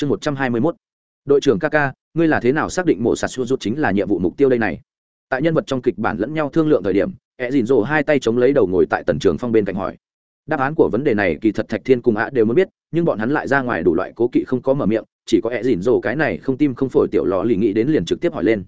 chương một trăm hai mươi mốt. Đội trưởng kaka, ngươi là thế nào xác định mộ sạt xua rút chính là nhiệm vụ mục tiêu đây này? Tại nhân vật trong kịch bản lẫn nhau thương lượng thời điểm e dìn Dồ hai tay chống lấy đầu ngồi tại tần trường phong bên cạnh hỏi. Đáp án của vấn đề này kỳ thật thạch thiên cùng ạ đều muốn biết, nhưng bọn hắn lại ra ngoài đủ loại cố kỵ không có mở miệng, chỉ có e dìn Dồ cái này không tim không phổi tiểu lò lì nghĩ đến liền trực tiếp hỏi lên.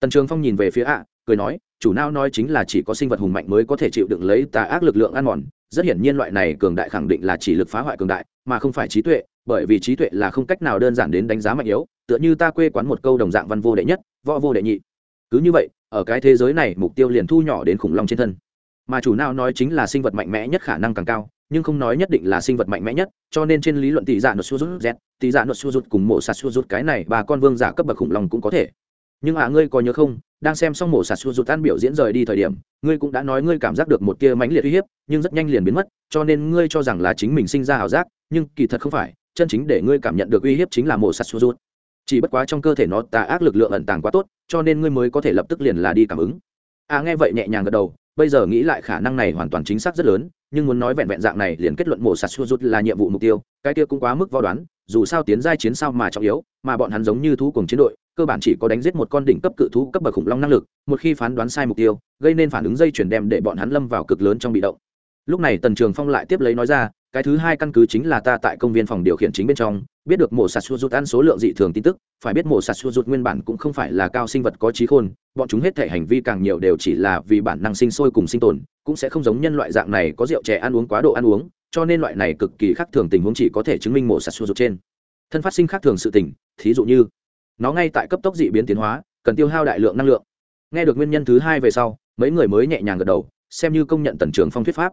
Tần trường phong nhìn về phía ạ cười nói, chủ nao nói chính là chỉ có sinh vật hùng mạnh mới có thể chịu đựng lấy tà ác lực lượng ăn mòn, rất hiển nhiên loại này cường đại khẳng định là chỉ lực phá hoại cường đại, mà không phải trí tuệ bởi vì trí tuệ là không cách nào đơn giản đến đánh giá mạnh yếu, tựa như ta quê quán một câu đồng dạng văn vô đệ nhất, võ vô đệ nhị. Cứ như vậy, ở cái thế giới này mục tiêu liền thu nhỏ đến khủng long trên thân. Mà chủ nào nói chính là sinh vật mạnh mẽ nhất khả năng càng cao, nhưng không nói nhất định là sinh vật mạnh mẽ nhất, cho nên trên lý luận tỷ dạ giả nốt xua rút z tỷ dạ giả nốt xua rút cùng mổ sạt xua rút cái này bà con vương giả cấp bậc khủng long cũng có thể. Nhưng à ngươi có nhớ không, đang xem xong mổ sạt xua rút tan biểu diễn rời đi thời điểm, ngươi cũng đã nói ngươi cảm giác được một tia mãnh liệt uy hiếp, nhưng rất nhanh liền biến mất, cho nên ngươi cho rằng là chính mình sinh ra ảo giác, nhưng kỳ thật không phải chân chính để ngươi cảm nhận được uy hiếp chính là mổ sạt xua rút chỉ bất quá trong cơ thể nó tà ác lực lượng ẩn tàng quá tốt, cho nên ngươi mới có thể lập tức liền là đi cảm ứng. À nghe vậy nhẹ nhàng gật đầu, bây giờ nghĩ lại khả năng này hoàn toàn chính xác rất lớn, nhưng muốn nói vẹn vẹn dạng này liền kết luận mổ sạt xua rút là nhiệm vụ mục tiêu, cái kia cũng quá mức vo đoán, dù sao tiến giai chiến sao mà trọng yếu, mà bọn hắn giống như thú cùng chiến đội, cơ bản chỉ có đánh giết một con đỉnh cấp cự thú cấp bậc khủng long năng lực, một khi phán đoán sai mục tiêu, gây nên phản ứng dây chuyển đem để bọn hắn lâm vào cực lớn trong bị động lúc này tần trường phong lại tiếp lấy nói ra, cái thứ hai căn cứ chính là ta tại công viên phòng điều khiển chính bên trong, biết được mổ sạt xua rút ăn số lượng dị thường tin tức, phải biết mổ sạt xua rút nguyên bản cũng không phải là cao sinh vật có trí khôn, bọn chúng hết thể hành vi càng nhiều đều chỉ là vì bản năng sinh sôi cùng sinh tồn, cũng sẽ không giống nhân loại dạng này có rượu chè ăn uống, quá độ ăn uống, cho nên loại này cực kỳ khác thường tình huống chỉ có thể chứng minh mổ sạt xua rút trên. Thân phát sinh khác thường sự tình, thí dụ như, nó ngay tại cấp tốc dị biến tiến hóa, cần tiêu hao đại lượng năng lượng. Nghe được nguyên nhân thứ hai về sau, mấy người mới nhẹ nhàng gật đầu, xem như công nhận tần trường phong thuyết pháp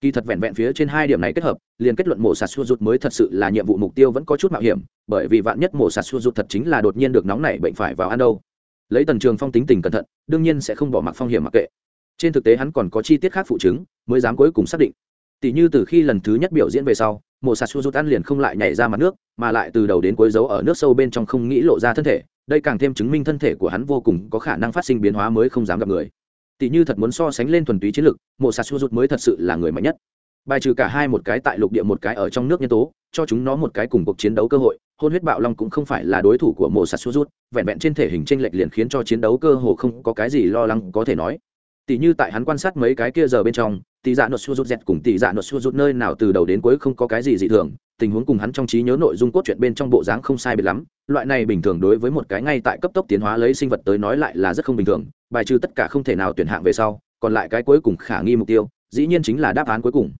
kỳ thật vẹn vẹn phía trên hai điểm này kết hợp, liền kết luận mổ sạt xua rụt mới thật sự là nhiệm vụ mục tiêu vẫn có chút mạo hiểm, bởi vì vạn nhất mổ sạt xua rụt thật chính là đột nhiên được nóng nảy bệnh phải vào ăn đâu. Lấy tần trường phong tính tình cẩn thận, đương nhiên sẽ không bỏ mặc phong hiểm mặc kệ. Trên thực tế hắn còn có chi tiết khác phụ chứng, mới dám cuối cùng xác định. Tỷ như từ khi lần thứ nhất biểu diễn về sau, mổ sạt xua rụt ăn liền không lại nhảy ra mặt nước, mà lại từ đầu đến cuối dấu ở nước sâu bên trong không nghĩ lộ ra thân thể, đây càng thêm chứng minh thân thể của hắn vô cùng có khả năng phát sinh biến hóa mới không dám gặp người tỷ như thật muốn so sánh lên thuần túy chiến lực, mộ sạt xua rụt mới thật sự là người mạnh nhất. Bài trừ cả hai một cái tại lục địa một cái ở trong nước nhân tố, cho chúng nó một cái cùng cuộc chiến đấu cơ hội, hôn huyết bạo long cũng không phải là đối thủ của mộ sạt xua rút vẹn vẹn trên thể hình tranh lệch liền khiến cho chiến đấu cơ hồ không có cái gì lo lắng có thể nói. Tỷ như tại hắn quan sát mấy cái kia giờ bên trong tỷ dạ nốt xua rút dẹt cùng tỷ dạ nốt xua rút nơi nào từ đầu đến cuối không có cái gì dị thường tình huống cùng hắn trong trí nhớ nội dung cốt truyện bên trong bộ dáng không sai biệt lắm, loại này bình thường đối với một cái ngay tại cấp tốc tiến hóa lấy sinh vật tới nói lại là rất không bình thường, bài trừ tất cả không thể nào tuyển hạng về sau, còn lại cái cuối cùng khả nghi mục tiêu, dĩ nhiên chính là đáp án cuối cùng.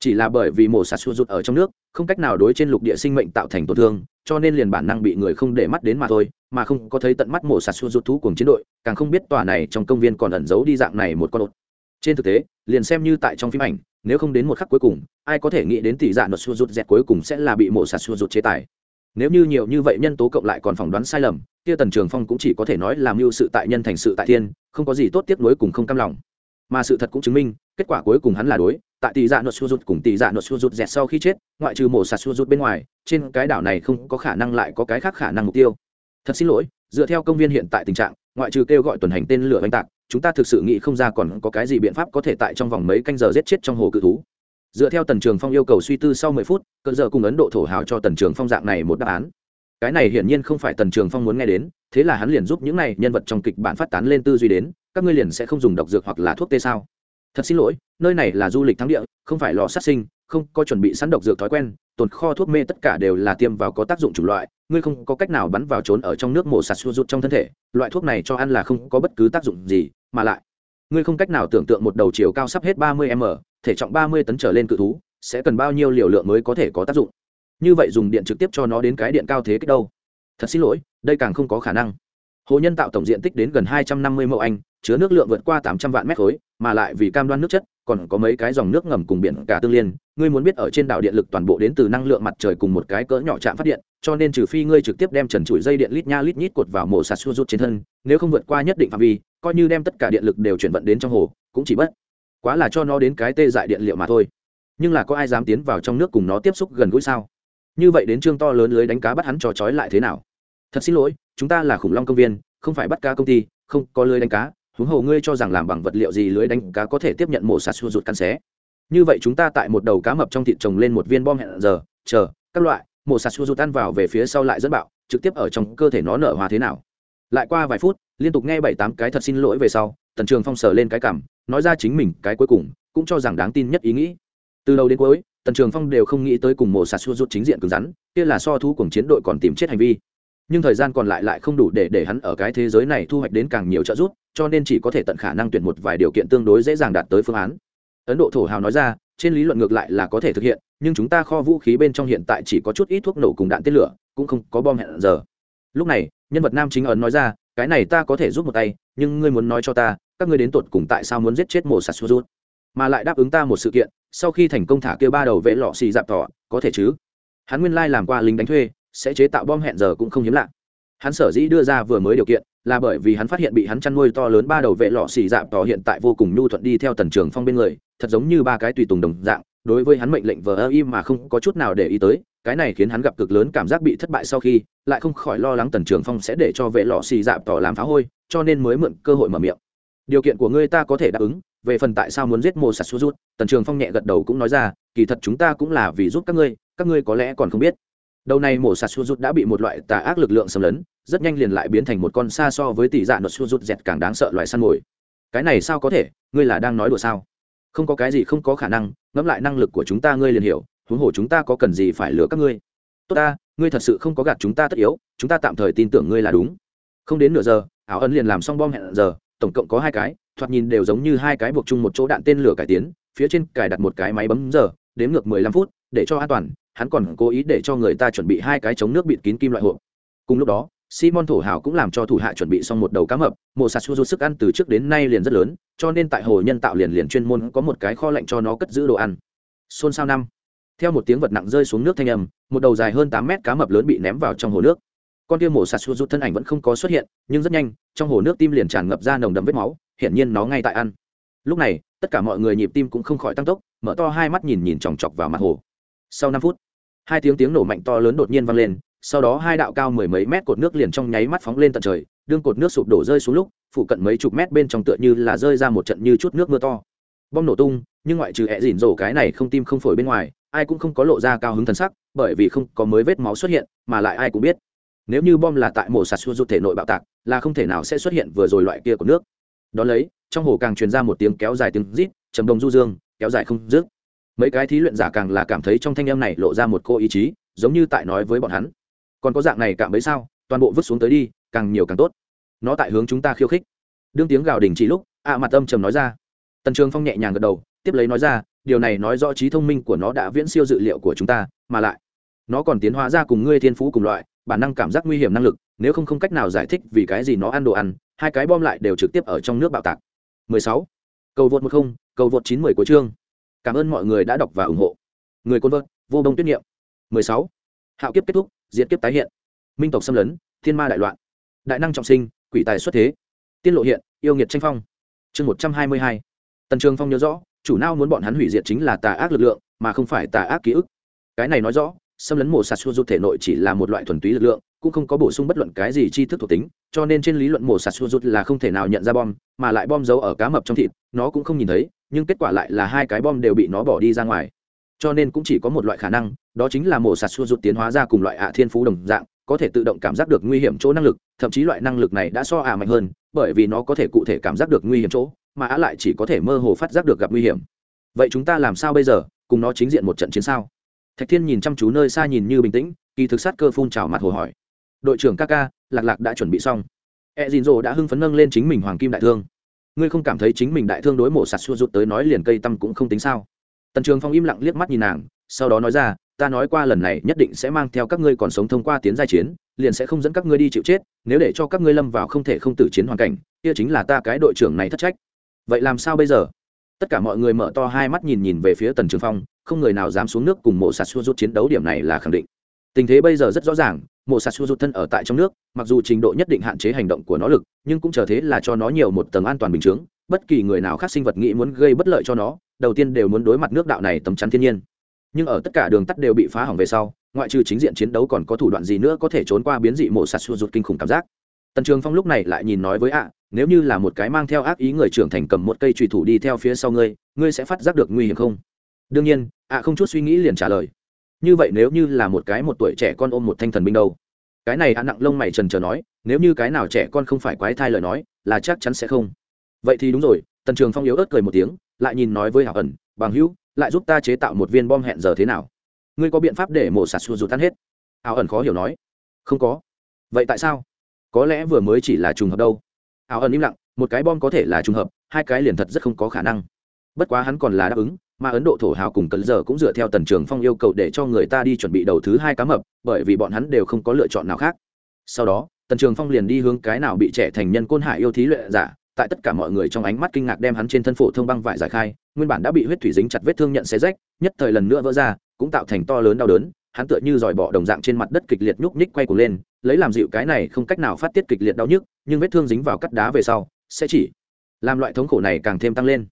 Chỉ là bởi vì mổ sạt xua rụt ở trong nước, không cách nào đối trên lục địa sinh mệnh tạo thành tổn thương, cho nên liền bản năng bị người không để mắt đến mà thôi, mà không có thấy tận mắt mổ sạt xua rụt thú cùng chiến đội, càng không biết tòa này trong công viên còn ẩn giấu đi dạng này một con đột trên thực tế, liền xem như tại trong phim ảnh nếu không đến một khắc cuối cùng, ai có thể nghĩ đến tỷ dạ nốt xua rụt dẹt cuối cùng sẽ là bị mổ sạt xua rụt chế tài. Nếu như nhiều như vậy nhân tố cộng lại còn phỏng đoán sai lầm, kia tần trường phong cũng chỉ có thể nói làm mưu sự tại nhân thành sự tại thiên, không có gì tốt tiếp nối cùng không cam lòng. Mà sự thật cũng chứng minh, kết quả cuối cùng hắn là đối, tại tỷ dạ nốt xua rụt cùng tỷ dạ nốt xua rụt dẹt sau khi chết, ngoại trừ mổ sạt xua rụt bên ngoài, trên cái đảo này không có khả năng lại có cái khác khả năng mục tiêu. Thật xin lỗi, dựa theo công viên hiện tại tình trạng, ngoại trừ kêu gọi tuần hành tên lửa oanh tạc chúng ta thực sự nghĩ không ra còn có cái gì biện pháp có thể tại trong vòng mấy canh giờ giết chết trong hồ cự thú. Dựa theo tần trường phong yêu cầu suy tư sau mười phút cỡ giờ cùng ấn độ thổ hào cho tần trường phong dạng này một đáp án. Cái này hiển nhiên không phải tần trường phong muốn nghe đến, thế là hắn liền giúp những này nhân vật trong kịch bản phát tán lên tư duy đến, các ngươi liền sẽ không dùng độc dược hoặc là thuốc tê sao? Thật xin lỗi, nơi này là du lịch thắng địa, không phải lò sát sinh, không có chuẩn bị sẵn độc dược thói quen tồn kho thuốc mê tất cả đều là tiêm vào có tác dụng chủng loại, ngươi không có cách nào bắn vào trốn ở trong nước mổ sạt xua rụt trong thân thể, loại thuốc này cho ăn là không có bất cứ tác dụng gì, mà lại, ngươi không cách nào tưởng tượng một đầu chiều cao sắp hết ba mươi m, thể trọng ba mươi tấn trở lên cự thú, sẽ cần bao nhiêu liều lượng mới có thể có tác dụng? Như vậy dùng điện trực tiếp cho nó đến cái điện cao thế kích đâu. Thật xin lỗi, đây càng không có khả năng. Hồ nhân tạo tổng diện tích đến gần hai trăm năm mươi mẫu anh, chứa nước lượng vượt qua tám trăm vạn mét khối, mà lại vì cam đoan nước chất còn có mấy cái dòng nước ngầm cùng biển cả tương liên, ngươi muốn biết ở trên đảo điện lực toàn bộ đến từ năng lượng mặt trời cùng một cái cỡ nhỏ chạm phát điện, cho nên trừ phi ngươi trực tiếp đem trần chuỗi dây điện lít nha lít nhít cột vào mổ sạt xua rút trên thân, nếu không vượt qua nhất định phạm vi, coi như đem tất cả điện lực đều chuyển vận đến trong hồ, cũng chỉ bất quá là cho nó đến cái tê dại điện liệu mà thôi. Nhưng là có ai dám tiến vào trong nước cùng nó tiếp xúc gần gũi sao? Như vậy đến trương to lớn lưới đánh cá bắt hắn trò trói lại thế nào? Thật xin lỗi, chúng ta là khủng long công viên, không phải bắt cá công ty, không có lưới đánh cá huống hồ ngươi cho rằng làm bằng vật liệu gì lưới đánh cá có thể tiếp nhận mổ sạt xua rụt căn xé? Như vậy chúng ta tại một đầu cá mập trong thịt trồng lên một viên bom hẹn giờ, chờ, các loại, mổ sạt xua rụt tan vào về phía sau lại dẫn bạo, trực tiếp ở trong cơ thể nó nở hoa thế nào? Lại qua vài phút, liên tục nghe bảy tám cái thật xin lỗi về sau, tần trường phong sờ lên cái cảm, nói ra chính mình cái cuối cùng, cũng cho rằng đáng tin nhất ý nghĩ. Từ đầu đến cuối, tần trường phong đều không nghĩ tới cùng mổ sạt xua rút chính diện cứng rắn, kia là so thú cùng chiến đội còn tìm chết hành vi. Nhưng thời gian còn lại lại không đủ để để hắn ở cái thế giới này thu hoạch đến càng nhiều trợ giúp cho nên chỉ có thể tận khả năng tuyển một vài điều kiện tương đối dễ dàng đạt tới phương án. Ấn độ thổ hào nói ra, trên lý luận ngược lại là có thể thực hiện, nhưng chúng ta kho vũ khí bên trong hiện tại chỉ có chút ít thuốc nổ cùng đạn tên lửa, cũng không có bom hẹn giờ. Lúc này, nhân vật nam chính ấn nói ra, cái này ta có thể giúp một tay, nhưng ngươi muốn nói cho ta, các ngươi đến tột cùng tại sao muốn giết chết mổ sạt sút mà lại đáp ứng ta một sự kiện, sau khi thành công thả kêu ba đầu vệ lọ xì dạp tỏ, có thể chứ? Hắn nguyên lai làm qua lính đánh thuê, sẽ chế tạo bom hẹn giờ cũng không hiếm lạ. Hắn sở dĩ đưa ra vừa mới điều kiện là bởi vì hắn phát hiện bị hắn chăn nuôi to lớn ba đầu vệ lọ xì dạp tỏ hiện tại vô cùng nhu thuận đi theo tần trường phong bên người, thật giống như ba cái tùy tùng đồng dạng, đối với hắn mệnh lệnh vờ ơ im mà không có chút nào để ý tới, cái này khiến hắn gặp cực lớn cảm giác bị thất bại sau khi, lại không khỏi lo lắng tần trường phong sẽ để cho vệ lọ xì dạp tỏ làm phá hôi, cho nên mới mượn cơ hội mở miệng. Điều kiện của ngươi ta có thể đáp ứng, về phần tại sao muốn giết mô sạt sút tần trường phong nhẹ gật đầu cũng nói ra, kỳ thật chúng ta cũng là vì giúp các ngươi các ngươi có lẽ còn không biết đầu này mổ sạt sút đã bị một loại tà ác lực lượng xâm lấn, rất nhanh liền lại biến thành một con xa so với tỷ dạ nốt sút dẹt càng đáng sợ loại săn mồi. Cái này sao có thể? Ngươi là đang nói đùa sao? Không có cái gì không có khả năng, ngẫm lại năng lực của chúng ta ngươi liền hiểu, huống hồ chúng ta có cần gì phải lừa các ngươi. Tốt ta, ngươi thật sự không có gạt chúng ta tất yếu, chúng ta tạm thời tin tưởng ngươi là đúng. Không đến nửa giờ áo ấn liền làm xong bom hẹn giờ, tổng cộng có hai cái, thoạt nhìn đều giống như hai cái buộc chung một chỗ đạn tên lửa cải tiến, phía trên cài đặt một cái máy bấm giờ đếm ngược mười lăm phút, để cho an toàn hắn còn cố ý để cho người ta chuẩn bị hai cái chống nước bịt kín kim loại hộp. Cùng lúc đó, simon thổ hào cũng làm cho thủ hạ chuẩn bị xong một đầu cá mập mộ sạt su sức ăn từ trước đến nay liền rất lớn, cho nên tại hồ nhân tạo liền liền chuyên môn có một cái kho lạnh cho nó cất giữ đồ ăn. Xôn xao năm. Theo một tiếng vật nặng rơi xuống nước thanh âm, một đầu dài hơn tám mét cá mập lớn bị ném vào trong hồ nước. Con kia mổ sạt su rút thân ảnh vẫn không có xuất hiện, nhưng rất nhanh, trong hồ nước tim liền tràn ngập ra nồng đậm vết máu, hiển nhiên nó ngay tại ăn. Lúc này, tất cả mọi người nhịp tim cũng không khỏi tăng tốc, mở to hai mắt nhìn nhìn chòng chọc vào mặt hồ sau năm phút, hai tiếng tiếng nổ mạnh to lớn đột nhiên vang lên, sau đó hai đạo cao mười mấy mét cột nước liền trong nháy mắt phóng lên tận trời, đương cột nước sụp đổ rơi xuống lúc, phụ cận mấy chục mét bên trong tựa như là rơi ra một trận như chút nước mưa to. Bom nổ tung, nhưng ngoại trừ hẹ dỉn rổ cái này không tim không phổi bên ngoài, ai cũng không có lộ ra cao hứng thần sắc, bởi vì không có mới vết máu xuất hiện, mà lại ai cũng biết, nếu như bom là tại mổ sạt xua rụt thể nội bạo tạc, là không thể nào sẽ xuất hiện vừa rồi loại kia của nước. Đón lấy, trong hồ càng truyền ra một tiếng kéo dài tiếng rít trầm đồng du dương, kéo dài không dứt mấy cái thí luyện giả càng là cảm thấy trong thanh âm này lộ ra một cô ý chí, giống như tại nói với bọn hắn. Còn có dạng này cảm mấy sao? Toàn bộ vứt xuống tới đi, càng nhiều càng tốt. Nó tại hướng chúng ta khiêu khích. Đương tiếng gào đình chỉ lúc, ạ mặt âm trầm nói ra. Tần trường phong nhẹ nhàng gật đầu, tiếp lấy nói ra, điều này nói rõ trí thông minh của nó đã viễn siêu dự liệu của chúng ta, mà lại, nó còn tiến hóa ra cùng ngươi thiên phú cùng loại, bản năng cảm giác nguy hiểm năng lực, nếu không không cách nào giải thích vì cái gì nó ăn đồ ăn, hai cái bom lại đều trực tiếp ở trong nước bạo tạc. 16. cầu vượt một không, cầu vượt chín mười của chương cảm ơn mọi người đã đọc và ủng hộ. Người côn vợt, vô đông tuyết niệm. 16. hạo kiếp kết thúc, diệt kiếp tái hiện. Minh tộc xâm lấn, thiên ma đại loạn. Đại năng trọng sinh, quỷ tài xuất thế. Tiên lộ hiện, yêu nghiệt tranh phong. Chương một trăm hai mươi hai. Tần trường phong nhớ rõ, chủ nào muốn bọn hắn hủy diệt chính là tà ác lực lượng, mà không phải tà ác ký ức. Cái này nói rõ, xâm lấn mổ sạt xua rút thể nội chỉ là một loại thuần túy lực lượng, cũng không có bổ sung bất luận cái gì chi thức thuộc tính, cho nên trên lý luận mổ sạt xua rút là không thể nào nhận ra bom, mà lại bom giấu ở cá mập trong thịt, nó cũng không nhìn thấy nhưng kết quả lại là hai cái bom đều bị nó bỏ đi ra ngoài. Cho nên cũng chỉ có một loại khả năng, đó chính là mổ sạt xua rụt tiến hóa ra cùng loại ạ thiên phú đồng dạng, có thể tự động cảm giác được nguy hiểm chỗ năng lực, thậm chí loại năng lực này đã so ạ mạnh hơn, bởi vì nó có thể cụ thể cảm giác được nguy hiểm chỗ, mà ạ lại chỉ có thể mơ hồ phát giác được gặp nguy hiểm. Vậy chúng ta làm sao bây giờ? Cùng nó chính diện một trận chiến sao? Thạch thiên nhìn chăm chú nơi xa nhìn như bình tĩnh, kỳ thực sát cơ phun trào mặt hồ hỏi. Đội trưởng ca ca, lạc lạc đã chuẩn bị xong. E dìn rồ đã hưng phấn nâng lên chính mình hoàng kim đại thương ngươi không cảm thấy chính mình đại thương đối mổ sạt xua rụt tới nói liền cây tâm cũng không tính sao? Tần trường phong im lặng liếc mắt nhìn nàng, sau đó nói ra, ta nói qua lần này nhất định sẽ mang theo các ngươi còn sống thông qua tiến giai chiến, liền sẽ không dẫn các ngươi đi chịu chết, nếu để cho các ngươi lâm vào không thể không tử chiến hoàn cảnh, kia chính là ta cái đội trưởng này thất trách. Vậy làm sao bây giờ? Tất cả mọi người mở to hai mắt nhìn nhìn về phía tần trường phong, không người nào dám xuống nước cùng mộ sạt xua rút chiến đấu điểm này là khẳng định. Tình thế bây giờ rất rõ ràng mộ sạt xua Rụt thân ở tại trong nước, mặc dù trình độ nhất định hạn chế hành động của nó lực, nhưng cũng chờ thế là cho nó nhiều một tầng an toàn bình chướng, bất kỳ người nào khác sinh vật nghĩ muốn gây bất lợi cho nó, đầu tiên đều muốn đối mặt nước đạo này tấm chắn thiên nhiên. Nhưng ở tất cả đường tắt đều bị phá hỏng về sau, ngoại trừ chính diện chiến đấu còn có thủ đoạn gì nữa có thể trốn qua biến dị mộ sạt xua Rụt kinh khủng cảm giác? Tần trường phong lúc này lại nhìn nói với ạ, nếu như là một cái mang theo ác ý người trưởng thành cầm một cây trùy thủ đi theo phía sau ngươi ngươi sẽ phát giác được nguy hiểm không? Đương nhiên. ạ không chút suy nghĩ liền trả lời như vậy nếu như là một cái một tuổi trẻ con ôm một thanh thần binh đâu? Cái này ăn nặng lông mày trần trờ nói, nếu như cái nào trẻ con không phải quái thai lời nói, là chắc chắn sẽ không. Vậy thì đúng rồi, tần trường phong yếu ớt cười một tiếng, lại nhìn nói với hảo ẩn, bằng hữu, lại giúp ta chế tạo một viên bom hẹn giờ thế nào? Ngươi có biện pháp để mổ sạt xua rụt tan hết? Hảo ẩn khó hiểu nói, không có. Vậy tại sao? Có lẽ vừa mới chỉ là trùng hợp đâu. Hảo ẩn im lặng, một cái bom có thể là trùng hợp, hai cái liền thật rất không có khả năng. Bất quá hắn còn là đáp ứng mà ấn độ thổ hào cùng cần giờ cũng dựa theo tần trường phong yêu cầu để cho người ta đi chuẩn bị đầu thứ hai cá mập, bởi vì bọn hắn đều không có lựa chọn nào khác. Sau đó, tần trường phong liền đi hướng cái nào bị trẻ thành nhân côn hải yêu thí luyện giả, tại tất cả mọi người trong ánh mắt kinh ngạc đem hắn trên thân phổ thông băng vải giải khai, nguyên bản đã bị huyết thủy dính chặt vết thương nhận xé rách, nhất thời lần nữa vỡ ra, cũng tạo thành to lớn đau đớn, hắn tựa như dòi bọ đồng dạng trên mặt đất kịch liệt nhúc nhích quay cuồng lên, lấy làm dịu cái này không cách nào phát tiết kịch liệt đau nhức, nhưng vết thương dính vào cắt đá về sau, sẽ chỉ làm loại thống khổ này càng thêm tăng lên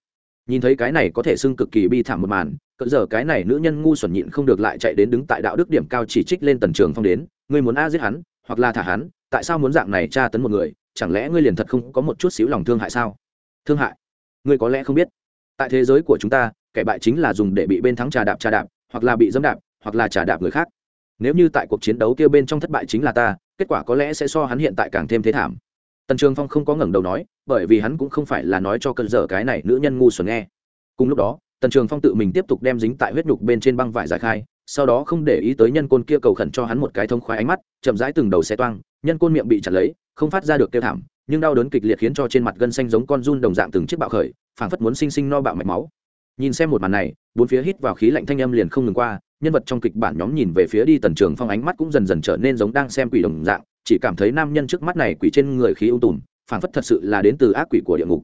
nhìn thấy cái này có thể xưng cực kỳ bi thảm một màn, cỡ giờ cái này nữ nhân ngu xuẩn nhịn không được lại chạy đến đứng tại đạo đức điểm cao chỉ trích lên tần trường phong đến, ngươi muốn a giết hắn, hoặc là thả hắn, tại sao muốn dạng này tra tấn một người, chẳng lẽ ngươi liền thật không có một chút xíu lòng thương hại sao? Thương hại? Ngươi có lẽ không biết. Tại thế giới của chúng ta, kẻ bại chính là dùng để bị bên thắng trà đạp trà đạp, hoặc là bị dẫm đạp, hoặc là trà đạp người khác. Nếu như tại cuộc chiến đấu kia bên trong thất bại chính là ta, kết quả có lẽ sẽ so hắn hiện tại càng thêm thế thảm tần trường phong không có ngẩng đầu nói, bởi vì hắn cũng không phải là nói cho cơn dở cái này nữ nhân ngu xuẩn nghe. Cùng lúc đó, tần trường phong tự mình tiếp tục đem dính tại huyết nhục bên trên băng vải giải khai, sau đó không để ý tới nhân côn kia cầu khẩn cho hắn một cái thông khoái ánh mắt, chậm rãi từng đầu xe toang, nhân côn miệng bị chặt lấy, không phát ra được kêu thảm, nhưng đau đớn kịch liệt khiến cho trên mặt gân xanh giống con run đồng dạng từng chiếc bạo khởi, phảng phất muốn sinh sinh no bạo mạch máu. Nhìn xem một màn này, bốn phía hít vào khí lạnh thanh âm liền không ngừng qua, nhân vật trong kịch bản nhóm nhìn về phía đi tần trường phong ánh mắt cũng dần dần trở nên giống đang xem quỷ đồng dạng chỉ cảm thấy nam nhân trước mắt này quỷ trên người khí ưu tùm, phảng phất thật sự là đến từ ác quỷ của địa ngục.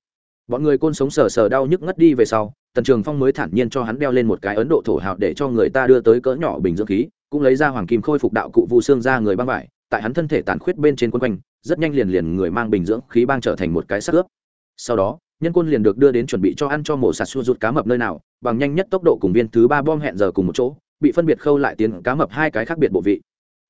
Bọn người côn sống sờ sờ đau nhức ngất đi về sau, tần trường phong mới thản nhiên cho hắn đeo lên một cái ấn độ thổ hào để cho người ta đưa tới cỡ nhỏ bình dưỡng khí, cũng lấy ra hoàng kim khôi phục đạo cụ vu xương ra người băng vải, tại hắn thân thể tàn khuyết bên trên quân quanh, rất nhanh liền liền người mang bình dưỡng khí băng trở thành một cái sắc ướp. Sau đó, nhân quân liền được đưa đến chuẩn bị cho ăn cho mổ sạt xua rút cá mập nơi nào, bằng nhanh nhất tốc độ cùng viên thứ ba bom hẹn giờ cùng một chỗ, bị phân biệt khâu lại tiến cá mập hai cái khác biệt bộ vị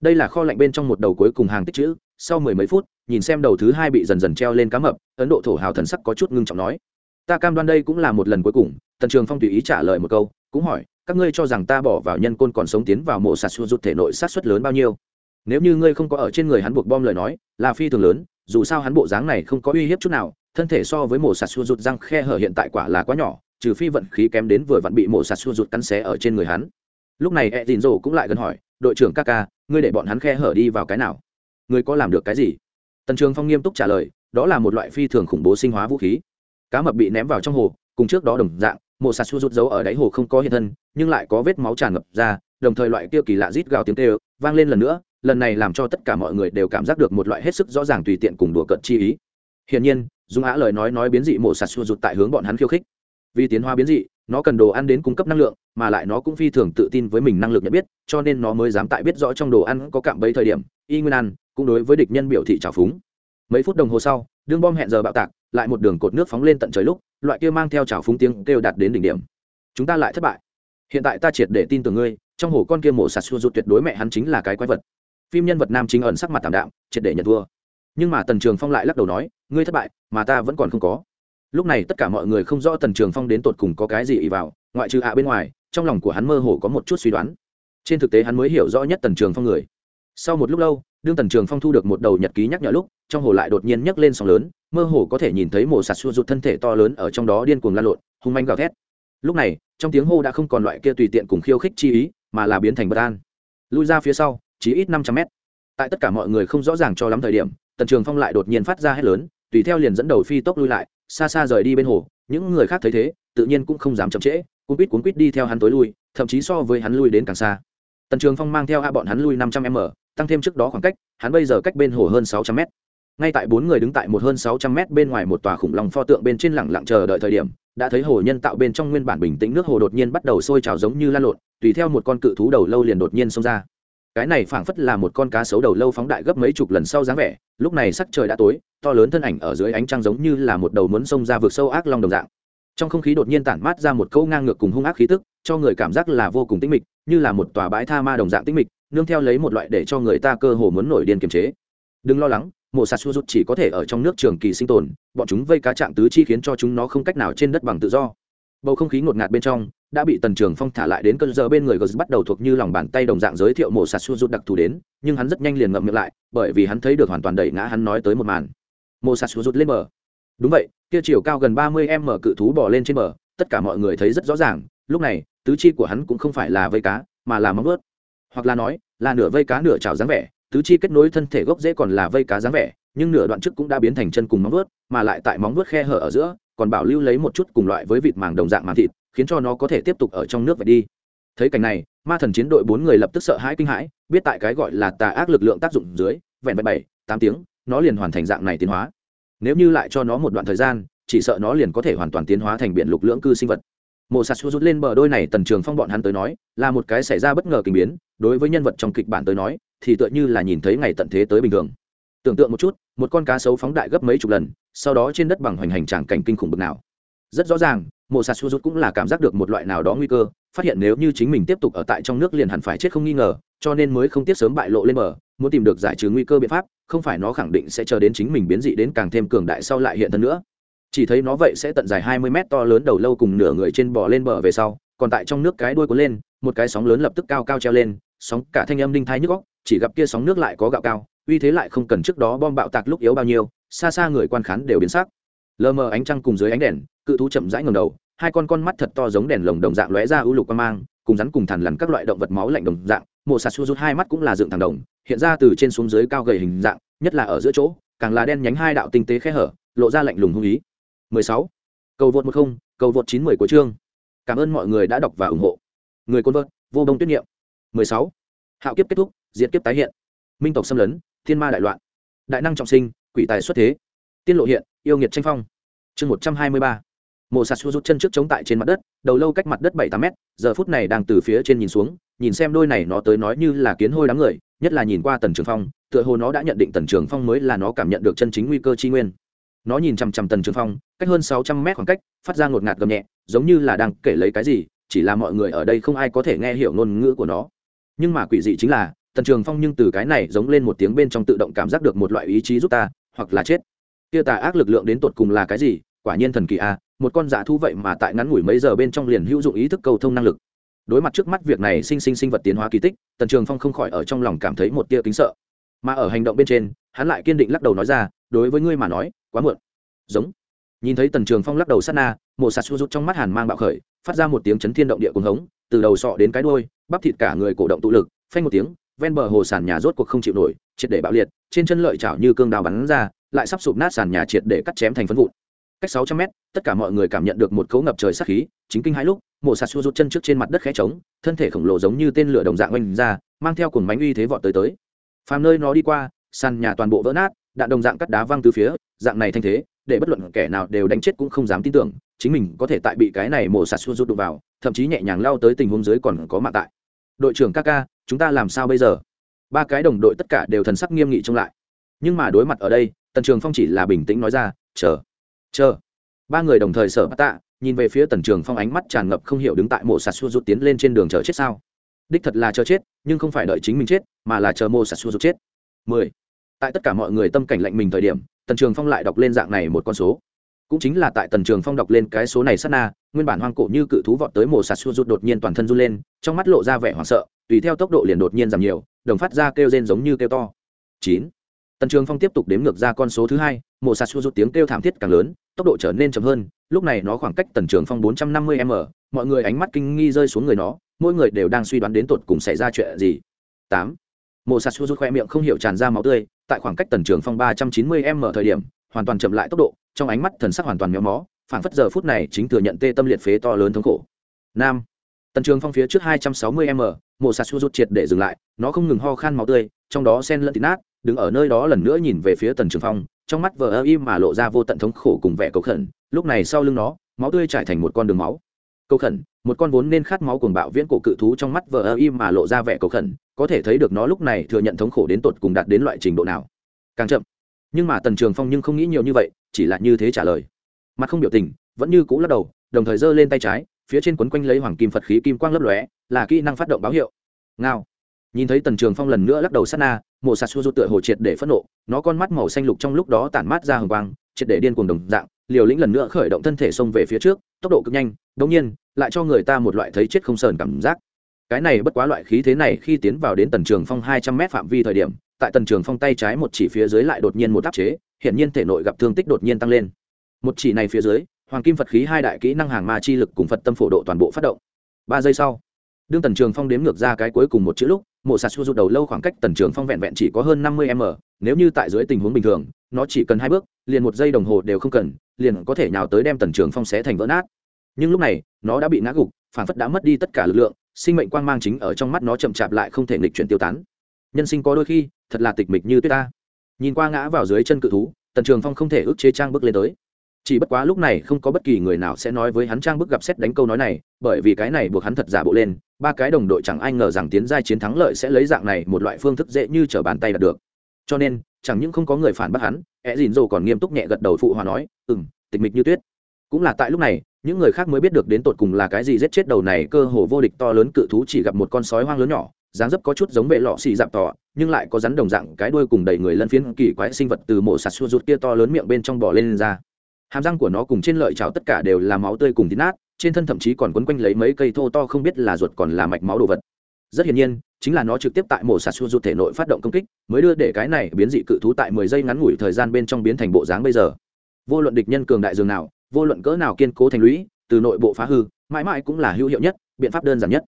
đây là kho lạnh bên trong một đầu cuối cùng hàng tích chữ, sau mười mấy phút, nhìn xem đầu thứ hai bị dần dần treo lên cá mập, ấn độ thổ hào thần sắc có chút ngưng trọng nói. Ta cam đoan đây cũng là một lần cuối cùng, tần trường phong tùy ý trả lời một câu, cũng hỏi, các ngươi cho rằng ta bỏ vào nhân côn còn sống tiến vào mộ sạt xua rụt thể nội sát xuất lớn bao nhiêu? Nếu như ngươi không có ở trên người hắn buộc bom lời nói, là phi thường lớn, dù sao hắn bộ dáng này không có uy hiếp chút nào, thân thể so với mổ sạt xua rụt răng khe hở hiện tại quả là quá nhỏ, trừ phi vận khí kém đến vừa vặn bị mổ sạt xua rụt cắn xé ở trên người hắn lúc này e dìn rồ cũng lại gần hỏi, đội trưởng ca ca, ngươi để bọn hắn khe hở đi vào cái nào? Ngươi có làm được cái gì? Tần trường phong nghiêm túc trả lời, đó là một loại phi thường khủng bố sinh hóa vũ khí. Cá mập bị ném vào trong hồ, cùng trước đó đồng dạng một sạt xua rụt giấu ở đáy hồ không có hiện thân, nhưng lại có vết máu tràn ngập ra, đồng thời loại kia kỳ lạ rít gào tiếng kêu vang lên lần nữa, lần này làm cho tất cả mọi người đều cảm giác được một loại hết sức rõ ràng tùy tiện cùng đùa cợt chi ý. Hiển nhiên dùng á lời nói nói biến dị mổ sạt xua rụt tại hướng bọn hắn khiêu khích. Vì tiến hóa biến dị nó cần đồ ăn đến cung cấp năng lượng, mà lại nó cũng phi thường tự tin với mình năng lực nhận biết, cho nên nó mới dám tại biết rõ trong đồ ăn có cạm bấy thời điểm, y nguyên ăn, cũng đối với địch nhân biểu thị trào phúng. Mấy phút đồng hồ sau, đương bom hẹn giờ bạo tạc, lại một đường cột nước phóng lên tận trời lúc, loại kia mang theo trào phúng tiếng kêu đạt đến đỉnh điểm. Chúng ta lại thất bại. Hiện tại ta triệt để tin tưởng ngươi, trong hồ con kia mổ sạt xua rụt tuyệt đối mẹ hắn chính là cái quái vật. Phim nhân vật nam chính ẩn sắc mặt tảm đạm, triệt để nhận thua. Nhưng mà tần trường phong lại lắc đầu nói, ngươi thất bại, mà ta vẫn còn không có lúc này tất cả mọi người không rõ tần trường phong đến tột cùng có cái gì ý vào, ngoại trừ ạ bên ngoài, trong lòng của hắn mơ hồ có một chút suy đoán. Trên thực tế hắn mới hiểu rõ nhất tần trường phong người. Sau một lúc lâu, đương tần trường phong thu được một đầu nhật ký nhắc nhở lúc, trong hồ lại đột nhiên nhấc lên sóng lớn, mơ hồ có thể nhìn thấy mổ sạt xua rụt thân thể to lớn ở trong đó điên cuồng lan lộn, hung manh gào thét. Lúc này, trong tiếng hô đã không còn loại kia tùy tiện cùng khiêu khích chi ý, mà là biến thành bất an. Lui ra phía sau, chỉ ít năm trăm mét. Tại tất cả mọi người không rõ ràng cho lắm thời điểm, tần trường phong lại đột nhiên phát ra hét lớn, tùy theo liền dẫn đầu phi tốc lui lại xa xa rời đi bên hồ, những người khác thấy thế, tự nhiên cũng không dám chậm trễ, cuốn quýt cuốn quýt đi theo hắn tối lui, thậm chí so với hắn lui đến càng xa. Tần trường phong mang theo a bọn hắn lui năm trăm m, tăng thêm trước đó khoảng cách, hắn bây giờ cách bên hồ hơn sáu trăm m. Ngay tại bốn người đứng tại một hơn sáu trăm m bên ngoài một tòa khủng long pho tượng bên trên lẳng lặng chờ đợi thời điểm, đã thấy hồ nhân tạo bên trong nguyên bản bình tĩnh nước hồ đột nhiên bắt đầu sôi trào giống như lan lộn, tùy theo một con cự thú đầu lâu liền đột nhiên xông ra cái này phảng phất là một con cá sấu đầu lâu phóng đại gấp mấy chục lần sau dáng vẻ, lúc này sắc trời đã tối, to lớn thân ảnh ở dưới ánh trăng giống như là một đầu muốn xông ra vực sâu ác long đồng dạng. Trong không khí đột nhiên tản mát ra một câu ngang ngược cùng hung ác khí tức, cho người cảm giác là vô cùng tĩnh mịch, như là một tòa bãi tha ma đồng dạng tĩnh mịch, nương theo lấy một loại để cho người ta cơ hồ muốn nổi điên kiềm chế. Đừng lo lắng, mộ sạt su rút chỉ có thể ở trong nước trường kỳ sinh tồn, bọn chúng vây cá trạng tứ chi khiến cho chúng nó không cách nào trên đất bằng tự do. Bầu không khí ngột ngạt bên trong đã bị tần trường phong thả lại đến cơn giờ bên người gờ bắt đầu thuộc như lòng bàn tay đồng dạng giới thiệu mổ sạt su rút đặc thù đến, nhưng hắn rất nhanh liền ngậm miệng lại, bởi vì hắn thấy được hoàn toàn đẩy ngã hắn nói tới một màn. Mổ sạt su rút lên bờ. Đúng vậy, kia chiều cao gần ba mươi m cự thú bỏ lên trên bờ, tất cả mọi người thấy rất rõ ràng, lúc này, tứ chi của hắn cũng không phải là vây cá, mà là móng ướt hoặc là nói, là nửa vây cá nửa chảo dáng vẻ, tứ chi kết nối thân thể gốc dễ còn là vây cá dáng vẻ, nhưng nửa đoạn trước cũng đã biến thành chân cùng móng vuốt, mà lại tại móng vuốt khe hở ở giữa, còn bảo lưu lấy một chút cùng loại với vịt màng đồng dạng màng thịt khiến cho nó có thể tiếp tục ở trong nước vậy đi. Thấy cảnh này, ma thần chiến đội bốn người lập tức sợ hãi kinh hãi, biết tại cái gọi là tà ác lực lượng tác dụng dưới, vẹn vẹn bảy, tám tiếng, nó liền hoàn thành dạng này tiến hóa. Nếu như lại cho nó một đoạn thời gian, chỉ sợ nó liền có thể hoàn toàn tiến hóa thành biển lục lưỡng cư sinh vật. Mộ sạt rút lên bờ đôi này tần trường phong bọn hắn tới nói, là một cái xảy ra bất ngờ kinh biến, đối với nhân vật trong kịch bản tới nói, thì tựa như là nhìn thấy ngày tận thế tới bình thường. Tưởng tượng một chút, một con cá sấu phóng đại gấp mấy chục lần, sau đó trên đất bằng hoành hành tràng cảnh kinh khủng bực nào. Rất rõ ràng mộ sạt rút cũng là cảm giác được một loại nào đó nguy cơ, phát hiện nếu như chính mình tiếp tục ở tại trong nước liền hẳn phải chết không nghi ngờ, cho nên mới không tiếp sớm bại lộ lên bờ, muốn tìm được giải trừ nguy cơ biện pháp, không phải nó khẳng định sẽ chờ đến chính mình biến dị đến càng thêm cường đại sau lại hiện thân nữa. Chỉ thấy nó vậy sẽ tận dài hai mươi mét to lớn đầu lâu cùng nửa người trên bò lên bờ về sau, còn tại trong nước cái đuôi cuốn lên, một cái sóng lớn lập tức cao cao treo lên, sóng cả thanh âm đinh thai nhức góc chỉ gặp kia sóng nước lại có gạo cao, uy thế lại không cần trước đó bom bạo tạc lúc yếu bao nhiêu, xa xa người quan khán đều biến sắc lờ mờ ánh trăng cùng dưới ánh đèn cự thú chậm rãi ngầm đầu hai con con mắt thật to giống đèn lồng đồng dạng lóe ra ưu lục quan mang cùng rắn cùng thằn lằn các loại động vật máu lạnh đồng dạng mộ sạt xua rút hai mắt cũng là dựng thẳng đồng hiện ra từ trên xuống dưới cao gầy hình dạng nhất là ở giữa chỗ càng là đen nhánh hai đạo tinh tế khe hở lộ ra lạnh lùng hung ý. 16. cầu vượt 10, cầu vượt 90 của chương. Cảm ơn mọi người đã đọc và ủng hộ. Người côn vợt vô đông tuyết nghiệm. 16. hạo kiếp kết thúc diệt kiếp tái hiện. Minh tộc xâm lấn thiên ma đại loạn. Đại năng trọng sinh quỷ tài xuất thế tiên lộ hiện, yêu nghiệt tranh phong. Chương 123 mộ sạt xua rút chân trước chống tại trên mặt đất, đầu lâu cách mặt đất bảy tám mét, giờ phút này đang từ phía trên nhìn xuống, nhìn xem đôi này nó tới nói như là kiến hôi đám người, nhất là nhìn qua tần trường phong, tựa hồ nó đã nhận định tần trường phong mới là nó cảm nhận được chân chính nguy cơ chi nguyên. Nó nhìn chằm chằm tần trường phong, cách hơn sáu trăm mét khoảng cách, phát ra ngột ngạt gầm nhẹ, giống như là đang kể lấy cái gì, chỉ là mọi người ở đây không ai có thể nghe hiểu ngôn ngữ của nó. Nhưng mà quỷ dị chính là, tần trường phong nhưng từ cái này giống lên một tiếng bên trong tự động cảm giác được một loại ý chí giúp ta, hoặc là chết kia tà ác lực lượng đến tột cùng là cái gì? Quả nhiên thần kỳ a à, một con dạ thu vậy mà tại ngắn ngủi mấy giờ bên trong liền hữu dụng ý thức cầu thông năng lực. Đối mặt trước mắt việc này sinh sinh sinh vật tiến hóa kỳ tích tần trường phong không khỏi ở trong lòng cảm thấy một tia kính sợ. Mà ở hành động bên trên hắn lại kiên định lắc đầu nói ra đối với ngươi mà nói quá muộn. Giống. Nhìn thấy tần trường phong lắc đầu sát na một sạt su rút trong mắt hàn mang bạo khởi phát ra một tiếng chấn thiên động địa cuồng hống từ đầu sọ đến cái đuôi bắp thịt cả người cổ động tụ lực phanh một tiếng ven bờ hồ sàn nhà rốt cuộc không chịu nổi, triệt để bạo liệt, trên chân lợi chảo như cương đào bắn ra, lại sắp sụp nát sàn nhà triệt để cắt chém thành phân vụn. Cách sáu trăm mét, tất cả mọi người cảm nhận được một cấu ngập trời sát khí, chính kinh hai lúc mổ sạt xua rút chân trước trên mặt đất khẽ trống, thân thể khổng lồ giống như tên lửa đồng dạng oanh ra, mang theo cùng bánh uy thế vọt tới tới. Phàm nơi nó đi qua, sàn nhà toàn bộ vỡ nát, đạn đồng dạng cắt đá văng từ phía, dạng này thanh thế, để bất luận kẻ nào đều đánh chết cũng không dám tin tưởng, chính mình có thể tại bị cái này mổ sạt xua rút đụng vào, thậm chí nhẹ nhàng lao tới tình huống dưới còn có mạng tại đội trưởng ca ca, chúng ta làm sao bây giờ? Ba cái đồng đội tất cả đều thần sắc nghiêm nghị trông lại. Nhưng mà đối mặt ở đây, tần trường phong chỉ là bình tĩnh nói ra, chờ chờ. Ba người đồng thời sở bắt tạ, nhìn về phía tần trường phong ánh mắt tràn ngập không hiểu đứng tại mộ sạt xua rút tiến lên trên đường chờ chết sao. Đích thật là chờ chết, nhưng không phải đợi chính mình chết, mà là chờ mộ sạt xua rút chết. Mười. Tại tất cả mọi người tâm cảnh lạnh mình thời điểm, tần trường phong lại đọc lên dạng này một con số cũng chính là tại tần trường phong đọc lên cái số này sát na, nguyên bản hoang cổ như cự thú vọt tới mổ sạt xua rút đột nhiên toàn thân run lên, trong mắt lộ ra vẻ hoảng sợ, tùy theo tốc độ liền đột nhiên giảm nhiều, đồng phát ra kêu rên giống như kêu to. Chín. Tần trường phong tiếp tục đếm ngược ra con số thứ hai, mổ sạt xua rút tiếng kêu thảm thiết càng lớn, tốc độ trở nên chậm hơn, lúc này nó khoảng cách tần trường phong bốn trăm năm mươi m, mọi người ánh mắt kinh nghi rơi xuống người nó, mỗi người đều đang suy đoán đến tột cùng xảy ra chuyện gì. Tám. Mổ sạt xua rút khoe miệng không hiểu tràn ra máu tươi, tại khoảng cách tần trường phong ba trăm chín mươi m thời điểm hoàn toàn chậm lại tốc độ, trong ánh mắt thần sắc hoàn toàn méo mó, phảng phất giờ phút này chính thừa nhận tê tâm liệt phế to lớn thống khổ. Nam. Tần trường phong phía trước hai trăm sáu mươi m, mộ sạt xua rút triệt để dừng lại, nó không ngừng ho khan máu tươi, trong đó sen lẫn thịt nát, đứng ở nơi đó lần nữa nhìn về phía tần trường phong, trong mắt vờ ơ im mà lộ ra vô tận thống khổ cùng vẻ cầu khẩn, lúc này sau lưng nó, máu tươi trải thành một con đường máu. Cầu khẩn, một con vốn nên khát máu cuồng bạo viễn cổ cự thú trong mắt vờ ơ im mà lộ ra vẻ cầu khẩn, có thể thấy được nó lúc này thừa nhận thống khổ đến tột cùng đạt đến loại trình độ nào. Càng chậm nhưng mà tần trường phong nhưng không nghĩ nhiều như vậy, chỉ là như thế trả lời. Mặt không biểu tình, vẫn như cũ lắc đầu, đồng thời giơ lên tay trái, phía trên quấn quanh lấy hoàng kim phật khí kim quang lấp lóe, là kỹ năng phát động báo hiệu. Ngao. Nhìn thấy tần trường phong lần nữa lắc đầu sát na, mộ sạt su du tựa hồ triệt để phẫn nộ, nó con mắt màu xanh lục trong lúc đó tản mát ra hồng quang, triệt để điên cuồng đồng dạng, liều lĩnh lần nữa khởi động thân thể xông về phía trước, tốc độ cực nhanh đống nhiên, lại cho người ta một loại thấy chết không sờn cảm giác. Cái này bất quá loại khí thế này khi tiến vào đến tần trường phong hai trăm mét phạm vi thời điểm tại tần trường phong tay trái một chỉ phía dưới lại đột nhiên một áp chế hiện nhiên thể nội gặp thương tích đột nhiên tăng lên. Một chỉ này phía dưới, hoàng kim phật khí hai đại kỹ năng hàng ma chi lực cùng phật tâm phổ độ toàn bộ phát động. Ba giây sau, đương tần trường phong đếm ngược ra cái cuối cùng một chữ lúc, mộ sạt xua rụt đầu lâu khoảng cách tần trường phong vẹn vẹn chỉ có hơn năm mươi m, nếu như tại dưới tình huống bình thường, nó chỉ cần hai bước, liền một giây đồng hồ đều không cần, liền có thể nhào tới đem tần trường phong xé thành vỡ nát. Nhưng lúc này, nó đã bị ngã gục, phản phất đã mất đi tất cả lực lượng, sinh mệnh quang mang chính ở trong mắt nó chậm chạp lại không thể nghịch chuyển tiêu tán nhân sinh có đôi khi, thật là tịch mịch như tuyết ta. Nhìn qua ngã vào dưới chân cự thú, tần trường phong không thể ước chế trang bước lên tới. Chỉ bất quá lúc này không có bất kỳ người nào sẽ nói với hắn trang bức gặp xét đánh câu nói này, bởi vì cái này buộc hắn thật giả bộ lên, ba cái đồng đội chẳng ai ngờ rằng tiến giai chiến thắng lợi sẽ lấy dạng này một loại phương thức dễ như t bàn tay đạt được. Cho nên, chẳng những không có người phản bác hắn ẹ dìn dồ còn nghiêm túc nhẹ gật đầu phụ hòa nói ừ m tịch mịch như tuyết. Cũng là tại lúc này, những người khác mới biết được đến tột cùng là cái gì giết chết đầu này cơ hồ vô địch to lớn cự thú chỉ gặp một con sói hoang lớn nhỏ dáng dấp có chút giống vệ lọ xì dạp tỏ nhưng lại có rắn đồng dạng cái đuôi cùng đầy người lân phiến kỳ quái sinh vật từ mộ sạt xua rụt kia to lớn miệng bên trong bò lên, lên ra. Hàm răng của nó cùng trên lợi chảo tất cả đều là máu tươi cùng thịt nát trên thân thậm chí còn quấn quanh lấy mấy cây thô to không biết là ruột còn là mạch máu đồ vật. Rất hiển nhiên chính là nó trực tiếp tại mổ sạt xua rụt thể nội phát động công kích mới đưa để cái này biến dị cự thú tại mười giây ngắn ngủi thời gian bên trong biến thành bộ dáng bây giờ. Vô luận địch nhân cường đại dường nào vô luận cỡ nào kiên cố thành lũy từ nội bộ phá hư mãi mãi cũng là hữu hiệu nhất biện pháp đơn giản nhất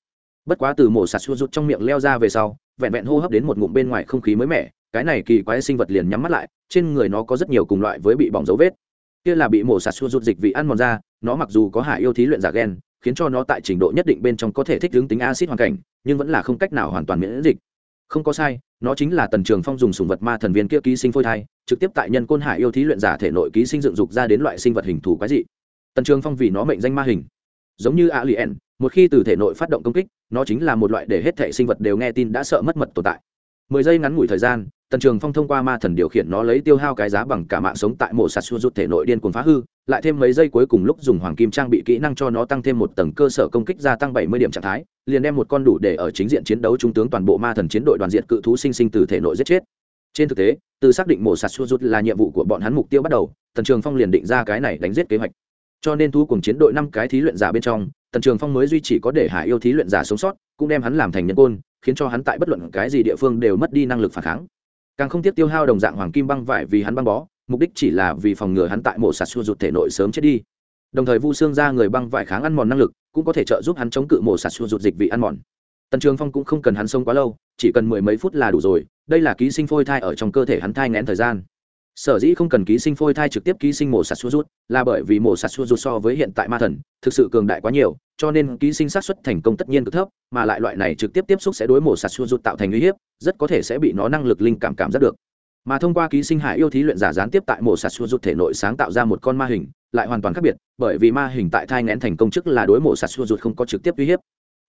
bất quá từ mổ sạt xua rút trong miệng leo ra về sau, vẹn vẹn hô hấp đến một ngụm bên ngoài không khí mới mẻ, cái này kỳ quái sinh vật liền nhắm mắt lại, trên người nó có rất nhiều cùng loại với bị bỏng dấu vết. Kia là bị mổ sạt xua rút dịch vị ăn mòn ra, nó mặc dù có hạ yêu thí luyện giả gen, khiến cho nó tại trình độ nhất định bên trong có thể thích ứng tính acid hoàn cảnh, nhưng vẫn là không cách nào hoàn toàn miễn dịch. Không có sai, nó chính là tần trường phong dùng sùng vật ma thần viên kia ký sinh phôi thai, trực tiếp tại nhân côn hải yêu thí luyện giả thể nội ký sinh dựng dục ra đến loại sinh vật hình thù quái dị. Tần trường phong vì nó mệnh danh ma hình, giống như alien một khi từ thể nội phát động công kích, nó chính là một loại để hết thể sinh vật đều nghe tin đã sợ mất mật tồn tại. Mười giây ngắn ngủi thời gian, tần trường phong thông qua ma thần điều khiển nó lấy tiêu hao cái giá bằng cả mạng sống tại mộ sạt xua rút thể nội điên cuồng phá hư, lại thêm mấy giây cuối cùng lúc dùng hoàng kim trang bị kỹ năng cho nó tăng thêm một tầng cơ sở công kích gia tăng bảy mươi điểm trạng thái, liền đem một con đủ để ở chính diện chiến đấu trung tướng toàn bộ ma thần chiến đội đoàn diện cự thú sinh sinh từ thể nội giết chết. Trên thực tế, từ xác định mộ sạt xua rút là nhiệm vụ của bọn hắn mục tiêu bắt đầu, tần trường phong liền định ra cái này đánh giết kế hoạch cho nên thu cùng chiến đội năm cái thí luyện giả bên trong, tần trường phong mới duy chỉ có để hải yêu thí luyện giả sống sót, cũng đem hắn làm thành nhân côn, khiến cho hắn tại bất luận cái gì địa phương đều mất đi năng lực phản kháng. Càng không tiếc tiêu hao đồng dạng hoàng kim băng vải vì hắn băng bó, mục đích chỉ là vì phòng ngừa hắn tại mổ sạt xua rụt thể nội sớm chết đi. Đồng thời vu xương ra người băng vải kháng ăn mòn năng lực, cũng có thể trợ giúp hắn chống cự mổ sạt xua rụt dịch vị ăn mòn. Tần trường phong cũng không cần hắn sống quá lâu, chỉ cần mười mấy phút là đủ rồi, đây là ký sinh phôi thai ở trong cơ thể hắn thai ngén thời gian sở dĩ không cần ký sinh phôi thai trực tiếp ký sinh mổ sạt xua rút, là bởi vì mổ sạt xua rút so với hiện tại ma thần, thực sự cường đại quá nhiều, cho nên ký sinh xác suất thành công tất nhiên cực thấp, mà lại loại này trực tiếp tiếp xúc sẽ đối mổ sạt xua rút tạo thành uy hiếp, rất có thể sẽ bị nó năng lực linh cảm cảm giác được. Mà thông qua ký sinh hải yêu thí luyện giả gián tiếp tại mổ sạt xua rút thể nội sáng tạo ra một con ma hình, lại hoàn toàn khác biệt, bởi vì ma hình tại thai ngén thành công chức là đối mổ sạt xua rút không có trực tiếp uy hiếp.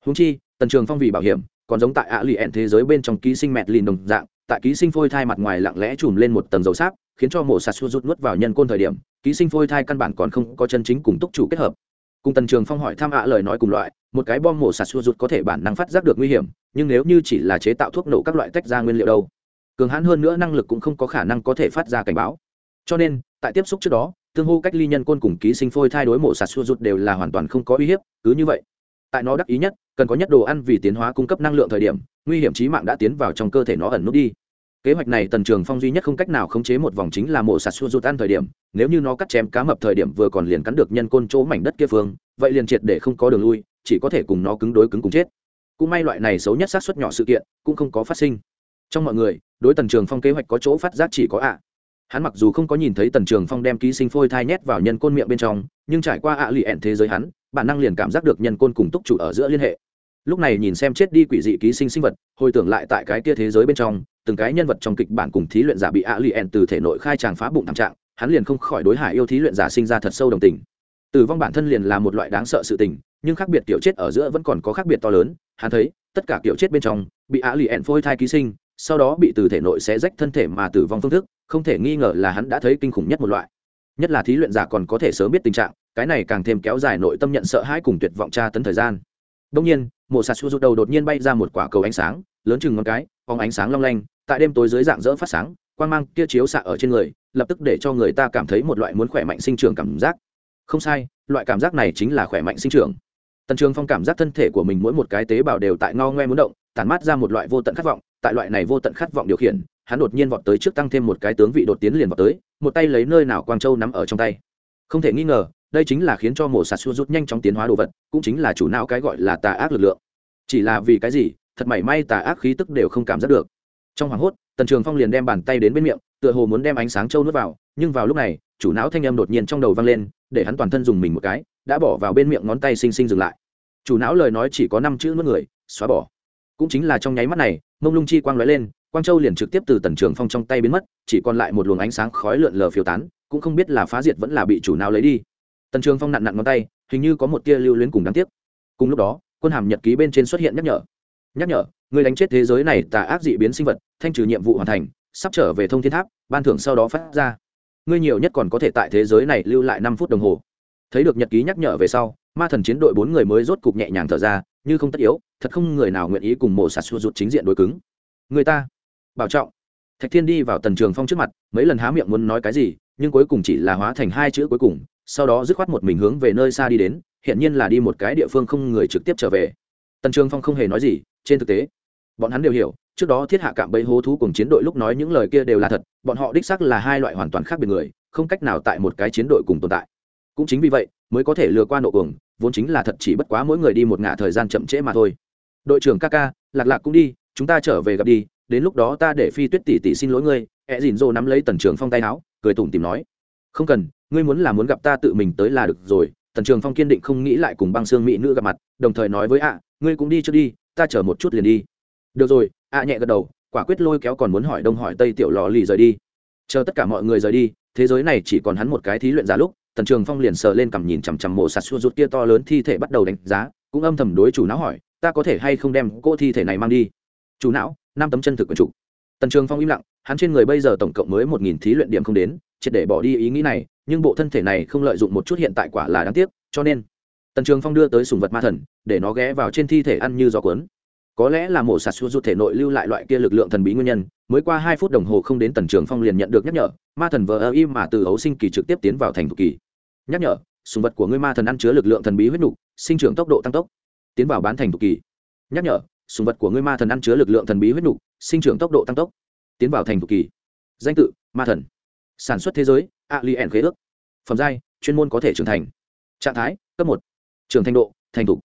Húng chi, tần trường phong vì bảo hiểm, còn giống tại ạ lì ẹn thế giới bên trong ký sinh mẹt lìn đồng dạng, tại ký sinh phôi thai mặt ngoài lặng lẽ chùm lên một tầng dầu sáp khiến cho mổ sạt xua rút nuốt vào nhân côn thời điểm, ký sinh phôi thai căn bản còn không có chân chính cùng túc chủ kết hợp. Cùng tần trường phong hỏi tham ạ lời nói cùng loại, một cái bom mổ sạt xua rút có thể bản năng phát giác được nguy hiểm, nhưng nếu như chỉ là chế tạo thuốc nổ các loại tách ra nguyên liệu đâu, cường hãn hơn nữa năng lực cũng không có khả năng có thể phát ra cảnh báo. Cho nên, tại tiếp xúc trước đó, tương hô cách ly nhân côn cùng ký sinh phôi thai đối mổ sạt xua rút đều là hoàn toàn không có uy hiếp, cứ như vậy. Tại nó đắc ý nhất, cần có nhất đồ ăn vì tiến hóa cung cấp năng lượng thời điểm, nguy hiểm trí mạng đã tiến vào trong cơ thể nó ẩn nút đi kế hoạch này tần trường phong duy nhất không cách nào khống chế một vòng chính là mổ sạt xua rút ăn thời điểm, nếu như nó cắt chém cá mập thời điểm vừa còn liền cắn được nhân côn chỗ mảnh đất kia phương, vậy liền triệt để không có đường lui, chỉ có thể cùng nó cứng đối cứng cùng chết. Cũng may loại này xấu nhất xác suất nhỏ sự kiện, cũng không có phát sinh. Trong mọi người, đối tần trường phong kế hoạch có chỗ phát giác chỉ có ạ. Hắn mặc dù không có nhìn thấy tần trường phong đem ký sinh phôi thai nhét vào nhân côn miệng bên trong, nhưng trải qua ạ lì ẹn thế giới hắn, bản năng liền cảm giác được nhân côn cùng túc chủ ở giữa liên hệ. Lúc này nhìn xem chết đi quỷ dị ký sinh sinh vật, hồi tưởng lại tại cái kia thế giới bên trong từng cái nhân vật trong kịch bản cùng thí luyện giả bị ạ lì ẹn từ thể nội khai tràng phá bụng thảm trạng, hắn liền không khỏi đối hải yêu thí luyện giả sinh ra thật sâu đồng tình. Tử vong bản thân liền là một loại đáng sợ sự tình, nhưng khác biệt kiểu chết ở giữa vẫn còn có khác biệt to lớn, hắn thấy, tất cả kiểu chết bên trong, bị ạ lì ẹn phôi thai ký sinh, sau đó bị từ thể nội xé rách thân thể mà tử vong phương thức, không thể nghi ngờ là hắn đã thấy kinh khủng nhất một loại. Nhất là thí luyện giả còn có thể sớm biết tình trạng, cái này càng thêm kéo dài nội tâm nhận sợ hãi cùng tuyệt vọng tra tấn thời gian. Đông nhiên, mộ sạt xua rụt đầu đột nhiên bay ra một quả cầu ánh sáng lớn chừng ngón cái, phóng ánh sáng long lanh, tại đêm tối dưới dạng dỡ phát sáng, quang mang kia chiếu xạ ở trên người, lập tức để cho người ta cảm thấy một loại muốn khỏe mạnh sinh trưởng cảm giác. Không sai, loại cảm giác này chính là khỏe mạnh sinh trưởng. Tần trường phong cảm giác thân thể của mình mỗi một cái tế bào đều tại ngao ngoe muốn động, tản mát ra một loại vô tận khát vọng, tại loại này vô tận khát vọng điều khiển, hắn đột nhiên vọt tới trước tăng thêm một cái tướng vị đột tiến liền vọt tới, một tay lấy nơi nào quang châu nắm ở trong tay. Không thể nghi ngờ, đây chính là khiến cho mổ sạt xua rút nhanh chóng tiến hóa đồ vật, cũng chính là chủ não cái gọi là tà ác lực lượng. Chỉ là vì cái gì thật mảy may tà ác khí tức đều không cảm giác được. Trong hoảng hốt, tần trường phong liền đem bàn tay đến bên miệng, tựa hồ muốn đem ánh sáng trâu nuốt vào, nhưng vào lúc này, chủ não thanh âm đột nhiên trong đầu vang lên, để hắn toàn thân dùng mình một cái, đã bỏ vào bên miệng ngón tay xinh xinh dừng lại. Chủ não lời nói chỉ có năm chữ nuốt người, xóa bỏ. Cũng chính là trong nháy mắt này, mông lung chi quang lóe lên, quang châu liền trực tiếp từ tần trường phong trong tay biến mất, chỉ còn lại một luồng ánh sáng khói lượn lờ phiêu tán, cũng không biết là phá diệt vẫn là bị chủ nào lấy đi. Tần trường phong nặn nặn ngón tay, hình như có một tia lưu luyến cùng đáng tiếc. Cùng lúc đó, quân hàm nhật ký bên trên xuất hiện nhắc nhở nhắc nhở, người đánh chết thế giới này tà ác dị biến sinh vật, thanh trừ nhiệm vụ hoàn thành, sắp trở về thông thiên tháp, ban thưởng sau đó phát ra. Ngươi nhiều nhất còn có thể tại thế giới này lưu lại năm phút đồng hồ. Thấy được nhật ký nhắc nhở về sau, ma thần chiến đội bốn người mới rốt cục nhẹ nhàng thở ra, như không tất yếu, thật không người nào nguyện ý cùng mổ sạt sụt rụt chính diện đối cứng. Người ta, bảo trọng. Thạch thiên đi vào tần trường phong trước mặt, mấy lần há miệng muốn nói cái gì, nhưng cuối cùng chỉ là hóa thành hai chữ cuối cùng, sau đó dứt khoát một mình hướng về nơi xa đi đến hiện nhiên là đi một cái địa phương không người trực tiếp trở về. Tần trường phong không hề nói gì trên thực tế, bọn hắn đều hiểu, trước đó thiết hạ cạm bẫy hố thú cùng chiến đội lúc nói những lời kia đều là thật, bọn họ đích xác là hai loại hoàn toàn khác biệt người, không cách nào tại một cái chiến đội cùng tồn tại. Cũng chính vì vậy, mới có thể lừa qua nộ cuồng, vốn chính là thật chỉ bất quá mỗi người đi một ngã thời gian chậm trễ mà thôi. Đội trưởng ca ca, lạc lạc cũng đi, chúng ta trở về gặp đi, đến lúc đó ta để phi tuyết tỷ tỷ xin lỗi ngươi ẹ dìn dô nắm lấy tần trường phong tay áo, cười tủm tìm nói, không cần, ngươi muốn là muốn gặp ta tự mình tới là được rồi, tần trường phong kiên định không nghĩ lại cùng băng xương mỹ nữ gặp mặt, đồng thời nói với ạ ngươi cũng đi trước đi ta chờ một chút liền đi. Được rồi, ạ nhẹ gật đầu, quả quyết lôi kéo còn muốn hỏi đông hỏi tây tiểu lò lì rời đi. Chờ tất cả mọi người rời đi, thế giới này chỉ còn hắn một cái thí luyện giả lúc, tần trường phong liền sờ lên cằm nhìn chằm chằm mổ sạt xua rút kia to lớn thi thể bắt đầu đánh giá, cũng âm thầm đối chủ não hỏi, ta có thể hay không đem cô thi thể này mang đi? Chủ não, năm tấm chân thực quần chủ. Tần trường phong im lặng, hắn trên người bây giờ tổng cộng mới một nghìn thí luyện điểm không đến, triệt để bỏ đi ý nghĩ này, nhưng bộ thân thể này không lợi dụng một chút hiện tại quả là đáng tiếc, cho nên tần trường phong đưa tới sùng vật ma thần, để nó ghé vào trên thi thể ăn như gió cuốn. Có lẽ là mổ sạt xuống rút thể nội lưu lại loại kia lực lượng thần bí nguyên nhân, mới qua hai phút đồng hồ không đến tần trường phong liền nhận được nhắc nhở, ma thần vờ ơ im mà từ ấu sinh kỳ trực tiếp tiến vào thành thục kỳ. Nhắc nhở, sùng vật của ngươi ma thần ăn chứa lực lượng thần bí huyết nục, sinh trưởng tốc độ tăng tốc, tiến vào bán thành thục kỳ. Nhắc nhở, sùng vật của ngươi ma thần ăn chứa lực lượng thần bí huyết nục, sinh trưởng tốc độ tăng tốc, tiến vào thành thục kỳ. Danh tự, ma thần. Sản xuất thế giới a li ẻn khế ước. Phẩm giai, chuyên môn có thể trưởng thành. Trạng thái, cấp một trưởng thành độ, thành thục.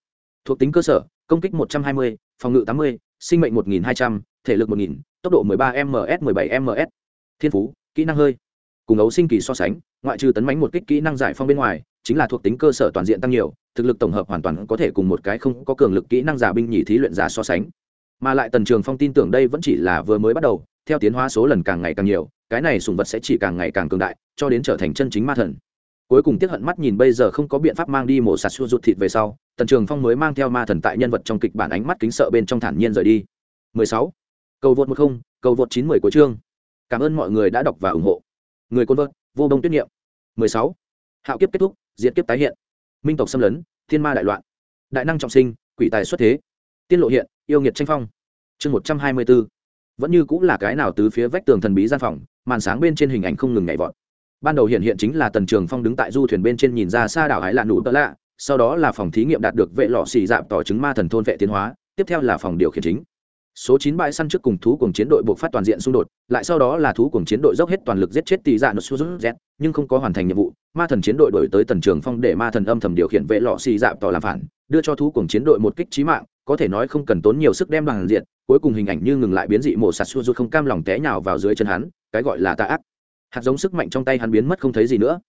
Thuộc tính cơ sở, công kích một trăm hai mươi, phòng ngự tám mươi, sinh mệnh một nghìn hai trăm, thể lực một nghìn, tốc độ mười ba ms mười bảy ms thiên phú, kỹ năng hơi. Cùng ấu sinh kỳ so sánh, ngoại trừ tấn mánh một kích kỹ năng giải phong bên ngoài, chính là thuộc tính cơ sở toàn diện tăng nhiều, thực lực tổng hợp hoàn toàn có thể cùng một cái không có cường lực kỹ năng giả binh nhì thí luyện giả so sánh. Mà lại tần trường phong tin tưởng đây vẫn chỉ là vừa mới bắt đầu, theo tiến hóa số lần càng ngày càng nhiều, cái này sùng vật sẽ chỉ càng ngày càng cường đại, cho đến trở thành chân chính ma thần cuối cùng tiếc hận mắt nhìn bây giờ không có biện pháp mang đi mổ sạt xua rụt thịt về sau, tần trường phong mới mang theo ma thần tại nhân vật trong kịch bản ánh mắt kính sợ bên trong thản nhiên rời đi. 16. cầu vượt một không, cầu vượt chín mười của chương. Cảm ơn mọi người đã đọc và ủng hộ. Người côn vợt vô đông tuyết niệm. 16. hạo kiếp kết thúc, diệt kiếp tái hiện. Minh tộc xâm lấn, thiên ma đại loạn. Đại năng trọng sinh, quỷ tài xuất thế. Tiên lộ hiện, yêu nghiệt tranh phong. Chương một trăm hai mươi b ố vẫn như cũng là cái nào từ phía vách tường thần bí gian phòng, màn sáng bên trên hình ảnh không ngừng nhảy vọt ban đầu hiện hiện chính là tần trường phong đứng tại du thuyền bên trên nhìn ra xa đảo hải lạ nụ tợ lạ, sau đó là phòng thí nghiệm đạt được vệ lọ xì dạp tỏ chứng ma thần thôn vệ tiến hóa, tiếp theo là phòng điều khiển chính. Số chín bãi săn trước cùng thú cùng chiến đội buộc phát toàn diện xung đột, lại sau đó là thú cùng chiến đội dốc hết toàn lực giết chết tỷ dạ nốt sút z nhưng không có hoàn thành nhiệm vụ, ma thần chiến đội đổi tới tần trường phong để ma thần âm thầm điều khiển vệ lọ xì dạp tỏ làm phản, đưa cho thú cùng chiến đội một kích trí mạng, có thể nói không cần tốn nhiều sức đem bằng diện, cuối cùng hình ảnh như ngừng lại biến dị mổ sạt xua không cam lòng té nhào vào dưới chân hắn, cái gọi là tạ ác hạt giống sức mạnh trong tay hắn biến mất không thấy gì nữa.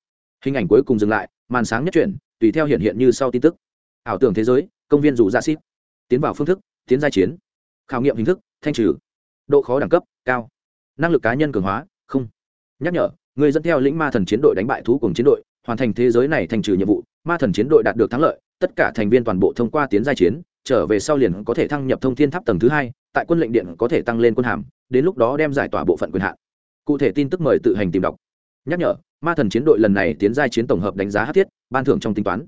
Hình ảnh cuối cùng dừng lại, màn sáng nhất chuyển, tùy theo hiện hiện như sau tin tức. Ảo tưởng thế giới, công viên rủ ra xít. Tiến vào phương thức, tiến gia chiến. Khảo nghiệm hình thức, thanh trừ. Độ khó đẳng cấp, cao. Năng lực cá nhân cường hóa, không. Nhắc nhở, người dẫn theo lĩnh ma thần chiến đội đánh bại thú cùng chiến đội, hoàn thành thế giới này thanh trừ nhiệm vụ, ma thần chiến đội đạt được thắng lợi, tất cả thành viên toàn bộ thông qua tiến gia chiến, trở về sau liền có thể thăng nhập thông thiên tháp tầng thứ hai, tại quân lệnh điện có thể tăng lên quân hàm, đến lúc đó đem giải tỏa bộ phận quyền hạn cụ thể tin tức mời tự hành tìm đọc. Nhắc nhở, ma thần chiến đội lần này tiến giai chiến tổng hợp đánh giá hát thiết, ban thưởng trong tính toán.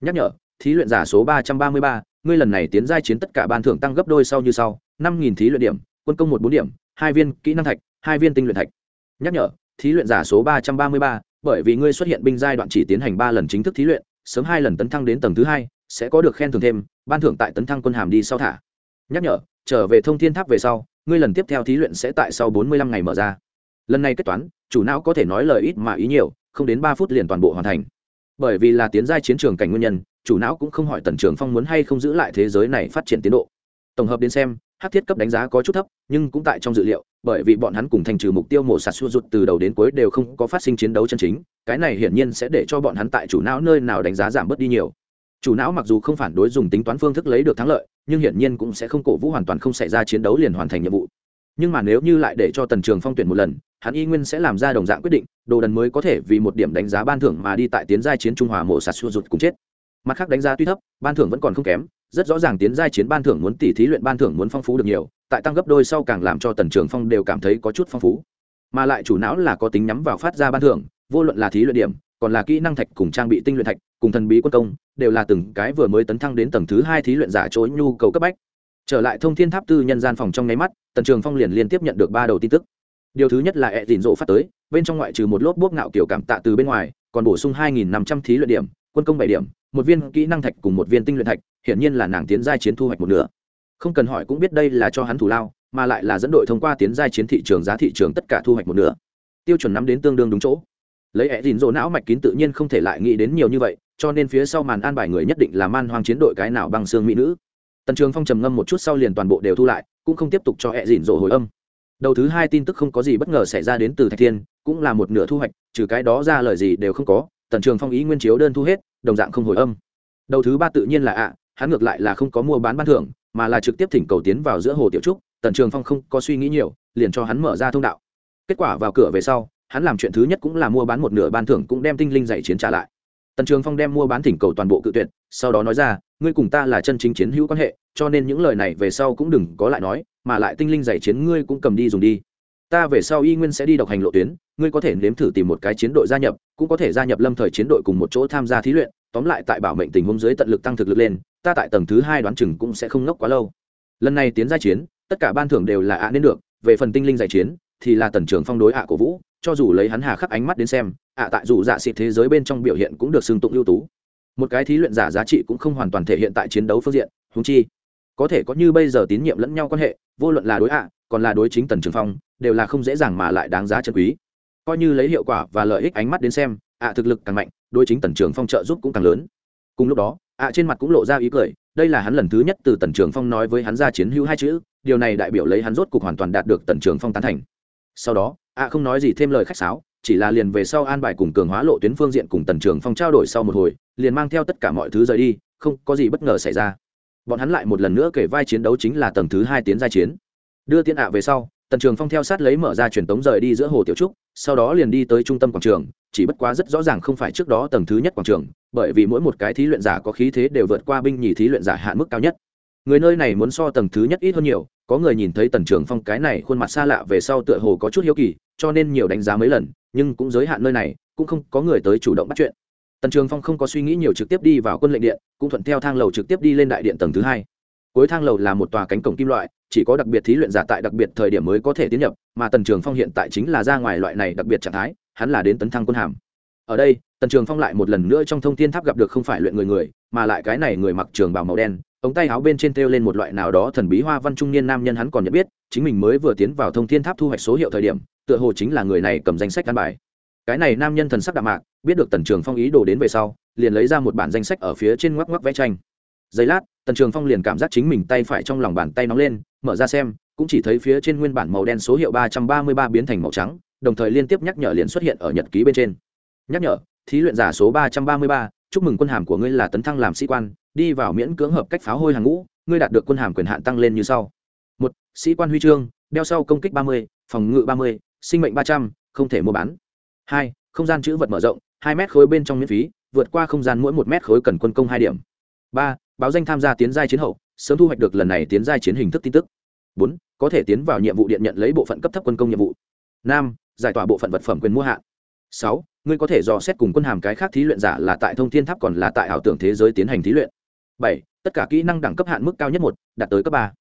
Nhắc nhở, thí luyện giả số ba trăm ba mươi ba, ngươi lần này tiến giai chiến tất cả ban thưởng tăng gấp đôi sau như sau, năm nghìn thí luyện điểm, quân công một bốn điểm, hai viên kỹ năng thạch, hai viên tinh luyện thạch. Nhắc nhở, thí luyện giả số ba trăm ba mươi ba, bởi vì ngươi xuất hiện binh giai đoạn chỉ tiến hành ba lần chính thức thí luyện, sớm hai lần tấn thăng đến tầng thứ hai, sẽ có được khen thưởng thêm, ban thưởng tại tấn thăng quân hàm đi sau thả. Nhắc nhở, trở về thông thiên tháp về sau, ngươi lần tiếp theo thí luyện sẽ tại sau bốn mươi lăm ngày mở ra lần này kết toán, chủ não có thể nói lời ít mà ý nhiều, không đến ba phút liền toàn bộ hoàn thành. Bởi vì là tiến giai chiến trường cảnh nguyên nhân, chủ não cũng không hỏi tần trường phong muốn hay không giữ lại thế giới này phát triển tiến độ. Tổng hợp đến xem, hát thiết cấp đánh giá có chút thấp, nhưng cũng tại trong dự liệu, bởi vì bọn hắn cùng thành trừ mục tiêu mổ sạt xua rụt từ đầu đến cuối đều không có phát sinh chiến đấu chân chính, cái này hiển nhiên sẽ để cho bọn hắn tại chủ não nơi nào đánh giá giảm bớt đi nhiều. Chủ não mặc dù không phản đối dùng tính toán phương thức lấy được thắng lợi, nhưng hiển nhiên cũng sẽ không cổ vũ hoàn toàn không xảy ra chiến đấu liền hoàn thành nhiệm vụ. Nhưng mà nếu như lại để cho tần trường phong tuyển một lần hắn y nguyên sẽ làm ra đồng dạng quyết định, đồ đần mới có thể vì một điểm đánh giá ban thưởng mà đi tại tiến giai chiến trung hòa mổ sạt xua rụt cùng chết. Mặt khác đánh giá tuy thấp, ban thưởng vẫn còn không kém, rất rõ ràng tiến giai chiến ban thưởng muốn tỉ thí luyện ban thưởng muốn phong phú được nhiều, tại tăng gấp đôi sau càng làm cho tần trường phong đều cảm thấy có chút phong phú. Mà lại chủ não là có tính nhắm vào phát ra ban thưởng, vô luận là thí luyện điểm, còn là kỹ năng thạch cùng trang bị tinh luyện thạch, cùng thần bí quân công, đều là từng cái vừa mới tấn thăng đến tầng thứ hai thí luyện giả chối nhu cầu cấp bách. Trở lại thông thiên tháp tư nhân gian phòng trong nháy mắt, tần trường phong liền liên tiếp nhận được ba đầu tin tức điều thứ nhất là ẹ dìn rộ phát tới, bên trong ngoại trừ một lốp bốp ngạo kiểu cảm tạ từ bên ngoài, còn bổ sung hai nghìn năm trăm thí luyện điểm, quân công bảy điểm, một viên kỹ năng thạch cùng một viên tinh luyện thạch, hiển nhiên là nàng tiến giai chiến thu hoạch một nửa. Không cần hỏi cũng biết đây là cho hắn thủ lao, mà lại là dẫn đội thông qua tiến giai chiến thị trường giá thị trường tất cả thu hoạch một nửa. Tiêu chuẩn nắm đến tương đương đúng chỗ. Lấy ẹ dìn dỗ não mạch kín tự nhiên không thể lại nghĩ đến nhiều như vậy, cho nên phía sau màn an bài người nhất định là man hoang chiến đội cái nào bằng xương mỹ nữ. Tần trường phong trầm ngâm một chút sau liền toàn bộ đều thu lại, cũng không tiếp tục cho ẹ dìn dỗ hồi âm đầu thứ hai tin tức không có gì bất ngờ xảy ra đến từ thạch thiên, cũng là một nửa thu hoạch, trừ cái đó ra lời gì đều không có, tần trường phong ý nguyên chiếu đơn thu hết, đồng dạng không hồi âm. Đầu thứ ba tự nhiên là ạ, hắn ngược lại là không có mua bán ban thưởng, mà là trực tiếp thỉnh cầu tiến vào giữa hồ tiểu trúc, tần trường phong không có suy nghĩ nhiều, liền cho hắn mở ra thông đạo. Kết quả vào cửa về sau, hắn làm chuyện thứ nhất cũng là mua bán một nửa ban thưởng cũng đem tinh linh dạy chiến trả lại. Tần trường phong đem mua bán thỉnh cầu toàn bộ cự tuyệt, sau đó nói ra, ngươi cùng ta là chân chính chiến hữu quan hệ, cho nên những lời này về sau cũng đừng có lại nói mà lại tinh linh giải chiến ngươi cũng cầm đi dùng đi. Ta về sau y nguyên sẽ đi độc hành lộ tuyến, ngươi có thể nếm thử tìm một cái chiến đội gia nhập, cũng có thể gia nhập lâm thời chiến đội cùng một chỗ tham gia thí luyện, tóm lại tại bảo mệnh tình huống dưới tận lực tăng thực lực lên, ta tại tầng thứ hai đoán chừng cũng sẽ không ngốc quá lâu. Lần này tiến gia chiến, tất cả ban thưởng đều là ạ nên được, về phần tinh linh giải chiến, thì là tần trưởng phong đối ạ của vũ, cho dù lấy hắn hà khắc ánh mắt đến xem, ạ tại dù dạ xịt thế giới bên trong biểu hiện cũng được xưng tụng ưu tú. Một cái thí luyện giả giá trị cũng không hoàn toàn thể hiện tại chiến đấu phương diện húng chi có thể có như bây giờ tín nhiệm lẫn nhau quan hệ, vô luận là đối ạ, còn là đối chính tần trường phong, đều là không dễ dàng mà lại đáng giá chân quý. Coi như lấy hiệu quả và lợi ích ánh mắt đến xem, ạ thực lực càng mạnh, đối chính tần trường phong trợ giúp cũng càng lớn. Cùng lúc đó, ạ trên mặt cũng lộ ra ý cười, đây là hắn lần thứ nhất từ tần trường phong nói với hắn ra chiến hữu hai chữ, điều này đại biểu lấy hắn rốt cục hoàn toàn đạt được tần trường phong tán thành. Sau đó, ạ không nói gì thêm lời khách sáo, chỉ là liền về sau an bài cùng cường hóa lộ tuyến phương diện cùng tần trường phong trao đổi sau một hồi, liền mang theo tất cả mọi thứ rời đi, không có gì bất ngờ xảy ra bọn hắn lại một lần nữa kể vai chiến đấu chính là tầng thứ hai tiến giai chiến. Đưa tiến ạ về sau, tần trường phong theo sát lấy mở ra truyền tống rời đi giữa hồ tiểu trúc, sau đó liền đi tới trung tâm quảng trường, chỉ bất quá rất rõ ràng không phải trước đó tầng thứ nhất quảng trường, bởi vì mỗi một cái thí luyện giả có khí thế đều vượt qua binh nhì thí luyện giả hạn mức cao nhất. Người nơi này muốn so tầng thứ nhất ít hơn nhiều, có người nhìn thấy tần trường phong cái này khuôn mặt xa lạ về sau tựa hồ có chút hiếu kỳ, cho nên nhiều đánh giá mấy lần, nhưng cũng giới hạn nơi này, cũng không có người tới chủ động bắt chuyện tần trường phong không có suy nghĩ nhiều trực tiếp đi vào quân lệnh điện, cũng thuận theo thang lầu trực tiếp đi lên đại điện tầng thứ hai. Cuối thang lầu là một tòa cánh cổng kim loại, chỉ có đặc biệt thí luyện giả tại đặc biệt thời điểm mới có thể tiến nhập, mà tần trường phong hiện tại chính là ra ngoài loại này đặc biệt trạng thái, hắn là đến tấn thăng quân hàm. Ở đây, tần trường phong lại một lần nữa trong thông thiên tháp gặp được không phải luyện người người, mà lại cái này người mặc trường bào màu đen, ống tay áo bên trên treo lên một loại nào đó thần bí hoa văn trung niên nam nhân hắn còn nhận biết, chính mình mới vừa tiến vào thông thiên tháp thu hoạch số hiệu thời điểm, tựa hồ chính là người này cầm danh sách căn bài. Cái này nam nhân thần sắc đạm mạc biết được tần trường phong ý đồ đến về sau, liền lấy ra một bản danh sách ở phía trên ngoắc ngoắc vẽ tranh. Giây lát, tần trường phong liền cảm giác chính mình tay phải trong lòng bàn tay nóng lên, mở ra xem, cũng chỉ thấy phía trên nguyên bản màu đen số hiệu ba trăm ba mươi ba biến thành màu trắng, đồng thời liên tiếp nhắc nhở liền xuất hiện ở nhật ký bên trên. Nhắc nhở, thí luyện giả số ba trăm ba mươi ba, chúc mừng quân hàm của ngươi là tấn thăng làm sĩ quan, đi vào miễn cưỡng hợp cách pháo hôi hàng ngũ, ngươi đạt được quân hàm quyền hạn tăng lên như sau. Một, sĩ quan huy chương, đeo sau công kích ba mươi, phòng ngự ba mươi, sinh mệnh ba trăm, không thể mua bán. Hai, không gian chữ vật mở rộng hai mét khối bên trong miễn phí, vượt qua không gian mỗi một mét khối cần quân công hai điểm. Ba, báo danh tham gia tiến giai chiến hậu, sớm thu hoạch được lần này tiến giai chiến hình thức tin tức. Bốn, có thể tiến vào nhiệm vụ điện nhận lấy bộ phận cấp thấp quân công nhiệm vụ. Năm, giải tỏa bộ phận vật phẩm quyền mua hạn. Sáu, ngươi có thể dò xét cùng quân hàm cái khác thí luyện giả là tại thông thiên tháp còn là tại ảo tưởng thế giới tiến hành thí luyện. Bảy, tất cả kỹ năng đẳng cấp hạn mức cao nhất một, đạt tới cấp ba.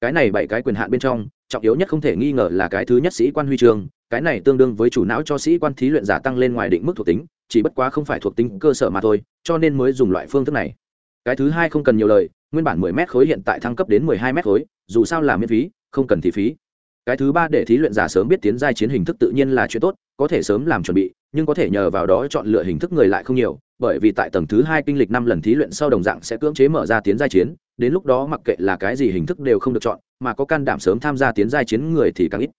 Cái này bảy cái quyền hạn bên trong, trọng yếu nhất không thể nghi ngờ là cái thứ nhất sĩ quan huy chương, cái này tương đương với chủ não cho sĩ quan thí luyện giả tăng lên ngoài định mức thuộc tính chỉ bất quá không phải thuộc tính cơ sở mà thôi, cho nên mới dùng loại phương thức này. Cái thứ hai không cần nhiều lời, nguyên bản 10 mét khối hiện tại thăng cấp đến 12 mét khối, dù sao là miễn phí, không cần thì phí. Cái thứ ba để thí luyện giả sớm biết tiến giai chiến hình thức tự nhiên là chuyện tốt, có thể sớm làm chuẩn bị, nhưng có thể nhờ vào đó chọn lựa hình thức người lại không nhiều, bởi vì tại tầng thứ hai kinh lịch năm lần thí luyện sau đồng dạng sẽ cưỡng chế mở ra tiến giai chiến, đến lúc đó mặc kệ là cái gì hình thức đều không được chọn, mà có can đảm sớm tham gia tiến giai chiến người thì càng ít.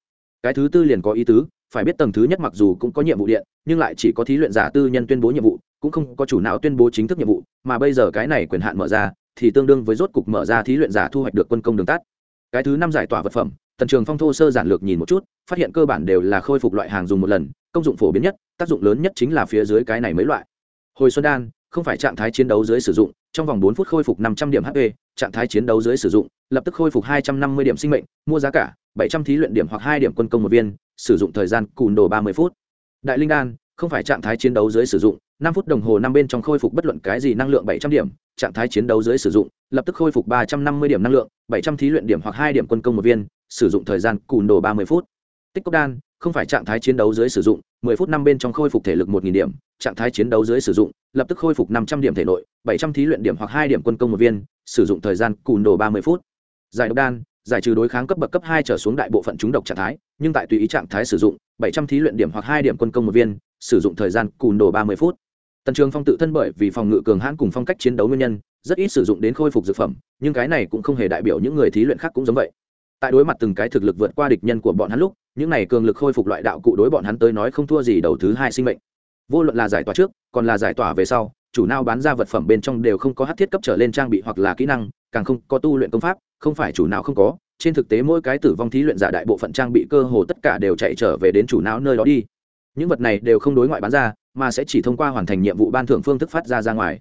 Cái thứ tư liền có ý tứ phải biết tầng thứ nhất mặc dù cũng có nhiệm vụ điện, nhưng lại chỉ có thí luyện giả tư nhân tuyên bố nhiệm vụ, cũng không có chủ não tuyên bố chính thức nhiệm vụ, mà bây giờ cái này quyền hạn mở ra, thì tương đương với rốt cục mở ra thí luyện giả thu hoạch được quân công đường tắt. Cái thứ năm giải tỏa vật phẩm, tần trường phong thô sơ giản lược nhìn một chút, phát hiện cơ bản đều là khôi phục loại hàng dùng một lần, công dụng phổ biến nhất, tác dụng lớn nhất chính là phía dưới cái này mấy loại. Hồi xuân đan, không phải trạng thái chiến đấu dưới sử dụng, trong vòng bốn phút khôi phục năm trăm điểm hp trạng thái chiến đấu dưới sử dụng, lập tức khôi phục hai trăm năm mươi điểm sinh mệnh, mua giá cả bảy trăm thí luyện điểm hoặc hai điểm quân công một viên sử dụng thời gian cùn đồ ba mươi phút đại linh đan không phải trạng thái chiến đấu dưới sử dụng năm phút đồng hồ năm bên trong khôi phục bất luận cái gì năng lượng bảy trăm điểm trạng thái chiến đấu dưới sử dụng lập tức khôi phục ba trăm năm mươi điểm năng lượng bảy trăm thí luyện điểm hoặc hai điểm quân công một viên sử dụng thời gian cùn đồ ba mươi phút tích cốc đan không phải trạng thái chiến đấu dưới sử dụng 10 phút năm bên trong khôi phục thể lực 1000 điểm, trạng thái chiến đấu dưới sử dụng, lập tức khôi phục 500 điểm thể nội, 700 thí luyện điểm hoặc 2 điểm quân công một viên, sử dụng thời gian cùn đồ 30 phút. Giải độc đan, giải trừ đối kháng cấp bậc cấp 2 trở xuống đại bộ phận chúng độc trạng thái, nhưng tại tùy ý trạng thái sử dụng, 700 thí luyện điểm hoặc 2 điểm quân công một viên, sử dụng thời gian cùn đồ 30 phút. Tần Trường Phong tự thân bởi vì phòng ngự cường hãn cùng phong cách chiến đấu nguyên nhân, rất ít sử dụng đến khôi phục dược phẩm, nhưng cái này cũng không hề đại biểu những người thí luyện khác cũng giống vậy tại đối mặt từng cái thực lực vượt qua địch nhân của bọn hắn lúc những này cường lực khôi phục loại đạo cụ đối bọn hắn tới nói không thua gì đầu thứ hai sinh mệnh vô luận là giải tỏa trước còn là giải tỏa về sau chủ nào bán ra vật phẩm bên trong đều không có hát thiết cấp trở lên trang bị hoặc là kỹ năng, càng không có tu luyện công pháp, không phải chủ nào không có. Trên thực tế mỗi cái tử vong thí luyện giả đại bộ phận trang bị cơ hồ tất cả đều chạy trở về đến chủ não nơi đó đi. Những vật này đều không đối ngoại bán ra, mà sẽ chỉ thông qua hoàn thành nhiệm vụ ban thưởng phương thức phát ra ra ngoài.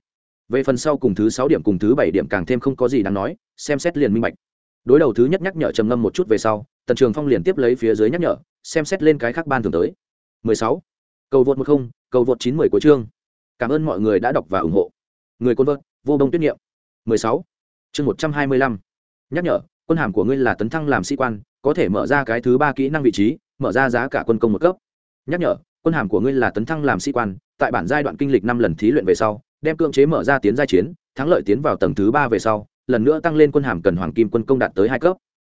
Về phần sau cùng thứ sáu điểm cùng thứ bảy điểm càng thêm không có gì đáng nói, xem xét liền minh bạch. Đối đầu thứ nhất nhắc nhở trầm ngâm một chút về sau, tần trường phong liền tiếp lấy phía dưới nhắc nhở, xem xét lên cái khác ban thường tới. 16. cầu vượt một không, cầu vượt chín mười của chương cảm ơn mọi người đã đọc và ủng hộ người côn vợt, vô đông tuyết nghiệm 16. chương 125. nhắc nhở, quân hàm của ngươi là tấn thăng làm sĩ quan, có thể mở ra cái thứ ba kỹ năng vị trí, mở ra giá cả quân công một cấp nhắc nhở, quân hàm của ngươi là tấn thăng làm sĩ quan, tại bản giai đoạn kinh lịch năm lần thí luyện về sau, đem cưỡng chế mở ra tiến giai chiến, thắng lợi tiến vào tầng thứ ba về sau, lần nữa tăng lên quân hàm cần hoàng kim quân công đạt tới hai cấp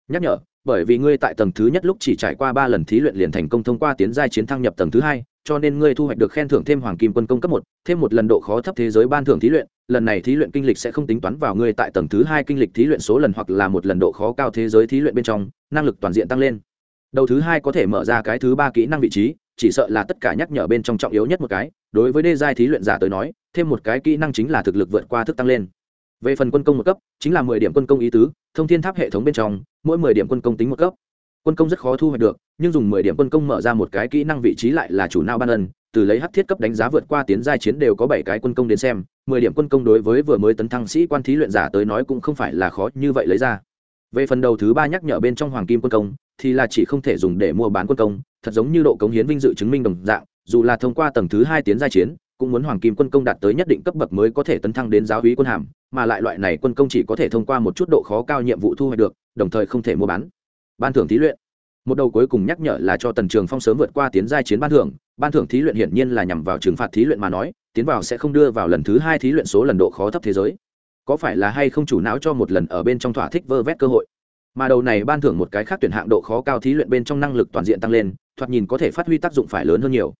nhắc nhở bởi vì ngươi tại tầng thứ nhất lúc chỉ trải qua ba lần thí luyện liền thành công thông qua tiến giai chiến thăng nhập tầng thứ hai, cho nên ngươi thu hoạch được khen thưởng thêm hoàng kim quân công cấp một, thêm một lần độ khó thấp thế giới ban thưởng thí luyện, lần này thí luyện kinh lịch sẽ không tính toán vào ngươi tại tầng thứ hai kinh lịch thí luyện số lần hoặc là một lần độ khó cao thế giới thí luyện bên trong, năng lực toàn diện tăng lên. Đầu thứ hai có thể mở ra cái thứ ba kỹ năng vị trí, chỉ sợ là tất cả nhắc nhở bên trong trọng yếu nhất một cái, đối với đê giai thí luyện giả tới nói, thêm một cái kỹ năng chính là thực lực vượt qua thức tăng lên. Về phần quân công một cấp, chính là mười điểm quân công ý tứ thông thiên tháp hệ thống bên trong, mỗi mười điểm quân công tính một cấp. Quân công rất khó thu hoạch được, nhưng dùng mười điểm quân công mở ra một cái kỹ năng vị trí lại là chủ nao ban ân, từ lấy hắc thiết cấp đánh giá vượt qua tiến giai chiến đều có bảy cái quân công đến xem, mười điểm quân công đối với vừa mới tấn thăng sĩ quan thí luyện giả tới nói cũng không phải là khó như vậy lấy ra. Về phần đầu thứ ba nhắc nhở bên trong hoàng kim quân công, thì là chỉ không thể dùng để mua bán quân công, thật giống như độ cống hiến vinh dự chứng minh đồng dạng, dù là thông qua tầng thứ hai tiến giai chiến cũng muốn hoàng kim quân công đạt tới nhất định cấp bậc mới có thể tấn thăng đến giáo hí quân hàm, mà lại loại này quân công chỉ có thể thông qua một chút độ khó cao nhiệm vụ thu hoạch được, đồng thời không thể mua bán. Ban thưởng thí luyện. Một đầu cuối cùng nhắc nhở là cho tần trường phong sớm vượt qua tiến giai chiến ban thưởng ban thưởng thí luyện hiển nhiên là nhằm vào trừng phạt thí luyện mà nói, tiến vào sẽ không đưa vào lần thứ hai thí luyện số lần độ khó thấp thế giới. Có phải là hay không chủ não cho một lần ở bên trong thỏa thích vơ vét cơ hội? Mà đầu này ban thưởng một cái khác tuyển hạng độ khó cao thí luyện bên trong năng lực toàn diện tăng lên, thoạt nhìn có thể phát huy tác dụng phải lớn hơn nhiều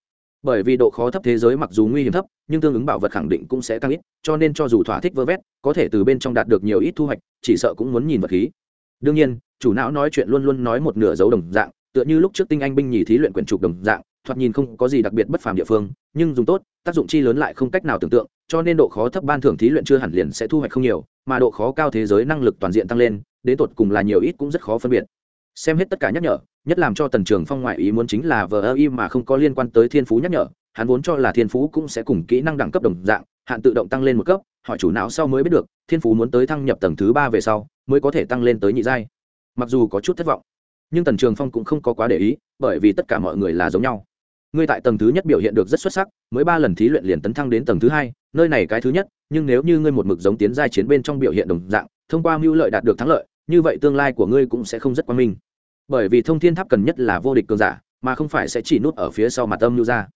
bởi vì độ khó thấp thế giới mặc dù nguy hiểm thấp, nhưng tương ứng bảo vật khẳng định cũng sẽ tăng ít, cho nên cho dù thỏa thích vơ vét, có thể từ bên trong đạt được nhiều ít thu hoạch, chỉ sợ cũng muốn nhìn vật khí. Đương nhiên, chủ não nói chuyện luôn luôn nói một nửa dấu đồng dạng, tựa như lúc trước tinh anh binh nhì thí luyện quyển trục đồng dạng, thoạt nhìn không có gì đặc biệt bất phàm địa phương, nhưng dùng tốt, tác dụng chi lớn lại không cách nào tưởng tượng, cho nên độ khó thấp ban thưởng thí luyện chưa hẳn liền sẽ thu hoạch không nhiều, mà độ khó cao thế giới năng lực toàn diện tăng lên, đến tột cùng là nhiều ít cũng rất khó phân biệt xem hết tất cả nhắc nhở, nhất làm cho tần trường phong ngoại ý muốn chính là vờ ơ y mà không có liên quan tới thiên phú nhắc nhở. Hắn vốn cho là thiên phú cũng sẽ cùng kỹ năng đẳng cấp đồng dạng, hạn tự động tăng lên một cấp, hỏi chủ não sau mới biết được, thiên phú muốn tới thăng nhập tầng thứ ba về sau, mới có thể tăng lên tới nhị giai. Mặc dù có chút thất vọng, nhưng tần trường phong cũng không có quá để ý, bởi vì tất cả mọi người là giống nhau. Ngươi tại tầng thứ nhất biểu hiện được rất xuất sắc, mới ba lần thí luyện liền tấn thăng đến tầng thứ hai, nơi này cái thứ nhất, nhưng nếu như ngươi một mực giống tiến giai chiến bên trong biểu hiện đồng dạng, thông qua mưu lợi đạt được thắng lợi như vậy tương lai của ngươi cũng sẽ không rất quan minh. Bởi vì thông thiên tháp cần nhất là vô địch cường giả, mà không phải sẽ chỉ nút ở phía sau mặt âm lưu ra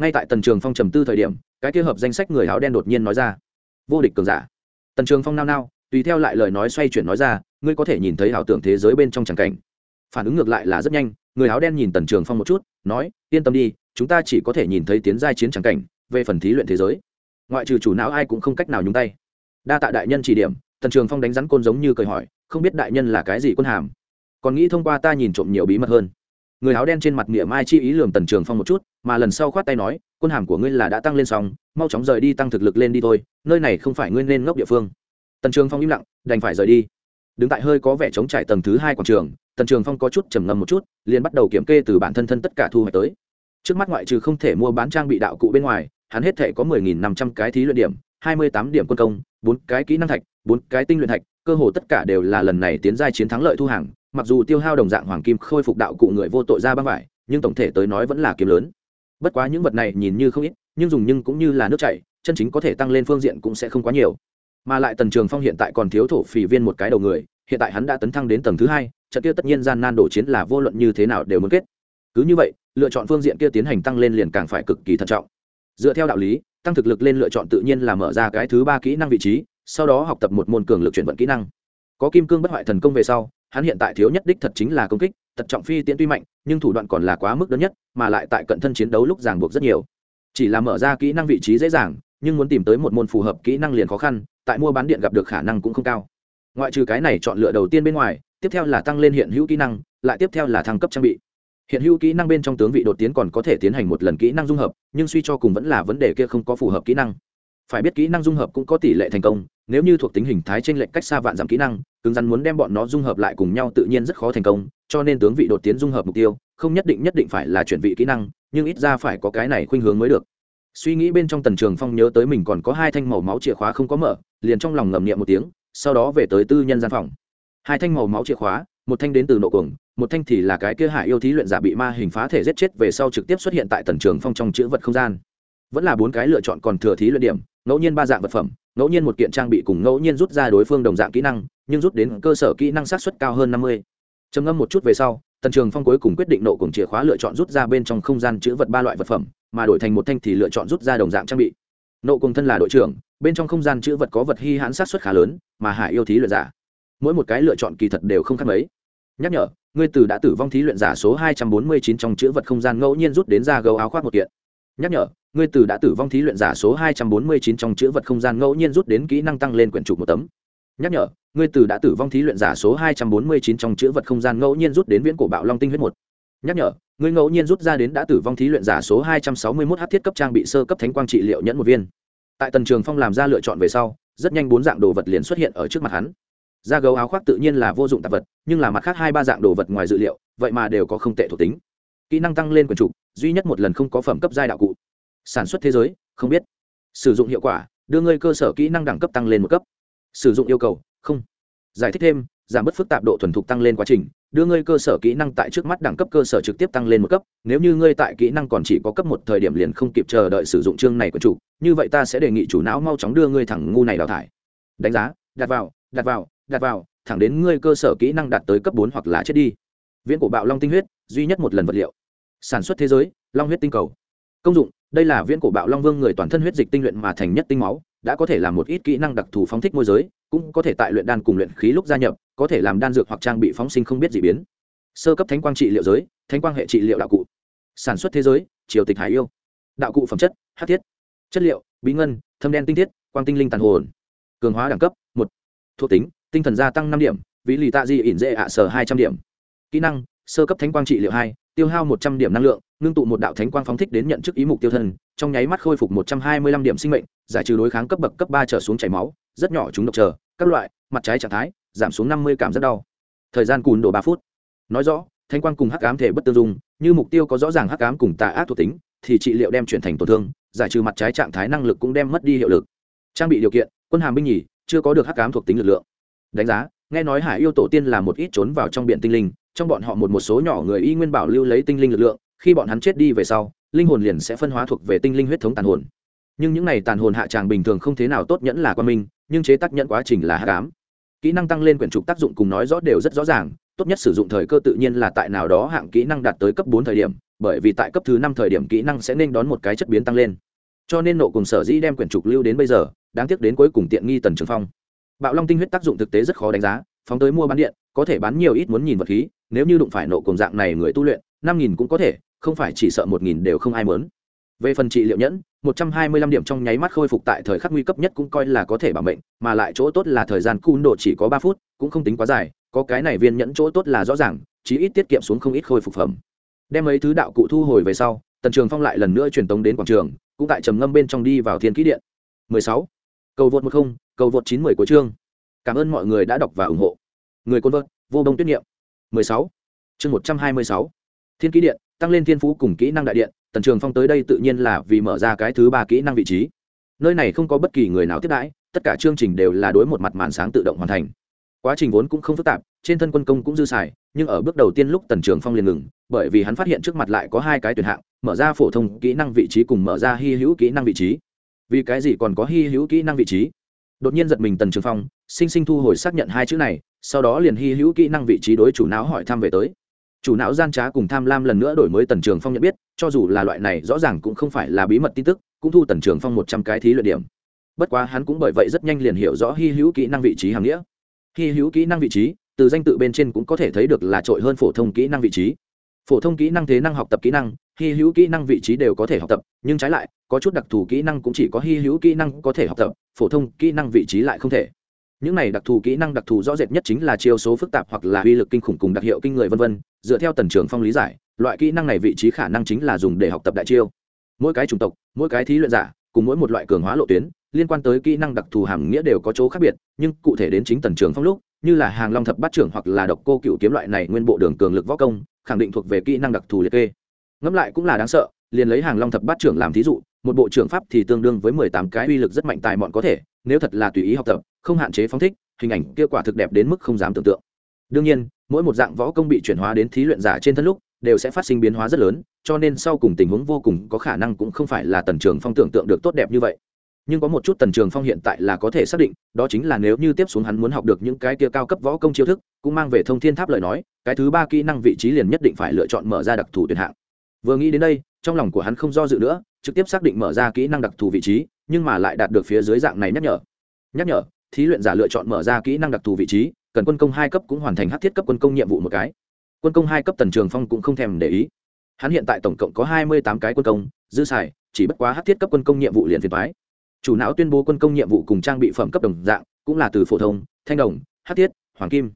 ngay tại tần trường phong trầm tư thời điểm, cái kia hợp danh sách người áo đen đột nhiên nói ra, vô địch cường giả. Tần trường phong nao nao, tùy theo lại lời nói xoay chuyển nói ra, ngươi có thể nhìn thấy ảo tưởng thế giới bên trong tràng cảnh. Phản ứng ngược lại là rất nhanh, người áo đen nhìn tần trường phong một chút, nói, yên tâm đi, chúng ta chỉ có thể nhìn thấy tiến giai chiến tràng cảnh, về phần thí luyện thế giới. Ngoại trừ chủ não ai cũng không cách nào nhúng tay. Đa tạ đại nhân chỉ điểm, tần trường phong đánh rắn côn giống như cười hỏi không biết đại nhân là cái gì quân hàm. Còn nghĩ thông qua ta nhìn trộm nhiều bí mật hơn. Người áo đen trên mặt miệng mai chi ý lường tần trường phong một chút, mà lần sau khoát tay nói, quân hàm của ngươi là đã tăng lên xong, mau chóng rời đi tăng thực lực lên đi thôi, nơi này không phải ngươi nên ngốc địa phương. Tần trường phong im lặng, đành phải rời đi. Đứng tại hơi có vẻ chống trải tầng thứ hai quảng trường, tần trường phong có chút trầm ngâm một chút, liền bắt đầu kiểm kê từ bản thân thân tất cả thu hoạch tới. Trước mắt ngoại trừ không thể mua bán trang bị đạo cụ bên ngoài, hắn hết thể có mười nghìn năm trăm cái thí luyện điểm, hai mươi tám điểm quân công, bốn cái kỹ năng thạch, bốn cái tinh luyện thạch cơ hồ tất cả đều là lần này tiến giai chiến thắng lợi thu hàng, mặc dù tiêu hao đồng dạng hoàng kim khôi phục đạo cụ người vô tội ra băng vải, nhưng tổng thể tới nói vẫn là kiếm lớn. Bất quá những vật này nhìn như không ít, nhưng dùng nhưng cũng như là nước chảy, chân chính có thể tăng lên phương diện cũng sẽ không quá nhiều. Mà lại tần trường phong hiện tại còn thiếu thổ phỉ viên một cái đầu người, hiện tại hắn đã tấn thăng đến tầng thứ hai, trận kia tất nhiên gian nan đổ chiến là vô luận như thế nào đều muốn kết. Cứ như vậy, lựa chọn phương diện kia tiến hành tăng lên liền càng phải cực kỳ thận trọng. Dựa theo đạo lý, tăng thực lực lên lựa chọn tự nhiên là mở ra cái thứ ba kỹ năng vị trí sau đó học tập một môn cường lực chuyển vận kỹ năng. Có kim cương bất hoại thần công về sau, hắn hiện tại thiếu nhất đích thật chính là công kích, tật trọng phi tiễn tuy mạnh, nhưng thủ đoạn còn là quá mức đơn nhất, mà lại tại cận thân chiến đấu lúc ràng buộc rất nhiều. Chỉ là mở ra kỹ năng vị trí dễ dàng, nhưng muốn tìm tới một môn phù hợp kỹ năng liền khó khăn, tại mua bán điện gặp được khả năng cũng không cao. Ngoại trừ cái này chọn lựa đầu tiên bên ngoài, tiếp theo là tăng lên hiện hữu kỹ năng, lại tiếp theo là thăng cấp trang bị. Hiện hữu kỹ năng bên trong tướng vị đột tiến còn có thể tiến hành một lần kỹ năng dung hợp, nhưng suy cho cùng vẫn là vấn đề kia không có phù hợp kỹ năng phải biết kỹ năng dung hợp cũng có tỷ lệ thành công, nếu như thuộc tính hình thái trên lệnh cách xa vạn giảm kỹ năng, cứng rắn muốn đem bọn nó dung hợp lại cùng nhau tự nhiên rất khó thành công, cho nên tướng vị đột tiến dung hợp mục tiêu, không nhất định nhất định phải là chuyển vị kỹ năng, nhưng ít ra phải có cái này khuynh hướng mới được. Suy nghĩ bên trong tần trường phong nhớ tới mình còn có hai thanh màu máu chìa khóa không có mở, liền trong lòng ngầm niệm một tiếng, sau đó về tới tư nhân gian phòng. Hai thanh màu máu chìa khóa, một thanh đến từ nộ cuồng, một thanh thì là cái kia hạ yêu thí luyện giả bị ma hình phá thể giết chết về sau trực tiếp xuất hiện tại tần trường phong trong chữ vật không gian vẫn là bốn cái lựa chọn còn thừa thí luyện điểm, ngẫu nhiên ba dạng vật phẩm, ngẫu nhiên một kiện trang bị cùng ngẫu nhiên rút ra đối phương đồng dạng kỹ năng, nhưng rút đến cơ sở kỹ năng sát xuất cao hơn năm mươi. Trầm ngâm một chút về sau, tần trường phong cuối cùng quyết định nộ cùng chìa khóa lựa chọn rút ra bên trong không gian chữ vật ba loại vật phẩm, mà đổi thành một thanh thì lựa chọn rút ra đồng dạng trang bị. Nộ cùng thân là đội trưởng, bên trong không gian chữ vật có vật hy hãn sát xuất khá lớn, mà hải yêu thí luyện giả. Mỗi một cái lựa chọn kỳ thật đều không khác mấy. Nhắc nhở, ngươi từ đã tử vong thí luyện giả số hai trăm bốn mươi chín trong chữ vật không gian ngẫu nhiên rút đến ra gấu áo khoác một kiện nhắc nhở, ngươi từ đã tử vong thí luyện giả số hai trăm bốn mươi chín trong chữ vật không gian ngẫu nhiên rút đến kỹ năng tăng lên quyển trục một tấm. Nhắc nhở, ngươi từ đã tử vong thí luyện giả số hai trăm bốn mươi chín trong chữ vật không gian ngẫu nhiên rút đến viễn cổ bạo long tinh huyết một. Nhắc nhở, ngươi ngẫu nhiên rút ra đến đã tử vong thí luyện giả số hai trăm sáu mươi mốt h thiết cấp trang bị sơ cấp thánh quang trị liệu nhẫn một viên. Tại tần trường phong làm ra lựa chọn về sau, rất nhanh bốn dạng đồ vật liền xuất hiện ở trước mặt hắn. Da gấu áo khoác tự nhiên là vô dụng tạp vật, nhưng là mặt khác hai ba dạng đồ vật ngoài dự liệu, vậy mà đều có không tệ thuộc tính kỹ năng tăng lên quyền trục, duy nhất một lần không có phẩm cấp giai đạo cụ. Sản xuất thế giới, không biết. Sử dụng hiệu quả, đưa ngươi cơ sở kỹ năng đẳng cấp tăng lên một cấp. Sử dụng yêu cầu, không. Giải thích thêm, giảm bớt phức tạp độ thuần thục tăng lên quá trình, đưa ngươi cơ sở kỹ năng tại trước mắt đẳng cấp cơ sở trực tiếp tăng lên một cấp. Nếu như ngươi tại kỹ năng còn chỉ có cấp một thời điểm liền không kịp chờ đợi sử dụng chương này của chủ như vậy ta sẽ đề nghị chủ não mau chóng đưa ngươi thẳng ngu này đào thải. Đánh giá, đặt vào đặt vào đặt vào, thẳng đến ngươi cơ sở kỹ năng đạt tới cấp bốn hoặc là chết đi. Viễn cổ bạo long tinh huyết, duy nhất một lần vật liệu sản xuất thế giới, long huyết tinh cầu. Công dụng, đây là viễn cổ bạo long vương người toàn thân huyết dịch tinh luyện mà thành nhất tinh máu, đã có thể làm một ít kỹ năng đặc thù phóng thích môi giới, cũng có thể tại luyện đan cùng luyện khí lúc gia nhập, có thể làm đan dược hoặc trang bị phóng sinh không biết gì biến. Sơ cấp thánh quang trị liệu giới, thánh quang hệ trị liệu đạo cụ. Sản xuất thế giới, triều tịch hải yêu. Đạo cụ phẩm chất hát thiết. Chất liệu, bí ngân, thâm đen tinh thiết, quang tinh linh tàn hồn. Cường hóa đẳng cấp, một. Thuộc tính, tinh thần gia tăng năm điểm, vĩ lì tạ di ỉn dễ ạ sở hai trăm điểm. Kỹ năng, sơ cấp thánh quang trị liệu hai tiêu hao một trăm điểm năng lượng, ngưng tụ một đạo thánh quang phóng thích đến nhận chức ý mục tiêu thân, trong nháy mắt khôi phục một trăm hai mươi lăm điểm sinh mệnh, giải trừ đối kháng cấp bậc cấp ba trở xuống chảy máu, rất nhỏ chúng độc chờ, các loại, mặt trái trạng thái, giảm xuống năm mươi cảm rất đau. Thời gian cùn đổ ba phút. Nói rõ thanh quang cùng hắc ám thể bất tương dung, như mục tiêu có rõ ràng hắc ám cùng tà ác thuộc tính, thì trị liệu đem chuyển thành tổn thương, giải trừ mặt trái trạng thái năng lực cũng đem mất đi hiệu lực. Trang bị điều kiện, quân hàm binh nhì, chưa có được hắc ám thuộc tính lực lượng. Đánh giá, nghe nói hải yêu tổ tiên là một ít trốn vào trong biển tinh linh trong bọn họ một một số nhỏ người y nguyên bảo lưu lấy tinh linh lực lượng, khi bọn hắn chết đi về sau, linh hồn liền sẽ phân hóa thuộc về tinh linh huyết thống tàn hồn. Nhưng những này tàn hồn hạ tràng bình thường không thế nào tốt nhẫn là quan minh, nhưng chế tác nhẫn quá trình là hạ cám. Kỹ năng tăng lên quyển trục tác dụng cùng nói rõ đều rất rõ ràng, tốt nhất sử dụng thời cơ tự nhiên là tại nào đó hạng kỹ năng đạt tới cấp bốn thời điểm, bởi vì tại cấp thứ năm thời điểm kỹ năng sẽ nên đón một cái chất biến tăng lên. Cho nên nộ cùng sở dĩ đem quyển trục lưu đến bây giờ, đáng tiếc đến cuối cùng tiện nghi tần trường phong. Bạo long tinh huyết tác dụng thực tế rất khó đánh giá, phóng tới mua bán điện, có thể bán nhiều ít muốn nhìn vật khí nếu như đụng phải nộ cùng dạng này người tu luyện, năm nghìn cũng có thể, không phải chỉ sợ một nghìn đều không ai mớn về phần trị liệu nhẫn, một trăm hai mươi lăm điểm trong nháy mắt khôi phục tại thời khắc nguy cấp nhất cũng coi là có thể bảo mệnh, mà lại chỗ tốt là thời gian cun độ chỉ có ba phút, cũng không tính quá dài, có cái này viên nhẫn chỗ tốt là rõ ràng, chí ít tiết kiệm xuống không ít khôi phục phẩm. Đem mấy thứ đạo cụ thu hồi về sau, tần trường phong lại lần nữa truyền tống đến quảng trường, cũng tại trầm ngâm bên trong đi vào thiên kỹ điện. 16. cầu vượt một không, cầu vượt chín mười của chương. Cảm ơn mọi người đã đọc và ủng hộ. Người côn vợt vô đông tuyết niệm. 16. chương 126. thiên kỹ điện, tăng lên thiên phú cùng kỹ năng đại điện, tần trường phong tới đây tự nhiên là vì mở ra cái thứ ba kỹ năng vị trí nơi này không có bất kỳ người nào tiếp đãi, tất cả chương trình đều là đối một mặt màn sáng tự động hoàn thành quá trình vốn cũng không phức tạp, trên thân quân công cũng dư xài, nhưng ở bước đầu tiên lúc tần trường phong liền ngừng, bởi vì hắn phát hiện trước mặt lại có hai cái tuyển hạng, mở ra phổ thông kỹ năng vị trí cùng mở ra hy hữu kỹ năng vị trí vì cái gì còn có hy hữu kỹ năng vị trí đột nhiên giật mình tần trường phong, sinh sinh thu hồi xác nhận hai chữ này sau đó liền hy hữu kỹ năng vị trí đối chủ não hỏi thăm về tới. Chủ não gian trá cùng tham lam lần nữa đổi mới tần trường phong nhận biết, cho dù là loại này rõ ràng cũng không phải là bí mật tin tức, cũng thu tần trường phong một trăm cái thí luyện điểm. Bất quá hắn cũng bởi vậy rất nhanh liền hiểu rõ hy hữu kỹ năng vị trí hàng nghĩa. Hy hữu kỹ năng vị trí, từ danh tự bên trên cũng có thể thấy được là trội hơn phổ thông kỹ năng vị trí. Phổ thông kỹ năng thế năng học tập kỹ năng, hy hữu kỹ năng vị trí đều có thể học tập, nhưng trái lại, có chút đặc thù kỹ năng cũng chỉ có hy hữu kỹ năng có thể học tập, phổ thông kỹ năng vị trí lại không thể những này đặc thù kỹ năng đặc thù rõ rệt nhất chính là chiêu số phức tạp hoặc là uy lực kinh khủng cùng đặc hiệu kinh người vân vân, dựa theo tần trường phong lý giải, loại kỹ năng này vị trí khả năng chính là dùng để học tập đại chiêu. Mỗi cái chủng tộc, mỗi cái thí luyện giả, cùng mỗi một loại cường hóa lộ tuyến, liên quan tới kỹ năng đặc thù hàm nghĩa đều có chỗ khác biệt, nhưng cụ thể đến chính tần trường phong lúc, như là hàng long thập bát trưởng hoặc là độc cô cựu kiếm loại này nguyên bộ đường cường lực võ công, khẳng định thuộc về kỹ năng đặc thù liệt kê. Ngẫm lại cũng là đáng sợ, liền lấy hàng long thập bát trưởng làm thí dụ, một bộ trưởng pháp thì tương đương với mười tám cái uy lực rất mạnh tài mọn có thể, nếu thật là tùy ý học tập không hạn chế phóng thích, hình ảnh kia quả thực đẹp đến mức không dám tưởng tượng. Đương nhiên, mỗi một dạng võ công bị chuyển hóa đến thí luyện giả trên thân lúc, đều sẽ phát sinh biến hóa rất lớn, cho nên sau cùng tình huống vô cùng có khả năng cũng không phải là tần trường phong tưởng tượng được tốt đẹp như vậy. Nhưng có một chút tần trường phong hiện tại là có thể xác định, đó chính là nếu như tiếp xuống hắn muốn học được những cái kia cao cấp võ công chiêu thức, cũng mang về thông thiên tháp lời nói, cái thứ ba kỹ năng vị trí liền nhất định phải lựa chọn mở ra đặc thù tuyển hạng. Vừa nghĩ đến đây, trong lòng của hắn không do dự nữa, trực tiếp xác định mở ra kỹ năng đặc thù vị trí, nhưng mà lại đạt được phía dưới dạng này nhắc nhở. Nhắc nhở thí luyện giả lựa chọn mở ra kỹ năng đặc thù vị trí, cần quân công hai cấp cũng hoàn thành hát thiết cấp quân công nhiệm vụ một cái. Quân công hai cấp tần trường phong cũng không thèm để ý. Hắn hiện tại tổng cộng có hai mươi tám cái quân công, dư xài, chỉ bất quá hát thiết cấp quân công nhiệm vụ liền phiền thoái chủ não tuyên bố quân công nhiệm vụ cùng trang bị phẩm cấp đồng dạng, cũng là từ phổ thông, thanh đồng hát thiết, hoàng kim.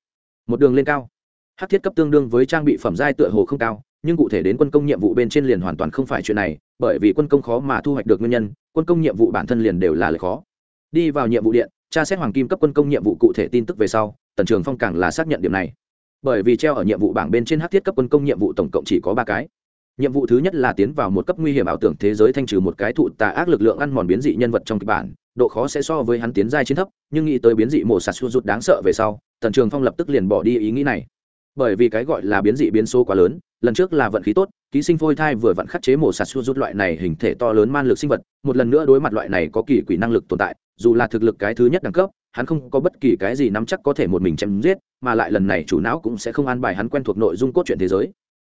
Một đường lên cao. Hát thiết cấp tương đương với trang bị phẩm giai tựa hồ không cao, nhưng cụ thể đến quân công nhiệm vụ bên trên liền hoàn toàn không phải chuyện này, bởi vì quân công khó mà thu hoạch được nguyên nhân, quân công nhiệm vụ bản thân liền đều là lời khó. Đi vào nhiệm vụ điện tra xét hoàng kim cấp quân công nhiệm vụ cụ thể tin tức về sau, tần trường phong càng là xác nhận điểm này. Bởi vì treo ở nhiệm vụ bảng bên trên hát thiết cấp quân công nhiệm vụ tổng cộng chỉ có ba cái. Nhiệm vụ thứ nhất là tiến vào một cấp nguy hiểm ảo tưởng thế giới thanh trừ một cái thụ tà ác lực lượng ăn mòn biến dị nhân vật trong kịch bản, độ khó sẽ so với hắn tiến giai chiến thấp, nhưng nghĩ tới biến dị mổ sạt xua rút đáng sợ về sau, tần trường phong lập tức liền bỏ đi ý nghĩ này. Bởi vì cái gọi là biến dị biến số quá lớn, lần trước là vận khí tốt ký sinh phôi thai vừa vặn khắc chế mổ sạt xua rút loại này hình thể to lớn man lực sinh vật, một lần nữa đối mặt loại này có kỳ quỷ năng lực tồn tại, dù là thực lực cái thứ nhất đẳng cấp, hắn không có bất kỳ cái gì nắm chắc có thể một mình chém giết, mà lại lần này chủ não cũng sẽ không an bài hắn quen thuộc nội dung cốt truyện thế giới.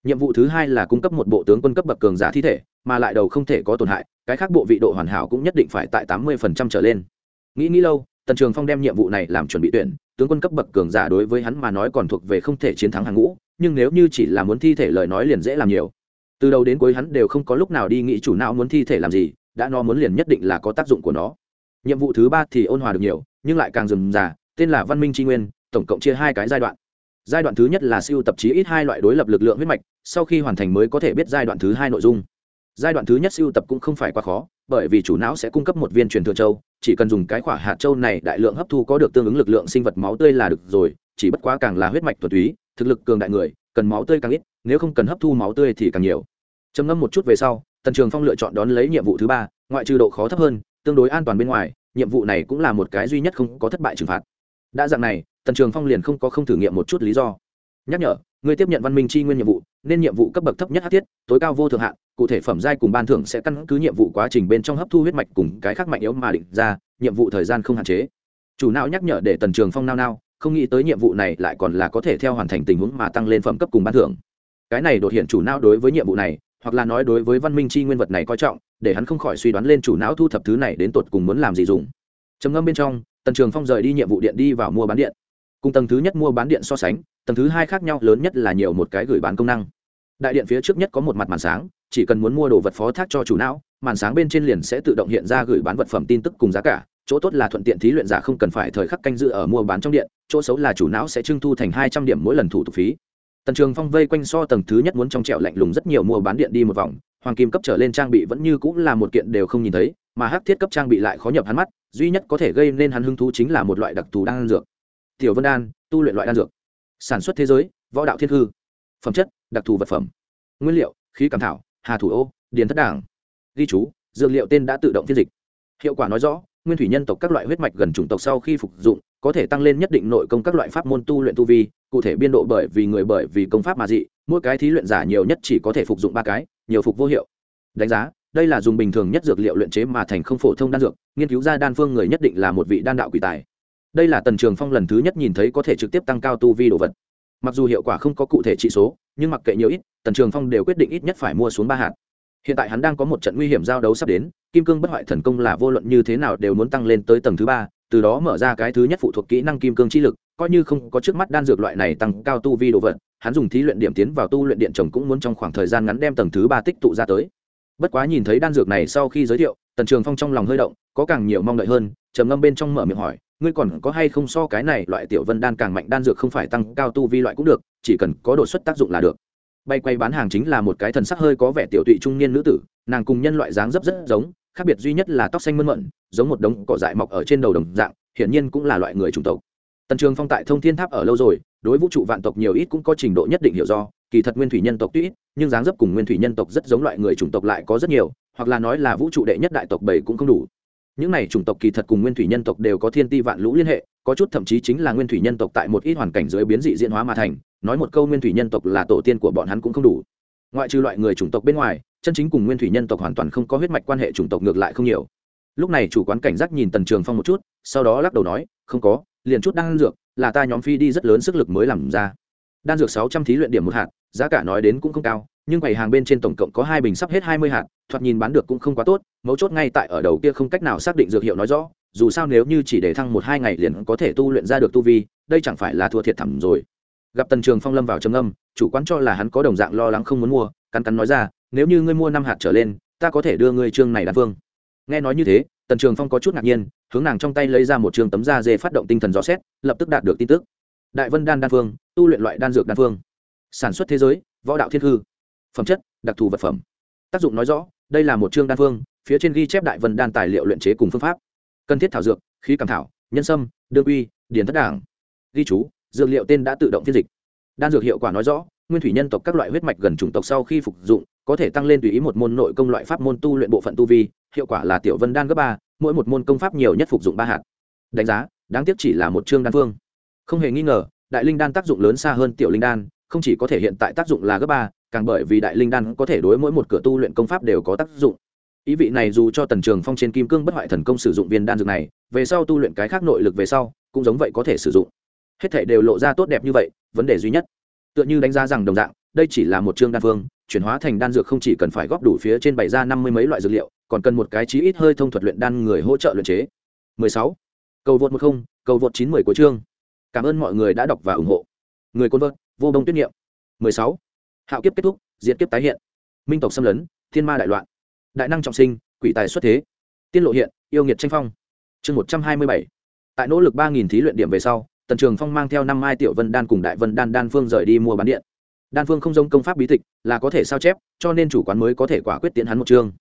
Nhiệm vụ thứ hai là cung cấp một bộ tướng quân cấp bậc cường giả thi thể, mà lại đầu không thể có tổn hại, cái khác bộ vị độ hoàn hảo cũng nhất định phải tại tám mươi phần trăm trở lên. Nghĩ nghĩ lâu, tần trường phong đem nhiệm vụ này làm chuẩn bị tuyển, tướng quân cấp bậc cường giả đối với hắn mà nói còn thuộc về không thể chiến thắng hàng ngũ, nhưng nếu như chỉ là muốn thi thể lời nói liền dễ làm nhiều từ đầu đến cuối hắn đều không có lúc nào đi nghĩ chủ não muốn thi thể làm gì, đã nó muốn liền nhất định là có tác dụng của nó. Nhiệm vụ thứ ba thì ôn hòa được nhiều, nhưng lại càng dườm già tên là văn minh tri nguyên, tổng cộng chia hai cái giai đoạn. Giai đoạn thứ nhất là siêu tập trí ít hai loại đối lập lực lượng huyết mạch, sau khi hoàn thành mới có thể biết giai đoạn thứ hai nội dung. Giai đoạn thứ nhất siêu tập cũng không phải quá khó, bởi vì chủ não sẽ cung cấp một viên truyền thừa châu, chỉ cần dùng cái quả hạt châu này đại lượng hấp thu có được tương ứng lực lượng sinh vật máu tươi là được rồi, chỉ bất quá càng là huyết mạch thuật túy, thực lực cường đại người, cần máu tươi càng ít nếu không cần hấp thu máu tươi thì càng nhiều. Trầm ngâm một chút về sau, tần trường phong lựa chọn đón lấy nhiệm vụ thứ ba, ngoại trừ độ khó thấp hơn, tương đối an toàn bên ngoài, nhiệm vụ này cũng là một cái duy nhất không có thất bại trừng phạt. Đã dạng này, tần trường phong liền không có không thử nghiệm một chút lý do. Nhắc nhở, người tiếp nhận văn minh chi nguyên nhiệm vụ, nên nhiệm vụ cấp bậc thấp nhất hát thiết, tối cao vô thượng hạn, cụ thể phẩm giai cùng ban thưởng sẽ căn cứ nhiệm vụ quá trình bên trong hấp thu huyết mạch cùng cái khác mạnh yếu mà định ra, nhiệm vụ thời gian không hạn chế. Chủ não nhắc nhở để tần trường phong nao nao, không nghĩ tới nhiệm vụ này lại còn là có thể theo hoàn thành tình huống mà tăng lên phẩm cấp cùng ban thưởng cái này đột hiện chủ não đối với nhiệm vụ này, hoặc là nói đối với văn minh chi nguyên vật này coi trọng, để hắn không khỏi suy đoán lên chủ não thu thập thứ này đến tột cùng muốn làm gì dùng. Trầm ngâm bên trong, tần trường phong rời đi nhiệm vụ điện đi vào mua bán điện. Cùng tầng thứ nhất mua bán điện so sánh, tầng thứ hai khác nhau lớn nhất là nhiều một cái gửi bán công năng. Đại điện phía trước nhất có một mặt màn sáng, chỉ cần muốn mua đồ vật phó thác cho chủ não, màn sáng bên trên liền sẽ tự động hiện ra gửi bán vật phẩm tin tức cùng giá cả, chỗ tốt là thuận tiện thí luyện giả không cần phải thời khắc canh dự ở mua bán trong điện, chỗ xấu là chủ não sẽ trưng thu thành hai trăm điểm mỗi lần thủ tục phí tần trường phong vây quanh so tầng thứ nhất muốn trong trẹo lạnh lùng rất nhiều mua bán điện đi một vòng, hoàng kim cấp trở lên trang bị vẫn như cũng là một kiện đều không nhìn thấy, mà hắc thiết cấp trang bị lại khó nhập hắn mắt, duy nhất có thể gây nên hắn hứng thú chính là một loại đặc thù đan dược. Tiểu vân đan, tu luyện loại đan dược. Sản xuất thế giới, võ đạo thiên hư. Phẩm chất, đặc thù vật phẩm. Nguyên liệu, khí cảm thảo, hà thủ ô, điền thất đảng. Ghi chú, dược liệu tên đã tự động phiên dịch. Hiệu quả nói rõ, nguyên thủy nhân tộc các loại huyết mạch gần chủng tộc sau khi phục dụng có thể tăng lên nhất định nội công các loại pháp môn tu luyện tu vi, cụ thể biên độ bởi vì người bởi vì công pháp mà dị, mỗi cái thí luyện giả nhiều nhất chỉ có thể phục dụng ba cái, nhiều phục vô hiệu. Đánh giá, đây là dùng bình thường nhất dược liệu luyện chế mà thành không phổ thông đan dược, nghiên cứu ra đan phương người nhất định là một vị đan đạo quỷ tài. Đây là tần trường phong lần thứ nhất nhìn thấy có thể trực tiếp tăng cao tu vi đồ vật. Mặc dù hiệu quả không có cụ thể trị số, nhưng mặc kệ nhiều ít, tần trường phong đều quyết định ít nhất phải mua xuống ba hạt. Hiện tại hắn đang có một trận nguy hiểm giao đấu sắp đến, kim cương bất hoại thần công là vô luận như thế nào đều muốn tăng lên tới tầng thứ ba từ đó mở ra cái thứ nhất phụ thuộc kỹ năng kim cương chi lực, coi như không có trước mắt đan dược loại này tăng cao tu vi đồ vật, hắn dùng thí luyện điểm tiến vào tu luyện điện trồng cũng muốn trong khoảng thời gian ngắn đem tầng thứ ba tích tụ ra tới. Bất quá nhìn thấy đan dược này sau khi giới thiệu, tần trường phong trong lòng hơi động, có càng nhiều mong đợi hơn, trầm ngâm bên trong mở miệng hỏi, ngươi còn có hay không so cái này loại tiểu vân đan càng mạnh đan dược không phải tăng cao tu vi loại cũng được, chỉ cần có đột xuất tác dụng là được. Bay quay bán hàng chính là một cái thần sắc hơi có vẻ tiểu tụy trung niên nữ tử, nàng cùng nhân loại dáng dấp rất giống khác biệt duy nhất là tóc xanh mơn mận, giống một đống cỏ dại mọc ở trên đầu đồng dạng, hiển nhiên cũng là loại người chủng tộc. Tần trường phong tại thông thiên tháp ở lâu rồi, đối vũ trụ vạn tộc nhiều ít cũng có trình độ nhất định hiểu do, kỳ thật nguyên thủy nhân tộc tuy ít, nhưng dáng dấp cùng nguyên thủy nhân tộc rất giống loại người chủng tộc lại có rất nhiều, hoặc là nói là vũ trụ đệ nhất đại tộc bảy cũng không đủ. Những này chủng tộc kỳ thật cùng nguyên thủy nhân tộc đều có thiên ti vạn lũ liên hệ, có chút thậm chí chính là nguyên thủy nhân tộc tại một ít hoàn cảnh dưới biến dị diễn hóa mà thành, nói một câu nguyên thủy nhân tộc là tổ tiên của bọn hắn cũng không đủ. Ngoại trừ loại người chủng tộc bên ngoài chân chính cùng nguyên thủy nhân tộc hoàn toàn không có huyết mạch quan hệ chủng tộc ngược lại không nhiều. Lúc này chủ quán cảnh giác nhìn tần trường phong một chút, sau đó lắc đầu nói, không có, liền chút đan dược, là ta nhóm phi đi rất lớn sức lực mới làm ra. Đan dược sáu trăm thí luyện điểm một hạt, giá cả nói đến cũng không cao, nhưng quầy hàng bên trên tổng cộng có hai bình sắp hết hai mươi hạt, thoạt nhìn bán được cũng không quá tốt, mấu chốt ngay tại ở đầu kia không cách nào xác định dược hiệu nói rõ, dù sao nếu như chỉ để thăng một hai ngày liền có thể tu luyện ra được tu vi, đây chẳng phải là thua thiệt thẳm rồi. Gặp tần trường phong lâm vào trầm âm chủ quán cho là hắn có đồng dạng lo lắng không muốn mua, cắn cắn nói ra nếu như ngươi mua năm hạt trở lên, ta có thể đưa ngươi chương này đan phương nghe nói như thế, tần trường phong có chút ngạc nhiên, hướng nàng trong tay lấy ra một trường tấm da dê phát động tinh thần rõ xét, lập tức đạt được tin tức. Đại vân đan đan phương tu luyện loại đan dược đan phương sản xuất thế giới, võ đạo thiên hư. Phẩm chất, đặc thù vật phẩm. Tác dụng nói rõ, đây là một chương đan phương phía trên ghi chép đại vân đan tài liệu luyện chế cùng phương pháp. Cần thiết thảo dược, khí cảm thảo, nhân sâm, đương uy, điền thất đảng. Ghi chú, dược liệu tên đã tự động phiên dịch. Đan dược hiệu quả nói rõ, nguyên thủy nhân tộc các loại huyết mạch gần chủng tộc sau khi phục dụng có thể tăng lên tùy ý một môn nội công loại pháp môn tu luyện bộ phận tu vi, hiệu quả là tiểu vân đan gấp ba, mỗi một môn công pháp nhiều nhất phục dụng ba hạt. Đánh giá, đáng tiếc chỉ là một chương đan phương. Không hề nghi ngờ, đại linh đan tác dụng lớn xa hơn tiểu linh đan, không chỉ có thể hiện tại tác dụng là gấp ba, càng bởi vì đại linh đan có thể đối mỗi một cửa tu luyện công pháp đều có tác dụng. Ý vị này dù cho tần trường phong trên kim cương bất hoại thần công sử dụng viên đan dược này, về sau tu luyện cái khác nội lực về sau, cũng giống vậy có thể sử dụng. Hết thể đều lộ ra tốt đẹp như vậy, vấn đề duy nhất. Tựa như đánh giá rằng đồng dạng, đây chỉ là một chương đan phương chuyển hóa thành đan dược không chỉ cần phải góp đủ phía trên bảy ra năm mươi mấy loại dược liệu, còn cần một cái chí ít hơi thông thuật luyện đan người hỗ trợ luyện chế. 16. cầu vượt một không, cầu vượt chín mười của chương. Cảm ơn mọi người đã đọc và ủng hộ. Người côn vợt vô đông tuyết niệm. 16. hạo kiếp kết thúc, diệt kiếp tái hiện. Minh tộc xâm lấn, thiên ma đại loạn. Đại năng trọng sinh, quỷ tài xuất thế. Tiên lộ hiện, yêu nghiệt tranh phong. Chương một trăm hai mươi bảy. Tại nỗ lực ba nghìn thí luyện điểm về sau, tần trường phong mang theo năm mai tiểu vân đan cùng đại vân đan đan phương rời đi mua bán điện đan phương không giống công pháp bí tịch, là có thể sao chép, cho nên chủ quán mới có thể quả quyết tiến hắn một chương.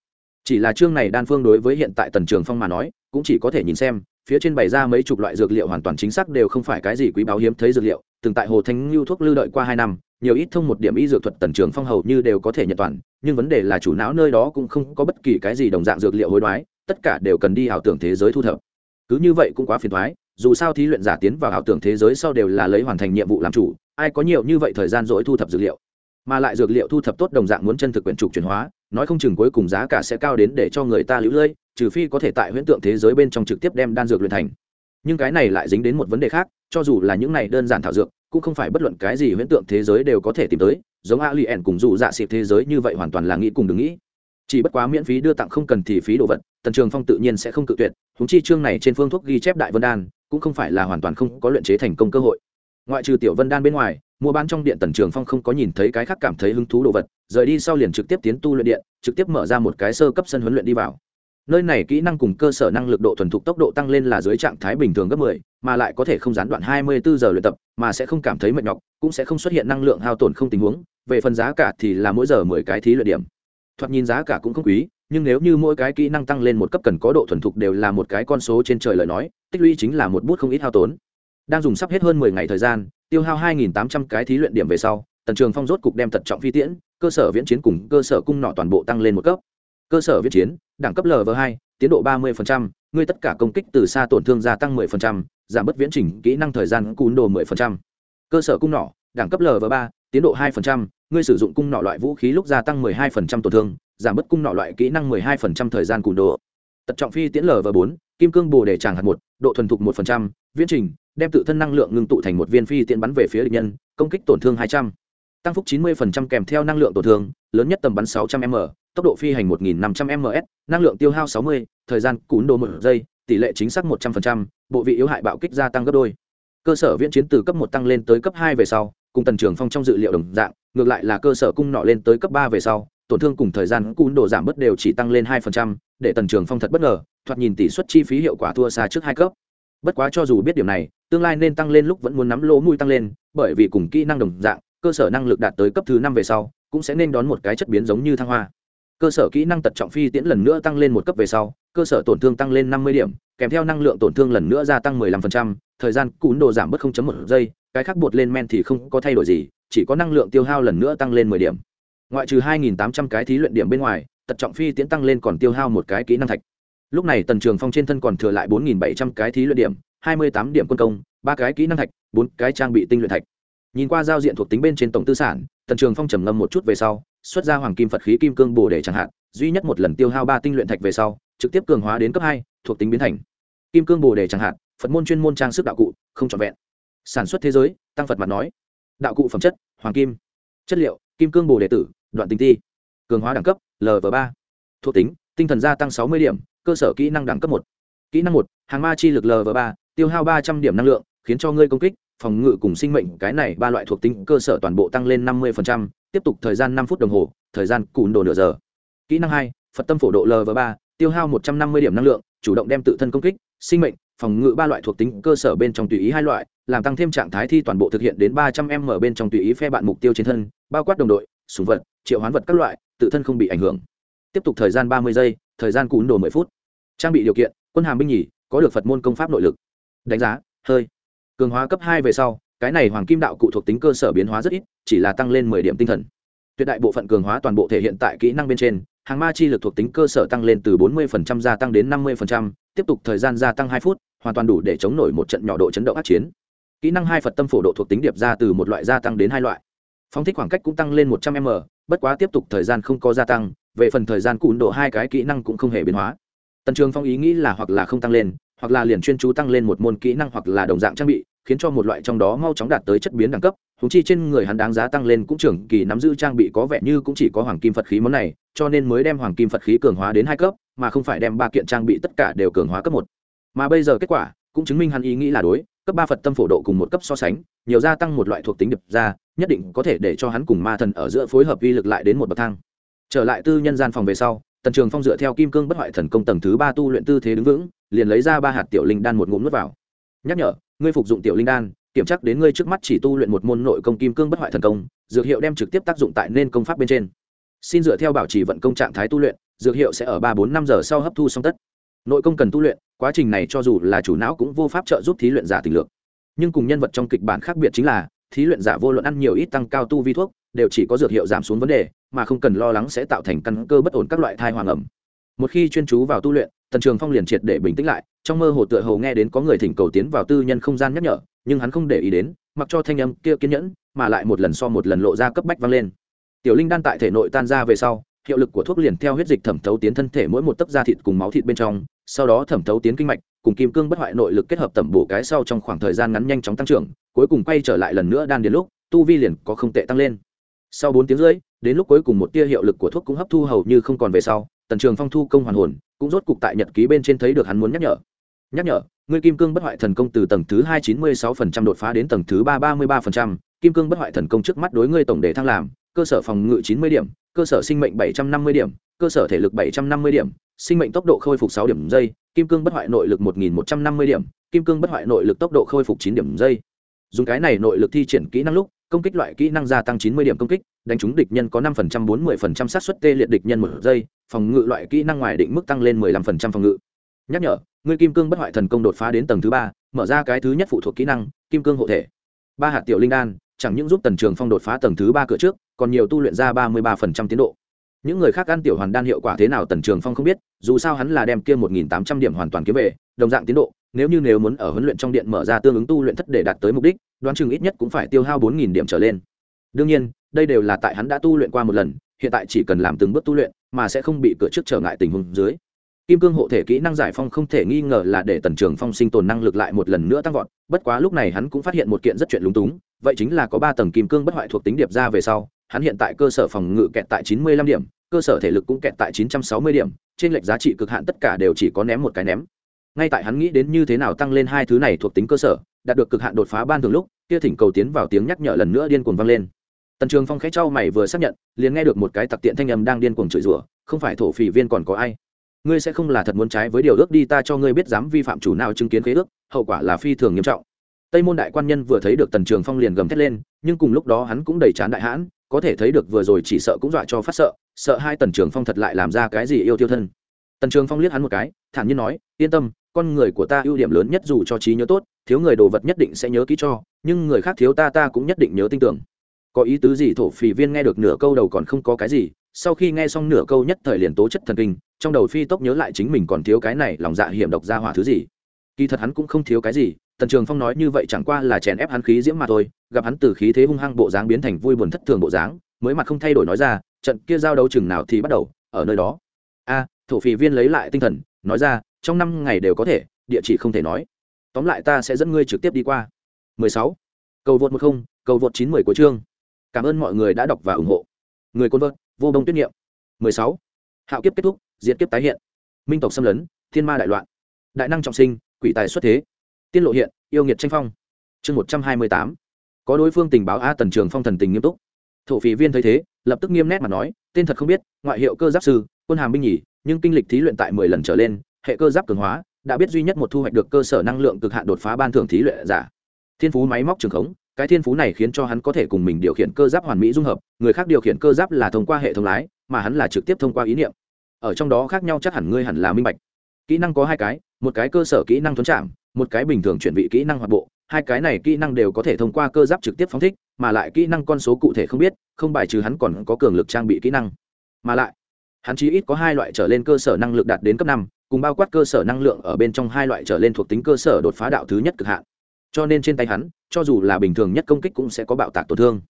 Chỉ là chương này đan phương đối với hiện tại tần trường phong mà nói, cũng chỉ có thể nhìn xem, phía trên bày ra mấy chục loại dược liệu hoàn toàn chính xác đều không phải cái gì quý báo hiếm thấy dược liệu, từng tại hồ thanh lưu thuốc lưu đợi qua hai năm, nhiều ít thông một điểm y dược thuật tần trường phong hầu như đều có thể nhận toàn, nhưng vấn đề là chủ não nơi đó cũng không có bất kỳ cái gì đồng dạng dược liệu hối đoái, tất cả đều cần đi ảo tưởng thế giới thu thập. Cứ như vậy cũng quá phiền thoái dù sao thí luyện giả tiến vào ảo tưởng thế giới sau đều là lấy hoàn thành nhiệm vụ làm chủ ai có nhiều như vậy thời gian dỗi thu thập dược liệu? Mà lại dược liệu thu thập tốt đồng dạng muốn chân thực quyển trục chuyển hóa, nói không chừng cuối cùng giá cả sẽ cao đến để cho người ta lũ lưỡi, trừ phi có thể tại huyễn tượng thế giới bên trong trực tiếp đem đan dược luyện thành. Nhưng cái này lại dính đến một vấn đề khác, cho dù là những này đơn giản thảo dược, cũng không phải bất luận cái gì huyễn tượng thế giới đều có thể tìm tới, giống a li ẻn cùng dù dạ xịp thế giới như vậy hoàn toàn là nghĩ cùng đừng nghĩ. Chỉ bất quá miễn phí đưa tặng không cần thì phí đồ vật, tần trường phong tự nhiên sẽ không cự tuyệt húng chi chương này trên phương thuốc ghi chép đại vân đan, cũng không phải là hoàn toàn không có luyện chế thành công cơ hội ngoại trừ tiểu vân đan bên ngoài mua bán trong điện tần trường phong không có nhìn thấy cái khác cảm thấy hứng thú đồ vật rời đi sau liền trực tiếp tiến tu luyện điện trực tiếp mở ra một cái sơ cấp sân huấn luyện đi vào. Nơi này kỹ năng cùng cơ sở năng lực độ thuần thục tốc độ tăng lên là dưới trạng thái bình thường gấp 10, mà lại có thể không gián đoạn 24 giờ luyện tập mà sẽ không cảm thấy mệt nhọc cũng sẽ không xuất hiện năng lượng hao tổn không tình huống về phần giá cả thì là mỗi giờ 10 cái thí luyện điểm. Thoạt nhìn giá cả cũng không quý nhưng nếu như mỗi cái kỹ năng tăng lên một cấp cần có độ thuần thục đều là một cái con số trên trời lời nói tích lũy chính là một bút không ít hao tốn đang dùng sắp hết hơn 10 ngày thời gian tiêu hao 2.800 cái thí luyện điểm về sau tần trường phong rốt cục đem tật trọng phi tiễn cơ sở viễn chiến cùng cơ sở cung nọ toàn bộ tăng lên một cấp cơ sở viễn chiến đẳng cấp lv hai tiến độ 30%, ngươi tất cả công kích từ xa tổn thương gia tăng 10%, giảm bất viễn chỉnh kỹ năng thời gian cún đồ 10%. Cơ sở cung nỏ, đẳng cấp LV3, tiến độ 2%, ngươi sử dụng cung nỏ loại vũ khí lúc gia tăng 12% tổn thương, giảm bất cung nỏ loại kỹ năng 12% thời gian cún đồ. Tật trọng phi tiến LV4, kim cương bổ để tràng hạt 1, độ thuần thục 1%, viễn trình, đem tự thân năng lượng ngưng tụ thành một viên phi tiện bắn về phía địch nhân, công kích tổn thương 200. Tăng phúc 90% kèm theo năng lượng tổn thương, lớn nhất tầm bắn 600m, tốc độ phi hành 1500 ms năng lượng tiêu hao 60, thời gian cún đồ một giây tỷ lệ chính xác 100%, bộ vị yếu hại bạo kích gia tăng gấp đôi cơ sở viễn chiến từ cấp một tăng lên tới cấp hai về sau cùng tần trường phong trong dự liệu đồng dạng ngược lại là cơ sở cung nọ lên tới cấp ba về sau tổn thương cùng thời gian cún đồ giảm bớt đều chỉ tăng lên 2%, để tần trường phong thật bất ngờ thoạt nhìn tỷ suất chi phí hiệu quả thua xa trước hai cấp bất quá cho dù biết điểm này tương lai nên tăng lên lúc vẫn muốn nắm lỗ mũi tăng lên bởi vì cùng kỹ năng đồng dạng cơ sở năng lực đạt tới cấp thứ năm về sau cũng sẽ nên đón một cái chất biến giống như thăng hoa. Cơ sở kỹ năng tật trọng phi tiễn lần nữa tăng lên một cấp về sau cơ sở tổn thương tăng lên năm mươi điểm kèm theo năng lượng tổn thương lần nữa gia tăng 15%, thời gian cún đồ giảm bớt 0.1 giây cái khác bột lên men thì không có thay đổi gì chỉ có năng lượng tiêu hao lần nữa tăng lên 10 điểm. Ngoại trừ 2.800 cái thí luyện điểm bên ngoài tật trọng phi tiễn tăng lên còn tiêu hao một cái kỹ năng thạch lúc này tần trường phong trên thân còn thừa lại 4.700 cái thí luyện điểm 28 điểm quân công, ba cái kỹ năng thạch, bốn cái trang bị tinh luyện thạch. Nhìn qua giao diện thuộc tính bên trên tổng tư sản, tần trường phong trầm ngâm một chút về sau, xuất ra hoàng kim phật khí kim cương bồ để chẳng hạn, duy nhất một lần tiêu hao ba tinh luyện thạch về sau, trực tiếp cường hóa đến cấp hai, thuộc tính biến thành kim cương bồ đề chẳng hạn, phật môn chuyên môn trang sức đạo cụ, không trọn vẹn. Sản xuất thế giới, tăng phật mặt nói. Đạo cụ phẩm chất, hoàng kim. Chất liệu, kim cương bồ đề tử, đoạn tinh ti. Cường hóa đẳng cấp lv ba. Thuộc tính, tinh thần gia tăng sáu mươi điểm cơ sở kỹ năng đẳng cấp một. Kỹ năng một, hàng ma chi lực lv ba, tiêu hao ba trăm điểm năng lượng, khiến cho ngươi công kích, phòng ngự cùng sinh mệnh, cái này ba loại thuộc tính cơ sở toàn bộ tăng lên năm mươi tiếp tục thời gian năm phút đồng hồ, thời gian cùn đồ nửa giờ. Kỹ năng hai, phật tâm phổ độ lv ba, tiêu hao một trăm năm mươi điểm năng lượng, chủ động đem tự thân công kích, sinh mệnh, phòng ngự ba loại thuộc tính cơ sở bên trong tùy ý hai loại, làm tăng thêm trạng thái thi toàn bộ thực hiện đến ba trăm m bên trong tùy ý phe bạn mục tiêu trên thân, bao quát đồng đội súng vật, triệu hoán vật các loại, tự thân không bị ảnh hưởng. Tiếp tục thời gian ba mươi giây, thời gian cún đồ mười phút trang bị điều kiện quân hàm binh nhì có được phật môn công pháp nội lực đánh giá hơi cường hóa cấp hai về sau cái này hoàng kim đạo cụ thuộc tính cơ sở biến hóa rất ít chỉ là tăng lên mười điểm tinh thần tuyệt đại bộ phận cường hóa toàn bộ thể hiện tại kỹ năng bên trên hàng ma chi lực thuộc tính cơ sở tăng lên từ 40% gia tăng đến 50%, tiếp tục thời gian gia tăng 2 phút, hoàn toàn đủ để chống nổi một trận nhỏ độ chấn động ác chiến. Kỹ năng hai Phật tâm phổ độ thuộc tính điệp ra từ một loại gia tăng đến hai loại. Phóng thích khoảng cách cũng tăng lên 100m, bất quá tiếp tục thời gian không có gia tăng, về phần thời gian cụn độ hai cái kỹ năng cũng không hề biến hóa. Tần Trường Phong ý nghĩ là hoặc là không tăng lên, hoặc là liền chuyên chú tăng lên một môn kỹ năng hoặc là đồng dạng trang bị, khiến cho một loại trong đó mau chóng đạt tới chất biến đẳng cấp. Húng chi trên người hắn đáng giá tăng lên cũng trưởng kỳ nắm giữ trang bị có vẻ như cũng chỉ có hoàng kim phật khí món này cho nên mới đem hoàng kim phật khí cường hóa đến hai cấp mà không phải đem ba kiện trang bị tất cả đều cường hóa cấp một. Mà bây giờ kết quả cũng chứng minh hắn ý nghĩ là đối cấp ba phật tâm phổ độ cùng một cấp so sánh nhiều gia tăng một loại thuộc tính đập ra nhất định có thể để cho hắn cùng ma thần ở giữa phối hợp vi lực lại đến một bậc thang. Trở lại tư nhân gian phòng về sau tần trường phong dựa theo kim cương bất hoại thần công tầng thứ ba tu luyện tư thế đứng vững, liền lấy ra ba hạt tiểu linh đan một ngụm nuốt vào. Nhắc nhở, ngươi phục dụng tiểu linh đan, kiểm chắc đến ngươi trước mắt chỉ tu luyện một môn nội công kim cương bất hoại thần công, dược hiệu đem trực tiếp tác dụng tại nên công pháp bên trên. Xin dựa theo bảo trì vận công trạng thái tu luyện, dược hiệu sẽ ở ba bốn năm giờ sau hấp thu xong tất. Nội công cần tu luyện, quá trình này cho dù là chủ não cũng vô pháp trợ giúp thí luyện giả tình lượng nhưng cùng nhân vật trong kịch bản khác biệt chính là, thí luyện giả vô luận ăn nhiều ít tăng cao tu vi thuốc đều chỉ có dược hiệu giảm xuống vấn đề, mà không cần lo lắng sẽ tạo thành căn cơ bất ổn các loại thai hoàng ẩm. Một khi chuyên chú vào tu luyện, tần trường phong liền triệt để bình tĩnh lại, trong mơ hồ tựa hồ nghe đến có người thỉnh cầu tiến vào tư nhân không gian nhắc nhở, nhưng hắn không để ý đến, mặc cho thanh âm kia kiên nhẫn, mà lại một lần so một lần lộ ra cấp bách vang lên. Tiểu linh đan tại thể nội tan ra về sau, hiệu lực của thuốc liền theo huyết dịch thẩm thấu tiến thân thể mỗi một tấc da thịt cùng máu thịt bên trong, sau đó thẩm thấu tiến kinh mạch, cùng kim cương bất hoại nội lực kết hợp tẩm bổ cái sau trong khoảng thời gian ngắn nhanh chóng tăng trưởng, cuối cùng quay trở lại lần nữa đan đến lúc, tu vi liền có không tệ tăng lên sau bốn tiếng rưỡi, đến lúc cuối cùng một tia hiệu lực của thuốc cũng hấp thu hầu như không còn về sau, tần trường phong thu công hoàn hồn, cũng rốt cục tại nhật ký bên trên thấy được hắn muốn nhắc nhở. Nhắc nhở, ngươi kim cương bất hoại thần công từ tầng thứ hai chín mươi sáu phần trăm đột phá đến tầng thứ ba ba mươi ba phần trăm, kim cương bất hoại thần công trước mắt đối ngươi tổng đề thăng làm, cơ sở phòng ngự chín mươi điểm, cơ sở sinh mệnh bảy trăm năm mươi điểm, cơ sở thể lực bảy trăm năm mươi điểm, sinh mệnh tốc độ khôi phục sáu điểm giây, kim cương bất hoại nội lực một nghìn một trăm năm mươi điểm, kim cương bất hoại nội lực tốc độ khôi phục chín điểm giây. Dùng cái này nội lực thi triển kỹ năng lúc công kích loại kỹ năng gia tăng chín mươi điểm công kích, đánh trúng địch nhân có năm phần trăm, bốn mươi phần trăm xác suất tê liệt địch nhân một giây, phòng ngự loại kỹ năng ngoài định mức tăng lên mười lăm phần trăm phòng ngự. Nhắc nhở, người kim cương bất hoại thần công đột phá đến tầng thứ ba, mở ra cái thứ nhất phụ thuộc kỹ năng, kim cương hộ thể. Ba hạt tiểu linh đan, chẳng những giúp tần trường phong đột phá tầng thứ ba cửa trước, còn nhiều tu luyện ra ba mươi ba phần trăm tiến độ. Những người khác ăn tiểu hoàn đan hiệu quả thế nào tần trường phong không biết, dù sao hắn là đem kia một nghìn tám trăm điểm hoàn toàn kiếm về, đồng dạng tiến độ nếu như nếu muốn ở huấn luyện trong điện mở ra tương ứng tu luyện thất để đạt tới mục đích, đoán chừng ít nhất cũng phải tiêu hao bốn nghìn điểm trở lên. Đương nhiên, đây đều là tại hắn đã tu luyện qua một lần, hiện tại chỉ cần làm từng bước tu luyện, mà sẽ không bị cửa trước trở ngại tình huống dưới. Kim cương hộ thể kỹ năng giải phong không thể nghi ngờ là để tần trường phong sinh tồn năng lực lại một lần nữa tăng vọt, bất quá lúc này hắn cũng phát hiện một kiện rất chuyện lúng túng, vậy chính là có ba tầng kim cương bất hoại thuộc tính điệp ra về sau, hắn hiện tại cơ sở phòng ngự kẹt tại chín mươi lăm điểm, cơ sở thể lực cũng kẹt tại chín trăm sáu mươi điểm, trên lệch giá trị cực hạn tất cả đều chỉ có ném một cái ném ngay tại hắn nghĩ đến như thế nào tăng lên hai thứ này thuộc tính cơ sở, đạt được cực hạn đột phá ban thường lúc, kia thỉnh cầu tiến vào tiếng nhắc nhở lần nữa điên cuồng vang lên. Tần trường phong khẽ trao mày vừa xác nhận, liền nghe được một cái tặc tiện thanh âm đang điên cuồng chửi rủa, không phải thổ phỉ viên còn có ai? Ngươi sẽ không là thật muốn trái với điều ước đi ta cho ngươi biết dám vi phạm chủ nào chứng kiến khế ước, hậu quả là phi thường nghiêm trọng. Tây môn đại quan nhân vừa thấy được tần trường phong liền gầm thét lên, nhưng cùng lúc đó hắn cũng đầy chán đại hãn, có thể thấy được vừa rồi chỉ sợ cũng dọa cho phát sợ sợ hai tần trường phong thật lại làm ra cái gì yêu tiêu thân. Tần trường phong liếc hắn một cái, thản nhiên nói, yên tâm con người của ta ưu điểm lớn nhất dù cho trí nhớ tốt, thiếu người đồ vật nhất định sẽ nhớ kỹ cho, nhưng người khác thiếu ta ta cũng nhất định nhớ tin tưởng. Có ý tứ gì thổ phỉ viên nghe được nửa câu đầu còn không có cái gì, sau khi nghe xong nửa câu nhất thời liền tố chất thần kinh, trong đầu phi tốc nhớ lại chính mình còn thiếu cái này lòng dạ hiểm độc ra hỏa thứ gì. Kỳ thật hắn cũng không thiếu cái gì, tần trường phong nói như vậy chẳng qua là chèn ép hắn khí diễm mà thôi, gặp hắn từ khí thế hung hăng bộ dáng biến thành vui buồn thất thường bộ dáng, mới mặt không thay đổi nói ra, trận kia giao đấu chừng nào thì bắt đầu, ở nơi đó. A, thổ phỉ viên lấy lại tinh thần, nói ra trong năm ngày đều có thể địa chỉ không thể nói. Tóm lại ta sẽ dẫn ngươi trực tiếp đi qua. 16. cầu vượt 10, cầu vượt 90 của chương. Cảm ơn mọi người đã đọc và ủng hộ. Người côn vợt vô đông tuyết nghiệm 16. hạo kiếp kết thúc diệt kiếp tái hiện. Minh tộc xâm lấn thiên ma đại loạn. Đại năng trọng sinh quỷ tài xuất thế. Tiên lộ hiện yêu nghiệt tranh phong. Chương 128. có đối phương tình báo a tần trường phong thần tình nghiêm túc. Thổ phỉ viên thấy thế lập tức nghiêm nét mà nói tên thật không biết ngoại hiệu cơ giáp sư quân hàm binh nhỉ nhưng kinh lịch thí luyện tại mười lần trở lên hệ cơ giáp cường hóa, đã biết duy nhất một thu hoạch được cơ sở năng lượng cực hạn đột phá ban thưởng thí luyện giả. Thiên phú máy móc trường khống, cái thiên phú này khiến cho hắn có thể cùng mình điều khiển cơ giáp hoàn mỹ dung hợp, người khác điều khiển cơ giáp là thông qua hệ thống lái, mà hắn là trực tiếp thông qua ý niệm. Ở trong đó khác nhau chắc hẳn ngươi hẳn là minh bạch. Kỹ năng có hai cái, một cái cơ sở kỹ năng thuấn chạm một cái bình thường chuyển vị kỹ năng hoạt bộ, hai cái này kỹ năng đều có thể thông qua cơ giáp trực tiếp phóng thích, mà lại kỹ năng con số cụ thể không biết, không bài trừ hắn còn có cường lực trang bị kỹ năng. Mà lại, hắn chỉ ít có hai loại trở lên cơ sở năng lực đạt đến cấp năm cùng bao quát cơ sở năng lượng ở bên trong hai loại trở lên thuộc tính cơ sở đột phá đạo thứ nhất cực hạn. Cho nên trên tay hắn, cho dù là bình thường nhất công kích cũng sẽ có bạo tạc tổn thương.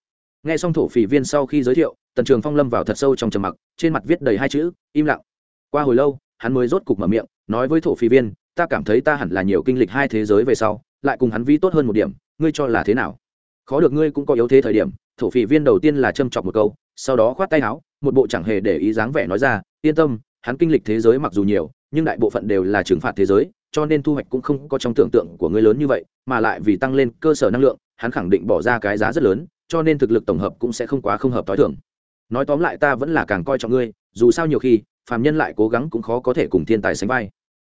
N g h e xong thổ phỉ viên sau khi giới thiệu, tần trường phong lâm vào thật sâu trong trầm mặc, trên mặt viết đầy hai chữ, im lặng. Qua hồi lâu, hắn mới rốt cục mở miệng, nói với thổ phỉ viên, ta cảm thấy ta hẳn là nhiều kinh lịch hai thế giới về sau, lại cùng hắn vi tốt hơn một điểm, ngươi cho là thế nào? Khó được ngươi cũng có yếu thế thời điểm. Thổ phỉ viên đầu tiên là châm chọc một câu, sau đó khoát tay áo, một bộ chẳng hề để ý dáng vẻ nói ra, yên tâm, hắn kinh lịch thế giới mặc dù nhiều nhưng đại bộ phận đều là trừng phạt thế giới, cho nên thu hoạch cũng không có trong tưởng tượng của ngươi lớn như vậy, mà lại vì tăng lên cơ sở năng lượng, hắn khẳng định bỏ ra cái giá rất lớn, cho nên thực lực tổng hợp cũng sẽ không quá không hợp t h i thường. Nói tóm lại ta vẫn là càng coi trọng ngươi, dù sao nhiều khi, phàm nhân lại cố gắng cũng khó có thể cùng thiên tài sánh vai.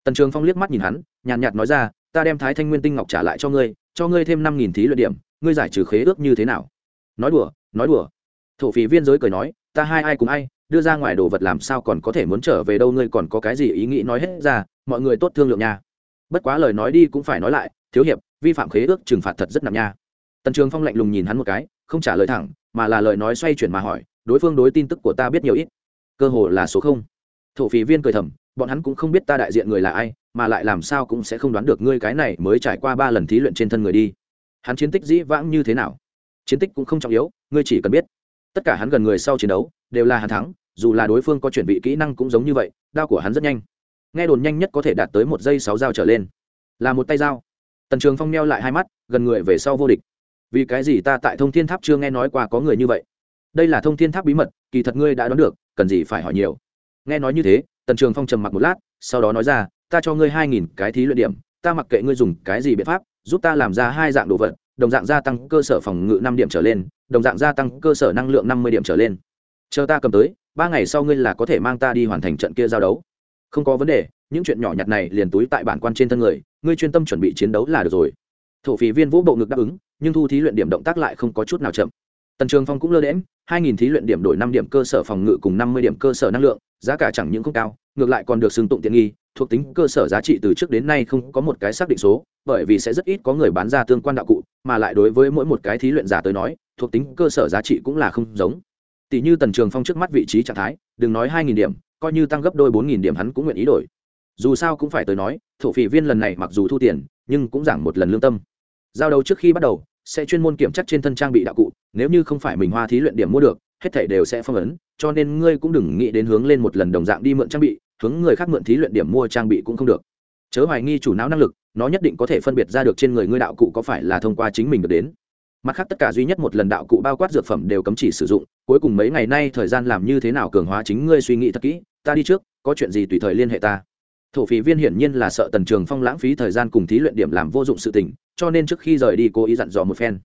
Tần trường phong liếc mắt nhìn hắn, nhàn nhạt nói ra, ta đem thái thanh nguyên tinh ngọc trả lại cho ngươi cho ngươi thêm năm nghìn thí luyện điểm, ngươi giải trừ khế ước như thế nào? Nói đùa nói đùa. Thổ phí viên giới cười nói, ta hai ai cùng ai đưa ra ngoài đồ vật làm sao còn có thể muốn trở về đâu, ngươi còn có cái gì ý nghĩ nói hết ra, mọi người tốt thương lượng nha. Bất quá lời nói đi cũng phải nói lại, thiếu hiệp, vi phạm khế ước trừng phạt thật rất nặng nha. Tần trường phong lạnh lùng nhìn hắn một cái, không trả lời thẳng, mà là lời nói xoay chuyển mà hỏi, đối phương đối tin tức của ta biết nhiều ít. Cơ hồ là số không. Thổ phí viên cười thầm, bọn hắn cũng không biết ta đại diện người là ai, mà lại làm sao cũng sẽ không đoán được ngươi cái này mới trải qua ba lần thí luyện trên thân người đi. Hắn chiến tích dĩ vãng như thế nào? Chiến tích cũng không trọng yếu, ngươi chỉ cần biết. Tất cả hắn gần người sau chiến đấu, đều là hắn thắng dù là đối phương có chuẩn bị kỹ năng cũng giống như vậy, đao của hắn rất nhanh. Nghe đồn nhanh nhất có thể đạt tới một giây sáu dao trở lên. Là một tay dao. Tần trường phong meo lại hai mắt, gần người về sau vô địch. Vì cái gì ta tại thông thiên tháp chưa nghe nói qua có người như vậy? Đây là thông thiên tháp bí mật, kỳ thật ngươi đã đoán được, cần gì phải hỏi nhiều. Nghe nói như thế, tần trường phong trầm mặc một lát, sau đó nói ra, ta cho ngươi hai nghìn cái thí luyện điểm, ta mặc kệ ngươi dùng cái gì biện pháp, giúp ta làm ra hai dạng đồ vật, đồng dạng gia tăng cơ sở phòng ngự năm điểm trở lên, đồng dạng gia tăng cơ sở năng lượng năm mươi điểm trở lên. Chờ ta cầm tới ba ngày sau ngươi là có thể mang ta đi hoàn thành trận kia giao đấu. Không có vấn đề, những chuyện nhỏ nhặt này liền túi tại bản quan trên thân người, ngươi chuyên tâm chuẩn bị chiến đấu là được rồi. Thổ phí viên vũ bộ ngực đáp ứng, nhưng thu thí luyện điểm động tác lại không có chút nào chậm. Tần trường phong cũng lơ đễm hai nghìn thí luyện điểm đổi năm điểm cơ sở phòng ngự cùng năm mươi điểm cơ sở năng lượng, giá cả chẳng những không cao, ngược lại còn được xưng tụng tiện nghi, thuộc tính cơ sở giá trị từ trước đến nay không có một cái xác định số, bởi vì sẽ rất ít có người bán ra tương quan đạo cụ, mà lại đối với mỗi một cái thí luyện giả tới nói, thuộc tính cơ sở giá trị cũng là không giống tỷ như tần trường phong trước mắt vị trí trạng thái, đừng nói hai nghìn điểm, coi như tăng gấp đôi bốn nghìn điểm hắn cũng nguyện ý đổi. Dù sao cũng phải tới nói, thổ phỉ viên lần này mặc dù thu tiền, nhưng cũng giảm một lần lương tâm. Giao đấu trước khi bắt đầu, sẽ chuyên môn kiểm tra trên thân trang bị đạo cụ, nếu như không phải mình hoa thí luyện điểm mua được, hết thảy đều sẽ phong ấn, cho nên ngươi cũng đừng nghĩ đến hướng lên một lần đồng dạng đi mượn trang bị, hướng người khác mượn thí luyện điểm mua trang bị cũng không được. Chớ hoài nghi chủ não năng lực, nó nhất định có thể phân biệt ra được trên người ngươi đạo cụ có phải là thông qua chính mình được đến mặt khác tất cả duy nhất một lần đạo cụ bao quát dược phẩm đều cấm chỉ sử dụng, cuối cùng mấy ngày nay thời gian làm như thế nào cường hóa chính ngươi suy nghĩ thật kỹ, ta đi trước, có chuyện gì tùy thời liên hệ ta. Thổ phí viên hiển nhiên là sợ tần trường phong lãng phí thời gian cùng thí luyện điểm làm vô dụng sự tình, cho nên trước khi rời đi cố ý dặn dò một phen.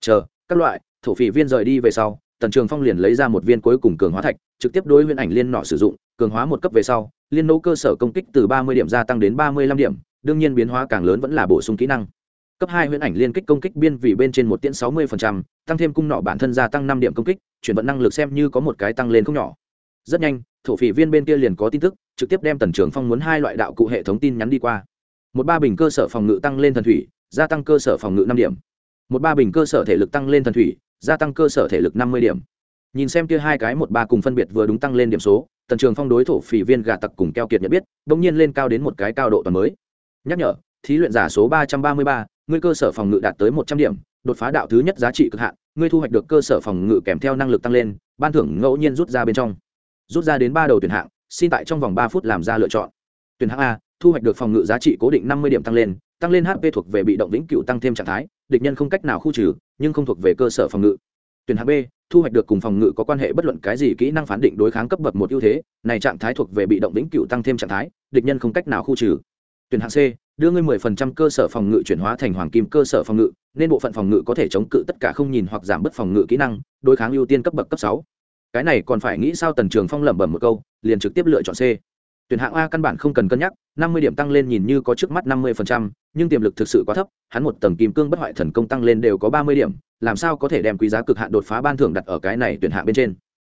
Chờ, các loại, thổ phỉ viên rời đi về sau, tần trường phong liền lấy ra một viên cuối cùng cường hóa thạch, trực tiếp đối huyễn ảnh liên nọ sử dụng, cường hóa một cấp về sau, liên nỗ cơ sở công kích từ ba mươi điểm gia tăng đến ba mươi lăm điểm, đương nhiên biến hóa càng lớn vẫn là bổ sung kỹ năng cấp hai huyễn ảnh liên kích công kích biên vị bên trên một tiễn sáu mươi tăng thêm cung nọ bản thân gia tăng năm điểm công kích, chuyển vận năng lực xem như có một cái tăng lên không nhỏ. Rất nhanh, thổ phỉ viên bên kia liền có tin tức, trực tiếp đem tần trường phong muốn hai loại đạo cụ hệ thống tin nhắn đi qua. Một ba bình cơ sở phòng ngự tăng lên thần thủy, gia tăng cơ sở phòng ngự năm điểm. Một ba bình cơ sở thể lực tăng lên thần thủy, gia tăng cơ sở thể lực năm mươi điểm. Nhìn xem kia hai cái một ba cùng phân biệt vừa đúng tăng lên điểm số, tần trường phong đối thổ phỉ viên gà tặc cùng keo kiệt nhận biết, bỗng nhiên lên cao đến một cái cao độ toàn mới. Nhắc nhở, thí luyện giả số ba trăm ba mươi ba ngươi cơ sở phòng ngự đạt tới một trăm điểm, đột phá đạo thứ nhất giá trị cực hạn, ngươi thu hoạch được cơ sở phòng ngự kèm theo năng lực tăng lên, ban thưởng ngẫu nhiên rút ra bên trong. Rút ra đến ba đầu tuyển hạng, xin tại trong vòng ba phút làm ra lựa chọn. Tuyển hạng a, thu hoạch được phòng ngự giá trị cố định năm mươi điểm tăng lên tăng lên hp thuộc về bị động vĩnh cửu tăng thêm trạng thái, địch nhân không cách nào khu trừ, nhưng không thuộc về cơ sở phòng ngự. Tuyển hạng b, thu hoạch được cùng phòng ngự có quan hệ bất luận cái gì kỹ năng phán định đối kháng cấp bậc một ưu thế, này trạng thái thuộc về bị động vĩnh cửu tăng thêm trạng thái, địch nhân không cách nào khu trừ tuyển hạng c, đưa ngươi mười phần trăm cơ sở phòng ngự chuyển hóa thành hoàng kim cơ sở phòng ngự, nên bộ phận phòng ngự có thể chống cự tất cả không nhìn hoặc giảm bớt phòng ngự kỹ năng, đối kháng ưu tiên cấp bậc cấp sáu. Cái này còn phải nghĩ sao tần trường phong lẩm bẩm một câu, liền trực tiếp lựa chọn c. Tuyển hạng a căn bản không cần cân nhắc, năm mươi điểm tăng lên nhìn như có trước mắt năm mươi nhưng tiềm lực thực sự quá thấp, hắn một tầng kim cương bất hoại thần công tăng lên đều có ba mươi điểm, làm sao có thể đem quý giá cực hạn đột phá ban thưởng đặt ở cái này tuyển hạng bên trên?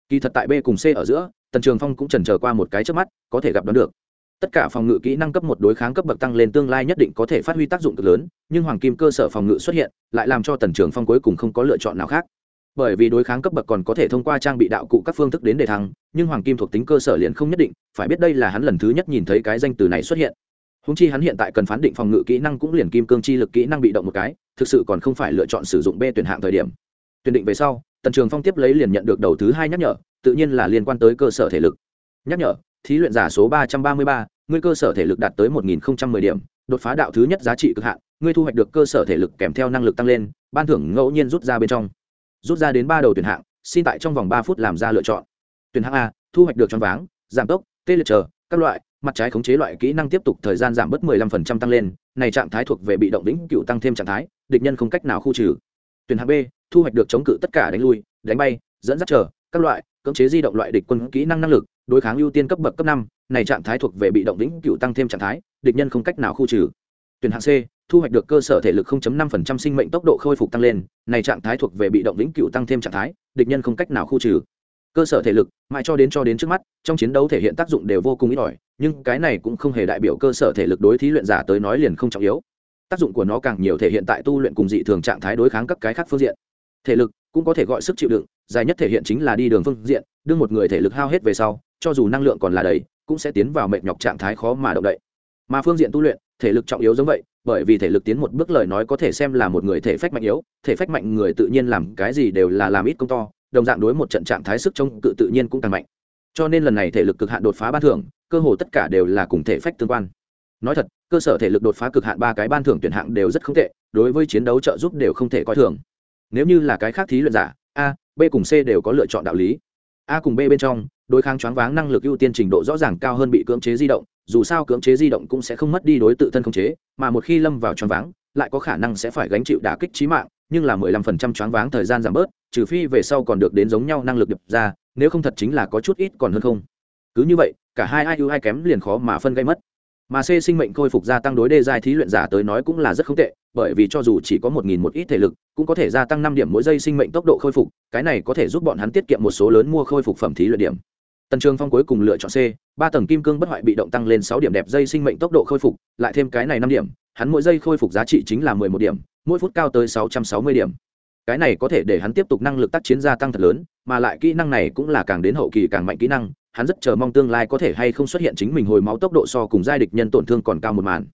Kỳ thật tại b cùng c ở giữa, tần trường phong cũng trần chờ qua một cái trước mắt, có thể gặp đón được tất cả phòng ngự kỹ năng cấp một đối kháng cấp bậc tăng lên tương lai nhất định có thể phát huy tác dụng cực lớn, nhưng hoàng kim cơ sở phòng ngự xuất hiện, lại làm cho tần trường phong cuối cùng không có lựa chọn nào khác. Bởi vì đối kháng cấp bậc còn có thể thông qua trang bị đạo cụ các phương thức đến đề thăng, nhưng hoàng kim thuộc tính cơ sở liền không nhất định, phải biết đây là hắn lần thứ nhất nhìn thấy cái danh từ này xuất hiện. Húng chi hắn hiện tại cần phán định phòng ngự kỹ năng cũng liền kim cương chi lực kỹ năng bị động một cái, thực sự còn không phải lựa chọn sử dụng b tuyển hạng thời điểm. Tuyển định về sau, tần trường phong tiếp lấy liền nhận được đầu thứ hai nhắc nhở, tự nhiên là liên quan tới cơ sở thể lực. Nhắc nhở thí luyện giả số ba trăm ba mươi ba, ngươi cơ sở thể lực đạt tới một nghìn mười điểm, đột phá đạo thứ nhất giá trị cực hạn, ngươi thu hoạch được cơ sở thể lực kèm theo năng lực tăng lên, ban thưởng ngẫu nhiên rút ra bên trong. Rút ra đến ba đầu tuyển hạng, xin tại trong vòng ba phút làm ra lựa chọn. Tuyển hạng a, thu hoạch được choáng váng, giảm tốc, tê liệt chờ các loại, mặt trái khống chế loại kỹ năng tiếp tục thời gian giảm bớt 15% tăng lên, này trạng thái thuộc về bị động vĩnh cựu tăng thêm trạng thái, địch nhân không cách nào khu trừ. Tuyển hạng b, thu hoạch được chống cự tất cả đánh lui, đánh bay, dẫn dắt chờ các loại cưỡng chế di động loại địch quân kỹ năng năng lực, đối kháng ưu tiên cấp bậc cấp năm, này trạng thái thuộc về bị động lĩnh cựu tăng thêm trạng thái, địch nhân không cách nào khu trừ. Tuyển hạng c, thu hoạch được cơ sở thể lực 0.5% sinh mệnh tốc độ khôi phục tăng lên, này trạng thái thuộc về bị động lĩnh cựu tăng thêm trạng thái, địch nhân không cách nào khu trừ. Cơ sở thể lực, mãi cho đến cho đến trước mắt, trong chiến đấu thể hiện tác dụng đều vô cùng ít ỏi, nhưng cái này cũng không hề đại biểu cơ sở thể lực đối thí luyện giả tới nói liền không trọng yếu. Tác dụng của nó càng nhiều thể hiện tại tu luyện cùng dị thường trạng thái đối kháng các cái khác phương diện. Thể lực cũng có thể gọi sức chịu đựng dài nhất thể hiện chính là đi đường phương diện đương một người thể lực hao hết về sau, cho dù năng lượng còn là đầy, cũng sẽ tiến vào mệt nhọc trạng thái khó mà động đậy. Mà phương diện tu luyện, thể lực trọng yếu giống vậy, bởi vì thể lực tiến một bước lời nói có thể xem là một người thể phách mạnh yếu, thể phách mạnh người tự nhiên làm cái gì đều là làm ít công to, đồng dạng đối một trận trạng thái sức chống cự tự nhiên cũng càng mạnh. Cho nên lần này thể lực cực hạn đột phá ban thưởng, cơ hồ tất cả đều là cùng thể phách tương quan. Nói thật, cơ sở thể lực đột phá cực hạn ba cái ban thưởng tuyển hạng đều rất không tệ, đối với chiến đấu trợ giúp đều không thể coi thường. Nếu như là cái khác thí luyện giả, a b cùng c đều có lựa chọn đạo lý. A cùng b bên trong, đối kháng choáng váng năng lực ưu tiên trình độ rõ ràng cao hơn bị cưỡng chế di động, dù sao cưỡng chế di động cũng sẽ không mất đi đối tự thân khống chế, mà một khi lâm vào choáng váng, lại có khả năng sẽ phải gánh chịu đả kích trí mạng, nhưng là mười lăm phần trăm choáng váng thời gian giảm bớt, trừ phi về sau còn được đến giống nhau năng lực đập ra, nếu không thật chính là có chút ít còn hơn không. Cứ như vậy, cả hai ai ưu ai kém liền khó mà phân gây mất. Mà c sinh mệnh khôi phục gia tăng đối đê dài thí luyện giả tới nói cũng là rất không tệ bởi vì cho dù chỉ có một nghìn một ít thể lực, cũng có thể gia tăng năm điểm mỗi giây sinh mệnh tốc độ khôi phục, cái này có thể giúp bọn hắn tiết kiệm một số lớn mua khôi phục phẩm thí luyện điểm. Tần trường phong cuối cùng lựa chọn c, ba tầng kim cương bất hoại bị động tăng lên sáu điểm đẹp dây sinh mệnh tốc độ khôi phục, lại thêm cái này năm điểm, hắn mỗi giây khôi phục giá trị chính là mười một điểm, mỗi phút cao tới sáu trăm sáu mươi điểm. Cái này có thể để hắn tiếp tục năng lực tác chiến gia tăng thật lớn, mà lại kỹ năng này cũng là càng đến hậu kỳ càng mạnh kỹ năng, hắn rất chờ mong tương lai có thể hay không xuất hiện chính mình hồi máu tốc độ so cùng giai địch nhân tổn thương còn cao một màn.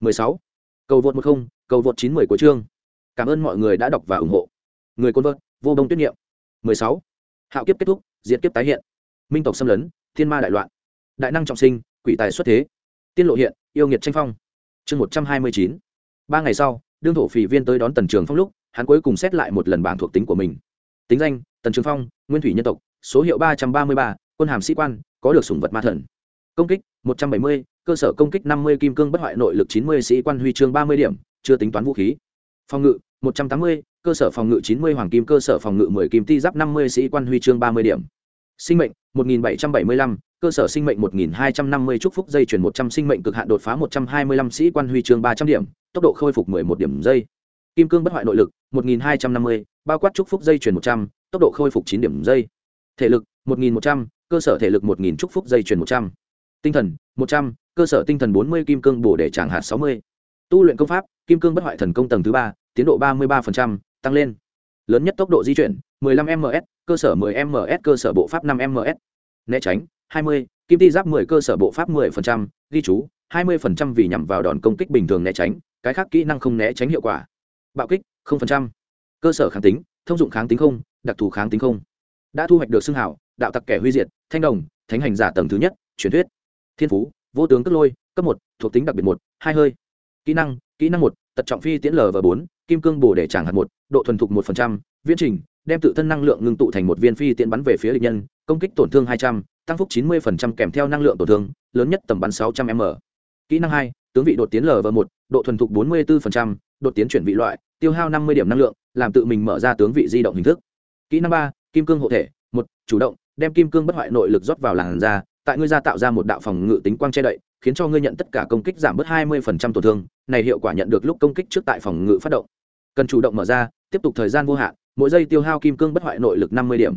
16. cầu vượt một không cầu vượt chín mười của chương. Cảm ơn mọi người đã đọc và ủng hộ. Người côn vợt vô đông tuyết nghiệm 16. hạo kiếp kết thúc, diệt kiếp tái hiện. Minh tộc xâm lấn, thiên ma đại loạn. Đại năng trọng sinh, quỷ tài xuất thế. Tiên lộ hiện, yêu nghiệt tranh phong. Chương một trăm hai mươi chín. Ba ngày sau, đương thổ phỉ viên tới đón tần trường phong lúc, hắn cuối cùng xét lại một lần bảng thuộc tính của mình. Tính danh, tần trường phong, nguyên thủy nhân tộc, số hiệu ba trăm ba mươi ba, quân hàm sĩ quan, có được sủng vật ma thần. Công kích, một trăm bảy mươi, cơ sở công kích năm mươi, kim cương bất hoại nội lực chín mươi, sĩ quan huy chương ba mươi điểm chưa tính toán vũ khí phòng ngự một trăm tám mươi cơ sở phòng ngự chín mươi hoàng kim cơ sở phòng ngự mười kim ti giáp năm mươi sĩ quan huy chương ba mươi điểm sinh mệnh 1775, cơ sở sinh mệnh 1250 chúc phúc dây chuyển 100 sinh mệnh cực hạn đột phá 125 sĩ quan huy chương 300 điểm, tốc độ khôi phục 11 điểm giây. Kim cương bất hoại nội lực 1250, bao quát chúc phúc dây chuyển 100, tốc độ khôi phục 9 điểm giây. Thể lực 1100, cơ sở thể lực 1000 chúc phúc dây chuyển 100. Tinh thần 100, cơ sở tinh thần 40 kim cương bổ để chẳng hạt 60. Tu luyện công pháp, kim cương bất hoại thần công tầng thứ ba tiến độ 33%, tăng lên. Lớn nhất tốc độ di chuyển 15ms, cơ sở 10ms cơ sở bộ pháp 5ms né tránh 20, kim ti giáp 10 cơ sở bộ pháp 10%, ghi chú 20% vì nhằm vào đòn công kích bình thường né tránh cái khác kỹ năng không né tránh hiệu quả. Bạo kích 0%, cơ sở kháng tính thông dụng kháng tính không đặc thù kháng tính không. Đã thu hoạch được xưng hảo đạo tặc kẻ huy diệt thanh đồng thánh hành giả tầng thứ nhất truyền thuyết. Thiên phú vô tướng cất lôi cấp một thuộc tính đặc biệt một hai hơi kỹ năng kỹ năng một, tật trọng phi tiễn lv bốn, kim cương bổ để tràng hạt một, độ thuần thục một viễn trình, đem tự thân năng lượng ngưng tụ thành một viên phi tiễn bắn về phía địch nhân, công kích tổn thương hai trăm, tăng phúc chín mươi kèm theo năng lượng tổn thương, lớn nhất tầm bắn sáu trăm m. Kỹ năng hai, tướng vị đột tiến lv một, độ thuần thục bốn mươi bốn đột tiến chuyển vị loại, tiêu hao năm mươi điểm năng lượng, làm tự mình mở ra tướng vị di động hình thức. Kỹ năng ba, kim cương hộ thể, một, chủ động, đem kim cương bất hoại nội lực rót vào làn da, tại ngươi ra tạo ra một đạo phòng ngự tính quang che đậy khiến cho ngươi nhận tất cả công kích giảm bớt hai mươi tổn thương, này hiệu quả nhận được lúc công kích trước tại phòng ngự phát động. Cần chủ động mở ra, tiếp tục thời gian vô hạn, mỗi giây tiêu hao kim cương bất hoại nội lực năm mươi điểm.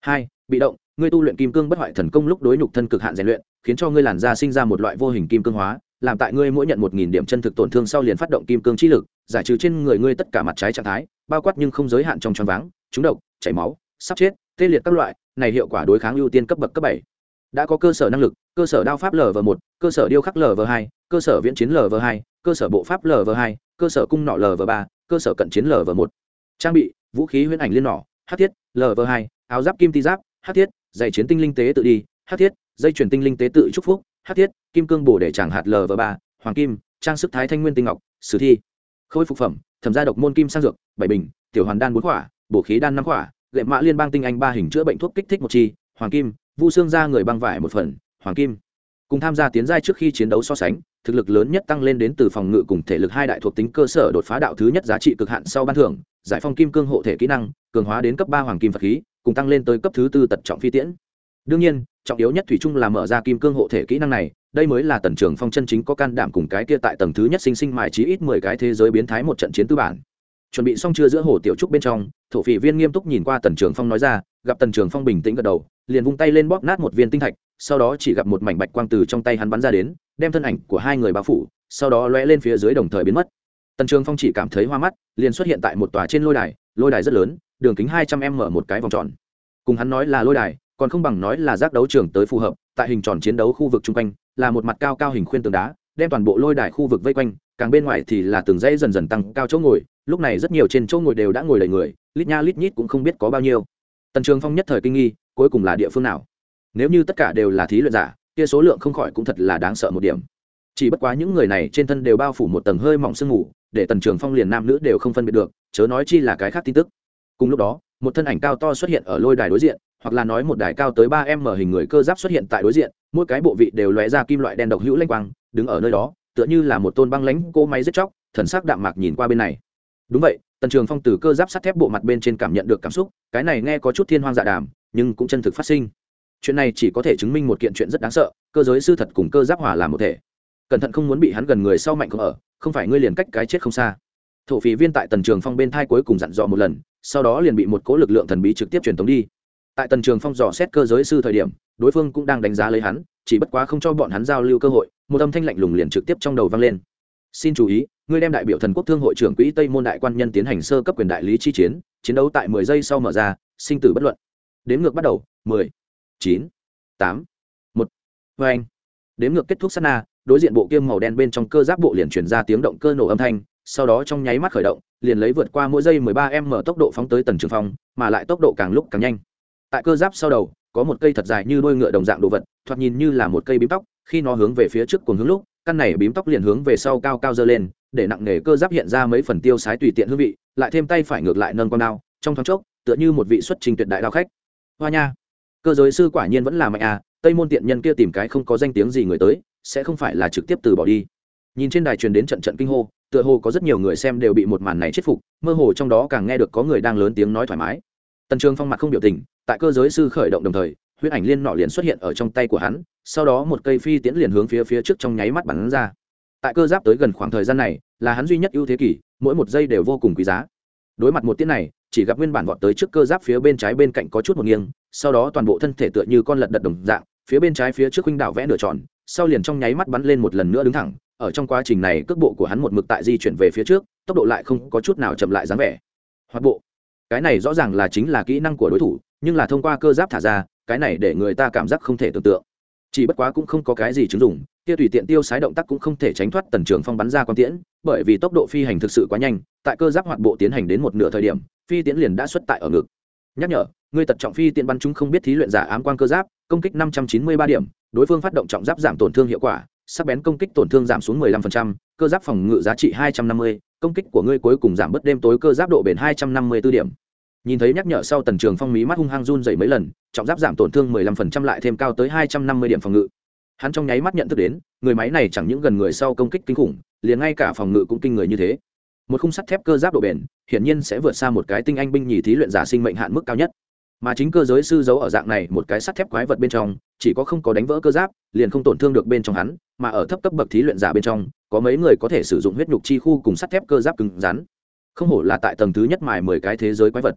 Hai, bị động, ngươi tu luyện kim cương bất hoại thần công lúc đối nhục thân cực hạn rèn luyện, khiến cho ngươi làn da sinh ra một loại vô hình kim cương hóa, làm tại ngươi mỗi nhận một nghìn điểm chân thực tổn thương sau liền phát động kim cương chi lực, giải trừ trên người ngươi tất cả mặt trái trạng thái, bao quát nhưng không giới hạn trong choáng váng, trúng độc, chảy máu, sắp chết, tê liệt các loại, này hiệu quả đối kháng ưu tiên cấp bậc cấp bảy đã có cơ sở năng lực, cơ sở đao pháp lv một, cơ sở điêu khắc lv hai, cơ sở viễn chiến lv hai, cơ sở bộ pháp lv hai, cơ sở cung nọ lv ba, cơ sở cận chiến lv một. Trang bị, vũ khí huyễn ảnh liên nỏ, hát thiết lv hai, áo giáp kim ti giáp, hát thiết dạy chiến tinh linh tế tự đi, hát thiết, dây chuyển tinh linh tế tự trúc phúc, hát thiết, kim cương bổ để chẳng hạt lv ba, hoàng kim, trang sức thái thanh nguyên tinh ngọc, sử thi. Khôi phục phẩm, thẩm gia độc môn kim sang dược, bảy bình, tiểu hoàn đan bốn quả, bổ khí đan năm quả, gậy mã liên bang tinh anh ba hình chữa bệnh thuốc kích thích một chi, hoàng kim vu xương ra người băng vải một phần, hoàng kim. Cùng tham gia tiến giai trước khi chiến đấu so sánh, thực lực lớn nhất tăng lên đến từ phòng ngự cùng thể lực hai đại thuộc tính cơ sở đột phá đạo thứ nhất giá trị cực hạn sau ban thưởng, giải phong kim cương hộ thể kỹ năng, cường hóa đến cấp ba hoàng kim vật khí, cùng tăng lên tới cấp thứ tư tật trọng phi tiễn. Đương nhiên, trọng yếu nhất thủy chung là mở ra kim cương hộ thể kỹ năng này, đây mới là tần trường phong chân chính có can đảm cùng cái kia tại tầng thứ nhất sinh sinh mài chí ít mười cái thế giới biến thái một trận chiến tư bản. Chuẩn bị xong chưa giữa hồ tiểu trúc bên trong, thổ phỉ viên nghiêm túc nhìn qua tần trường phong nói ra, gặp tần trường phong bình tĩnh gật đầu liền vung tay lên bóp nát một viên tinh thạch, sau đó chỉ gặp một mảnh bạch quang từ trong tay hắn bắn ra đến, đem thân ảnh của hai người bao phủ, sau đó lóe lên phía dưới đồng thời biến mất. Tần trường phong chỉ cảm thấy hoa mắt, liền xuất hiện tại một tòa trên lôi đài lôi đài rất lớn, đường kính hai trăm m mở một cái vòng tròn. Cùng hắn nói là lôi đài, còn không bằng nói là giác đấu trường tới phù hợp, tại hình tròn chiến đấu khu vực chung quanh, là một mặt cao cao hình khuyên tường đá, đem toàn bộ lôi đài khu vực vây quanh, càng bên ngoài thì là từng dãy dần dần tăng cao chỗ ngồi, lúc này rất nhiều trên chỗ ngồi đều đã ngồi đầy người, lít nha lít nhít cũng không biết có bao nhiêu. Tần trường phong nhất thời kinh nghi cuối cùng là địa phương nào. Nếu như tất cả đều là thí luyện giả, kia số lượng không khỏi cũng thật là đáng sợ một điểm. Chỉ bất quá những người này trên thân đều bao phủ một tầng hơi mỏng sương mù, để tần trường phong liền nam nữ đều không phân biệt được, chớ nói chi là cái khác tin tức. Cùng lúc đó, một thân ảnh cao to xuất hiện ở lôi đài đối diện, hoặc là nói một đài cao tới ba m hình người cơ giáp xuất hiện tại đối diện, mỗi cái bộ vị đều lóe ra kim loại đen độc hữu lanh quang, đứng ở nơi đó, tựa như là một tôn băng lãnh cỗ máy giết chóc, thần sắc đạm mạc nhìn qua bên này. Đúng vậy, tần trường phong từ cơ giáp sắt thép bộ mặt bên trên cảm nhận được cảm xúc, cái này nghe có chút thiên hoang dạ đàm nhưng cũng chân thực phát sinh. Chuyện này chỉ có thể chứng minh một kiện chuyện rất đáng sợ, cơ giới sư thật cùng cơ giáp hòa làm một thể. Cẩn thận không muốn bị hắn gần người sau mạnh không ở, không phải ngươi liền cách cái chết không xa. Thổ phí viên tại tần trường phong bên thai cuối cùng dặn dò một lần, sau đó liền bị một cố lực lượng thần bí trực tiếp truyền tống đi. Tại tần trường phong dò xét cơ giới sư thời điểm, đối phương cũng đang đánh giá lấy hắn, chỉ bất quá không cho bọn hắn giao lưu cơ hội, một âm thanh lạnh lùng liền trực tiếp trong đầu vang lên. Xin chú ý, ngươi đem đại biểu thần quốc thương hội trưởng quỹ tây môn đại quan nhân tiến hành sơ cấp quyền đại lý chi chiến chiến đấu tại mười giây sau mở ra, sinh tử bất luận đếm ngược bắt đầu, mười, chín, tám, một. Vê anh đếm ngược kết thúc sát na, đối diện bộ kiêm màu đen bên trong cơ giáp bộ liền chuyển ra tiếng động cơ nổ âm thanh, sau đó trong nháy mắt khởi động, liền lấy vượt qua mỗi giây mười ba m tốc độ phóng tới tần trường phong, mà lại tốc độ càng lúc càng nhanh. Tại cơ giáp sau đầu, có một cây thật dài như đôi ngựa đồng dạng đồ vật, thoạt nhìn như là một cây bím tóc, khi nó hướng về phía trước cùng hướng lúc, căn này bím tóc liền hướng về sau cao cao dơ lên, để nặng nề cơ giáp hiện ra mấy phần tiêu sái tùy tiện hương vị, lại thêm tay phải ngược lại nâng con đao, trong thoáng chốc, tựa như một vị xuất trình tuyệt đại đao khách hoa nha. Cơ giới sư quả nhiên vẫn là mạnh à tây môn tiện nhân kia tìm cái không có danh tiếng gì người tới, sẽ không phải là trực tiếp từ bỏ đi. Nhìn trên đài truyền đến trận trận kinh hô, tựa hồ có rất nhiều người xem đều bị một màn này chết phục, mơ hồ trong đó càng nghe được có người đang lớn tiếng nói thoải mái. Tần trường phong mặt không biểu tình, tại cơ giới sư khởi động đồng thời, huyết ảnh liên nọ liền xuất hiện ở trong tay của hắn, sau đó một cây phi tiễn liền hướng phía phía trước trong nháy mắt bắn ra. Tại cơ giáp tới gần khoảng thời gian này, là hắn duy nhất ưu thế kỷ, mỗi một giây đều vô cùng quý giá. Đối mặt một tiễn này chỉ gặp nguyên bản vọt tới trước cơ giáp phía bên trái bên cạnh có chút một nghiêng, sau đó toàn bộ thân thể tựa như con lật đật đồng dạng, phía bên trái phía trước huynh đảo vẽ nửa tròn, sau liền trong nháy mắt bắn lên một lần nữa đứng thẳng, ở trong quá trình này cước bộ của hắn một mực tại di chuyển về phía trước, tốc độ lại không có chút nào chậm lại dáng vẻ. Hoạt bộ. Cái này rõ ràng là chính là kỹ năng của đối thủ, nhưng là thông qua cơ giáp thả ra, cái này để người ta cảm giác không thể tưởng tượng. Chỉ bất quá cũng không có cái gì chứng dụng, kia tùy tiện tiêu sái động tác cũng không thể tránh thoát tần trường phong bắn ra con tiễn, bởi vì tốc độ phi hành thực sự quá nhanh, tại cơ giáp hoạt bộ tiến hành đến một nửa thời điểm phi tiễn liền đã xuất tại ở ngực nhắc nhở người tật trọng phi tiễn bắn chúng không biết thí luyện giả ám quan cơ giáp công kích năm trăm chín mươi ba điểm đối phương phát động trọng giáp giảm tổn thương hiệu quả sắc bén công kích tổn thương giảm xuống 15%, cơ giáp phòng ngự giá trị 250, công kích của ngươi cuối cùng giảm bớt đêm tối cơ giáp độ bền 254 điểm. Nhìn thấy nhắc nhở sau Tần Trường Phong mí mắt hung hăng run rẩy mấy lần, trọng giáp giảm tổn thương 15% lại thêm cao tới 250 điểm phòng ngự. Hắn trong nháy mắt nhận thức đến, người máy này chẳng những gần người sau công kích kinh khủng, liền ngay cả phòng ngự cũng kinh người như thế. Một khung sắt thép cơ giáp độ bền, hiển nhiên sẽ vượt xa một cái tinh anh binh nhì thí luyện giả sinh mệnh hạn mức cao nhất. Mà chính cơ giới sư giấu ở dạng này một cái sắt thép quái vật bên trong chỉ có không có đánh vỡ cơ giáp liền không tổn thương được bên trong hắn mà ở thấp cấp bậc thí luyện giả bên trong có mấy người có thể sử dụng huyết nhục chi khu cùng sắt thép cơ giáp cứng rắn. Không hổ là tại tầng thứ nhất mài mười cái thế giới quái vật.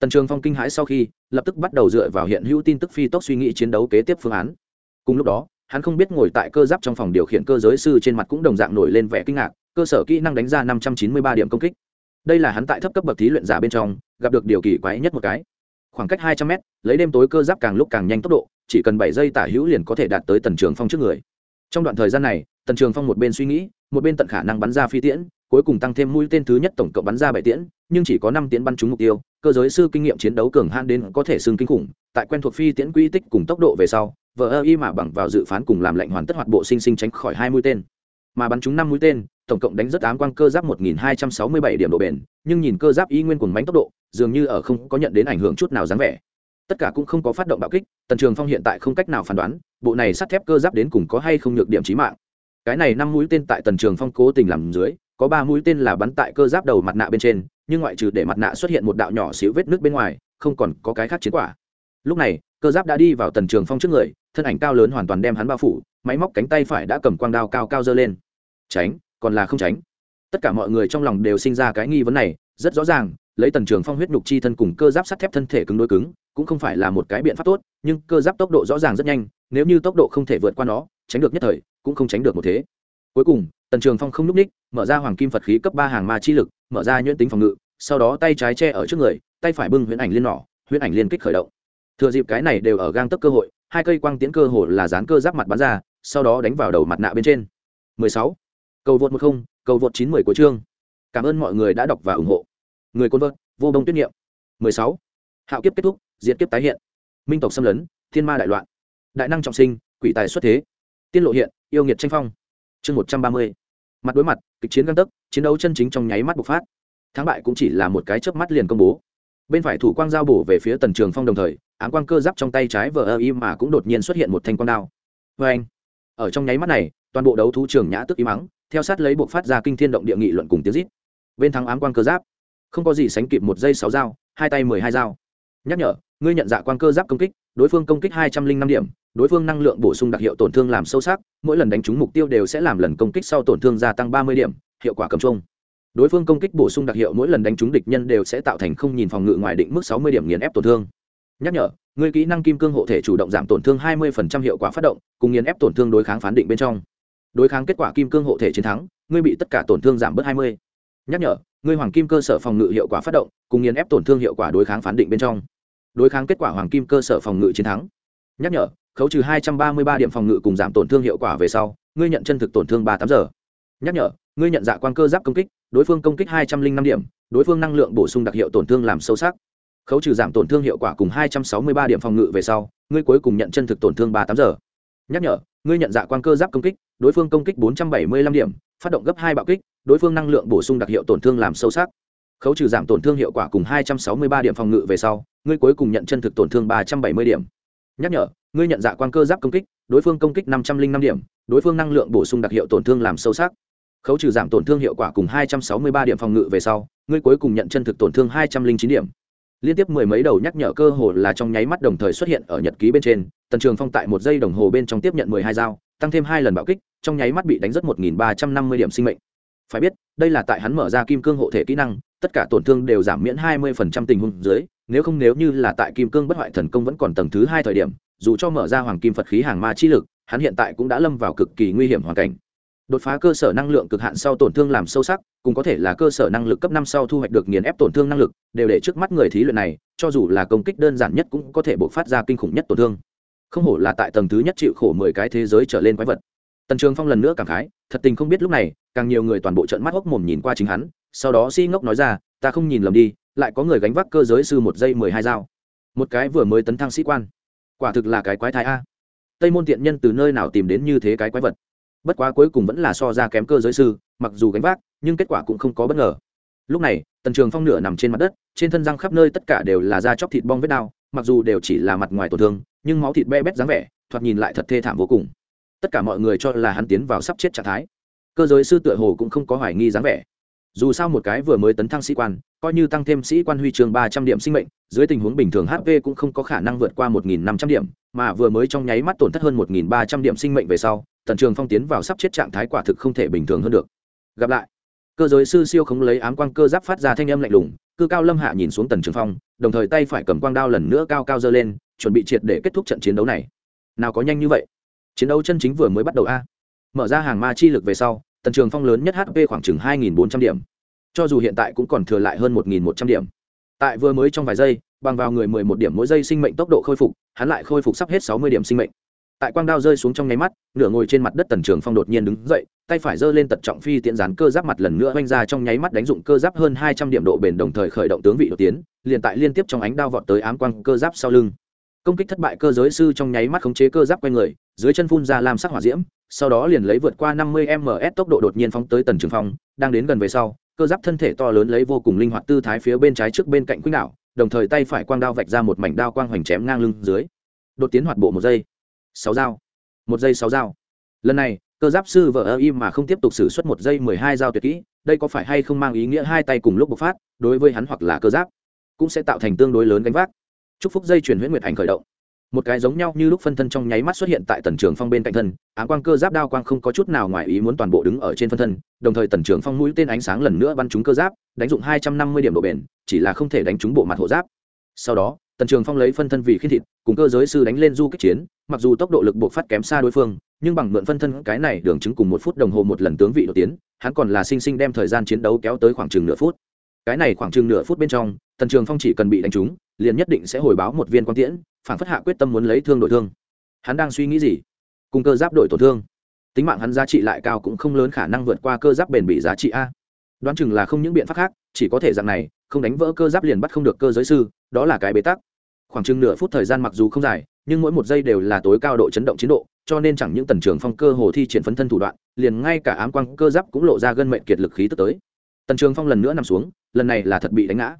Tần trường phong kinh hãi sau khi lập tức bắt đầu dựa vào hiện hữu tin tức phi tốc suy nghĩ chiến đấu kế tiếp phương án. Cùng lúc đó hắn không biết ngồi tại cơ giáp trong phòng điều khiển cơ giới sư trên mặt cũng đồng dạng nổi lên vẻ kinh ngạc cơ sở kỹ năng đánh ra năm trăm chín mươi ba điểm công kích. Đây là hắn tại thấp cấp bậc thí luyện giả bên trong, gặp được điều kỳ quái nhất một cái. Khoảng cách hai trăm mét, lấy đêm tối cơ giáp càng lúc càng nhanh tốc độ, chỉ cần bảy giây tả hữu liền có thể đạt tới tần trường phong trước người. Trong đoạn thời gian này, tần trường phong một bên suy nghĩ, một bên tận khả năng bắn ra phi tiễn, cuối cùng tăng thêm mũi tên thứ nhất tổng cộng bắn ra bảy tiễn, nhưng chỉ có năm tiễn bắn trúng mục tiêu, cơ giới sư kinh nghiệm chiến đấu cường han đến có thể xưng kinh khủng, tại quen thuộc phi tiễn quy tích cùng tốc độ về sau, vờ ơ y mà bằng vào dự phán cùng làm lệnh hoàn tất hoạt bộ sinh sinh tránh khỏi hai mũi tên mà bắn trúng năm mũi tên, tổng cộng đánh rất ám quang cơ giáp một nghìn hai trăm sáu mươi bảy điểm độ bền, nhưng nhìn cơ giáp y nguyên cùng bánh tốc độ, dường như ở không có nhận đến ảnh hưởng chút nào dáng vẻ. Tất cả cũng không có phát động bạo kích, tần trường phong hiện tại không cách nào phán đoán, bộ này sắt thép cơ giáp đến cùng có hay không nhược điểm chí mạng. Cái này năm mũi tên tại tần trường phong cố tình làm dưới, có ba mũi tên là bắn tại cơ giáp đầu mặt nạ bên trên, nhưng ngoại trừ để mặt nạ xuất hiện một đạo nhỏ xíu vết nước bên ngoài, không còn có cái khác chiến quả. Lúc này, cơ giáp đã đi vào tần trường phong trước người, thân ảnh cao lớn hoàn toàn đem hắn bao phủ máy móc cánh tay phải đã cầm quang đao cao cao dơ lên. Tránh, còn là không tránh. Tất cả mọi người trong lòng đều sinh ra cái nghi vấn này, rất rõ ràng, lấy tần trường phong huyết nhục chi thân cùng cơ giáp sắt thép thân thể cứng đối cứng, cũng không phải là một cái biện pháp tốt, nhưng cơ giáp tốc độ rõ ràng rất nhanh, nếu như tốc độ không thể vượt qua nó, tránh được nhất thời, cũng không tránh được một thế. Cuối cùng, tần trường phong không n ú c ních, mở ra hoàng kim phật khí cấp ba hàng ma chi lực, mở ra nhuyễn tính phòng ngự, sau đó tay trái che ở trước người, tay phải bưng huyễn ảnh liên nỏ, huyễn ảnh liên kích khởi động. Thừa dịp cái này đều ở gang tấp cơ hội, hai cây quang tiễn cơ hội là dán cơ giáp mặt bắn ra sau đó đánh vào đầu mặt nạ bên trên. 16. cầu vượt một không, cầu vượt chín mười của chương. Cảm ơn mọi người đã đọc và ủng hộ. Người côn vợt, vô đông tuyết niệm. 16. hạo kiếp kết thúc, diệt kiếp tái hiện. Minh tộc xâm lấn, thiên ma đại loạn. Đại năng trọng sinh, quỷ tài xuất thế. Tiên lộ hiện, yêu nghiệt tranh phong. Chương một trăm ba mươi. Mặt đối mặt, kịch chiến găng tấc, chiến đấu chân chính trong nháy mắt bộc phát. Thắng bại cũng chỉ là một cái chớp mắt liền công bố. Bên phải thủ quang giao bổ về phía tần trường phong đồng thời, ám quang cơ giáp trong tay trái vờ ơ y mà cũng đột nhiên xuất hiện một thanh quang đao. Vê anh ở trong nháy mắt này, toàn bộ đấu thú trường nhã tức im mắng, theo sát lấy buộc phát ra kinh thiên động địa nghị luận cùng tiếng rít. Bên thắng ám quang cơ giáp. Không có gì sánh kịp một giây sáu dao, hai tay mười hai dao. Nhắc nhở, ngươi nhận dạ quang cơ giáp công kích, đối phương công kích hai trăm linh năm điểm, đối phương năng lượng bổ sung đặc hiệu tổn thương làm sâu sắc, mỗi lần đánh trúng mục tiêu đều sẽ làm lần công kích sau tổn thương gia tăng ba mươi điểm, hiệu quả cầm trông đối phương công kích bổ sung đặc hiệu mỗi lần đánh trúng địch nhân đều sẽ tạo thành không nhìn phòng ngự ngoài định mức sáu mươi điểm nghiền ép tổn thương nhắc nhở, người kỹ năng kim cương hộ thể chủ động giảm tổn thương hai mươi hiệu quả phát động, cùng nghiền ép tổn thương đối kháng phán định bên trong. Đối kháng kết quả kim cương hộ thể chiến thắng, ngươi bị tất cả tổn thương giảm bớt hai mươi. Nhắc nhở, ngươi hoàng kim cơ sở phòng ngự hiệu quả phát động, cùng nghiền ép tổn thương hiệu quả đối kháng phán định bên trong. Đối kháng kết quả hoàng kim cơ sở phòng ngự chiến thắng. Nhắc nhở, khấu trừ hai trăm ba mươi ba điểm phòng ngự cùng giảm tổn thương hiệu quả về sau, ngươi nhận chân thực tổn thương ba tám giờ. Nhắc nhở, ngươi nhận dạ quan cơ giáp công kích, đối phương công kích hai trăm linh năm điểm, đối phương năng lượng bổ sung đặc hiệu tổn thương làm sâu sắc khấu trừ giảm tổn thương hiệu quả cùng hai trăm sáu mươi ba điểm phòng ngự về sau, ngươi cuối cùng nhận chân thực tổn thương ba tám giờ. Nhắc nhở, ngươi nhận dạ quan cơ giáp công kích, đối phương công kích bốn trăm bảy mươi lăm điểm, phát động gấp hai bạo kích, đối phương năng lượng bổ sung đặc hiệu tổn thương làm sâu sắc. Khấu trừ giảm tổn thương hiệu quả cùng hai trăm sáu mươi ba điểm phòng ngự về sau, ngươi cuối cùng nhận chân thực tổn thương ba trăm bảy mươi điểm. Nhắc nhở, ngươi nhận dạ quan cơ giáp công kích, đối phương công kích năm trăm linh năm điểm, đối phương năng lượng bổ sung đặc hiệu tổn thương làm sâu sắc. Khấu trừ giảm tổn thương hiệu quả cùng hai trăm sáu mươi ba điểm phòng ngự về sau, ngươi cuối cùng nhận chân thực tổn thương hai trăm linh chín điểm liên tiếp mười mấy đầu nhắc nhở cơ hồ là trong nháy mắt đồng thời xuất hiện ở nhật ký bên trên, tần trường phong tại một giây đồng hồ bên trong tiếp nhận mười hai dao, tăng thêm hai lần bạo kích, trong nháy mắt bị đánh rất một nghìn ba trăm năm mươi điểm sinh mệnh. Phải biết, đây là tại hắn mở ra kim cương hộ thể kỹ năng, tất cả tổn thương đều giảm miễn hai mươi phần trăm tình huống dưới, nếu không nếu như là tại kim cương bất hoại thần công vẫn còn tầng thứ hai thời điểm, dù cho mở ra hoàng kim phật khí hàng ma chi lực, hắn hiện tại cũng đã lâm vào cực kỳ nguy hiểm hoàn cảnh đột phá cơ sở năng lượng cực hạn sau tổn thương làm sâu sắc, cũng có thể là cơ sở năng lực cấp năm sau thu hoạch được nghiền ép tổn thương năng lực, đều để trước mắt người thí luyện này, cho dù là công kích đơn giản nhất cũng có thể bộc phát ra kinh khủng nhất tổn thương. Không hổ là tại tầng thứ nhất chịu khổ mười cái thế giới trở lên quái vật. Tần trường phong lần nữa cảm khái, thật tình không biết lúc này, càng nhiều người toàn bộ trận mắt hốc mồm nhìn qua chính hắn, sau đó si ngốc nói ra, ta không nhìn lầm đi, lại có người gánh vác cơ giới sư một giây mười hai dao. Một cái vừa mới tấn thăng sĩ quan. Quả thực là cái quái thai a. Tây môn tiện nhân từ nơi nào tìm đến như thế cái quái vật? Bất quá cuối cùng vẫn là so ra kém cơ giới sư, mặc dù gánh vác, nhưng kết quả cũng không có bất ngờ. Lúc này, tần trường phong nửa nằm trên mặt đất, trên thân răng khắp nơi tất cả đều là da chóc thịt bong vết đau, mặc dù đều chỉ là mặt ngoài tổn thương, nhưng máu thịt be bét dáng vẻ, thoạt nhìn lại thật thê thảm vô cùng. Tất cả mọi người cho là hắn tiến vào sắp chết trạng thái. Cơ giới sư tựa hồ cũng không có hoài nghi dáng vẻ. Dù sao một cái vừa mới tấn thăng sĩ quan, coi như tăng thêm sĩ quan huy trường ba trăm điểm sinh mệnh, dưới tình huống bình thường hp cũng không có khả năng vượt qua một nghìn năm trăm điểm, mà vừa mới trong nháy mắt tổn thất hơn một nghìn ba trăm điểm sinh mệnh về sau tần trường phong tiến vào sắp chết trạng thái quả thực không thể bình thường hơn được. Gặp lại. Cơ giới sư siêu không lấy ám quang cơ giáp phát ra thanh âm lạnh lùng, cư cao lâm hạ nhìn xuống tần trường phong, đồng thời tay phải cầm quang đao lần nữa cao cao dơ lên, chuẩn bị triệt để kết thúc trận chiến đấu này. Nào có nhanh như vậy? Chiến đấu chân chính vừa mới bắt đầu a. Mở ra hàng ma chi lực về sau, tần trường phong lớn nhất hp khoảng chừng hai nghìn bốn trăm điểm. Cho dù hiện tại cũng còn thừa lại hơn một nghìn một trăm điểm. Tại vừa mới trong vài giây, bằng vào người mười một điểm mỗi giây sinh mệnh tốc độ khôi phục, hắn lại khôi phục sắp hết sáu mươi điểm sinh mệnh tại quang đao rơi xuống trong nháy mắt nửa ngồi trên mặt đất tần trường phong đột nhiên đứng dậy tay phải giơ lên tật trọng phi tiễn dán cơ giáp mặt lần nữa oanh ra trong nháy mắt đánh dụng cơ giáp hơn hai trăm điểm độ bền đồng thời khởi động tướng vị đột tiến liền tại liên tiếp trong ánh đao vọt tới ám quang cơ giáp sau lưng. Công kích thất bại cơ giới sư trong nháy mắt khống chế cơ giáp quanh người dưới chân phun ra làm sắc hỏa diễm sau đó liền lấy vượt qua năm mươi ms tốc độ đột nhiên phóng tới tần trường phong đang đến gần về sau cơ giáp thân thể to lớn lấy vô cùng linh hoạt tư thái phía bên trái trước bên cạnh quýnh đạo, đồng thời tay phải quang đao vạch ra một mảnh đao quang hoành chém ngang lưng dưới. Đột tiến hoạt bộ một giây sáu dao. Một giây sáu dao. Lần này, cơ giáp sư vợ ơ im mà không tiếp tục xử suất một giây mười hai dao tuyệt kỹ, đây có phải hay không mang ý nghĩa hai tay cùng lúc bộc phát, đối với hắn hoặc là cơ giáp, cũng sẽ tạo thành tương đối lớn gánh vác. Chúc phúc dây chuyển huyễn nguyệt ảnh khởi động. Một cái giống nhau như lúc phân thân trong nháy mắt xuất hiện tại tần trường phong bên cạnh thân ám quang cơ giáp đao quang không có chút nào ngoài ý muốn toàn bộ đứng ở trên phân thân, đồng thời tần trường phong mũi tên ánh sáng lần nữa bắn trúng cơ giáp, đánh dụng hai trăm năm mươi điểm độ bền, chỉ là không thể đánh trúng bộ mặt hộ giáp. Sau đó, tần trường phong lấy phân thân vì khiên thịt, cùng cơ giới sư đánh lên du kích chiến mặc dù tốc độ lực buộc phát kém xa đối phương, nhưng bằng mượn phân thân cái này đường chứng cùng một phút đồng hồ một lần tướng vị đột tiến, hắn còn là sinh sinh đem thời gian chiến đấu kéo tới khoảng chừng nửa phút. Cái này khoảng chừng nửa phút bên trong, tần trường phong chỉ cần bị đánh trúng, liền nhất định sẽ hồi báo một viên quang tiễn, phản phất hạ quyết tâm muốn lấy thương đổi thương. Hắn đang suy nghĩ gì? Cùng cơ giáp đổi tổn thương. Tính mạng hắn giá trị lại cao cũng không lớn khả năng vượt qua cơ giáp bền bị giá trị a. Đoán chừng là không những biện pháp khác, chỉ có thể dạng này, không đánh vỡ cơ giáp liền bắt không được cơ giới sư, đó là cái bế tắc. Khoảng chừng nửa phút thời gian mặc dù không dài nhưng mỗi một giây đều là tối cao độ chấn động chiến độ, cho nên chẳng những tần trường phong cơ hồ thi triển phấn thân thủ đoạn, liền ngay cả ám quang cơ giáp cũng lộ ra gân mệnh kiệt lực khí tức tới. Tần trường phong lần nữa nằm xuống, lần này là thật bị đánh ngã.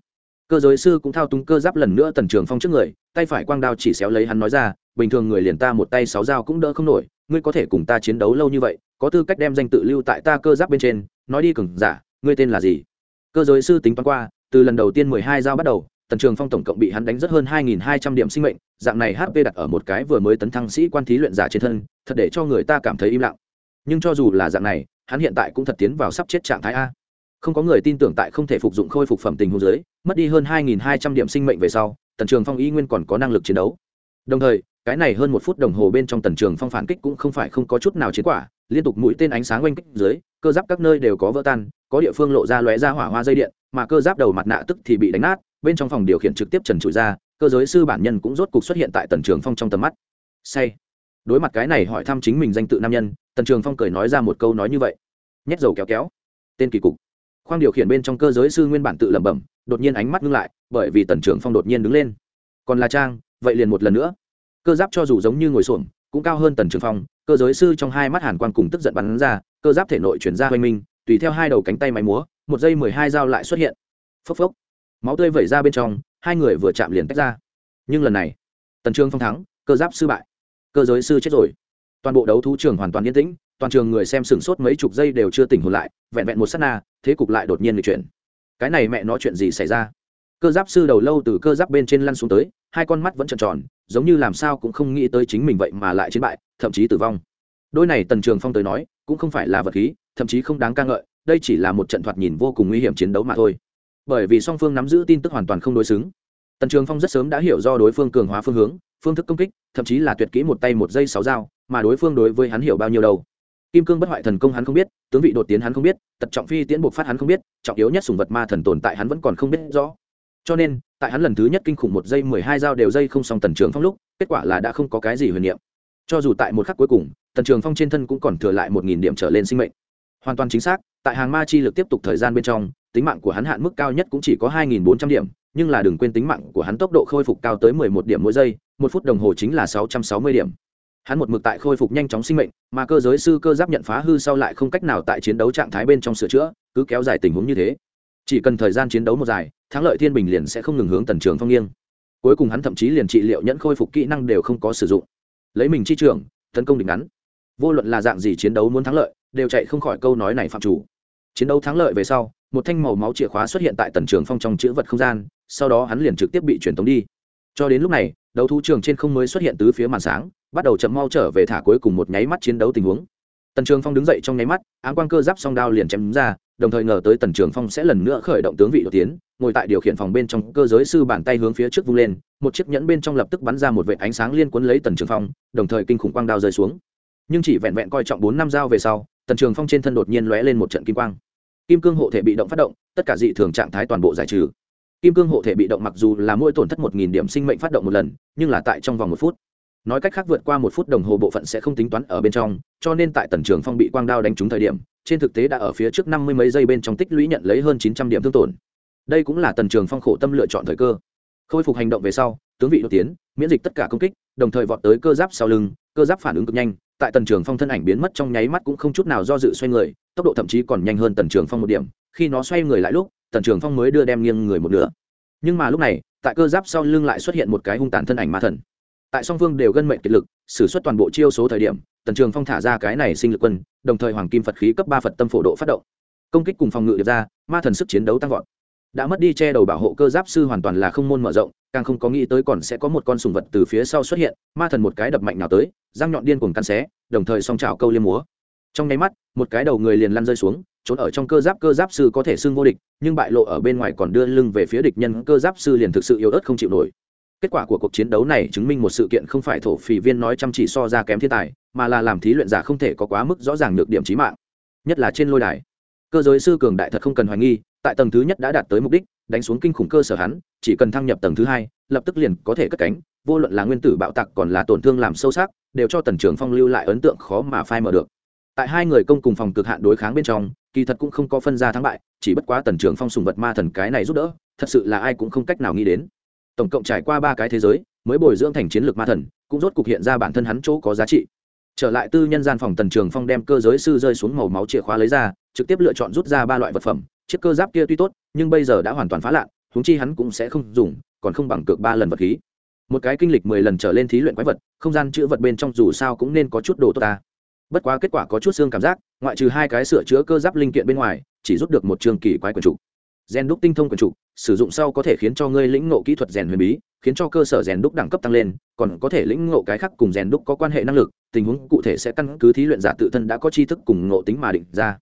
Cơ giới sư cũng thao túng cơ giáp lần nữa tần trường phong trước người, tay phải quang đao chỉ xéo lấy hắn nói ra, bình thường người liền ta một tay sáu dao cũng đỡ không nổi, ngươi có thể cùng ta chiến đấu lâu như vậy, có tư cách đem danh tự lưu tại ta cơ giáp bên trên, nói đi cừng giả, ngươi tên là gì? Cơ giới sư tính toán qua, từ lần đầu tiên mười hai dao bắt đầu, tần trường phong tổng cộng bị hắn đánh rất hơn hai nghìn hai trăm điểm sinh mệnh dạng này hp đặt ở một cái vừa mới tấn thăng sĩ quan thí luyện giả trên thân, thật để cho người ta cảm thấy im lặng. Nhưng cho dù là dạng này, hắn hiện tại cũng thật tiến vào sắp chết trạng thái a. Không có người tin tưởng tại không thể phục dụng khôi phục phẩm tình hôn giới mất đi hơn 2.200 điểm sinh mệnh về sau, tần trường phong y nguyên còn có năng lực chiến đấu. Đồng thời, cái này hơn một phút đồng hồ bên trong tần trường phong phản kích cũng không phải không có chút nào chiến quả, liên tục mũi tên ánh sáng oanh kích dưới, cơ giáp các nơi đều có vỡ tan, có địa phương lộ ra lóe ra hỏa hoa dây điện, mà cơ giáp đầu mặt nạ tức thì bị đánh nát, bên trong phòng điều khiển trực tiếp trần trụi ra cơ giới sư bản nhân cũng rốt cục xuất hiện tại tần trường phong trong tầm mắt. Say. Đối mặt cái này hỏi thăm chính mình danh tự nam nhân, tần trường phong cười nói ra một câu nói như vậy. Nhét dầu kéo kéo. Tên kỳ cục. Khoang điều khiển bên trong cơ giới sư nguyên bản tự lẩm bẩm, đột nhiên ánh mắt ngưng lại, bởi vì tần trường phong đột nhiên đứng lên. Còn là trang, vậy liền một lần nữa. Cơ giáp cho dù giống như ngồi xuồng cũng cao hơn tần trường phong, cơ giới sư trong hai mắt hàn quan cùng tức giận bắn ra, cơ giáp thể nội chuyển ra hoành minh, tùy theo hai đầu cánh tay máy múa, một giây mười hai dao lại xuất hiện. Phốc phốc. Máu tươi vẩy ra bên trong hai người vừa chạm liền tách ra. Nhưng lần này, tần trương phong thắng, cơ giáp sư bại, cơ giới sư chết rồi. Toàn bộ đấu thú trường hoàn toàn yên tĩnh, toàn trường người xem sửng sốt mấy chục giây đều chưa tỉnh hồn lại, vẹn vẹn một s á t na, thế cục lại đột nhiên lịch chuyển. Cái này mẹ nói chuyện gì xảy ra? Cơ giáp sư đầu lâu từ cơ giáp bên trên lăn xuống tới, hai con mắt vẫn tròn tròn, giống như làm sao cũng không nghĩ tới chính mình vậy mà lại chiến bại, thậm chí tử vong. Đôi này tần trường phong tới nói, cũng không phải là vật khí, thậm chí không đáng ca ngợi, đây chỉ là một trận thoạt nhìn vô cùng nguy hiểm chiến đấu mà thôi bởi vì song phương nắm giữ tin tức hoàn toàn không đối xứng. Tần trường phong rất sớm đã hiểu do đối phương cường hóa phương hướng, phương thức công kích, thậm chí là tuyệt kỹ một tay một giây sáu dao, mà đối phương đối với hắn hiểu bao nhiêu đâu. Kim cương bất hoại thần công hắn không biết, tướng vị đột tiến hắn không biết, tật trọng phi tiễn buộc phát hắn không biết, trọng yếu nhất sùng vật ma thần tồn tại hắn vẫn còn không biết rõ. Cho nên, tại hắn lần thứ nhất kinh khủng một giây mười hai dao đều dây không xong tần trường phong lúc, kết quả là đã không có cái gì huyền niệm. Cho dù tại một khắc cuối cùng, tần trường phong trên thân cũng còn thừa lại một nghìn điểm trở lên sinh mệnh. Hoàn toàn chính xác, tại hàng ma chi lực tiếp tục thời gian bên trong tính mạng của hắn hạn mức cao nhất cũng chỉ có hai nghìn bốn trăm điểm, nhưng là đừng quên tính mạng của hắn tốc độ khôi phục cao tới mười một điểm mỗi giây, một phút đồng hồ chính là sáu trăm sáu mươi điểm. Hắn một mực tại khôi phục nhanh chóng sinh mệnh, mà cơ giới sư cơ giáp nhận phá hư sau lại không cách nào tại chiến đấu trạng thái bên trong sửa chữa, cứ kéo dài tình huống như thế. Chỉ cần thời gian chiến đấu một dài, thắng lợi thiên bình liền sẽ không ngừng hướng tần trường phong nghiêng. Cuối cùng hắn thậm chí liền trị liệu nhẫn khôi phục kỹ năng đều không có sử dụng. Lấy mình chi trưởng, tấn công địch ngắn. Vô luận là dạng gì chiến đấu muốn thắng lợi, đều chạy không khỏi câu nói này phạm chủ. Chiến đấu thắng lợi về sau một thanh màu máu chìa khóa xuất hiện tại tần trường phong trong chữ vật không gian, sau đó hắn liền trực tiếp bị truyền tống đi. Cho đến lúc này, đấu thú trường trên không mới xuất hiện tứ phía màn sáng, bắt đầu chậm mau trở về thả cuối cùng một nháy mắt chiến đấu tình huống. Tần trường phong đứng dậy trong nháy mắt, áng quang cơ giáp song đao liền chém ra, đồng thời ngờ tới tần trường phong sẽ lần nữa khởi động tướng vị đột tiến, ngồi tại điều khiển phòng bên trong cơ giới sư bàn tay hướng phía trước vung lên, một chiếc nhẫn bên trong lập tức bắn ra một vệ ánh sáng liên quấn lấy tần trường phong, đồng thời kinh khủng quang đao rơi xuống. Nhưng chỉ vẹn vẹn coi trọng bốn năm dao về sau, tần trường phong trên thân đột nhiên lóe lên một trận kim quang kim cương hộ thể bị động phát động, tất cả dị thường trạng thái toàn bộ giải trừ. Kim cương hộ thể bị động mặc dù là mỗi tổn thất một nghìn điểm sinh mệnh phát động một lần, nhưng là tại trong vòng một phút. Nói cách khác vượt qua một phút đồng hồ bộ phận sẽ không tính toán ở bên trong, cho nên tại tần trường phong bị quang đao đánh trúng thời điểm, trên thực tế đã ở phía trước năm mươi mấy giây bên trong tích lũy nhận lấy hơn chín trăm điểm thương tổn. Đây cũng là tần trường phong khổ tâm lựa chọn thời cơ. Khôi phục hành động về sau, tướng vị đột tiến, miễn dịch tất cả công kích, đồng thời vọt tới cơ giáp sau lưng, cơ giáp phản ứng cực nhanh tại tần trường phong thân ảnh biến mất trong nháy mắt cũng không chút nào do dự xoay người, tốc độ thậm chí còn nhanh hơn tần trường phong một điểm, khi nó xoay người lại lúc, tần trường phong mới đưa đem nghiêng người một nửa. Nhưng mà lúc này, tại cơ giáp sau lưng lại xuất hiện một cái hung tàn thân ảnh ma thần. Tại song phương đều gân mệnh kiệt lực xử suất toàn bộ chiêu số thời điểm, tần trường phong thả ra cái này sinh lực quân, đồng thời hoàng kim phật khí cấp ba phật tâm phổ độ phát động. Công kích cùng phòng ngự được ra, ma thần sức chiến đấu tăng vọt đã mất đi che đầu bảo hộ cơ giáp sư hoàn toàn là không môn mở rộng, càng không có nghĩ tới còn sẽ có một con sùng vật từ phía sau xuất hiện, ma thần một cái đập mạnh nào tới, răng nhọn điên cuồng căn xé, đồng thời song trào câu liêm múa. Trong nháy mắt, một cái đầu người liền lăn rơi xuống, trốn ở trong cơ giáp cơ giáp sư có thể xưng vô địch, nhưng bại lộ ở bên ngoài còn đưa lưng về phía địch nhân, cơ giáp sư liền thực sự yếu ớt không chịu nổi. Kết quả của cuộc chiến đấu này chứng minh một sự kiện không phải thổ phỉ viên nói chăm chỉ so ra kém thiên tài, mà là làm thí luyện giả không thể có quá mức rõ ràng được điểm trí mạng, nhất là trên lôi đài. Cơ giới sư cường đại thật không cần hoài nghi tại tầng thứ nhất đã đạt tới mục đích, đánh xuống kinh khủng cơ sở hắn, chỉ cần thăng nhập tầng thứ hai, lập tức liền có thể cất cánh, vô luận là nguyên tử bạo tặc còn là tổn thương làm sâu sắc, đều cho tần trưởng phong lưu lại ấn tượng khó mà phai mở được. Tại hai người công cùng phòng cực hạn đối kháng bên trong, kỳ thật cũng không có phân ra thắng bại, chỉ bất quá tần trưởng phong sùng vật ma thần cái này giúp đỡ, thật sự là ai cũng không cách nào nghĩ đến. Tổng cộng trải qua ba cái thế giới, mới bồi dưỡng thành chiến lược ma thần, cũng rốt cục hiện ra bản thân hắn chỗ có giá trị. Trở lại tư nhân gian phòng tần trường phong đem cơ giới sư rơi xuống màu máu chìa khóa lấy ra, trực tiếp lựa chọn rút ra ba loại vật phẩm chiếc cơ giáp kia tuy tốt, nhưng bây giờ đã hoàn toàn phá lạ huống chi hắn cũng sẽ không dùng, còn không bằng cược ba lần vật khí. Một cái kinh lịch mười lần trở lên thí luyện quái vật, không gian chữ vật bên trong dù sao cũng nên có chút đồ tốt ta. Bất quá kết quả có chút xương cảm giác, ngoại trừ hai cái sửa chữa cơ giáp linh kiện bên ngoài, chỉ rút được một trường kỳ quái quần trục rèn đúc tinh thông quần trục sử dụng sau có thể khiến cho ngươi lĩnh ngộ kỹ thuật rèn huyền bí, khiến cho cơ sở rèn đúc đẳng cấp tăng lên, còn có thể lĩnh ngộ cái khác cùng rèn đúc có quan hệ năng lực, tình huống cụ thể sẽ căn cứ thí luyện giả tự thân đã có tri thức cùng ngộ tính mà định ra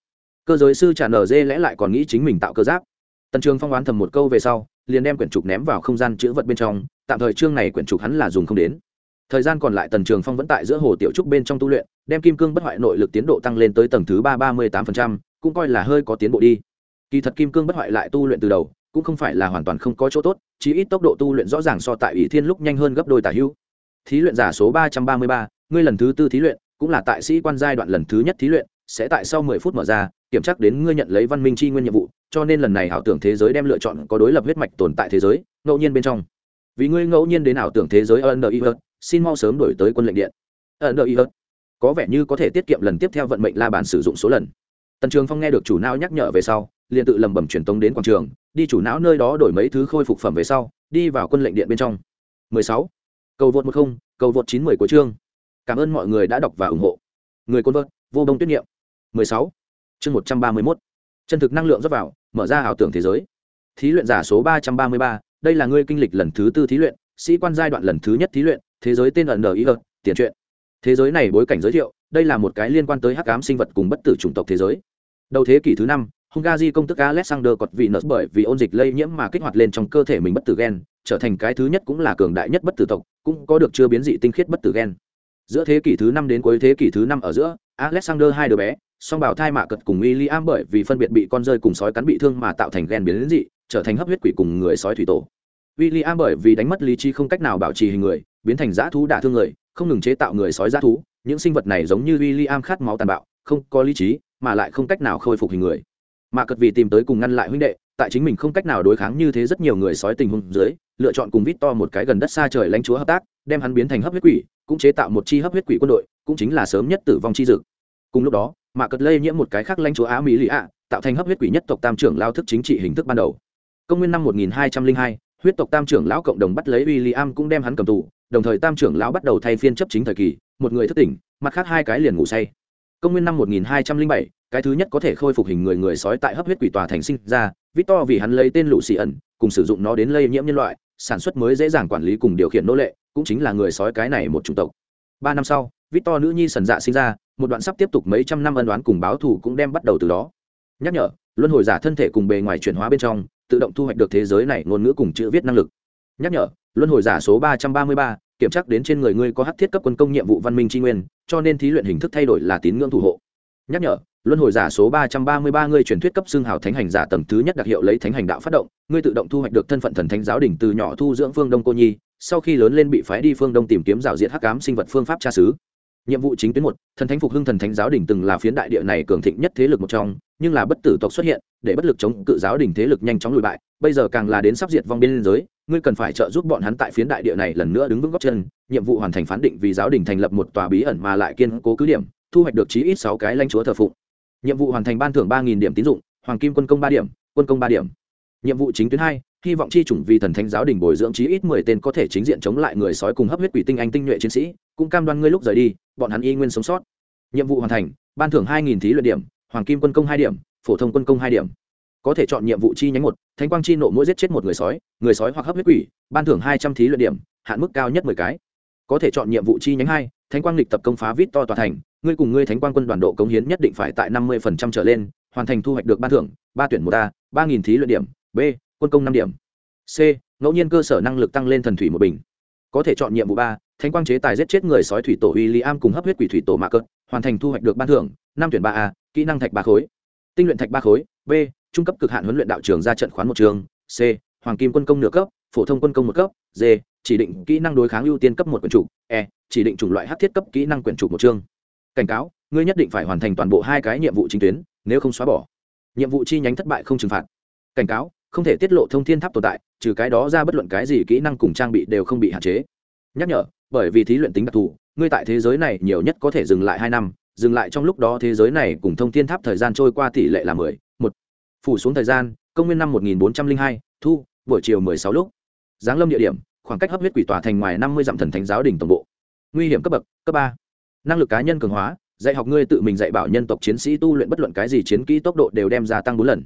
cơ giới sư trả nở dê lẽ lại còn nghĩ chính mình tạo cơ giáp. Tần trường phong oán thầm một câu về sau, liền đem quyển trục ném vào không gian chữ vật bên trong, tạm thời chương này quyển trục hắn là dùng không đến. Thời gian còn lại tần trường phong vẫn tại giữa hồ tiểu trúc bên trong tu luyện, đem kim cương bất hoại nội lực tiến độ tăng lên tới tầng thứ ba ba mươi tám cũng coi là hơi có tiến bộ đi. Kỳ thật kim cương bất hoại lại tu luyện từ đầu, cũng không phải là hoàn toàn không có chỗ tốt chỉ ít tốc độ tu luyện rõ ràng so tại ủy thiên lúc nhanh hơn gấp đôi tả hữu. Thí luyện giả số ba trăm ba mươi ba, ngươi lần thứ tư thí luyện, cũng là tại sĩ quan giai đoạn lần thứ nhất thí luyện, sẽ tại sau mười phút mở ra kiểm tra đến ngươi nhận lấy văn minh chi nguyên nhiệm vụ cho nên lần này ảo tưởng thế giới đem lựa chọn có đối lập huyết mạch tồn tại thế giới ngẫu nhiên bên trong. Vì ngươi ngẫu nhiên đến ảo tưởng thế giới ân y xin mau sớm đổi tới quân lệnh điện. Ân y có vẻ như có thể tiết kiệm lần tiếp theo vận mệnh la bàn sử dụng số lần. Tần trường phong nghe được chủ não nhắc nhở về sau liền tự lầm bầm truyền tống đến quảng trường đi chủ não nơi đó đổi mấy thứ khôi phục phẩm về sau đi vào quân lệnh điện bên trong. 16. cầu vượt 10, cầu vượt 910 của chương. Cảm ơn mọi người đã đọc và ủng hộ. Người côn vợt vô đông tuyết nghiệm. 16 chương 131. chân thực năng lượng dốc vào mở ra ảo tưởng thế giới. Thí luyện giả số 333, đây là ngươi kinh lịch lần thứ tư thí luyện sĩ quan giai đoạn lần thứ nhất thí luyện thế giới tên ẩn ý ợt tiền truyện. Thế giới này bối cảnh giới thiệu đây là một cái liên quan tới hắc ám sinh vật cùng bất tử chủng tộc thế giới. Đầu thế kỷ thứ năm hungary công tức alexander cọt vị nợ bởi vì ôn dịch lây nhiễm mà kích hoạt lên trong cơ thể mình bất tử gen trở thành cái thứ nhất cũng là cường đại nhất bất tử tộc cũng có được chưa biến dị tinh khiết bất tử gen. Giữa thế kỷ thứ năm đến cuối thế kỷ thứ năm ở giữa alexander hai đứa bé song bảo thai mạ cật cùng William bởi vì phân biệt bị con rơi cùng sói cắn bị thương mà tạo thành gen biến dị, trở thành hấp huyết quỷ cùng người sói thủy tổ. William bởi vì đánh mất lý trí không cách nào bảo trì hình người, biến thành dã thú đả thương người, không ngừng chế tạo người sói dã thú. Những sinh vật này giống như William khát máu tàn bạo, không có lý trí, mà lại không cách nào khôi phục hình người. Mà cật vì tìm tới cùng ngăn lại huynh đệ, tại chính mình không cách nào đối kháng như thế rất nhiều người sói tình huống dưới, lựa chọn cùng vít to một cái gần đất xa trời lãnh chúa hợp tác, đem hắn biến thành hấp huyết quỷ, cũng chế tạo một chi hấp huyết quỷ quân đội, cũng chính là sớm nhất tử vong chi dực. Cùng lúc đó mà cật lây nhiễm một cái khác lãnh chúa á mỹ lì ạ tạo thành hấp huyết quỷ nhất tộc tam trưởng lao thức chính trị hình thức ban đầu. Công nguyên năm 1202, huyết tộc tam trưởng lão cộng đồng bắt lấy William cũng đem hắn cầm tù đồng thời tam trưởng lão bắt đầu thay phiên chấp chính thời kỳ một người thức tỉnh mặt khác hai cái liền ngủ say. Công nguyên năm 1207, cái thứ nhất có thể khôi phục hình người người sói tại hấp huyết quỷ tòa thành sinh ra victor vì hắn lấy tên lũ xì ẩn cùng sử dụng nó đến lây nhiễm nhân loại sản xuất mới dễ dàng quản lý cùng điều khiển nô lệ cũng chính là người sói cái này một chủng tộc. Ba năm sau victor nữ nhi sần dạ sinh ra một đoạn sắp tiếp tục mấy trăm năm ân đoán cùng báo thù cũng đem bắt đầu từ đó. Nhắc nhở, luân hồi giả thân thể cùng bề ngoài chuyển hóa bên trong, tự động thu hoạch được thế giới này ngôn ngữ cùng chữ viết năng lực. Nhắc nhở, luân hồi giả số ba trăm ba mươi ba, kiểm tra đến trên người ngươi có hắc thiết cấp quân công nhiệm vụ văn minh tri nguyên, cho nên thí luyện hình thức thay đổi là tín ngưỡng thủ hộ. Nhắc nhở, luân hồi giả số ba trăm ba mươi ba ngươi truyền thuyết cấp xương hào thánh hành giả tầng thứ nhất đặc hiệu lấy thánh hành đạo phát động, ngươi tự động thu hoạch được thân phận thần thánh giáo đỉnh từ nhỏ thu dưỡng phương đông cô nhi, sau khi lớn lên bị phái đi phương đông tìm kiếm rào diệt hắc ám sinh vật phương pháp tra xứ nhiệm vụ chính tuyến một, thần thánh phục hưng thần thánh giáo đỉnh từng là phiến đại địa này cường thịnh nhất thế lực một trong, nhưng là bất tử tộc xuất hiện, để bất lực chống cự giáo đỉnh thế lực nhanh chóng lùi bại, bây giờ càng là đến sắp diệt vong biên giới, ngươi cần phải trợ giúp bọn hắn tại phiến đại địa này lần nữa đứng vững góc chân, nhiệm vụ hoàn thành phán định vì giáo đình thành lập một tòa bí ẩn mà lại kiên cố cứ điểm, thu hoạch được chí ít sáu cái lãnh chúa thờ phụng. Nhiệm vụ hoàn thành ban thưởng ba nghìn điểm tín dụng, hoàng kim quân công ba điểm, quân công ba điểm nhiệm vụ chính tuyến hai, hy vọng chi chủng vì thần thánh giáo đình bồi dưỡng chí ít mười tên có thể chính diện chống lại người sói cùng hấp huyết quỷ tinh anh tinh nhuệ chiến sĩ, cũng cam đoan ngươi lúc rời đi, bọn hắn y nguyên sống sót. Nhiệm vụ hoàn thành, ban thưởng hai nghìn thí luyện điểm, hoàng kim quân công hai điểm, phổ thông quân công hai điểm. Có thể chọn nhiệm vụ chi nhánh một, thánh quang chi nộ mỗi giết chết một người sói người sói hoặc hấp huyết quỷ, ban thưởng hai trăm thí luyện điểm, hạn mức cao nhất mười cái. Có thể chọn nhiệm vụ chi nhánh hai, thánh quang lịch tập công phá vít to tòa thành, ngươi cùng ngươi thánh quang quân đoàn độ cống hiến nhất định phải tại năm mươi phần trăm trở lên, hoàn thành thu hoạch được ban thưởng, ba tuyển một a, ba nghìn thí luyện điểm b, quân công năm điểm. C, ngẫu nhiên cơ sở năng lực tăng lên thần thủy một bình. Có thể chọn nhiệm vụ ba, thánh quang chế tài giết chết người sói thủy tổ w i l l i am cùng hấp huyết quỷ thủy tổ mạ cợt hoàn thành thu hoạch được ban thưởng, năm tuyển ba a, kỹ năng thạch ba khối. Tinh luyện thạch ba khối, b, trung cấp cực hạn huấn luyện đạo trường ra trận khoán một trường, c, hoàng kim quân công nửa cấp, phổ thông quân công một cấp, d, chỉ định kỹ năng đối kháng ưu tiên cấp một quyển chủ e chỉ định chủng loại hát thiết cấp kỹ năng quyển chủ một chương. Cảnh cáo, ngươi nhất định phải hoàn thành toàn bộ hai cái nhiệm vụ chính tuyến, nếu không xóa bỏ. Nhiệm vụ chi nhánh thất bại không trừng phạt. Cảnh cáo không thể tiết lộ thông thiên tháp tồn tại, trừ cái đó ra bất luận cái gì kỹ năng cùng trang bị đều không bị hạn chế. Nhắc nhở, bởi vì thí luyện tính đặc thù, ngươi tại thế giới này nhiều nhất có thể dừng lại hai năm, dừng lại trong lúc đó thế giới này cùng thông thiên tháp thời gian trôi qua tỷ lệ là mười, một. Phủ xuống thời gian, công nguyên năm một nghìn bốn trăm linh hai, thu, buổi chiều mười sáu lúc. Giáng lâm địa điểm, khoảng cách hấp huyết quỷ tòa thành ngoài năm mươi dặm thần thánh giáo đình tổng bộ. Nguy hiểm cấp bậc, cấp ba. Năng lực cá nhân cường hóa, dạy học ngươi tự mình dạy bảo nhân tộc chiến sĩ tu luyện bất luận cái gì chiến kỹ tốc độ đều đem gia tăng bốn lần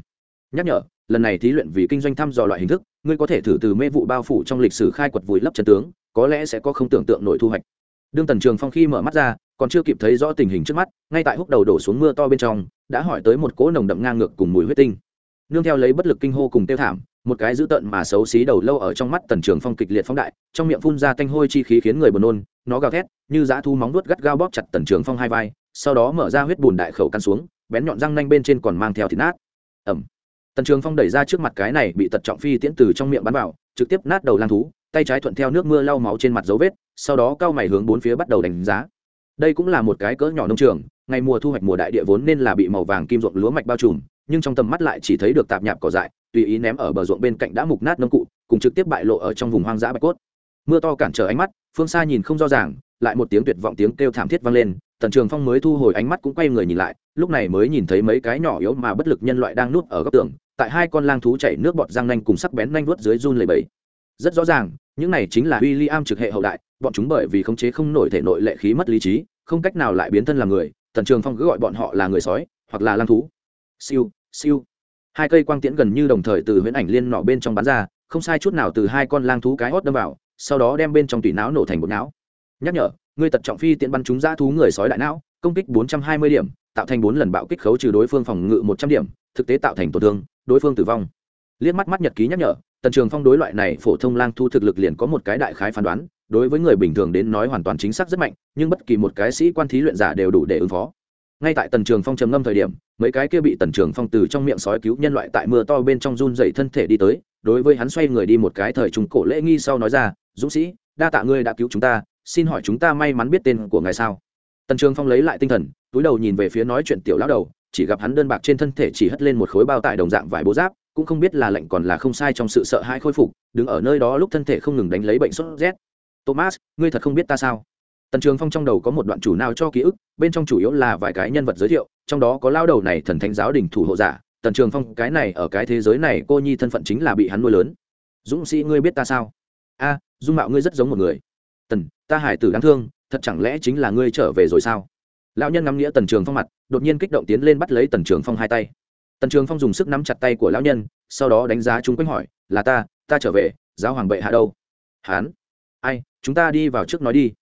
nhắc nhở, lần này thí luyện vì kinh doanh thăm dò loại hình thức, ngươi có thể thử từ mê vụ bao phủ trong lịch sử khai quật vùi lấp trận tướng, có lẽ sẽ có không tưởng tượng nổi thu hoạch. Đương tần trường phong khi mở mắt ra, còn chưa kịp thấy rõ tình hình trước mắt, ngay tại húc đầu đổ xuống mưa to bên trong, đã hỏi tới một cỗ nồng đậm ngang ngược cùng mùi huyết tinh. Nương theo lấy bất lực kinh hô cùng tiêu thảm, một cái dữ tợn mà xấu xí đầu lâu ở trong mắt tần trường phong kịch liệt phóng đại, trong miệng phun ra tanh hôi chi khí khiến người buồn nôn, nó gào thét, như dã thu móng nuốt gắt gao bóp chặt tần trường phong hai vai, sau đó mở ra huyết bùn đại khẩu căn xuống, bén nhọn răng nanh bên trên còn mang theo thịt nát. Ẩm tần trường phong đẩy ra trước mặt cái này bị tật trọng phi tiễn từ trong miệng bắn vào, trực tiếp nát đầu lang thú, tay trái thuận theo nước mưa lau máu trên mặt dấu vết, sau đó cao mày hướng bốn phía bắt đầu đánh giá. Đây cũng là một cái cỡ nhỏ nông trường, ngày mùa thu hoạch mùa đại địa vốn nên là bị màu vàng kim ruộng lúa mạch bao trùm, nhưng trong tầm mắt lại chỉ thấy được tạp nhạp cỏ dại, tùy ý ném ở bờ ruộng bên cạnh đã mục nát nông cụ, cùng trực tiếp bại lộ ở trong vùng hoang dã bạch cốt. Mưa to cản trở ánh mắt, phương xa nhìn không rõ ràng, lại một tiếng tuyệt vọng tiếng kêu thảm thiết vang lên tần trường phong mới thu hồi ánh mắt cũng quay người nhìn lại, lúc này mới nhìn thấy mấy cái nhỏ yếu mà bất lực nhân loại đang nuốt ở góc tường, tại hai con lang thú chảy nước bọt răng nanh cùng sắc bén nanh vuốt dưới run lầy bẫy rất rõ ràng, những này chính là w i l l i am trực hệ hậu đại, bọn chúng bởi vì khống chế không nổi thể nội lệ khí mất lý trí, không cách nào lại biến thân làm người, tần trường phong cứ gọi bọn họ là người sói, hoặc là lang thú. Siêu siêu. Hai cây quang tiễn gần như đồng thời từ huyễn ảnh liên nọ bên trong bán ra, không sai chút nào từ hai con lang thú cái hót đâm vào, sau đó đem bên trong tủy não nổ thành bột não. Nhắc nhở ngươi tật trọng phi tiện bắn chúng dã thú người sói đại não, công kích bốn trăm hai mươi điểm, tạo thành bốn lần bạo kích khấu trừ đối phương phòng ngự một trăm điểm, thực tế tạo thành tổn thương, đối phương tử vong. Liếc mắt mắt nhật ký nhắc nhở, tần trường phong đối loại này phổ thông lang thu thực lực liền có một cái đại khái phán đoán, đối với người bình thường đến nói hoàn toàn chính xác rất mạnh, nhưng bất kỳ một cái sĩ quan thí luyện giả đều đủ để ứng phó. Ngay tại tần trường phong trầm ngâm thời điểm, mấy cái kia bị tần trường phong từ trong miệng sói cứu nhân loại tại mưa to bên trong run dày thân thể đi tới, đối với hắn xoay người đi một cái thời trùng cổ lễ nghi sau nói ra, dũng sĩ, đa tạ ngươi đã cứu chúng ta xin hỏi chúng ta may mắn biết tên của ngài sao? Tần trường phong lấy lại tinh thần, túi đầu nhìn về phía nói chuyện tiểu lão đầu, chỉ gặp hắn đơn bạc trên thân thể chỉ hất lên một khối bao tải đồng dạng vải bố giáp, cũng không biết là lệnh còn là không sai trong sự sợ hãi khôi phục, đứng ở nơi đó lúc thân thể không ngừng đánh lấy bệnh sốt rét. Thomas, ngươi thật không biết ta sao? Tần trường phong trong đầu có một đoạn chủ nào cho ký ức, bên trong chủ yếu là vài cái nhân vật giới thiệu, trong đó có lao đầu này thần thánh giáo đình thủ hộ giả, tần trường phong, cái này ở cái thế giới này, cô nhi thân phận chính là bị hắn nuôi lớn. Dũng sĩ, ngươi biết ta sao? A, dung mạo ngươi rất giống một người tần, ta hải tử đáng thương, thật chẳng lẽ chính là ngươi trở về rồi sao? Lão nhân ngắm nghĩa tần trường phong mặt, đột nhiên kích động tiến lên bắt lấy tần trường phong hai tay. Tần trường phong dùng sức nắm chặt tay của lão nhân, sau đó đánh giá chúng quanh hỏi, là ta ta trở về, giáo hoàng bệ hạ đâu? Hán. Ai, chúng ta đi vào trước nói đi.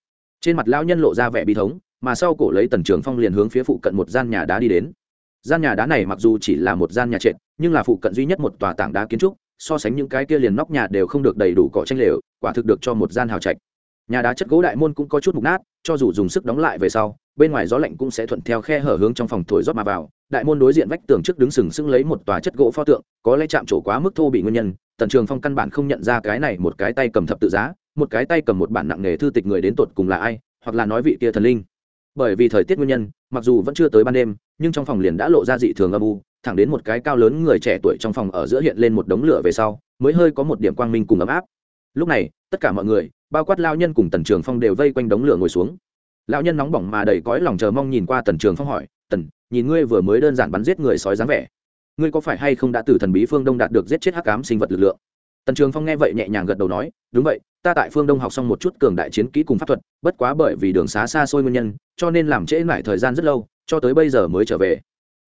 Trên mặt lão nhân lộ ra vẻ bi thống, mà sau cổ lấy tần trường phong liền hướng phía phụ cận một gian nhà đá đi đến. Gian nhà đá này mặc dù chỉ là một gian nhà trệt, nhưng là phụ cận duy nhất một tòa tảng đá kiến trúc, so sánh những cái kia liền nóc nhà đều không được đầy đủ cỏ tranh lều, quả thực được cho một gian hào trạch nhà đá chất gỗ đại môn cũng có chút mục nát, cho dù dùng sức đóng lại về sau, bên ngoài gió lạnh cũng sẽ thuận theo khe hở hướng trong phòng thổi rót mà vào. Đại môn đối diện vách tường trước đứng sừng sững lấy một tòa chất gỗ pho tượng, có lẽ chạm trổ quá mức thô bị nguyên nhân, tần trường phong căn bản không nhận ra cái này một cái tay cầm thập tự giá, một cái tay cầm một bản nặng nghề thư tịch người đến tột cùng là ai, hoặc là nói vị kia thần linh. Bởi vì thời tiết nguyên nhân, mặc dù vẫn chưa tới ban đêm, nhưng trong phòng liền đã lộ ra dị thường âm u, thẳng đến một cái cao lớn người trẻ tuổi trong phòng ở giữa hiện lên một đống lửa về sau, mới hơi có một điểm quang minh cùng ấm áp. Lúc này, tất cả mọi người bao quát lao nhân cùng tần trường phong đều vây quanh đống lửa ngồi xuống. Lão nhân nóng bỏng mà đầy cõi lòng chờ mong nhìn qua tần trường phong hỏi, tần, nhìn ngươi vừa mới đơn giản bắn giết người sói dáng vẻ, ngươi có phải hay không đã từ thần bí phương đông đạt được giết chết hắc ám sinh vật lực lượng? Tần trường phong nghe vậy nhẹ nhàng gật đầu nói, đúng vậy, ta tại phương đông học xong một chút cường đại chiến kỹ cùng pháp thuật, bất quá bởi vì đường xá xa xôi nguyên nhân, cho nên làm trễ lại thời gian rất lâu, cho tới bây giờ mới trở về.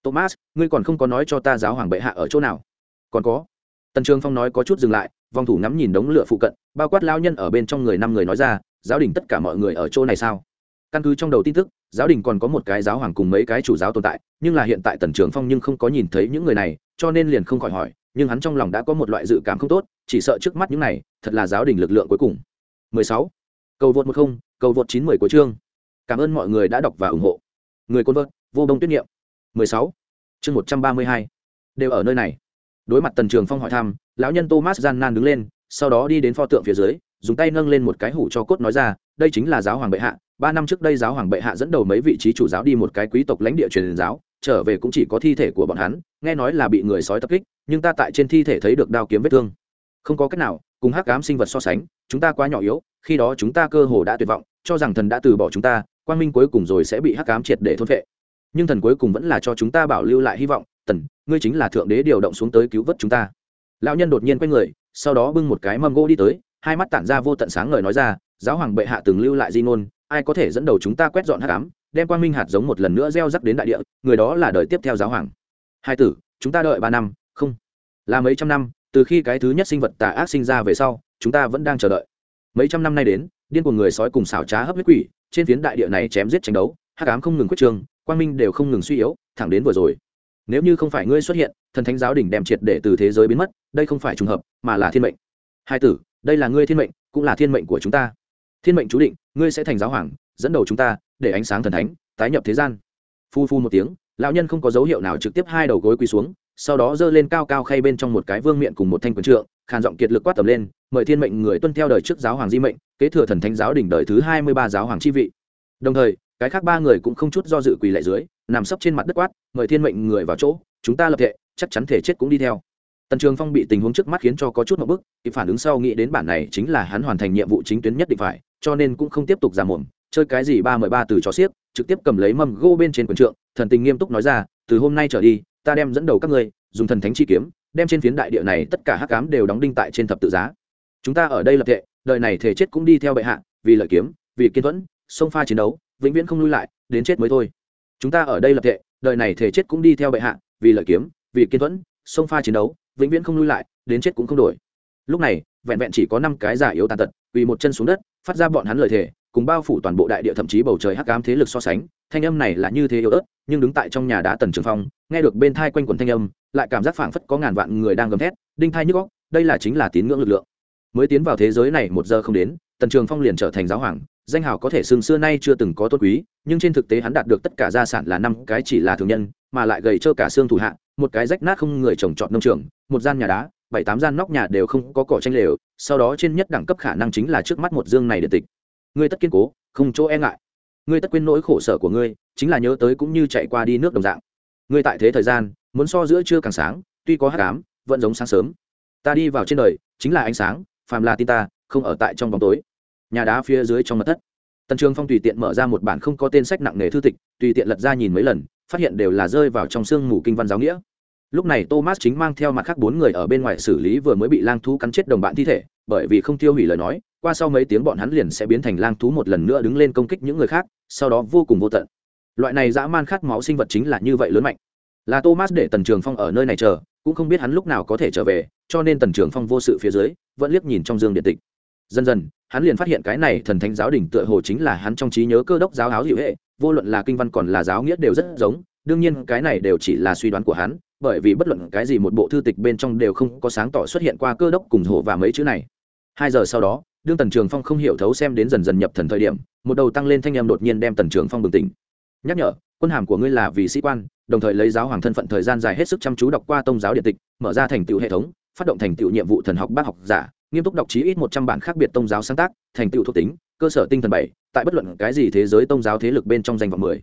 Thomas, ngươi còn không có nói cho ta giáo hoàng bệ hạ ở chỗ nào? Còn có tần trường phong nói có chút dừng lại Vong thủ ngắm nhìn đống lửa phụ cận bao quát lao nhân ở bên trong người năm người nói ra giáo đình tất cả mọi người ở chỗ này sao căn cứ trong đầu tin tức giáo đình còn có một cái giáo hoàng cùng mấy cái chủ giáo tồn tại nhưng là hiện tại tần trường phong nhưng không có nhìn thấy những người này cho nên liền không khỏi hỏi nhưng hắn trong lòng đã có một loại dự cảm không tốt chỉ sợ trước mắt những này thật là giáo đình lực lượng cuối cùng 16. cầu vượt 10, cầu vượt 90 của chương cảm ơn mọi người đã đọc và ủng hộ người côn vợt vô đông tuyết niệm 16. chương 132. đều ở nơi này đối mặt tần trường phong hỏi thăm, lão nhân thomas gian nan đứng lên, sau đó đi đến pho tượng phía dưới, dùng tay nâng lên một cái hủ cho cốt nói ra, đây chính là giáo hoàng bệ hạ, ba năm trước đây giáo hoàng bệ hạ dẫn đầu mấy vị trí chủ giáo đi một cái quý tộc lãnh địa truyền giáo, trở về cũng chỉ có thi thể của bọn hắn, nghe nói là bị người sói tập kích, nhưng ta tại trên thi thể thấy được đao kiếm vết thương. Không có cách nào, cùng hắc ám sinh vật so sánh, chúng ta quá nhỏ yếu, khi đó chúng ta cơ hồ đã tuyệt vọng, cho rằng thần đã từ bỏ chúng ta, quang minh cuối cùng rồi sẽ bị hắc ám triệt để thôn vệ nhưng thần cuối cùng vẫn là cho chúng ta bảo lưu lại hy vọng, tần ngươi chính là thượng đế điều động xuống tới cứu vớt chúng ta. Lão nhân đột nhiên quay người, sau đó bưng một cái mâm gỗ đi tới, hai mắt tản ra vô tận sáng ngời nói ra, giáo hoàng bệ hạ từng lưu lại di ngôn, ai có thể dẫn đầu chúng ta quét dọn hắc ám, đem quang minh hạt giống một lần nữa gieo rắc đến đại địa, người đó là đời tiếp theo giáo hoàng. Hai tử, chúng ta đợi ba năm, không, là mấy trăm năm, từ khi cái thứ nhất sinh vật tà ác sinh ra về sau, chúng ta vẫn đang chờ đợi. Mấy trăm năm nay đến, điên của người sói cùng xảo trá hấp huyết quỷ, trên phiến đại địa này chém giết tranh đấu, hắc ám không ngừng quyết trường, quang minh đều không ngừng suy yếu, thẳng đến vừa rồi nếu như không phải ngươi xuất hiện, thần thánh giáo đỉnh đem triệt để từ thế giới biến mất, đây không phải trùng hợp, mà là thiên mệnh. Hai tử, đây là ngươi thiên mệnh, cũng là thiên mệnh của chúng ta. Thiên mệnh chú định, ngươi sẽ thành giáo hoàng, dẫn đầu chúng ta, để ánh sáng thần thánh, tái nhập thế gian. Phu phu một tiếng, lão nhân không có dấu hiệu nào trực tiếp hai đầu gối quỳ xuống, sau đó giơ lên cao cao khay bên trong một cái vương miện cùng một thanh quần trượng, khàn giọng kiệt lực quát tầm lên, mời thiên mệnh người tuân theo đời trước giáo hoàng di mệnh, kế thừa thần thánh giáo đỉnh đời thứ hai mươi ba giáo hoàng chi vị. Đồng thời, cái khác ba người cũng không chút do dự quỳ lại dưới nằm sấp trên mặt đất quát, mời thiên mệnh người vào chỗ, chúng ta lập thệ, chắc chắn thể chết cũng đi theo. Tần trường phong bị tình huống trước mắt khiến cho có chút một bức, kịp phản ứng sau nghĩ đến bản này chính là hắn hoàn thành nhiệm vụ chính tuyến nhất định phải, cho nên cũng không tiếp tục giả mồm, chơi cái gì ba mười ba từ chó xiếc, trực tiếp cầm lấy mâm gô bên trên quần trượng, thần tình nghiêm túc nói ra, từ hôm nay trở đi, ta đem dẫn đầu các ngươi, dùng thần thánh chi kiếm, đem trên phiến đại địa này tất cả hắc cám đều đóng đinh tại trên thập tự giá. Chúng ta ở đây lập thệ, đời này thể chết cũng đi theo bệ hạ, vì lợi kiếm, vì kiên thuẫn, sông pha chiến đấu, vĩnh viễn không lui lại, đến chết mới thôi chúng ta ở đây lập thệ, đời này thể chết cũng đi theo bệ hạ, vì lợi kiếm, vì kiên thuẫn, sông pha chiến đấu, vĩnh viễn không lui lại, đến chết cũng không đổi. Lúc này, vẹn vẹn chỉ có năm cái giả yếu tàn tật vì một chân xuống đất, phát ra bọn hắn lời thề, cùng bao phủ toàn bộ đại địa thậm chí bầu trời hắc ám thế lực so sánh. Thanh âm này là như thế yếu ớt, nhưng đứng tại trong nhà đá tần trường phong, nghe được bên thai quanh quần thanh âm, lại cảm giác phảng phất có ngàn vạn người đang gầm thét, đinh thai nhức góc đây là chính là tín ngưỡng lực lượng. Mới tiến vào thế giới này một giờ không đến tần trường phong liền trở thành giáo hoàng danh hào có thể xương xưa nay chưa từng có tôn quý, nhưng trên thực tế hắn đạt được tất cả gia sản là năm cái chỉ là thường nhân, mà lại gầy trơ cả xương thủ hạ, một cái rách nát không người trồng trọt nông trường, một gian nhà đá, bảy tám gian nóc nhà đều không có cỏ tranh lều, sau đó trên nhất đẳng cấp khả năng chính là trước mắt một dương này điện tịch. Ngươi tất kiên cố, không chỗ e ngại. Ngươi tất quên nỗi khổ sở của ngươi, chính là nhớ tới cũng như chạy qua đi nước đồng dạng. Ngươi tại thế thời gian, muốn so giữa trưa càng sáng, tuy có hát cám vẫn giống sáng sớm. Ta đi vào trên đời, chính là ánh sáng, phàm là tin ta, không ở tại trong bóng tối nhà đá phía dưới trong mặt thất. Tần trường phong tùy tiện mở ra một bản không có tên sách nặng nề thư tịch, tùy tiện lật ra nhìn mấy lần, phát hiện đều là rơi vào trong sương mù kinh văn giáo nghĩa. Lúc này thomas chính mang theo mặt khác bốn người ở bên ngoài xử lý vừa mới bị lang thú cắn chết đồng bạn thi thể, bởi vì không tiêu hủy lời nói, qua sau mấy tiếng bọn hắn liền sẽ biến thành lang thú một lần nữa đứng lên công kích những người khác, sau đó vô cùng vô tận. Loại này dã man khát máu sinh vật chính là như vậy lớn mạnh. Là thomas để tần trường phong ở nơi này chờ, cũng không biết hắn lúc nào có thể trở về, cho nên tần trường phong vô sự phía dưới, vẫn liếc nhìn trong dương điện tịch dần dần, hắn liền phát hiện cái này thần thánh giáo đình tựa hồ chính là hắn trong trí nhớ cơ đốc giáo áo hữu hệ, vô luận là kinh văn còn là giáo nghĩa đều rất giống, đương nhiên cái này đều chỉ là suy đoán của hắn, bởi vì bất luận cái gì một bộ thư tịch bên trong đều không có sáng tỏ xuất hiện qua cơ đốc cùng hồ và mấy chữ này. Hai giờ sau đó, đương tần trường phong không hiểu thấu xem đến dần dần nhập thần thời điểm, một đầu tăng lên thanh em đột nhiên đem tần trường phong bừng tỉnh. Nhắc nhở, quân hàm của ngươi là vì sĩ quan, đồng thời lấy giáo hoàng thân phận thời gian dài hết sức chăm chú đọc qua tông giáo điện tịch, mở ra thành tựu hệ thống, phát động thành tựu nhiệm vụ thần học bác học giả nghiêm túc đọc chí ít một trăm bản khác biệt tôn giáo sáng tác, thành tựu thuộc tính, cơ sở tinh thần bảy, tại bất luận cái gì thế giới tôn giáo thế lực bên trong danh vọng mười.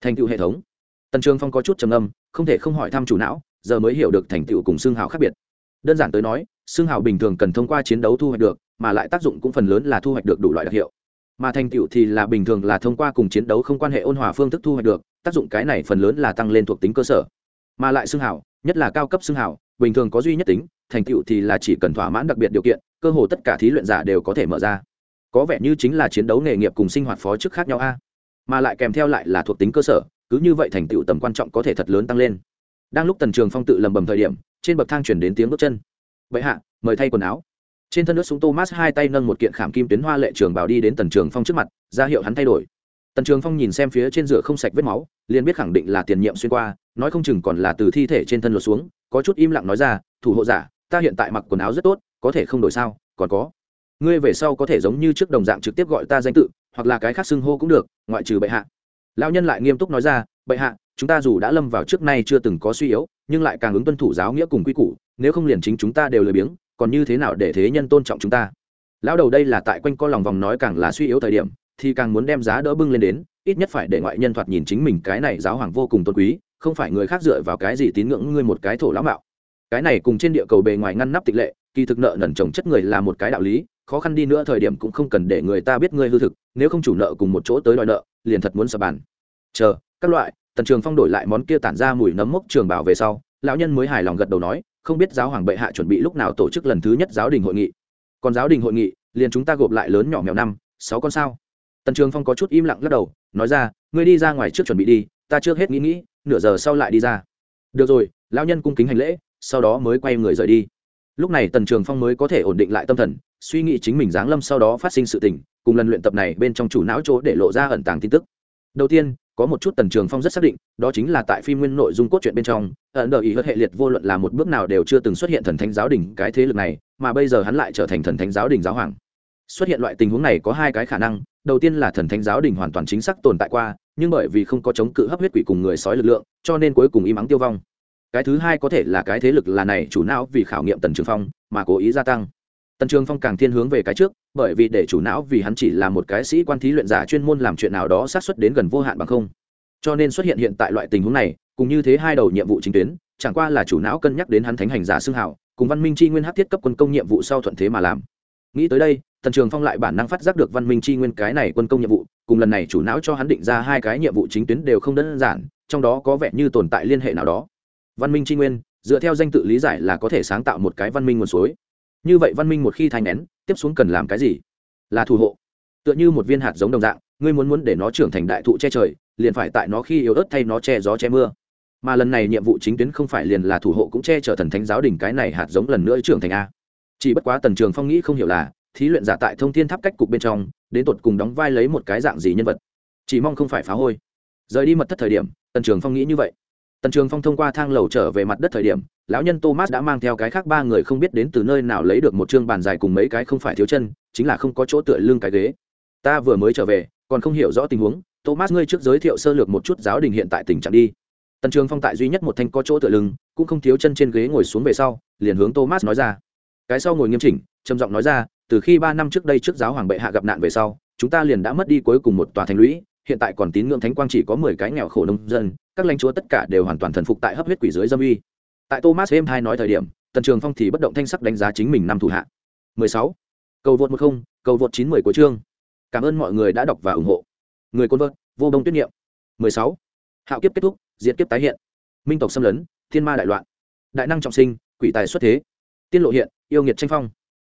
Thành tựu hệ thống. Tần trường phong có chút trầm âm không thể không hỏi thăm chủ não, giờ mới hiểu được thành tựu cùng xương hào khác biệt. Đơn giản tới nói, xương hào bình thường cần thông qua chiến đấu thu hoạch được, mà lại tác dụng cũng phần lớn là thu hoạch được đủ loại đặc hiệu. Mà thành tựu thì là bình thường là thông qua cùng chiến đấu không quan hệ ôn hòa phương thức thu hoạch được, tác dụng cái này phần lớn là tăng lên thuộc tính cơ sở. Mà lại xương hào, nhất là cao cấp xương hào, bình thường có duy nhất tính, thành tựu thì là chỉ cần thỏa mãn đặc biệt điều kiện cơ hồ tất cả thí luyện giả đều có thể mở ra. Có vẻ như chính là chiến đấu nghề nghiệp cùng sinh hoạt phó chức khác nhau a. Mà lại kèm theo lại là thuộc tính cơ sở, cứ như vậy thành tựu tầm quan trọng có thể thật lớn tăng lên. Đang lúc tần trường phong tự lầm bầm thời điểm, trên bậc thang chuyển đến tiếng bước chân. Vậy hạ, mời thay quần áo. Trên thân nước súng thomas hai tay nâng một kiện khảm kim tuyến hoa lệ trường bảo đi đến tần trường phong trước mặt, ra hiệu hắn thay đổi. Tần trường phong nhìn xem phía trên rửa không sạch vết máu, liền biết khẳng định là tiền nhiệm xuyên qua, nói không chừng còn là từ thi thể trên thân lột xuống, có chút im lặng nói ra, thủ hộ giả, ta hiện tại mặc quần áo rất tốt có thể không đổi sao? Còn có. Ngươi về sau có thể giống như trước đồng dạng trực tiếp gọi ta danh tự, hoặc là cái khác xưng hô cũng được, ngoại trừ bệ hạ. Lao nhân lại nghiêm túc nói ra, bệ hạ, chúng ta dù đã lâm vào trước nay chưa từng có suy yếu, nhưng lại càng ứng tuân thủ giáo nghĩa cùng quy củ, nếu không liền chính chúng ta đều lười biếng, còn như thế nào để thế nhân tôn trọng chúng ta? Lão đầu đây là tại quanh co lòng vòng nói càng là suy yếu thời điểm, thì càng muốn đem giá đỡ bưng lên đến, ít nhất phải để ngoại nhân thoạt nhìn chính mình cái này giáo hoàng vô cùng tôn quý, không phải người khác dựa vào cái gì tín ngưỡng ngươi một cái thổ lão mạo cái này cùng trên địa cầu bề ngoài ngăn nắp tịch lệ, kỳ thực nợ nần trồng chất người là một cái đạo lý, khó khăn đi nữa thời điểm cũng không cần để người ta biết ngươi hư thực, nếu không chủ nợ cùng một chỗ tới đòi nợ, liền thật muốn sập bàn. Chờ, các loại, tần trường phong đổi lại món kia tản ra mùi nấm mốc trường bảo về sau, lão nhân mới hài lòng gật đầu nói, không biết giáo hoàng bệ hạ chuẩn bị lúc nào tổ chức lần thứ nhất giáo đình hội nghị. Còn giáo đình hội nghị, liền chúng ta gộp lại lớn nhỏ mèo năm, sáu con sao. Tần trường phong có chút im lặng lắc đầu, nói ra, ngươi đi ra ngoài trước chuẩn bị đi, ta trước hết nghĩ nghĩ, nửa giờ sau lại đi ra. Được rồi, lão nhân cung kính hành lễ sau đó mới quay người rời đi. Lúc này tần trường phong mới có thể ổn định lại tâm thần, suy nghĩ chính mình giáng lâm sau đó phát sinh sự tình, cùng lần luyện tập này bên trong chủ não chỗ để lộ ra ẩn tàng tin tức. Đầu tiên, có một chút tần trường phong rất xác định, đó chính là tại phim nguyên nội dung cốt truyện bên trong, ẩn đờ ý hớt hệ liệt vô luận là một bước nào đều chưa từng xuất hiện thần thánh giáo đình cái thế lực này, mà bây giờ hắn lại trở thành thần thánh giáo đình giáo hoàng. Xuất hiện loại tình huống này có hai cái khả năng, đầu tiên là thần thánh giáo đình hoàn toàn chính xác tồn tại qua, nhưng bởi vì không có chống cự hấp huyết quỷ cùng người sói lực lượng, cho nên cuối cùng im ắng tiêu vong cái thứ hai có thể là cái thế lực là này chủ não vì khảo nghiệm tần trường phong mà cố ý gia tăng. Tần trường phong càng thiên hướng về cái trước, bởi vì để chủ não vì hắn chỉ là một cái sĩ quan thí luyện giả chuyên môn làm chuyện nào đó sát xuất đến gần vô hạn bằng không. Cho nên xuất hiện hiện tại loại tình huống này, cùng như thế hai đầu nhiệm vụ chính tuyến, chẳng qua là chủ não cân nhắc đến hắn thánh hành giả xưng hảo, cùng văn minh chi nguyên hát thiết cấp quân công nhiệm vụ sau thuận thế mà làm. Nghĩ tới đây, tần trường phong lại bản năng phát giác được văn minh chi nguyên cái này quân công nhiệm vụ, cùng lần này chủ não cho hắn định ra hai cái nhiệm vụ chính tuyến đều không đơn giản, trong đó có vẻ như tồn tại liên hệ nào đó văn minh tri nguyên, dựa theo danh tự lý giải là có thể sáng tạo một cái văn minh nguồn suối. Như vậy văn minh một khi thành nén, tiếp xuống cần làm cái gì? Là thủ hộ. Tựa như một viên hạt giống đồng dạng, ngươi muốn muốn để nó trưởng thành đại thụ che trời, liền phải tại nó khi yếu ớt thay nó che gió che mưa. Mà lần này nhiệm vụ chính tuyến không phải liền là thủ hộ cũng che chở thần thánh giáo đình cái này hạt giống lần nữa trưởng thành a. Chỉ bất quá tần trường phong nghĩ không hiểu là, thí luyện giả tại thông thiên tháp cách cục bên trong, đến tột cùng đóng vai lấy một cái dạng gì nhân vật. Chỉ mong không phải phá hôi. Rời đi mật thất thời điểm, tần trường phong nghĩ như vậy tần trường phong thông qua thang lầu trở về mặt đất thời điểm, lão nhân thomas đã mang theo cái khác ba người không biết đến từ nơi nào lấy được một chương bàn dài cùng mấy cái không phải thiếu chân, chính là không có chỗ tựa lưng cái ghế. Ta vừa mới trở về, còn không hiểu rõ tình huống, thomas ngươi trước giới thiệu sơ lược một chút giáo đình hiện tại tình trạng đi. Tần trường phong tại duy nhất một thanh có chỗ tựa lưng, cũng không thiếu chân trên ghế ngồi xuống về sau, liền hướng thomas nói ra. Cái sau ngồi nghiêm chỉnh, trầm giọng nói ra, từ khi ba năm trước đây trước giáo hoàng bệ hạ gặp nạn về sau, chúng ta liền đã mất đi cuối cùng một tòa thành lũy hiện tại còn tín ngưỡng thánh quang chỉ có mười cái nghèo khổ nông dân, các lãnh chúa tất cả đều hoàn toàn thần phục tại hấp huyết quỷ dưới dâm uy. Tại thomas êm hai nói thời điểm, tần trường phong thì bất động thanh sắc đánh giá chính mình năm thủ hạ. 16. cầu vượt một không, cầu vượt chín mười của chương. Cảm ơn mọi người đã đọc và ủng hộ. Người côn vợt, vô đông tuyết niệm. 16. hạo kiếp kết thúc, diệt kiếp tái hiện. Minh tộc xâm lấn, thiên ma đại loạn. Đại năng trọng sinh, quỷ tài xuất thế. Tiên lộ hiện, yêu nghiệt tranh phong.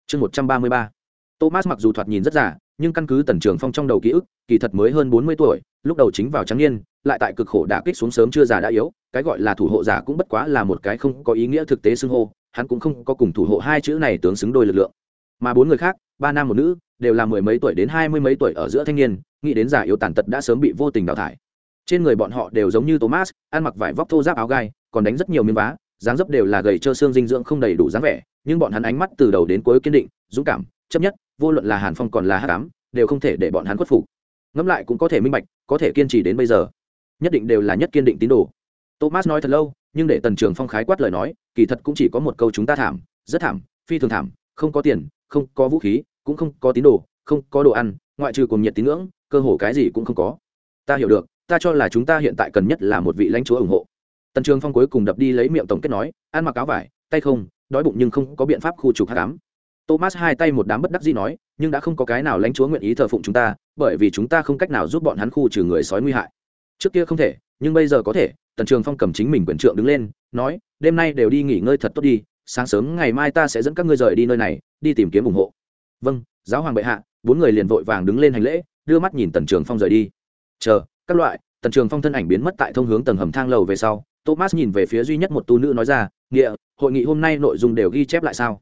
Chương một trăm ba mươi ba. Thomas mặc dù thoạt nhìn rất giả nhưng căn cứ tần trường phong trong đầu ký ức, kỳ thật mới hơn bốn mươi tuổi, lúc đầu chính vào trắng niên, lại tại cực khổ đả kích xuống sớm chưa già đã yếu, cái gọi là thủ hộ giả cũng bất quá là một cái không có ý nghĩa thực tế xưng hô, hắn cũng không có cùng thủ hộ hai chữ này tướng xứng đôi lực lượng. Mà bốn người khác, ba nam một nữ, đều là mười mấy tuổi đến hai mươi mấy tuổi ở giữa thanh niên, nghĩ đến giả yếu tàn tật đã sớm bị vô tình đào thải. Trên người bọn họ đều giống như thomas, ăn mặc vải vóc thô giáp áo gai, còn đánh rất nhiều miếng vá, dáng dấp đều là gầy trơ xương dinh dưỡng không đầy đủ dáng vẻ, nhưng bọn hắn ánh mắt từ đầu đến cuối kiên định, dũng cảm, chấp nhất vô luận là hàn phong còn là hát cám đều không thể để bọn hắn khuất phục. Ngẫm lại cũng có thể minh bạch, có thể kiên trì đến bây giờ. Nhất định đều là nhất kiên định tín đồ. Thomas nói thật lâu, nhưng để tần trường phong khái quát lời nói, kỳ thật cũng chỉ có một câu chúng ta thảm, rất thảm, phi thường thảm, không có tiền, không có vũ khí, cũng không có tín đồ, không có đồ ăn, ngoại trừ cùng nhiệt tín ngưỡng, cơ hồ cái gì cũng không có. Ta hiểu được, ta cho là chúng ta hiện tại cần nhất là một vị lãnh chúa ủng hộ. Tần trường phong cuối cùng đập đi lấy miệng tổng kết nói, ăn mặc áo vải, tay không, đói bụng nhưng không có biện pháp khu trục hát cám thomas hai tay một đám bất đắc dĩ nói, nhưng đã không có cái nào lãnh chúa nguyện ý thờ phụng chúng ta, bởi vì chúng ta không cách nào giúp bọn hắn khu trừ người sói nguy hại. Trước kia không thể, nhưng bây giờ có thể, tần trường phong cầm chính mình quyền trượng đứng lên, nói, đêm nay đều đi nghỉ ngơi thật tốt đi, sáng sớm ngày mai ta sẽ dẫn các ngươi rời đi nơi này, đi tìm kiếm ủng hộ. Vâng giáo hoàng bệ hạ. Bốn người liền vội vàng đứng lên hành lễ, đưa mắt nhìn tần trường phong rời đi. Chờ, các loại. Tần trường phong thân ảnh biến mất tại thông hướng tầng hầm thang lầu về sau, thomas nhìn về phía duy nhất một tu nữ nói ra, nghĩa, hội nghị hôm nay nội dung đều ghi chép lại sao?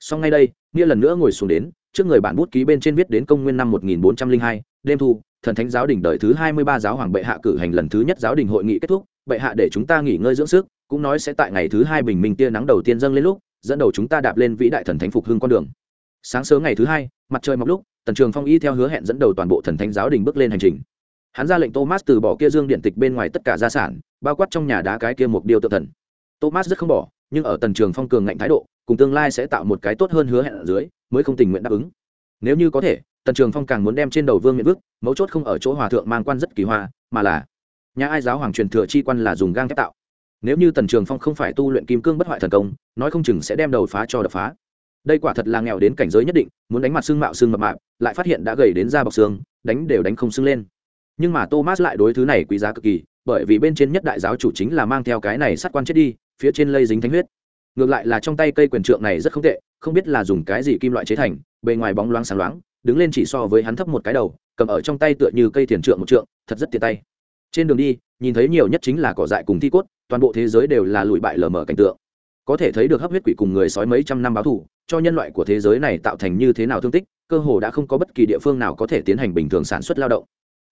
Sau ngay đây nghĩa lần nữa ngồi xuống đến trước người bản bút ký bên trên viết đến công nguyên năm 1402, đêm thu thần thánh giáo đình đời thứ 23 giáo hoàng bệ hạ cử hành lần thứ nhất giáo đình hội nghị kết thúc bệ hạ để chúng ta nghỉ ngơi dưỡng sức cũng nói sẽ tại ngày thứ hai bình minh tia nắng đầu tiên dâng lên lúc dẫn đầu chúng ta đạp lên vĩ đại thần thánh phục hưng con đường. Sáng sớm ngày thứ hai mặt trời mọc lúc tần trường phong y theo hứa hẹn dẫn đầu toàn bộ thần thánh giáo đình bước lên hành trình. Hắn ra lệnh thomas từ bỏ kia dương điện tịch bên ngoài tất cả gia sản bao quát trong nhà đá cái kia một điều tự thần. Thomas rất không bỏ nhưng ở tần trường phong cường ngạnh thái độ, cùng tương lai sẽ tạo một cái tốt hơn hứa hẹn ở dưới, mới không tình nguyện đáp ứng. Nếu như có thể, tần trường phong càng muốn đem trên đầu vương miện vức mấu chốt không ở chỗ hòa thượng mang quan rất kỳ hoa, mà là nhà ai giáo hoàng truyền thừa chi quan là dùng gang thép tạo. Nếu như tần trường phong không phải tu luyện kim cương bất hoại thần công, nói không chừng sẽ đem đầu phá cho đập phá. Đây quả thật là nghèo đến cảnh giới nhất định, muốn đánh mặt xương mạo xương mập mạp, lại phát hiện đã gầy đến da bọc xương, đánh đều đánh không xương lên. Nhưng mà thomas lại đối thứ này quý giá cực kỳ, bởi vì bên trên nhất đại giáo chủ chính là mang theo cái này sát quan chết đi phía trên lây dính thánh huyết. Ngược lại là trong tay cây quyền trượng này rất không tệ, không biết là dùng cái gì kim loại chế thành, bề ngoài bóng loáng sáng loáng, đứng lên chỉ so với hắn thấp một cái đầu, cầm ở trong tay tựa như cây thiền trượng một trượng, thật rất tiện tay. Trên đường đi, nhìn thấy nhiều nhất chính là cỏ dại cùng thi cốt, toàn bộ thế giới đều là lụi bại lờ mờ cảnh tượng. Có thể thấy được hấp huyết quỷ cùng người sói mấy trăm năm báo thù, cho nhân loại của thế giới này tạo thành như thế nào thương tích, cơ hồ đã không có bất kỳ địa phương nào có thể tiến hành bình thường sản xuất lao động.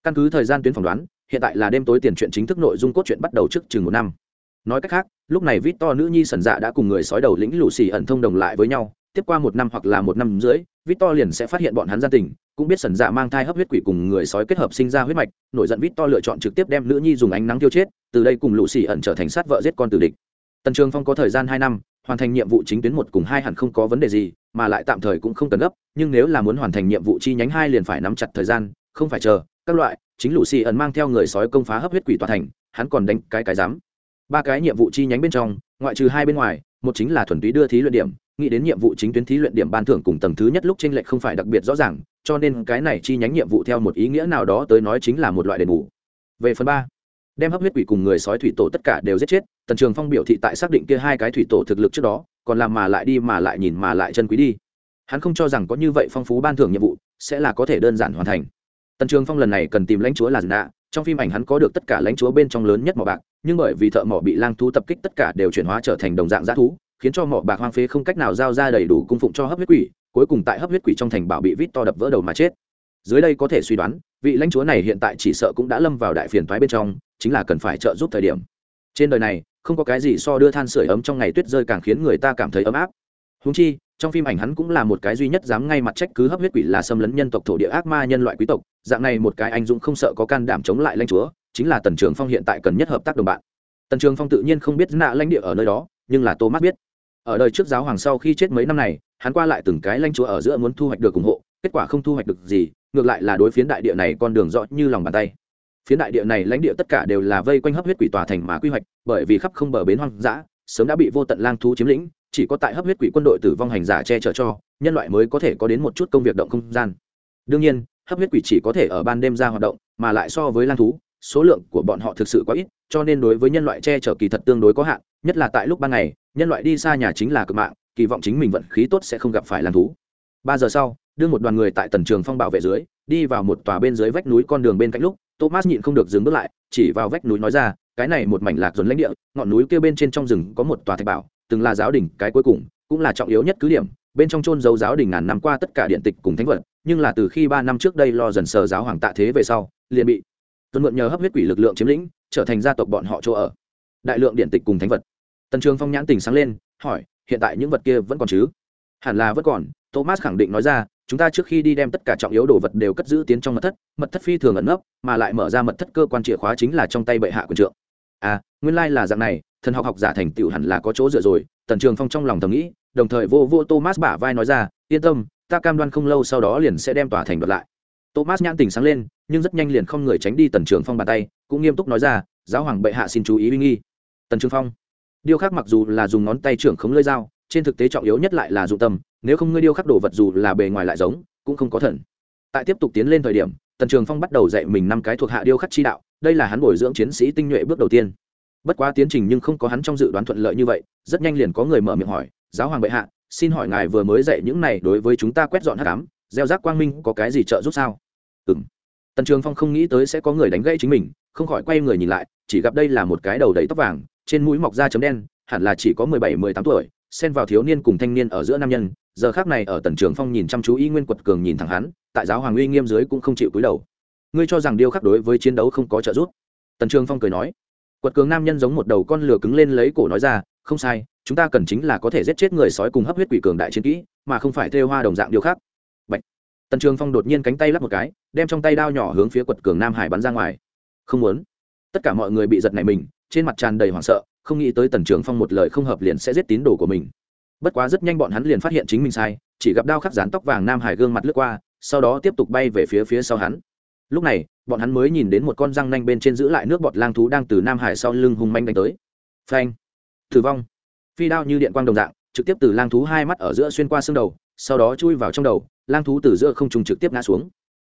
Căn cứ thời gian tuyến phỏng đoán, hiện tại là đêm tối tiền chuyện chính thức nội dung cốt truyện bắt đầu trước chừng một năm nói cách khác, lúc này vít to nữ nhi sần dạ đã cùng người sói đầu lĩnh lù xì ẩn thông đồng lại với nhau, tiếp qua một năm hoặc là một năm rưỡi vít to liền sẽ phát hiện bọn hắn gia tình, cũng biết sần dạ mang thai hấp huyết quỷ cùng người sói kết hợp sinh ra huyết mạch, nổi giận vít to lựa chọn trực tiếp đem nữ nhi dùng ánh nắng tiêu chết, từ đây cùng lù xì ẩn trở thành sát vợ giết con tử địch. Tần trường phong có thời gian hai năm, hoàn thành nhiệm vụ chính tuyến một cùng hai hẳn không có vấn đề gì, mà lại tạm thời cũng không cần gấp, nhưng nếu là muốn hoàn thành nhiệm vụ chi nhánh hai liền phải nắm chặt thời gian, không phải chờ, các loại, chính lũ xì ẩn mang theo người sói công phá hấp huyết quỷ tòa thành, hắn còn đánh cái cái dám ba cái nhiệm vụ chi nhánh bên trong, ngoại trừ hai bên ngoài, một chính là thuần túy đưa thí luyện điểm, nghĩ đến nhiệm vụ chính tuyến thí luyện điểm ban thưởng cùng tầng thứ nhất lúc tranh lệch không phải đặc biệt rõ ràng, cho nên cái này chi nhánh nhiệm vụ theo một ý nghĩa nào đó tới nói chính là một loại đền bù. Về phần ba, đem hấp huyết quỷ cùng người sói thủy tổ tất cả đều giết chết, tần trường phong biểu thị tại xác định kia hai cái thủy tổ thực lực trước đó, còn làm mà lại đi mà lại nhìn mà lại chân quý đi. Hắn không cho rằng có như vậy phong phú ban thưởng nhiệm vụ sẽ là có thể đơn giản hoàn thành. Tần trường phong lần này cần tìm lãnh chúa là nạ trong phim ảnh hắn có được tất cả lãnh chúa bên trong lớn nhất mỏ bạc nhưng bởi vì thợ mỏ bị lang thú tập kích tất cả đều chuyển hóa trở thành đồng dạng g thú, khiến cho mỏ bạc hoang phế không cách nào giao ra đầy đủ cung phụng cho hấp huyết quỷ, cuối cùng tại hấp huyết quỷ trong thành bảo bị vít to đập vỡ đầu mà chết. Dưới đây có thể suy đoán, vị lãnh chúa này hiện tại chỉ sợ cũng đã lâm vào đại phiền thoái bên trong, chính là cần phải trợ giúp thời điểm. Trên đời này, không có cái gì so đưa than sửa ấm trong ngày tuyết rơi càng khiến người ta cảm thấy ấm áp. Húng chi, trong phim ảnh hắn cũng là một cái duy nhất dám ngay mặt trách cứ hấp huyết quỷ là xâm lấn nhân tộc thổ địa ác ma nhân loại quý tộc, dạng này một cái anh dũng không sợ có can đảm chống lại lãnh chúa chính là tần trường phong hiện tại cần nhất hợp tác đồng bạn. Tần trường phong tự nhiên không biết nạ lãnh địa ở nơi đó, nhưng là tô mắt biết. Ở đời trước giáo hoàng sau khi chết mấy năm này, hắn qua lại từng cái lãnh chúa ở giữa muốn thu hoạch được ủng hộ, kết quả không thu hoạch được gì, ngược lại là đối phiến đại địa này con đường rõ như lòng bàn tay. Phiến đại địa này lãnh địa tất cả đều là vây quanh hấp huyết quỷ tòa thành mà quy hoạch, bởi vì khắp không bờ bến hoang dã, sớm đã bị vô tận lang thú chiếm lĩnh, chỉ có tại hấp huyết quỷ quân đội tử vong hành giả che chở cho, nhân loại mới có thể có đến một chút công việc động không gian. Đương nhiên, hấp huyết quỷ chỉ có thể ở ban đêm ra hoạt động, mà lại so với lang thú số lượng của bọn họ thực sự quá ít, cho nên đối với nhân loại che chở kỳ thật tương đối có hạn, nhất là tại lúc ban ngày, nhân loại đi xa nhà chính là cực mạng, kỳ vọng chính mình vận khí tốt sẽ không gặp phải làm thú. Ba giờ sau, đưa một đoàn người tại tần trường phong bảo vệ dưới, đi vào một tòa bên dưới vách núi con đường bên cạnh lúc, thomas nhịn không được dừng bước lại, chỉ vào vách núi nói ra, cái này một mảnh lạc dồn lãnh địa, ngọn núi kia bên trên trong rừng có một tòa thạch bảo, từng là giáo đình cái cuối cùng, cũng là trọng yếu nhất cứ điểm, bên trong chôn dấu giáo đình ngàn năm qua tất cả điện tịch cùng thánh vật, nhưng là từ khi ba năm trước đây lo dần sờ giáo hoàng tạ thế về sau, liền bị Tuần mượn nhờ hấp huyết quỷ lực lượng chiếm lĩnh, trở thành gia tộc bọn họ chỗ ở. Đại lượng điện tịch cùng thánh vật. Tần trường phong nhãn tình sáng lên, hỏi, hiện tại những vật kia vẫn còn chứ? Hẳn là vẫn còn, thomas khẳng định nói ra, chúng ta trước khi đi đem tất cả trọng yếu đồ vật đều cất giữ tiến trong mật thất mật thất phi thường ẩn nấp, mà lại mở ra mật thất cơ quan chìa khóa chính là trong tay bệ hạ quyền trượng. À nguyên lai、like、là dạng này, thần học học giả thành tựu hẳn là có chỗ dựa rồi, tần trường phong trong lòng thầm nghĩ, đồng thời vô vô thomas bả vai nói ra, yên tâm, ta cam đoan không lâu sau đó liền sẽ đem tòa thành đoạt lại. Thomas nhãn tình sáng lên nhưng rất nhanh liền không người tránh đi tần trường phong bàn tay, cũng nghiêm túc nói ra, giáo hoàng bệ hạ xin chú ý uy nghi. Tần trường phong, điêu khắc mặc dù là dùng ngón tay trưởng khống lơi dao, trên thực tế trọng yếu nhất lại là dụng tâm, nếu không ngươi điêu khắc đồ vật dù là bề ngoài lại giống, cũng không có thần. Tại tiếp tục tiến lên thời điểm, tần trường phong bắt đầu dạy mình năm cái thuộc hạ điêu khắc chi đạo, đây là hắn bồi dưỡng chiến sĩ tinh nhuệ bước đầu tiên. Bất quá tiến trình nhưng không có hắn trong dự đoán thuận lợi như vậy, rất nhanh liền có người mở miệng hỏi, giáo hoàng bệ hạ, xin hỏi ngài vừa mới dạy những này đối với chúng ta quét dọn hát cám gieo rác quang minh có cái gì trợ giúp sao? Ừ m tần trường phong không nghĩ tới sẽ có người đánh gãy chính mình, không khỏi quay người nhìn lại, chỉ gặp đây là một cái đầu đầy tóc vàng, trên mũi mọc da chấm đen, hẳn là chỉ có mười bảy, mười tám tuổi, xen vào thiếu niên cùng thanh niên ở giữa nam nhân. Giờ khác này ở tần trường phong nhìn chăm chú y nguyên quật cường nhìn thẳng hắn, tại giáo hoàng uy nghiêm dưới cũng không chịu cúi đầu. Ngươi cho rằng điêu khắc đối với chiến đấu không có trợ giúp? Tần trường phong cười nói. Quật cường nam nhân giống một đầu con lửa cứng lên lấy cổ nói ra, không sai, chúng ta cần chính là có thể giết chết người sói cùng hấp huyết quỷ cường đại chiến kỹ, mà không phải thêu hoa đồng dạng điêu khắc tần trường phong đột nhiên cánh tay lắp một cái đem trong tay đao nhỏ hướng phía quật cường nam hải bắn ra ngoài không muốn tất cả mọi người bị giật này mình trên mặt tràn đầy hoảng sợ không nghĩ tới tần trường phong một lời không hợp liền sẽ giết tín đồ của mình bất quá rất nhanh bọn hắn liền phát hiện chính mình sai chỉ gặp đao khắc dán tóc vàng nam hải gương mặt lướt qua sau đó tiếp tục bay về phía phía sau hắn lúc này bọn hắn mới nhìn đến một con răng nanh bên trên giữ lại nước bọt lang thú đang từ nam hải sau lưng hung manh đánh tới phanh thử vong phi đao như điện quang đồng dạng trực tiếp từ lang thú hai mắt ở giữa xuyên qua xương đầu sau đó chui vào trong đầu lang thú từ giữa không trung trực tiếp ngã xuống.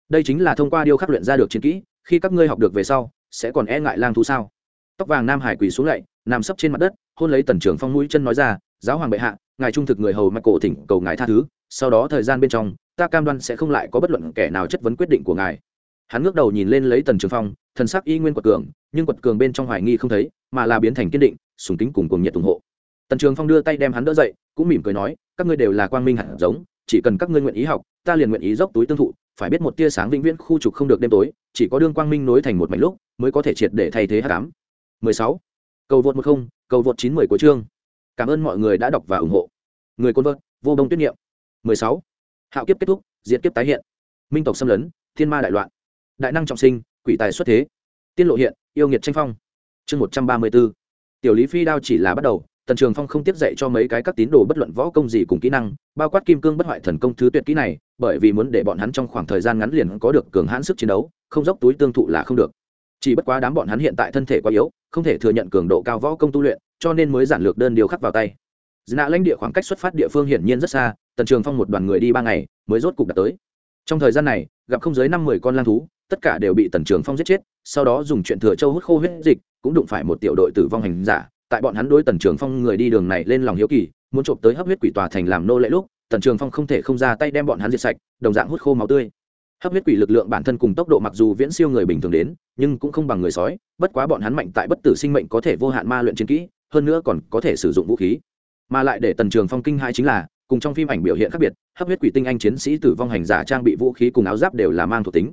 Đây chính là thông qua điêu khắc luyện ra được chiến kỹ, khi các ngươi học được về sau, sẽ còn e ngại lang thú sao? Tóc vàng nam hải quỳ xuống lạy, nằm sấp trên mặt đất, hôn lấy tần trưởng phong mũi chân nói ra, giáo hoàng bệ hạ, ngài trung thực người hầu mạch cổ thỉnh cầu ngài tha thứ, sau đó thời gian bên trong, ta cam đoan sẽ không lại có bất luận kẻ nào chất vấn quyết định của ngài. Hắn ngước đầu nhìn lên lấy tần trường phong, thần sắc y nguyên quật cường, nhưng quật cường bên trong hoài nghi không thấy, mà là biến thành kiên định, sùng kính cùng cùng nhiệt ủng hộ. Tần trường phong đưa tay đem hắn đỡ dậy, cũng mỉm cười nói, các ngươi đều là quang minh hạt giống chỉ cần các ngươi nguyện ý học, ta liền nguyện ý dốc túi tương thụ, phải biết một tia sáng vĩnh viễn khu trục không được đêm tối, chỉ có đương quang minh nối thành một mảnh lúc, mới có thể triệt để thay thế hát mười 16. cầu vượt một không, cầu vượt chín mười của chương. Cảm ơn mọi người đã đọc và ủng hộ. Người côn vợt vô đông tuyết niệm. 16. hạo kiếp kết thúc, diệt kiếp tái hiện. Minh tộc xâm lấn, thiên ma đại loạn. Đại năng trọng sinh, quỷ tài xuất thế. Tiên lộ hiện, yêu nghiệt tranh phong. Chương một trăm ba mươi b ố tiểu lý phi đao chỉ là bắt đầu tần trường phong không tiếp dạy cho mấy cái các tín đồ bất luận võ công gì cùng kỹ năng, bao quát kim cương bất hoại thần công thứ tuyệt kỹ này, bởi vì muốn để bọn hắn trong khoảng thời gian ngắn liền có được cường hãn sức chiến đấu, không dốc túi tương thụ là không được. Chỉ bất quá đám bọn hắn hiện tại thân thể quá yếu, không thể thừa nhận cường độ cao võ công tu luyện, cho nên mới giản lược đơn điều khắc vào tay. Dna lãnh địa khoảng cách xuất phát địa phương hiển nhiên rất xa, tần trường phong một đoàn người đi ba ngày, mới rốt cục đạt tới. Trong thời gian này, gặp không dưới năm mươi con lang thú, tất cả đều bị tần trường phong giết chết, sau đó dùng chuyện thừa châu hút khô huyết dịch, cũng đụng phải một tiểu đội tử vong hành giả tại bọn hắn đối tần trường phong người đi đường này lên lòng hiếu kỳ, muốn trộm tới hấp huyết quỷ tòa thành làm nô lệ lúc, tần trường phong không thể không ra tay đem bọn hắn diệt sạch, đồng dạng hút khô máu tươi. Hấp huyết quỷ lực lượng bản thân cùng tốc độ mặc dù viễn siêu người bình thường đến, nhưng cũng không bằng người sói, bất quá bọn hắn mạnh tại bất tử sinh mệnh có thể vô hạn ma luyện chiến kỹ, hơn nữa còn có thể sử dụng vũ khí. Mà lại để tần trường phong kinh hai chính là, cùng trong phim ảnh biểu hiện khác biệt, hấp huyết quỷ tinh anh chiến sĩ tử vong hành giả trang bị vũ khí cùng áo giáp đều là mang thuộc tính.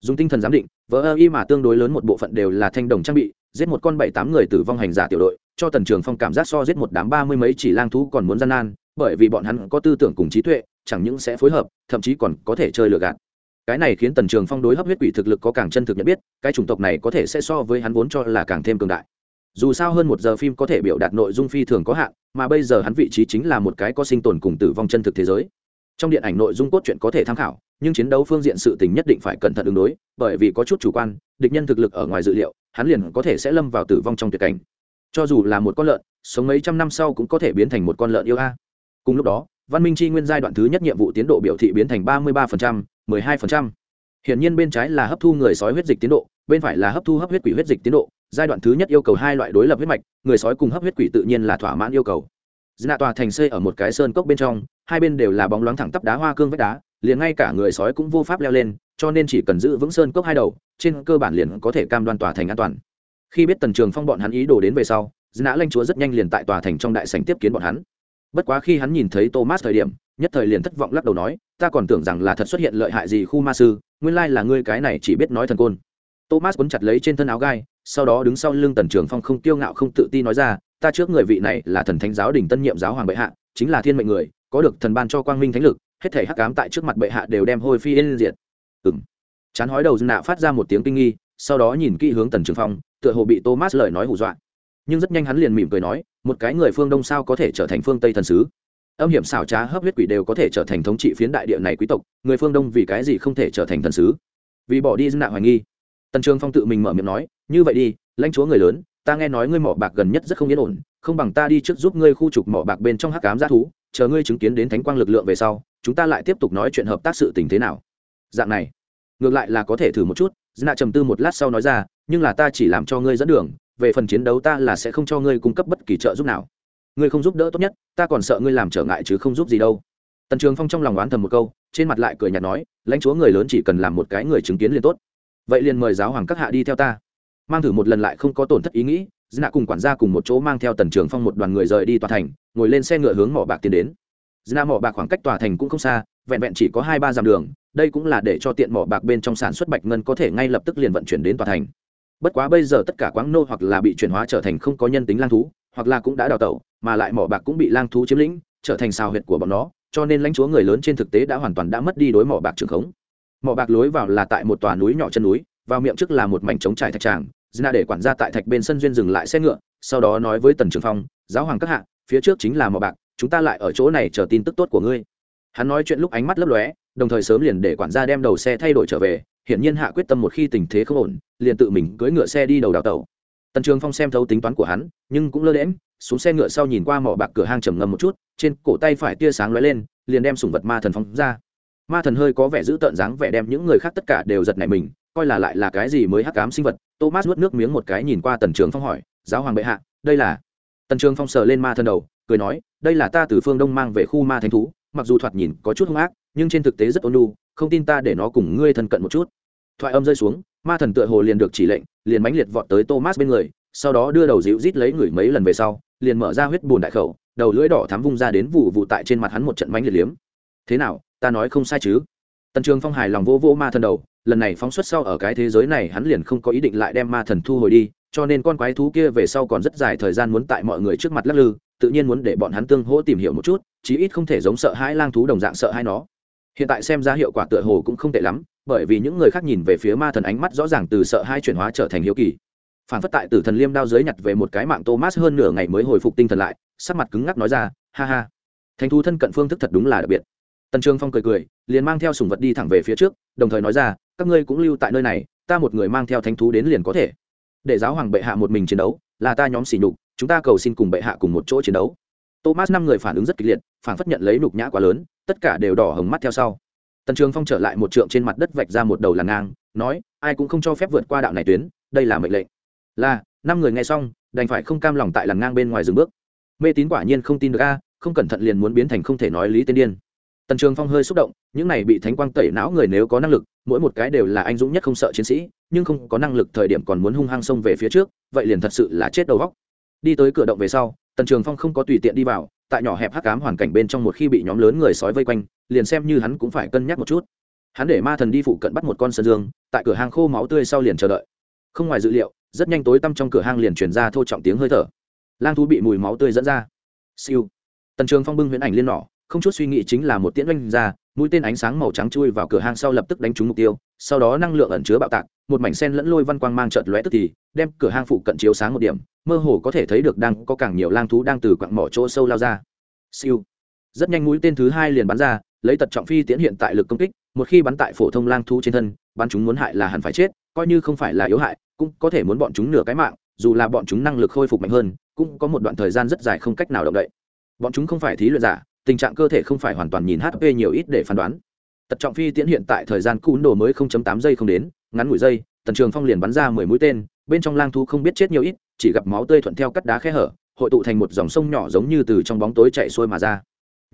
Dùng tinh thần giám định vỡ ơ y mà tương đối lớn một bộ phận đều là thanh đồng trang bị, giết một con bảy tám người tử vong hành giả tiểu đội cho tần trường phong cảm giác so giết một đám ba mươi mấy chỉ lang thú còn muốn gian nan, bởi vì bọn hắn có tư tưởng cùng trí tuệ, chẳng những sẽ phối hợp, thậm chí còn có thể chơi lừa gạt. Cái này khiến tần trường phong đối hấp huyết quỷ thực lực có càng chân thực nhận biết, cái chủng tộc này có thể sẽ so với hắn vốn cho là càng thêm cường đại. Dù sao hơn một giờ phim có thể biểu đạt nội dung phi thường có hạn, mà bây giờ hắn vị trí chính là một cái có sinh tồn cùng tử vong chân thực thế giới. Trong điện ảnh nội dung cốt truyện có thể tham khảo, nhưng chiến đấu phương diện sự tình nhất định phải cẩn thận ứng đối, bởi vì có chút chủ quan, địch nhân thực lực ở ngoài dự liệu, hắn liền có thể sẽ lâm vào tử vong trong tuyệt cảnh cho dù là một con lợn, sống mấy trăm năm sau cũng có thể biến thành một con lợn yêu a. Cùng lúc đó, văn minh chi nguyên giai đoạn thứ nhất nhiệm vụ tiến độ biểu thị biến thành ba mươi ba mười hai hiển nhiên bên trái là hấp thu người sói huyết dịch tiến độ, bên phải là hấp thu hấp huyết quỷ huyết dịch tiến độ. Giai đoạn thứ nhất yêu cầu hai loại đối lập huyết mạch, người sói cùng hấp huyết quỷ tự nhiên là thỏa mãn yêu cầu. Dna tòa thành xây ở một cái sơn cốc bên trong, hai bên đều là bóng loáng thẳng tắp đá hoa cương vách đá, liền ngay cả người sói cũng vô pháp leo lên, cho nên chỉ cần giữ vững sơn cốc hai đầu, trên cơ bản liền có thể cam đoan tòa thành an toàn khi biết tần trường phong bọn hắn ý đồ đến về sau nã lanh chúa rất nhanh liền tại tòa thành trong đại sành tiếp kiến bọn hắn. Bất quá khi hắn nhìn thấy thomas thời điểm, nhất thời liền thất vọng lắc đầu nói, ta còn tưởng rằng là thật xuất hiện lợi hại gì khu ma sư, nguyên lai là ngươi cái này chỉ biết nói thần côn. Thomas quấn chặt lấy trên thân áo gai, sau đó đứng sau lưng tần trường phong không kiêu ngạo không tự ti nói ra, ta trước người vị này là thần thánh giáo đình tân nhiệm giáo hoàng bệ hạ, chính là thiên mệnh người, có được thần ban cho quang minh thánh lực, hết thể hắc cám tại trước mặt bệ hạ đều đem hôi phi yên diệt. Ừng chán hói đầu dư nạ phát ra một tiếng kinh nghi, sau đó nhìn kỹ hướng tần trường phong tựa hồ bị thomas lời nói hù dọa. Nhưng rất nhanh hắn liền mỉm cười nói, một cái người phương đông sao có thể trở thành phương tây thần sứ? Âm hiểm xảo trá hấp huyết quỷ đều có thể trở thành thống trị phiến đại địa này quý tộc, người phương đông vì cái gì không thể trở thành thần sứ? Vì bỏ đi dân nạ hoài nghi. Tần trường phong tự mình mở miệng nói, như vậy đi, lãnh chúa người lớn, ta nghe nói ngươi mỏ bạc gần nhất rất không yên ổn, không bằng ta đi trước giúp ngươi khu trục mỏ bạc bên trong hắc cám g thú, chờ ngươi chứng kiến đến thánh quang lực lượng về sau, chúng ta lại tiếp tục nói chuyện hợp tác sự tình thế nào. Dạng này, ngược lại là có thể thử một chút dna trầm tư một lát sau nói ra nhưng là ta chỉ làm cho ngươi dẫn đường, về phần chiến đấu ta là sẽ không cho ngươi cung cấp bất kỳ trợ giúp nào. Ngươi không giúp đỡ tốt nhất, ta còn sợ ngươi làm trở ngại chứ không giúp gì đâu. Tần trường phong trong lòng oán thầm một câu, trên mặt lại cười nhạt nói, lãnh chúa người lớn chỉ cần làm một cái người chứng kiến liền tốt. Vậy liền mời giáo hoàng các hạ đi theo ta. Mang thử một lần lại không có tổn thất ý nghĩ dna cùng quản gia cùng một chỗ mang theo tần trường phong một đoàn người rời đi tòa thành, ngồi lên xe ngựa hướng mỏ bạc tiến đến. Dna mỏ bạc khoảng cách tòa thành cũng không xa, vẹn vẹn chỉ có hai ba dặm đường, đây cũng là để cho tiện mỏ bạc bên trong sản xuất bạch ngân có thể ngay lập tức liền vận chuyển đến tòa thành bất quá bây giờ tất cả quáng nô hoặc là bị chuyển hóa trở thành không có nhân tính lang thú, hoặc là cũng đã đào tẩu, mà lại mỏ bạc cũng bị lang thú chiếm lĩnh, trở thành xào huyệt của bọn nó, cho nên lãnh chúa người lớn trên thực tế đã hoàn toàn đã mất đi đối mỏ bạc trường khống. Mỏ bạc lối vào là tại một tòa núi nhỏ chân núi, vào miệng trước là một mảnh trống trải thạch tràng dna để quản gia tại thạch bên sân duyên dừng lại xe ngựa, sau đó nói với tần trường phong, giáo hoàng các hạ, phía trước chính là mỏ bạc, chúng ta lại ở chỗ này chờ tin tức tốt của ngươi. Hắn nói chuyện lúc ánh mắt lấp lóe, đồng thời sớm liền để quản gia đem đầu xe thay đổi trở về hiển nhiên hạ quyết tâm một khi tình thế không ổn, liền tự mình cưỡi ngựa xe đi đầu đào tẩu tần trường phong xem thấu tính toán của hắn, nhưng cũng lơ đễm xuống xe ngựa sau nhìn qua mỏ bạc cửa hang trầm ngâm một chút, trên cổ tay phải tia sáng lóe lên, liền đem sủng vật ma thần phóng ra. Ma thần hơi có vẻ giữ tợn dáng vẻ đem những người khác tất cả đều giật nảy mình, coi là lại là cái gì mới hắc cám sinh vật. Thomas nuốt nước miếng một cái nhìn qua tần trường phong hỏi, giáo hoàng bệ hạ, đây là? Tần trường phong sờ lên ma thần đầu, cười nói, đây là ta từ phương đông mang về khu ma thánh thú, mặc dù thoạt nhìn có chút hung ác nhưng trên thực tế rất ôn nhu, không tin ta để nó cùng ngươi thân cận một chút. Thoại âm rơi xuống, ma thần tựa hồ liền được chỉ lệnh, liền mãnh liệt vọt tới thomas bên người, sau đó đưa đầu dịu rít lấy người mấy lần về sau, liền mở ra huyết bùn đại khẩu, đầu lưỡi đỏ thắm vung ra đến vụ vụ tại trên mặt hắn một trận mãnh liệt liếm. Thế nào, ta nói không sai chứ? Tần trường phong hài lòng vô vô ma thần đầu, lần này phóng xuất sau ở cái thế giới này hắn liền không có ý định lại đem ma thần thu hồi đi, cho nên con quái thú kia về sau còn rất dài thời gian muốn tại mọi người trước mặt lắc lư, tự nhiên muốn để bọn hắn tương hỗ tìm hiểu một chút, chí ít không thể giống sợ hãi lang thú đồng dạng sợ hãi nó hiện tại xem ra hiệu quả tựa hồ cũng không tệ lắm, bởi vì những người khác nhìn về phía ma thần ánh mắt rõ ràng từ sợ hai chuyển hóa trở thành hiếu kỳ. Phản phất tại tử thần liêm đao dưới nhặt về một cái mạng thomas hơn nửa ngày mới hồi phục tinh thần lại, sắc mặt cứng ngắc nói ra, ha ha. Thánh thú thân cận phương thức thật đúng là đặc biệt. Tần trường phong cười cười, liền mang theo sùng vật đi thẳng về phía trước, đồng thời nói ra, các ngươi cũng lưu tại nơi này, ta một người mang theo thánh thú đến liền có thể. Để giáo hoàng bệ hạ một mình chiến đấu, là ta nhóm xỉ nhục, chúng ta cầu xin cùng bệ hạ cùng một chỗ chiến đấu thomas năm người phản ứng rất kịch liệt phản phất nhận lấy nhục nhã quá lớn, tất cả đều đỏ hồng mắt theo sau. Tần trường phong trở lại một trượng trên mặt đất vạch ra một đầu làn ngang, nói, ai cũng không cho phép vượt qua đạo này tuyến, đây là mệnh lệnh. Là, năm người nghe xong, đành phải không cam lòng tại làn ngang bên ngoài dừng bước. Mê tín quả nhiên không tin được a, không cẩn thận liền muốn biến thành không thể nói lý tên điên. Tần trường phong hơi xúc động, những này bị thánh quang tẩy não người nếu có năng lực, mỗi một cái đều là anh dũng nhất không sợ chiến sĩ, nhưng không có năng lực thời điểm còn muốn hung hăng xông về phía trước, vậy liền thật sự là chết đầu góc đi tới cửa động về sau tần trường phong không có tùy tiện đi vào, tại nhỏ hẹp hắc cám hoàn cảnh bên trong một khi bị nhóm lớn người sói vây quanh, liền xem như hắn cũng phải cân nhắc một chút. Hắn để ma thần đi phụ cận bắt một con sơn dương, tại cửa hàng khô máu tươi sau liền chờ đợi. Không ngoài dự liệu, rất nhanh tối tăm trong cửa hàng liền truyền ra thô trọng tiếng hơi thở. Lang thú bị mùi máu tươi dẫn ra. Siêu. Tần trường phong bưng huyễn ảnh liên nỏ không chút suy nghĩ chính là một tiễn oanh ra, mũi tên ánh sáng màu trắng chui vào cửa hang sau lập tức đánh trúng mục tiêu, sau đó năng lượng ẩn chứa bạo tạc, một mảnh sen lẫn lôi văn quang mang trợt lóe tức thì, đem cửa hang phụ cận chiếu sáng một điểm, mơ hồ có thể thấy được đang có càng nhiều lang thú đang từ quặng mỏ chỗ sâu lao ra. Siêu. Rất nhanh mũi tên thứ hai liền bắn ra, lấy tật trọng phi tiễn hiện tại lực công kích, một khi bắn tại phổ thông lang thú trên thân, bắn chúng muốn hại là hẳn phải chết, coi như không phải là yếu hại, cũng có thể muốn bọn chúng nửa cái mạng, dù là bọn chúng năng lực khôi phục mạnh hơn, cũng có một đoạn thời gian rất dài không cách nào động đậy. Bọn chúng không phải thí luyện giả tình trạng cơ thể không phải hoàn toàn nhìn hp nhiều ít để phán đoán. Tật trọng phi tiễn hiện tại thời gian cún đồ mới 0.8 giây không đến, ngắn ngủi giây, tần trường phong liền bắn ra mười mũi tên, bên trong lang thú không biết chết nhiều ít, chỉ gặp máu tươi thuận theo cắt đá khe hở, hội tụ thành một dòng sông nhỏ giống như từ trong bóng tối chạy xuôi mà ra.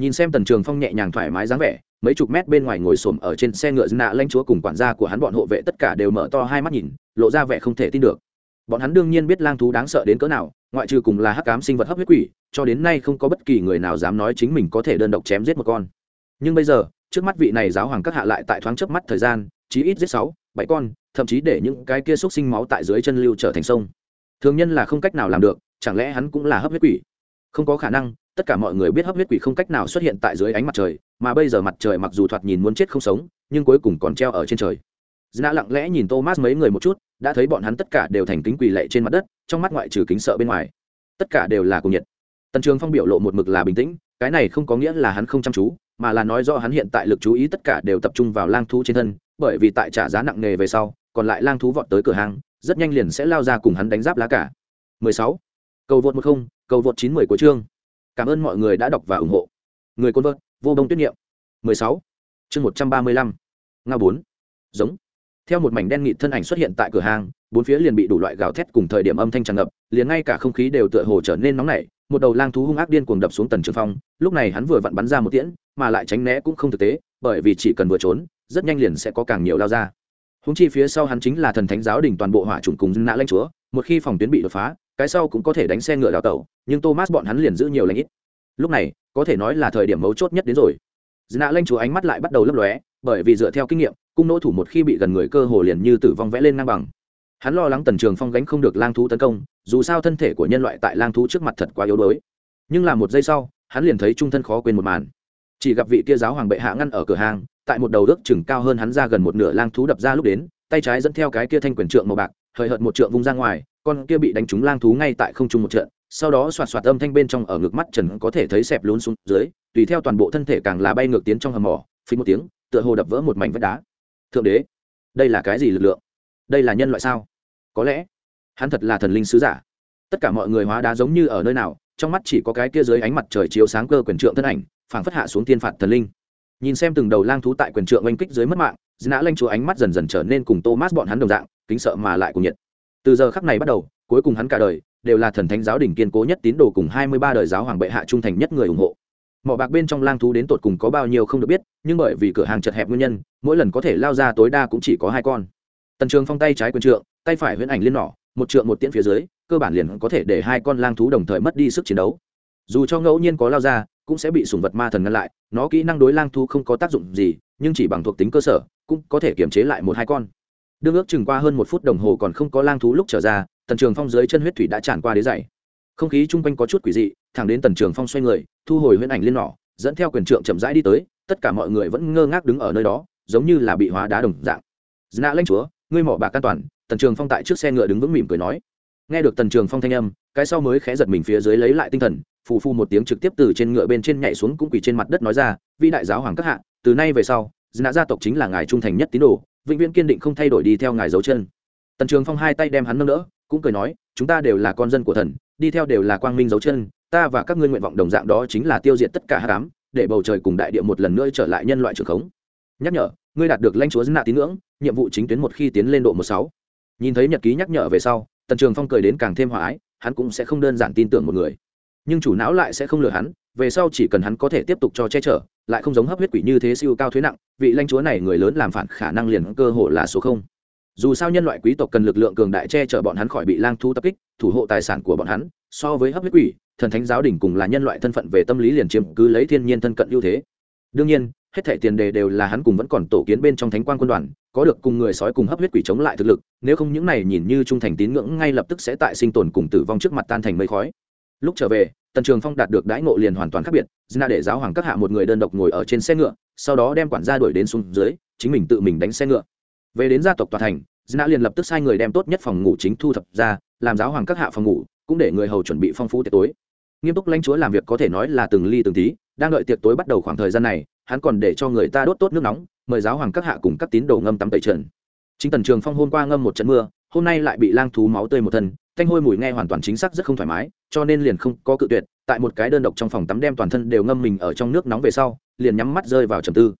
Nhìn xem tần trường phong nhẹ nhàng thoải mái dáng vẻ, mấy chục mét bên ngoài ngồi xổm ở trên xe ngựa nạ lanh chúa cùng quản gia của hắn bọn hộ vệ tất cả đều mở to hai mắt nhìn, lộ ra vẻ không thể tin được bọn hắn đương nhiên biết lang thú đáng sợ đến cỡ nào, ngoại trừ cùng là hắc cám sinh vật hấp huyết quỷ, cho đến nay không có bất kỳ người nào dám nói chính mình có thể đơn độc chém giết một con. Nhưng bây giờ, trước mắt vị này giáo hoàng các hạ lại tại thoáng chớp mắt thời gian, chí ít giết sáu, bảy con, thậm chí để những cái kia xúc sinh máu tại dưới chân lưu trở thành sông. Thường nhân là không cách nào làm được, chẳng lẽ hắn cũng là hấp huyết quỷ? Không có khả năng, tất cả mọi người biết hấp huyết quỷ không cách nào xuất hiện tại dưới ánh mặt trời, mà bây giờ mặt trời mặc dù thoạt nhìn muốn chết không sống, nhưng cuối cùng còn treo ở trên trời dna lặng lẽ nhìn thomas mấy người một chút đã thấy bọn hắn tất cả đều thành kính quỳ lạy trên mặt đất trong mắt ngoại trừ kính sợ bên ngoài tất cả đều là cùng nhiệt tần trường phong biểu lộ một mực là bình tĩnh cái này không có nghĩa là hắn không chăm chú mà là nói rõ hắn hiện tại lực chú ý tất cả đều tập trung vào lang thú trên thân bởi vì tại trả giá nặng nề về sau còn lại lang thú vọt tới cửa hàng rất nhanh liền sẽ lao ra cùng hắn đánh giáp lá cả 16. cầu vượt 10, cầu vượt 910 của chương cảm ơn mọi người đã đọc và ủng hộ người côn vợt vô bông tuyết nghiệm 16. chương 135. nga 4. giống theo một mảnh đen nghịt thân ảnh xuất hiện tại cửa hàng bốn phía liền bị đủ loại gào thét cùng thời điểm âm thanh tràn ngập, liền ngay cả không khí đều tựa hồ trở nên nóng nảy. Một đầu lang thú hung ác điên cuồng đập xuống tần trường phong, lúc này hắn vừa vặn bắn ra một tiễn, mà lại tránh né cũng không thực tế, bởi vì chỉ cần vừa trốn, rất nhanh liền sẽ có càng nhiều lao ra. Húng chi phía sau hắn chính là thần thánh giáo đình toàn bộ hỏa trùng cùng nã lanh chúa, một khi phòng tuyến bị đột phá, cái sau cũng có thể đánh xe ngựa đào tẩu, nhưng thomas bọn hắn liền giữ nhiều lãnh ít. Lúc này, có thể nói là thời điểm mấu chốt nhất đến rồi. Nã lanh chúa ánh mắt lại bắt đầu lấp lóe, bởi vì dựa theo kinh nghiệm cung nỗ thủ một khi bị gần người cơ hồ liền như tử vong vẽ lên ngang bằng. Hắn lo lắng tần trường phong gánh không được lang thú tấn công, dù sao thân thể của nhân loại tại lang thú trước mặt thật quá yếu đuối. Nhưng là một giây sau, hắn liền thấy trung thân khó quên một màn. Chỉ gặp vị kia giáo hoàng bệ hạ ngăn ở cửa hàng, tại một đầu đức chừng cao hơn hắn ra gần một nửa lang thú đập ra lúc đến, tay trái dẫn theo cái kia thanh quyền trượng màu bạc, hời hợt một trượng vung ra ngoài, con kia bị đánh trúng lang thú ngay tại không trung một trận, sau đó xoạt xoạt âm thanh bên trong ở ngực mắt trần có thể thấy xẹp lún xuống dưới, tùy theo toàn bộ thân thể càng là bay ngược tiến trong hầm mỏ phí một tiếng, tựa hồ đập vỡ một mảnh vách đá thượng đế, đây là cái gì lực lượng? Đây là nhân loại sao? Có lẽ, hắn thật là thần linh sứ giả. Tất cả mọi người hóa đá giống như ở nơi nào, trong mắt chỉ có cái kia dưới ánh mặt trời chiếu sáng cơ quyền trượng thân ảnh, phảng phất hạ xuống tiên phạt thần linh. Nhìn xem từng đầu lang thú tại quyền trượng oanh kích dưới mất mạng dã lanh chúa ánh mắt dần dần trở nên cùng thomas bọn hắn đồng dạng, kính sợ mà lại cùng nhiệt. Từ giờ khắc này bắt đầu, cuối cùng hắn cả đời đều là thần thánh giáo đỉnh kiên cố nhất tín đồ cùng hai mươi ba đời giáo hoàng bệ hạ trung thành nhất người ủng hộ mỏ bạc bên trong lang thú đến tột cùng có bao nhiêu không được biết, nhưng bởi vì cửa hàng chật hẹp nguyên nhân, mỗi lần có thể lao ra tối đa cũng chỉ có hai con. Tần trường phong tay trái quyền trượng, tay phải huyễn ảnh liên nỏ, một trượng một tiễn phía dưới, cơ bản liền có thể để hai con lang thú đồng thời mất đi sức chiến đấu. Dù cho ngẫu nhiên có lao ra, cũng sẽ bị sùng vật ma thần ngăn lại, nó kỹ năng đối lang thú không có tác dụng gì, nhưng chỉ bằng thuộc tính cơ sở, cũng có thể kiềm chế lại một hai con. Đương ước chừng qua hơn một phút đồng hồ còn không có lang thú lúc trở ra, tần trường phong dưới chân huyết thủy đã tràn qua đế dày không khí chung quanh có chút quỷ dị, thẳng đến tần trường phong xoay người, thu hồi huyễn ảnh liên nỏ dẫn theo quyền trượng chậm rãi đi tới, tất cả mọi người vẫn ngơ ngác đứng ở nơi đó, giống như là bị hóa đá đồng dạng. Dạ dna lanh chúa, ngươi mỏ bạc an toàn, tần trường phong tại trước xe ngựa đứng vững mỉm cười nói. Nghe được tần trường phong thanh âm, cái sau mới khẽ giật mình phía dưới lấy lại tinh thần, phù phu một tiếng trực tiếp từ trên ngựa bên trên nhảy xuống cũng quỳ trên mặt đất nói ra, vĩ đại giáo hoàng các hạ, từ nay về sau dna gia tộc chính là ngài trung thành nhất tín đồ, vĩnh viễn kiên định không thay đổi đi theo ngài dấu chân. Tần trường phong hai tay đem hắn nâng đỡ cũng cười nói, chúng ta đều là con dân của thần, đi theo đều là quang minh dấu chân, ta và các ngươi nguyện vọng đồng dạng đó chính là tiêu diệt tất cả hát cám để bầu trời cùng đại địa một lần nữa trở lại nhân loại trường khống. Nhắc nhở, ngươi đạt được lãnh chúa dân nạ tín ngưỡng, nhiệm vụ chính tuyến một khi tiến lên độ một sáu. Nhìn thấy nhật ký nhắc nhở về sau, tần trường phong cười đến càng thêm hòa ái, hắn cũng sẽ không đơn giản tin tưởng một người. Nhưng chủ não lại sẽ không lừa hắn, về sau chỉ cần hắn có thể tiếp tục cho che chở, lại không giống hấp huyết quỷ như thế siêu cao thuế nặng, vị lãnh chúa này người lớn làm phản khả năng liền cơ hội là số không dù sao nhân loại quý tộc cần lực lượng cường đại che chở bọn hắn khỏi bị lang thu tập kích, thủ hộ tài sản của bọn hắn, so với hấp huyết quỷ, thần thánh giáo đình cùng là nhân loại thân phận về tâm lý liền chiếm cứ lấy thiên nhiên thân cận ưu thế. Đương nhiên, hết thẻ tiền đề đều là hắn cùng vẫn còn tổ kiến bên trong thánh quan quân đoàn, có được cùng người sói cùng hấp huyết quỷ chống lại thực lực, nếu không những này nhìn như trung thành tín ngưỡng ngay lập tức sẽ tại sinh tồn cùng tử vong trước mặt tan thành mây khói. Lúc trở về, tần trường phong đạt được đãi ngộ liền hoàn toàn khác biệt dna để giáo hoàng các hạ một người đơn độc ngồi ở trên xe ngựa, sau đó đem quản gia đuổi đến xuống dưới, chính mình tự mình đánh xe ngựa về đến gia tộc tòa thành dna liền lập tức sai người đem tốt nhất phòng ngủ chính thu thập ra, làm giáo hoàng các hạ phòng ngủ, cũng để người hầu chuẩn bị phong phú tiệc tối. Nghiêm túc lãnh chúa làm việc có thể nói là từng ly từng tí, đang đợi tiệc tối bắt đầu khoảng thời gian này, hắn còn để cho người ta đốt tốt nước nóng, mời giáo hoàng các hạ cùng các tín đồ ngâm tắm tẩy trần. Chính tần trường phong hôm qua ngâm một trận mưa, hôm nay lại bị lang thú máu tươi một thân, thanh hôi mùi nghe hoàn toàn chính xác rất không thoải mái, cho nên liền không có cự tuyệt, tại một cái đơn độc trong phòng tắm đem toàn thân đều ngâm mình ở trong nước nóng về sau, liền nhắm mắt rơi vào trầm tư.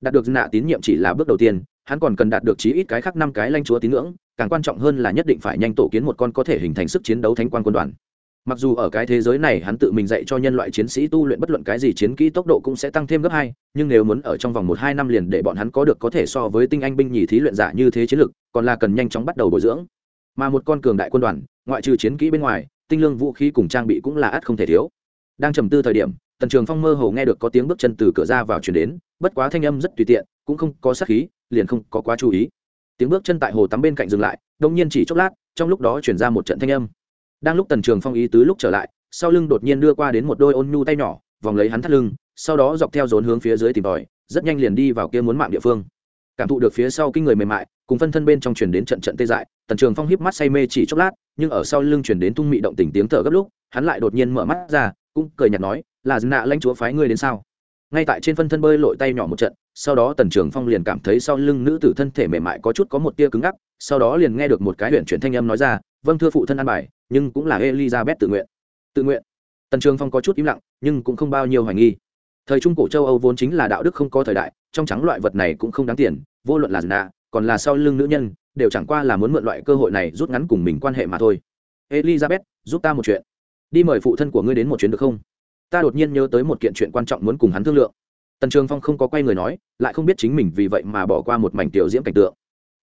Đạt được nạ tín nhiệm chỉ là bước đầu tiên hắn còn cần đạt được chí ít cái khác năm cái lãnh chúa tín ngưỡng, càng quan trọng hơn là nhất định phải nhanh tổ kiến một con có thể hình thành sức chiến đấu thánh quan quân đoàn. Mặc dù ở cái thế giới này hắn tự mình dạy cho nhân loại chiến sĩ tu luyện bất luận cái gì chiến kỹ tốc độ cũng sẽ tăng thêm gấp hai, nhưng nếu muốn ở trong vòng một hai năm liền để bọn hắn có được có thể so với tinh anh binh nhì thí luyện giả như thế chiến lực, còn là cần nhanh chóng bắt đầu bồi dưỡng. Mà một con cường đại quân đoàn, ngoại trừ chiến kỹ bên ngoài, tinh lương vũ khí cùng trang bị cũng là ắt không thể thiếu. Đang trầm tư thời điểm, tần trường phong mơ hồ nghe được có tiếng bước chân từ cửa ra vào chuyển đến, bất quá thanh âm rất tùy tiện cũng không có sát khí, liền không có quá chú ý. Tiếng bước chân tại hồ tắm bên cạnh dừng lại, đông nhiên chỉ chốc lát, trong lúc đó chuyển ra một trận thanh âm. Đang lúc tần trường phong ý tứ lúc trở lại, sau lưng đột nhiên đưa qua đến một đôi ôn nhu tay nhỏ, vòng lấy hắn thắt lưng, sau đó dọc theo rốn hướng phía dưới tìm tòi, rất nhanh liền đi vào kia muốn mạng địa phương. Cảm thụ được phía sau kinh người mềm mại, cùng phân thân bên trong chuyển đến trận trận tê dại, tần trường phong hiếp mắt say mê chỉ chốc lát, nhưng ở sau lưng chuyển đến tung mị động tình tiếng thở gấp lúc, hắn lại đột nhiên mở mắt ra, cũng cười nhạt nói, là dạ nạ lãnh chúa phái ngươi đến sao? Ngay tại trên phân thân bơi lội tay nhỏ một trận sau đó tần trường phong liền cảm thấy sau lưng nữ tử thân thể mềm mại có chút có một tia cứng ngắc, sau đó liền nghe được một cái huyện chuyển thanh âm nói ra vâng thưa phụ thân ăn bài, nhưng cũng là elizabeth tự nguyện. Tự nguyện? Tần trường phong có chút im lặng, nhưng cũng không bao nhiêu hoài nghi. Thời trung cổ châu âu vốn chính là đạo đức không có thời đại, trong trắng loại vật này cũng không đáng tiền, vô luận là nạ, còn là sau lưng nữ nhân, đều chẳng qua là muốn mượn loại cơ hội này rút ngắn cùng mình quan hệ mà thôi. Elizabeth, giúp ta một chuyện. Đi mời phụ thân của ngươi đến một chuyến được không? Ta đột nhiên nhớ tới một kiện chuyện quan trọng muốn cùng hắn thương lượng tần trường phong không có quay người nói, lại không biết chính mình vì vậy mà bỏ qua một mảnh tiểu diễm cảnh tượng.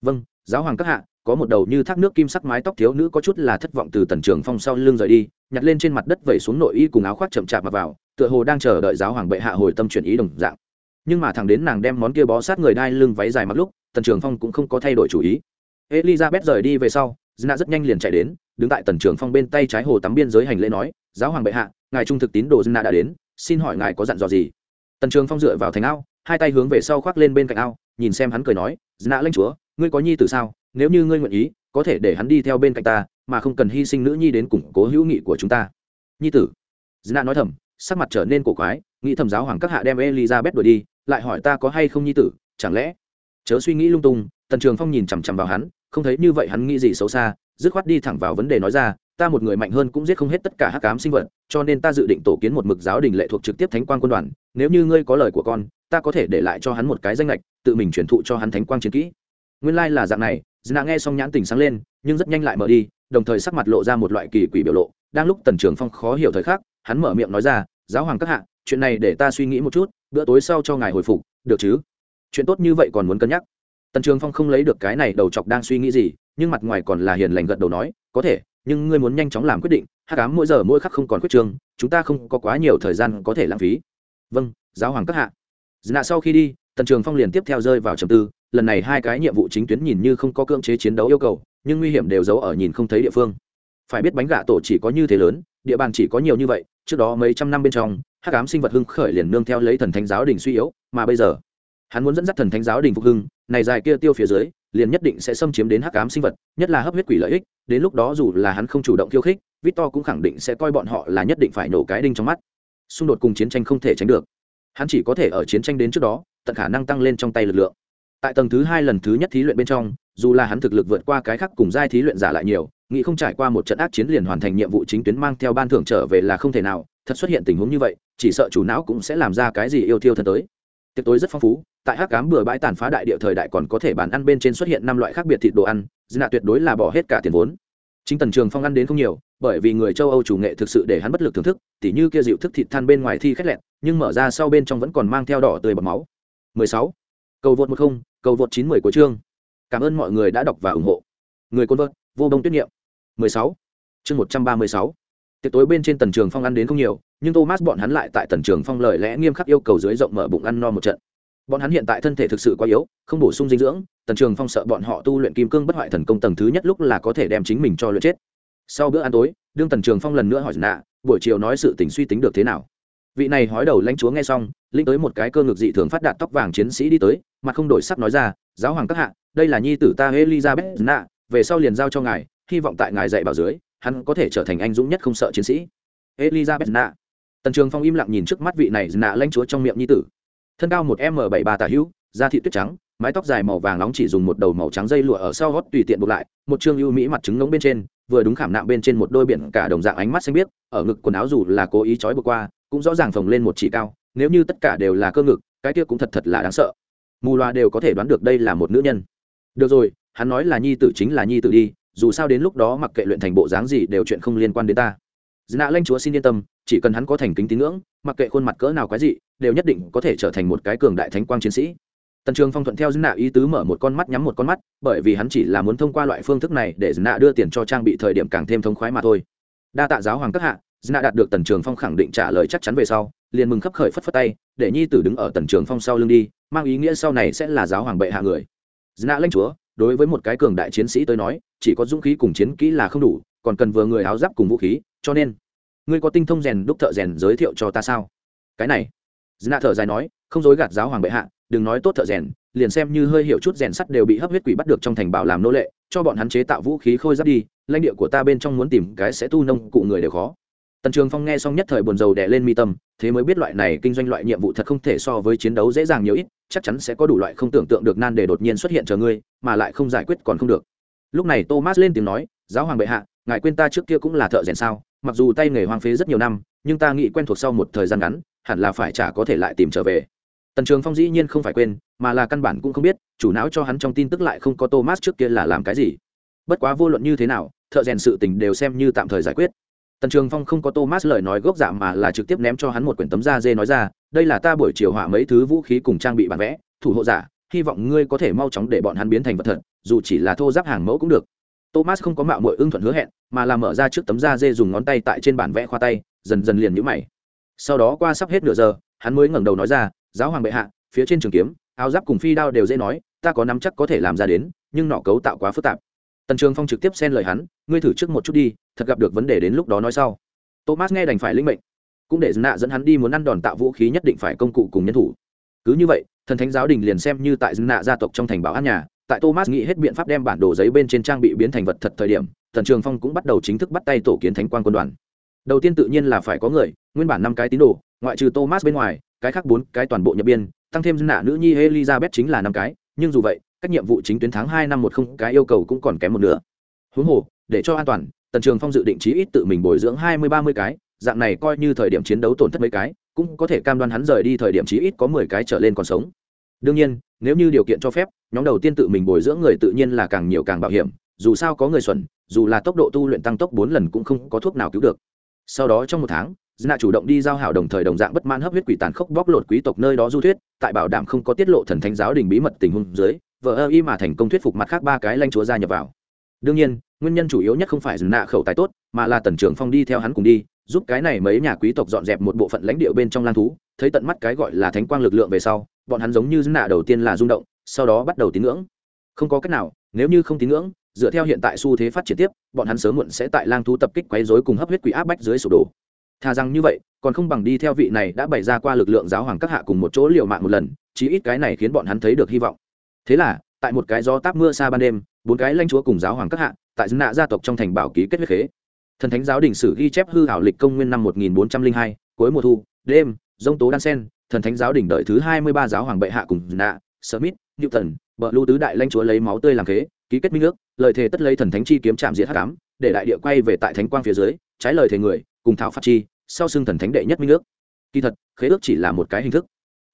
Vâng giáo hoàng các hạ, có một đầu như thác nước kim sắc mái tóc thiếu nữ có chút là thất vọng từ tần trường phong sau lưng rời đi, nhặt lên trên mặt đất vẩy xuống nội y cùng áo khoác chậm chạp mặc vào, tựa hồ đang chờ đợi giáo hoàng bệ hạ hồi tâm chuyển ý đồng dạng. Nhưng mà thằng đến nàng đem món kia bó sát người đai lưng váy dài mặc lúc, tần trường phong cũng không có thay đổi chủ ý. Elizabeth rời đi về sau dna rất nhanh liền chạy đến, đứng tại tần trường phong bên tay trái hồ tắm biên giới hành lễ nói, giáo hoàng bệ hạ, ngài trung thực tín đồ dna đã đến, xin hỏi ngài có dặn dò gì? Tần trường phong dựa vào thành ao, hai tay hướng về sau khoác lên bên cạnh ao, nhìn xem hắn cười nói dna lanh chúa, ngươi có nhi từ sao? Nếu như ngươi nguyện ý, có thể để hắn đi theo bên cạnh ta, mà không cần hy sinh nữ nhi đến củng cố hữu nghị của chúng ta. Nhi tử? Dna nói thầm, sắc mặt trở nên cổ quái, nghĩ thầm giáo hoàng các hạ đem elizabeth đuổi đi, lại hỏi ta có hay không nhi tử, chẳng lẽ? Chớ suy nghĩ lung tung, tần trường phong nhìn chằm chằm vào hắn, không thấy như vậy hắn nghĩ gì xấu xa, dứt khoát đi thẳng vào vấn đề nói ra, ta một người mạnh hơn cũng giết không hết tất cả hắc cám sinh vật, cho nên ta dự định tổ kiến một mực giáo đình lệ thuộc trực tiếp thánh quan quân đoàn nếu như ngươi có lời của con, ta có thể để lại cho hắn một cái danh lệch tự mình truyền thụ cho hắn thánh quang chiến kỹ. Nguyên lai là dạng này dna nghe xong nhãn tình sáng lên, nhưng rất nhanh lại mở đi, đồng thời sắc mặt lộ ra một loại kỳ quỷ biểu lộ. Đang lúc tần trường phong khó hiểu thời khắc, hắn mở miệng nói ra, giáo hoàng các hạ, chuyện này để ta suy nghĩ một chút, bữa tối sau cho ngài hồi phục, được chứ? Chuyện tốt như vậy còn muốn cân nhắc? Tần trường phong không lấy được cái này đầu chọc đang suy nghĩ gì, nhưng mặt ngoài còn là hiền lành gật đầu nói, có thể, nhưng ngươi muốn nhanh chóng làm quyết định hát cám mỗi giờ mỗi khắc không còn quyết trường chúng ta không có quá nhiều thời gian có thể lãng phí vâng giáo hoàng các hạ. Dạ sau khi đi, tần trường phong liền tiếp theo rơi vào trầm tư, lần này hai cái nhiệm vụ chính tuyến nhìn như không có cưỡng chế chiến đấu yêu cầu, nhưng nguy hiểm đều giấu ở nhìn không thấy địa phương. Phải biết bánh gạ tổ chỉ có như thế lớn, địa bàn chỉ có nhiều như vậy, trước đó mấy trăm năm bên trong, hắc ám sinh vật hưng khởi liền nương theo lấy thần thánh giáo đình suy yếu, mà bây giờ, hắn muốn dẫn dắt thần thánh giáo đình phục hưng, này dài kia tiêu phía dưới, liền nhất định sẽ xâm chiếm đến hắc ám sinh vật, nhất là hấp huyết quỷ lợi ích, đến lúc đó dù là hắn không chủ động khiêu khích, victor cũng khẳng định sẽ coi bọn họ là nhất định phải nổ cái đinh trong mắt xung đột cùng chiến tranh không thể tránh được. Hắn chỉ có thể ở chiến tranh đến trước đó, tận khả năng tăng lên trong tay lực lượng. Tại tầng thứ hai lần thứ nhất thí luyện bên trong, dù là hắn thực lực vượt qua cái khác cùng giai thí luyện giả lại nhiều, nghĩ không trải qua một trận ác chiến liền hoàn thành nhiệm vụ chính tuyến mang theo ban thưởng trở về là không thể nào, thật xuất hiện tình huống như vậy, chỉ sợ chủ não cũng sẽ làm ra cái gì yêu thiêu thân tới. Tiệc tối rất phong phú, tại hắc cám bừa bãi tàn phá đại địa thời đại còn có thể bàn ăn bên trên xuất hiện năm loại khác biệt thịt đồ ăn dna tuyệt đối là bỏ hết cả tiền vốn. Chính tần trường phong ăn đến không nhiều bởi vì người châu âu chủ nghệ thực sự để hắn bất lực thưởng thức, tỉ như kia dịu thức thịt than bên ngoài thi khét lẹn nhưng mở ra sau bên trong vẫn còn mang theo đỏ tươi bọc máu 16. cầu vượt một không, cầu vượt chín mười của chương cảm ơn mọi người đã đọc và ủng hộ người côn vợt, vô đông tuyết nghiệm 16. chương 136. tiệc tối bên trên tần trường phong ăn đến không nhiều, nhưng thomas bọn hắn lại tại tần trường phong lời lẽ nghiêm khắc yêu cầu dưới rộng mở bụng ăn no một trận bọn hắn hiện tại thân thể thực sự quá yếu, không bổ sung dinh dưỡng, tần trường phong sợ bọn họ tu luyện kim cương bất hoại thần công tầng thứ nhất lúc là có thể đem chính mình cho luyện chết sau bữa ăn tối, đương tần trường phong lần nữa hỏi nạ, buổi chiều nói sự tình suy tính được thế nào. Vị này hói đầu lãnh chúa nghe xong linh tới một cái cơ ngực dị thường phát đạt tóc vàng chiến sĩ đi tới, mặt không đổi sắc nói ra, giáo hoàng các hạ, đây là nhi tử ta elizabeth, nạ, về sau liền giao cho ngài, hy vọng tại ngài dạy bảo dưới, hắn có thể trở thành anh dũng nhất không sợ chiến sĩ. Elizabeth, nạ. Tần trường phong im lặng nhìn trước mắt vị này, nạ lãnh chúa trong miệng nhi tử. Thân cao một m bảy ba tà hữu, da thị tuyết trắng mái tóc dài màu vàng nóng chỉ dùng một đầu màu trắng dây lụa ở sau gót tùy tiện buộc lại, một chương ưu mỹ mặt trứng ngống bên trên, vừa đúng khảm nạm bên trên một đôi biển cả đồng dạng ánh mắt xanh biếc, ở ngực quần áo dù là cố ý trói bực qua, cũng rõ ràng phồng lên một chỉ cao, nếu như tất cả đều là cơ ngực, cái kia cũng thật thật là đáng sợ. Mù loa đều có thể đoán được đây là một nữ nhân. Được rồi, hắn nói là nhi tử chính là nhi tử đi, dù sao đến lúc đó mặc kệ luyện thành bộ dáng gì đều chuyện không liên quan đến ta. Nạ lanh chúa xin yên tâm, chỉ cần hắn có thành kính tín ngưỡng, mặc kệ khuôn mặt cỡ nào quái dị, đều nhất định có thể trở thành một cái cường đại thánh quang chiến sĩ tần trường phong thuận theo dna ý tứ mở một con mắt nhắm một con mắt, bởi vì hắn chỉ là muốn thông qua loại phương thức này để dna đưa tiền cho trang bị thời điểm càng thêm thông khoái mà thôi. Đa tạ giáo hoàng các hạ dna đạt được tần trường phong khẳng định trả lời chắc chắn về sau, liền mừng khấp khởi phất phất tay, để nhi tử đứng ở tần trường phong sau lưng đi, mang ý nghĩa sau này sẽ là giáo hoàng bệ hạ người. Dna lãnh chúa, đối với một cái cường đại chiến sĩ tới nói, chỉ có dũng khí cùng chiến kỹ là không đủ, còn cần vừa người áo giáp cùng vũ khí, cho nên, ngươi có tinh thông rèn đúc thợ rèn giới thiệu cho ta sao? Cái này dna thở dài nói, không dối gạt giáo hoàng bệ hạ đừng nói tốt thợ rèn, liền xem như hơi hiểu chút rèn sắt đều bị hấp huyết quỷ bắt được trong thành bảo làm nô lệ, cho bọn hắn chế tạo vũ khí khôi giáp đi, lãnh địa của ta bên trong muốn tìm cái sẽ tu nông cụ người đều khó. Tần trường phong nghe xong nhất thời buồn rầu đẻ lên mi tâm, thế mới biết loại này kinh doanh loại nhiệm vụ thật không thể so với chiến đấu dễ dàng nhiều ít, chắc chắn sẽ có đủ loại không tưởng tượng được nan để đột nhiên xuất hiện chờ ngươi, mà lại không giải quyết còn không được. Lúc này thomas lên tiếng nói, giáo hoàng bệ hạ, ngài quên ta trước kia cũng là thợ rèn sao? Mặc dù tay nghề hoang phế rất nhiều năm, nhưng ta nghĩ quen thuộc sau một thời gian ngắn, hẳn là phải chả có thể lại tìm trở về tần trường phong dĩ nhiên không phải quên, mà là căn bản cũng không biết, chủ não cho hắn trong tin tức lại không có thomas trước kia là làm cái gì. Bất quá vô luận như thế nào, thợ rèn sự tình đều xem như tạm thời giải quyết. Tần trường phong không có thomas lời nói gốc dạ mà là trực tiếp ném cho hắn một quyển tấm da dê nói ra, đây là ta buổi chiều họa mấy thứ vũ khí cùng trang bị bản vẽ, thủ hộ giả, hy vọng ngươi có thể mau chóng để bọn hắn biến thành vật thật, dù chỉ là thô giáp hàng mẫu cũng được. Thomas không có mạo mội ưng thuận hứa hẹn, mà là mở ra trước tấm da dê dùng ngón tay tại trên bản vẽ khoa tay, dần dần liền nhũ mày. Sau đó qua sắp hết nửa giờ, hắn mới ngẩng đầu nói ra giáo hoàng bệ hạ, phía trên trường kiếm, áo giáp cùng phi đao đều dễ nói, ta có nắm chắc có thể làm ra đến, nhưng nọ cấu tạo quá phức tạp. Tần trường phong trực tiếp xen lời hắn, ngươi thử trước một chút đi, thật gặp được vấn đề đến lúc đó nói sau. Thomas nghe đành phải linh mệnh. Cũng để nạ dẫn hắn đi muốn ăn đòn tạo vũ khí nhất định phải công cụ cùng nhân thủ. Cứ như vậy, thần thánh giáo đình liền xem như tại nạ gia tộc trong thành bảo an nhà, tại thomas nghĩ hết biện pháp đem bản đồ giấy bên trên trang bị biến thành vật thật thời điểm, tần trường phong cũng bắt đầu chính thức bắt tay tổ kiến thánh quan quân đoàn. Đầu tiên tự nhiên là phải có người, nguyên bản năm cái tín đồ, ngoại trừ thomas bên ngoài cái khác bốn cái toàn bộ nhập biên, tăng thêm nạ nữ nhi elizabeth chính là năm cái, nhưng dù vậy các nhiệm vụ chính tuyến tháng hai năm một không cái yêu cầu cũng còn kém một nửa. Huống hồ, để cho an toàn, tần trường phong dự định chí ít tự mình bồi dưỡng hai mươi, ba mươi cái, dạng này coi như thời điểm chiến đấu tổn thất mấy cái, cũng có thể cam đoan hắn rời đi thời điểm chí ít có mười cái trở lên còn sống. Đương nhiên, nếu như điều kiện cho phép, nhóm đầu tiên tự mình bồi dưỡng người tự nhiên là càng nhiều càng bảo hiểm, dù sao có người xuẩn, dù là tốc độ tu luyện tăng tốc bốn lần cũng không có thuốc nào cứu được. Sau đó trong một tháng Dna chủ động đi giao hảo đồng thời đồng dạng bất mãn hấp huyết quỷ tàn khốc bóc lột quý tộc nơi đó du thuyết, tại bảo đảm không có tiết lộ thần thánh giáo đình bí mật tình huống dưới, vợ ơ y mà thành công thuyết phục mặt khác ba cái lãnh chúa gia nhập vào. Đương nhiên, nguyên nhân chủ yếu nhất không phải Dna khẩu tài tốt, mà là tần trưởng phong đi theo hắn cùng đi, giúp cái này mấy nhà quý tộc dọn dẹp một bộ phận lãnh địa bên trong lang thú, thấy tận mắt cái gọi là thánh quang lực lượng về sau, bọn hắn giống như Dna đầu tiên là rung động, sau đó bắt đầu tín ngưỡng. Không có cách nào, nếu như không tín ngưỡng, dựa theo hiện tại xu thế phát triển tiếp, bọn hắn sớm muộn sẽ tại lang thú tập kích quấy rối cùng hấp huyết quỷ áp bách dưới sụp đổ thà rằng như vậy còn không bằng đi theo vị này đã bày ra qua lực lượng giáo hoàng các hạ cùng một chỗ liều mạng một lần chí ít cái này khiến bọn hắn thấy được hy vọng. Thế là tại một cái gió táp mưa xa ban đêm bốn cái lãnh chúa cùng giáo hoàng các hạ tại dân nạ gia tộc trong thành bảo ký kết huyết khế. Thần thánh giáo đình sử ghi chép hư hảo lịch công nguyên năm 1402, cuối mùa thu đêm dông tố đan sen thần thánh giáo đình đợi thứ hai mươi ba giáo hoàng bệ hạ cùng nạ smith newton vợ lưu tứ đại lãnh chúa lấy máu tươi làm khế ký kết minh ước lời thề tất lấy thần thánh chi kiếm chạm diệt hắc ám để đại địa quay về tại thánh quang phía dưới trái lời thề người cùng thảo phát chi sau xưng thần thánh đệ nhất minh ước. Kỳ thật, khế ước chỉ là một cái hình thức.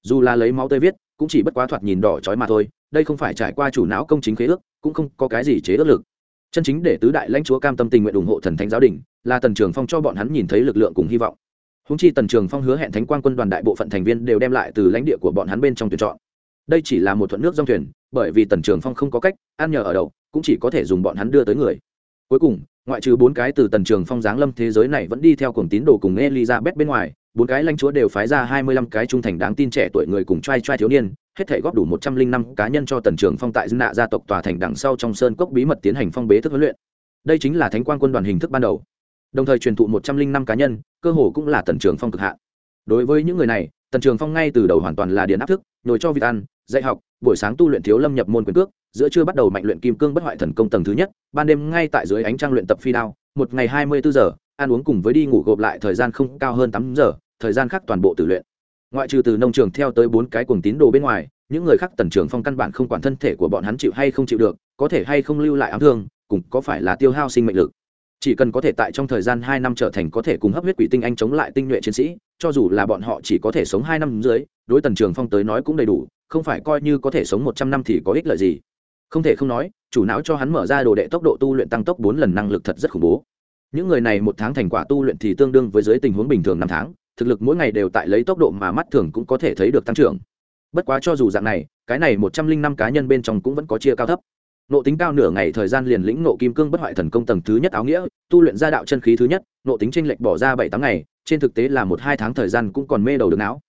Dù là lấy máu tơi viết, cũng chỉ bất quá thoạt nhìn đỏ trói mà thôi, đây không phải trải qua chủ não công chính khế ước, cũng không có cái gì chế ước lực. Chân chính để tứ đại lãnh chúa cam tâm tình nguyện ủng hộ thần thánh giáo đình, là tần trường phong cho bọn hắn nhìn thấy lực lượng cùng hy vọng. Húng chi tần trường phong hứa hẹn thánh quang quân đoàn đại bộ phận thành viên đều đem lại từ lãnh địa của bọn hắn bên trong tuyển chọn. Đây chỉ là một thuận nước dòng thuyền, bởi vì tần trường phong không có cách, ăn nhờ ở đậu, cũng chỉ có thể dùng bọn hắn đưa tới người. Cuối cùng ngoại trừ bốn cái từ tần trường phong giáng lâm thế giới này vẫn đi theo cuồng tín đồ cùng elizabeth bên ngoài, bốn cái lãnh chúa đều phái ra hai mươi lăm cái trung thành đáng tin trẻ tuổi người cùng trai trai thiếu niên, hết thể góp đủ một trăm linh năm cá nhân cho tần trường phong tại dân nạ gia tộc tòa thành đằng sau trong sơn cốc bí mật tiến hành phong bế thức huấn luyện. Đây chính là thánh quan quân đoàn hình thức ban đầu. Đồng thời truyền thụ một trăm linh năm cá nhân, cơ hồ cũng là tần trường phong cực hạn. Đối với những người này, tần trường phong ngay từ đầu hoàn toàn là điện áp thức, nhồi cho vịt ăn, dạy học, buổi sáng tu luyện thiếu lâm nhập môn quyền cước giữa trưa bắt đầu mạnh luyện kim cương bất hoại thần công tầng thứ nhất, ban đêm ngay tại dưới ánh trăng luyện tập phi đao, một ngày hai mươi bốn giờ, ăn uống cùng với đi ngủ gộp lại thời gian không cao hơn tám giờ, thời gian khác toàn bộ tự luyện. Ngoại trừ từ nông trường theo tới bốn cái cuồng tín đồ bên ngoài, những người khác tần trường phong căn bản không quản thân thể của bọn hắn chịu hay không chịu được, có thể hay không lưu lại ám thương, cùng có phải là tiêu hao sinh mệnh lực. Chỉ cần có thể tại trong thời gian hai năm trở thành có thể cùng hấp huyết quỷ tinh anh chống lại tinh nhuệ chiến sĩ, cho dù là bọn họ chỉ có thể sống hai năm dưới, đối tần trường phong tới nói cũng đầy đủ, không phải coi như có thể sống một trăm năm thì có ích lợi gì không thể không nói, chủ não cho hắn mở ra đồ đệ tốc độ tu luyện tăng tốc bốn lần năng lực thật rất khủng bố. Những người này một tháng thành quả tu luyện thì tương đương với dưới tình huống bình thường năm tháng, thực lực mỗi ngày đều tại lấy tốc độ mà mắt thường cũng có thể thấy được tăng trưởng. Bất quá cho dù dạng này, cái này một trăm linh năm cá nhân bên trong cũng vẫn có chia cao thấp. Nộ tính cao nửa ngày thời gian liền lĩnh nộ kim cương bất hoại thần công tầng thứ nhất áo nghĩa, tu luyện gia đạo chân khí thứ nhất, nộ tính tranh lệch bỏ ra bảy tám ngày, trên thực tế là một hai tháng thời gian cũng còn mê đầu được não.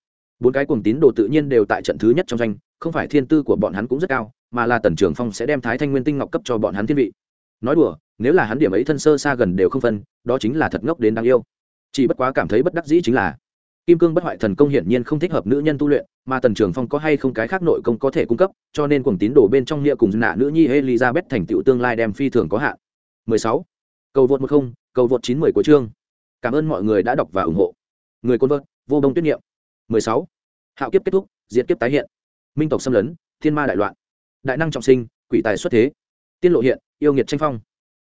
Bốn cái cuồng tín đồ tự nhiên đều tại trận thứ nhất trong danh không phải thiên tư của bọn hắn cũng rất cao mà là tần trường phong sẽ đem thái thanh nguyên tinh ngọc cấp cho bọn hắn thiên vị. Nói đùa, nếu là hắn điểm ấy thân sơ xa gần đều không phân, đó chính là thật ngốc đến đáng yêu. Chỉ bất quá cảm thấy bất đắc dĩ chính là, kim cương bất hoại thần công hiển nhiên không thích hợp nữ nhân tu luyện, mà tần trường phong có hay không cái khác nội công có thể cung cấp, cho nên cùng tín đồ bên trong nghĩa cùng nạ nữ nhi elizabeth thành tựu tương lai đem phi thường có hạn. 16. cầu vượt một không, cầu vượt chín mười của chương. Cảm ơn mọi người đã đọc và ủng hộ. Người côn vợt vô đông tuyết niệm. 16. hạo kiếp kết thúc, diệt kiếp tái hiện. Minh tộc xâm lấn, thiên ma đại loạn đại năng trọng sinh, quỷ tài xuất thế. Tiên lộ hiện, yêu nghiệt tranh phong.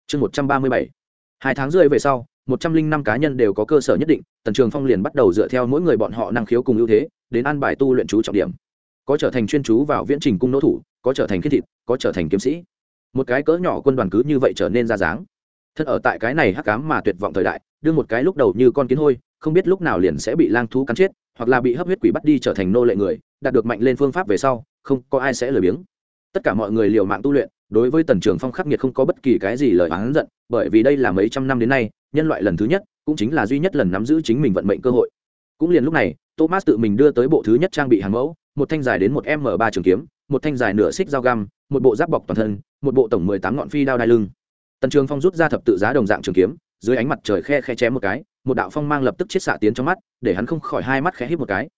Chương một trăm ba mươi bảy. Hai tháng rưỡi về sau, một trăm linh năm cá nhân đều có cơ sở nhất định, tần trường phong liền bắt đầu dựa theo mỗi người bọn họ năng khiếu cùng ưu thế, đến an bài tu luyện chú trọng điểm. Có trở thành chuyên chú vào viễn trình cung nỗ thủ, có trở thành khiết thịt, có trở thành kiếm sĩ. Một cái cỡ nhỏ quân đoàn cứ như vậy trở nên ra dáng. Thân ở tại cái này hắc cám mà tuyệt vọng thời đại đưa một cái lúc đầu như con kiến hôi, không biết lúc nào liền sẽ bị lang thú cắn chết, hoặc là bị hấp huyết quỷ bắt đi trở thành nô lệ người, đạt được mạnh lên phương pháp về sau, không có ai sẽ lười biếng tất cả mọi người liều mạng tu luyện, đối với tần trường phong khắc nghiệt không có bất kỳ cái gì lời oán giận, bởi vì đây là mấy trăm năm đến nay, nhân loại lần thứ nhất, cũng chính là duy nhất lần nắm giữ chính mình vận mệnh cơ hội. Cũng liền lúc này, thomas tự mình đưa tới bộ thứ nhất trang bị hàng mẫu, một thanh dài đến một m ba trường kiếm, một thanh dài nửa xích dao găm, một bộ giáp bọc toàn thân, một bộ tổng mười tám ngọn phi đao đai lưng. Tần trường phong rút ra thập tự giá đồng dạng trường kiếm, dưới ánh mặt trời khe khe chém một cái, một đạo phong mang lập tức chiết xạ tiến trong mắt, để hắn không khỏi hai mắt khẽ hít một cái.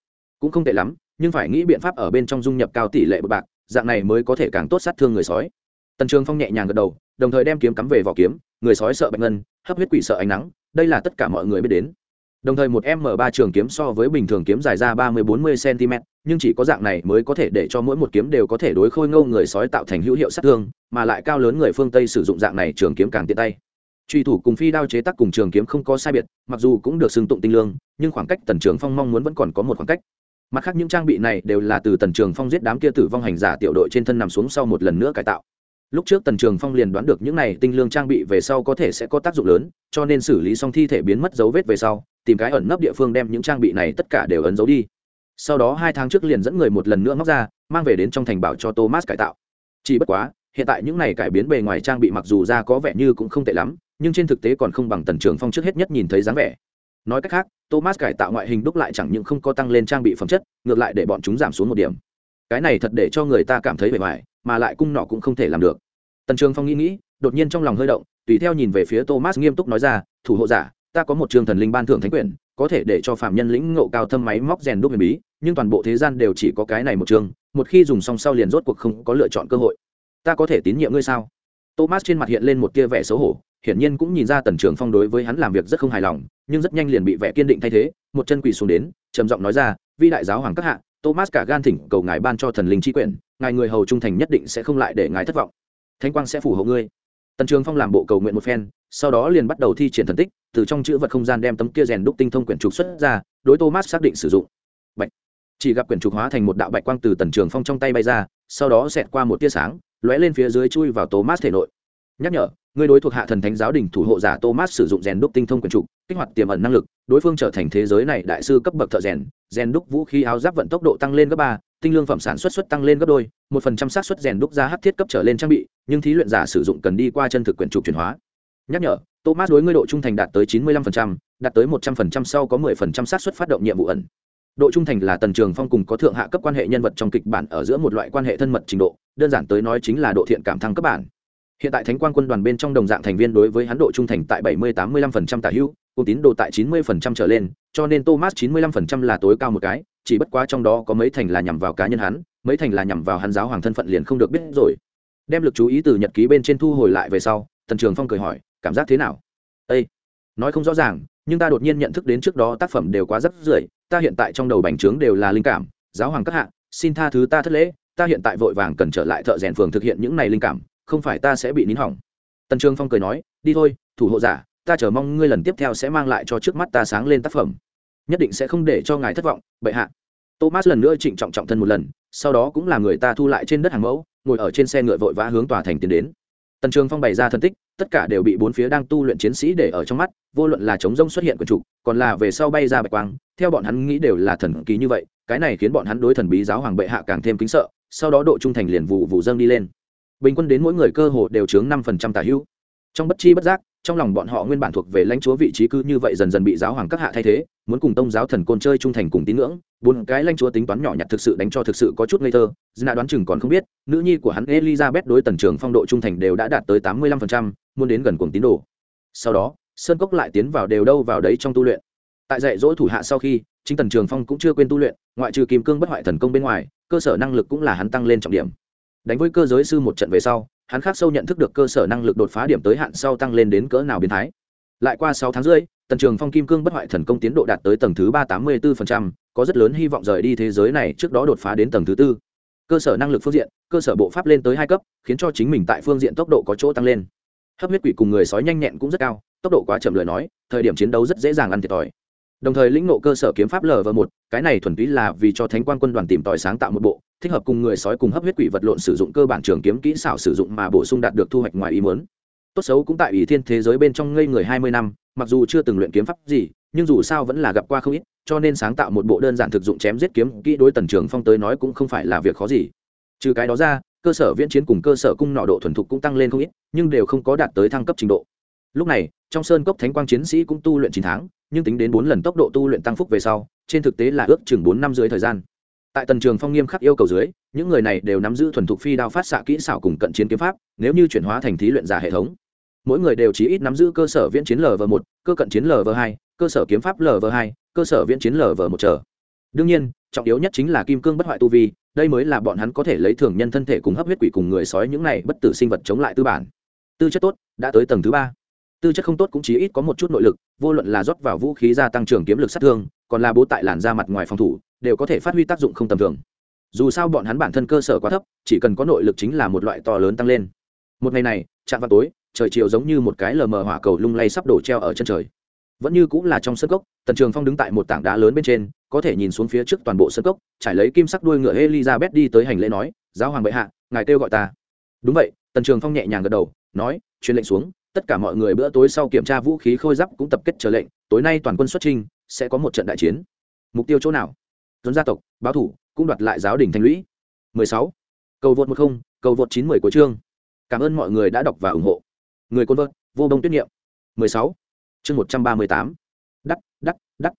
Cũng không tệ lắm, nhưng phải nghĩ biện pháp ở bên trong dung nhập cao tỷ lệ bậc bạc dạng này mới có thể càng tốt sát thương người sói. Tần trường phong nhẹ nhàng gật đầu, đồng thời đem kiếm cắm về vỏ kiếm, người sói sợ bạch ngân, hấp huyết quỷ sợ ánh nắng, đây là tất cả mọi người biết đến. Đồng thời một m ba trường kiếm so với bình thường kiếm dài ra ba mươi bốn mươi cm nhưng chỉ có dạng này mới có thể để cho mỗi một kiếm đều có thể đối khôi ngâu người sói tạo thành hữu hiệu sát thương, mà lại cao lớn người phương tây sử dụng dạng này trường kiếm càng tiện tay. Truy thủ cùng phi đao chế tác cùng trường kiếm không có sai biệt, mặc dù cũng được xưng tụng tinh lương, nhưng khoảng cách tần trường phong mong muốn vẫn còn có một khoảng cách mặt khác những trang bị này đều là từ tần trường phong giết đám kia tử vong hành giả tiểu đội trên thân nằm xuống sau một lần nữa cải tạo. Lúc trước tần trường phong liền đoán được những này tinh lương trang bị về sau có thể sẽ có tác dụng lớn, cho nên xử lý xong thi thể biến mất dấu vết về sau, tìm cái ẩn nấp địa phương đem những trang bị này tất cả đều ấn dấu đi. Sau đó hai tháng trước liền dẫn người một lần nữa móc ra, mang về đến trong thành bảo cho thomas cải tạo. Chỉ bất quá, hiện tại những này cải biến bề ngoài trang bị mặc dù ra có vẻ như cũng không tệ lắm, nhưng trên thực tế còn không bằng tần trường phong trước hết nhất nhìn thấy dáng vẻ. Nói cách khác thomas cải tạo ngoại hình đúc lại chẳng những không có tăng lên trang bị phẩm chất, ngược lại để bọn chúng giảm xuống một điểm. Cái này thật để cho người ta cảm thấy bề ngoài, mà lại cung nọ cũng không thể làm được. Tần trường phong nghĩ nghĩ, đột nhiên trong lòng hơi động, tùy theo nhìn về phía thomas nghiêm túc nói ra, thủ hộ giả, ta có một trường thần linh ban thưởng thánh quyền, có thể để cho phạm nhân lĩnh ngộ cao thâm máy móc rèn đúc huyền bí, nhưng toàn bộ thế gian đều chỉ có cái này một trường, một khi dùng xong sau liền rốt cuộc không có lựa chọn cơ hội. Ta có thể tín nhiệm ngươi sao? Thomas trên mặt hiện lên một tia vẻ xấu hổ hiển nhiên cũng nhìn ra tần trường phong đối với hắn làm việc rất không hài lòng, nhưng rất nhanh liền bị vẻ kiên định thay thế, một chân quỳ xuống đến, trầm giọng nói ra, vi đại giáo hoàng các hạ, thomas cả gan thỉnh cầu ngài ban cho thần linh tri quyền, ngài người hầu trung thành nhất định sẽ không lại để ngài thất vọng. Thanh quang sẽ phù hộ ngươi. Tần trường phong làm bộ cầu nguyện một phen, sau đó liền bắt đầu thi triển thần tích, từ trong chữ vật không gian đem tấm kia rèn đúc tinh thông quyển trục xuất ra, đối thomas xác định sử dụng. Bạch. Chỉ gặp quyển trục hóa thành một đạo bạch quang từ tần trường phong trong tay bay ra, sau đó xẹt qua một tia sáng, lóe lên phía dưới chui vào thomas thể nội. Nhắc nhở người đối thuộc hạ thần thánh giáo đình thủ hộ giả thomas sử dụng rèn đúc tinh thông quyền trục, kích hoạt tiềm ẩn năng lực, đối phương trở thành thế giới này đại sư cấp bậc thợ rèn rèn đúc vũ khí áo giáp vận tốc độ tăng lên gấp ba, tinh lương phẩm sản xuất suất tăng lên gấp đôi, một phần trăm xác suất rèn đúc ra hát thiết cấp trở lên trang bị, nhưng thí luyện giả sử dụng cần đi qua chân thực quyền trục chuyển hóa. Nhắc nhở, thomas đối ngươi độ trung thành đạt tới chín mươi lăm phần trăm, đạt tới một trăm phần trăm sau có mười phần trăm xác suất phát động nhiệm vụ ẩn. Độ trung thành là tần trường phong cùng có thượng hạ cấp quan hệ nhân vật trong kịch bản ở giữa một loại quan hệ thân mật trình độ, đơn giản tới nói chính là độ thiện cảm thăng cấp bản hiện tại thánh quang quân đoàn bên trong đồng dạng thành viên đối với hắn độ trung thành tại bảy mươi tám mươi lăm phần trăm tả hữu, cùng tín độ tại chín mươi phần trăm trở lên, cho nên thomas chín mươi lăm phần trăm là tối cao một cái, chỉ bất quá trong đó có mấy thành là nhằm vào cá nhân hắn, mấy thành là nhằm vào hắn giáo hoàng thân phận liền không được biết rồi. Đem lực chú ý từ nhật ký bên trên thu hồi lại về sau, tần trường phong cười hỏi, cảm giác thế nào? Ây nói không rõ ràng, nhưng ta đột nhiên nhận thức đến trước đó tác phẩm đều quá rất rưởi, ta hiện tại trong đầu bành trướng đều là linh cảm, giáo hoàng các hạ, xin tha thứ ta thất lễ, ta hiện tại vội vàng cần trở lại thợ rèn phường thực hiện những này linh cảm không phải ta sẽ bị nín hỏng. Tần trường phong cười nói, đi thôi, thủ hộ giả, ta chờ mong ngươi lần tiếp theo sẽ mang lại cho trước mắt ta sáng lên tác phẩm. Nhất định sẽ không để cho ngài thất vọng, bệ hạ. Thomas lần nữa trịnh trọng trọng thân một lần, sau đó cũng là người ta thu lại trên đất hàng mẫu, ngồi ở trên xe ngựa vội vã hướng tòa thành tiến đến. Tần trường phong bày ra thân tích, tất cả đều bị bốn phía đang tu luyện chiến sĩ để ở trong mắt, vô luận là chống rông xuất hiện của trục còn là về sau bay ra bạch quang, theo bọn hắn nghĩ đều là thần kỳ như vậy, cái này khiến bọn hắn đối thần bí giáo hoàng bệ hạ càng thêm kính sợ, sau đó độ trung thành liền vụ vụ dâng đi lên bình quân đến mỗi người cơ hồ đều chướng năm phần trăm tả hữu. Trong bất chi bất giác, trong lòng bọn họ nguyên bản thuộc về lãnh chúa vị trí cứ như vậy dần dần bị giáo hoàng các hạ thay thế, muốn cùng tông giáo thần côn chơi trung thành cùng tín ngưỡng, bốn cái lãnh chúa tính toán nhỏ nhặt thực sự đánh cho thực sự có chút ngây thơ dna đoán chừng còn không biết, nữ nhi của hắn elizabeth đối tần trường phong độ trung thành đều đã đạt tới tám mươi lăm phần trăm, muốn đến gần cùng tín đồ. Sau đó, sơn cốc lại tiến vào đều đâu vào đấy trong tu luyện. Tại dạy dỗ thủ hạ sau khi, chính tần trường phong cũng chưa quên tu luyện, ngoại trừ kim cương bất hoại thần công bên ngoài, cơ sở năng lực cũng là hắn tăng lên trọng điểm đánh với cơ giới sư một trận về sau, hắn khác sâu nhận thức được cơ sở năng lực đột phá điểm tới hạn sau tăng lên đến cỡ nào biến thái. Lại qua sáu tháng rưỡi, tần trường phong kim cương bất hoại thần công tiến độ đạt tới tầng thứ ba tám mươi bốn có rất lớn hy vọng rời đi thế giới này trước đó đột phá đến tầng thứ tư. Cơ sở năng lực phương diện, cơ sở bộ pháp lên tới hai cấp, khiến cho chính mình tại phương diện tốc độ có chỗ tăng lên. Hấp huyết quỷ cùng người sói nhanh nhẹn cũng rất cao, tốc độ quá chậm lời nói, thời điểm chiến đấu rất dễ dàng ăn thiệt thòi đồng thời lĩnh nộ cơ sở kiếm pháp lv một, cái này thuần túy là vì cho thánh quan quân đoàn tìm tòi sáng tạo một bộ, thích hợp cùng người sói cùng hấp huyết quỷ vật lộn sử dụng cơ bản trường kiếm kỹ xảo sử dụng mà bổ sung đạt được thu hoạch ngoài ý muốn. Tốt xấu cũng tại ủy thiên thế giới bên trong ngây người hai mươi năm, mặc dù chưa từng luyện kiếm pháp gì, nhưng dù sao vẫn là gặp qua không ít, cho nên sáng tạo một bộ đơn giản thực dụng chém giết kiếm kỹ đối tần trường phong tới nói cũng không phải là việc khó gì. Trừ cái đó ra, cơ sở viễn chiến cùng cơ sở cung nọ độ thuần thục cũng tăng lên không ít, nhưng đều không có đạt tới thăng cấp trình độ lúc này, trong sơn cốc thánh quang chiến sĩ cũng tu luyện chín tháng, nhưng tính đến bốn lần tốc độ tu luyện tăng phúc về sau, trên thực tế là ước chừng bốn năm dưới thời gian. Tại tần trường phong nghiêm khắc yêu cầu dưới, những người này đều nắm giữ thuần thục phi đao phát xạ kỹ xảo cùng cận chiến kiếm pháp, nếu như chuyển hóa thành thí luyện giả hệ thống. Mỗi người đều chỉ ít nắm giữ cơ sở viễn chiến lv một, cơ cận chiến lv hai, cơ sở kiếm pháp lv hai, cơ sở viễn chiến lv một trở đương nhiên, trọng yếu nhất chính là kim cương bất hoại tu vi, đây mới là bọn hắn có thể lấy thường nhân thân thể cùng hấp huyết quỷ cùng người sói những này bất tử sinh vật chống lại tư bản. Tư chất tốt, đã tới tầng thứ ba tư chất không tốt cũng chí ít có một chút nội lực, vô luận là rót vào vũ khí gia tăng trưởng kiếm lực sát thương, còn là bố tại làn da mặt ngoài phòng thủ, đều có thể phát huy tác dụng không tầm thường. Dù sao bọn hắn bản thân cơ sở quá thấp, chỉ cần có nội lực chính là một loại to lớn tăng lên. Một ngày này, chạm vào tối, trời chiều giống như một cái lờ mờ hỏa cầu lung lay sắp đổ treo ở chân trời. Vẫn như cũng là trong sân cốc, tần trường phong đứng tại một tảng đá lớn bên trên, có thể nhìn xuống phía trước toàn bộ sân cốc, trải lấy kim sắc đuôi ngựa elizabeth đi tới hành lễ nói, giáo hoàng bệ hạ, ngài kêu gọi ta. Đúng vậy, tần trường phong nhẹ nhàng gật đầu, nói, truyền lệnh xuống tất cả mọi người bữa tối sau kiểm tra vũ khí khôi giáp cũng tập kết chờ lệnh tối nay toàn quân xuất trinh sẽ có một trận đại chiến. Mục tiêu chỗ nào? Tuấn gia tộc báo thủ cũng đoạt lại giáo đình thanh lũy. 16. cầu vượt 10, cầu vượt 910 của chương. Cảm ơn mọi người đã đọc và ủng hộ. Người côn vợt vô đông tuyết niệm. 16. chương 138. đắc đắc đắc.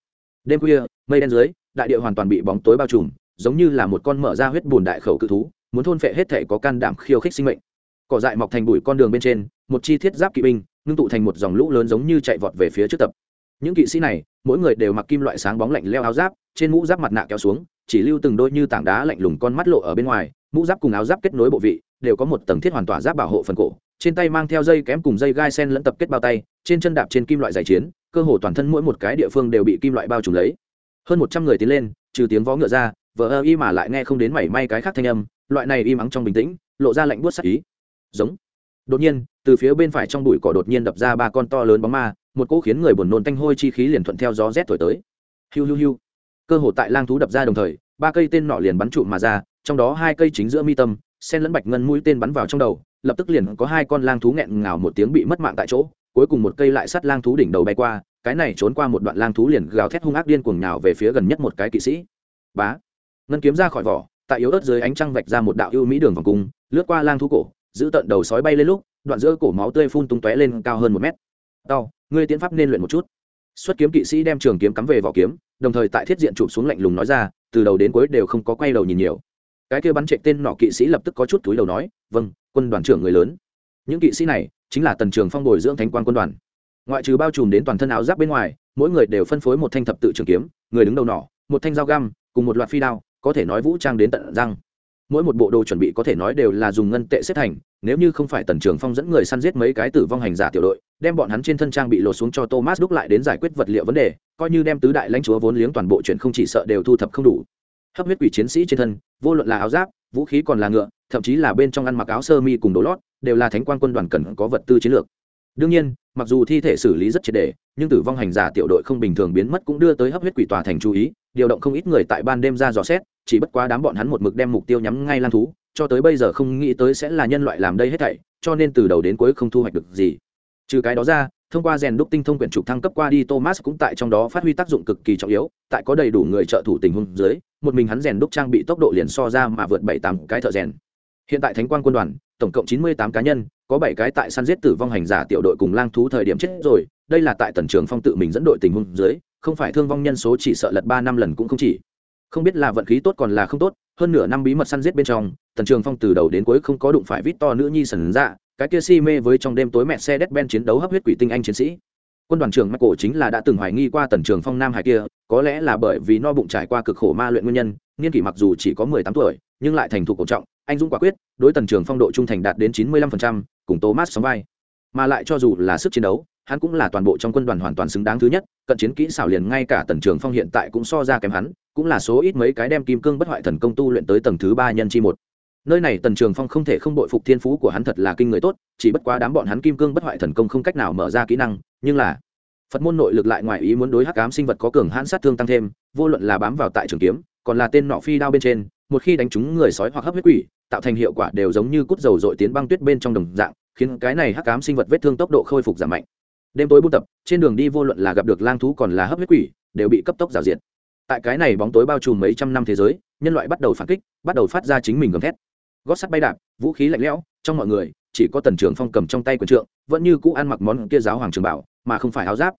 Đêm khuya mây đen dưới đại địa hoàn toàn bị bóng tối bao trùm giống như là một con mở ra huyết bùn đại khẩu cự thú muốn thôn phệ hết thể có can đảm khiêu khích sinh mệnh. Cỏ dại mọc thành bụi con đường bên trên một chi thiết giáp kỵ binh, ngưng tụ thành một dòng lũ lớn giống như chạy vọt về phía trước tập. Những kỵ sĩ này, mỗi người đều mặc kim loại sáng bóng lạnh leo áo giáp, trên mũ giáp mặt nạ kéo xuống, chỉ lưu từng đôi như tảng đá lạnh lùng con mắt lộ ở bên ngoài, mũ giáp cùng áo giáp kết nối bộ vị, đều có một tầng thiết hoàn tỏa giáp bảo hộ phần cổ, trên tay mang theo dây kém cùng dây gai sen lẫn tập kết bao tay, trên chân đạp trên kim loại giải chiến, cơ hồ toàn thân mỗi một cái địa phương đều bị kim loại bao trùm lấy. Hơn một trăm người tiến lên, trừ tiếng vó ngựa ra vợ ơ y mà lại nghe không đến mảy may cái khác thanh âm, loại này y mắng trong bình tĩnh, lộ ra lạnh buốt sắc ý. Giống đột nhiên, từ phía bên phải trong bụi cỏ đột nhiên đập ra ba con to lớn bóng ma, một cỗ khiến người buồn nôn tanh hôi chi khí liền thuận theo gió rét thổi tới. Hiu hiu hiu. Cơ hồ tại lang thú đập ra đồng thời, ba cây tên nọ liền bắn trụ mà ra, trong đó hai cây chính giữa mi tâm, sen lẫn bạch ngân mũi tên bắn vào trong đầu, lập tức liền có hai con lang thú nghẹn ngào một tiếng bị mất mạng tại chỗ, cuối cùng một cây lại sắt lang thú đỉnh đầu bay qua, cái này trốn qua một đoạn lang thú liền gào thét hung ác điên cuồng nhào về phía gần nhất một cái kỵ sĩ. Bá. Ngân kiếm ra khỏi vỏ, tại yếu ớt dưới ánh trăng vạch ra một đạo ưu mỹ đường vòng cung, lướt qua lang thú cổ giữ tận đầu sói bay lên lúc, đoạn giữa cổ máu tươi phun tung tóe lên cao hơn một mét. Đau ngươi tiến pháp nên luyện một chút. Xuất kiếm kỵ sĩ đem trường kiếm cắm về vỏ kiếm, đồng thời tại thiết diện chụp xuống lạnh lùng nói ra, từ đầu đến cuối đều không có quay đầu nhìn nhiều. Cái kia bắn chạy tên nọ kỵ sĩ lập tức có chút túi đầu nói vâng quân đoàn trưởng người lớn. Những kỵ sĩ này chính là tần trường phong bồi dưỡng thánh quan quân đoàn. Ngoại trừ bao trùm đến toàn thân áo giáp bên ngoài, mỗi người đều phân phối một thanh thập tự trường kiếm, người đứng đầu nỏ một thanh dao găm, cùng một loạt phi đao, có thể nói vũ trang đến tận răng mỗi một bộ đồ chuẩn bị có thể nói đều là dùng ngân tệ xếp thành, nếu như không phải tần trường phong dẫn người săn giết mấy cái tử vong hành giả tiểu đội, đem bọn hắn trên thân trang bị lột xuống cho thomas đúc lại đến giải quyết vật liệu vấn đề, coi như đem tứ đại lãnh chúa vốn liếng toàn bộ chuyện không chỉ sợ đều thu thập không đủ. Hấp huyết quỷ chiến sĩ trên thân, vô luận là áo giáp, vũ khí còn là ngựa, thậm chí là bên trong ăn mặc áo sơ mi cùng đồ lót, đều là thánh quan quân đoàn cần có vật tư chiến lược. Đương nhiên, mặc dù thi thể xử lý rất triệt đề nhưng tử vong hành giả tiểu đội không bình thường biến mất cũng đưa tới hấp huyết quỷ tòa thành chú ý, điều động không ít người tại ban đêm ra dò xét chỉ bất quá đám bọn hắn một mực đem mục tiêu nhắm ngay Lang thú, cho tới bây giờ không nghĩ tới sẽ là nhân loại làm đây hết thảy, cho nên từ đầu đến cuối không thu hoạch được gì. Trừ cái đó ra, thông qua rèn đúc tinh thông quyển trục thăng cấp qua đi, thomas cũng tại trong đó phát huy tác dụng cực kỳ trọng yếu, tại có đầy đủ người trợ thủ tình huống dưới, một mình hắn rèn đúc trang bị tốc độ liền so ra mà vượt bảy tám cái thợ rèn. Hiện tại thánh quan quân đoàn, tổng cộng chín mươi tám cá nhân, có bảy cái tại săn giết tử vong hành giả tiểu đội cùng lang thú thời điểm chết rồi, đây là tại tần trường phong tự mình dẫn đội tình huống dưới, không phải thương vong nhân số chỉ sợ lật ba năm lần cũng không chỉ không biết là vận khí tốt còn là không tốt, hơn nửa năm bí mật săn giết bên trong, tần trường phong từ đầu đến cuối không có đụng phải vít to nữ nhi sần dạ cái kia si mê với trong đêm tối mẹ xe đét ben chiến đấu hấp huyết quỷ tinh anh chiến sĩ. Quân đoàn trưởng cổ chính là đã từng hoài nghi qua tần trường phong nam hải kia, có lẽ là bởi vì no bụng trải qua cực khổ ma luyện nguyên nhân, niên kỷ mặc dù chỉ có mười tám tuổi, nhưng lại thành thục cổ trọng, anh dũng quả quyết, đối tần trường phong độ trung thành đạt đến chín mươi lăm phần trăm, cùng thomas sóng vai. Mà lại cho dù là sức chiến đấu, hắn cũng là toàn bộ trong quân đoàn hoàn toàn xứng đáng thứ nhất, cận chiến kỹ xảo liền ngay cả tần trường phong hiện tại cũng so ra kém hắn cũng là số ít mấy cái đem kim cương bất hoại thần công tu luyện tới tầng thứ ba nhân chi một. Nơi này tần trường phong không thể không bội phục thiên phú của hắn thật là kinh người tốt, chỉ bất quá đám bọn hắn kim cương bất hoại thần công không cách nào mở ra kỹ năng, nhưng là phật môn nội lực lại ngoài ý muốn đối hắc ám sinh vật có cường hãn sát thương tăng thêm, vô luận là bám vào tại trường kiếm, còn là tên nọ phi đao bên trên, một khi đánh trúng người sói hoặc hấp huyết quỷ, tạo thành hiệu quả đều giống như cút dầu dội tiến băng tuyết bên trong đồng dạng, khiến cái này hắc ám sinh vật vết thương tốc độ khôi phục giảm mạnh. Đêm tối buôn tập, trên đường đi vô luận là gặp được lang thú còn là hấp huyết quỷ, đều bị cấp tốc rào diệt tại cái này bóng tối bao trùm mấy trăm năm thế giới, nhân loại bắt đầu phản kích, bắt đầu phát ra chính mình gầm thét. Gót sắt bay đạp, vũ khí lạnh lẽo, trong mọi người, chỉ có tần trưởng phong cầm trong tay quần trượng, vẫn như cũ ăn mặc món kia giáo hoàng trường bảo, mà không phải áo giáp.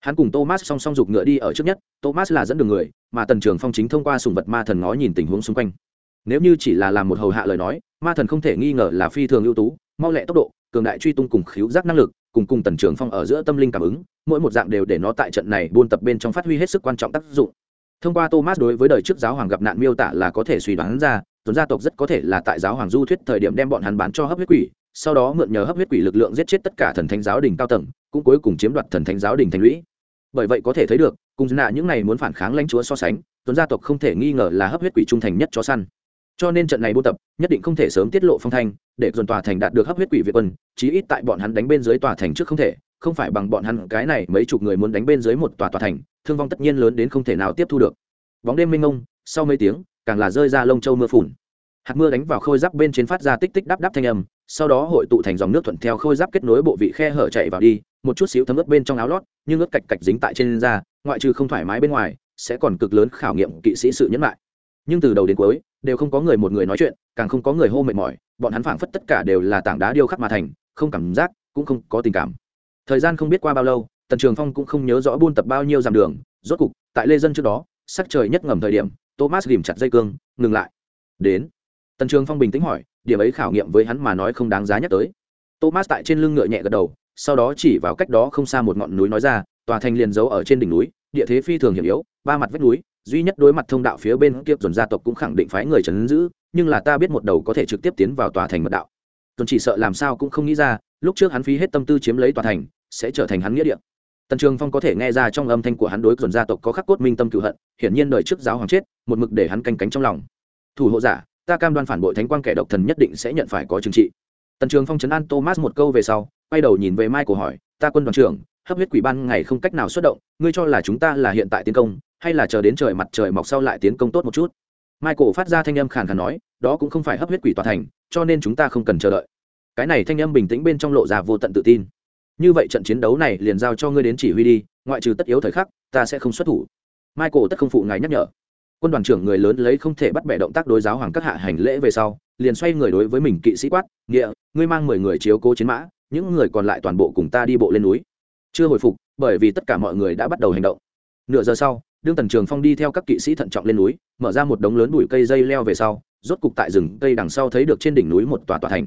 Hắn cùng thomas song song giục ngựa đi ở trước nhất, thomas là dẫn đường người, mà tần trường phong chính thông qua sùng vật ma thần ngó nhìn tình huống xung quanh. Nếu như chỉ là làm một hầu hạ lời nói, ma thần không thể nghi ngờ là phi thường ưu tú, mau lẹ tốc độ, cường đại truy tung cùng khiếu giác năng lực, cùng cùng tần trường phong ở giữa tâm linh cảm ứng, mỗi một dạng đều để nó tại trận này buôn tập bên trong phát huy hết sức quan trọng tác dụng thông qua thomas đối với đời trước giáo hoàng gặp nạn miêu tả là có thể suy đoán ra tuấn gia tộc rất có thể là tại giáo hoàng du thuyết thời điểm đem bọn hắn bán cho hấp huyết quỷ, sau đó mượn nhờ hấp huyết quỷ lực lượng giết chết tất cả thần thánh giáo đình cao tầng, cũng cuối cùng chiếm đoạt thần thánh giáo đình thành lũy. Bởi vậy có thể thấy được, cùng nạ những này muốn phản kháng lãnh chúa so sánh tuấn gia tộc không thể nghi ngờ là hấp huyết quỷ trung thành nhất cho săn. Cho nên trận này buôn tập, nhất định không thể sớm tiết lộ phong thanh, để dồn tòa thành đạt được hấp huyết quỷ việt quân, chí ít tại bọn hắn đánh bên dưới tòa thành trước không thể không phải bằng bọn hắn, cái này mấy chục người muốn đánh bên dưới một tòa tòa thành, thương vong tất nhiên lớn đến không thể nào tiếp thu được. Bóng đêm mênh mông, sau mấy tiếng, càng là rơi ra lông châu mưa phùn. Hạt mưa đánh vào khôi giáp bên trên phát ra tích tích đắp đắp thanh âm, sau đó hội tụ thành dòng nước thuận theo khôi giáp kết nối bộ vị khe hở chạy vào đi, một chút xíu thấm ướt bên trong áo lót, nhưng ướt cạch cạch dính tại trên da, ngoại trừ không thoải mái bên ngoài, sẽ còn cực lớn khảo nghiệm kỵ sĩ sự nhẫn lại nhưng từ đầu đến cuối, đều không có người một người nói chuyện, càng không có người hô mệt mỏi, bọn hắn phảng phất tất cả đều là tảng đá điêu khắc mà thành, không cảm giác, cũng không có tình cảm thời gian không biết qua bao lâu, tần trường phong cũng không nhớ rõ buôn tập bao nhiêu dặm đường, rốt cục, tại lê dân trước đó, sắc trời nhất ngầm thời điểm, thomas ghìm chặt dây cương, ngừng lại. Đến. Tần trường phong bình tĩnh hỏi, điểm ấy khảo nghiệm với hắn mà nói không đáng giá nhắc tới. Thomas tại trên lưng ngựa nhẹ gật đầu, sau đó chỉ vào cách đó không xa một ngọn núi nói ra, tòa thành liền giấu ở trên đỉnh núi, địa thế phi thường hiểm yếu, ba mặt vách núi, duy nhất đối mặt thông đạo phía bên kia dồn gia tộc cũng khẳng định phái người trấn giữ, nhưng là ta biết một đầu có thể trực tiếp tiến vào tòa thành mật đạo. Tuần chỉ sợ làm sao cũng không nghĩ ra, lúc trước hắn phí hết tâm tư chiếm lấy tòa thành, sẽ trở thành hắn nghĩa địa. Tần trường phong có thể nghe ra trong âm thanh của hắn đối dồn gia tộc có khắc cốt minh tâm cựu hận, hiển nhiên đời trước giáo hoàng chết, một mực để hắn canh cánh trong lòng. Thủ hộ giả, ta cam đoan phản bội thánh quang kẻ độc thần nhất định sẽ nhận phải có trừng trị. Tần trường phong chấn an thomas một câu về sau, quay đầu nhìn về mai của hỏi, ta quân đoàn trưởng, hấp huyết quỷ ban ngày không cách nào xuất động, ngươi cho là chúng ta là hiện tại tiến công, hay là chờ đến trời mặt trời mọc sau lại tiến công tốt một chút? Michael phát ra thanh âm khàn khàn nói, đó cũng không phải hấp huyết quỷ tòa thành, cho nên chúng ta không cần chờ đợi. Cái này thanh âm bình tĩnh bên trong lộ ra vô tận tự tin. Như vậy trận chiến đấu này liền giao cho ngươi đến chỉ huy đi, ngoại trừ tất yếu thời khắc, ta sẽ không xuất thủ. Michael tất không phụ ngài nhắc nhở. Quân đoàn trưởng người lớn lấy không thể bắt bẻ động tác đối giáo hoàng các hạ hành lễ về sau, liền xoay người đối với mình kỵ sĩ quát, nghĩa, ngươi mang mười người chiếu cố chiến mã, những người còn lại toàn bộ cùng ta đi bộ lên núi. Chưa hồi phục, bởi vì tất cả mọi người đã bắt đầu hành động. Nửa giờ sau đương tần trường phong đi theo các kỵ sĩ thận trọng lên núi, mở ra một đống lớn bụi cây dây leo về sau, rốt cục tại rừng cây đằng sau thấy được trên đỉnh núi một tòa tòa thành.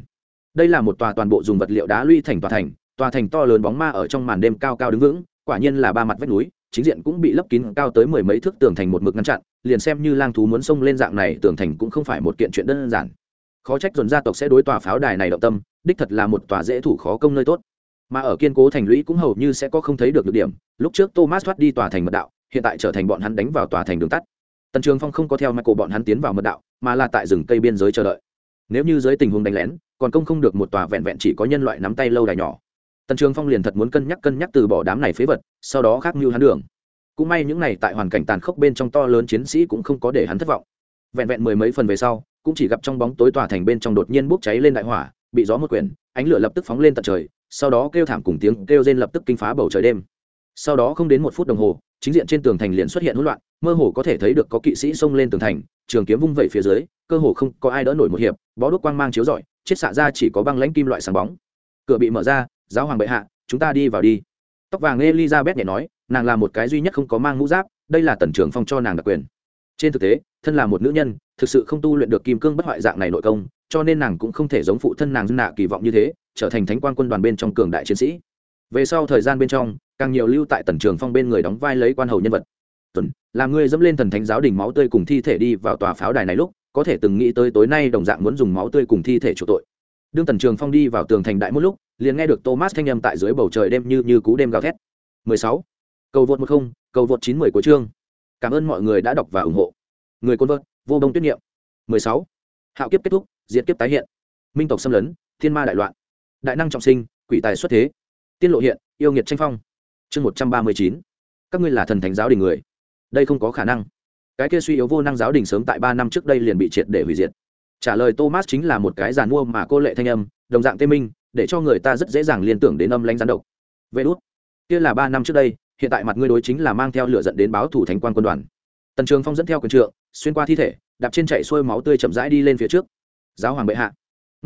Đây là một tòa toàn bộ dùng vật liệu đá lũy thành tòa thành tòa thành to lớn bóng ma ở trong màn đêm cao cao đứng vững, quả nhiên là ba mặt vách núi, chính diện cũng bị lấp kín cao tới mười mấy thước tường thành một mực ngăn chặn, liền xem như lang thú muốn xông lên dạng này tường thành cũng không phải một kiện chuyện đơn giản. Khó trách dồn gia tộc sẽ đối tòa pháo đài này động tâm, đích thật là một tòa dễ thủ khó công nơi tốt. Mà ở kiên cố thành lũy cũng hầu như sẽ có không thấy được được điểm, lúc trước thomas thoát đi tòa thành mật đạo hiện tại trở thành bọn hắn đánh vào tòa thành đường tắt. Tần trường phong không có theo michael bọn hắn tiến vào mật đạo, mà là tại rừng cây biên giới chờ đợi. Nếu như dưới tình huống đánh lén, còn công không được một tòa vẹn vẹn chỉ có nhân loại nắm tay lâu đài nhỏ. Tần trường phong liền thật muốn cân nhắc cân nhắc từ bỏ đám này phế vật, sau đó khác mưu hắn đường. Cũng may những này tại hoàn cảnh tàn khốc bên trong to lớn chiến sĩ cũng không có để hắn thất vọng. Vẹn vẹn mười mấy phần về sau, cũng chỉ gặp trong bóng tối tòa thành bên trong đột nhiên bốc cháy lên đại hỏa, bị gió một quyển, ánh lửa lập tức phóng lên tận trời, sau đó kêu thảm cùng tiếng kêu rên lập tức kinh phá bầu trời đêm. Sau đó không đến một phút đồng hồ chính diện trên tường thành liền xuất hiện hỗn loạn, mơ hồ có thể thấy được có kỵ sĩ xông lên tường thành, trường kiếm vung vẩy phía dưới, cơ hồ không có ai đỡ nổi một hiệp, bó đuốc quang mang chiếu rọi chết xạ ra chỉ có băng lãnh kim loại sáng bóng. Cửa bị mở ra, giáo hoàng bệ hạ, chúng ta đi vào đi. Tóc vàng elizabeth nhẹ nói, nàng là một cái duy nhất không có mang mũ giáp, đây là tần trưởng phong cho nàng đặc quyền. Trên thực tế, thân là một nữ nhân, thực sự không tu luyện được kim cương bất hoại dạng này nội công, cho nên nàng cũng không thể giống phụ thân nàng nạ kỳ vọng như thế, trở thành thánh quan quân đoàn bên trong cường đại chiến sĩ về sau thời gian bên trong, càng nhiều lưu tại tần trường phong bên người đóng vai lấy quan hầu nhân vật. Tuần, làm người dẫm lên thần thánh giáo đình máu tươi cùng thi thể đi vào tòa pháo đài này lúc, có thể từng nghĩ tới tối nay đồng dạng muốn dùng máu tươi cùng thi thể chủ tội. Đương tần trường phong đi vào tường thành đại một lúc, liền nghe được thomas thanh âm tại dưới bầu trời đêm như như cú đêm gào thét. 16. cầu vượt một không, cầu vượt chín mười của chương. Cảm ơn mọi người đã đọc và ủng hộ. Người côn vợt vô đông tuyết niệm. 16. hạo kiếp kết thúc, diệt kiếp tái hiện. Minh tộc xâm lấn, thiên ma đại loạn. Đại năng trọng sinh, quỷ tài xuất thế tiên lộ hiện, yêu nghiệt tranh phong. Chương một trăm ba mươi chín. Các ngươi là thần thánh giáo đình người. Đây không có khả năng. Cái kia suy yếu vô năng giáo đình sớm tại ba năm trước đây liền bị triệt để hủy diệt. Trả lời thomas chính là một cái giàn mua mà cô lệ thanh âm, đồng dạng tê minh, để cho người ta rất dễ dàng liên tưởng đến âm lãnh gián độc. Vê đốt kia là ba năm trước đây, hiện tại mặt ngươi đối chính là mang theo lửa dẫn đến báo thủ thánh quan quân đoàn. Tần trường phong dẫn theo quyền trượng, xuyên qua thi thể, đạp trên chạy xuôi máu tươi chậm rãi đi lên phía trước. Giáo hoàng bệ hạ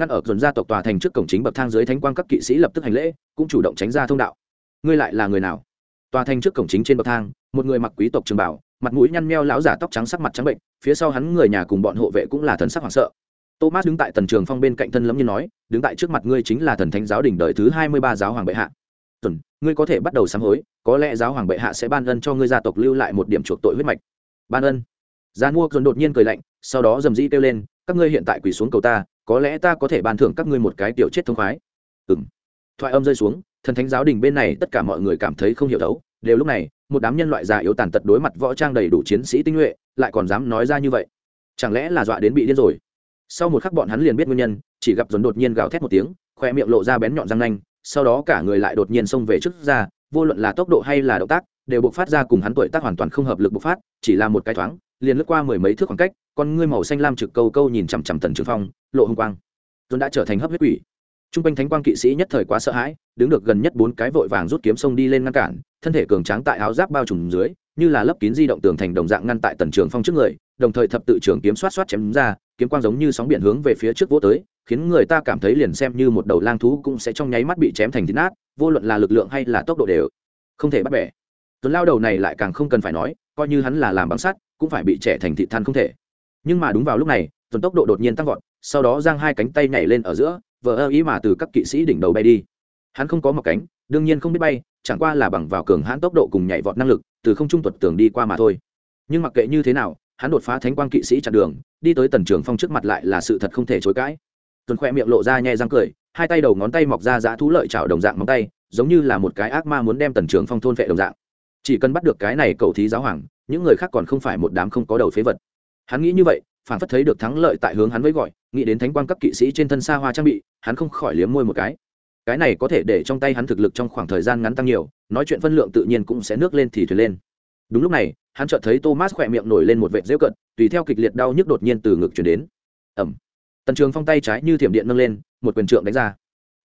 ngăn ở dồn gia tộc tòa thành trước cổng chính bậc thang dưới thánh quang các kỵ sĩ lập tức hành lễ, cũng chủ động tránh ra thông đạo. Ngươi lại là người nào? Tòa thành trước cổng chính trên bậc thang, một người mặc quý tộc trường bảo mặt mũi nhăn meo lão giả tóc trắng sắc mặt trắng bệnh, phía sau hắn người nhà cùng bọn hộ vệ cũng là thần sắc hoảng sợ. Thomas đứng tại tần trường phong bên cạnh thân lẫm như nói, đứng tại trước mặt ngươi chính là thần thánh giáo đình đời thứ hai mươi ba giáo hoàng bệ hạ. Tuần, ngươi có thể bắt đầu sám hối, có lẽ giáo hoàng bệ hạ sẽ ban ân cho ngươi gia tộc lưu lại một điểm chuộc tội huyết mạch. Ban ân? Gian mua dồn đột nhiên cười lạnh, sau đó dầm dĩ kêu lên, các ngươi hiện tại quỳ xuống cầu ta có lẽ ta có thể ban thưởng các ngươi một cái tiểu chết thông khoái. Ừng thoại âm rơi xuống, thần thánh giáo đình bên này tất cả mọi người cảm thấy không hiểu đấu. Đều lúc này, một đám nhân loại già yếu tàn tật đối mặt võ trang đầy đủ chiến sĩ tinh nhuệ, lại còn dám nói ra như vậy. Chẳng lẽ là dọa đến bị điên rồi? Sau một khắc bọn hắn liền biết nguyên nhân, chỉ gặp dồn đột nhiên gào thét một tiếng, khoe miệng lộ ra bén nhọn răng nanh, sau đó cả người lại đột nhiên xông về trước ra, vô luận là tốc độ hay là động tác, đều bộc phát ra cùng hắn tuổi tác hoàn toàn không hợp lực bộc phát, chỉ là một cái thoáng, liền lướt qua mười mấy thước khoảng cách, con ngươi màu xanh lam trực câu câu nhìn chằm chằm tần trường phong lộ hồng quang. Tuấn đã trở thành hấp huyết quỷ. T r u n g quanh thánh quang kỵ sĩ nhất thời quá sợ hãi, đứng được gần nhất bốn cái vội vàng rút kiếm sông đi lên ngăn cản, thân thể cường tráng tại áo giáp bao trùm dưới, như là lấp kín di động tường thành đồng dạng ngăn tại tần trường phong trước người, đồng thời thập tự trường kiếm xoát xoát chém ra, kiếm quang giống như sóng biển hướng về phía trước vỗ tới, khiến người ta cảm thấy liền xem như một đầu lang thú cũng sẽ trong nháy mắt bị chém thành thịt nát, vô luận là lực lượng hay là tốc độ đều không thể bắt bẻ. Tuấn lao đầu này lại càng không cần phải nói, coi như hắn là làm bằng sắt, cũng phải bị trẻ thành thịt than không thể. Nhưng mà đúng vào lúc này tuấn tốc độ đột nhiên tăng vọt sau đó giang hai cánh tay nhảy lên ở giữa, vờ ơ ý mà từ các kỵ sĩ đỉnh đầu bay đi. Hắn không có mọc cánh, đương nhiên không biết bay, chẳng qua là bằng vào cường hãn tốc độ cùng nhảy vọt năng lực, từ không trung tuật tường đi qua mà thôi. Nhưng mặc kệ như thế nào, hắn đột phá thánh quang kỵ sĩ chặn đường, đi tới tần trường phong trước mặt lại là sự thật không thể chối cãi. Tuần khoe miệng lộ ra nhẹ răng cười, hai tay đầu ngón tay mọc ra dã thú lợi chảo đồng dạng móng tay, giống như là một cái ác ma muốn đem tần trường phong thôn vệ đồng dạng. Chỉ cần bắt được cái này cầu thí giáo hoàng, những người khác còn không phải một đám không có đầu phế vật. Hắn nghĩ như vậy phản phất thấy được thắng lợi tại hướng hắn với gọi, nghĩ đến thánh quang các kỵ sĩ trên thân xa hoa trang bị, hắn không khỏi liếm môi một cái. Cái này có thể để trong tay hắn thực lực trong khoảng thời gian ngắn tăng nhiều, nói chuyện phân lượng tự nhiên cũng sẽ nước lên thì thuyền lên. Đúng lúc này, hắn chợt thấy thomas khỏe miệng nổi lên một vệt rêu cận tùy theo kịch liệt đau nhức đột nhiên từ ngực chuyển đến. Ẩm tần trường phong tay trái như thiểm điện nâng lên, một quyền trượng đánh ra.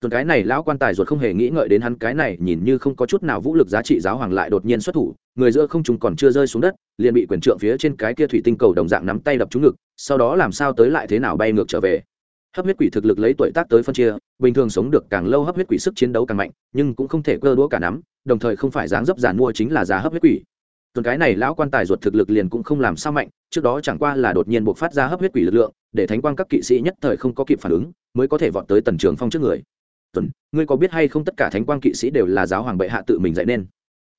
Tuần cái này lão quan tài ruột không hề nghĩ ngợi đến hắn cái này nhìn như không có chút nào vũ lực giá trị giáo hoàng lại đột nhiên xuất thủ, người giữa không chúng còn chưa rơi xuống đất liền bị quyền trượng phía trên cái kia thủy tinh cầu đồng dạng nắm tay đập trúng ngực, sau đó làm sao tới lại thế nào bay ngược trở về. Hấp huyết quỷ thực lực lấy tuổi tác tới phân chia, bình thường sống được càng lâu hấp huyết quỷ sức chiến đấu càng mạnh, nhưng cũng không thể cơ đũa cả nắm, đồng thời không phải dáng dấp giàn mua chính là giá hấp huyết quỷ. Tuần cái này lão quan tài ruột thực lực liền cũng không làm sao mạnh, trước đó chẳng qua là đột nhiên buộc phát ra hấp huyết quỷ lực lượng, để thánh quang các kỵ sĩ nhất thời không có kịp phản ứng, mới có thể vọt tới tần trường phong trước người. Tuần, ngươi có biết hay không tất cả thánh quang kỵ sĩ đều là giáo hoàng bệ hạ tự mình dạy nên?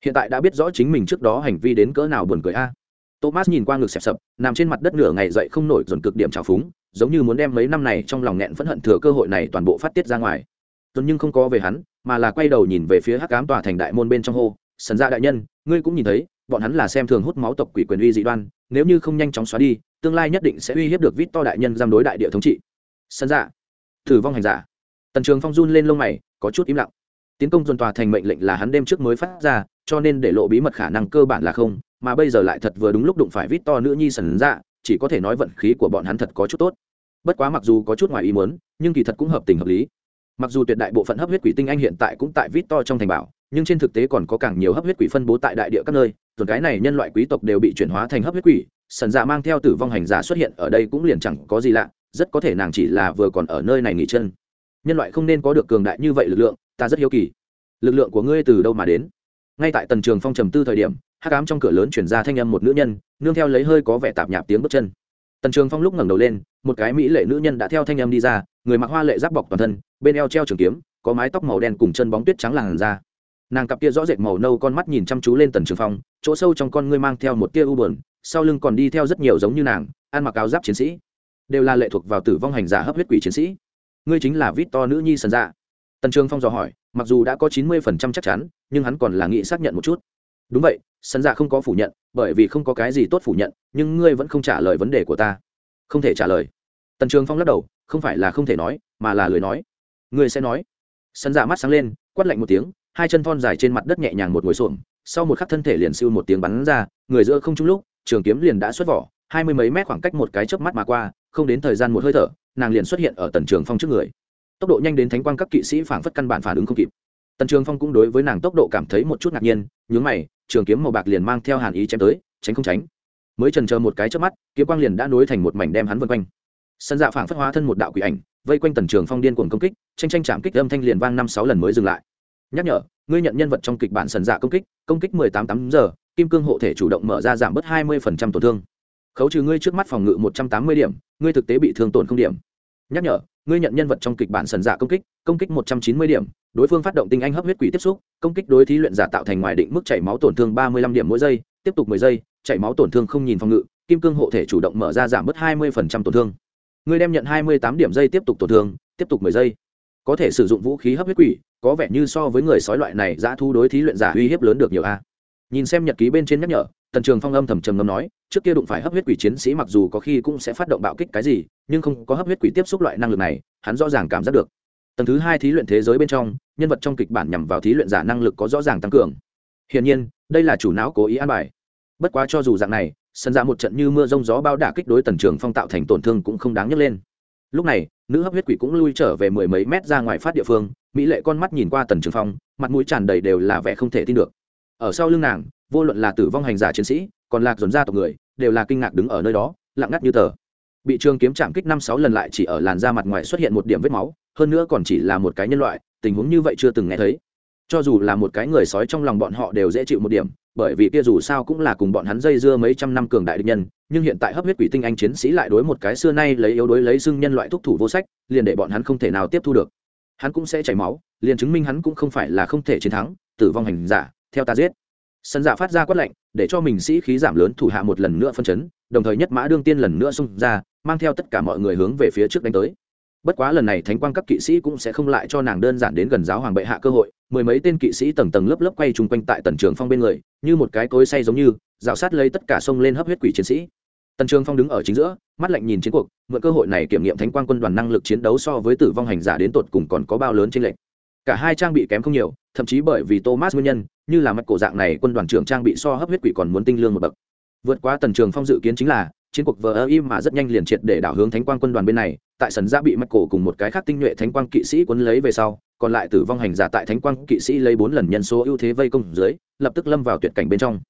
Hiện tại đã biết rõ chính mình trước đó hành vi đến cỡ nào buồn cười a. Thomas nhìn qua ngực xẹp sập, nằm trên mặt đất nửa ngày dậy không nổi dồn cực điểm trào phúng, giống như muốn đem mấy năm này trong lòng nghẹn phẫn hận thừa cơ hội này toàn bộ phát tiết ra ngoài. Dồn nhưng không có về hắn, mà là quay đầu nhìn về phía hắc cám tòa thành đại môn bên trong hô, sần ra đại nhân, ngươi cũng nhìn thấy, bọn hắn là xem thường hút máu tộc quỷ quyền uy dị đoan, nếu như không nhanh chóng xóa đi, tương lai nhất định sẽ uy hiếp được vít to đại nhân giam đối đại địa thống trị. Sân dạ thử vong hành giả. Tần trường phong run lên lông mày, có chút im lặng. Tiến công dồn tòa thành mệnh lệnh là hắn đêm trước mới phát ra cho nên để lộ bí mật khả năng cơ bản là không, mà bây giờ lại thật vừa đúng lúc đụng phải vít to nữ nhi sần dạ chỉ có thể nói vận khí của bọn hắn thật có chút tốt. Bất quá mặc dù có chút ngoài ý muốn, nhưng kỳ thật cũng hợp tình hợp lý. Mặc dù tuyệt đại bộ phận hấp huyết quỷ tinh anh hiện tại cũng tại vít to trong thành bảo, nhưng trên thực tế còn có càng nhiều hấp huyết quỷ phân bố tại đại địa các nơi tuần cái này nhân loại quý tộc đều bị chuyển hóa thành hấp huyết quỷ, sần dạ mang theo tử vong hành giả xuất hiện ở đây cũng liền chẳng có gì lạ, rất có thể nàng chỉ là vừa còn ở nơi này nghỉ chân. Nhân loại không nên có được cường đại như vậy lực lượng, ta rất hiếu kỳ. Lực lượng của ngươi từ đâu mà đến? Ngay tại tần trường phong trầm tư thời điểm, hắc ám trong cửa lớn chuyển ra thanh âm một nữ nhân, nương theo lấy hơi có vẻ tạp nhạp tiếng bước chân. Tần trường phong lúc ngẩng đầu lên, một cái mỹ lệ nữ nhân đã theo thanh âm đi ra, người mặc hoa lệ giáp bọc toàn thân, bên eo treo trường kiếm, có mái tóc màu đen cùng chân bóng tuyết trắng làn ra nàng cặp kia rõ rệt màu nâu con mắt nhìn chăm chú lên tần trường phong, chỗ sâu trong con ngươi mang theo một tia u bờn sau lưng còn đi theo rất nhiều giống như nàng, ăn mặc áo giáp chiến sĩ. Đều là lệ thuộc vào tử vong hành giả hấp huyết quỷ chiến sĩ. Ngươi chính là vít to nữ nhi sần dạ. Tần trường phong dò hỏi mặc dù đã có chín mươi phần trăm chắc chắn, nhưng hắn còn là nghĩ xác nhận một chút. Đúng vậy, sân dạ không có phủ nhận, bởi vì không có cái gì tốt phủ nhận, nhưng ngươi vẫn không trả lời vấn đề của ta. Không thể trả lời. Tần trường phong lắc đầu, không phải là không thể nói, mà là lười nói. Ngươi sẽ nói. Sân dạ mắt sáng lên, quát lạnh một tiếng, hai chân thon dài trên mặt đất nhẹ nhàng một ngồi xuồng sau một khắc thân thể liền siêu một tiếng bắn ra, người giữa không trung lúc, trường kiếm liền đã xuất vỏ, hai mươi mấy mét khoảng cách một cái chớp mắt mà qua, không đến thời gian một hơi thở, nàng liền xuất hiện ở tần trường phong trước người tốc độ nhanh đến thánh quang các kỵ sĩ phảng phất căn bản phản ứng không kịp. Tần trường phong cũng đối với nàng tốc độ cảm thấy một chút ngạc nhiên, nhướng mày, trường kiếm màu bạc liền mang theo hàn ý chém tới, tránh không tránh. Mới trần chờ một cái trước mắt, kiếm quang liền đã nối thành một mảnh đem hắn vân quanh. Sân dạ phảng phất hóa thân một đạo quỷ ảnh, vây quanh tần trường phong điên cuồng công kích, tranh tranh chạm kích âm thanh liền vang năm sáu lần mới dừng lại. Nhắc nhở, ngươi nhận nhân vật trong kịch bản sần dạ công kích công kích mười tám tám giờ, kim cương hộ thể chủ động mở ra giảm bớt hai mươi phần trăm tổn thương. Khấu trừ ngươi trước mắt phòng ngự một trăm tám mươi điểm, ngươi thực tế bị thương tổn không điểm. Nhắc nhở ngươi nhận nhân vật trong kịch bản sần dạ công kích công kích một trăm chín mươi điểm, đối phương phát động tinh anh hấp huyết quỷ tiếp xúc, công kích đối thí luyện giả tạo thành ngoài định mức chảy máu tổn thương ba mươi lăm điểm mỗi giây, tiếp tục mười giây, chảy máu tổn thương không nhìn phòng ngự, kim cương hộ thể chủ động mở ra giảm bớt hai mươi phần trăm tổn thương. Ngươi đem nhận hai mươi tám điểm giây tiếp tục tổn thương, tiếp tục mười giây. Có thể sử dụng vũ khí hấp huyết quỷ, có vẻ như so với người sói loại này giã thu đối thí luyện giả uy hiếp lớn được nhiều a nhìn xem nhật ký bên trên nhắc nhở, tần trường phong âm thầm trầm ngâm nói, trước kia đụng phải hấp huyết quỷ chiến sĩ mặc dù có khi cũng sẽ phát động bạo kích cái gì, nhưng không có hấp huyết quỷ tiếp xúc loại năng lực này, hắn rõ ràng cảm giác được. Tầng thứ hai thí luyện thế giới bên trong, nhân vật trong kịch bản nhằm vào thí luyện giả năng lực có rõ ràng tăng cường. Hiển nhiên, đây là chủ não cố ý an bài. Bất quá cho dù dạng này, sân ra một trận như mưa rông gió bao đả kích đối tần trường phong tạo thành tổn thương cũng không đáng nhấc lên. Lúc này, nữ hấp huyết quỷ cũng lui trở về mười mấy mét ra ngoài phát địa phương, mỹ lệ con mắt nhìn qua tần trường phong, mặt mũi tràn đầy đều là vẻ không thể tin được ở sau lưng nàng, vô luận là tử vong hành giả chiến sĩ, còn lạc dồn ra tộc người, đều là kinh ngạc đứng ở nơi đó, lặng ngắt như tờ. Bị trường kiếm chạm kích năm sáu lần lại chỉ ở làn da mặt ngoài xuất hiện một điểm vết máu, hơn nữa còn chỉ là một cái nhân loại, tình huống như vậy chưa từng nghe thấy. Cho dù là một cái người sói trong lòng bọn họ đều dễ chịu một điểm, bởi vì kia dù sao cũng là cùng bọn hắn dây dưa mấy trăm năm cường đại địch nhân, nhưng hiện tại hấp huyết quỷ tinh anh chiến sĩ lại đối một cái xưa nay lấy yếu đối lấy xưng nhân loại thúc thủ vô sách, liền để bọn hắn không thể nào tiếp thu được. Hắn cũng sẽ chảy máu, liền chứng minh hắn cũng không phải là không thể chiến thắng, tử vong hành giả theo ta giết. Sân giả phát ra quát lệnh để cho mình sĩ khí giảm lớn thủ hạ một lần nữa phân chấn, đồng thời nhất mã đương tiên lần nữa xung ra, mang theo tất cả mọi người hướng về phía trước đánh tới. Bất quá lần này thánh quang các kỵ sĩ cũng sẽ không lại cho nàng đơn giản đến gần giáo hoàng bệ hạ cơ hội, mười mấy tên kỵ sĩ tầng tầng lớp lớp quay chung quanh tại tần trường phong bên người, như một cái cối say giống như, rào sát lấy tất cả sông lên hấp huyết quỷ chiến sĩ. Tần trường phong đứng ở chính giữa, mắt lạnh nhìn chiến cuộc, mượn cơ hội này kiểm nghiệm thánh quang quân đoàn năng lực chiến đấu so với tử vong hành giả đến tột cùng còn có bao lớn trên lệnh cả hai trang bị kém không nhiều, thậm chí bởi vì thomas nguyên nhân, như là mặt cổ dạng này, quân đoàn trưởng trang bị so hấp huyết quỷ còn muốn tinh lương một bậc. Vượt qua tần trường phong dự kiến chính là, chiến cuộc vờ ơ im mà rất nhanh liền triệt để đảo hướng thánh quang quân đoàn bên này, tại sân giã bị mặt cổ cùng một cái khác tinh nhuệ thánh quang kỵ sĩ quấn lấy về sau, còn lại tử vong hành giả tại thánh quang kỵ sĩ lấy bốn lần nhân số ưu thế vây công dưới, lập tức lâm vào tuyệt cảnh bên trong.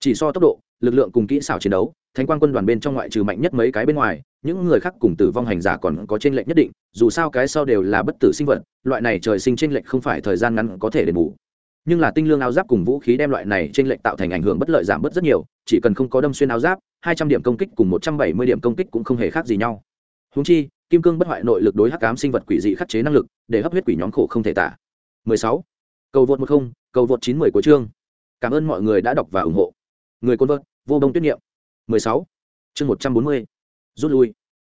Chỉ so tốc độ lực lượng cùng kỹ xảo chiến đấu, thánh quang quân đoàn bên trong ngoại trừ mạnh nhất mấy cái bên ngoài, những người khác cùng tử vong hành giả còn có t r ê n lệch nhất định, dù sao cái sau đều là bất tử sinh vật, loại này trời sinh t r ê n lệch không phải thời gian ngắn có thể đền bù. Nhưng là tinh lương áo giáp cùng vũ khí đem loại này t r ê n lệch tạo thành ảnh hưởng bất lợi giảm bớt rất nhiều, chỉ cần không có đâm xuyên áo giáp, hai trăm điểm công kích cùng một trăm bảy mươi điểm công kích cũng không hề khác gì nhau. Húng chi, kim cương bất hoại nội lực đối hắc cám sinh vật quỷ dị khắc chế năng lực, để hấp huyết quỷ nhóm khổ không thể tả. 16. cầu vượt một không, cầu vượt chín mười của chương. Cảm ơn mọi người đã đọc và ủng hộ người côn vợt vô bông tuyết niệm 16. chương 140. rút lui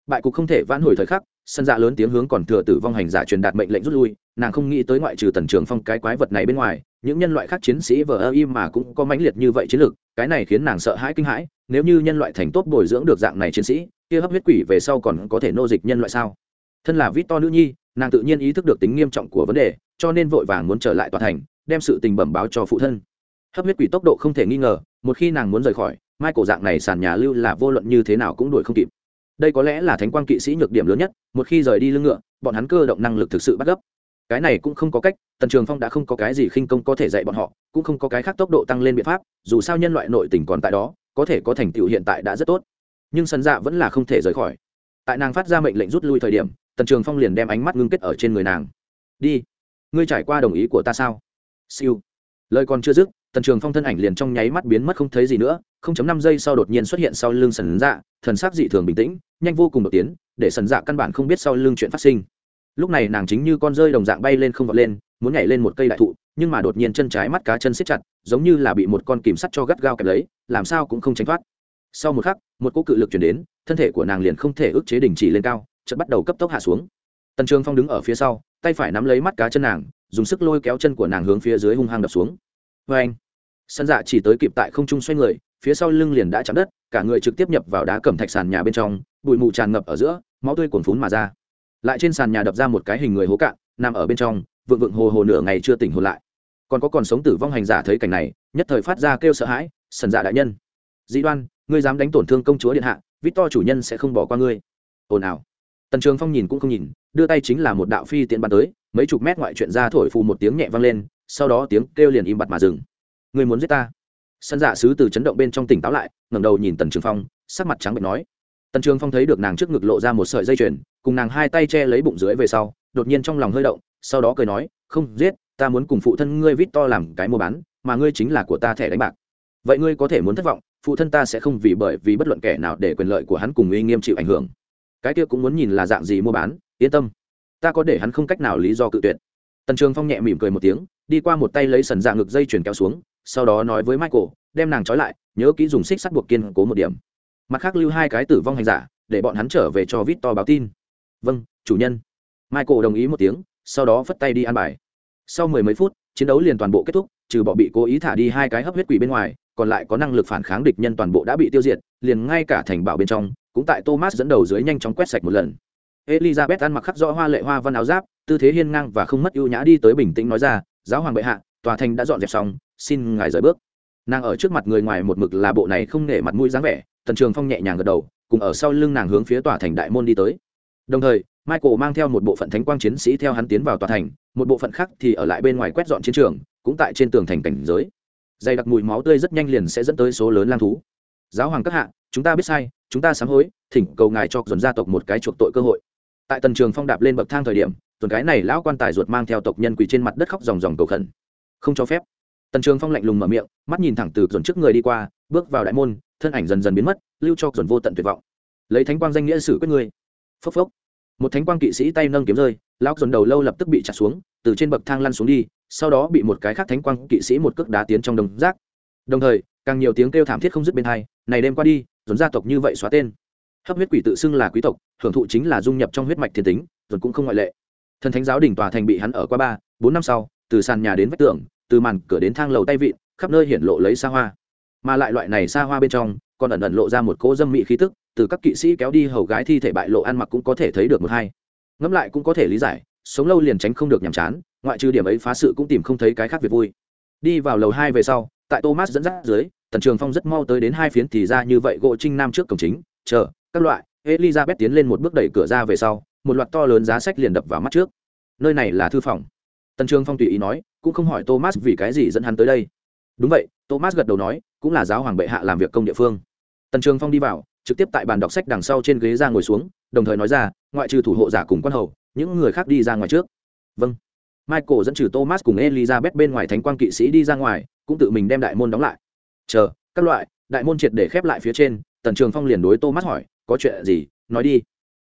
bại cục không thể vãn hồi thời khắc, sân dạ lớn tiếng hướng còn thừa tử vong hành giả truyền đạt mệnh lệnh rút lui, nàng không nghĩ tới ngoại trừ tần trường phong cái quái vật này bên ngoài, những nhân loại khác chiến sĩ vờ ơ im mà cũng có mãnh liệt như vậy chiến lược, cái này khiến nàng sợ hãi kinh hãi, nếu như nhân loại thành tốt bồi dưỡng được dạng này chiến sĩ, kia hấp huyết quỷ về sau còn có thể nô dịch nhân loại sao thân là vít to nữ nhi, nàng tự nhiên ý thức được tính nghiêm trọng của vấn đề, cho nên vội vàng muốn trở lại tòa thành, đem sự tình bẩm báo cho phụ thân hấp huyết quỷ tốc độ không thể nghi ngờ một khi nàng muốn rời khỏi mai cổ dạng này sàn nhà lưu là vô luận như thế nào cũng đuổi không kịp. Đây có lẽ là thánh quang kỵ sĩ nhược điểm lớn nhất, một khi rời đi lưng ngựa, bọn hắn cơ động năng lực thực sự bắt gấp. Cái này cũng không có cách, tần trường phong đã không có cái gì khinh công có thể dạy bọn họ, cũng không có cái khác tốc độ tăng lên biện pháp, dù sao nhân loại nội tình còn tại đó, có thể có thành tựu hiện tại đã rất tốt. Nhưng sân dạ vẫn là không thể rời khỏi. Tại nàng phát ra mệnh lệnh rút lui thời điểm, tần trường phong liền đem ánh mắt ngưng kết ở trên người nàng. Đi, ngươi trải qua đồng ý của ta sao? Siêu. Lời còn chưa dứt tần trường phong thân ảnh liền trong nháy mắt biến mất không thấy gì nữa, không chấm năm giây sau đột nhiên xuất hiện sau lưng sần dạ thần sắc dị thường bình tĩnh, nhanh vô cùng đột tiến, để sần dạ căn bản không biết sau lưng chuyện phát sinh. Lúc này nàng chính như con rơi đồng dạng bay lên không vọt lên, muốn nhảy lên một cây đại thụ, nhưng mà đột nhiên chân trái mắt cá chân siết chặt, giống như là bị một con kìm sắt cho gắt gao kẹp lấy, làm sao cũng không tránh thoát. Sau một khắc, một cỗ cự lực chuyển đến, thân thể của nàng liền không thể ức chế đình chỉ lên cao, chợt bắt đầu cấp tốc hạ xuống. Tần trường phong đứng ở phía sau, tay phải nắm lấy mắt cá chân nàng, dùng sức lôi kéo chân của nàng hướng phía dưới hung hăng đập xuống vê anh sân dạ chỉ tới kịp tại không trung xoay người, phía sau lưng liền đã chạm đất, cả người trực tiếp nhập vào đá cẩm thạch sàn nhà bên trong, bụi mù tràn ngập ở giữa, máu tươi cuồn phún mà ra. Lại trên sàn nhà đập ra một cái hình người hố cạn, nằm ở bên trong, vượng vượng hồ hồ nửa ngày chưa tỉnh hồn lại. Còn có còn sống tử vong hành giả thấy cảnh này, nhất thời phát ra kêu sợ hãi, sần dạ đại nhân dĩ đoan, ngươi dám đánh tổn thương công chúa điện hạ vít to chủ nhân sẽ không bỏ qua ngươi. Ồn ào. Tần trường phong nhìn cũng không nhìn, đưa tay chính là một đạo phi tiện bắn tới, mấy chục mét ngoại chuyện ra thổi phù một tiếng nhẹ vang lên sau đó tiếng kêu liền im bặt mà dừng. Người muốn giết ta? Sân dạ sứ từ chấn động bên trong tỉnh táo lại, ngẩng đầu nhìn tần trường phong, sắc mặt trắng bệnh nói. Tần trường phong thấy được nàng trước ngực lộ ra một sợi dây chuyền, cùng nàng hai tay che lấy bụng dưới về sau, đột nhiên trong lòng hơi động, sau đó cười nói, không, giết, ta muốn cùng phụ thân ngươi vít to làm cái mua bán, mà ngươi chính là của ta thẻ đánh bạc. Vậy ngươi có thể muốn thất vọng, phụ thân ta sẽ không vì bởi vì bất luận kẻ nào để quyền lợi của hắn cùng uy nghiêm chịu ảnh hưởng. Cái kia cũng muốn nhìn là dạng gì mua bán, yên tâm. Ta có để hắn không cách nào lý do cự tuyệt tần trường phong nhẹ mỉm cười một tiếng, đi qua một tay lấy sần dạ ngực dây chuyển kéo xuống, sau đó nói với michael, đem nàng trói lại, nhớ kỹ dùng xích sắt buộc kiên cố một điểm. Mặt khác lưu hai cái tử vong hành giả, để bọn hắn trở về cho vít to báo tin. Vâng chủ nhân. Michael đồng ý một tiếng, sau đó phất tay đi ăn bài. Sau mười mấy phút, chiến đấu liền toàn bộ kết thúc, trừ bỏ bị cố ý thả đi hai cái hấp huyết quỷ bên ngoài, còn lại có năng lực phản kháng địch nhân toàn bộ đã bị tiêu diệt, liền ngay cả thành bảo bên trong, cũng tại thomas dẫn đầu dưới nhanh chóng quét sạch một lần elizabeth ăn mặc khắc rõ hoa lệ hoa văn áo giáp, tư thế hiên ngang và không mất ưu nhã đi tới bình tĩnh nói ra, giáo hoàng bệ hạ, tòa thành đã dọn dẹp xong, xin ngài rời bước. Nàng ở trước mặt người ngoài một mực là bộ này không nể mặt mũi dáng vẻ, tần trường phong nhẹ nhàng gật đầu, cùng ở sau lưng nàng hướng phía tòa thành đại môn đi tới. Đồng thời, michael mang theo một bộ phận thánh quang chiến sĩ theo hắn tiến vào tòa thành, một bộ phận khác thì ở lại bên ngoài quét dọn chiến trường, cũng tại trên tường thành cảnh giới. Dày đặc mùi máu tươi rất nhanh liền sẽ dẫn tới số lớn lang thú. Giáo hoàng các hạ, chúng ta biết sai, chúng ta sám hối, thỉnh cầu ngài cho dồn gia tộc một cái chuộc tội cơ hội tại tần trường phong đạp lên bậc thang thời điểm, tuần cái này lão quan tài ruột mang theo tộc nhân quỳ trên mặt đất khóc dòng dòng cầu khẩn. Không cho phép. Tần trường phong lạnh lùng mở miệng, mắt nhìn thẳng từ dồn trước người đi qua, bước vào đại môn, thân ảnh dần dần biến mất, lưu cho dồn vô tận tuyệt vọng. Lấy thánh quang danh nghĩa xử quyết ngươi. Phốc phốc. Một thánh quang kỵ sĩ tay nâng kiếm rơi, lão dồn đầu lâu lập tức bị chặt xuống, từ trên bậc thang lăn xuống đi, sau đó bị một cái khác thánh quang kỵ sĩ một cước đá tiến trong đồng rác. Đồng thời, càng nhiều tiếng kêu thảm thiết không dứt bên hai, này đêm qua đi dồn gia tộc như vậy xóa tên hấp huyết quỷ tự xưng là quý tộc, hưởng thụ chính là dung nhập trong huyết mạch thiên tính dồn cũng không ngoại lệ. Thần thánh giáo đình tòa thành bị hắn ở qua ba, bốn năm sau, từ sàn nhà đến vách tường, từ màn cửa đến thang lầu tay vịn, khắp nơi hiển lộ lấy xa hoa. Mà lại loại này xa hoa bên trong, còn ẩn ẩn lộ ra một cỗ dâm mị khí tức, từ các kỵ sĩ kéo đi hầu gái thi thể bại lộ ăn mặc cũng có thể thấy được một hai. Ngẫm lại cũng có thể lý giải, sống lâu liền tránh không được nhàm chán, ngoại trừ điểm ấy phá sự cũng tìm không thấy cái khác việc vui. Đi vào lầu hai về sau, tại thomas dẫn dắt dưới, tần trường phong rất mau tới đến hai phiến thì ra như vậy gỗ trinh nam trước cổng chính, chờ các loại, elizabeth tiến lên một bước đẩy cửa ra về sau, một loạt to lớn giá sách liền đập vào mắt trước. Nơi này là thư phòng. Tần trường phong tùy ý nói, cũng không hỏi thomas vì cái gì dẫn hắn tới đây. Đúng vậy, thomas gật đầu nói, cũng là giáo hoàng bệ hạ làm việc công địa phương. Tần trường phong đi vào, trực tiếp tại bàn đọc sách đằng sau trên ghế ra ngồi xuống, đồng thời nói ra, ngoại trừ thủ hộ giả cùng quan hầu, những người khác đi ra ngoài trước. Vâng. Michael dẫn trừ thomas cùng elizabeth bên ngoài thánh quang kỵ sĩ đi ra ngoài, cũng tự mình đem đại môn đóng lại. Chờ, các loại, đại môn triệt để khép lại phía trên, tần trường phong liền đối thomas hỏi có chuyện gì, nói đi.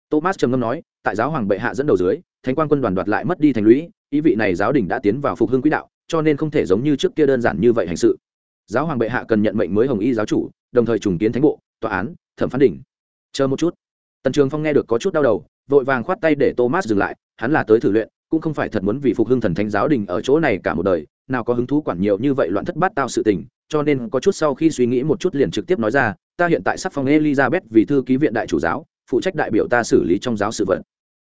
Thomas trầm ngâm nói, tại giáo hoàng bệ hạ dẫn đầu dưới, thánh quan quân đoàn đoạt lại mất đi thành lũy, ý vị này giáo đình đã tiến vào phục hưng quỹ đạo, cho nên không thể giống như trước kia đơn giản như vậy hành sự. Giáo hoàng bệ hạ cần nhận mệnh mới hồng y giáo chủ, đồng thời trùng kiến thánh bộ, tòa án, thẩm phán đỉnh. Chờ một chút. Tần trường phong nghe được có chút đau đầu, vội vàng khoát tay để thomas dừng lại, hắn là tới thử luyện, cũng không phải thật muốn vì phục hưng thần thánh giáo đình ở chỗ này cả một đời, nào có hứng thú quản nhiều như vậy loạn thất bát tao sự tình, cho nên có chút sau khi suy nghĩ một chút liền trực tiếp nói ra ta hiện tại sắp phong elizabeth vì thư ký viện đại chủ giáo, phụ trách đại biểu ta xử lý trong giáo sự vật.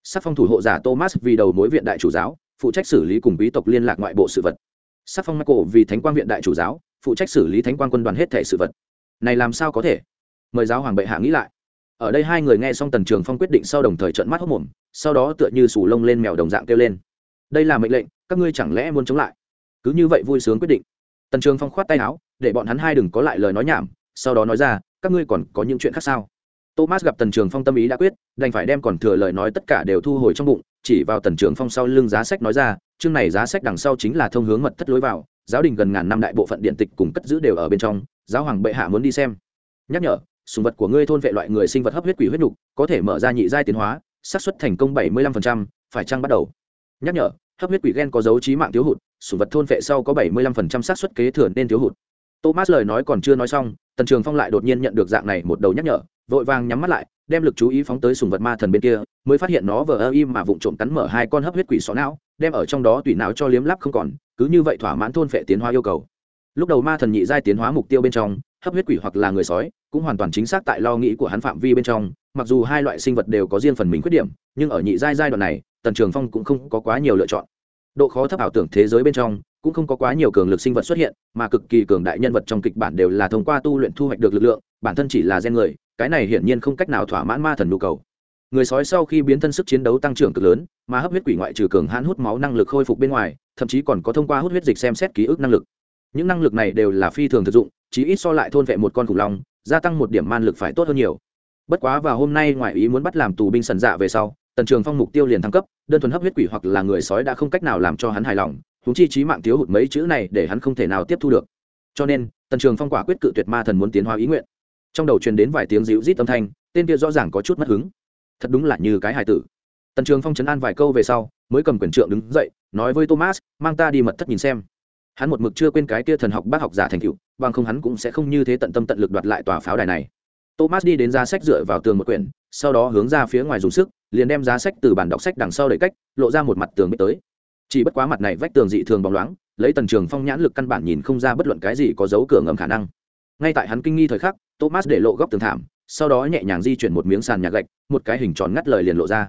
Sắc phong thủ hộ giả thomas vì đầu mối viện đại chủ giáo, phụ trách xử lý cùng bí tộc liên lạc ngoại bộ sự vật. Sắc phong michael vì thánh quang viện đại chủ giáo, phụ trách xử lý thánh quang quân đoàn hết thể sự vật. Này làm sao có thể? Mời giáo hoàng bệ hạ nghĩ lại. Ở đây hai người nghe xong tần trường phong quyết định sau đồng thời trận mắt hốc mồm, sau đó tựa như sủ lông lên mèo đồng dạng kêu lên. Đây là mệnh lệnh, các ngươi chẳng lẽ muốn chống lại? Cứ như vậy vui sướng quyết định. Tần trường phong khoát tay áo, để bọn hắn hai đừng có lại lời nói nhảm, sau đó nói ra các ngươi còn có những chuyện khác sao? Thomas gặp tần trường phong tâm ý đã quyết đành phải đem còn thừa lời nói tất cả đều thu hồi trong bụng chỉ vào tần trường phong sau lưng giá sách nói ra chương này giá sách đằng sau chính là thông hướng mật thất lối vào giáo đình gần ngàn năm đại bộ phận điện tịch cùng cất giữ đều ở bên trong giáo hoàng bệ hạ muốn đi xem. Nhắc nhở sùng vật của ngươi thôn vệ loại người sinh vật hấp huyết quỷ huyết nhục có thể mở ra nhị giai tiến hóa xác suất thành công bảy mươi lăm phần trăm, phải chăng bắt đầu? Nhắc nhở hấp huyết quỷ gen có dấu trí mạng thiếu hụt sùng vật thôn vệ sau có bảy mươi lăm phần trăm xác suất kế thừa nên thiếu hụt. Thomas lời nói còn chưa nói xong tần trường phong lại đột nhiên nhận được dạng này một đầu nhắc nhở, vội vàng nhắm mắt lại, đem lực chú ý phóng tới sùng vật ma thần bên kia, mới phát hiện nó vờ ơ im mà vụng trộm cắn mở hai con hấp huyết quỷ xó não, đem ở trong đó tùy não cho liếm lắp không còn, cứ như vậy thỏa mãn thôn phệ tiến hóa yêu cầu. Lúc đầu ma thần nhị giai tiến hóa mục tiêu bên trong, hấp huyết quỷ hoặc là người sói, cũng hoàn toàn chính xác tại lo nghĩ của hắn phạm vi bên trong, mặc dù hai loại sinh vật đều có riêng phần mình khuyết điểm, nhưng ở nhị giai giai đoạn này, tần trường phong cũng không có quá nhiều lựa chọn. Độ khó thấp ảo tưởng thế giới bên trong cũng không có quá nhiều cường lực sinh vật xuất hiện, mà cực kỳ cường đại nhân vật trong kịch bản đều là thông qua tu luyện thu hoạch được lực lượng, bản thân chỉ là gen người, cái này hiển nhiên không cách nào thỏa mãn ma thần nhu cầu. Người sói sau khi biến thân sức chiến đấu tăng trưởng cực lớn, mà hấp huyết quỷ ngoại trừ cường hãn hút máu năng lực khôi phục bên ngoài, thậm chí còn có thông qua hút huyết dịch xem xét ký ức năng lực. Những năng lực này đều là phi thường thực dụng chỉ ít so lại thôn vệ một con khủng long, gia tăng một điểm man lực phải tốt hơn nhiều. Bất quá vào hôm nay ngoại ý muốn bắt làm tù binh sần dạ về sau tần trường phong mục tiêu liền thăng cấp, đơn thuần hấp huyết quỷ hoặc là người sói đã không cách nào làm cho hắn hài lòng húng chi trí mạng thiếu hụt mấy chữ này để hắn không thể nào tiếp thu được. Cho nên, tần trường phong quả quyết cự tuyệt ma thần muốn tiến hóa ý nguyện. Trong đầu truyền đến vài tiếng dịu rít âm thanh, tên kia rõ ràng có chút mất hứng. Thật đúng là như cái hài tử. Tần trường phong chấn an vài câu về sau, mới cầm quyển trượng đứng dậy, nói với thomas, mang ta đi mật thất nhìn xem. Hắn một mực chưa quên cái kia thần học bác học giả thành cựu bằng không hắn cũng sẽ không như thế tận tâm tận lực đoạt lại tòa pháo đài này thomas đi đến giá sách dựa vào tường một quyển, sau đó hướng ra phía ngoài dùng sức, liền đem giá sách từ bản đọc sách đằng sau đẩy cách, lộ ra một mặt tường mới tới. Chỉ bất quá mặt này vách tường dị thường bóng loáng, lấy tần trường phong nhãn lực căn bản nhìn không ra bất luận cái gì có dấu cửa ngầm khả năng. Ngay tại hắn kinh nghi thời khắc, thomas để lộ góc tường thảm, sau đó nhẹ nhàng di chuyển một miếng sàn nhạc gạch, một cái hình tròn ngắt lời liền lộ ra.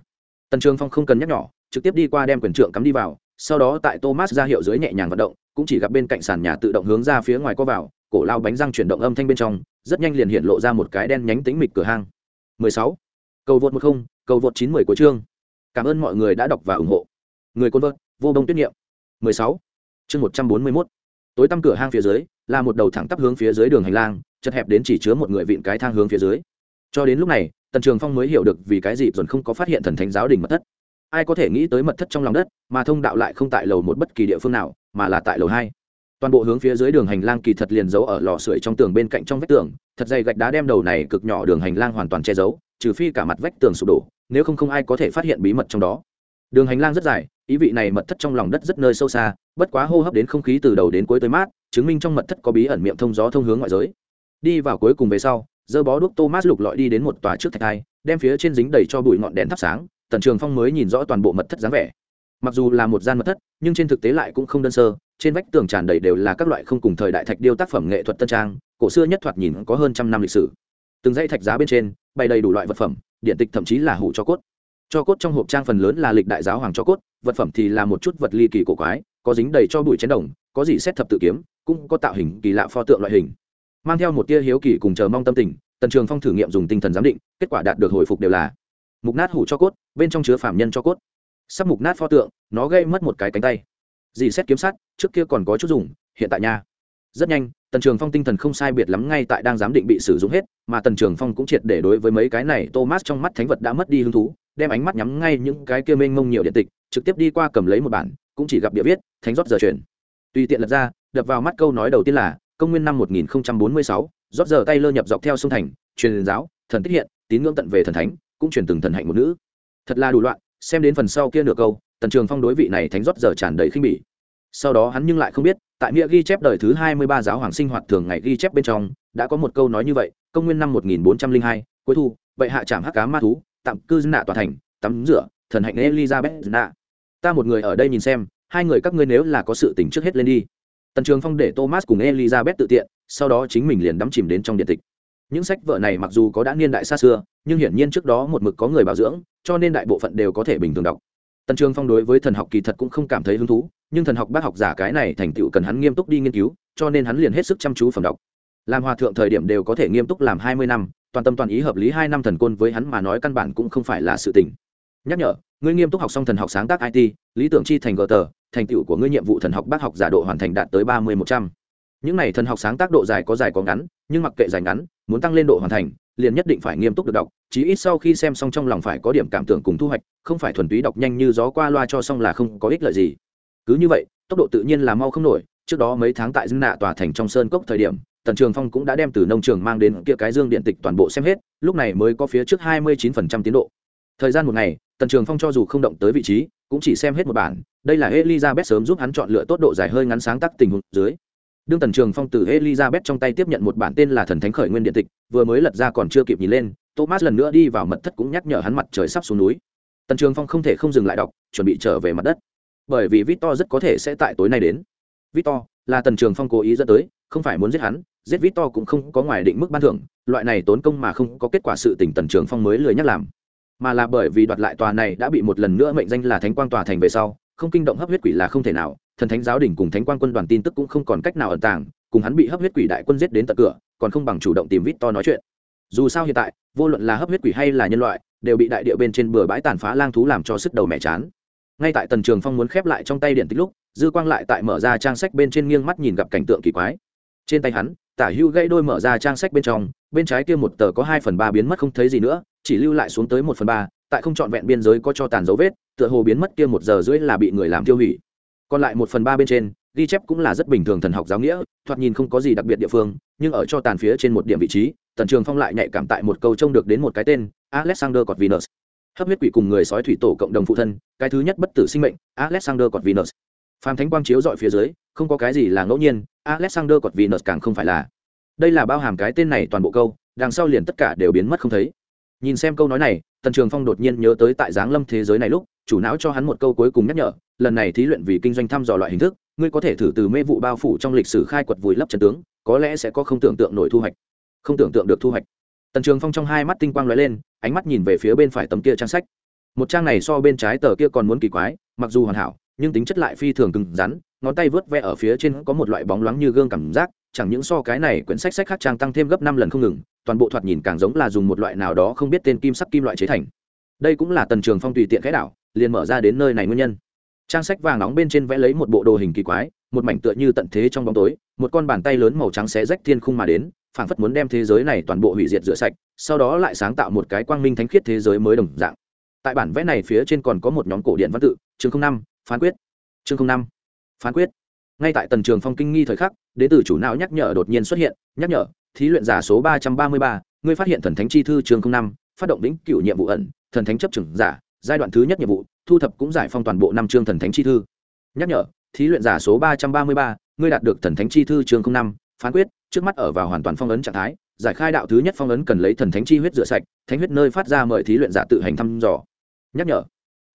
Tần trường phong không cần nhắc nhỏ, trực tiếp đi qua đem quyền trượng cắm đi vào, sau đó tại thomas ra hiệu dưới nhẹ nhàng vận động, cũng chỉ gặp bên cạnh sàn nhà tự động hướng ra phía ngoài co vào cổ lao bánh răng chuyển động âm thanh bên trong, rất nhanh liền hiện lộ ra một cái đen nhánh tính mịch cửa hang. 16. cầu vượt một không, cầu vượt chín mười của chương. Cảm ơn mọi người đã đọc và ủng hộ. Người côn vợt vô đông tuyết niệm. 16. chương 141. tối tăm cửa hang phía dưới, là một đầu thẳng tắp hướng phía dưới đường hành lang, chật hẹp đến chỉ chứa một người vịn cái thang hướng phía dưới. Cho đến lúc này, tần trường phong mới hiểu được vì cái gì dồn không có phát hiện thần thánh giáo đình mật thất. Ai có thể nghĩ tới mật thất trong lòng đất, mà thông đạo lại không tại lầu một bất kỳ địa phương nào, mà là tại lầu hai toàn bộ hướng phía dưới đường hành lang kỳ thật liền giấu ở lò sưởi trong tường bên cạnh trong vách tường, thật dày gạch đá đem đầu này cực nhỏ đường hành lang hoàn toàn che giấu, trừ phi cả mặt vách tường sụp đổ, nếu không không ai có thể phát hiện bí mật trong đó. Đường hành lang rất dài, ý vị này mật thất trong lòng đất rất nơi sâu xa, bất quá hô hấp đến không khí từ đầu đến cuối tới mát, chứng minh trong mật thất có bí ẩn miệng thông gió thông hướng ngoại giới. Đi vào cuối cùng về sau, dơ bó đuốc thomas lục lọi đi đến một tòa trước thạch thai đem phía trên dính đầy cho bụi ngọn đèn thắp sáng, tần trường phong mới nhìn rõ toàn bộ mật thất dáng vẻ. Mặc dù là một gian mật thất, nhưng trên thực tế lại cũng không đơn sơ trên vách tường tràn đầy đều là các loại không cùng thời đại thạch điêu tác phẩm nghệ thuật tân trang, cổ xưa nhất thoạt nhìn có hơn trăm năm lịch sử. Từng dãy thạch giá bên trên, bày đầy đủ loại vật phẩm, điện tịch thậm chí là hủ cho cốt. Cho cốt trong hộp trang phần lớn là lịch đại giáo hoàng cho cốt, vật phẩm thì là một chút vật ly kỳ cổ quái, có dính đầy cho bụi chén đồng, có gì xét thập tự kiếm, cũng có tạo hình kỳ lạ pho tượng loại hình. Mang theo một tia hiếu kỳ cùng chờ mong tâm tình, tần trường phong thử nghiệm dùng tinh thần giám định, kết quả đạt được hồi phục đều là mục nát hủ cho cốt, bên trong chứa phạm nhân cho cốt. Sắp mục nát pho tượng, nó gây mất một cái cánh tay dì xét kiếm sát, trước kia còn có chút dùng hiện tại nha. Rất nhanh tần trường phong tinh thần không sai biệt lắm ngay tại đang giám định bị sử dụng hết mà tần trường phong cũng triệt để đối với mấy cái này thomas trong mắt thánh vật đã mất đi hứng thú đem ánh mắt nhắm ngay những cái kia mênh mông nhiều điện tịch trực tiếp đi qua cầm lấy một bản cũng chỉ gặp địa viết thánh rót giờ truyền. Tùy tiện lật ra đập vào mắt câu nói đầu tiên là công nguyên năm 1046, rót giờ tay lơ nhập dọc theo sông thành truyền giáo thần tích hiện tín ngưỡng tận về thần thánh cũng truyền từng thần hạnh một nữ. Thật là đủ loạn xem đến phần sau kia nửa câu tần trường phong đối vị này thánh rót giờ tràn đầy khinh bỉ. Sau đó hắn nhưng lại không biết, tại nghĩa ghi chép đời thứ hai mươi ba giáo hoàng sinh hoạt thường ngày ghi chép bên trong, đã có một câu nói như vậy, công nguyên năm một nghìn bốn trăm linh hai, cuối thu vậy hạ trảm hắc cá ma thú, tạm cư dân nạ tòa thành, tắm rửa, thần hạnh elizabeth nạ. Ta một người ở đây nhìn xem, hai người các ngươi nếu là có sự tình trước hết lên đi. Tần trường phong để thomas cùng elizabeth tự tiện, sau đó chính mình liền đắm chìm đến trong điện tịch. Những sách vở này mặc dù có đã niên đại xa xưa, nhưng hiển nhiên trước đó một mực có người bảo dưỡng, cho nên đại bộ phận đều có thể bình thường đọc tần trường phong đối với thần học kỳ thật cũng không cảm thấy hứng thú, nhưng thần học bác học giả cái này thành tựu cần hắn nghiêm túc đi nghiên cứu, cho nên hắn liền hết sức chăm chú phẩm đọc. Làm hòa thượng thời điểm đều có thể nghiêm túc làm hai mươi năm, toàn tâm toàn ý hợp lý hai năm thần côn với hắn mà nói căn bản cũng không phải là sự tình. Nhắc nhở, ngươi nghiêm túc học xong thần học sáng tác it lý tưởng chi thành gờ tờ thành tựu của ngươi nhiệm vụ thần học bác học giả độ hoàn thành đạt tới ba mươi một trăm. Những này thần học sáng tác độ dài có dài có ngắn, nhưng mặc kệ dài ngắn, muốn tăng lên độ hoàn thành liền nhất định phải nghiêm túc được đọc, chí ít sau khi xem xong trong lòng phải có điểm cảm tưởng cùng thu hoạch, không phải thuần túy đọc nhanh như gió qua loa cho xong là không có ích lợi gì. Cứ như vậy, tốc độ tự nhiên là mau không nổi, trước đó mấy tháng tại dân nạ tòa thành trong sơn cốc thời điểm, tần trường phong cũng đã đem từ nông trường mang đến kia cái dương điện tịch toàn bộ xem hết, lúc này mới có phía trước hai mươi 29% tiến độ. Thời gian một ngày, tần trường phong cho dù không động tới vị trí, cũng chỉ xem hết một bản, đây là elizabeth sớm giúp hắn chọn lựa tốt độ dài hơi ngắn sáng tác tình huống dưới đương tần trường phong từ elizabeth trong tay tiếp nhận một bản tên là thần thánh khởi nguyên điện tịch, vừa mới lật ra còn chưa kịp nhìn lên, thomas lần nữa đi vào mật thất cũng nhắc nhở hắn mặt trời sắp xuống núi. Tần trường phong không thể không dừng lại đọc, chuẩn bị trở về mặt đất. Bởi vì victor rất có thể sẽ tại tối nay đến. Victor là tần trường phong cố ý dẫn tới, không phải muốn giết hắn, giết victor cũng không có ngoài định mức ban thưởng, loại này tốn công mà không có kết quả sự tỉnh tần trường phong mới lười nhắc làm. Mà là bởi vì đoạt lại tòa này đã bị một lần nữa mệnh danh là thánh quang tòa thành về sau không kinh động hấp huyết quỷ là không thể nào, thần thánh giáo đình cùng thánh quang quân đoàn tin tức cũng không còn cách nào ẩn tàng, cùng hắn bị hấp huyết quỷ đại quân giết đến tận cửa, còn không bằng chủ động tìm vít to nói chuyện. Dù sao hiện tại, vô luận là hấp huyết quỷ hay là nhân loại, đều bị đại địa bên trên bừa bãi tàn phá lang thú làm cho sức đầu mẹ chán. Ngay tại tần trường phong muốn khép lại trong tay điện tích lúc, dư quang lại tại mở ra trang sách bên trên nghiêng mắt nhìn gặp cảnh tượng kỳ quái. Trên tay hắn, tả hưu gãy đôi mở ra trang sách bên trong, bên trái kia một tờ có hai phần ba biến mất không thấy gì nữa, chỉ lưu lại xuống tới một phần ba, tại không trọn vẹn biên giới có cho tàn dấu vết tựa hồ biến mất kia một giờ rưỡi là bị người làm tiêu hủy. Còn lại một phần ba bên trên, ghi chép cũng là rất bình thường thần học giáo nghĩa, thoạt nhìn không có gì đặc biệt địa phương, nhưng ở cho tàn phía trên một điểm vị trí, tần trường phong lại nhạy cảm tại một câu trông được đến một cái tên, alexander corvinus. Hấp huyết quỷ cùng người sói thủy tổ cộng đồng phụ thân, cái thứ nhất bất tử sinh mệnh, alexander corvinus. Phàm thánh quang chiếu dọi phía dưới, không có cái gì là ngẫu nhiên, alexander corvinus càng không phải là. Đây là bao hàm cái tên này toàn bộ câu, đằng sau liền tất cả đều biến mất không thấy. Nhìn xem câu nói này, tần trường phong đột nhiên nhớ tới tại giáng lâm thế giới này lúc chủ não cho hắn một câu cuối cùng nhắc nhở, lần này thí luyện vì kinh doanh thăm dò loại hình thức, ngươi có thể thử từ mê vụ bao phủ trong lịch sử khai quật vùi lấp trần tướng, có lẽ sẽ có không tưởng tượng nổi thu hoạch. Không tưởng tượng được thu hoạch. Tần trường phong trong hai mắt tinh quang lóe lên, ánh mắt nhìn về phía bên phải tấm kia trang sách. Một trang này so bên trái tờ kia còn muốn kỳ quái, mặc dù hoàn hảo, nhưng tính chất lại phi thường cứng rắn, ngón tay vớt ve ở phía trên có một loại bóng loáng như gương cảm giác, chẳng những so cái này quyển sách sách khác trang tăng thêm gấp năm lần không ngừng, toàn bộ thoạt nhìn càng giống là dùng một loại nào đó không biết tên kim sắc kim loại chế thành đây cũng là tần trường phong tùy tiện khẽ đảo, liền mở ra đến nơi này nguyên nhân. Trang sách vàng nóng bên trên vẽ lấy một bộ đồ hình kỳ quái, một mảnh tựa như tận thế trong bóng tối, một con bàn tay lớn màu trắng xé rách thiên khung mà đến, phảng phất muốn đem thế giới này toàn bộ hủy diệt rửa sạch, sau đó lại sáng tạo một cái quang minh thánh khiết thế giới mới đồng dạng. Tại bản vẽ này phía trên còn có một nhóm cổ điện văn tự, chương năm, phán quyết. Chương năm, phán quyết. Ngay tại tần trường phong kinh nghi thời khắc đế tử chủ não nhắc nhở đột nhiên xuất hiện, nhắc nhở, thí luyện giả số ba trăm ba mươi ba, ngươi phát hiện thần thánh chi thư chương năm, phát động lĩnh cựu nhiệm vụ ẩn thần thánh chấp trưởng giả, giai đoạn thứ nhất nhiệm vụ, thu thập cũng giải phong toàn bộ năm chương thần thánh chi thư. Nhắc nhở, thí luyện giả số ba trăm ba mươi ba, ngươi đạt được thần thánh chi thư chương năm, phán quyết, trước mắt ở vào hoàn toàn phong ấn trạng thái, giải khai đạo thứ nhất phong ấn cần lấy thần thánh chi huyết rửa sạch, thánh huyết nơi phát ra mời thí luyện giả tự hành thăm dò. Nhắc nhở,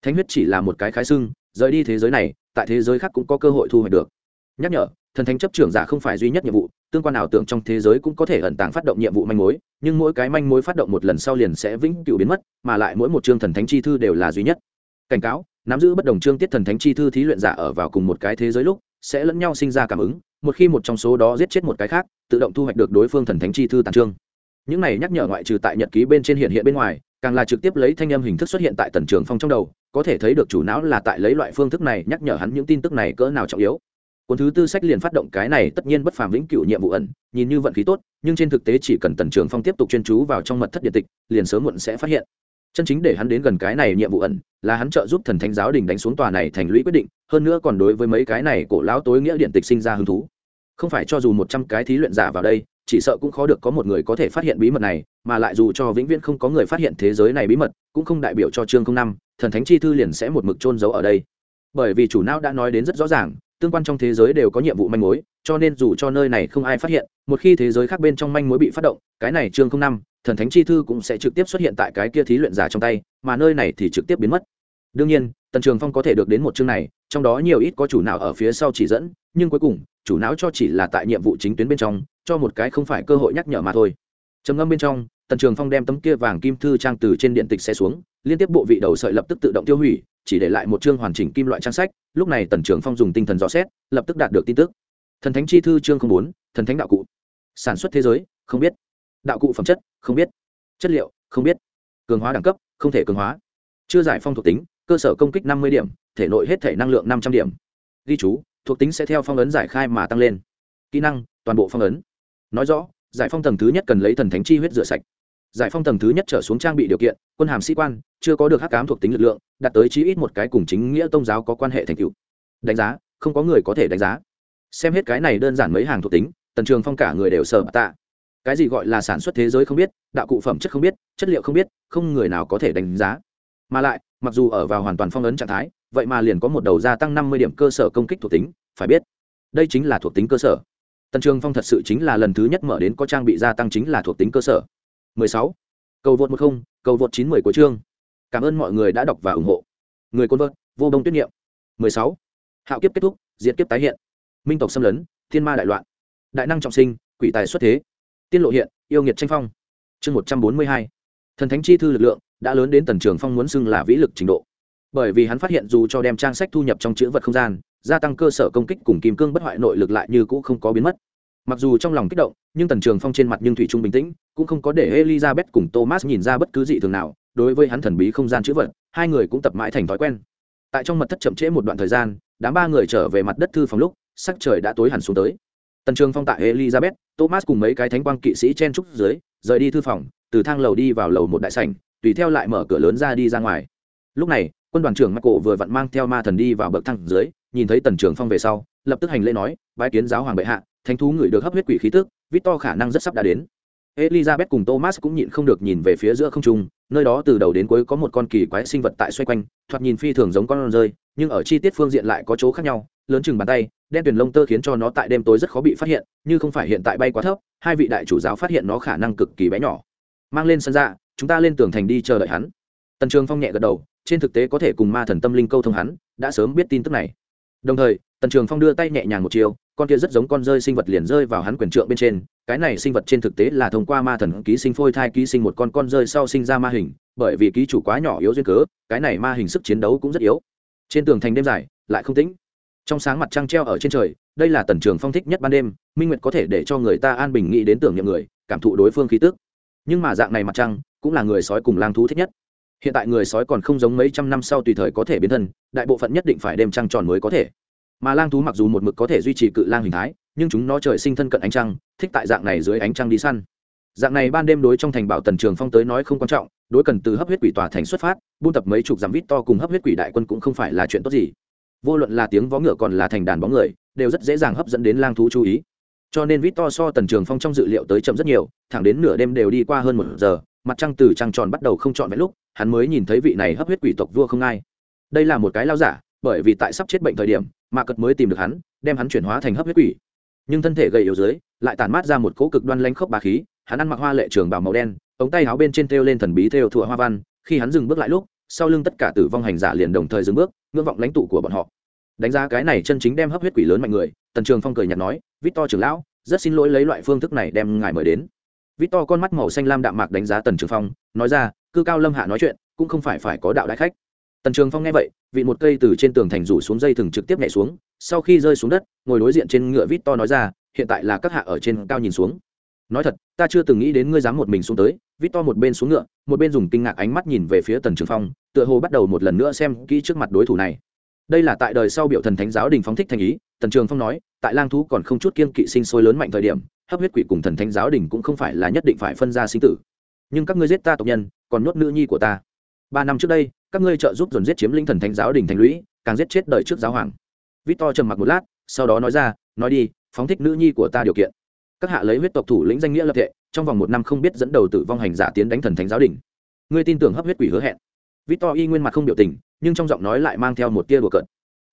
thánh huyết chỉ là một cái khái xưng, rời đi thế giới này, tại thế giới khác cũng có cơ hội thu hoạch được. Nhắc nhở thần thánh chấp trưởng giả không phải duy nhất nhiệm vụ, tương quan ảo tưởng trong thế giới cũng có thể ẩn tàng phát động nhiệm vụ manh mối, nhưng mỗi cái manh mối phát động một lần sau liền sẽ vĩnh cửu biến mất, mà lại mỗi một chương thần thánh chi thư đều là duy nhất. Cảnh cáo, nắm giữ bất đồng chương tiết thần thánh chi thư thí luyện giả ở vào cùng một cái thế giới lúc, sẽ lẫn nhau sinh ra cảm ứng, một khi một trong số đó giết chết một cái khác, tự động thu hoạch được đối phương thần thánh chi thư tàn trương. Những này nhắc nhở ngoại trừ tại nhật ký bên trên hiện hiện bên ngoài, càng là trực tiếp lấy thanh âm hình thức xuất hiện tại tần trường phong trong đầu, có thể thấy được chủ não là tại lấy loại phương thức này nhắc nhở hắn những tin tức này cỡ nào trọng yếu cuốn thứ tư sách liền phát động cái này, tất nhiên bất phàm vĩnh cửu nhiệm vụ ẩn, nhìn như vận khí tốt, nhưng trên thực tế chỉ cần tần trường phong tiếp tục chuyên chú vào trong mật thất điện tịch, liền sớm muộn sẽ phát hiện. Chân chính để hắn đến gần cái này nhiệm vụ ẩn, là hắn trợ giúp thần thánh giáo đình đánh xuống tòa này thành lũy quyết định, hơn nữa còn đối với mấy cái này cổ lão tối nghĩa điện tịch sinh ra hứng thú. Không phải cho dù một trăm cái thí luyện giả vào đây, chỉ sợ cũng khó được có một người có thể phát hiện bí mật này, mà lại dù cho vĩnh viễn không có người phát hiện thế giới này bí mật, cũng không đại biểu cho chương không năm, thần thánh chi thư liền sẽ một mực trôn giấu ở đây. Bởi vì chủ não đã nói đến rất rõ ràng tương quan trong thế giới đều có nhiệm vụ manh mối, cho nên dù cho nơi này không ai phát hiện, một khi thế giới khác bên trong manh mối bị phát động, cái này chương không năm, thần thánh chi thư cũng sẽ trực tiếp xuất hiện tại cái kia thí luyện giả trong tay, mà nơi này thì trực tiếp biến mất. Đương nhiên, tần trường phong có thể được đến một chương này, trong đó nhiều ít có chủ não ở phía sau chỉ dẫn, nhưng cuối cùng, chủ não cho chỉ là tại nhiệm vụ chính tuyến bên trong, cho một cái không phải cơ hội nhắc nhở mà thôi. Trầm ngâm bên trong, tần trường phong đem tấm kia vàng kim thư trang từ trên điện tịch xe xuống liên tiếp bộ vị đầu sợi lập tức tự động tiêu hủy, chỉ để lại một chương hoàn chỉnh kim loại trang sách, lúc này tần trưởng phong dùng tinh thần rõ xét, lập tức đạt được tin tức. Thần thánh chi thư chương không bốn, thần thánh đạo cụ. Sản xuất thế giới, không biết. Đạo cụ phẩm chất, không biết. Chất liệu, không biết. Cường hóa đẳng cấp, không thể cường hóa. Chưa giải phong thuộc tính, cơ sở công kích năm mươi điểm, thể nội hết thể năng lượng năm trăm điểm. Ghi chú, thuộc tính sẽ theo phong ấn giải khai mà tăng lên. Kỹ năng, toàn bộ phong ấn. Nói rõ, giải phong tầng thứ nhất cần lấy thần thánh chi huyết rửa sạch giải phong tầng thứ nhất trở xuống trang bị điều kiện, quân hàm sĩ quan, chưa có được hắc cám thuộc tính lực lượng, đạt tới chí ít một cái cùng chính nghĩa tôn giáo có quan hệ thành tựu. Đánh giá, không có người có thể đánh giá. Xem hết cái này đơn giản mấy hàng thuộc tính, tần trường phong cả người đều sợ tạ. Cái gì gọi là sản xuất thế giới không biết, đạo cụ phẩm chất không biết, chất liệu không biết, không người nào có thể đánh giá. Mà lại, mặc dù ở vào hoàn toàn phong ấn trạng thái, vậy mà liền có một đầu gia tăng năm mươi điểm cơ sở công kích thuộc tính, phải biết, đây chính là thuộc tính cơ sở. Tần trường phong thật sự chính là lần thứ nhất mở đến có trang bị gia tăng chính là thuộc tính cơ sở. 16. cầu vượt 10, cầu vượt 910 của chương. Cảm ơn mọi người đã đọc và ủng hộ. Người côn vợt vô đông tuyết niệm. 16. hạo kiếp kết thúc diệt kiếp tái hiện. Minh tộc xâm lấn thiên ma đại loạn. Đại năng trọng sinh quỷ tài xuất thế. Tiên lộ hiện yêu nghiệt tranh phong. Chương 142. thần thánh chi thư lực lượng đã lớn đến tần trường phong muốn xưng là vĩ lực trình độ. Bởi vì hắn phát hiện dù cho đem trang sách thu nhập trong chữ vật không gian gia tăng cơ sở công kích cùng kim cương bất hoại nội lực lại như cũ không có biến mất mặc dù trong lòng kích động nhưng tần trường phong trên mặt nhưng thủy trung bình tĩnh cũng không có để elizabeth cùng thomas nhìn ra bất cứ gì thường nào. Đối với hắn thần bí không gian chữ vật hai người cũng tập mãi thành thói quen. Tại trong mật thất chậm trễ một đoạn thời gian đám ba người trở về mặt đất thư phòng lúc sắc trời đã tối hẳn xuống tới. Tần trường phong tại elizabeth thomas cùng mấy cái thánh quang kỵ sĩ chen trúc dưới rời đi thư phòng từ thang lầu đi vào lầu một đại sảnh tùy theo lại mở cửa lớn ra đi ra ngoài. Lúc này quân đoàn trưởng Michael vừa vặn mang theo ma thần đi vào bậc thang dưới, nhìn thấy Tần Trường Phong về sau, lập tức hành lễ nói, bái kiến giáo hoàng bệ hạ, thánh thú người được hấp huyết quỷ khí tức, Victor khả năng rất sắp đã đến. Elizabeth cùng Thomas cũng nhịn không được nhìn về phía giữa không trung, nơi đó từ đầu đến cuối có một con kỳ quái sinh vật tại xoay quanh, thoạt nhìn phi thường giống con rơi, nhưng ở chi tiết phương diện lại có chỗ khác nhau, lớn chừng bàn tay, đen tuyền lông tơ khiến cho nó tại đêm tối rất khó bị phát hiện, như không phải hiện tại bay quá thấp, hai vị đại chủ giáo phát hiện nó khả năng cực kỳ bé nhỏ. Mang lên sân ra, chúng ta lên tường thành đi chờ đợi hắn. Tần Trường Phong nhẹ gật đầu, trên thực tế có thể cùng ma thần tâm linh câu thông hắn đã sớm biết tin tức này đồng thời, tần trường phong đưa tay nhẹ nhàng một chiều, con kia rất giống con rơi sinh vật liền rơi vào hắn quyền trượng bên trên, cái này sinh vật trên thực tế là thông qua ma thần ký sinh phôi thai ký sinh một con con rơi sau sinh ra ma hình, bởi vì ký chủ quá nhỏ yếu duyên cớ, cái này ma hình sức chiến đấu cũng rất yếu. Trên tường thành đêm dài, lại không tĩnh. Trong sáng mặt trăng treo ở trên trời, đây là tần trường phong thích nhất ban đêm, minh nguyệt có thể để cho người ta an bình nghĩ đến tưởng niệm người, cảm thụ đối phương khí tức. Nhưng mà dạng này mặt trăng, cũng là người sói cùng lang thú thích nhất hiện tại người sói còn không giống mấy trăm năm sau tùy thời có thể biến thân, đại bộ phận nhất định phải đem trăng tròn mới có thể. Mà lang thú mặc dù một mực có thể duy trì cự lang hình thái, nhưng chúng nó trời sinh thân cận ánh trăng, thích tại dạng này dưới ánh trăng đi săn. Dạng này ban đêm đối trong thành bảo tần trường phong tới nói không quan trọng, đối cần từ hấp huyết quỷ tòa thành xuất phát, buôn tập mấy chục dặm vít to cùng hấp huyết quỷ đại quân cũng không phải là chuyện tốt gì. Vô luận là tiếng vó ngựa còn là thành đàn bóng người, đều rất dễ dàng hấp dẫn đến lang thú chú ý. Cho nên vít to so tần trường phong trong dự liệu tới chậm rất nhiều, thẳng đến nửa đêm đều đi qua hơn một giờ mặt trăng từ trăng tròn bắt đầu không trọn vẹn lúc, hắn mới nhìn thấy vị này hấp huyết quỷ tộc vua không ai. Đây là một cái lao giả, bởi vì tại sắp chết bệnh thời điểm, mà cật mới tìm được hắn, đem hắn chuyển hóa thành hấp huyết quỷ. Nhưng thân thể gầy yếu dưới, lại tản mát ra một cỗ cực đoan lanh khốc bà khí, hắn ăn mặc hoa lệ trường bảo màu đen, ống tay áo bên trên thêu lên thần bí thêu thủa hoa văn, khi hắn dừng bước lại lúc, sau lưng tất cả tử vong hành giả liền đồng thời dừng bước, ngưỡng vọng lãnh tụ của bọn họ. Đánh giá cái này chân chính đem hấp huyết quỷ lớn mạnh người, tần trường phong cười nhạt nói vít to trưởng lão, rất xin lỗi lấy loại phương thức này đem ngài mời đến vít to con mắt màu xanh lam đạm mạc đánh giá tần trường phong, nói ra, cư cao lâm hạ nói chuyện, cũng không phải phải có đạo đại khách. Tần trường phong nghe vậy, vị một cây từ trên tường thành rủ xuống dây thừng trực tiếp nhảy xuống, sau khi rơi xuống đất, ngồi đối diện trên ngựa vít to nói ra, hiện tại là các hạ ở trên cao nhìn xuống. Nói thật, ta chưa từng nghĩ đến ngươi dám một mình xuống tới. Vít to một bên xuống ngựa, một bên dùng kinh ngạc ánh mắt nhìn về phía tần trường phong, tựa hồ bắt đầu một lần nữa xem kỹ trước mặt đối thủ này. Đây là tại đời sau biểu thần thánh giáo đình phóng thích thành ý, tần trường phong nói, tại lang thú còn không chút kiên kỵ sinh sôi lớn mạnh thời điểm hấp huyết quỷ cùng thần thánh giáo đình cũng không phải là nhất định phải phân ra sinh tử. Nhưng các ngươi giết ta tộc nhân, còn nhốt nữ nhi của ta. Ba năm trước đây, các ngươi trợ giúp dồn giết chiếm lĩnh thần thánh giáo đình thành lũy, càng giết chết đời trước giáo hoàng. Victor trầm mặc một lát, sau đó nói ra, nói đi, phóng thích nữ nhi của ta điều kiện. Các hạ lấy huyết tộc thủ lĩnh danh nghĩa lập thệ, trong vòng một năm không biết dẫn đầu tử vong hành giả tiến đánh thần thánh giáo đình. Ngươi tin tưởng hấp huyết quỷ hứa hẹn. Victor y nguyên mặt không biểu tình, nhưng trong giọng nói lại mang theo một tia đùa cợt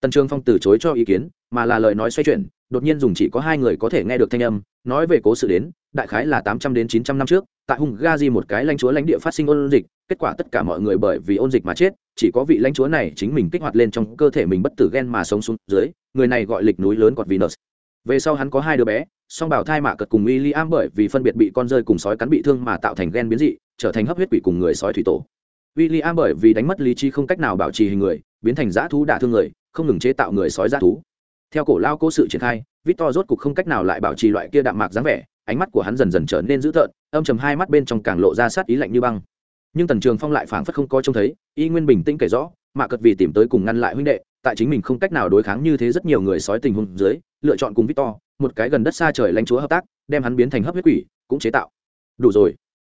tần trường phong từ chối cho ý kiến, mà là lời nói xoay chuyển, đột nhiên dùng chỉ có hai người có thể nghe được thanh âm, nói về cố sự đến, đại khái là tám trăm đến chín trăm năm trước, tại hungary một cái lãnh chúa lãnh địa phát sinh ôn dịch, kết quả tất cả mọi người bởi vì ôn dịch mà chết, chỉ có vị lãnh chúa này chính mình kích hoạt lên trong cơ thể mình bất tử ghen mà sống xuống dưới, người này gọi lịch núi lớn còn venus. Về sau hắn có hai đứa bé, song bảo thai mạ cật cùng William bởi vì phân biệt bị con rơi cùng sói cắn bị thương mà tạo thành ghen biến dị, trở thành hấp huyết quỷ cùng người sói thủy tổ. William bởi vì đánh mất lý trí không cách nào bảo trì hình người, biến thành dã thú đả thương người không ngừng chế tạo người sói ra thú. Theo cổ lao cố sự triển khai, victor rốt cục không cách nào lại bảo trì loại kia đạm mạc dáng vẻ, ánh mắt của hắn dần dần trở nên dữ tợn, âm trầm hai mắt bên trong càng lộ ra sát ý lạnh như băng. Nhưng tần trường phong lại phảng phất không có trông thấy, y nguyên bình tĩnh kể rõ mạ cật vì tìm tới cùng ngăn lại huynh đệ, tại chính mình không cách nào đối kháng như thế rất nhiều người sói tình huống dưới, lựa chọn cùng victor, một cái gần đất xa trời lãnh chúa hợp tác, đem hắn biến thành hấp huyết quỷ, cũng chế tạo. Đủ rồi.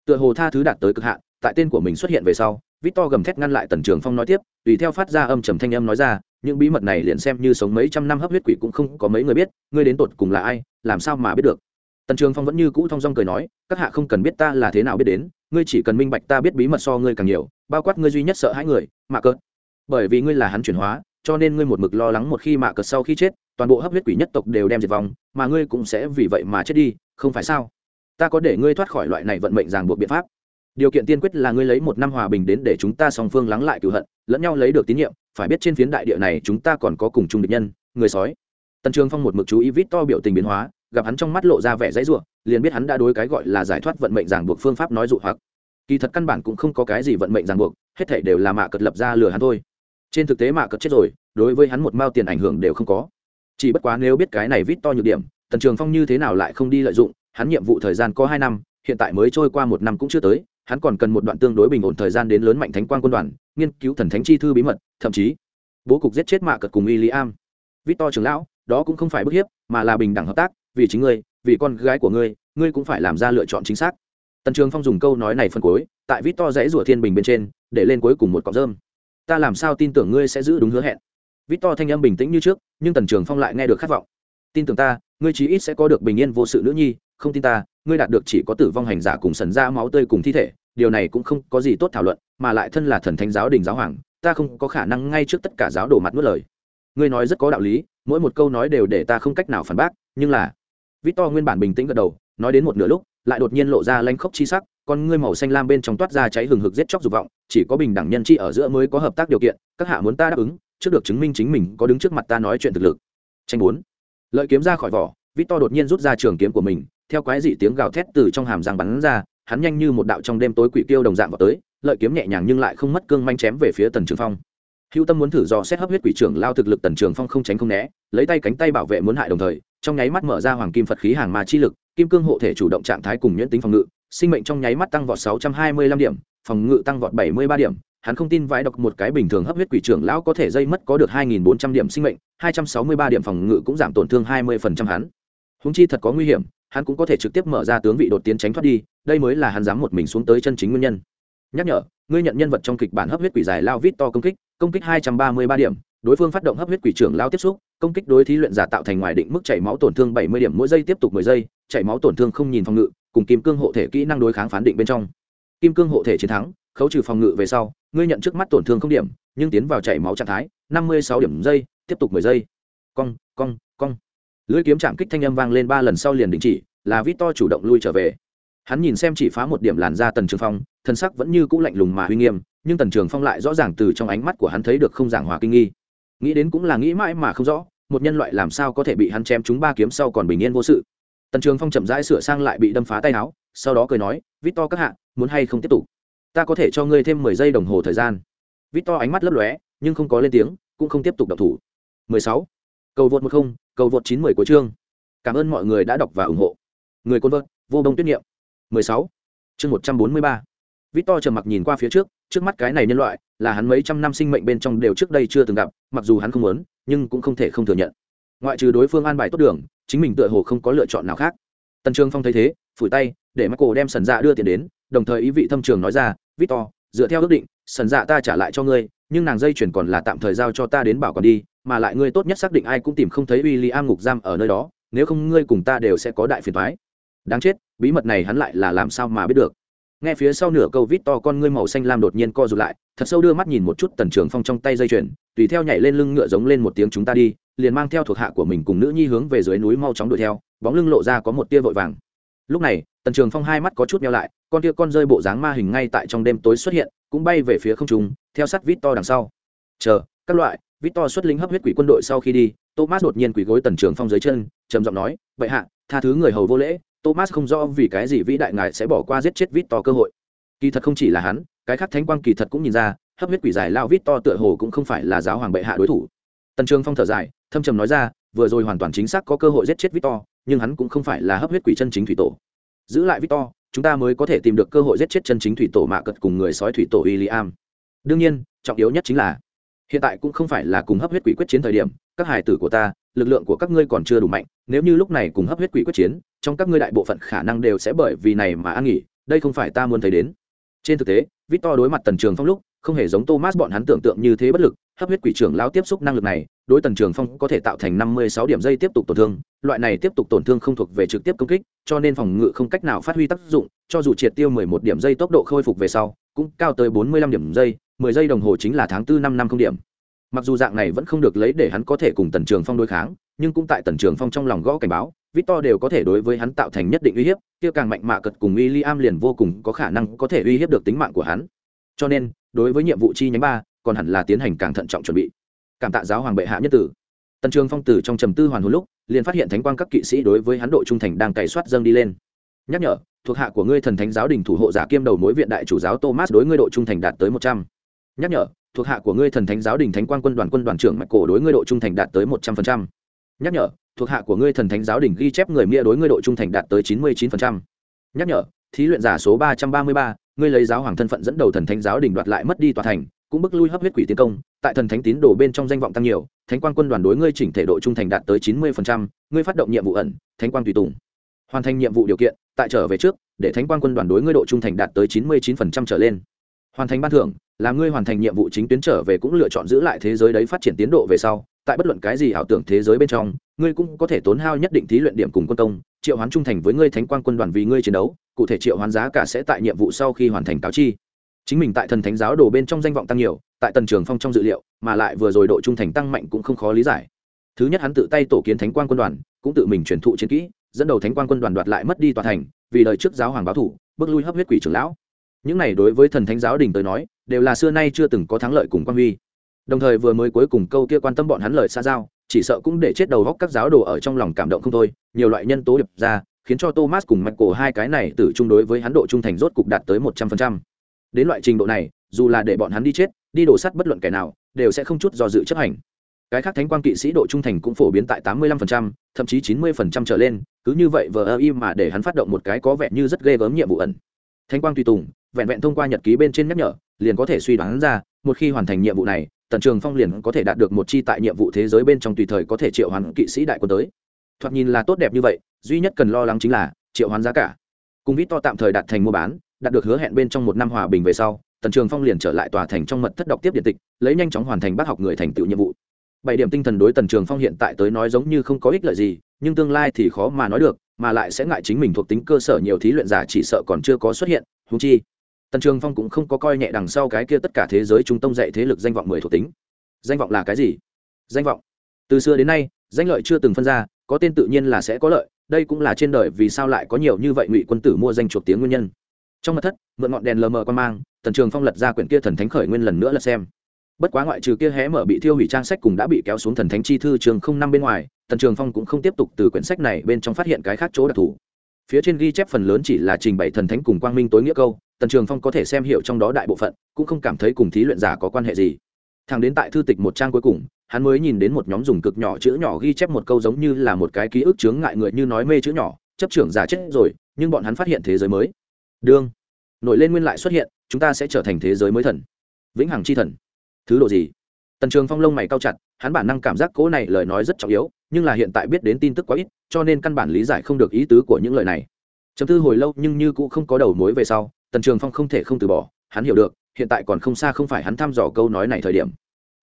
Tựa hồ tha thứ đạt tới cực hạn, tại tên của mình xuất hiện về sau victor gầm thét ngăn lại tần trường phong nói tiếp, tùy theo phát ra âm trầm thanh âm nói ra, những bí mật này liền xem như sống mấy trăm năm hấp huyết quỷ cũng không có mấy người biết, ngươi đến tột cùng là ai, làm sao mà biết được. Tần trường phong vẫn như cũ thong dong cười nói, các hạ không cần biết ta là thế nào biết đến, ngươi chỉ cần minh bạch ta biết bí mật so ngươi càng nhiều, bao quát ngươi duy nhất sợ hãi người, mạ cợt. Bởi vì ngươi là hắn chuyển hóa, cho nên ngươi một mực lo lắng một khi mạ cợt sau khi chết, toàn bộ hấp huyết quỷ nhất tộc đều đem diệt vong, mà ngươi cũng sẽ vì vậy mà chết đi, không phải sao? Ta có để ngươi thoát khỏi loại này vận mệnh ràng buộc biện pháp điều kiện tiên quyết là ngươi lấy một năm hòa bình đến để chúng ta song phương lắng lại cựu hận, lẫn nhau lấy được tín nhiệm, phải biết trên phiến đại địa này chúng ta còn có cùng chung địch nhân, người sói. Tần trường phong một mực chú ý vít to biểu tình biến hóa, gặp hắn trong mắt lộ ra vẻ dãy ruộng liền biết hắn đã đối cái gọi là giải thoát vận mệnh ràng buộc phương pháp nói dụ hoặc. Kỳ thật căn bản cũng không có cái gì vận mệnh ràng buộc, hết thể đều là mạ cật lập ra lừa hắn thôi. Trên thực tế mạ cật chết rồi, đối với hắn một mao tiền ảnh hưởng đều không có. Chỉ bất quá nếu biết cái này vít to nhược điểm, tần trường phong như thế nào lại không đi lợi dụng, hắn nhiệm vụ thời gian có hai năm, hiện tại mới trôi qua một năm cũng chưa tới hắn còn cần một đoạn tương đối bình ổn thời gian đến lớn mạnh thánh quan quân đoàn, nghiên cứu thần thánh chi thư bí mật, thậm chí, bố cục giết chết mạ cật cùng y i am victor trưởng lão, đó cũng không phải bức hiếp, mà là bình đẳng hợp tác, vì chính ngươi, vì con gái của ngươi ngươi cũng phải làm ra lựa chọn chính xác. Tần trường phong dùng câu nói này phân cuối tại victor dãy rủa thiên bình bên trên, để lên cuối cùng một cọc rơm. Ta làm sao tin tưởng ngươi sẽ giữ đúng hứa hẹn? Victor thanh âm bình tĩnh như trước, nhưng tần trường phong lại nghe được khát vọng tin tưởng ta, ngươi chí ít sẽ có được bình yên vô sự nữ nhi, không tin ta, ngươi đạt được chỉ có tử vong hành giả cùng sần ra máu tươi cùng thi thể, điều này cũng không có gì tốt thảo luận, mà lại thân là thần thánh giáo đình giáo hoàng, ta không có khả năng ngay trước tất cả giáo đổ mặt nuốt lời. Ngươi nói rất có đạo lý, mỗi một câu nói đều để ta không cách nào phản bác, nhưng là victor nguyên bản bình tĩnh gật đầu, nói đến một nửa lúc, lại đột nhiên lộ ra lanh khốc chi sắc, con ngươi màu xanh lam bên trong toát ra cháy hừng hực giết chóc dục vọng, chỉ có bình đẳng nhân chi ở giữa mới có hợp tác điều kiện, các hạ muốn ta đáp ứng, trước được chứng minh chính mình có đứng trước mặt ta nói chuyện thực lực. Tranh bốn lợi kiếm ra khỏi vỏ, victor đột nhiên rút ra trường kiếm của mình, theo quái dị tiếng gào thét từ trong hàm răng bắn ra, hắn nhanh như một đạo trong đêm tối quỷ tiêu đồng dạng vào tới, lợi kiếm nhẹ nhàng nhưng lại không mất cương manh chém về phía tần trường phong. Hữu tâm muốn thử do xét hấp huyết quỷ trưởng lao thực lực tần trường phong không tránh không né, lấy tay cánh tay bảo vệ muốn hại đồng thời, trong nháy mắt mở ra hoàng kim phật khí hàng ma chi lực, kim cương hộ thể chủ động trạng thái cùng nhuyễn tính phòng ngự, sinh mệnh trong nháy mắt tăng vọt sáu trăm hai mươi lăm điểm, phòng ngự tăng vọt bảy mươi ba điểm hắn không tin vãi độc một cái bình thường hấp huyết quỷ trưởng lão có thể dây mất có được hai nghìn bốn trăm điểm sinh mệnh, hai trăm sáu mươi ba điểm phòng ngự cũng giảm tổn thương hai mươi phần trăm hắn. Húng chi thật có nguy hiểm, hắn cũng có thể trực tiếp mở ra tướng vị đột tiến tránh thoát đi, đây mới là hắn dám một mình xuống tới chân chính nguyên nhân. Nhắc nhở, ngươi nhận nhân vật trong kịch bản hấp huyết quỷ dài lao vít to công kích công kích hai trăm ba mươi ba điểm, đối phương phát động hấp huyết quỷ trưởng lao tiếp xúc, công kích đối thí luyện giả tạo thành ngoài định mức chảy máu tổn thương bảy mươi điểm mỗi giây tiếp tục mười giây, chảy máu tổn thương không nhìn phòng ngự, cùng kim cương hộ thể kỹ năng đối kháng phán định bên trong. Kim cương hộ thể chiến thắng khấu trừ phòng ngự về sau, ngươi nhận trước mắt tổn thương không điểm, nhưng tiến vào chảy máu trạng thái, năm mươi sáu điểm giây, tiếp tục mười giây. Cong cong cong. Lưỡi kiếm chạm kích thanh âm vang lên ba lần sau liền đình chỉ, là vít to chủ động lui trở về. Hắn nhìn xem chỉ phá một điểm làn ra tần trường phong, thân sắc vẫn như cũ lạnh lùng mà uy nghiêm, nhưng tần trường phong lại rõ ràng từ trong ánh mắt của hắn thấy được không giảng hòa kinh nghi. Nghĩ đến cũng là nghĩ mãi mà không rõ, một nhân loại làm sao có thể bị hắn chém chúng ba kiếm sau còn bình yên vô sự. Tần trường phong chậm rãi sửa sang lại bị đâm phá tay áo, sau đó cười nói vít to các hạ, muốn hay không tiếp tục? Ta có thể cho ngươi thêm mười giây đồng hồ thời gian. Vít to ánh mắt lấp lóe, nhưng không có lên tiếng, cũng không tiếp tục đọc thủ. Mười sáu. Cầu vượt một không, cầu vượt chín mười của chương. Cảm ơn mọi người đã đọc và ủng hộ. Người côn vợt, vô đông tuyết nghiệm. Mười sáu. Chương một trăm bốn mươi ba. Vít to trầm mặc nhìn qua phía trước trước mắt cái này nhân loại, là hắn mấy trăm năm sinh mệnh bên trong đều trước đây chưa từng gặp, mặc dù hắn không muốn, nhưng cũng không thể không thừa nhận. Ngoại trừ đối phương an bài tốt đường, chính mình tựa hồ không có lựa chọn nào khác. Tần trường phong thấy thế, phủi tay, để mắt cổ đem sần dạ đưa tiền đến, đồng thời ý vị thâm trường nói ra victor, dựa theo ước định, sần dạ ta trả lại cho ngươi, nhưng nàng dây chuyển còn là tạm thời giao cho ta đến bảo còn đi, mà lại ngươi tốt nhất xác định ai cũng tìm không thấy w i l l i am ngục giam ở nơi đó, nếu không ngươi cùng ta đều sẽ có đại phiền thoái đáng chết, bí mật này hắn lại là làm sao mà biết được? Nghe phía sau nửa câu vít to con ngươi màu xanh lam đột nhiên co rụt lại, thật sâu đưa mắt nhìn một chút tần trường phong trong tay dây chuyền, tùy theo nhảy lên lưng ngựa giống lên một tiếng chúng ta đi, liền mang theo thuộc hạ của mình cùng nữ nhi hướng về dưới núi mau chóng đuổi theo, bóng lưng lộ ra có một tia vội vàng lúc này, tần trường phong hai mắt có chút meo lại, con tia con rơi bộ dáng ma hình ngay tại trong đêm tối xuất hiện, cũng bay về phía không trung, theo sát vít to đằng sau. Chờ, các loại. Vít to xuất lính hấp huyết quỷ quân đội sau khi đi, thomas đột nhiên quỳ gối tần trường phong dưới chân, trầm giọng nói vậy hạ, tha thứ người hầu vô lễ, thomas không rõ vì cái gì vĩ đại ngài sẽ bỏ qua giết chết vít to cơ hội. Kỳ thật không chỉ là hắn, cái khác thánh quang kỳ thật cũng nhìn ra, hấp huyết quỷ giải lao vít to tựa hồ cũng không phải là giáo hoàng bệ hạ đối thủ. Tần trường phong thở dài, thâm trầm nói ra, vừa rồi hoàn toàn chính xác có cơ hội giết chết vít to nhưng hắn cũng không phải là hấp huyết quỷ chân chính thủy tổ giữ lại victor, chúng ta mới có thể tìm được cơ hội giết chết chân chính thủy tổ mạ cật cùng người sói thủy tổ William. đương nhiên, trọng yếu nhất chính là, hiện tại cũng không phải là cùng hấp huyết quỷ quyết chiến thời điểm, các hải tử của ta, lực lượng của các ngươi còn chưa đủ mạnh, nếu như lúc này cùng hấp huyết quỷ quyết chiến, trong các ngươi đại bộ phận khả năng đều sẽ bởi vì này mà an nghỉ, đây không phải ta muốn thấy đến trên thực tế, victor đối mặt tần trường phong lúc không hề giống thomas bọn hắn tưởng tượng như thế bất lực hấp huyết quỷ trưởng lão tiếp xúc năng lực này đối tần trường phong có thể tạo thành năm mươi sáu điểm dây tiếp tục tổn thương loại này tiếp tục tổn thương không thuộc về trực tiếp công kích cho nên phòng ngự không cách nào phát huy tác dụng cho dù triệt tiêu mười một điểm dây tốc độ khôi phục về sau cũng cao tới bốn mươi lăm điểm dây, mười giây đồng hồ chính là tháng tư năm năm không điểm. Mặc dù dạng này vẫn không được lấy để hắn có thể cùng tần trường phong đối kháng nhưng cũng tại tần trường phong trong lòng gõ cảnh báo victor đều có thể đối với hắn tạo thành nhất định uy hiếp kia càng mạnh mạ cật cùng w i l l i am liền vô cùng có khả năng có thể uy hiếp được tính mạng của hắn cho nên, đối với nhiệm vụ chi nhánh ba, còn hẳn là tiến hành càng thận trọng chuẩn bị. Cảm tạ giáo hoàng bệ hạ nhất tử. Tần trường phong tử trong trầm tư hoàn hồn lúc, liền phát hiện thánh quang các kỵ sĩ đối với hắn độ trung thành đang cày soát dâng đi lên. Nhắc nhở, thuộc hạ của ngươi thần thánh giáo đình thủ hộ giả kiêm đầu mối viện đại chủ giáo thomas đối ngươi độ trung thành đạt tới một trăm. Nhắc nhở, thuộc hạ của ngươi thần thánh giáo đình thánh quang quân đoàn quân đoàn trưởng mạch cổ đối ngươi độ trung thành đạt tới một trăm phần trăm. Nhắc nhở, thuộc hạ của ngươi thần thánh giáo đình ghi chép người nghĩa đối ngươi độ trung thành đạt tới chín mươi chín phần trăm. Nhắc nhở thí luyện giả số ba trăm ba mươi ba, ngươi lấy giáo hoàng thân phận dẫn đầu thần thánh giáo đình đoạt lại mất đi tòa thành, cũng bức lui hấp huyết quỷ tiến công, tại thần thánh tín đồ bên trong danh vọng tăng nhiều, thánh quang quân đoàn đối ngươi chỉnh thể độ trung thành đạt tới chín mươi phần trăm, ngươi phát động nhiệm vụ ẩn, thánh quang tùy tùng. Hoàn thành nhiệm vụ điều kiện, tại trở về trước, để thánh quang quân đoàn đối ngươi độ trung thành đạt tới chín mươi chín phần trăm trở lên. Hoàn thành ban thưởng, là ngươi hoàn thành nhiệm vụ chính tuyến trở về cũng lựa chọn giữ lại thế giới đấy phát triển tiến độ về sau, tại bất luận cái gì ảo tưởng thế giới bên trong ngươi cũng có thể tốn hao nhất định thí luyện điểm cùng quân công, triệu hoán trung thành với ngươi thánh quang quân đoàn vì ngươi chiến đấu, cụ thể triệu hoán giá cả sẽ tại nhiệm vụ sau khi hoàn thành cáo chi. Chính mình tại thần thánh giáo đồ bên trong danh vọng tăng nhiều, tại tần trường phong trong dự liệu, mà lại vừa rồi độ trung thành tăng mạnh cũng không khó lý giải. Thứ nhất hắn tự tay tổ kiến thánh quang quân đoàn, cũng tự mình truyền thụ chiến kỹ, dẫn đầu thánh quang quân đoàn đoạt lại mất đi tòa thành, vì lời trước giáo hoàng báo thủ, bước lui hấp huyết quỷ trưởng lão. Những này đối với thần thánh giáo đình tới nói, đều là xưa nay chưa từng có thắng lợi cùng quan huy. Đồng thời vừa mới cuối cùng câu kia quan tâm bọn hắn lời xa giao chỉ sợ cũng để chết đầu góc các giáo đồ ở trong lòng cảm động không thôi. Nhiều loại nhân tố đập ra khiến cho thomas cùng mạch cổ hai cái này từ chung đối với hắn độ trung thành rốt cục đạt tới một trăm phần trăm. Đến loại trình độ này dù là để bọn hắn đi chết đi đổ sắt bất luận kẻ nào đều sẽ không chút do dự chấp hành. Cái khác thánh quang kỵ sĩ độ trung thành cũng phổ biến tại tám mươi lăm phần trăm, thậm chí chín mươi phần trăm trở lên cứ như vậy vờ ơ im mà để hắn phát động một cái có vẻ như rất ghê gớm nhiệm vụ ẩn. Thánh quang tùy tùng vẹn vẹn thông qua nhật ký bên trên nhắc nhở liền có thể suy đoán ra một khi hoàn thành nhiệm vụ này tần trường phong liền có thể đạt được một chi tại nhiệm vụ thế giới bên trong tùy thời có thể triệu hoán kỵ sĩ đại quân tới. Thoạt nhìn là tốt đẹp như vậy, duy nhất cần lo lắng chính là triệu hoán giá cả. Cùng vít to tạm thời đạt thành mua bán, đạt được hứa hẹn bên trong một năm hòa bình về sau, tần trường phong liền trở lại tòa thành trong mật thất đọc tiếp điện tịch, lấy nhanh chóng hoàn thành bác học người thành tựu nhiệm vụ. Bảy điểm tinh thần đối tần trường phong hiện tại tới nói giống như không có ích lợi gì, nhưng tương lai thì khó mà nói được, mà lại sẽ ngại chính mình thuộc tính cơ sở nhiều thí luyện giả chỉ sợ còn chưa có xuất hiện húng chi tần trường phong cũng không có coi nhẹ đằng sau cái kia tất cả thế giới trung tâm dạy thế lực danh vọng mười thuộc tính. Danh vọng là cái gì? Danh vọng. Từ xưa đến nay, danh lợi chưa từng phân ra, có tên tự nhiên là sẽ có lợi, đây cũng là trên đời vì sao lại có nhiều như vậy ngụy quân tử mua danh chuộc tiếng nguyên nhân. Trong mặt thất, mượn ngọn đèn lờ mờ quan mang, tần trường phong lật ra quyển kia thần thánh khởi nguyên lần nữa là xem. Bất quá ngoại trừ kia hé mở bị thiêu hủy trang sách cùng đã bị kéo xuống thần thánh chi thư trường không năm bên ngoài, tần trường phong cũng không tiếp tục từ quyển sách này bên trong phát hiện cái khác chỗ đặc thù phía trên ghi chép phần lớn chỉ là trình bày thần thánh cùng quang minh tối nghĩa câu, tần trường phong có thể xem hiểu trong đó đại bộ phận, cũng không cảm thấy cùng thí luyện giả có quan hệ gì. Thằng đến tại thư tịch một trang cuối cùng, hắn mới nhìn đến một nhóm dùng cực nhỏ chữ nhỏ ghi chép một câu giống như là một cái ký ức chướng ngại người như nói mê chữ nhỏ, chấp trưởng giả chết rồi, nhưng bọn hắn phát hiện thế giới mới. Đương, nổi lên nguyên lại xuất hiện, chúng ta sẽ trở thành thế giới mới thần. Vĩnh hằng chi thần. Thứ độ gì? Tần trường phong lông mày cao chặt, hắn bản năng cảm giác cỗ này lời nói rất trọng yếu nhưng là hiện tại biết đến tin tức quá ít, cho nên căn bản lý giải không được ý tứ của những lời này. Chấm tư hồi lâu nhưng như cũng không có đầu mối về sau, tần trường phong không thể không từ bỏ, hắn hiểu được, hiện tại còn không xa không phải hắn thăm dò câu nói này thời điểm.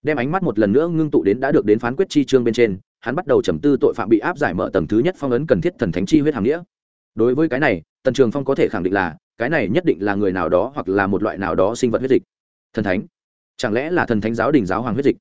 Đem ánh mắt một lần nữa ngưng tụ đến đã được đến phán quyết chi chương bên trên, hắn bắt đầu trầm tư tội phạm bị áp giải mở tầng thứ nhất phong ấn cần thiết thần thánh chi huyết hàm nghĩa. Đối với cái này, tần trường phong có thể khẳng định là, cái này nhất định là người nào đó hoặc là một loại nào đó sinh vật huyết dịch. Thần thánh? Chẳng lẽ là thần thánh giáo đình giáo hoàng huyết dịch?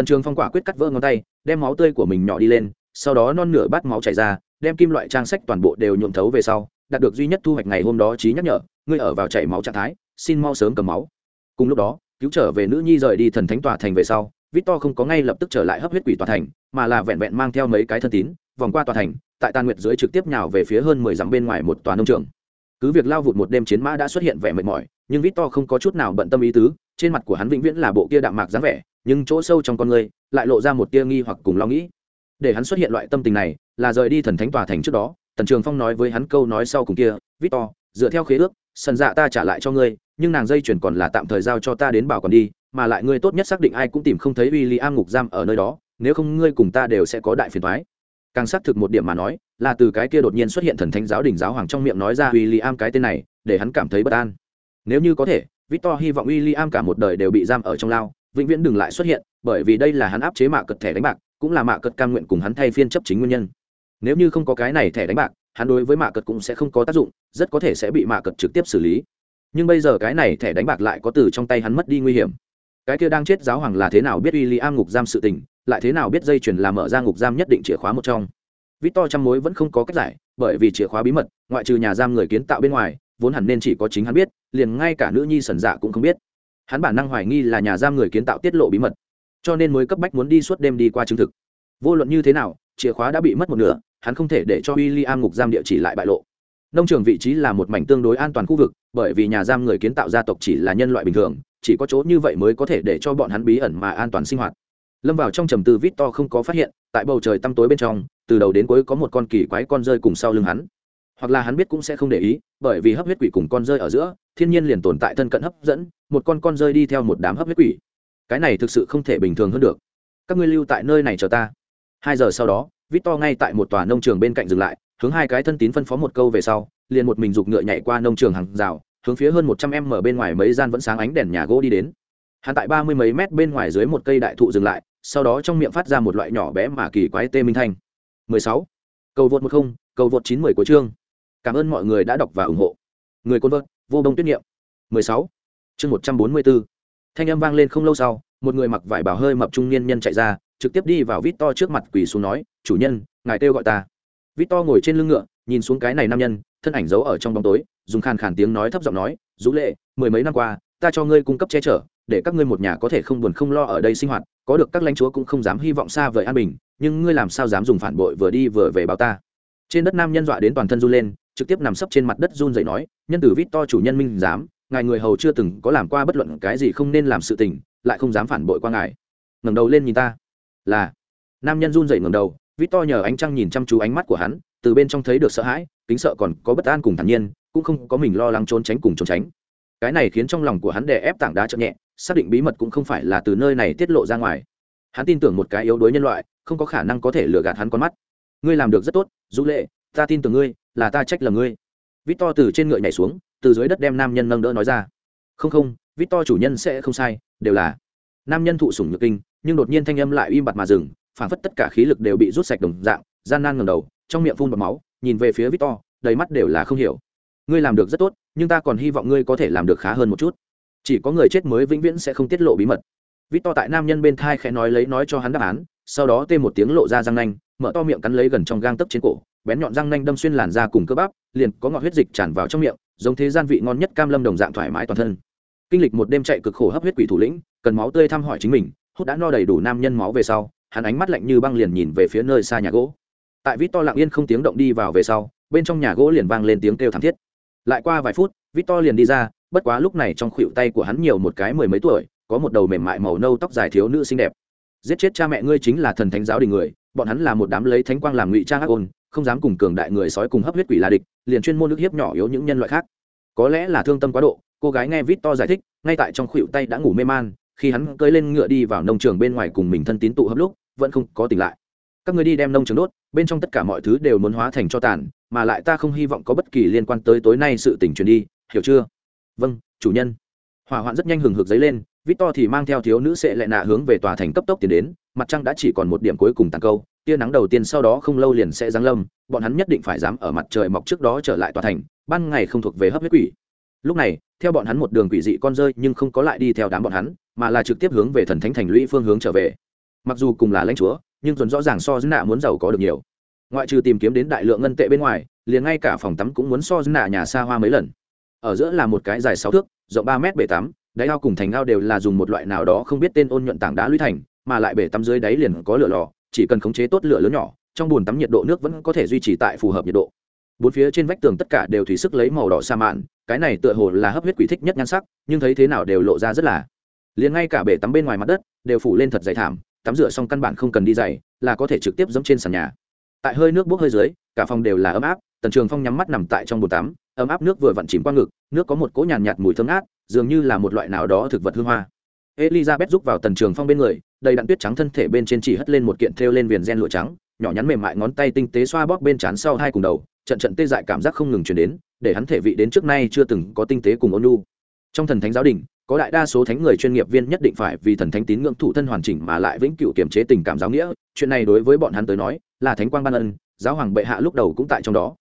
Tần trường phong quả quyết cắt vỡ ngón tay, đem máu tươi của mình nhỏ đi lên, sau đó non nửa bát máu chảy ra, đem kim loại trang sách toàn bộ đều nhuộm thấu về sau, đạt được duy nhất thu hoạch ngày hôm đó trí nhắc nhở, ngươi ở vào chảy máu trạng thái, xin mau sớm cầm máu. Cùng lúc đó, cứu trở về nữ nhi rời đi thần thánh tòa thành về sau, victor không có ngay lập tức trở lại hấp huyết quỷ tòa thành, mà là vẹn vẹn mang theo mấy cái thân tín, vòng qua tòa thành, tại tàn nguyệt dưới trực tiếp nhào về phía hơn mười dặm bên ngoài một tòa nông trường. Cứ việc lao vụt một đêm chiến mã đã xuất hiện vẻ mệt mỏi, nhưng victor không có chút nào bận tâm ý tứ trên mặt của hắn vĩnh viễn là bộ kia đạm mạc dáng vẻ, nhưng chỗ sâu trong con người lại lộ ra một tia nghi hoặc cùng lo nghĩ. Để hắn xuất hiện loại tâm tình này là rời đi thần thánh tòa thành trước đó, tần trường phong nói với hắn câu nói sau cùng kia victor dựa theo khế ước, sần dạ ta trả lại cho ngươi, nhưng nàng dây chuyển còn là tạm thời giao cho ta đến bảo còn đi, mà lại ngươi tốt nhất xác định ai cũng tìm không thấy w i l l i am ngục giam ở nơi đó, nếu không ngươi cùng ta đều sẽ có đại phiền thoái càng xác thực một điểm mà nói, là từ cái kia đột nhiên xuất hiện thần thánh giáo đình giáo hoàng trong miệng nói ra w i l l i am cái tên này, để hắn cảm thấy bất an. Nếu như có thể victor hy vọng William cả một đời đều bị giam ở trong lao, vĩnh viễn đừng lại xuất hiện, bởi vì đây là hắn áp chế mạ cật thẻ đánh bạc, cũng là mạ cật cam nguyện cùng hắn thay phiên chấp chính nguyên nhân. Nếu như không có cái này thẻ đánh bạc, hắn đối với mạ cật cũng sẽ không có tác dụng, rất có thể sẽ bị mạ cật trực tiếp xử lý. Nhưng bây giờ cái này thẻ đánh bạc lại có từ trong tay hắn mất đi nguy hiểm. Cái kia đang chết giáo hoàng là thế nào biết William ngục giam sự tình, lại thế nào biết dây chuyền làm mở ra ngục giam nhất định chìa khóa một trong. Victor trăm mối vẫn không có cách giải, bởi vì chìa khóa bí mật, ngoại trừ nhà giam người kiến tạo bên ngoài, vốn hẳn nên chỉ có chính hắn biết liền ngay cả nữ nhi sần dạ cũng không biết. Hắn bản năng hoài nghi là nhà giam người kiến tạo tiết lộ bí mật, cho nên mới cấp bách muốn đi suốt đêm đi qua chứng thực. Vô luận như thế nào, chìa khóa đã bị mất một nửa, hắn không thể để cho w i l l i am ngục giam địa chỉ lại bại lộ. Nông trường vị trí là một mảnh tương đối an toàn khu vực, bởi vì nhà giam người kiến tạo gia tộc chỉ là nhân loại bình thường, chỉ có chỗ như vậy mới có thể để cho bọn hắn bí ẩn mà an toàn sinh hoạt. Lâm vào trong trầm tư vít to không có phát hiện, tại bầu trời tăm tối bên trong, từ đầu đến cuối có một con kỳ quái con rơi cùng sau lưng hắn hoặc là hắn biết cũng sẽ không để ý, bởi vì hấp huyết quỷ cùng con rơi ở giữa, thiên nhiên liền tồn tại thân cận hấp dẫn, một con con rơi đi theo một đám hấp huyết quỷ. Cái này thực sự không thể bình thường hơn được. Các ngươi lưu tại nơi này chờ ta. Hai giờ sau đó vít to ngay tại một tòa nông trường bên cạnh dừng lại, hướng hai cái thân tín phân phó một câu về sau, liền một mình giục ngựa nhảy qua nông trường hàng rào, hướng phía hơn một trăm em mở bên ngoài mấy gian vẫn sáng ánh đèn nhà gỗ đi đến. Hắn tại ba mươi mấy mét bên ngoài dưới một cây đại thụ dừng lại, sau đó trong miệng phát ra một loại nhỏ bé mà kỳ quái tê minh thanh. 16. cầu vượt một không, cầu vượt chín mười của chương cảm ơn mọi người đã đọc và ủng hộ người côn vợt vô bông tuyết niệm 16. chương 144. thanh âm vang lên không lâu sau, một người mặc vải bảo hơi mập trung niên nhân chạy ra, trực tiếp đi vào vít to trước mặt quỳ xuống nói, chủ nhân, ngài kêu gọi ta vít to ngồi trên lưng ngựa, nhìn xuống cái này nam nhân, thân ảnh giấu ở trong bóng tối, dùng khàn khàn tiếng nói thấp giọng nói, dũ lệ, mười mấy năm qua, ta cho ngươi cung cấp che chở, để các ngươi một nhà có thể không buồn không lo ở đây sinh hoạt, có được các lãnh chúa cũng không dám hy vọng xa vời an bình, nhưng ngươi làm sao dám dùng phản bội vừa đi vừa về báo ta trên đất nam nhân dọa đến toàn thân run lên trực tiếp nằm sấp trên mặt đất run rẩy nói, nhân tử vít to chủ nhân minh dám ngài người hầu chưa từng có làm qua bất luận cái gì không nên làm sự tình, lại không dám phản bội qua ngài. Ngẩng đầu lên nhìn ta. Là. Nam nhân run rẩy ngẩng đầu, vít to nhờ ánh trăng nhìn chăm chú ánh mắt của hắn, từ bên trong thấy được sợ hãi, kính sợ còn có bất an cùng thản nhiên, cũng không có mình lo lắng trốn tránh cùng trốn tránh. Cái này khiến trong lòng của hắn đè ép tảng đá chậm nhẹ, xác định bí mật cũng không phải là từ nơi này tiết lộ ra ngoài. Hắn tin tưởng một cái yếu đuối nhân loại, không có khả năng có thể lừa gạt hắn con mắt. Ngươi làm được rất tốt dù lệ, ta tin tưởng ngươi là ta trách lầm ngươi. Vít to từ trên ngựa nhảy xuống, từ dưới đất đem nam nhân nâng đỡ nói ra. Không không vít to chủ nhân sẽ không sai, đều là. Nam nhân thụ sủng nhược kinh, nhưng đột nhiên thanh âm lại im bặt mà dừng, phản phất tất cả khí lực đều bị rút sạch đồng dạng, gian nan ngầm đầu, trong miệng phun bọt máu, nhìn về phía vít to đầy mắt đều là không hiểu. Ngươi làm được rất tốt, nhưng ta còn hy vọng ngươi có thể làm được khá hơn một chút. Chỉ có người chết mới vĩnh viễn sẽ không tiết lộ bí mật. Vít to tại nam nhân bên thai khẽ nói lấy nói cho hắn đáp án, sau đó tê một tiếng lộ ra răng nanh, mở to miệng cắn lấy gần trong gang tấc trên cổ bén nhọn răng nanh đâm xuyên làn da cùng cơ bắp, liền có ngọt huyết dịch tràn vào trong miệng, giống thế gian vị ngon nhất cam lâm đồng dạng thoải mái toàn thân. Kinh lịch một đêm chạy cực khổ hấp huyết quỷ thủ lĩnh, cần máu tươi thăm hỏi chính mình, hút đã no đầy đủ nam nhân máu về sau, hắn ánh mắt lạnh như băng liền nhìn về phía nơi xa nhà gỗ. Tại vít to lặng yên không tiếng động đi vào về sau, bên trong nhà gỗ liền vang lên tiếng kêu thảm thiết. Lại qua vài phút, vít to liền đi ra, bất quá lúc này trong khuỷu tay của hắn nhiều một cái mười mấy tuổi, có một đầu mềm mại màu nâu tóc dài thiếu nữ xinh đẹp. Giết chết cha mẹ ngươi chính là thần thánh giáo đình người, bọn hắn là một đám lấy thánh quang làm ngụy trang ác ôn không dám cùng cường đại người sói cùng hấp huyết quỷ là địch, liền chuyên môn nước hiếp nhỏ yếu những nhân loại khác. Có lẽ là thương tâm quá độ, cô gái nghe vít to giải thích, ngay tại trong khuỷu tay đã ngủ mê man, khi hắn cưỡi lên ngựa đi vào nông trường bên ngoài cùng mình thân tín tụ hấp lúc, vẫn không có tỉnh lại. Các người đi đem nông trường đốt, bên trong tất cả mọi thứ đều muốn hóa thành cho tàn, mà lại ta không hy vọng có bất kỳ liên quan tới tối nay sự tình truyền đi, hiểu chưa? Vâng chủ nhân. Hỏa hoạn rất nhanh hừng hực dấy lên victor thì mang theo thiếu nữ sệ lệ nạ hướng về tòa thành cấp tốc tiến đến, mặt trăng đã chỉ còn một điểm cuối cùng tàn câu tia nắng đầu tiên sau đó không lâu liền sẽ giáng lâm, bọn hắn nhất định phải dám ở mặt trời mọc trước đó trở lại tòa thành, ban ngày không thuộc về hấp huyết quỷ. Lúc này, theo bọn hắn một đường quỷ dị con rơi nhưng không có lại đi theo đám bọn hắn, mà là trực tiếp hướng về thần thánh thành lũy phương hướng trở về. Mặc dù cùng là lãnh chúa, nhưng tuần rõ ràng so dân nạ muốn giàu có được nhiều. Ngoại trừ tìm kiếm đến đại lượng ngân tệ bên ngoài, liền ngay cả phòng tắm cũng muốn so dân nạ nhà xa hoa mấy lần. Ở giữa là một cái dài sáu thước, rộng ba mét bể tắm, đáy ao cùng thành ao đều là dùng một loại nào đó không biết tên ôn nhuận tảng đá lũy thành, mà lại bể tắm dưới đáy liền có lửa lò chỉ cần khống chế tốt lửa lớn nhỏ trong bồn tắm nhiệt độ nước vẫn có thể duy trì tại phù hợp nhiệt độ. Bốn phía trên vách tường tất cả đều thủy sức lấy màu đỏ sa mạn cái này tựa hồ là hấp huyết quỷ thích nhất nhan sắc nhưng thấy thế nào đều lộ ra rất là. Liền ngay cả bể tắm bên ngoài mặt đất đều phủ lên thật dày thảm tắm rửa xong căn bản không cần đi dày là có thể trực tiếp dẫm trên sàn nhà. Tại hơi nước bốc hơi dưới cả phòng đều là ấm áp tần trường phong nhắm mắt nằm tại trong bồn tắm ấm áp nước vừa vặn chìm qua ngực nước có một cỗ nhàn nhạt, nhạt mùi thơm ngát dường như là một loại nào đó thực vật hương hoa elizabeth giúp vào tần trường phong bên người, đầy đặn tuyết trắng thân thể bên trên chỉ hất lên một kiện thêu lên viền gen lụa trắng, nhỏ nhắn mềm mại ngón tay tinh tế xoa bóp bên trán sau hai cùng đầu, trận trận tê dại cảm giác không ngừng chuyển đến, để hắn thể vị đến trước nay chưa từng có tinh tế cùng ôn lu trong thần thánh giáo đình, có đại đa số thánh người chuyên nghiệp viên nhất định phải vì thần thánh tín ngưỡng thủ thân hoàn chỉnh mà lại vĩnh cửu kiềm chế tình cảm giáo nghĩa, chuyện này đối với bọn hắn tới nói, là thánh quang ban ân, giáo hoàng bệ hạ lúc đầu cũng tại trong đó.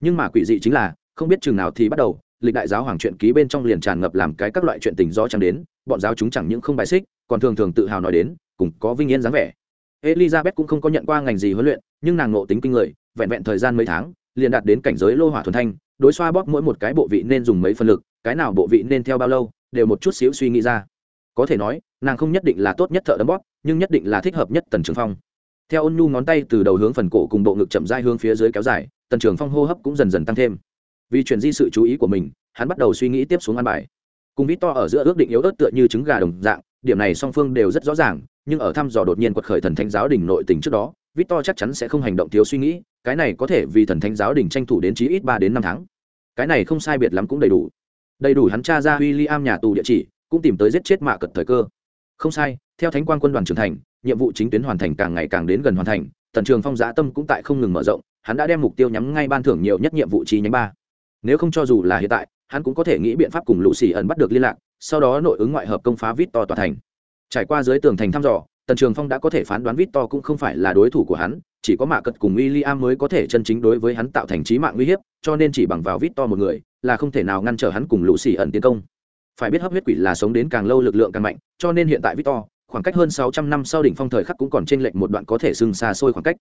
Nhưng mà quỷ dị chính là, không biết chừng nào thì bắt đầu lịch đại giáo hoàng chuyện ký bên trong liền tràn ngập làm cái các loại chuyện tình do chẳng đến, bọn giáo chúng chẳng những không bài xích, còn thường thường tự hào nói đến, cùng có vinh yên dáng vẻ. Elizabeth cũng không có nhận qua ngành gì huấn luyện, nhưng nàng ngộ tính kinh người, vẹn vẹn thời gian mấy tháng, liền đạt đến cảnh giới lô hỏa thuần thanh, đối xoa bóp mỗi một cái bộ vị nên dùng mấy phân lực, cái nào bộ vị nên theo bao lâu, đều một chút xíu suy nghĩ ra. Có thể nói, nàng không nhất định là tốt nhất thợ đấm bóp, nhưng nhất định là thích hợp nhất tần trường phong. Theo ôn nhu ngón tay từ đầu hướng phần cổ cùng bộ ngực chậm dai hướng phía dưới kéo dài, tần trường phong hô hấp cũng dần dần tăng thêm vì chuyển di sự chú ý của mình, hắn bắt đầu suy nghĩ tiếp xuống ăn bài. Cùng vít to ở giữa ước định yếu ớt tựa như trứng gà đồng dạng, điểm này song phương đều rất rõ ràng, nhưng ở thăm dò đột nhiên quật khởi thần thánh giáo đình nội tình trước đó vít to chắc chắn sẽ không hành động thiếu suy nghĩ, cái này có thể vì thần thánh giáo đình tranh thủ đến chí ít ba đến năm tháng. Cái này không sai biệt lắm cũng đầy đủ. Đầy đủ hắn tra ra w i l l i am nhà tù địa chỉ, cũng tìm tới giết chết mạ cật thời cơ. Không sai, theo thánh quan quân đoàn trưởng thành, nhiệm vụ chính tuyến hoàn thành càng ngày càng đến gần hoàn thành, tần trường phong giã tâm cũng tại không ngừng mở rộng, hắn đã đem mục tiêu nhắm ngay ban thưởng nhiều nhất nhiệm vụ chi nhánh ba nếu không cho dù là hiện tại, hắn cũng có thể nghĩ biện pháp cùng lũ xì ẩn bắt được liên lạc, sau đó nội ứng ngoại hợp công phá vít to tòa thành. Trải qua dưới tường thành thăm dò, tần trường phong đã có thể phán đoán vít to cũng không phải là đối thủ của hắn, chỉ có mạ cật cùng w i l l i am mới có thể chân chính đối với hắn tạo thành trí mạng uy hiếp, cho nên chỉ bằng vào vít to một người là không thể nào ngăn trở hắn cùng lũ xì ẩn tiến công. Phải biết hấp huyết quỷ là sống đến càng lâu lực lượng càng mạnh, cho nên hiện tại vít to khoảng cách hơn sáu trăm năm sau đỉnh phong thời khắc cũng còn t r ê n lệch một đoạn có thể sưng xa xôi khoảng cách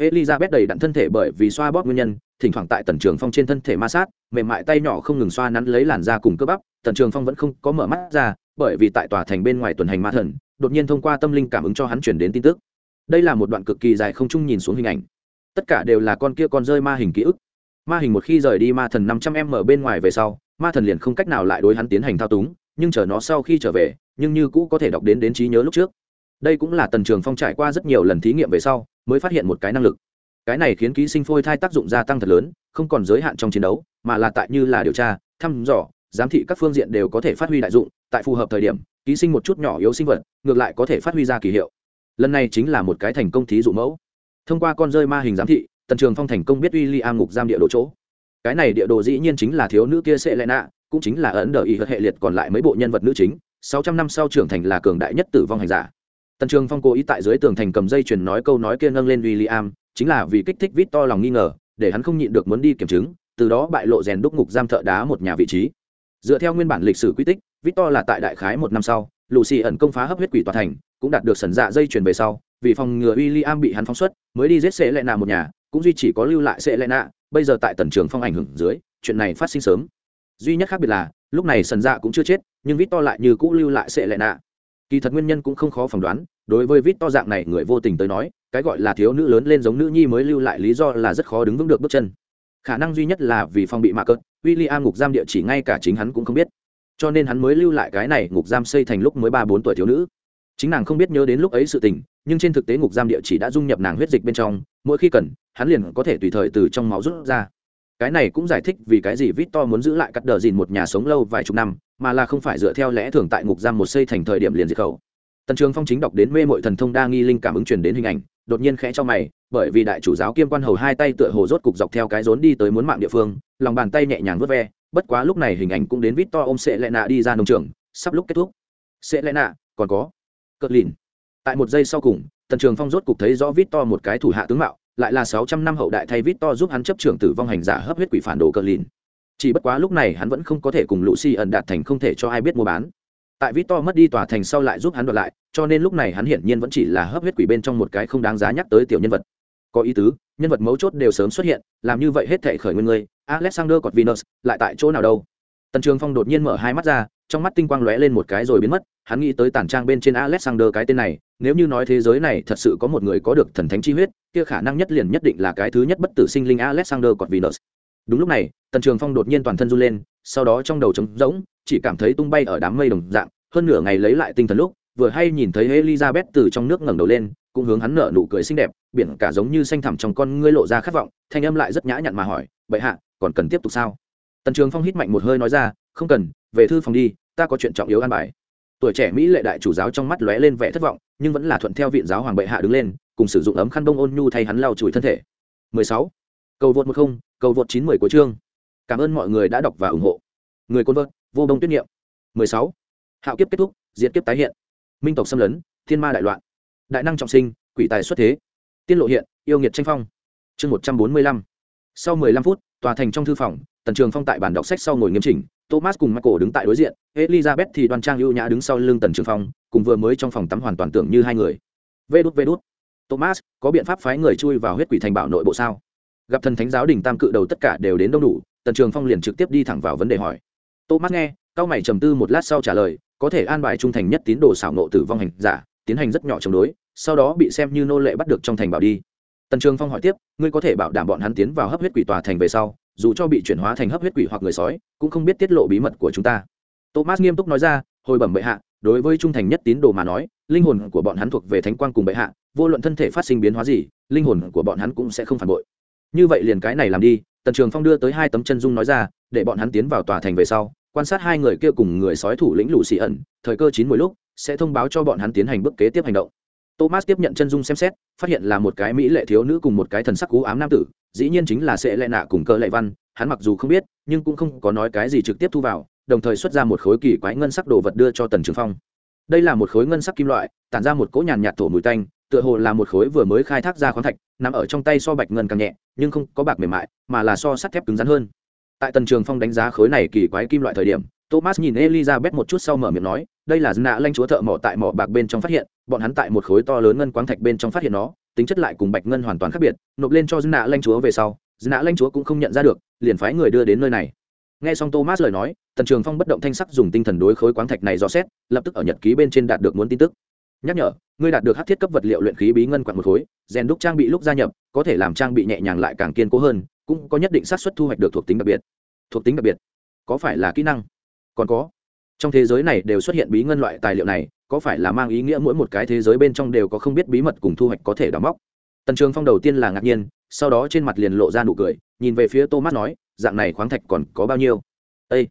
elizabeth đầy đặn thân thể bởi vì xoa bóp nguyên nhân, thỉnh thoảng tại tần trường phong trên thân thể ma sát, mềm mại tay nhỏ không ngừng xoa nắn lấy làn da cùng cơ bắp, tần trường phong vẫn không có mở mắt ra, bởi vì tại tòa thành bên ngoài tuần hành ma thần, đột nhiên thông qua tâm linh cảm ứng cho hắn chuyển đến tin tức. Đây là một đoạn cực kỳ dài không chung nhìn xuống hình ảnh. Tất cả đều là con kia con rơi ma hình ký ức. Ma hình một khi rời đi ma thần năm trăm em ở bên ngoài về sau, ma thần liền không cách nào lại đối hắn tiến hành thao túng, nhưng chờ nó sau khi trở về, nhưng như cũ có thể đọc đến đến trí nhớ lúc trước. Đây cũng là tần trường phong trải qua rất nhiều lần thí nghiệm về sau mới phát hiện một cái năng lực. Cái này khiến ký sinh phôi thai tác dụng gia tăng thật lớn, không còn giới hạn trong chiến đấu, mà là tại như là điều tra, thăm dò, giám thị các phương diện đều có thể phát huy đại dụng, tại phù hợp thời điểm, ký sinh một chút nhỏ yếu sinh vật, ngược lại có thể phát huy ra kỳ hiệu. Lần này chính là một cái thành công thí dụ mẫu. Thông qua con rơi ma hình giám thị, tần trường phong thành công biết uy ly am ngục giam địa đồ chỗ. Cái này địa đồ dĩ nhiên chính là thiếu nữ kia sẽ lẽ nạ, cũng chính là ấn đờ ý hệ liệt còn lại mấy bộ nhân vật nữ chính, sáu trăm năm sau trưởng thành là cường đại nhất tử vong hành giả tần trường phong cố ý tại dưới tường thành cầm dây chuyền nói câu nói kia nâng lên William, chính là vì kích thích Victor lòng nghi ngờ để hắn không nhịn được muốn đi kiểm chứng từ đó bại lộ rèn đúc ngục giam thợ đá một nhà vị trí. Dựa theo nguyên bản lịch sử quy tích Victor là tại đại khái một năm sau Lucy ẩn công phá hấp huyết quỷ tòa thành cũng đạt được sần dạ dây chuyền về sau vì phòng ngừa William bị hắn phóng xuất mới đi giết sệ lệ nạ một nhà cũng duy chỉ có lưu lại sệ lệ nạ bây giờ tại tần trường phong ảnh hưởng dưới chuyện này phát sinh sớm. Duy nhất khác biệt là lúc này sần dạ cũng chưa chết nhưng Victor lại như cũ lưu lại sệ lệ nạ kỳ thật nguyên nhân cũng không khó phỏng đoán, đối với vít to dạng này người vô tình tới nói, cái gọi là thiếu nữ lớn lên giống nữ nhi mới lưu lại lý do là rất khó đứng vững được bước chân. Khả năng duy nhất là vì phong bị mạ cợt w i l l i am ngục giam địa chỉ ngay cả chính hắn cũng không biết. Cho nên hắn mới lưu lại cái này ngục giam xây thành lúc mới ba bốn tuổi thiếu nữ. Chính nàng không biết nhớ đến lúc ấy sự tình, nhưng trên thực tế ngục giam địa chỉ đã dung nhập nàng huyết dịch bên trong, mỗi khi cần, hắn liền có thể tùy thời từ trong máu rút ra cái này cũng giải thích vì cái gì Victor muốn giữ lại cắt đờ dìn một nhà sống lâu vài chục năm, mà là không phải dựa theo lẽ thường tại ngục giam một xây thành thời điểm liền diệt khẩu. Tần Trường Phong chính đọc đến mê mội thần thông đa nghi linh cảm ứng truyền đến hình ảnh, đột nhiên khẽ cho mày, bởi vì đại chủ giáo kiêm quan hầu hai tay tựa hồ rốt cục dọc theo cái rốn đi tới muốn mạng địa phương, lòng bàn tay nhẹ nhàng vớt ve, bất quá lúc này hình ảnh cũng đến Victor ôm sệ lệ nạ đi ra nông trường, sắp lúc kết thúc. sệ lệ nạ, còn có cợt lìn. Tại một giây sau cùng, Tần Trường Phong rốt cục thấy rõ Victor một cái thủ hạ tướng mạo, lại là sáu trăm năm hậu đại thay vít to giúp hắn chấp trưởng tử vong hành giả hấp huyết quỷ phản đồ cờ lìn. Chỉ bất quá lúc này hắn vẫn không có thể cùng Lucy ẩn đạt thành không thể cho ai biết mua bán. Tại vít to mất đi tòa thành sau lại giúp hắn đoạt lại, cho nên lúc này hắn hiển nhiên vẫn chỉ là hấp huyết quỷ bên trong một cái không đáng giá nhắc tới tiểu nhân vật. Có ý tứ, nhân vật mấu chốt đều sớm xuất hiện, làm như vậy hết thể khởi nguyên người, Alexander Corvinus, lại tại chỗ nào đâu? Tần Trường Phong đột nhiên mở hai mắt ra, trong mắt tinh quang lóe lên một cái rồi biến mất, hắn nghĩ tới tản trang bên trên Alexander cái tên này, nếu như nói thế giới này thật sự có một người có được thần thánh chi huyết, kia khả năng nhất liền nhất định là cái thứ nhất bất tử sinh linh Alexander Corvinus. Đúng lúc này, Tần Trường Phong đột nhiên toàn thân run lên, sau đó trong đầu trống rỗng, chỉ cảm thấy tung bay ở đám mây đồng dạng, hơn nửa ngày lấy lại tinh thần lúc, vừa hay nhìn thấy Elizabeth từ trong nước ngẩng đầu lên, cũng hướng hắn nở nụ cười xinh đẹp, biển cả giống như xanh thẳm trong con ngươi lộ ra khát vọng, thanh âm lại rất nhã nhặn mà hỏi, "Bệ hạ, còn cần tiếp tục sao?" Tần Trường Phong hít mạnh một hơi nói ra, "Không cần, về thư phòng đi, ta có chuyện trọng yếu an bài." tuổi trẻ mỹ lệ đại chủ giáo trong mắt lóe lên vẻ thất vọng nhưng vẫn là thuận theo viện giáo hoàng bệ hạ đứng lên cùng sử dụng ấm khăn bông ôn nhu thay hắn lau chùi thân thể. 16. cầu vượt một không cầu vượt chín mười của chương. Cảm ơn mọi người đã đọc và ủng hộ. Người côn vợt vô đông tuyết niệm. 16. hạo kiếp kết thúc diệt kiếp tái hiện. Minh tộc xâm lấn thiên ma đại loạn. Đại năng trọng sinh quỷ tài xuất thế. Tiên lộ hiện yêu nghiệt tranh phong. Chương một trăm bốn mươi lăm. Sau mười lăm phút tòa thành trong thư phòng tần trường phong tại bản đọc sách sau ngồi nghiêm chỉnh thomas cùng michael đứng tại đối diện, elizabeth thì đoan trang ưu nhã đứng sau lưng tần trường phong, cùng vừa mới trong phòng tắm hoàn toàn tưởng như hai người. Vê đút vê đút. Thomas, có biện pháp phái người chui vào huyết quỷ thành bảo nội bộ sao? Gặp thần thánh giáo đình tam cự đầu tất cả đều đến đông đủ, tần trường phong liền trực tiếp đi thẳng vào vấn đề hỏi. Thomas nghe cao mày trầm tư một lát sau trả lời, có thể an bài trung thành nhất tín đồ xảo nộ tử vong hành giả, tiến hành rất nhỏ chống đối, sau đó bị xem như nô lệ bắt được trong thành bảo đi. Tần trường phong hỏi tiếp, ngươi có thể bảo đảm bọn hắn tiến vào hấp huyết quỷ tòa thành về sau dù cho bị chuyển hóa thành hấp huyết quỷ hoặc người sói, cũng không biết tiết lộ bí mật của chúng ta. Thomas nghiêm túc nói ra, hồi bẩm bệ hạ, đối với trung thành nhất tín đồ mà nói, linh hồn của bọn hắn thuộc về thánh quang cùng bệ hạ, vô luận thân thể phát sinh biến hóa gì, linh hồn của bọn hắn cũng sẽ không phản bội. Như vậy liền cái này làm đi, tần trường phong đưa tới hai tấm chân dung nói ra, để bọn hắn tiến vào tòa thành về sau, quan sát hai người kia cùng người sói thủ lĩnh lũ xì ẩn, thời cơ chín mỗi lúc, sẽ thông báo cho bọn hắn tiến hành bước kế tiếp hành động thomas tiếp nhận chân dung xem xét, phát hiện là một cái mỹ lệ thiếu nữ cùng một cái thần sắc cú ám nam tử, dĩ nhiên chính là sẽ lệ nạ cùng cơ lệ văn, hắn mặc dù không biết, nhưng cũng không có nói cái gì trực tiếp thu vào, đồng thời xuất ra một khối kỳ quái ngân sắc đồ vật đưa cho tần trường phong. Đây là một khối ngân sắc kim loại, tản ra một cỗ nhàn nhạt thổ mùi tanh, tựa hồ là một khối vừa mới khai thác ra khoáng thạch, nằm ở trong tay so bạch ngân càng nhẹ, nhưng không có bạc mềm mại, mà là so sắt thép cứng rắn hơn. Tại tần trường phong đánh giá khối này kỳ quái kim loại thời điểm, thomas nhìn elizabeth một chút sau mở miệng nói, đây là nạ lanh chúa thợ mỏ tại mỏ bạc bên trong phát hiện bọn hắn tại một khối to lớn ngân quáng thạch bên trong phát hiện nó, tính chất lại cùng bạch ngân hoàn toàn khác biệt, nộp lên cho nạ lanh chúa về sau nạ lanh chúa cũng không nhận ra được, liền phái người đưa đến nơi này. Nghe xong thomas lời nói, tần trường phong bất động thanh sắc dùng tinh thần đối khối quáng thạch này dò xét, lập tức ở nhật ký bên trên đạt được muốn tin tức. Nhắc nhở, ngươi đạt được hát thiết cấp vật liệu luyện khí bí ngân quặng một khối, rèn đúc trang bị lúc gia nhập, có thể làm trang bị nhẹ nhàng lại càng kiên cố hơn, cũng có nhất định xác suất thu hoạch được thuộc tính đặc biệt. Thuộc tính đặc biệt? Có phải là kỹ năng? Còn có. Trong thế giới này đều xuất hiện bí ngân loại tài liệu này có phải là mang ý nghĩa mỗi một cái thế giới bên trong đều có không biết bí mật cùng thu hoạch có thể đóng móc tần trường phong đầu tiên là ngạc nhiên, sau đó trên mặt liền lộ ra nụ cười, nhìn về phía thomas nói, dạng này khoáng thạch còn có bao nhiêu? Ây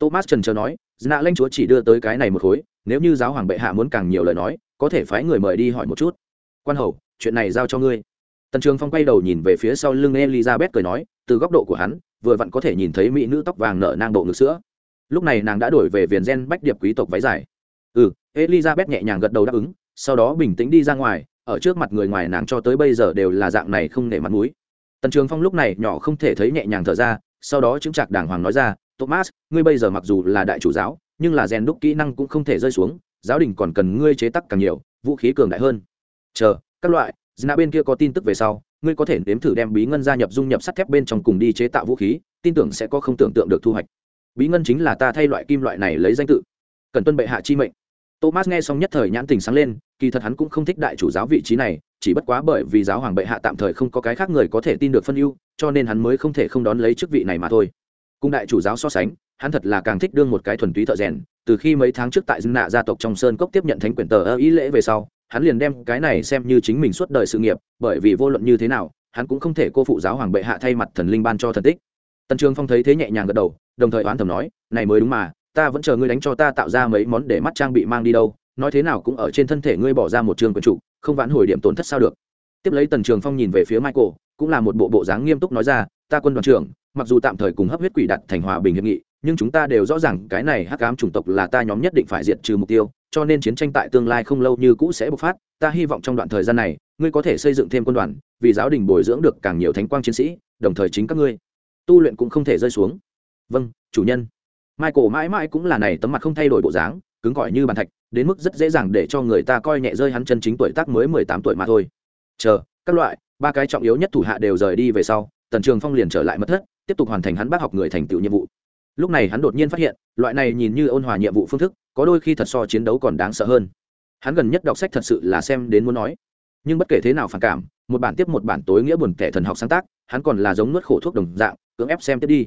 thomas trần trờ nói dạ, nạ lanh chúa chỉ đưa tới cái này một khối, nếu như giáo hoàng bệ hạ muốn càng nhiều lời nói, có thể phái người mời đi hỏi một chút. Quan hầu, chuyện này giao cho ngươi. Tần trường phong quay đầu nhìn về phía sau lưng elizabeth cười nói, từ góc độ của hắn, vừa vặn có thể nhìn thấy mỹ nữ tóc vàng nở nang bộ ngực sữa. Lúc này nàng đã đổi về viền gen bách điệp quý tộc váy dài. Ừ elizabeth nhẹ nhàng gật đầu đáp ứng, sau đó bình tĩnh đi ra ngoài, ở trước mặt người ngoài nàng cho tới bây giờ đều là dạng này không nể mặt mũi. Tần trường phong lúc này nhỏ không thể thấy nhẹ nhàng thở ra, sau đó chứng chặt đàng hoàng nói ra, thomas, ngươi bây giờ mặc dù là đại chủ giáo, nhưng là rèn đúc kỹ năng cũng không thể rơi xuống, giáo đình còn cần ngươi chế tác càng nhiều, vũ khí cường đại hơn. Chờ, các loại dna bên kia có tin tức về sau, ngươi có thể nếm thử đem bí ngân gia nhập dung nhập sắt thép bên trong cùng đi chế tạo vũ khí, tin tưởng sẽ có không tưởng tượng được thu hoạch. Bí ngân chính là ta thay loại kim loại này lấy danh tự. Cần tuân bệ hạ chi mệnh thomas nghe xong nhất thời nhãn tình sáng lên, kỳ thật hắn cũng không thích đại chủ giáo vị trí này, chỉ bất quá bởi vì giáo hoàng bệ hạ tạm thời không có cái khác người có thể tin được phân ưu, cho nên hắn mới không thể không đón lấy chức vị này mà thôi. Cùng đại chủ giáo so sánh, hắn thật là càng thích đương một cái thuần túy thợ rèn, từ khi mấy tháng trước tại dân nạ gia tộc trong sơn cốc tiếp nhận thánh quyền tờ ơ ý lễ về sau, hắn liền đem cái này xem như chính mình suốt đời sự nghiệp, bởi vì vô luận như thế nào, hắn cũng không thể cô phụ giáo hoàng bệ hạ thay mặt thần linh ban cho thần tích. Tần trường phong thấy thế nhẹ nhàng gật đầu, đồng thời oán thầm nói, này mới đúng mà ta vẫn chờ ngươi đánh cho ta tạo ra mấy món để mắt trang bị mang đi đâu, nói thế nào cũng ở trên thân thể ngươi bỏ ra một trường quần trụ, không vãn hồi điểm tổn thất sao được. Tiếp lấy tần trường phong nhìn về phía michael, cũng là một bộ bộ dáng nghiêm túc nói ra, ta quân đoàn trưởng, mặc dù tạm thời cùng hấp huyết quỷ đặt thành hòa bình hiệp nghị, nhưng chúng ta đều rõ ràng cái này hắc ám chủng tộc là ta nhóm nhất định phải diệt trừ mục tiêu, cho nên chiến tranh tại tương lai không lâu như cũ sẽ bộc phát, ta hy vọng trong đoạn thời gian này, ngươi có thể xây dựng thêm quân đoàn, vì giáo đình bồi dưỡng được càng nhiều thánh quang chiến sĩ, đồng thời chính các ngươi. Tu luyện cũng không thể rơi xuống. Vâng chủ nhân michael mãi mãi cũng là này tấm mặt không thay đổi bộ dáng, cứng cỏi như bàn thạch, đến mức rất dễ dàng để cho người ta coi nhẹ rơi hắn chân chính tuổi tác mới mười tám tuổi mà thôi. Chờ, các loại, ba cái trọng yếu nhất thủ hạ đều rời đi về sau, tần trường phong liền trở lại mất thất, tiếp tục hoàn thành hắn bác học người thành tựu nhiệm vụ. Lúc này hắn đột nhiên phát hiện, loại này nhìn như ôn hòa nhiệm vụ phương thức, có đôi khi thật so chiến đấu còn đáng sợ hơn. Hắn gần nhất đọc sách thật sự là xem đến muốn nói. Nhưng bất kể thế nào phản cảm, một bản tiếp một bản tối nghĩa buồn kẻ thần học sáng tác, hắn còn là giống nuốt khổ thuốc đồng dạng, cưỡng ép xem tiếp đi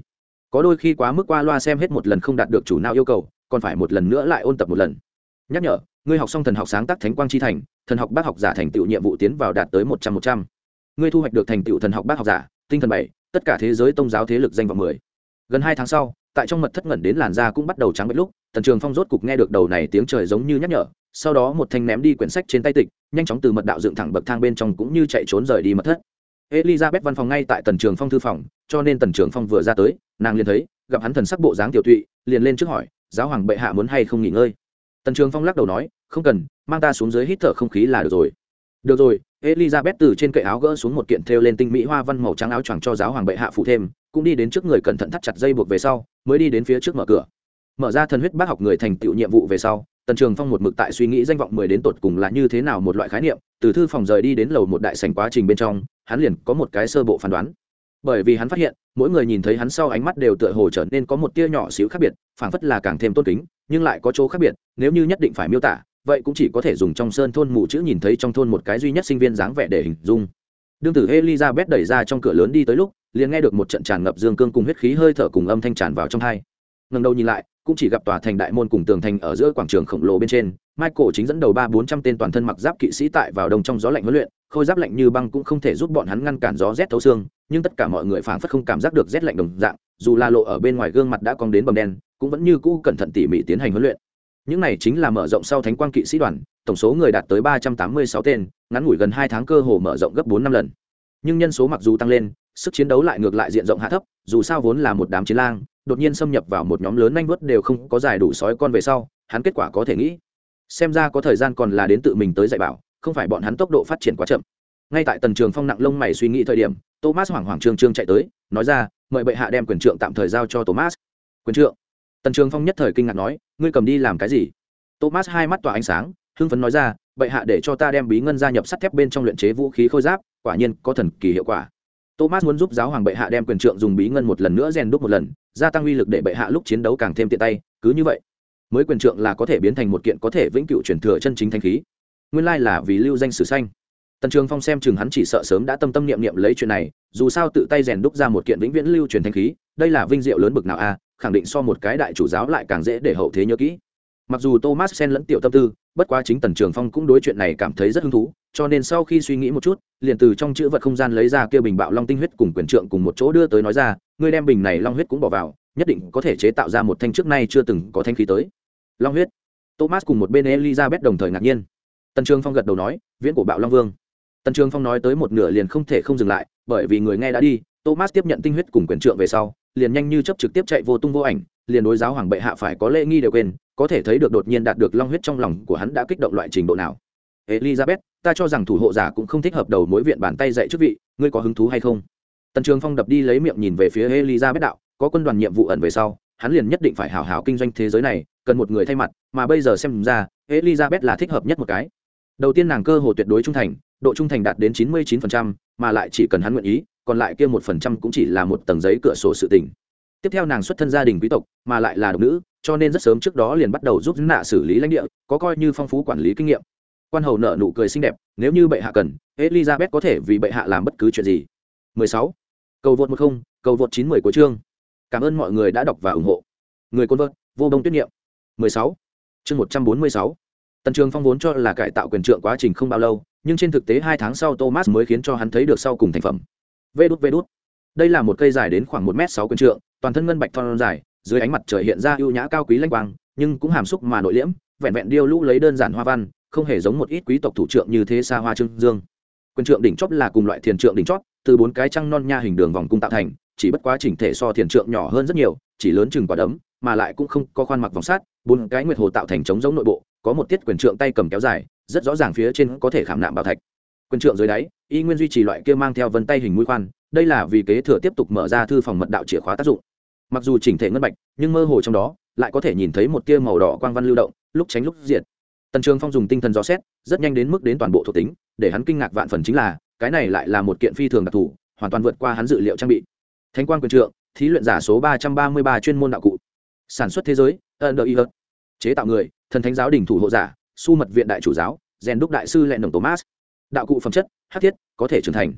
có đôi khi quá mức qua loa xem hết một lần không đạt được chủ nào yêu cầu, còn phải một lần nữa lại ôn tập một lần. Nhắc nhở, ngươi học xong thần học sáng tác thánh quang chi thành, thần học bác học giả thành tựu nhiệm vụ tiến vào đạt tới một trăm một trăm. Ngươi thu hoạch được thành tựu thần học bác học giả, tinh thần bảy, tất cả thế giới tôn giáo thế lực danh vọng mười. Gần hai tháng sau, tại trong mật thất ngẩn đến làn da cũng bắt đầu trắng bệch lúc, tần trường phong rốt cục nghe được đầu này tiếng trời giống như nhắc nhở, sau đó một thanh ném đi quyển sách trên tay tịch, nhanh chóng từ mật đạo dựng thẳng bậc thang bên trong cũng như chạy trốn rời đi mật thất. Elizabeth văn phòng ngay tại tần trường phong thư phòng, cho nên tần trường phong vừa ra tới nàng liền thấy, gặp hắn thần sắc bộ dáng tiểu thụy liền lên trước hỏi, giáo hoàng bệ hạ muốn hay không nghỉ ngơi? Tần trường phong lắc đầu nói, không cần, mang ta xuống dưới hít thở không khí là được rồi. Được rồi. Elizabeth từ trên cậy áo gỡ xuống một kiện thêu lên tinh mỹ hoa văn màu trắng áo choàng cho giáo hoàng bệ hạ phụ thêm, cũng đi đến trước người cẩn thận thắt chặt dây buộc về sau, mới đi đến phía trước mở cửa. Mở ra thần huyết bác học người thành tựu nhiệm vụ về sau, tần trường phong một mực tại suy nghĩ danh vọng mười đến tột cùng là như thế nào một loại khái niệm, từ thư phòng rời đi đến lầu một đại sành quá trình bên trong, hắn liền có một cái sơ bộ phán đoán bởi vì hắn phát hiện, mỗi người nhìn thấy hắn sau ánh mắt đều tựa hồ trở nên có một tia nhỏ xíu khác biệt, phảng phất là càng thêm tôn kính, nhưng lại có chỗ khác biệt, nếu như nhất định phải miêu tả, vậy cũng chỉ có thể dùng trong sơn thôn mù chữ nhìn thấy trong thôn một cái duy nhất sinh viên dáng vẻ để hình dung. Đương tử elizabeth đẩy ra trong cửa lớn đi tới lúc, liền nghe được một trận tràn ngập dương cương cùng huyết khí hơi thở cùng âm thanh tràn vào trong hai. Ngần đầu nhìn lại cũng chỉ gặp tòa thành đại môn cùng tường thành ở giữa quảng trường khổng lồ bên trên. Michael chính dẫn đầu ba bốn trăm tên toàn thân mặc giáp kỵ sĩ tại vào đông trong gió lạnh huấn luyện, khôi giáp lạnh như băng cũng không thể giúp bọn hắn ngăn cản gió rét thấu xương, nhưng tất cả mọi người phảng phất không cảm giác được rét lạnh đồng dạng, dù la lộ ở bên ngoài gương mặt đã cong đến bầm đen, cũng vẫn như cũ cẩn thận tỉ mỉ tiến hành huấn luyện. Những này chính là mở rộng sau thánh quang kỵ sĩ đoàn, tổng số người đạt tới ba trăm tám mươi sáu tên, ngắn ngủi gần hai tháng cơ hồ mở rộng gấp bốn năm lần. Nhưng nhân số mặc dù tăng lên sức chiến đấu lại ngược lại diện rộng hạ thấp, dù sao vốn là một đám chiến lang, đột nhiên xâm nhập vào một nhóm lớn nanh vớt đều không có giải đủ sói con về sau, hắn kết quả có thể nghĩ, xem ra có thời gian còn là đến tự mình tới dạy bảo, không phải bọn hắn tốc độ phát triển quá chậm. Ngay tại tần trường phong nặng lông mày suy nghĩ thời điểm, thomas hoảng hoảng trương trương chạy tới, nói ra, mời bệ hạ đem quyền trượng tạm thời giao cho thomas. Quyền trượng? Tần trường phong nhất thời kinh ngạc nói, ngươi cầm đi làm cái gì? Thomas hai mắt tỏa ánh sáng, hưng phấn nói ra, bệ hạ để cho ta đem bí ngân gia nhập sắt thép bên trong luyện chế vũ khí khôi giáp, quả nhiên có thần kỳ hiệu quả thomas muốn giúp giáo hoàng bệ hạ đem quyền trượng dùng bí ngân một lần nữa rèn đúc một lần, gia tăng uy lực để bệ hạ lúc chiến đấu càng thêm tiện tay, cứ như vậy, mới quyền trượng là có thể biến thành một kiện có thể vĩnh cửu truyền thừa chân chính thanh khí. Nguyên lai là vì lưu danh sử xanh tần trường phong xem chừng hắn chỉ sợ sớm đã tâm tâm niệm niệm lấy chuyện này, dù sao tự tay rèn đúc ra một kiện vĩnh viễn lưu truyền thanh khí, đây là vinh diệu lớn bực nào a, khẳng định so một cái đại chủ giáo lại càng dễ để hậu thế nhớ kỹ. Mặc dù thomas sen lẫn tiểu tâm tư bất quá chính tần trường phong cũng đối chuyện này cảm thấy rất hứng thú, cho nên sau khi suy nghĩ một chút, liền từ trong chữ vật không gian lấy ra kia bình bạo long tinh huyết cùng quyền trượng cùng một chỗ đưa tới nói ra, ngươi đem bình này long huyết cũng bỏ vào, nhất định có thể chế tạo ra một thanh trước nay chưa từng có thanh khí tới. Long huyết. Thomas cùng một bên elizabeth đồng thời ngạc nhiên. Tần trường phong gật đầu nói, viễn của bạo long vương. Tần trường phong nói tới một nửa liền không thể không dừng lại, bởi vì người nghe đã đi, thomas tiếp nhận tinh huyết cùng quyền trượng về sau, liền nhanh như chấp trực tiếp chạy vô tung vô ảnh liền đối giáo hoàng bệ hạ phải có lễ nghi đều quên có thể thấy được đột nhiên đạt được long huyết trong lòng của hắn đã kích động loại trình độ nào. Elizabeth ta cho rằng thủ hộ giả cũng không thích hợp đầu mối viện bàn tay dạy chức vị ngươi có hứng thú hay không? Tần trường phong đập đi lấy miệng nhìn về phía elizabeth đạo có quân đoàn nhiệm vụ ẩn về sau hắn liền nhất định phải hào hào kinh doanh thế giới này cần một người thay mặt mà bây giờ xem ra elizabeth là thích hợp nhất một cái. Đầu tiên nàng cơ hồ tuyệt đối trung thành độ trung thành đạt đến chín mươi 99%, mà lại chỉ cần hắn nguyện ý còn lại kia một phần trăm cũng chỉ là một tầng giấy cửa sổ sự tình tiếp theo nàng xuất thân gia đình quý tộc mà lại là độc nữ cho nên rất sớm trước đó liền bắt đầu giúp nạ xử lý lãnh địa có coi như phong phú quản lý kinh nghiệm. Quan hầu nợ nụ cười xinh đẹp nếu như bệ hạ cần elizabeth có thể vì bệ hạ làm bất cứ chuyện gì. 16. cầu vượt 10, cầu vượt 910 của chương. Cảm ơn mọi người đã đọc và ủng hộ. Người côn vợt vô đông tuyết nghiệm. 16. chương 146. tần trường phong vốn cho là cải tạo quyền trượng quá trình không bao lâu nhưng trên thực tế hai tháng sau thomas mới khiến cho hắn thấy được sau cùng thành phẩm. Vê đút vê đút. Đây là một cây dài đến khoảng một m sáu quyền trượng toàn thân ngân bạch thon dài, dưới ánh mặt trời hiện ra ưu nhã cao quý lanh quang, nhưng cũng hàm xúc mà nội liễm, vẹn vẹn điêu lũ lấy đơn giản hoa văn, không hề giống một ít quý tộc thủ trượng như thế xa hoa trương dương. Quyền trượng đỉnh chóp là cùng loại thiền trượng đỉnh chót từ bốn cái trăng non nha hình đường vòng cung tạo thành, chỉ bất quá chỉnh thể so thiền trượng nhỏ hơn rất nhiều, chỉ lớn chừng quả đấm, mà lại cũng không có khoan mặc vòng sát, bốn cái nguyệt hồ tạo thành trống giống nội bộ, có một tiết quyền trượng tay cầm kéo dài, rất rõ ràng phía trên có thể khảm nạm bảo thạch. Quyền trượng dưới đáy, y nguyên duy trì loại kia mang theo vân tay hình mũi khoan, đây là vì kế thừa tiếp tục mở ra thư phòng mật đạo chìa khóa tác dụng mặc dù chỉnh thể ngân bạch, nhưng mơ hồ trong đó lại có thể nhìn thấy một tia màu đỏ quang văn lưu động, lúc tránh lúc diệt. Tần trường phong dùng tinh thần dò xét, rất nhanh đến mức đến toàn bộ thuộc tính, để hắn kinh ngạc vạn phần chính là, cái này lại là một kiện phi thường đặc thù, hoàn toàn vượt qua hắn dự liệu trang bị. Thánh quan quyền trượng, thí luyện giả số ba trăm ba mươi ba chuyên môn đạo cụ. Sản xuất thế giới ân y chế tạo người, thần thánh giáo đình thủ hộ giả, su mật viện đại chủ giáo, rèn đúc đại sư lệ nồng thomas. Đạo cụ phẩm chất, hát thiết, có thể trưởng thành.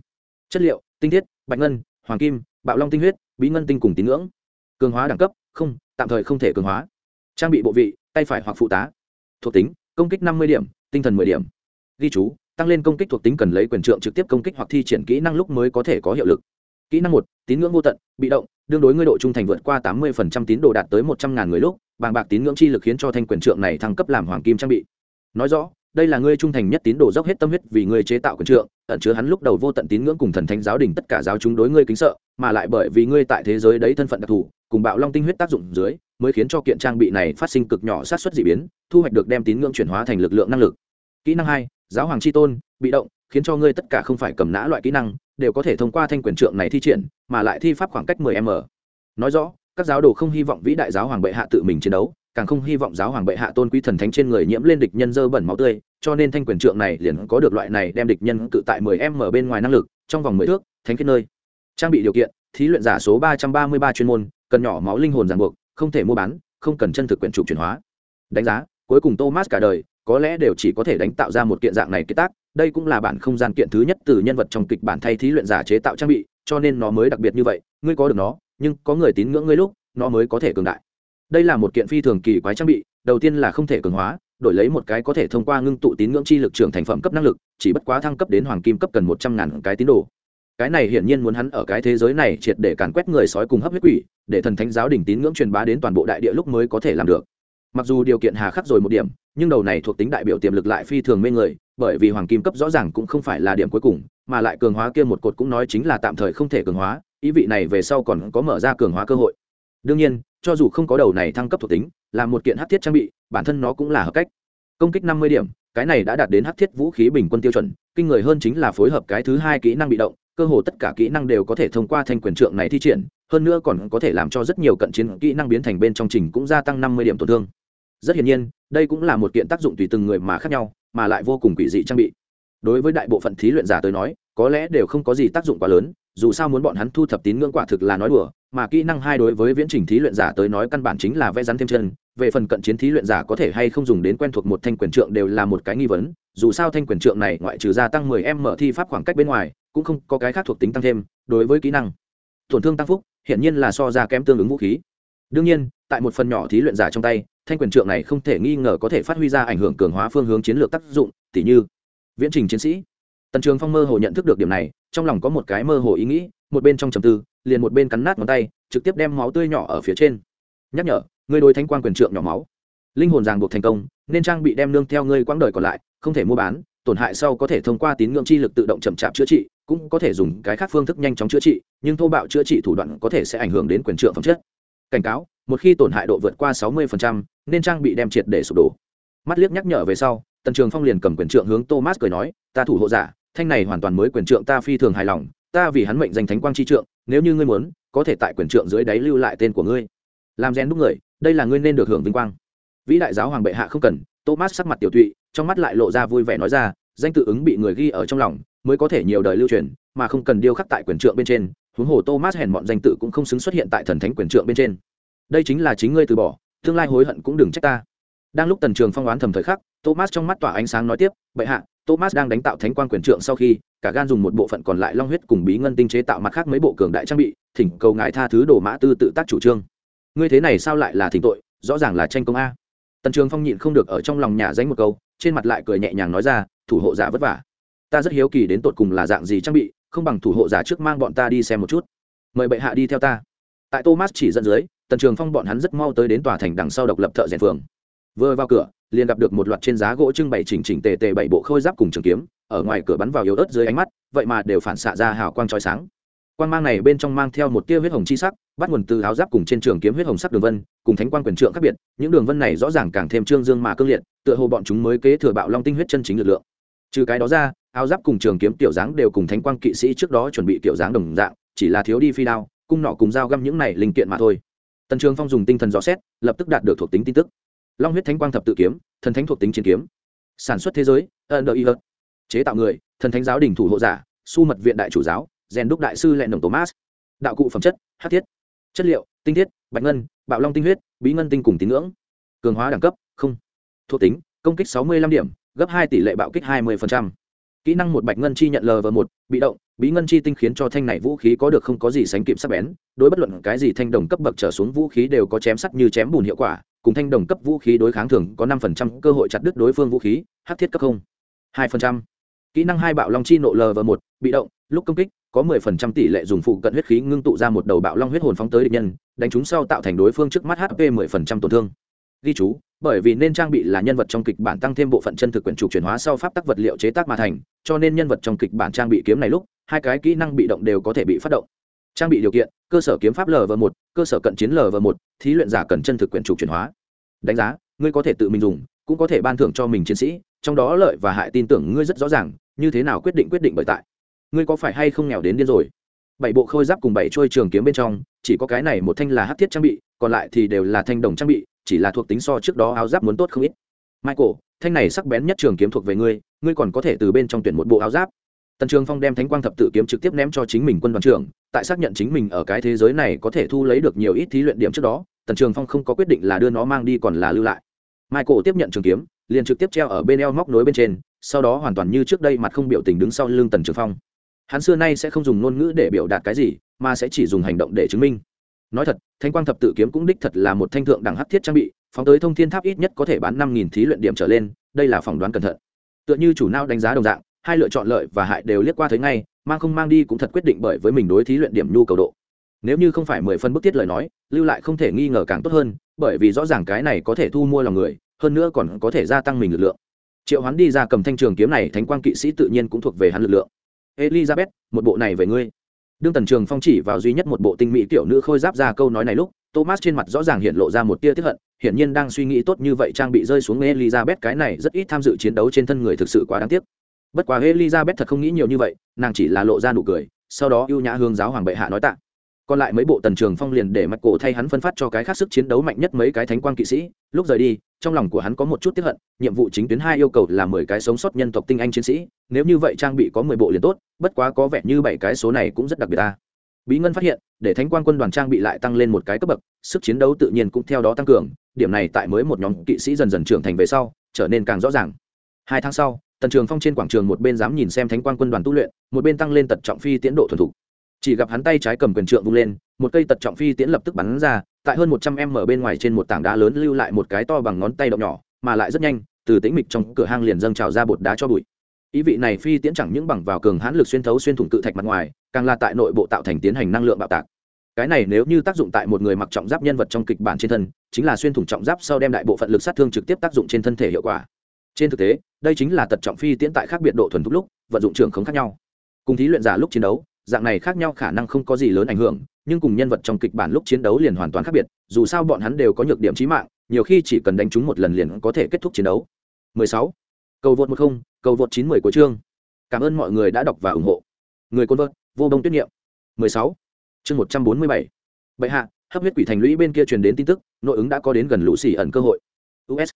Chất liệu, tinh thiết, bạch ngân, hoàng kim, bạo long tinh huyết, bí ngân tinh cùng tín ngưỡng cường hóa đẳng cấp, không, tạm thời không thể cường hóa. Trang bị bộ vị, tay phải hoặc phụ tá. Thuộc tính, công kích năm mươi điểm, tinh thần m ộ ư ơ i điểm. Ghi chú, tăng lên công kích thuộc tính cần lấy quyền trượng trực tiếp công kích hoặc thi triển kỹ năng lúc mới có thể có hiệu lực. Kỹ năng một, tín ngưỡng vô tận, bị động, đương đối ngươi độ trung thành vượt qua tám mươi tín đồ đạt tới một trăm ngàn người lúc, bàng bạc tín ngưỡng chi lực khiến cho thanh quyền trượng này thăng cấp làm hoàng kim trang bị. Nói rõ, đây là ngươi trung thành nhất tín đồ dốc hết tâm huyết vì ngươi chế tạo quyền trượng, ẩn chứa hắn lúc đầu vô tận tín ngưỡng cùng thần thánh giáo đình tất cả giáo chúng đối ngươi kính sợ, mà lại bởi vì ngươi tại thế giới đấy thân phận đặc thù cùng bạo long tinh huyết tác dụng dưới, mới khiến cho kiện trang bị này phát sinh cực nhỏ sát xuất d ị biến, thu hoạch được đem tín ngưỡng chuyển hóa thành lực lượng năng lực. Kỹ năng hai, giáo hoàng c h i tôn, bị động, khiến cho ngươi tất cả không phải cầm nã loại kỹ năng, đều có thể thông qua thanh quyền trượng này thi triển, mà lại thi pháp khoảng cách 10 m. Nói rõ, các giáo đồ không hy vọng vĩ đại giáo hoàng bệ hạ tự mình chiến đấu, càng không hy vọng giáo hoàng bệ hạ tôn quý thần thánh trên người nhiễm lên địch nhân dơ bẩn máu tươi, cho nên thanh quyền trượng này liền có được loại này đem địch nhân tự tại 10 m bên ngoài năng lực, trong vòng 10 thước, thánh kết nơi. Trang bị điều kiện, thí luyện giả số 333 chuyên môn cần nhỏ máu linh hồn ràng buộc, không thể mua bán, không cần chân thực quyển trục chuyển hóa. Đánh giá, cuối cùng thomas cả đời, có lẽ đều chỉ có thể đánh tạo ra một kiện dạng này kết tác, đây cũng là bản không gian kiện thứ nhất từ nhân vật trong kịch bản thay thí luyện giả chế tạo trang bị, cho nên nó mới đặc biệt như vậy, ngươi có được nó, nhưng có người tín ngưỡng ngươi lúc, nó mới có thể cường đại. Đây là một kiện phi thường kỳ quái trang bị, đầu tiên là không thể cường hóa, đổi lấy một cái có thể thông qua ngưng tụ tín ngưỡng chi lực trưởng thành phẩm cấp năng lực, chỉ bất quá thăng cấp đến hoàng kim cấp cần một trăm ngàn cái tín đồ cái này hiển nhiên muốn hắn ở cái thế giới này triệt để càn quét người sói cùng hấp huyết quỷ, để thần thánh giáo đỉnh tín ngưỡng truyền bá đến toàn bộ đại địa lúc mới có thể làm được. Mặc dù điều kiện hà khắc rồi một điểm, nhưng đầu này thuộc tính đại biểu tiềm lực lại phi thường mê người, bởi vì hoàng kim cấp rõ ràng cũng không phải là điểm cuối cùng, mà lại cường hóa kia một cột cũng nói chính là tạm thời không thể cường hóa, ý vị này về sau còn có mở ra cường hóa cơ hội. Đương nhiên, cho dù không có đầu này thăng cấp thuộc tính, là một kiện hát thiết trang bị, bản thân nó cũng là hợp cách. Công kích năm mươi điểm, cái này đã đạt đến hát thiết vũ khí bình quân tiêu chuẩn, kinh người hơn chính là phối hợp cái thứ hai kỹ năng bị động cơ hồ tất cả kỹ năng đều có thể thông qua thanh quyền trượng này thi triển, hơn nữa còn có thể làm cho rất nhiều cận chiến kỹ năng biến thành bên trong trình cũng gia tăng năm mươi điểm tổn thương. Rất hiển nhiên, đây cũng là một kiện tác dụng tùy từng người mà khác nhau, mà lại vô cùng quỷ dị trang bị. Đối với đại bộ phận thí luyện giả tới nói, có lẽ đều không có gì tác dụng quá lớn, dù sao muốn bọn hắn thu thập tín ngưỡng quả thực là nói đùa, mà kỹ năng hai đối với viễn trình thí luyện giả tới nói căn bản chính là vẽ rắn thêm chân, về phần cận chiến thí luyện giả có thể hay không dùng đến quen thuộc một thanh quyền trượng đều là một cái nghi vấn, dù sao thanh quyền trượng này ngoại trừ gia tăng 10 em mở thi pháp khoảng cách bên ngoài cũng không có cái khác thuộc tính tăng thêm, đối với kỹ năng, tổn thương tăng phúc, hiển nhiên là so ra kém tương ứng vũ khí. Đương nhiên, tại một phần nhỏ thí luyện giả trong tay, thanh quyền trượng này không thể nghi ngờ có thể phát huy ra ảnh hưởng cường hóa phương hướng chiến lược tác dụng, tỉ như viễn trình chiến sĩ. Tần trường phong mơ hồ nhận thức được điểm này, trong lòng có một cái mơ hồ ý nghĩ, một bên trong trầm tư, liền một bên cắn nát ngón tay, trực tiếp đem máu tươi nhỏ ở phía trên. Nhắc nhở, ngươi đối thanh quan quyền trượng nhỏ máu, linh hồn ràng buộc thành công, nên trang bị đem nương theo ngươi quãng đời còn lại, không thể mua bán tổn hại sau có thể thông qua tín ngưỡng chi lực tự động chậm chạp chữa trị cũng có thể dùng cái khác phương thức nhanh chóng chữa trị nhưng thô bạo chữa trị thủ đoạn có thể sẽ ảnh hưởng đến quyền trượng phẩm chất. Cảnh cáo một khi tổn hại độ vượt qua 60%, nên trang bị đem triệt để sụp đổ. Mắt liếc nhắc nhở về sau tần trường phong liền cầm quyền trượng hướng thomas cười nói ta thủ hộ giả thanh này hoàn toàn mới quyền trượng ta phi thường hài lòng ta vì hắn mệnh danh thánh quang chi trượng nếu như ngươi muốn có thể tại quyền trượng dưới đáy lưu lại tên của ngươi. Làm rèn đúc người đây là ngươi nên được hưởng vinh quang. Vĩ đại giáo hoàng bệ hạ không cần thomas sắc mặt tiểu tụy trong mắt lại lộ ra vui vẻ nói ra, danh tự ứng bị người ghi ở trong lòng, mới có thể nhiều đời lưu truyền, mà không cần điêu khắc tại quyền trượng bên trên. Huống hồ thomas hèn mọn danh tự cũng không xứng xuất hiện tại thần thánh quyền trượng bên trên. Đây chính là chính ngươi từ bỏ, tương lai hối hận cũng đừng trách ta. Đang lúc tần trường phong đoán thầm thời khắc, thomas trong mắt tỏa ánh sáng nói tiếp, bệ hạ, thomas đang đánh tạo thánh quan quyền trượng sau khi, cả gan dùng một bộ phận còn lại long huyết cùng bí ngân tinh chế tạo mặt khác mấy bộ cường đại trang bị, thỉnh cầu ngài tha thứ đồ mã tư tự tác chủ trương. Ngươi thế này sao lại là thỉnh tội, rõ ràng là tranh công a. Tần trường phong nhịn không được ở trong lòng nhà danh một câu trên mặt lại cười nhẹ nhàng nói ra, thủ hộ giả vất vả. Ta rất hiếu kỳ đến tột cùng là dạng gì trang bị, không bằng thủ hộ giả trước mang bọn ta đi xem một chút. Mời bệ hạ đi theo ta. Tại thomas chỉ dẫn dưới, tần trường phong bọn hắn rất mau tới đến tòa thành đằng sau độc lập thợ rèn phường. Vừa vào cửa, liền gặp được một loạt trên giá gỗ trưng bày chỉnh chỉnh tề tề bảy bộ khôi giáp cùng trường kiếm, ở ngoài cửa bắn vào yếu ớt dưới ánh mắt, vậy mà đều phản xạ ra hào quang trói sáng quan mang này bên trong mang theo một tia huyết hồng chi sắc, bắt nguồn từ áo giáp cùng trên trường kiếm huyết hồng sắc đường vân, cùng thánh quan quyền trượng khác biệt, những đường vân này rõ ràng càng thêm trương dương mà cương liệt, tựa hồ bọn chúng mới kế thừa bạo long tinh huyết chân chính lực lượng. Trừ cái đó ra, áo giáp cùng trường kiếm tiểu dáng đều cùng thánh quan kỵ sĩ trước đó chuẩn bị tiểu dáng đồng dạng, chỉ là thiếu đi phi đao, cung nọ cùng dao găm những này linh kiện mà thôi. Tần trường phong dùng tinh thần rõ xét, lập tức đạt được thuộc tính tin tức. Long huyết thánh quang thập tự kiếm, thần thánh thuộc tính chiến kiếm. Sản xuất thế giới ẩn đợi chế tạo người, thần thánh giáo đình thủ hộ giả, su mật viện đại chủ giáo rèn đúc đại sư lẹn đồng thomas. Đạo cụ phẩm chất hát thiết. Chất liệu, tinh thiết, bạch ngân, bạo long tinh huyết, bí ngân tinh cùng tín ngưỡng. Cường hóa đẳng cấp, không. Thuộc tính, công kích sáu mươi lăm điểm, gấp hai tỷ lệ bạo kích hai mươi kỹ năng một bạch ngân chi nhận lv một, bị động, bí ngân chi tinh khiến cho thanh này vũ khí có được không có gì sánh kịp sắc bén. Đối bất luận cái gì thanh đồng cấp bậc trở xuống vũ khí đều có chém sắt như chém bùn hiệu quả, cùng thanh đồng cấp vũ khí đối kháng thường có năm phần cơ hội chặt đứt đối phương vũ khí, hắc thiết cấp không. hai kỹ năng hai bạo long chi nộ lv một, bị động, lúc công kích, có mười phần trăm tỷ lệ dùng phụ cận huyết khí ngưng tụ ra một đầu bạo long huyết hồn phóng tới địch nhân, đánh chúng sau tạo thành đối phương trước mắt hp mười phần trăm tổn thương. Ghi chú, bởi vì nên trang bị là nhân vật trong kịch bản tăng thêm bộ phận chân thực quyển trục chuyển hóa sau pháp tắc vật liệu chế tác mà thành, cho nên nhân vật trong kịch bản trang bị kiếm này lúc, hai cái kỹ năng bị động đều có thể bị phát động. Trang bị điều kiện, cơ sở kiếm pháp lv một, cơ sở cận chiến lv một, thí luyện giả cần chân thực quyển trục chuyển hóa. Đánh giá, ngươi có thể tự mình dùng, cũng có thể ban thưởng cho mình chiến sĩ, trong đó lợi và hại tin tưởng ngươi rất rõ ràng như thế nào quyết định quyết định bởi tại? Ngươi có phải hay không nghèo đến điên rồi? Bảy bộ khôi giáp cùng bảy trôi trường kiếm bên trong, chỉ có cái này một thanh là hát thiết trang bị, còn lại thì đều là thanh đồng trang bị, chỉ là thuộc tính so trước đó áo giáp muốn tốt không ít. Michael, thanh này sắc bén nhất trường kiếm thuộc về ngươi ngươi còn có thể từ bên trong tuyển một bộ áo giáp. Tần trường phong đem thánh quang thập tự kiếm trực tiếp ném cho chính mình quân đoàn trưởng, tại xác nhận chính mình ở cái thế giới này có thể thu lấy được nhiều ít thí luyện điểm trước đó, tần trường phong không có quyết định là đưa nó mang đi còn là lưu lại. Michael tiếp nhận trường kiếm, liền trực tiếp treo ở bên eo móc nối bên trên sau đó hoàn toàn như trước đây mặt không biểu tình đứng sau lưng tần trường phong hắn xưa nay sẽ không dùng ngôn ngữ để biểu đạt cái gì mà sẽ chỉ dùng hành động để chứng minh nói thật thanh quang thập tự kiếm cũng đích thật là một thanh thượng đẳng hắc thiết trang bị phóng tới thông thiên tháp ít nhất có thể bán năm nghìn thí luyện điểm trở lên đây là phỏng đoán cẩn thận tựa như chủ nao đánh giá đồng dạng hai lựa chọn lợi và hại đều liếc qua thấy ngay mang không mang đi cũng thật quyết định bởi với mình đối thí luyện điểm nhu cầu độ nếu như không phải mười phân bức thiết lời nói lưu lại không thể nghi ngờ càng tốt hơn bởi vì rõ ràng cái này có thể thu mua lòng người hơn nữa còn có thể gia tăng mình lực lượng triệu hoán đi ra cầm thanh trường kiếm này, thánh quang kỵ sĩ tự nhiên cũng thuộc về hắn lực lượng. Elizabeth, một bộ này về ngươi. Đương tần trường phong chỉ vào duy nhất một bộ tinh mỹ tiểu nữ khôi giáp ra câu nói này lúc, thomas trên mặt rõ ràng hiện lộ ra một tia tiếp hận, hiển nhiên đang suy nghĩ tốt như vậy trang bị rơi xuống elizabeth cái này rất ít tham dự chiến đấu trên thân người thực sự quá đáng tiếc. Bất quá elizabeth thật không nghĩ nhiều như vậy, nàng chỉ là lộ ra nụ cười, sau đó ưu nhã hương giáo hoàng bệ hạ nói tạ còn lại mấy bộ tần trường phong liền để mặt cổ thay hắn phân phát cho cái khác sức chiến đấu mạnh nhất mấy cái thánh quan kỵ sĩ. Lúc rời đi, trong lòng của hắn có một chút tiếp hận, nhiệm vụ chính tuyến hai yêu cầu là mười cái sống sót nhân tộc tinh anh chiến sĩ. Nếu như vậy trang bị có mười bộ liền tốt, bất quá có vẻ như bảy cái số này cũng rất đặc biệt ta. Bí ngân phát hiện, để thánh quan quân đoàn trang bị lại tăng lên một cái cấp bậc, sức chiến đấu tự nhiên cũng theo đó tăng cường. Điểm này tại mới một nhóm kỵ sĩ dần dần trưởng thành về sau, trở nên càng rõ ràng. Hai tháng sau, tần trường phong trên quảng trường một bên dám nhìn xem thánh quan quân đoàn tu luyện, một bên tăng lên tật trọng phi tiến độ thuần thục chỉ gặp hắn tay trái cầm quyền trượng vung lên, một cây tật trọng phi tiễn lập tức bắn ra, tại hơn một trăm em ở bên ngoài trên một tảng đá lớn lưu lại một cái to bằng ngón tay động nhỏ, mà lại rất nhanh, từ tĩnh mịch trong cửa hang liền dâng trào ra bột đá cho bụi. Ý vị này phi tiễn chẳng những bằng vào cường hãn lực xuyên thấu xuyên thủng cự thạch mặt ngoài, càng là tại nội bộ tạo thành tiến hành năng lượng bạo tạc. Cái này nếu như tác dụng tại một người mặc trọng giáp nhân vật trong kịch bản trên thân, chính là xuyên thủng trọng giáp sau đem đại bộ phận lực sát thương trực tiếp tác dụng trên thân thể hiệu quả. Trên thực tế, đây chính là tật trọng phi tiễn tại khác biệt độ thuần thúc lúc, vận dụng trường không khác nhau. Cùng thí luyện giả lúc chiến đấu dạng này khác nhau khả năng không có gì lớn ảnh hưởng nhưng cùng nhân vật trong kịch bản lúc chiến đấu liền hoàn toàn khác biệt dù sao bọn hắn đều có nhược điểm trí mạng nhiều khi chỉ cần đánh chúng một lần liền có thể kết thúc chiến đấu 16. cầu vượt 10, cầu vượt 90 của chương cảm ơn mọi người đã đọc và ủng hộ người côn vợt vô đông tuyết nghiệm 16. chương 147. bệ hạ hấp huyết quỷ thành lũy bên kia truyền đến tin tức nội ứng đã có đến gần lũ xỉ ẩn cơ hội us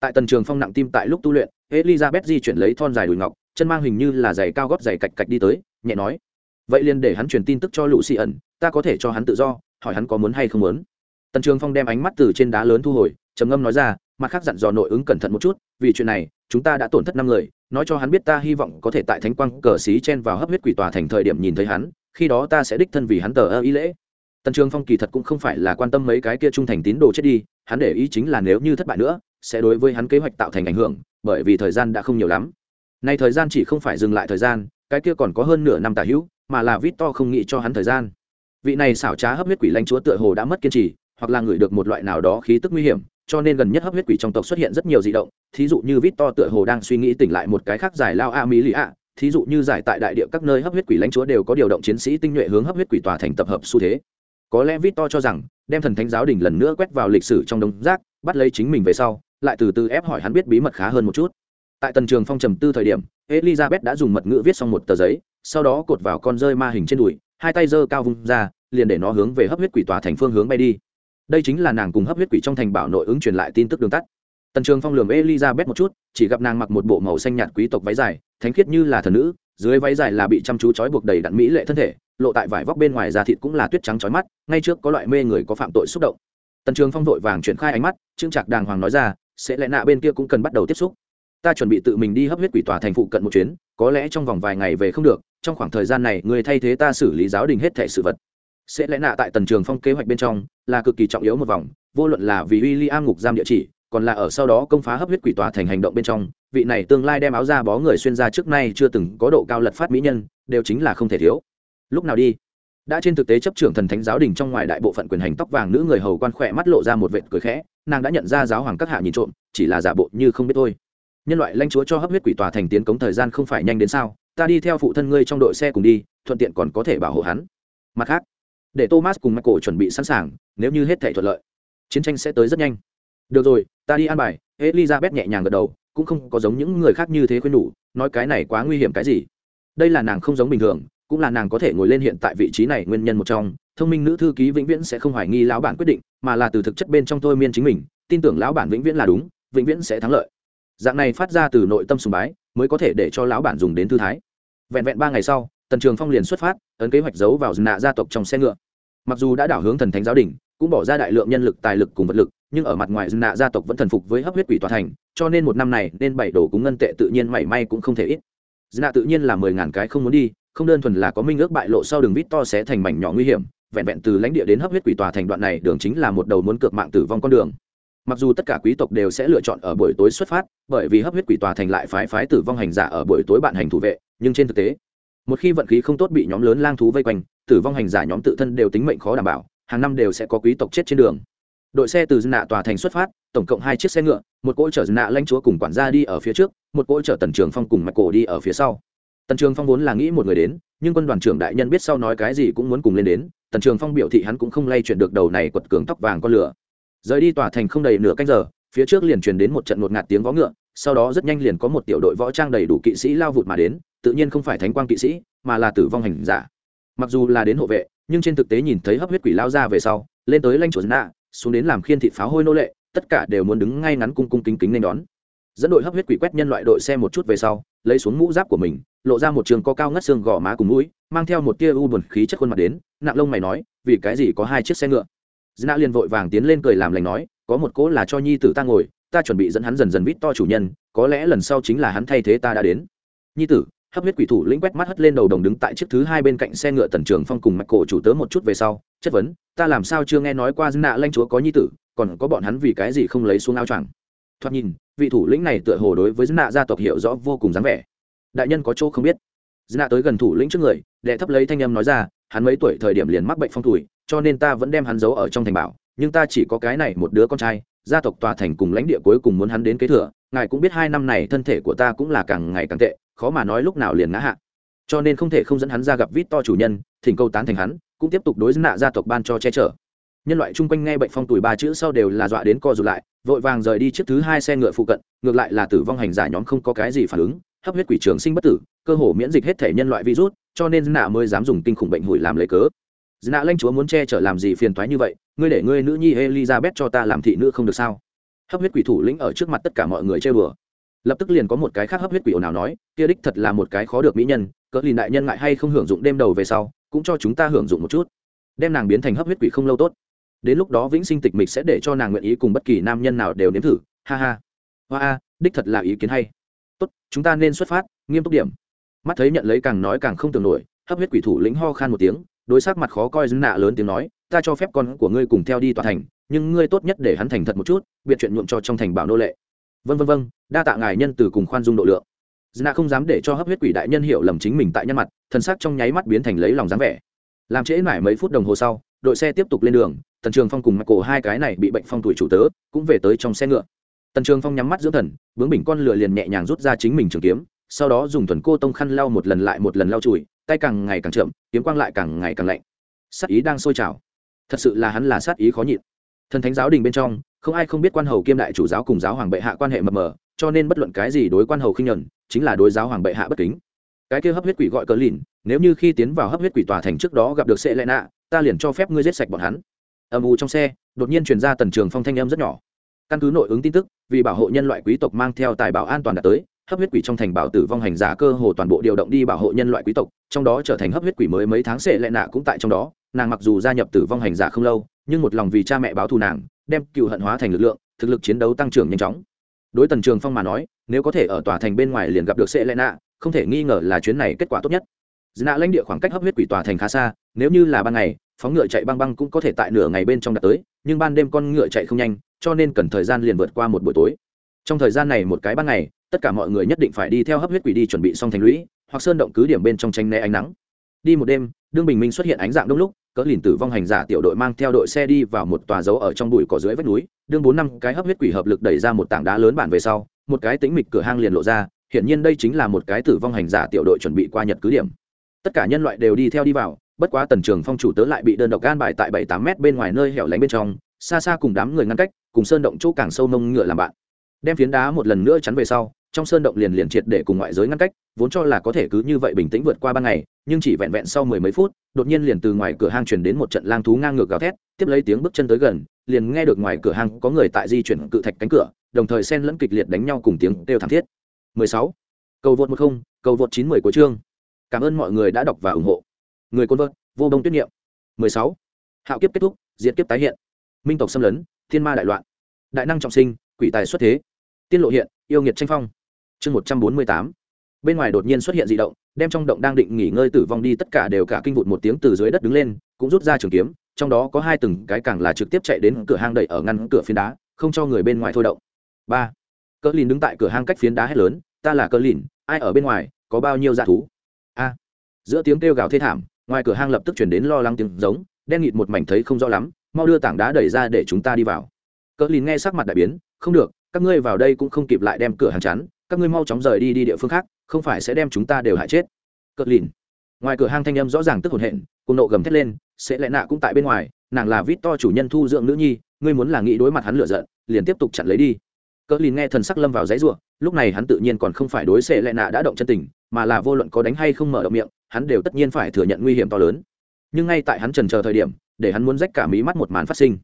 tại tần trường phong nặng tim tại lúc tu luyện elizabeth di chuyển lấy thon dài đùi ngọc chân mang hình như là giày cao gót giày cạch cạch đi tới nhẹ nói vậy liền để hắn truyền tin tức cho lũ xì ẩn, ta có thể cho hắn tự do, hỏi hắn có muốn hay không muốn. Tần trường phong đem ánh mắt từ trên đá lớn thu hồi, trầm ngâm nói ra, mặt khác dặn dò nội ứng cẩn thận một chút, vì chuyện này, chúng ta đã tổn thất năm người, nói cho hắn biết ta hy vọng có thể tại thánh quang cờ xí chen vào hấp huyết quỷ tòa thành thời điểm nhìn thấy hắn, khi đó ta sẽ đích thân vì hắn tờ ơ ý lễ. Tần trường phong kỳ thật cũng không phải là quan tâm mấy cái kia trung thành tín đồ chết đi, hắn để ý chính là nếu như thất bại nữa, sẽ đối với hắn kế hoạch tạo thành ảnh hưởng, bởi vì thời gian đã không nhiều lắm. Nay thời gian chỉ không phải dừng lại thời gian cái kia còn có hơn nửa năm tả hữu, mà là vít to không nghĩ cho hắn thời gian. Vị này xảo trá hấp huyết quỷ lãnh chúa tựa hồ đã mất kiên trì, hoặc là ngửi được một loại nào đó khí tức nguy hiểm, cho nên gần nhất hấp huyết quỷ trong tộc xuất hiện rất nhiều dị động, thí dụ như vít to tựa hồ đang suy nghĩ tỉnh lại một cái khác giải lao a mỹ lì ạ thí dụ như giải tại đại địa các nơi hấp huyết quỷ lãnh chúa đều có điều động chiến sĩ tinh nhuệ hướng hấp huyết quỷ tòa thành tập hợp xu thế. Có lẽ vít to cho rằng, đem thần thánh giáo đình lần nữa quét vào lịch sử trong đống rác, bắt lấy chính mình về sau, lại từ từ ép hỏi hắn biết bí mật khá hơn một chút. Tại tần trường phong trầm tư thời điểm elizabeth đã dùng mật ngữ viết xong một tờ giấy, sau đó cột vào con rơi ma hình trên đùi, hai tay giơ cao vung ra, liền để nó hướng về hấp huyết quỷ tòa thành phương hướng bay đi. Đây chính là nàng cùng hấp huyết quỷ trong thành bảo nội ứng truyền lại tin tức đường tắt. Tần trường phong lường elizabeth một chút, chỉ gặp nàng mặc một bộ màu xanh nhạt quý tộc váy dài, thánh khiết như là thần nữ, dưới váy dài là bị chăm chú trói buộc đầy đặn mỹ lệ thân thể, lộ tại vải vóc bên ngoài da thịt cũng là tuyết trắng trói mắt, ngay trước có loại mê người có phạm tội xúc động. Tần trường phong vội vàng chuyển khai ánh mắt trưng trạc đàng hoàng nói ra, sẽ lẽ nạ bên kia cũng cần bắt đầu tiếp xúc ta chuẩn bị tự mình đi hấp huyết quỷ tòa thành phụ cận một chuyến, có lẽ trong vòng vài ngày về không được, trong khoảng thời gian này người thay thế ta xử lý giáo đình hết thẻ sự vật. Sẽ lẽ nạ tại tần trường phong kế hoạch bên trong, là cực kỳ trọng yếu một vòng, vô luận là vì w i l l i am ngục giam địa chỉ, còn là ở sau đó công phá hấp huyết quỷ tòa thành hành động bên trong, vị này tương lai đem áo ra bó người xuyên ra trước nay chưa từng có độ cao lật phát mỹ nhân, đều chính là không thể thiếu. Lúc nào đi? Đã trên thực tế chấp trưởng thần thánh giáo đình trong ngoài đại bộ phận quyền hành tóc vàng nữ người hầu quan khỏe mắt lộ ra một vệt cười khẽ, nàng đã nhận ra giáo hoàng các hạ nhìn trộm, chỉ là giả bộ như không biết thôi nhân loại lãnh chúa cho hấp huyết quỷ tòa thành tiến cống thời gian không phải nhanh đến sao? Ta đi theo phụ thân ngươi trong đội xe cùng đi, thuận tiện còn có thể bảo hộ hắn. Mặt khác, để thomas cùng michael chuẩn bị sẵn sàng, nếu như hết thể thuận lợi, chiến tranh sẽ tới rất nhanh. Được rồi, ta đi an bài. Elizabeth nhẹ nhàng gật đầu, cũng không có giống những người khác như thế khuyên nhủ, nói cái này quá nguy hiểm cái gì? Đây là nàng không giống bình thường, cũng là nàng có thể ngồi lên hiện tại vị trí này nguyên nhân một trong. Thông minh nữ thư ký vĩnh viễn sẽ không hoài nghi lão bản quyết định, mà là từ thực chất bên trong thôi miên chính mình. Tin tưởng lão bản vĩnh viễn là đúng, vĩnh viễn sẽ thắng lợi dạng này phát ra từ nội tâm sùng bái, mới có thể để cho lão bản dùng đến thư thái. Vẹn vẹn ba ngày sau, tần trường phong liền xuất phát, ấn kế hoạch giấu vào nạ gia tộc trong xe ngựa. Mặc dù đã đảo hướng thần thánh giáo đình, cũng bỏ ra đại lượng nhân lực, tài lực cùng vật lực, nhưng ở mặt ngoài nạ gia tộc vẫn thần phục với hấp huyết quỷ tòa thành, cho nên một năm này nên bảy đồ cúng ngân tệ tự nhiên mảy may cũng không thể ít. Nạ tự nhiên là mười ngàn cái không muốn đi, không đơn thuần là có minh ước bại lộ sau đường vít to sẽ thành mảnh nhỏ nguy hiểm, vẹn vẹn từ lãnh địa đến hấp huyết quỷ tòa thành đoạn này, đường chính là một đầu muốn cược mạng tử vong con đường mặc dù tất cả quý tộc đều sẽ lựa chọn ở buổi tối xuất phát, bởi vì hấp huyết quỷ tòa thành lại phái phái tử vong hành giả ở buổi tối bạn hành thủ vệ, nhưng trên thực tế, một khi vận khí không tốt bị nhóm lớn lang thú vây quanh, tử vong hành giả nhóm tự thân đều tính mệnh khó đảm bảo, hàng năm đều sẽ có quý tộc chết trên đường. Đội xe từ dân nạ tòa thành xuất phát, tổng cộng hai chiếc xe ngựa, một cỗ chở dân nạ lãnh chúa cùng quản gia đi ở phía trước, một cỗ chở tần trường phong cùng mạch cổ đi ở phía sau. Tần trường phong vốn là nghĩ một người đến, nhưng quân đoàn trưởng đại nhân biết sau nói cái gì cũng muốn cùng lên đến, tần trường phong biểu thị hắn cũng không lay chuyển được đầu này quật cường tóc vàng con lửa rời đi tòa thành không đầy nửa canh giờ, phía trước liền truyền đến một trận ngột ngạt tiếng vó ngựa, sau đó rất nhanh liền có một tiểu đội võ trang đầy đủ kỵ sĩ lao vụt mà đến, tự nhiên không phải thánh quang kỵ sĩ, mà là tử vong hành giả. Mặc dù là đến hộ vệ, nhưng trên thực tế nhìn thấy hấp huyết quỷ lao ra về sau, lên tới lanh chuột nạ, xuống đến làm khiên thị pháo hôi nô lệ, tất cả đều muốn đứng ngay ngắn cung cung kính kính nên đón. Dẫn đội hấp huyết quỷ quét nhân loại đội xe một chút về sau, lấy xuống mũ giáp của mình, lộ ra một trường có cao ngất xương gò má cùng mũi, mang theo một tia u buồn khí chất khuôn mặt đến, nặng lông mày nói, vì cái gì có hai chiếc xe ngựa? Dna liền vội vàng tiến lên cười làm lành nói, có một cỗ là cho nhi tử ta ngồi, ta chuẩn bị dẫn hắn dần dần vít to chủ nhân, có lẽ lần sau chính là hắn thay thế ta đã đến. Nhi tử, hấp huyết quỷ thủ lĩnh quét mắt hất lên đầu đồng đứng tại chiếc thứ hai bên cạnh xe ngựa tần trường phong cùng mạch cổ chủ tớ một chút về sau, chất vấn, ta làm sao chưa nghe nói qua Dĩ nạ lanh chúa có nhi tử, còn có bọn hắn vì cái gì không lấy xuống áo choàng? Thoạt nhìn, vị thủ lĩnh này tựa hồ đối với Dĩ gia tộc hiểu rõ vô cùng dáng vẻ. Đại nhân có chỗ không biết. Dĩ tới gần thủ lĩnh trước người, đệ thấp lấy thanh âm nói ra, hắn mấy tuổi thời điểm liền mắc bệnh phong thủy cho nên ta vẫn đem hắn giấu ở trong thành bảo, nhưng ta chỉ có cái này một đứa con trai, gia tộc tòa thành cùng lãnh địa cuối cùng muốn hắn đến kế thừa, ngài cũng biết hai năm này thân thể của ta cũng là càng ngày càng tệ, khó mà nói lúc nào liền ngã hạ. Cho nên không thể không dẫn hắn ra gặp vít to chủ nhân, thỉnh câu tán thành hắn, cũng tiếp tục đối với nạ gia tộc ban cho che chở. Nhân loại chung quanh nghe bệnh phong tuổi ba chữ sau đều là dọa đến co rụt lại, vội vàng rời đi chiếc thứ hai xe ngựa phụ cận, ngược lại là tử vong hành giả nhóm không có cái gì phản ứng, hấp huyết quỷ trường sinh bất tử, cơ hồ miễn dịch hết thể nhân loại virus, cho nên nạ mới dám dùng kinh khủng bệnh hủi làm lấy cớ nạ lanh chúa muốn che chở làm gì phiền toái như vậy, ngươi để ngươi nữ nhi elizabeth cho ta làm thị nữ không được sao? Hấp huyết quỷ thủ lĩnh ở trước mặt tất cả mọi người chơi bừa lập tức liền có một cái khác hấp huyết quỷ ồn nào nói, kia đích thật là một cái khó được mỹ nhân, cỡ lìn đại nhân ngại hay không hưởng dụng đêm đầu về sau, cũng cho chúng ta hưởng dụng một chút. Đem nàng biến thành hấp huyết quỷ không lâu tốt. Đến lúc đó vĩnh sinh tịch mịch sẽ để cho nàng nguyện ý cùng bất kỳ nam nhân nào đều nếm thử. Ha ha. Hoa a, đích thật là ý kiến hay. Tốt, chúng ta nên xuất phát, nghiêm túc điểm. Mắt thấy nhận lấy càng nói càng không tưởng nổi, hấp huyết quỷ thủ lĩnh ho khan một tiếng đối sắc mặt khó coi dưng nạ lớn tiếng nói, ta cho phép con của ngươi cùng theo đi tòa thành, nhưng ngươi tốt nhất để hắn thành thật một chút biện chuyện nhuộm cho trong thành bảo nô lệ. Vân vân vân đa tạ ngài nhân từ cùng khoan dung độ lượng. Nạ không dám để cho hấp huyết quỷ đại nhân hiểu lầm chính mình tại nhân mặt, thần sắc trong nháy mắt biến thành lấy lòng dáng vẻ. Làm trễ mãi mấy phút đồng hồ sau, đội xe tiếp tục lên đường, tần trường phong cùng mặc cổ hai cái này bị bệnh phong tuổi chủ tớ cũng về tới trong xe ngựa. Tần trường phong nhắm mắt dưỡng thần, bướng bình con lửa liền nhẹ nhàng rút ra chính mình trường kiếm sau đó dùng thuần cô tông khăn lau một lần lại một lần lau chùi, tay càng ngày càng chậm, kiếm quang lại càng ngày càng lạnh. Sát ý đang sôi trào. Thật sự là hắn là sát ý khó nhịn. Thần thánh giáo đình bên trong, không ai không biết quan hầu kiêm đại chủ giáo cùng giáo hoàng bệ hạ quan hệ mập mờ, cho nên bất luận cái gì đối quan hầu khinh nhuận, chính là đối giáo hoàng bệ hạ bất kính. Cái kia hấp huyết quỷ gọi cờ lìn, nếu như khi tiến vào hấp huyết quỷ tòa thành trước đó gặp được sệ lệ nạ, ta liền cho phép ngươi giết sạch bọn hắn. Âm u trong xe, đột nhiên truyền ra tần trường phong thanh âm rất nhỏ. Căn cứ nội ứng tin tức, vì bảo hộ nhân loại quý tộc mang theo tài bảo an toàn đã tới hấp huyết quỷ trong thành bảo tử vong hành giả cơ hồ toàn bộ điều động đi bảo hộ nhân loại quý tộc, trong đó trở thành hấp huyết quỷ mới mấy tháng sệ lệ nạ cũng tại trong đó, nàng mặc dù gia nhập tử vong hành giả không lâu, nhưng một lòng vì cha mẹ báo thù nàng, đem cựu hận hóa thành lực lượng, thực lực chiến đấu tăng trưởng nhanh chóng. Đối tần trường phong mà nói, nếu có thể ở tòa thành bên ngoài liền gặp được sệ lệ nạ, không thể nghi ngờ là chuyến này kết quả tốt nhất. Nạ lãnh địa khoảng cách hấp huyết quỷ tòa thành khá xa, nếu như là ban ngày, phóng ngựa chạy băng băng cũng có thể tại nửa ngày bên trong đạt tới, nhưng ban đêm con ngựa chạy không nhanh, cho nên cần thời gian liền vượt qua một buổi tối. Trong thời gian này một cái ban ngày tất cả mọi người nhất định phải đi theo hấp huyết quỷ đi chuẩn bị xong thành lũy, hoặc sơn động cứ điểm bên trong tranh né ánh nắng. Đi một đêm, đương bình minh xuất hiện ánh dạng đông lúc, cỡ lìn tử vong hành giả tiểu đội mang theo đội xe đi vào một tòa dấu ở trong bụi cỏ dưới vách núi. Đương bốn năm cái hấp huyết quỷ hợp lực đẩy ra một tảng đá lớn bản về sau, một cái tính mịch cửa hang liền lộ ra, hiển nhiên đây chính là một cái tử vong hành giả tiểu đội chuẩn bị qua nhật cứ điểm. Tất cả nhân loại đều đi theo đi vào, bất quá tần trường phong chủ tớ lại bị đơn độc gan bài tại bảy tám mét bên ngoài nơi hẻo lánh bên trong, xa xa cùng đám người ngăn cách, cùng sơn động chỗ càng sâu nông ngựa làm bạn. Đem phiến đá một lần nữa chắn về sau trong sơn động liền liền triệt để cùng ngoại giới ngăn cách, vốn cho là có thể cứ như vậy bình tĩnh vượt qua ban ngày, nhưng chỉ vẹn vẹn sau mười mấy phút, đột nhiên liền từ ngoài cửa hang chuyển đến một trận lang thú ngang ngược gào thét, tiếp lấy tiếng bước chân tới gần, liền nghe được ngoài cửa hang có người tại di chuyển cự thạch cánh cửa, đồng thời xen lẫn kịch liệt đánh nhau cùng tiếng đều thảm thiết. 16. cầu vượt một không, cầu vượt chín mười của chương. Cảm ơn mọi người đã đọc và ủng hộ. Người côn vợt vô đông tuyết niệm. 16. hạo kiếp kết thúc, diệt kiếp tái hiện. Minh tộc xâm lấn, thiên ma đại loạn. Đại năng trọng sinh, quỷ tài xuất thế. Tiên lộ hiện, yêu nghiệt tranh phong chương một trăm bốn mươi tám. Bên ngoài đột nhiên xuất hiện d ị động, đem trong động đang định nghỉ ngơi tử vong đi tất cả đều cả kinh vụt một tiếng từ dưới đất đứng lên, cũng rút ra trường kiếm, trong đó có hai từng cái càng là trực tiếp chạy đến cửa hang đậy ở ngăn cửa phiến đá, không cho người bên ngoài thôi động. Ba. Cỡ lìn đứng tại cửa hang cách phiến đá hét lớn, ta là cỡ lìn, ai ở bên ngoài, có bao nhiêu dạ thú? A. Giữa tiếng kêu gào thê thảm, ngoài cửa hang lập tức chuyển đến lo lắng tiếng giống, đen nghịt một mảnh thấy không rõ lắm, mau đưa tảng đá đẩy ra để chúng ta đi vào. Cỡ lìn nghe sắc mặt đại biến, không được, các ngươi vào đây cũng không kịp lại đem cửa hàng chắn các ngươi mau chóng rời đi đi địa phương khác, không phải sẽ đem chúng ta đều hại chết. Cợt lìn. Ngoài cửa hang thanh âm rõ ràng tức hồn hện, cùng nộ gầm thét lên, sẽ lại nạ cũng tại bên ngoài, nàng là vít to chủ nhân thu dưỡng nữ nhi, ngươi muốn là nghĩ đối mặt hắn lựa giận, liền tiếp tục chặn lấy đi. Cỡ lìn nghe thần sắc lâm vào giấy ruộng lúc này hắn tự nhiên còn không phải đối xệ lệ nạ đã động chân tình, mà là vô luận có đánh hay không mở động miệng, hắn đều tất nhiên phải thừa nhận nguy hiểm to lớn. Nhưng ngay tại hắn trần chờ thời điểm, để hắn muốn rách cả mí mắt một màn phát sinh.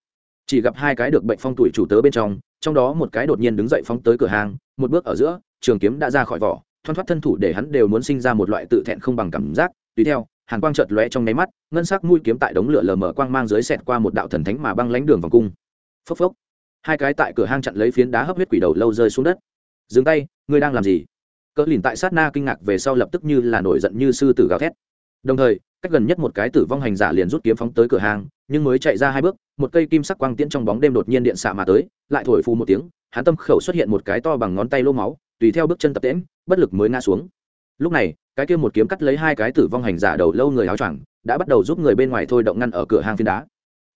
Chỉ gặp hai cái được bệnh phong tuổi chủ tớ bên trong trong đó một cái đột nhiên đứng dậy phóng tới cửa hàng, một bước ở giữa, trường kiếm đã ra khỏi vỏ, thoăn thoát thân thủ để hắn đều muốn sinh ra một loại tự thẹn không bằng cảm giác. Tùy theo, hàn quang chợt lóe trong nháy mắt, ngân sắc mũi kiếm tại đống lửa lờ mờ quang mang dưới xẹt qua một đạo thần thánh mà băng lánh đường vòng cung. Phốc phốc. Hai cái tại cửa hang chặn lấy phiến đá hấp huyết quỷ đầu lâu rơi xuống đất. Dừng tay, ngươi đang làm gì? Cỡ lìn tại sát na kinh ngạc về sau lập tức như là nổi giận như sư tử gào thét. Đồng thời, cách gần nhất một cái tử vong hành giả liền rút kiếm phóng tới cửa hàng nhưng mới chạy ra hai bước, một cây kim sắc quang tiễn trong bóng đêm đột nhiên điện xạ mà tới lại thổi phù một tiếng, hắn tâm khẩu xuất hiện một cái to bằng ngón tay lô máu, tùy theo bước chân tập tễm bất lực mới ngã xuống. Lúc này, cái kia một kiếm cắt lấy hai cái tử vong hành giả đầu lâu người áo choàng, đã bắt đầu giúp người bên ngoài thôi động ngăn ở cửa hàng phiến đá.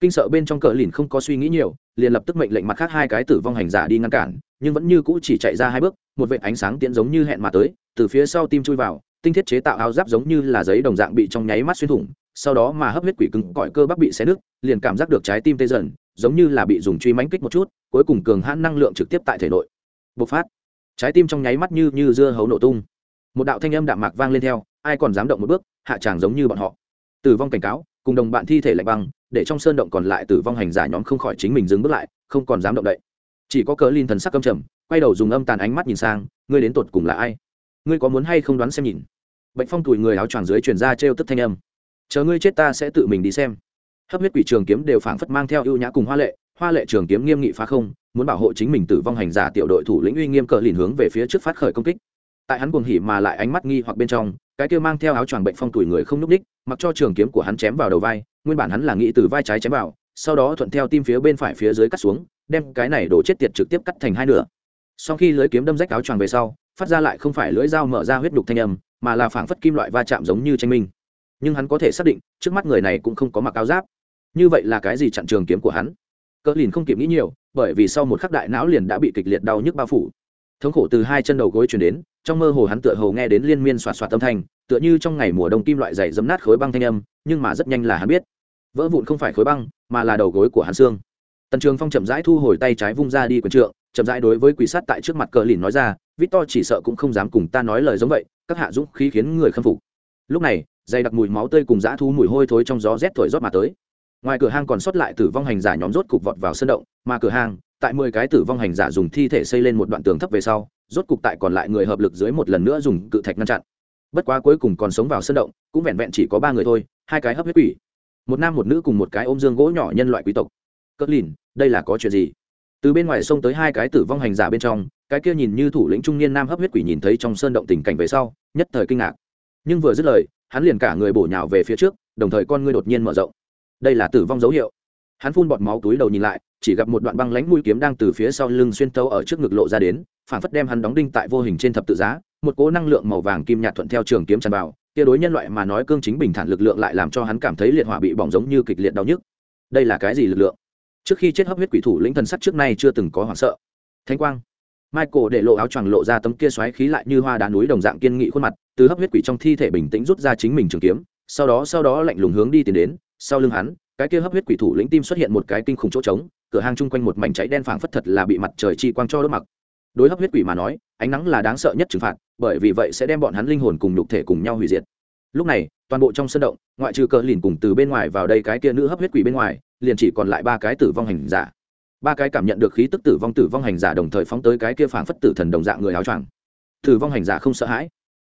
Kinh sợ bên trong cờ lìn không có suy nghĩ nhiều, liền lập tức mệnh lệnh mặt khác hai cái tử vong hành giả đi ngăn cản, nhưng vẫn như cũ chỉ chạy ra hai bước, một vệt ánh sáng tiễn giống như hẹn mà tới, từ phía sau tim chui vào, tinh thiết chế tạo áo giáp giống như là giấy đồng dạng bị trong nháy mắt xuyên thủng, sau đó mà hấp huyết quỷ cứng, cõi cơ bắp bị xé nứt, liền cảm giác được trái tim tê dần, giống như là bị dùng truy mãnh kích một chút cuối cùng cường hãn năng lượng trực tiếp tại thể nội. Bộc phát. Trái tim trong nháy mắt như như dưa hấu nổ tung. Một đạo thanh âm đạm mạc vang lên theo, ai còn dám động một bước, hạ tràng giống như bọn họ. Tử vong cảnh cáo, cùng đồng bạn thi thể lạnh băng, để trong sơn động còn lại tử vong hành giả nhóm không khỏi chính mình dừng bước lại, không còn dám động đậy. Chỉ có cờ linh thần sắc căm trầm, quay đầu dùng âm tàn ánh mắt nhìn sang, ngươi đến tột cùng là ai? Ngươi có muốn hay không đoán xem nhìn? Bệnh phong tuổi người áo choàng dưới truyền ra trêu tức thanh âm. Chờ ngươi chết ta sẽ tự mình đi xem. Hấp huyết quỷ trường kiếm đều phảng phất mang theo ưu nhã cùng hoa lệ hoa lệ trường kiếm nghiêm nghị phá không, muốn bảo hộ chính mình tử vong hành giả tiểu đội thủ lĩnh uy nghiêm cờ lìn hướng về phía trước phát khởi công kích. Tại hắn cuồng hỉ mà lại ánh mắt nghi hoặc bên trong, cái kia mang theo áo choàng bệnh phong tuổi người không nhúc ních mặc cho trường kiếm của hắn chém vào đầu vai, nguyên bản hắn là nghĩ từ vai trái chém vào, sau đó thuận theo tim phía bên phải phía dưới cắt xuống, đem cái này đổ chết tiệt trực tiếp cắt thành hai nửa. Sau khi lưới kiếm đâm rách áo choàng về sau, phát ra lại không phải lưỡi dao mở ra huyết đục thanh âm, mà là phảng phất kim loại va chạm giống như tranh minh. Nhưng hắn có thể xác định, trước mắt người này cũng không có mặc áo giáp. Như vậy là cái gì chặn trường kiếm của hắn? Cỡ lìn không kịp nghĩ nhiều, bởi vì sau một khắc đại não liền đã bị kịch liệt đau nhức bao phủ. Thống khổ từ hai chân đầu gối chuyển đến, trong mơ hồ hắn tựa hồ nghe đến liên miên xoạt xoạt âm thanh, tựa như trong ngày mùa đông kim loại dày dấm nát khối băng thanh âm, nhưng mà rất nhanh là hắn biết. Vỡ vụn không phải khối băng, mà là đầu gối của hắn xương. Tần trường phong chậm rãi thu hồi tay trái vung ra đi quần trượng, chậm rãi đối với quỷ sát tại trước mặt cờ lìn nói ra vít to chỉ sợ cũng không dám cùng ta nói lời giống vậy, các hạ dũng khí khiến người khâm phục. Lúc này, dày đặc mùi máu tươi cùng dã thu mùi hôi thối trong gió rét thổi rót mà tới ngoài cửa hang còn sót lại tử vong hành giả nhóm rốt cục vọt vào sân động, mà cửa hang, tại mười cái tử vong hành giả dùng thi thể xây lên một đoạn tường thấp về sau, rốt cục tại còn lại người hợp lực dưới một lần nữa dùng cự thạch ngăn chặn. Bất quá cuối cùng còn sống vào sân động, cũng vẹn vẹn chỉ có ba người thôi, hai cái hấp huyết quỷ. Một nam một nữ cùng một cái ôm dương gỗ nhỏ nhân loại quý tộc. Cất lìn, đây là có chuyện gì? Từ bên ngoài sông tới hai cái tử vong hành giả bên trong, cái kia nhìn như thủ lĩnh trung niên nam hấp huyết quỷ nhìn thấy trong sơn động tình cảnh về sau, nhất thời kinh ngạc. Nhưng vừa dứt lời, hắn liền cả người bổ nhào về phía trước, đồng thời con ngươi đột nhiên mở rộng đây là tử vong dấu hiệu. Hắn phun bọt máu túi đầu nhìn lại, chỉ gặp một đoạn băng lánh mũi kiếm đang từ phía sau lưng xuyên tâu ở trước ngực lộ ra đến phản phất đem hắn đóng đinh tại vô hình trên thập tự giá, một cố năng lượng màu vàng kim nhạt thuận theo trường kiếm tràn vào, kia đối nhân loại mà nói cương chính bình thản lực lượng lại làm cho hắn cảm thấy liệt hỏa bị bỏng giống như kịch liệt đau nhức. Đây là cái gì lực lượng? Trước khi chết hấp huyết quỷ thủ lĩnh thần sắc trước nay chưa từng có hoảng sợ. Thanh quang. Michael để lộ áo choàng lộ ra tấm kia xoáy khí lại như hoa đá núi đồng dạng kiên nghị khuôn mặt, từ hấp huyết quỷ trong thi thể bình tĩnh rút ra chính mình trường kiếm, sau đó sau đó lạnh lùng hướng đi tiến đến sau lưng hắn, cái kia hấp huyết quỷ thủ lĩnh tim xuất hiện một cái kinh khủng chỗ trống, cửa hàng chung quanh một mảnh cháy đen phảng phất thật là bị mặt trời chi quang cho đốt mặc. Đối hấp huyết quỷ mà nói, ánh nắng là đáng sợ nhất trừng phạt, bởi vì vậy sẽ đem bọn hắn linh hồn cùng nhục thể cùng nhau hủy diệt. Lúc này, toàn bộ trong sân động, ngoại trừ cờ lìn cùng từ bên ngoài vào đây cái kia nữ hấp huyết quỷ bên ngoài, liền chỉ còn lại ba cái tử vong hành giả. Ba cái cảm nhận được khí tức tử vong tử vong hành giả đồng thời phóng tới cái kia phảng phất tử thần đồng dạng người áo choàng. Tử vong hành giả không sợ hãi.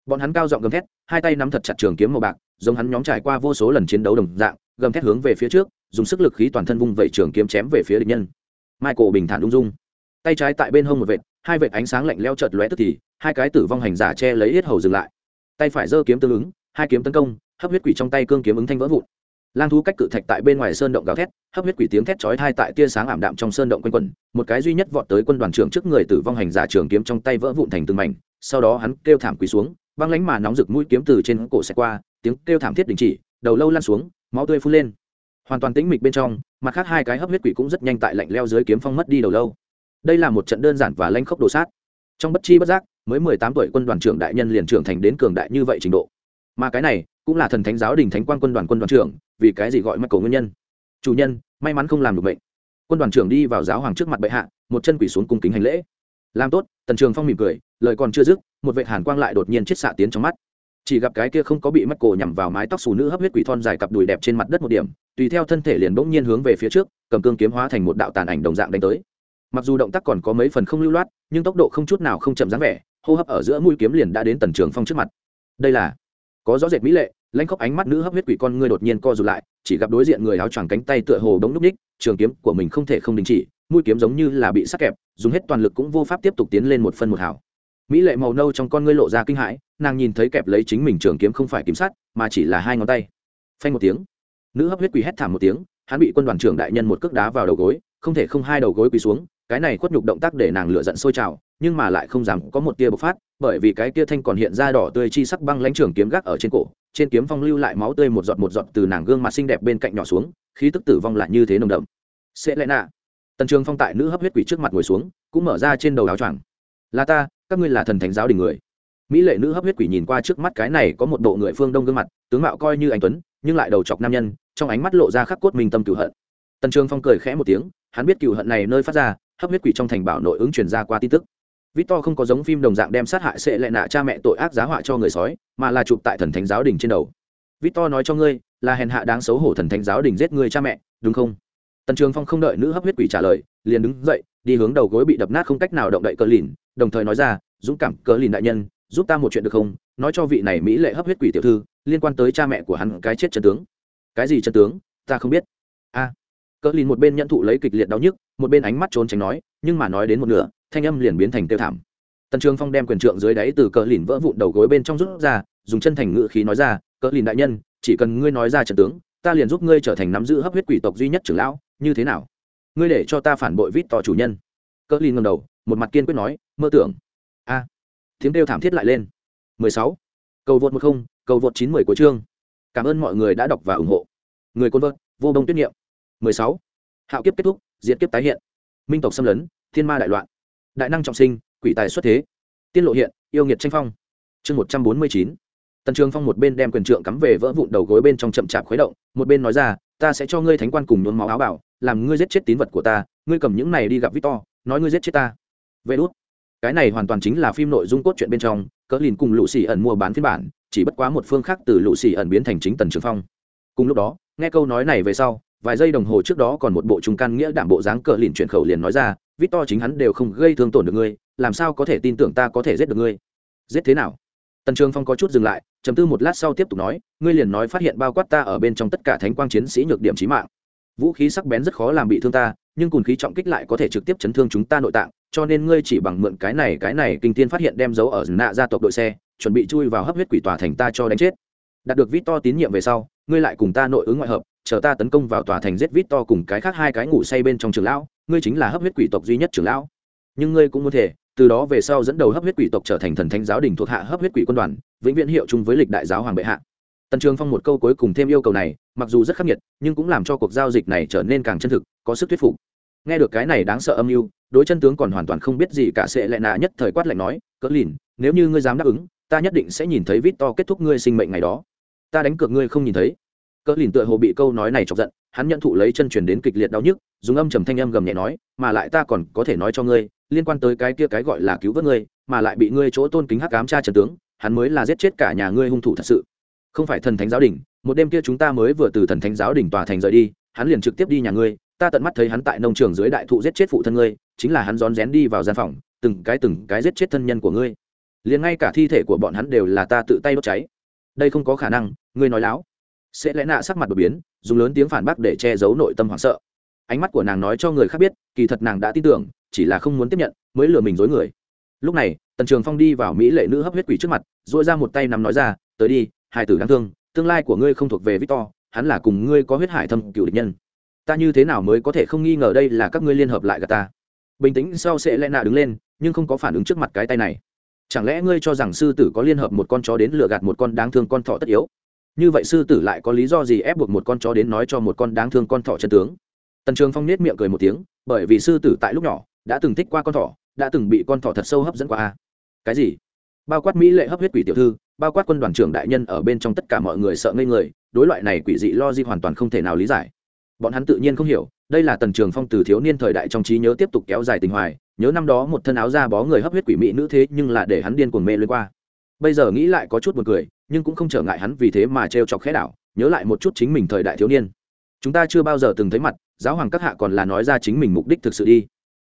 Bọn hắn cao giọng gầm thét, hai tay nắm thật chặt trường kiếm màu bạc, giống hắn nhóm trải qua vô số lần chiến đấu đồng dạng gầm thét hướng về phía trước, dùng sức lực khí toàn thân vung vẩy trường kiếm chém về phía địch nhân. Michael bình thản ung dung. Tay trái tại bên hông một vệt, hai vệt ánh sáng lạnh leo chợt lóe tức thì, hai cái tử vong hành giả che lấy huyết hầu dừng lại. Tay phải giơ kiếm tương ứng, hai kiếm tấn công, hấp huyết quỷ trong tay cương kiếm ứng thanh vỡ vụn. Lang thú cách cự thạch tại bên ngoài sơn động gào thét, hấp huyết quỷ tiếng thét chói thai tại tia sáng ảm đạm trong sơn động quanh quẩn, một cái duy nhất vọt tới quân đoàn trưởng trước người tử vong hành giả trường kiếm trong tay vỡ vụn thành từng mảnh, sau đó hắn kêu thảm quỳ xuống, băng lánh mà nóng rực mũi kiếm từ trên cổ xẹt qua, tiếng kêu thảm thiết đình chỉ, đầu lâu lan xuống máu tươi phun lên. Hoàn toàn tĩnh mịch bên trong, mặt khác hai cái hấp huyết quỷ cũng rất nhanh tại lạnh leo dưới kiếm phong mất đi đầu lâu. Đây là một trận đơn giản và lanh khốc đồ sát. Trong bất chi bất giác, mới mười tám tuổi quân đoàn trưởng đại nhân liền trưởng thành đến cường đại như vậy trình độ. Mà cái này, cũng là thần thánh giáo đình thánh quan quân đoàn quân đoàn trưởng, vì cái gì gọi mắc cầu nguyên nhân? Chủ nhân, may mắn không làm được bệnh. Quân đoàn trưởng đi vào giáo hoàng trước mặt bệ hạ, một chân quỷ xuống cung kính hành lễ. Làm tốt, tần trường phong mỉm cười, lời còn chưa dứt, một vệ hàn quang lại đột nhiên chết xạ tiến trong mắt chỉ gặp cái kia không có bị mắt cổ nhằm vào mái tóc xù nữ hấp huyết quỷ thon dài cặp đùi đẹp trên mặt đất một điểm, tùy theo thân thể liền bỗng nhiên hướng về phía trước, cầm cương kiếm hóa thành một đạo tàn ảnh đồng dạng đánh tới. Mặc dù động tác còn có mấy phần không lưu loát, nhưng tốc độ không chút nào không chậm dáng vẻ, hô hấp ở giữa mũi kiếm liền đã đến tần trường phong trước mặt. Đây là, có rõ rệt mỹ lệ, lãnh khóc ánh mắt nữ hấp huyết quỷ con ngươi đột nhiên co rụt lại, chỉ gặp đối diện người áo choàng cánh tay tựa hồ đống núp ních, trường kiếm của mình không thể không đình chỉ, mũi kiếm giống như là bị sắc kẹp, dùng hết toàn lực cũng vô pháp tiếp tục tiến lên một phân một hào mỹ lệ màu nâu trong con ngươi lộ ra kinh hãi nàng nhìn thấy kẹp lấy chính mình trường kiếm không phải kiếm sắt, mà chỉ là hai ngón tay. Phanh một tiếng. Nữ hấp huyết quỷ hét thảm một tiếng hắn bị quân đoàn trưởng đại nhân một cước đá vào đầu gối không thể không hai đầu gối quỳ xuống cái này khuất nhục động tác để nàng lựa giận sôi trào nhưng mà lại không dám có một tia bộc phát bởi vì cái tia thanh còn hiện ra đỏ tươi chi sắc băng lãnh trường kiếm gác ở trên cổ trên kiếm phong lưu lại máu tươi một giọt một giọt từ nàng gương mặt xinh đẹp bên cạnh nhỏ xuống khí tức tử vong lại như thế nồng đậm. Sẽ lẽ nạ. Tần trường phong tại nữ hấp huyết quỷ trước mặt ngồi xuống cũng mở ra trên đầu áo choàng là ta, các ngươi là thần thánh giáo đình người. Mỹ lệ nữ hấp huyết quỷ nhìn qua trước mắt cái này có một bộ người phương đông gương mặt, tướng mạo coi như anh tuấn, nhưng lại đầu chọc nam nhân, trong ánh mắt lộ ra khắc cốt minh tâm cựu hận. Tần trường phong cười khẽ một tiếng, hắn biết cựu hận này nơi phát ra, hấp huyết quỷ trong thành bảo nội ứng truyền ra qua tin tức. Victor không có giống phim đồng dạng đem sát hại sệ lệ nạ cha mẹ tội ác giá họa cho người sói, mà là chụp tại thần thánh giáo đình trên đầu. Victor nói cho ngươi, là hèn hạ đáng xấu hổ thần thánh giáo đình giết người cha mẹ, đúng không? Tần trường phong không đợi nữ hấp huyết quỷ trả lời, liền đứng dậy, đi hướng đầu gối bị đập nát không cách nào động đậy cờ lìn đồng thời nói ra dũng cảm cờ lìn đại nhân giúp ta một chuyện được không? Nói cho vị này mỹ lệ hấp huyết quỷ tiểu thư liên quan tới cha mẹ của hắn cái chết chân tướng. Cái gì chân tướng? Ta không biết. A. À, cờ lìn một bên nhận thụ lấy kịch liệt đau nhức một bên ánh mắt trốn tránh nói nhưng mà nói đến một nửa thanh âm liền biến thành tiêu thảm. Tần trường phong đem quyền trượng dưới đáy từ cờ lìn vỡ vụn đầu gối bên trong rút ra dùng chân thành ngự khí nói ra cờ lìn đại nhân chỉ cần ngươi nói ra trận tướng ta liền giúp ngươi trở thành nắm giữ hấp huyết quỷ tộc duy nhất trưởng lão như thế nào? Ngươi để cho ta phản bội vít to chủ nhân. Cờ lìn ngầm đầu một mặt kiên quyết nói mơ tưởng. A. Tiếng kêu thảm thiết lại lên. 16. cầu vượt một không, cầu vượt chín mười của chương. Cảm ơn mọi người đã đọc và ủng hộ. Người côn vợt vô bông tuyết niệm. 16. hạo kiếp kết thúc, diệt kiếp tái hiện. Minh tộc xâm lấn, thiên ma đại loạn. Đại năng trọng sinh, quỷ tài xuất thế. Tiên lộ hiện, yêu nghiệt tranh phong. Chương một trăm bốn mươi chín. Tần trường phong một bên đem quyền trượng cắm về vỡ vụn đầu gối bên trong chậm chạp khuấy động, một bên nói ra, ta sẽ cho ngươi thánh quan cùng nhuốm máu áo bảo, làm ngươi giết chết tín vật của ta, ngươi cầm những này đi gặp victor, nói ngươi giết chết ta. Vê đốt cái này hoàn toàn chính là phim nội dung cốt truyện bên trong, cỡ lìn cùng lũ xì ẩn mua bán phiên bản, chỉ bất quá một phương khác từ lũ xì ẩn biến thành chính tần trường phong. Cùng lúc đó, nghe câu nói này về sau, vài giây đồng hồ trước đó còn một bộ trung căn nghĩa đảm bộ dáng cỡ lìn chuyển khẩu liền nói ra vít to chính hắn đều không gây thương tổn được ngươi, làm sao có thể tin tưởng ta có thể giết được ngươi? Giết thế nào? Tần trường phong có chút dừng lại chấm tư một lát sau tiếp tục nói, ngươi liền nói phát hiện bao quát ta ở bên trong tất cả thánh quang chiến sĩ nhược điểm trí mạng vũ khí sắc bén rất khó làm bị thương ta, nhưng cùn khí trọng kích lại có thể trực tiếp chấn thương chúng ta nội tạng, cho nên ngươi chỉ bằng mượn cái này cái này kinh tiên phát hiện đem dấu ở nạ gia tộc đội xe, chuẩn bị chui vào hấp huyết quỷ tòa thành ta cho đánh chết. Đạt được vít to tín nhiệm về sau, ngươi lại cùng ta nội ứng ngoại hợp, chờ ta tấn công vào tòa thành giết vít to cùng cái khác hai cái ngủ say bên trong trường lão, ngươi chính là hấp huyết quỷ tộc duy nhất trường lão. Nhưng ngươi cũng muốn thể, từ đó về sau dẫn đầu hấp huyết quỷ tộc trở thành thần thánh giáo đình thuộc hạ hấp huyết quỷ quân đoàn, vĩnh viễn hiệu chung với lịch đại giáo hoàng bệ hạ tần trường phong một câu cuối cùng thêm yêu cầu này, mặc dù rất khắc nghiệt, nhưng cũng làm cho cuộc giao dịch này trở nên càng chân thực, có sức thuyết phục. Nghe được cái này đáng sợ âm mưu, đối chân tướng còn hoàn toàn không biết gì cả sẽ lại nạ nhất thời quát lạnh nói, cỡ lìn, nếu như ngươi dám đáp ứng, ta nhất định sẽ nhìn thấy vít to kết thúc ngươi sinh mệnh ngày đó. Ta đánh cược ngươi không nhìn thấy. Cỡ lìn tựa hồ bị câu nói này chọc giận, hắn nhận thụ lấy chân truyền đến kịch liệt đau nhức, dùng âm trầm thanh âm gầm nhẹ nói, mà lại ta còn có thể nói cho ngươi, liên quan tới cái kia cái gọi là cứu vớt ngươi, mà lại bị ngươi chỗ tôn kính hắc ám cha trần tướng, hắn mới là giết chết cả nhà ngươi hung thủ thật sự không phải thần thánh giáo đình, một đêm kia chúng ta mới vừa từ thần thánh giáo đình tòa thành rời đi, hắn liền trực tiếp đi nhà ngươi, ta tận mắt thấy hắn tại nông trường dưới đại thụ giết chết phụ thân ngươi, chính là hắn rón rén đi vào gian phòng, từng cái từng cái giết chết thân nhân của ngươi. Liền ngay cả thi thể của bọn hắn đều là ta tự tay đốt cháy. Đây không có khả năng, ngươi nói láo. Sẽ lẽ nạ sắc mặt đột biến, dùng lớn tiếng phản bác để che giấu nội tâm hoảng sợ. Ánh mắt của nàng nói cho người khác biết, kỳ thật nàng đã tin tưởng, chỉ là không muốn tiếp nhận, mới lừa mình dối người. Lúc này, tần trường phong đi vào mỹ lệ nữ hấp huyết quỷ trước mặt dội ra một tay nắm nói ra, tới đi hai tử đáng thương, tương lai của ngươi không thuộc về victor, hắn là cùng ngươi có huyết hải thâm cựu địch nhân. Ta như thế nào mới có thể không nghi ngờ đây là các ngươi liên hợp lại gà ta? Bình tĩnh sau sẽ lẽ nạ đứng lên, nhưng không có phản ứng trước mặt cái tay này. Chẳng lẽ ngươi cho rằng sư tử có liên hợp một con chó đến lừa gạt một con đáng thương con thọ tất yếu? Như vậy sư tử lại có lý do gì ép buộc một con chó đến nói cho một con đáng thương con thỏ chân tướng? Tần trường phong nết miệng cười một tiếng, bởi vì sư tử tại lúc nhỏ đã từng thích qua con thỏ, đã từng bị con thỏ thật sâu hấp dẫn qua cái gì? Bao quát mỹ lệ hấp huyết quỷ tiểu thư, bao quát quân đoàn trưởng đại nhân ở bên trong tất cả mọi người sợ ngây người, đối loại này quỷ dị lo di hoàn toàn không thể nào lý giải. Bọn hắn tự nhiên không hiểu, đây là tần trường phong từ thiếu niên thời đại trong trí nhớ tiếp tục kéo dài tình hoài, nhớ năm đó một thân áo da bó người hấp huyết quỷ mỹ nữ thế nhưng là để hắn điên cuồng mê lên qua. Bây giờ nghĩ lại có chút buồn cười, nhưng cũng không trở ngại hắn vì thế mà t chọc khẽ đảo, nhớ lại một chút chính mình thời đại thiếu niên. Chúng ta chưa bao giờ từng thấy mặt, giáo hoàng các hạ còn là nói ra chính mình mục đích thực sự đi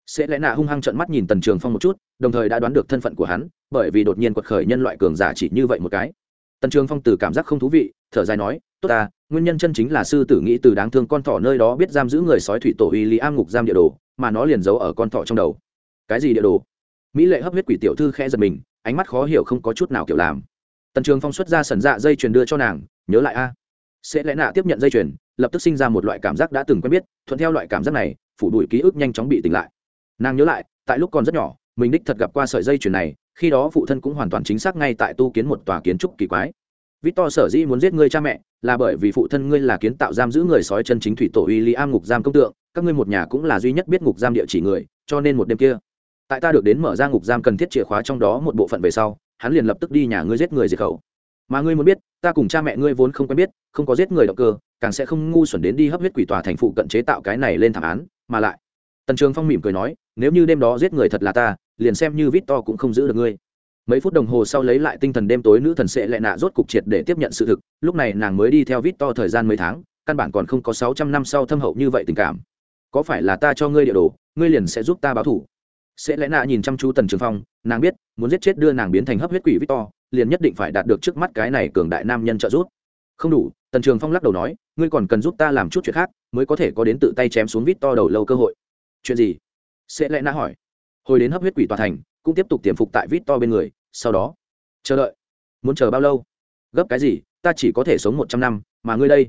sẽ lẽ nạ hung hăng trợn mắt nhìn tần trường phong một chút, đồng thời đã đoán được thân phận của hắn, bởi vì đột nhiên quật khởi nhân loại cường giả chỉ như vậy một cái. Tần trường phong từ cảm giác không thú vị, thở dài nói, tốt ta, nguyên nhân chân chính là sư tử nghĩ từ đáng thương con thỏ nơi đó biết giam giữ người sói thủy tổ uy lý am ngục giam địa đồ, mà nó liền giấu ở con thỏ trong đầu. Cái gì địa đồ? Mỹ lệ hấp huyết quỷ tiểu thư khẽ giật mình, ánh mắt khó hiểu không có chút nào kiểu làm. Tần trường phong xuất ra sần dạ dây chuyền đưa cho nàng, nhớ lại a. Sẽ lẽ nạ tiếp nhận dây chuyền, lập tức sinh ra một loại cảm giác đã từng quen biết, thuận theo loại cảm giác này, phủ đuổi ký ức nhanh chóng bị tỉnh lại nàng nhớ lại tại lúc còn rất nhỏ mình đích thật gặp qua sợi dây chuyền này khi đó phụ thân cũng hoàn toàn chính xác ngay tại tu kiến một tòa kiến trúc kỳ quái Vít To sở dĩ muốn giết ngươi cha mẹ, là bởi vì phụ thân ngươi là kiến tạo giam giữ người sói chân chính thủy tổ William ngục giam công tượng, các ngươi một nhà cũng là duy nhất biết ngục giam địa chỉ người, cho nên một đêm kia, tại ta được đến mở ra ngục giam cần thiết chìa khóa trong đó một bộ phận về sau, hắn liền lập tức đi nhà ngươi giết người diệt khẩu. Mà ngươi muốn biết, ta cùng cha mẹ ngươi vốn không quen biết, không có giết người động cơ, càng sẽ không ngu xuẩn đến đi hấp huyết quỷ tòa thành phụ cận chế tạo cái này lên thảm án, mà lại. Tần Trường Phong mỉm cười nói, nếu như đêm đó giết người thật là ta, liền xem như Victor cũng không giữ được ngươi. Mấy phút đồng hồ sau lấy lại tinh thần đêm tối nữ thần sẽ lại nạ rốt cục triệt để tiếp nhận sự thực. Lúc này nàng mới đi theo vít to thời gian mấy tháng căn bản còn không có sáu trăm năm sau thâm hậu như vậy tình cảm. Có phải là ta cho ngươi địa đồ ngươi liền sẽ giúp ta báo thủ? Sẽ lẽ nạ nhìn chăm chú tần trường phong nàng biết muốn giết chết đưa nàng biến thành hấp huyết quỷ victor liền nhất định phải đạt được trước mắt cái này cường đại nam nhân trợ giúp. Không đủ tần trường phong lắc đầu nói ngươi còn cần giúp ta làm chút chuyện khác mới có thể có đến tự tay chém xuống victor đầu lâu cơ hội. Chuyện gì? Sẽ lẽ nã hỏi. Hồi đến hấp huyết quỷ tòa thành, cũng tiếp tục tiềm phục tại vít to bên người, sau đó, chờ đợi. Muốn chờ bao lâu? Gấp cái gì? Ta chỉ có thể sống một trăm năm, mà ngươi đây?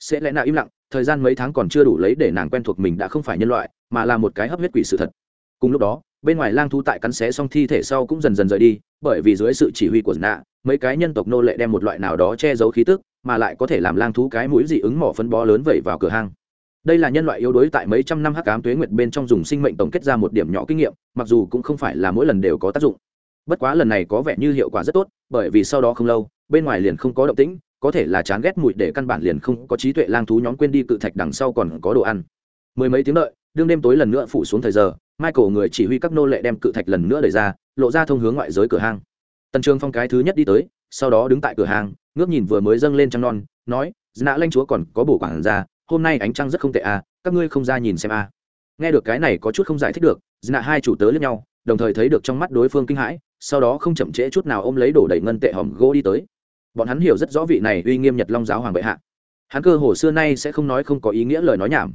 Sẽ lẽ nào im lặng, thời gian mấy tháng còn chưa đủ lấy để nàng quen thuộc mình đã không phải nhân loại, mà là một cái hấp huyết quỷ sự thật. Cùng lúc đó, bên ngoài lang thu tại cắn xé xong thi thể sau cũng dần dần rời đi, bởi vì dưới sự chỉ huy của nạ, mấy cái nhân tộc nô lệ đem một loại nào đó che giấu khí tức, mà lại có thể làm lang thú cái mũi dị ứng mỏ phân bó lớn vẩy vào cửa hang đây là nhân loại yếu đuối tại mấy trăm năm hắc ám tuế nguyệt bên trong dùng sinh mệnh tổng kết ra một điểm nhỏ kinh nghiệm, mặc dù cũng không phải là mỗi lần đều có tác dụng. Bất quá lần này có vẻ như hiệu quả rất tốt, bởi vì sau đó không lâu, bên ngoài liền không có động tĩnh, có thể là chán ghét mùi để căn bản liền không có trí tuệ lang thú nhóm quên đi cự thạch đằng sau còn có đồ ăn. Mười mấy tiếng đợi, đương đêm tối lần nữa phủ xuống thời giờ, michael người chỉ huy các nô lệ đem cự thạch lần nữa đẩy ra, lộ ra thông hướng ngoại giới cửa hang. Tần trường phong cái thứ nhất đi tới, sau đó đứng tại cửa hàng, ngước nhìn vừa mới dâng lên trăng non, nói, nã lanh chúa còn có bổ quản ra hôm nay ánh trăng rất không tệ à các ngươi không ra nhìn xem à. Nghe được cái này có chút không giải thích được dna hai chủ tớ lẫn nhau, đồng thời thấy được trong mắt đối phương kinh hãi, sau đó không chậm trễ chút nào ôm lấy đổ đầy ngân tệ hòm gỗ đi tới. Bọn hắn hiểu rất rõ vị này uy nghiêm nhật long giáo hoàng bệ hạ. Hắn cơ hồ xưa nay sẽ không nói không có ý nghĩa lời nói nhảm.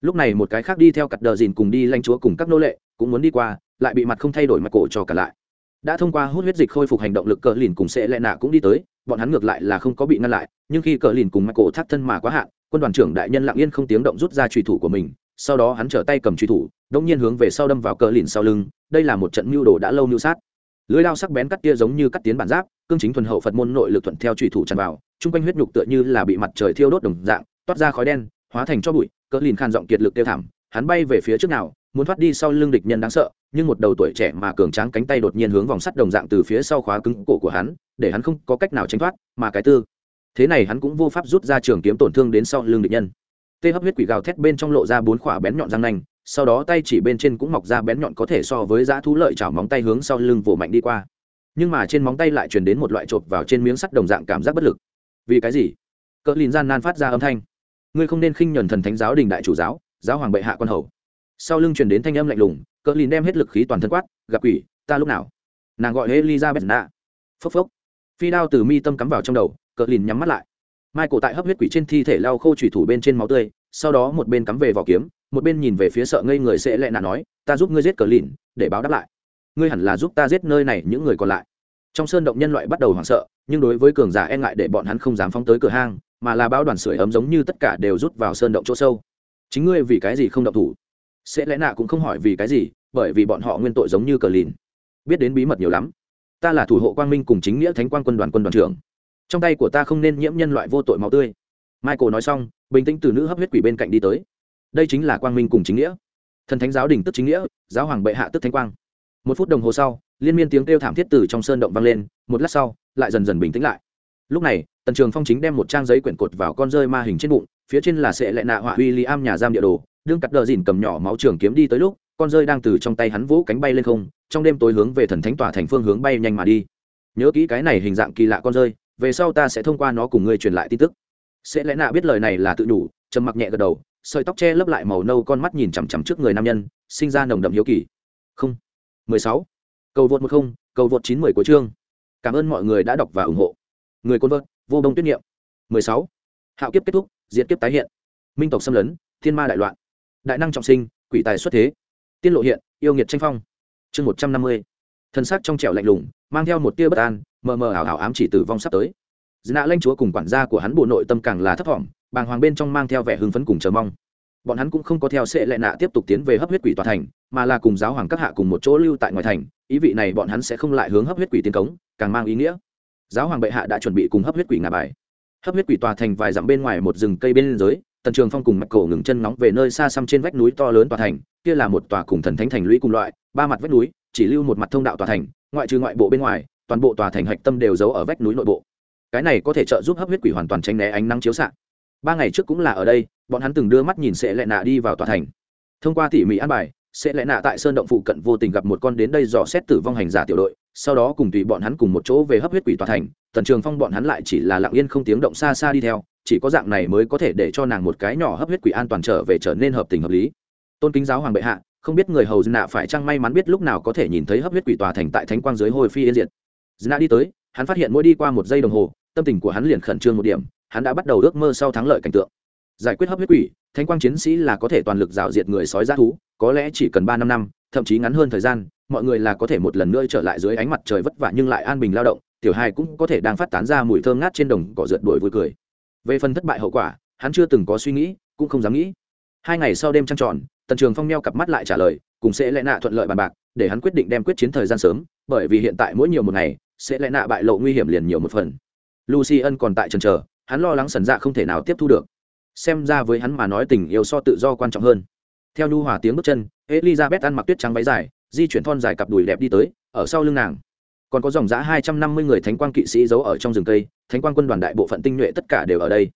Lúc này một cái khác đi theo cặp đờ dìn cùng đi lanh chúa cùng các nô lệ, cũng muốn đi qua, lại bị mặt không thay đổi mặt cổ cho cả lại. Đã thông qua hút huyết dịch khôi phục hành động lực cờ lìn cùng sẽ lẹ nạ cũng đi tới, bọn hắn ngược lại là không có bị ngăn lại, nhưng khi cờ lìn cùng mặt cổ thắt thân mà quá hạn quân đoàn trưởng đại nhân lặng yên không tiếng động rút ra trùy thủ của mình, sau đó hắn trở tay cầm trùy thủ đông nhiên hướng về sau đâm vào cờ lìn sau lưng, đây là một trận mưu đồ đã lâu mưu sát. Lưới lao sắc bén cắt tia giống như cắt tiến bản giáp, cương chính thuần hậu phật môn nội lực thuận theo trùy thủ tràn vào, chung quanh huyết nhục tựa như là bị mặt trời thiêu đốt đồng dạng, toát ra khói đen, hóa thành cho bụi, cờ lìn khan giọng kiệt lực tiêu thảm, hắn bay về phía trước nào, muốn thoát đi sau lưng địch nhân đáng sợ, nhưng một đầu tuổi trẻ mà cường tráng cánh tay đột nhiên hướng vòng sắt đồng dạng từ phía sau khóa cứng cổ của hắn, để hắn không có cách nào tránh thoát, mà cái tư thế này hắn cũng vô pháp rút ra trường kiếm tổn thương đến sau lưng địch nhân. Tê hấp huyết quỷ gào thét bên trong lộ ra bốn khỏa bén nhọn răng nanh, sau đó tay chỉ bên trên cũng mọc ra bén nhọn có thể so với dã thú lợi chảo móng tay hướng sau lưng vỗ mạnh đi qua. Nhưng mà trên móng tay lại truyền đến một loại chộp vào trên miếng sắt đồng dạng cảm giác bất lực. Vì cái gì? Cỡ lìn gian nan phát ra âm thanh. Ngươi không nên khinh nhuần thần thánh giáo đình đại chủ giáo giáo hoàng bệ hạ quan hầu. Sau lưng truyền đến thanh âm lạnh lùng, cỡ lìn đem hết lực khí toàn thân quát, gặp quỷ, ta lúc nào? Nàng gọi elizabeth na. Phốc phốc. Phi đao từ mi tâm cắm vào trong đầu Cờ lìn nhắm mắt lại. Mai cổ tại hấp huyết quỷ trên thi thể lau khô thủy thủ bên trên máu tươi, sau đó một bên cắm về vỏ kiếm, một bên nhìn về phía sợ ngây người sẽ lẹ nạ nói, ta giúp ngươi giết cờ lìn, để báo đáp lại. Ngươi hẳn là giúp ta giết nơi này những người còn lại. Trong sơn động nhân loại bắt đầu hoảng sợ, nhưng đối với cường giả e ngại để bọn hắn không dám phóng tới cửa hang, mà là báo đoàn sưởi ấm giống như tất cả đều rút vào sơn động chỗ sâu. Chính ngươi vì cái gì không động thủ? Sẽ lẽ nạ cũng không hỏi vì cái gì, bởi vì bọn họ nguyên tội giống như cờ lìn. Biết đến bí mật nhiều lắm. Ta là thủ hộ quang minh cùng chính nghĩa thánh quang quân đoàn quân đoàn trưởng trong tay của ta không nên nhiễm nhân loại vô tội máu tươi. Michael nói xong, bình tĩnh từ nữ hấp huyết quỷ bên cạnh đi tới. Đây chính là quang minh cùng chính nghĩa. Thần thánh giáo đình tức chính nghĩa, giáo hoàng bệ hạ tức thánh quang. Một phút đồng hồ sau, liên miên tiếng kêu thảm thiết từ trong sơn động vang lên, một lát sau, lại dần dần bình tĩnh lại. Lúc này, tần trường phong chính đem một trang giấy quyển cột vào con rơi ma hình trên bụng, phía trên là sệ lại nạ họa uy li am nhà giam địa đồ, đương cắt đờ dìn cầm nhỏ máu trường kiếm đi tới lúc, con rơi đang từ trong tay hắn vỗ cánh bay lên không, trong đêm tối hướng về thần thánh tỏa thành phương hướng bay nhanh mà đi. Nhớ kỹ cái này hình dạng kỳ lạ con rơi về sau ta sẽ thông qua nó cùng ngươi truyền lại tin tức. Sẽ lẽ nạ biết lời này là tự đủ, trầm mặc nhẹ gật đầu, sợi tóc che lấp lại màu nâu con mắt nhìn chằm chằm trước người nam nhân, sinh ra nồng đậm hiếu kỳ. Không. Mười sáu. Cầu vượt một không, cầu vượt chín mười của chương. Cảm ơn mọi người đã đọc và ủng hộ. Người côn vợt vô đông tuyết niệm. Mười sáu. Hạo kiếp kết thúc diễn kiếp tái hiện. Minh tộc xâm lấn, thiên ma đại loạn. Đại năng trọng sinh, quỷ tài xuất thế. Tiên lộ hiện, yêu nghiệt tranh phong. Chương một trăm năm mươi. Thân xác trong trẻo lạnh lùng, mang theo một tia bất an mờ mờ ảo ảo ám chỉ tử vong sắp tới. Nạ lanh chúa cùng quản gia của hắn bộ nội tâm càng là thấp thỏm, bàng hoàng bên trong mang theo vẻ hưng phấn cùng chờ mong. Bọn hắn cũng không có theo sệ lệ nạ tiếp tục tiến về hấp huyết quỷ tòa thành, mà là cùng giáo hoàng các hạ cùng một chỗ lưu tại ngoài thành, ý vị này bọn hắn sẽ không lại hướng hấp huyết quỷ tiến cống, càng mang ý nghĩa. Giáo hoàng bệ hạ đã chuẩn bị cùng hấp huyết quỷ ngà bài. Hấp huyết quỷ tòa thành vài dặm bên ngoài một rừng cây bên dưới, tần trường phong cùng mạch cổ ngừng chân nóng về nơi xa xăm trên vách núi to lớn tòa thành, kia là một tòa cùng thần thánh thành lũy cùng loại, ba mặt vách núi, chỉ lưu một mặt thông đạo tòa thành, ngoại trừ ngoại bộ bên ngoài toàn bộ tòa thành hạch tâm đều giấu ở vách núi nội bộ. Cái này có thể trợ giúp hấp huyết quỷ hoàn toàn tránh né ánh nắng chiếu xạ. Ba ngày trước cũng là ở đây, bọn hắn từng đưa mắt nhìn sẽ lệ nạ đi vào tòa thành. Thông qua tỉ mỉ an bài sẽ lẽ nạ tại sơn động phụ cận vô tình gặp một con đến đây dò xét tử vong hành giả tiểu đội, sau đó cùng tùy bọn hắn cùng một chỗ về hấp huyết quỷ tòa thành, tần trường phong bọn hắn lại chỉ là lặng yên không tiếng động xa xa đi theo, chỉ có dạng này mới có thể để cho nàng một cái nhỏ hấp huyết quỷ an toàn trở về trở nên hợp tình hợp lý. Tôn kính giáo hoàng bệ hạ, không biết người hầu nạ phải chăng may mắn biết lúc nào có thể nhìn thấy hấp huyết quỷ tòa thành tại thánh quang dưới hồi phi yên diệt. Zna đi tới, hắn phát hiện mỗi đi qua một giây đồng hồ, tâm tình của hắn liền khẩn trương một điểm, hắn đã bắt đầu ước mơ sau thắng lợi cảnh tượng. Giải quyết hấp huyết quỷ, thánh quang chiến sĩ là có thể toàn lực rào diệt người sói dã thú, có lẽ chỉ cần ba năm năm, thậm chí ngắn hơn thời gian, mọi người là có thể một lần nữa trở lại dưới ánh mặt trời vất vả nhưng lại an bình lao động, tiểu hai cũng có thể đang phát tán ra mùi thơm ngát trên đồng cỏ rượt đuổi vui cười. Về phần thất bại hậu quả, hắn chưa từng có suy nghĩ, cũng không dám nghĩ. Hai ngày sau đêm trăng tròn, tần trường phong meo cặp mắt lại trả lời, cùng sẽ lẽ nạ thuận lợi bàn bạc, để hắn quyết định đem quyết chiến thời gian sớm, bởi vì hiện tại mỗi nhiều một ngày sẽ lẽ nạ bại lộ nguy hiểm liền nhiều một phần. Lucy ân còn tại trần trờ hắn lo lắng sần dạ không thể nào tiếp thu được. Xem ra với hắn mà nói tình yêu so tự do quan trọng hơn. Theo nhu hòa tiếng bước chân, elizabeth ăn mặc tuyết trắng váy dài, di chuyển thon dài cặp đùi đẹp đi tới, ở sau lưng nàng. Còn có dòng giã hai trăm năm mươi người thánh quang kỵ sĩ giấu ở trong rừng cây, thánh quang quân đoàn đại bộ phận tinh nhuệ tất cả đều ở đây.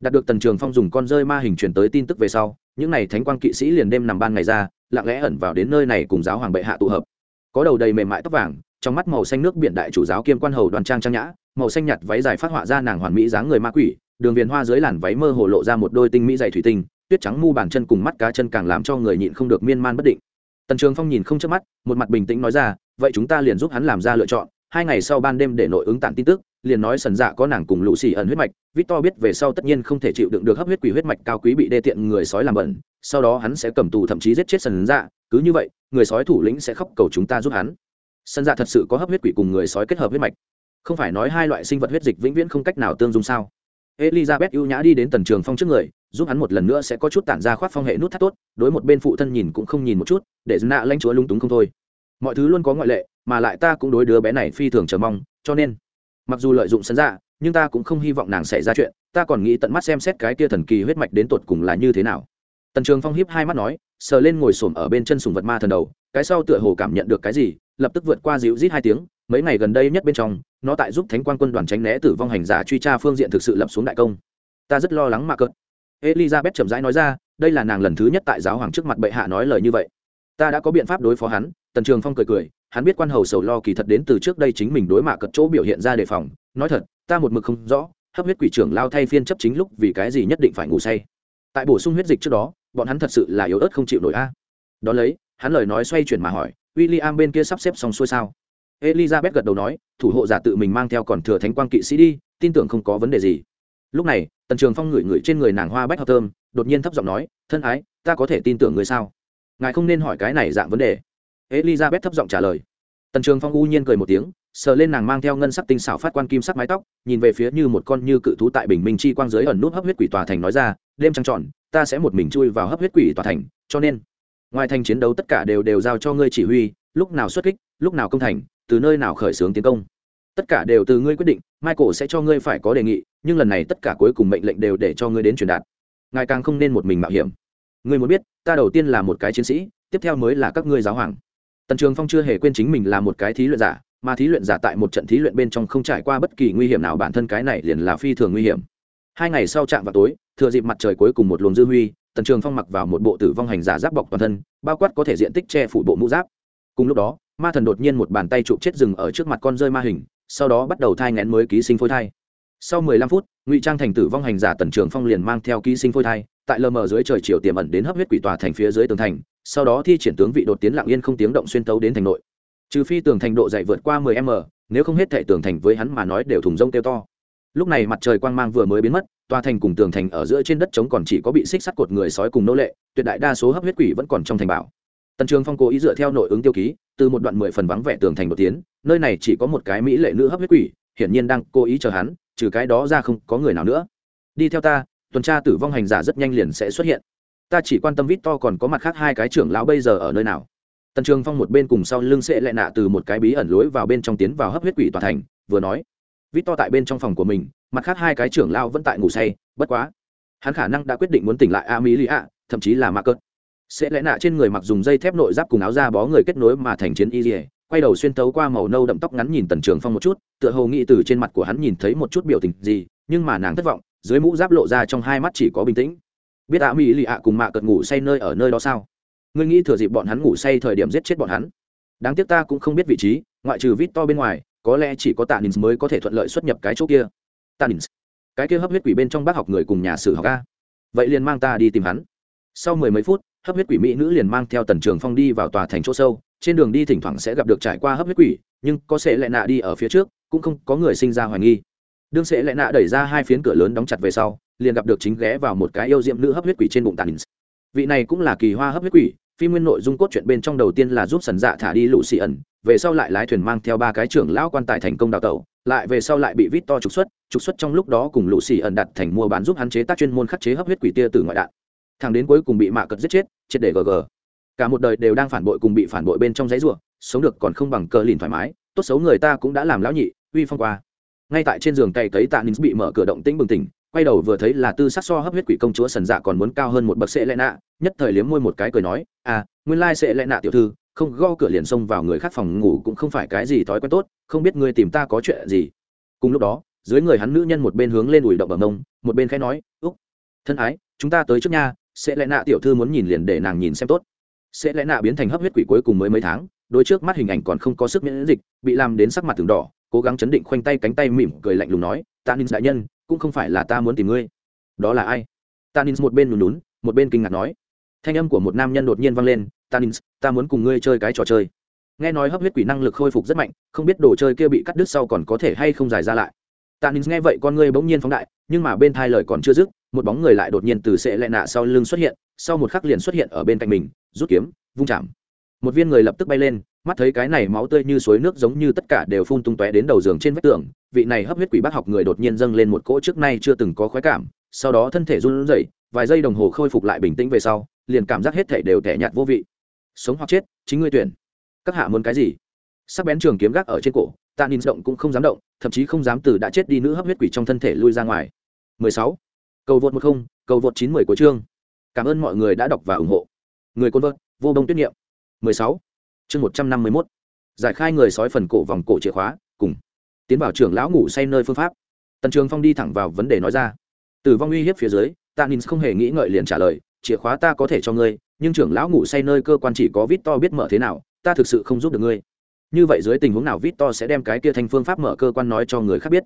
Đạt được tần trường phong dùng con rơi ma hình truyền tới tin tức về sau, những n à y thánh quang kỵ sĩ liền đêm nằm ban ngày ra, lặng lẽ ẩn vào đến nơi này cùng giáo hoàng bệ hạ tụ hợp. Có đầu đầy mềm mại tóc vàng trong mắt màu xanh nước biển đại chủ giáo kiêm quan hầu đoàn trang trang nhã, màu xanh nhạt váy dài phát họa ra nàng hoàn mỹ dáng người ma quỷ, đường viền hoa dưới làn váy mơ hồ lộ ra một đôi tinh mỹ dày thủy tinh, tuyết trắng mu bàn chân cùng mắt cá chân càng làm cho người nhịn không được miên man bất định. Tần trường phong nhìn không chớp mắt, một mặt bình tĩnh nói ra, vậy chúng ta liền giúp hắn làm ra lựa chọn, hai ngày sau ban đêm để nội ứng tản tin tức, liền nói sần dạ có nàng cùng lũ xì ẩn huyết mạch, victor biết về sau tất nhiên không thể chịu đựng được hấp huyết quỷ huyết mạch cao quý bị đê tiện người sói làm bẩn, sau đó hắn sẽ cầm tù thậm chí giết chết sần dạ cứ như vậy, người sói thủ lĩnh sẽ khóc cầu chúng ta giúp hắn sân dạ thật sự có hấp huyết quỷ cùng người sói kết hợp huyết mạch. Không phải nói hai loại sinh vật huyết dịch vĩnh viễn không cách nào tương dung sao? Elizabeth ưu nhã đi đến tần trường phong trước người giúp hắn một lần nữa sẽ có chút tản ra khoác phong hệ nút thắt tốt đối một bên phụ thân nhìn cũng không nhìn một chút để nạ lanh chúa lung túng không thôi. Mọi thứ luôn có ngoại lệ mà lại ta cũng đối đứa bé này phi thường chờ mong cho nên mặc dù lợi dụng sân Dạ, nhưng ta cũng không hy vọng nàng xảy ra chuyện ta còn nghĩ tận mắt xem xét cái kia thần kỳ huyết mạch đến tột cùng là như thế nào. Tần trường phong hiếp hai mắt nói sờ lên ngồi xổm ở bên chân sùng vật ma thần đầu cái sau tựa hồ cảm nhận được cái gì, lập tức vượt qua dịu rít hai tiếng, mấy ngày gần đây nhất bên trong, nó tại giúp thánh quan quân đoàn tránh né tử vong hành giả truy tra phương diện thực sự lập xuống đại công. Ta rất lo lắng mà cợt. Elizabeth chậm rãi nói ra, đây là nàng lần thứ nhất tại giáo hoàng trước mặt bệ hạ nói lời như vậy. Ta đã có biện pháp đối phó hắn, tần trường phong cười cười, hắn biết quan hầu sầu lo kỳ thật đến từ trước đây chính mình đối mạ cật chỗ biểu hiện ra đề phòng. Nói thật, ta một mực không rõ, hấp huyết quỷ trưởng lao thay phiên chấp chính lúc vì cái gì nhất định phải ngủ say. Tại bổ sung huyết dịch trước đó, bọn hắn thật sự là yếu ớt không chịu nổi a. Đón lấy hắn lời nói xoay chuyển mà hỏi w i l l i am bên kia sắp xếp xong xuôi sao? Elizabeth gật đầu nói, thủ hộ giả tự mình mang theo còn thừa thánh quang kỵ sĩ đi, tin tưởng không có vấn đề gì. Lúc này, tần trường phong ngửi ngửi trên người nàng hoa bách hợp thơm, đột nhiên thấp giọng nói, thân ái, ta có thể tin tưởng người sao? Ngài không nên hỏi cái này dạng vấn đề. Elizabeth thấp giọng trả lời. Tần trường phong u nhiên cười một tiếng, sờ lên nàng mang theo ngân sắc tinh xảo phát quan kim sắc mái tóc, nhìn về phía như một con như cự thú tại bình minh chi quang dưới ẩn nút hấp huyết quỷ tòa thành nói ra, đêm trăng tròn, ta sẽ một mình chui vào hấp huyết quỷ tòa thành, cho nên ngoài thành chiến đấu tất cả đều đều giao cho ngươi chỉ huy, lúc nào xuất kích, lúc nào công thành, từ nơi nào khởi xướng tiến công. Tất cả đều từ ngươi quyết định, michael sẽ cho ngươi phải có đề nghị, nhưng lần này tất cả cuối cùng mệnh lệnh đều để cho ngươi đến truyền đạt. Ngài càng không nên một mình mạo hiểm. Ngươi muốn biết, ta đầu tiên là một cái chiến sĩ, tiếp theo mới là các ngươi giáo hoàng. Tần trường phong chưa hề quên chính mình là một cái thí luyện giả, mà thí luyện giả tại một trận thí luyện bên trong không trải qua bất kỳ nguy hiểm nào, bản thân cái này liền là phi thường nguy hiểm. Hai ngày sau chạm vào tối, thừa dịp mặt trời cuối cùng một luồng dư huy tần trường phong mặc vào một bộ tử vong hành giả giáp bọc toàn thân, bao quát có thể diện tích che phủ bộ mũ giáp. Cùng lúc đó, ma thần đột nhiên một bàn tay chụp chết rừng ở trước mặt con rơi ma hình, sau đó bắt đầu thai ngén mới ký sinh phôi thai. Sau mười lăm phút, ngụy trang thành tử vong hành giả tần trường phong liền mang theo ký sinh phôi thai, tại lờ mờ dưới trời chiều tiềm ẩn đến hấp huyết quỷ tòa thành phía dưới tường thành, sau đó thi triển tướng vị đột tiến lặng yên không tiếng động xuyên tấu đến thành nội. Trừ phi tường thành độ dày vượt qua mười m, nếu không hết thệ tường thành với hắn mà nói đều thùng rông kêu to lúc này mặt trời quang mang vừa mới biến mất, tòa thành cùng tường thành ở giữa trên đất trống còn chỉ có bị xích sắt cột người sói cùng nô lệ, tuyệt đại đa số hấp huyết quỷ vẫn còn trong thành bảo. Tần trường phong cố ý dựa theo nội ứng tiêu ký, từ một đoạn mười phần vắng vẻ tường thành một tiến, nơi này chỉ có một cái mỹ lệ nữ hấp huyết quỷ, hiển nhiên đang cố ý chờ hắn, trừ cái đó ra không có người nào nữa. Đi theo ta, tuần tra tử vong hành giả rất nhanh liền sẽ xuất hiện. Ta chỉ quan tâm vít to còn có mặt khác hai cái trưởng lão bây giờ ở nơi nào. Tần trường phong một bên cùng sau lưng sẽ lại nạ từ một cái bí ẩn lối vào bên trong tiến vào hấp huyết quỷ tòa thành, vừa nói vít to tại bên trong phòng của mình, mặt khác hai cái trưởng lao vẫn tại ngủ say, bất quá. Hắn khả năng đã quyết định muốn tỉnh lại a mỹ lì ạ thậm chí là ma cớt sẽ lẽ nạ trên người mặc dùng dây thép nội giáp cùng áo da bó người kết nối mà thành chiến y dỉa quay đầu xuyên tấu qua màu nâu đậm tóc ngắn nhìn tần trường phong một chút, tựa hồ nghĩ từ trên mặt của hắn nhìn thấy một chút biểu tình gì, nhưng mà nàng thất vọng, dưới mũ giáp lộ ra trong hai mắt chỉ có bình tĩnh. Biết ạ mỹ lì ạ cùng mạ cợt ngủ say nơi ở nơi đó sao? Ngươi nghĩ thừa dịp bọn hắn ngủ say thời điểm giết chết bọn hắn. Đáng tiếc ta cũng không biết vị trí, ngoại trừ vít to bên ngoài có lẽ chỉ có tạ nins mới có thể thuận lợi xuất nhập cái chỗ kia. Tạ nins cái kia hấp huyết quỷ bên trong bác học người cùng nhà sử học a. Vậy liền mang ta đi tìm hắn. Sau mười mấy phút, hấp huyết quỷ mỹ nữ liền mang theo tần trường phong đi vào tòa thành chỗ sâu. Trên đường đi thỉnh thoảng sẽ gặp được trải qua hấp huyết quỷ, nhưng có sẽ lại nạ đi ở phía trước, cũng không có người sinh ra hoài nghi. Đương sẽ lại nạ đẩy ra hai phiến cửa lớn đóng chặt về sau, liền gặp được chính ghé vào một cái yêu diệm nữ hấp huyết quỷ trên bụng tàn vị này cũng là kỳ hoa hấp huyết quỷ phim nguyên nội dung cốt truyện bên trong đầu tiên là giúp sần dạ thả đi lũ xì ẩn, về sau lại lái thuyền mang theo ba cái trưởng lão quan tài thành công đào tẩu, lại về sau lại bị vít to trục xuất trục xuất trong lúc đó cùng lũ xì ẩn đặt thành mua bán giúp hắn chế tác chuyên môn khắc chế hấp huyết quỷ tia từ ngoại đạn. Thằng đến cuối cùng bị mạ cật giết chết triệt để gg cả một đời đều đang phản bội cùng bị phản bội bên trong giấy ruộng sống được còn không bằng cờ lìn thoải mái, tốt xấu người ta cũng đã làm lão nhị, uy phong qua. Ngay tại trên giường cày cấy tạ nín bị mở cửa động tĩnh bừng tỉnh quay đầu vừa thấy là tư sắc so hấp huyết quỷ công chúa sần dạ còn muốn cao hơn một bậc sệ lẽ nạ, nhất thời liếm môi một cái cười nói à nguyên lai sệ lẽ nạ tiểu thư, không go cửa liền xông vào người khác phòng ngủ cũng không phải cái gì thói quen tốt, không biết ngươi tìm ta có chuyện gì? Cùng lúc đó, dưới người hắn nữ nhân một bên hướng lên ủi động bờ mông một bên khẽ nói, úc, thân ái, chúng ta tới trước nha sẽ lẽ nạ tiểu thư muốn nhìn liền để nàng nhìn xem tốt. Sẽ lẽ nạ biến thành hấp huyết quỷ cuối cùng mới mấy tháng, đôi trước mắt hình ảnh còn không có sức miễn dịch, bị làm đến sắc mặt từng đỏ, cố gắng chấn định khoanh tay cánh tay mỉm cười lạnh lùng nói ta ninh đại nhân cũng không phải là ta muốn tìm ngươi. Đó là ai? Tannins một bên lùn lún một bên kinh ngạc nói. Thanh âm của một nam nhân đột nhiên vang lên Tannins, ta muốn cùng ngươi chơi cái trò chơi. Nghe nói hấp huyết quỷ năng lực khôi phục rất mạnh không biết đồ chơi kia bị cắt đứt sau còn có thể hay không dài ra lại. Tannins nghe vậy con ngươi bỗng nhiên phóng đại nhưng mà bên thai lời còn chưa dứt một bóng người lại đột nhiên từ sệ lệ nạ sau lưng xuất hiện sau một khắc liền xuất hiện ở bên cạnh mình rút kiếm vung chạm. Một viên người lập tức bay lên mắt thấy cái này máu tươi như suối nước giống như tất cả đều phun tung tóe đến đầu giường trên vách tường, vị này hấp huyết quỷ bác học người đột nhiên dâng lên một cỗ trước nay chưa từng có khoái cảm, sau đó thân thể run rẩy, vài giây đồng hồ khôi phục lại bình tĩnh về sau, liền cảm giác hết thể đều tẻ nhạt vô vị. Sống hoặc chết, chính ngươi tuyển. Các hạ muốn cái gì? Sắc bén trường kiếm gác ở trên cổ tạ nhìn động cũng không dám động, thậm chí không dám từ đã chết đi nữ hấp huyết quỷ trong thân thể lui ra ngoài. 16. cầu vượt một không, cầu vượt chín mười của chương. Cảm ơn mọi người đã đọc và ủng hộ. Người côn vợt, vô đông tuyết niệm. 16 chương 151. giải khai người sói phần cổ vòng cổ chìa khóa cùng tiến vào trưởng lão ngủ say nơi phương pháp tần trường phong đi thẳng vào vấn đề nói ra tử vong uy hiếp phía dưới ta nhìn không hề nghĩ ngợi liền trả lời chìa khóa ta có thể cho ngươi nhưng trưởng lão ngủ say nơi cơ quan chỉ có vít to biết mở thế nào ta thực sự không giúp được ngươi như vậy dưới tình huống nào vít to sẽ đem cái kia thành phương pháp mở cơ quan nói cho người khác biết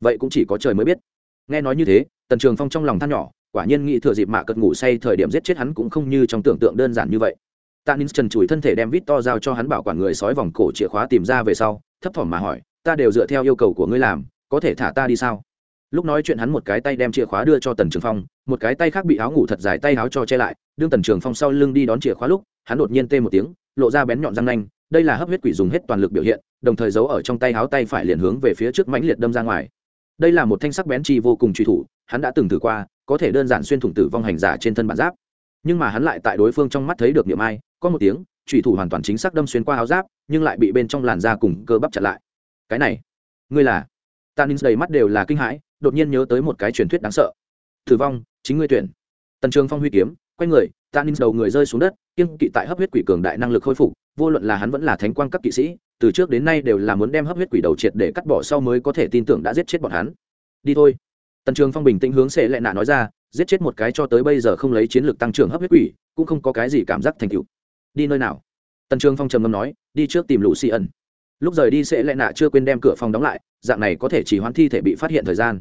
vậy cũng chỉ có trời mới biết nghe nói như thế tần trường phong trong lòng than nhỏ quả nhiên nghĩ thừa dịp mạ cật ngủ say thời điểm giết chết hắn cũng không như trong tưởng tượng đơn giản như vậy tạ nín trần chùi thân thể đem vít to giao cho hắn bảo quản người sói vòng cổ chìa khóa tìm ra về sau, thấp thỏm mà hỏi, ta đều dựa theo yêu cầu của ngươi làm, có thể thả ta đi sao? Lúc nói chuyện hắn một cái tay đem chìa khóa đưa cho tần trường phong, một cái tay khác bị áo ngủ thật dài tay áo cho che lại, đương tần trường phong sau lưng đi đón chìa khóa lúc, hắn đột nhiên tê một tiếng, lộ ra bén nhọn răng nanh, đây là hấp huyết quỷ dùng hết toàn lực biểu hiện, đồng thời giấu ở trong tay áo tay phải liền hướng về phía trước mãnh liệt đâm ra ngoài. Đây là một thanh sắc bén chi vô cùng truy thủ, hắn đã từng thử qua, có thể đơn giản xuyên thủng tử vong hành giả trên thân bản giáp. Nhưng mà hắn lại tại đối phương trong mắt thấy được niệm ai có một tiếng trùy thủ hoàn toàn chính xác đâm xuyên qua áo giáp, nhưng lại bị bên trong làn da cùng cơ bắp chặn lại. Cái này, ngươi là? Tanin đầy mắt đều là kinh hãi, đột nhiên nhớ tới một cái truyền thuyết đáng sợ. Thử vong, chính ngươi tuyển. Tần trường phong huy kiếm, quay người tanin đầu người rơi xuống đất kiêng kỵ tại hấp huyết quỷ cường đại năng lực khôi phục, vô luận là hắn vẫn là thánh quang cấp kỵ sĩ, từ trước đến nay đều là muốn đem hấp huyết quỷ đầu triệt để cắt bỏ sau mới có thể tin tưởng đã giết chết bọn hắn. Đi thôi. Tần trường phong bình tĩnh hướng sẽ lại nạ nói ra, giết chết một cái cho tới bây giờ không lấy chiến lược tăng trưởng hấp huyết quỷ, cũng không có cái gì cảm giác thành tựu đi nơi nào? Tần trường phong trầm ngâm nói, đi trước tìm lũ xì ẩn lúc rời đi sẽ lẹ nạ chưa quên đem cửa phòng đóng lại, dạng này có thể chỉ hoãn thi thể bị phát hiện thời gian.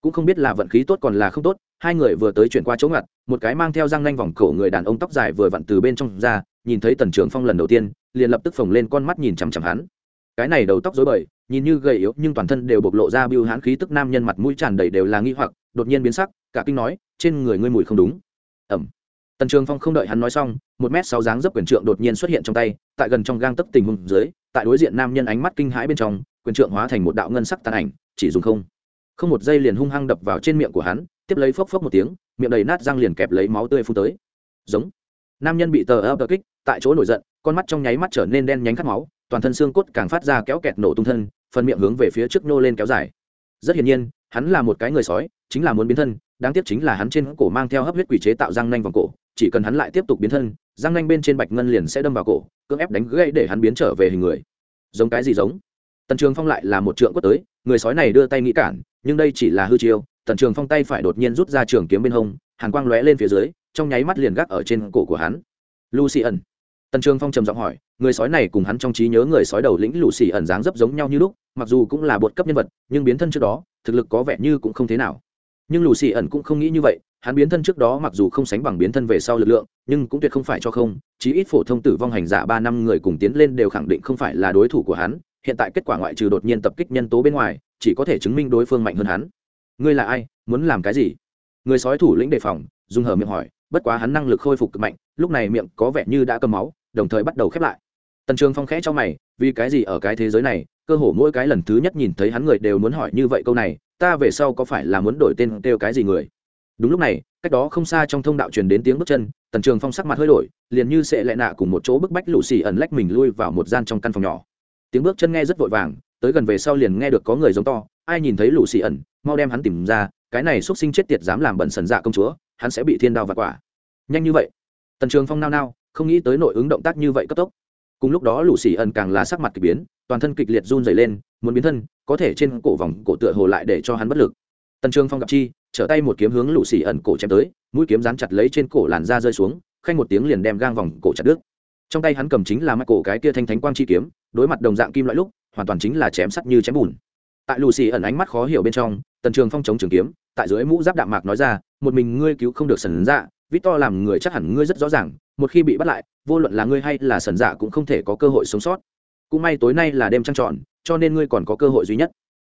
Cũng không biết là vận khí tốt còn là không tốt, hai người vừa tới chuyển qua chỗ ngặt, một cái mang theo răng nanh vòng cổ người đàn ông tóc dài vừa vặn từ bên trong ra, nhìn thấy tần trường phong lần đầu tiên, liền lập tức phồng lên con mắt nhìn chằm chằm hắn. Cái này đầu tóc dối bời, nhìn như gầy yếu, nhưng toàn thân đều bộc lộ ra biêu hãn khí tức nam nhân mặt mũi tràn đầy đều là nghi hoặc, đột nhiên biến sắc, cả kinh nói, trên người ngươi mùi không đúng. Ẩm tần trường phong không đợi hắn nói xong, một m sáu dáng dấp quyền trượng đột nhiên xuất hiện trong tay, tại gần trong gang tấc tình hùng dưới, tại đối diện nam nhân ánh mắt kinh hãi bên trong, quyền trượng hóa thành một đạo ngân sắc tàn ảnh, chỉ dùng không. Không một giây liền hung hăng đập vào trên miệng của hắn, tiếp lấy phốc phốc một tiếng, miệng đầy nát răng liền kẹp lấy máu tươi phun tới. Giống. Nam nhân bị tờ ập kích, tại chỗ nổi giận, con mắt trong nháy mắt trở nên đen nhánh khát máu, toàn thân xương cốt càng phát ra kéo kẹt nổ tung thân, phần miệng hướng về phía trước nô lên kéo dài. Rất hiển nhiên, hắn là một cái người sói, chính là muốn biến thân, đáng tiếc chính là hắn trên cổ mang theo hấp huyết quỷ chế tạo răng nanh vòng cổ chỉ cần hắn lại tiếp tục biến thân răng nanh bên trên bạch ngân liền sẽ đâm vào cổ, cưỡng ép đánh gãy để hắn biến trở về hình người. Giống cái gì giống? Tần trường phong lại là một trượng quất tới, người sói này đưa tay nghĩ cản, nhưng đây chỉ là hư chiêu, tần trường phong tay phải đột nhiên rút ra trường kiếm bên hông, hàn quang lóe lên phía dưới, trong nháy mắt liền gác ở trên cổ của hắn. Lucy ẩn tần trường phong trầm giọng hỏi, người sói này cùng hắn trong trí nhớ người sói đầu lĩnh lù xì ẩn dáng dấp giống nhau như lúc, mặc dù cũng là bột cấp nhân vật, nhưng biến thân trước đó, thực lực có vẻ như cũng không thế nào nhưng lù xì ẩn cũng không nghĩ như vậy, hắn biến thân trước đó mặc dù không sánh bằng biến thân về sau lực lượng, nhưng cũng tuyệt không phải cho không, chí ít phổ thông tử vong hành giả ba năm người cùng tiến lên đều khẳng định không phải là đối thủ của hắn, hiện tại kết quả ngoại trừ đột nhiên tập kích nhân tố bên ngoài, chỉ có thể chứng minh đối phương mạnh hơn hắn. Ngươi là ai, muốn làm cái gì? Người sói thủ lĩnh đề phòng, dùng hở miệng hỏi, bất quá hắn năng lực khôi phục cực mạnh, lúc này miệng có vẻ như đã cầm máu, đồng thời bắt đầu khép lại. Tần trường phong khẽ cho mày, vì cái gì ở cái thế giới này cơ hồ mỗi cái lần thứ nhất nhìn thấy hắn người đều muốn hỏi như vậy câu này, ta về sau có phải là muốn đổi tên kêu cái gì người? Đúng lúc này, cách đó không xa trong thông đạo truyền đến tiếng bước chân, tần trường phong sắc mặt hơi đổi, liền như sẽ lại nạ cùng một chỗ bức bách lũ xì ẩn lách mình lui vào một gian trong căn phòng nhỏ. Tiếng bước chân nghe rất vội vàng, tới gần về sau liền nghe được có người giống to, ai nhìn thấy lũ xì ẩn, mau đem hắn tìm ra, cái này x sinh chết tiệt dám làm bẩn sần dạ công chúa, hắn sẽ bị thiên đao và quả. Nhanh như vậy. Tần trường phong nao nao, không nghĩ tới nội ứng động tác như vậy cấp tốc. Cùng lúc đó lũ xì ẩn càng là sắc mặt k ỳ biến toàn thân kịch liệt run dày lên, muốn biến thân, có thể trên cổ vòng cổ tựa hồ lại để cho hắn bất lực. Tần trường phong gặp chi, trở tay một kiếm hướng lũ xì ẩn cổ chém tới, mũi kiếm dán chặt lấy trên cổ làn da rơi xuống, khanh một tiếng liền đem gang vòng cổ chặt đứt. Trong tay hắn cầm chính là mắt cổ cái kia thanh thánh quang chi kiếm, đối mặt đồng dạng kim loại lúc, hoàn toàn chính là chém sắt như chém bùn. Tại lù xì ẩn ánh mắt khó hiểu bên trong, tần trường phong chống trường kiếm, tại dưới mũ giáp đạm mạc nói ra, một mình ngươi cứu không được sần dạ vít to làm người chắc hẳn ngươi rất rõ ràng, một khi bị bắt lại, vô luận là ngươi hay là sần dạ cũng không thể có cơ hội sống sót cũng may tối nay là đêm trăng tròn, cho nên ngươi còn có cơ hội duy nhất.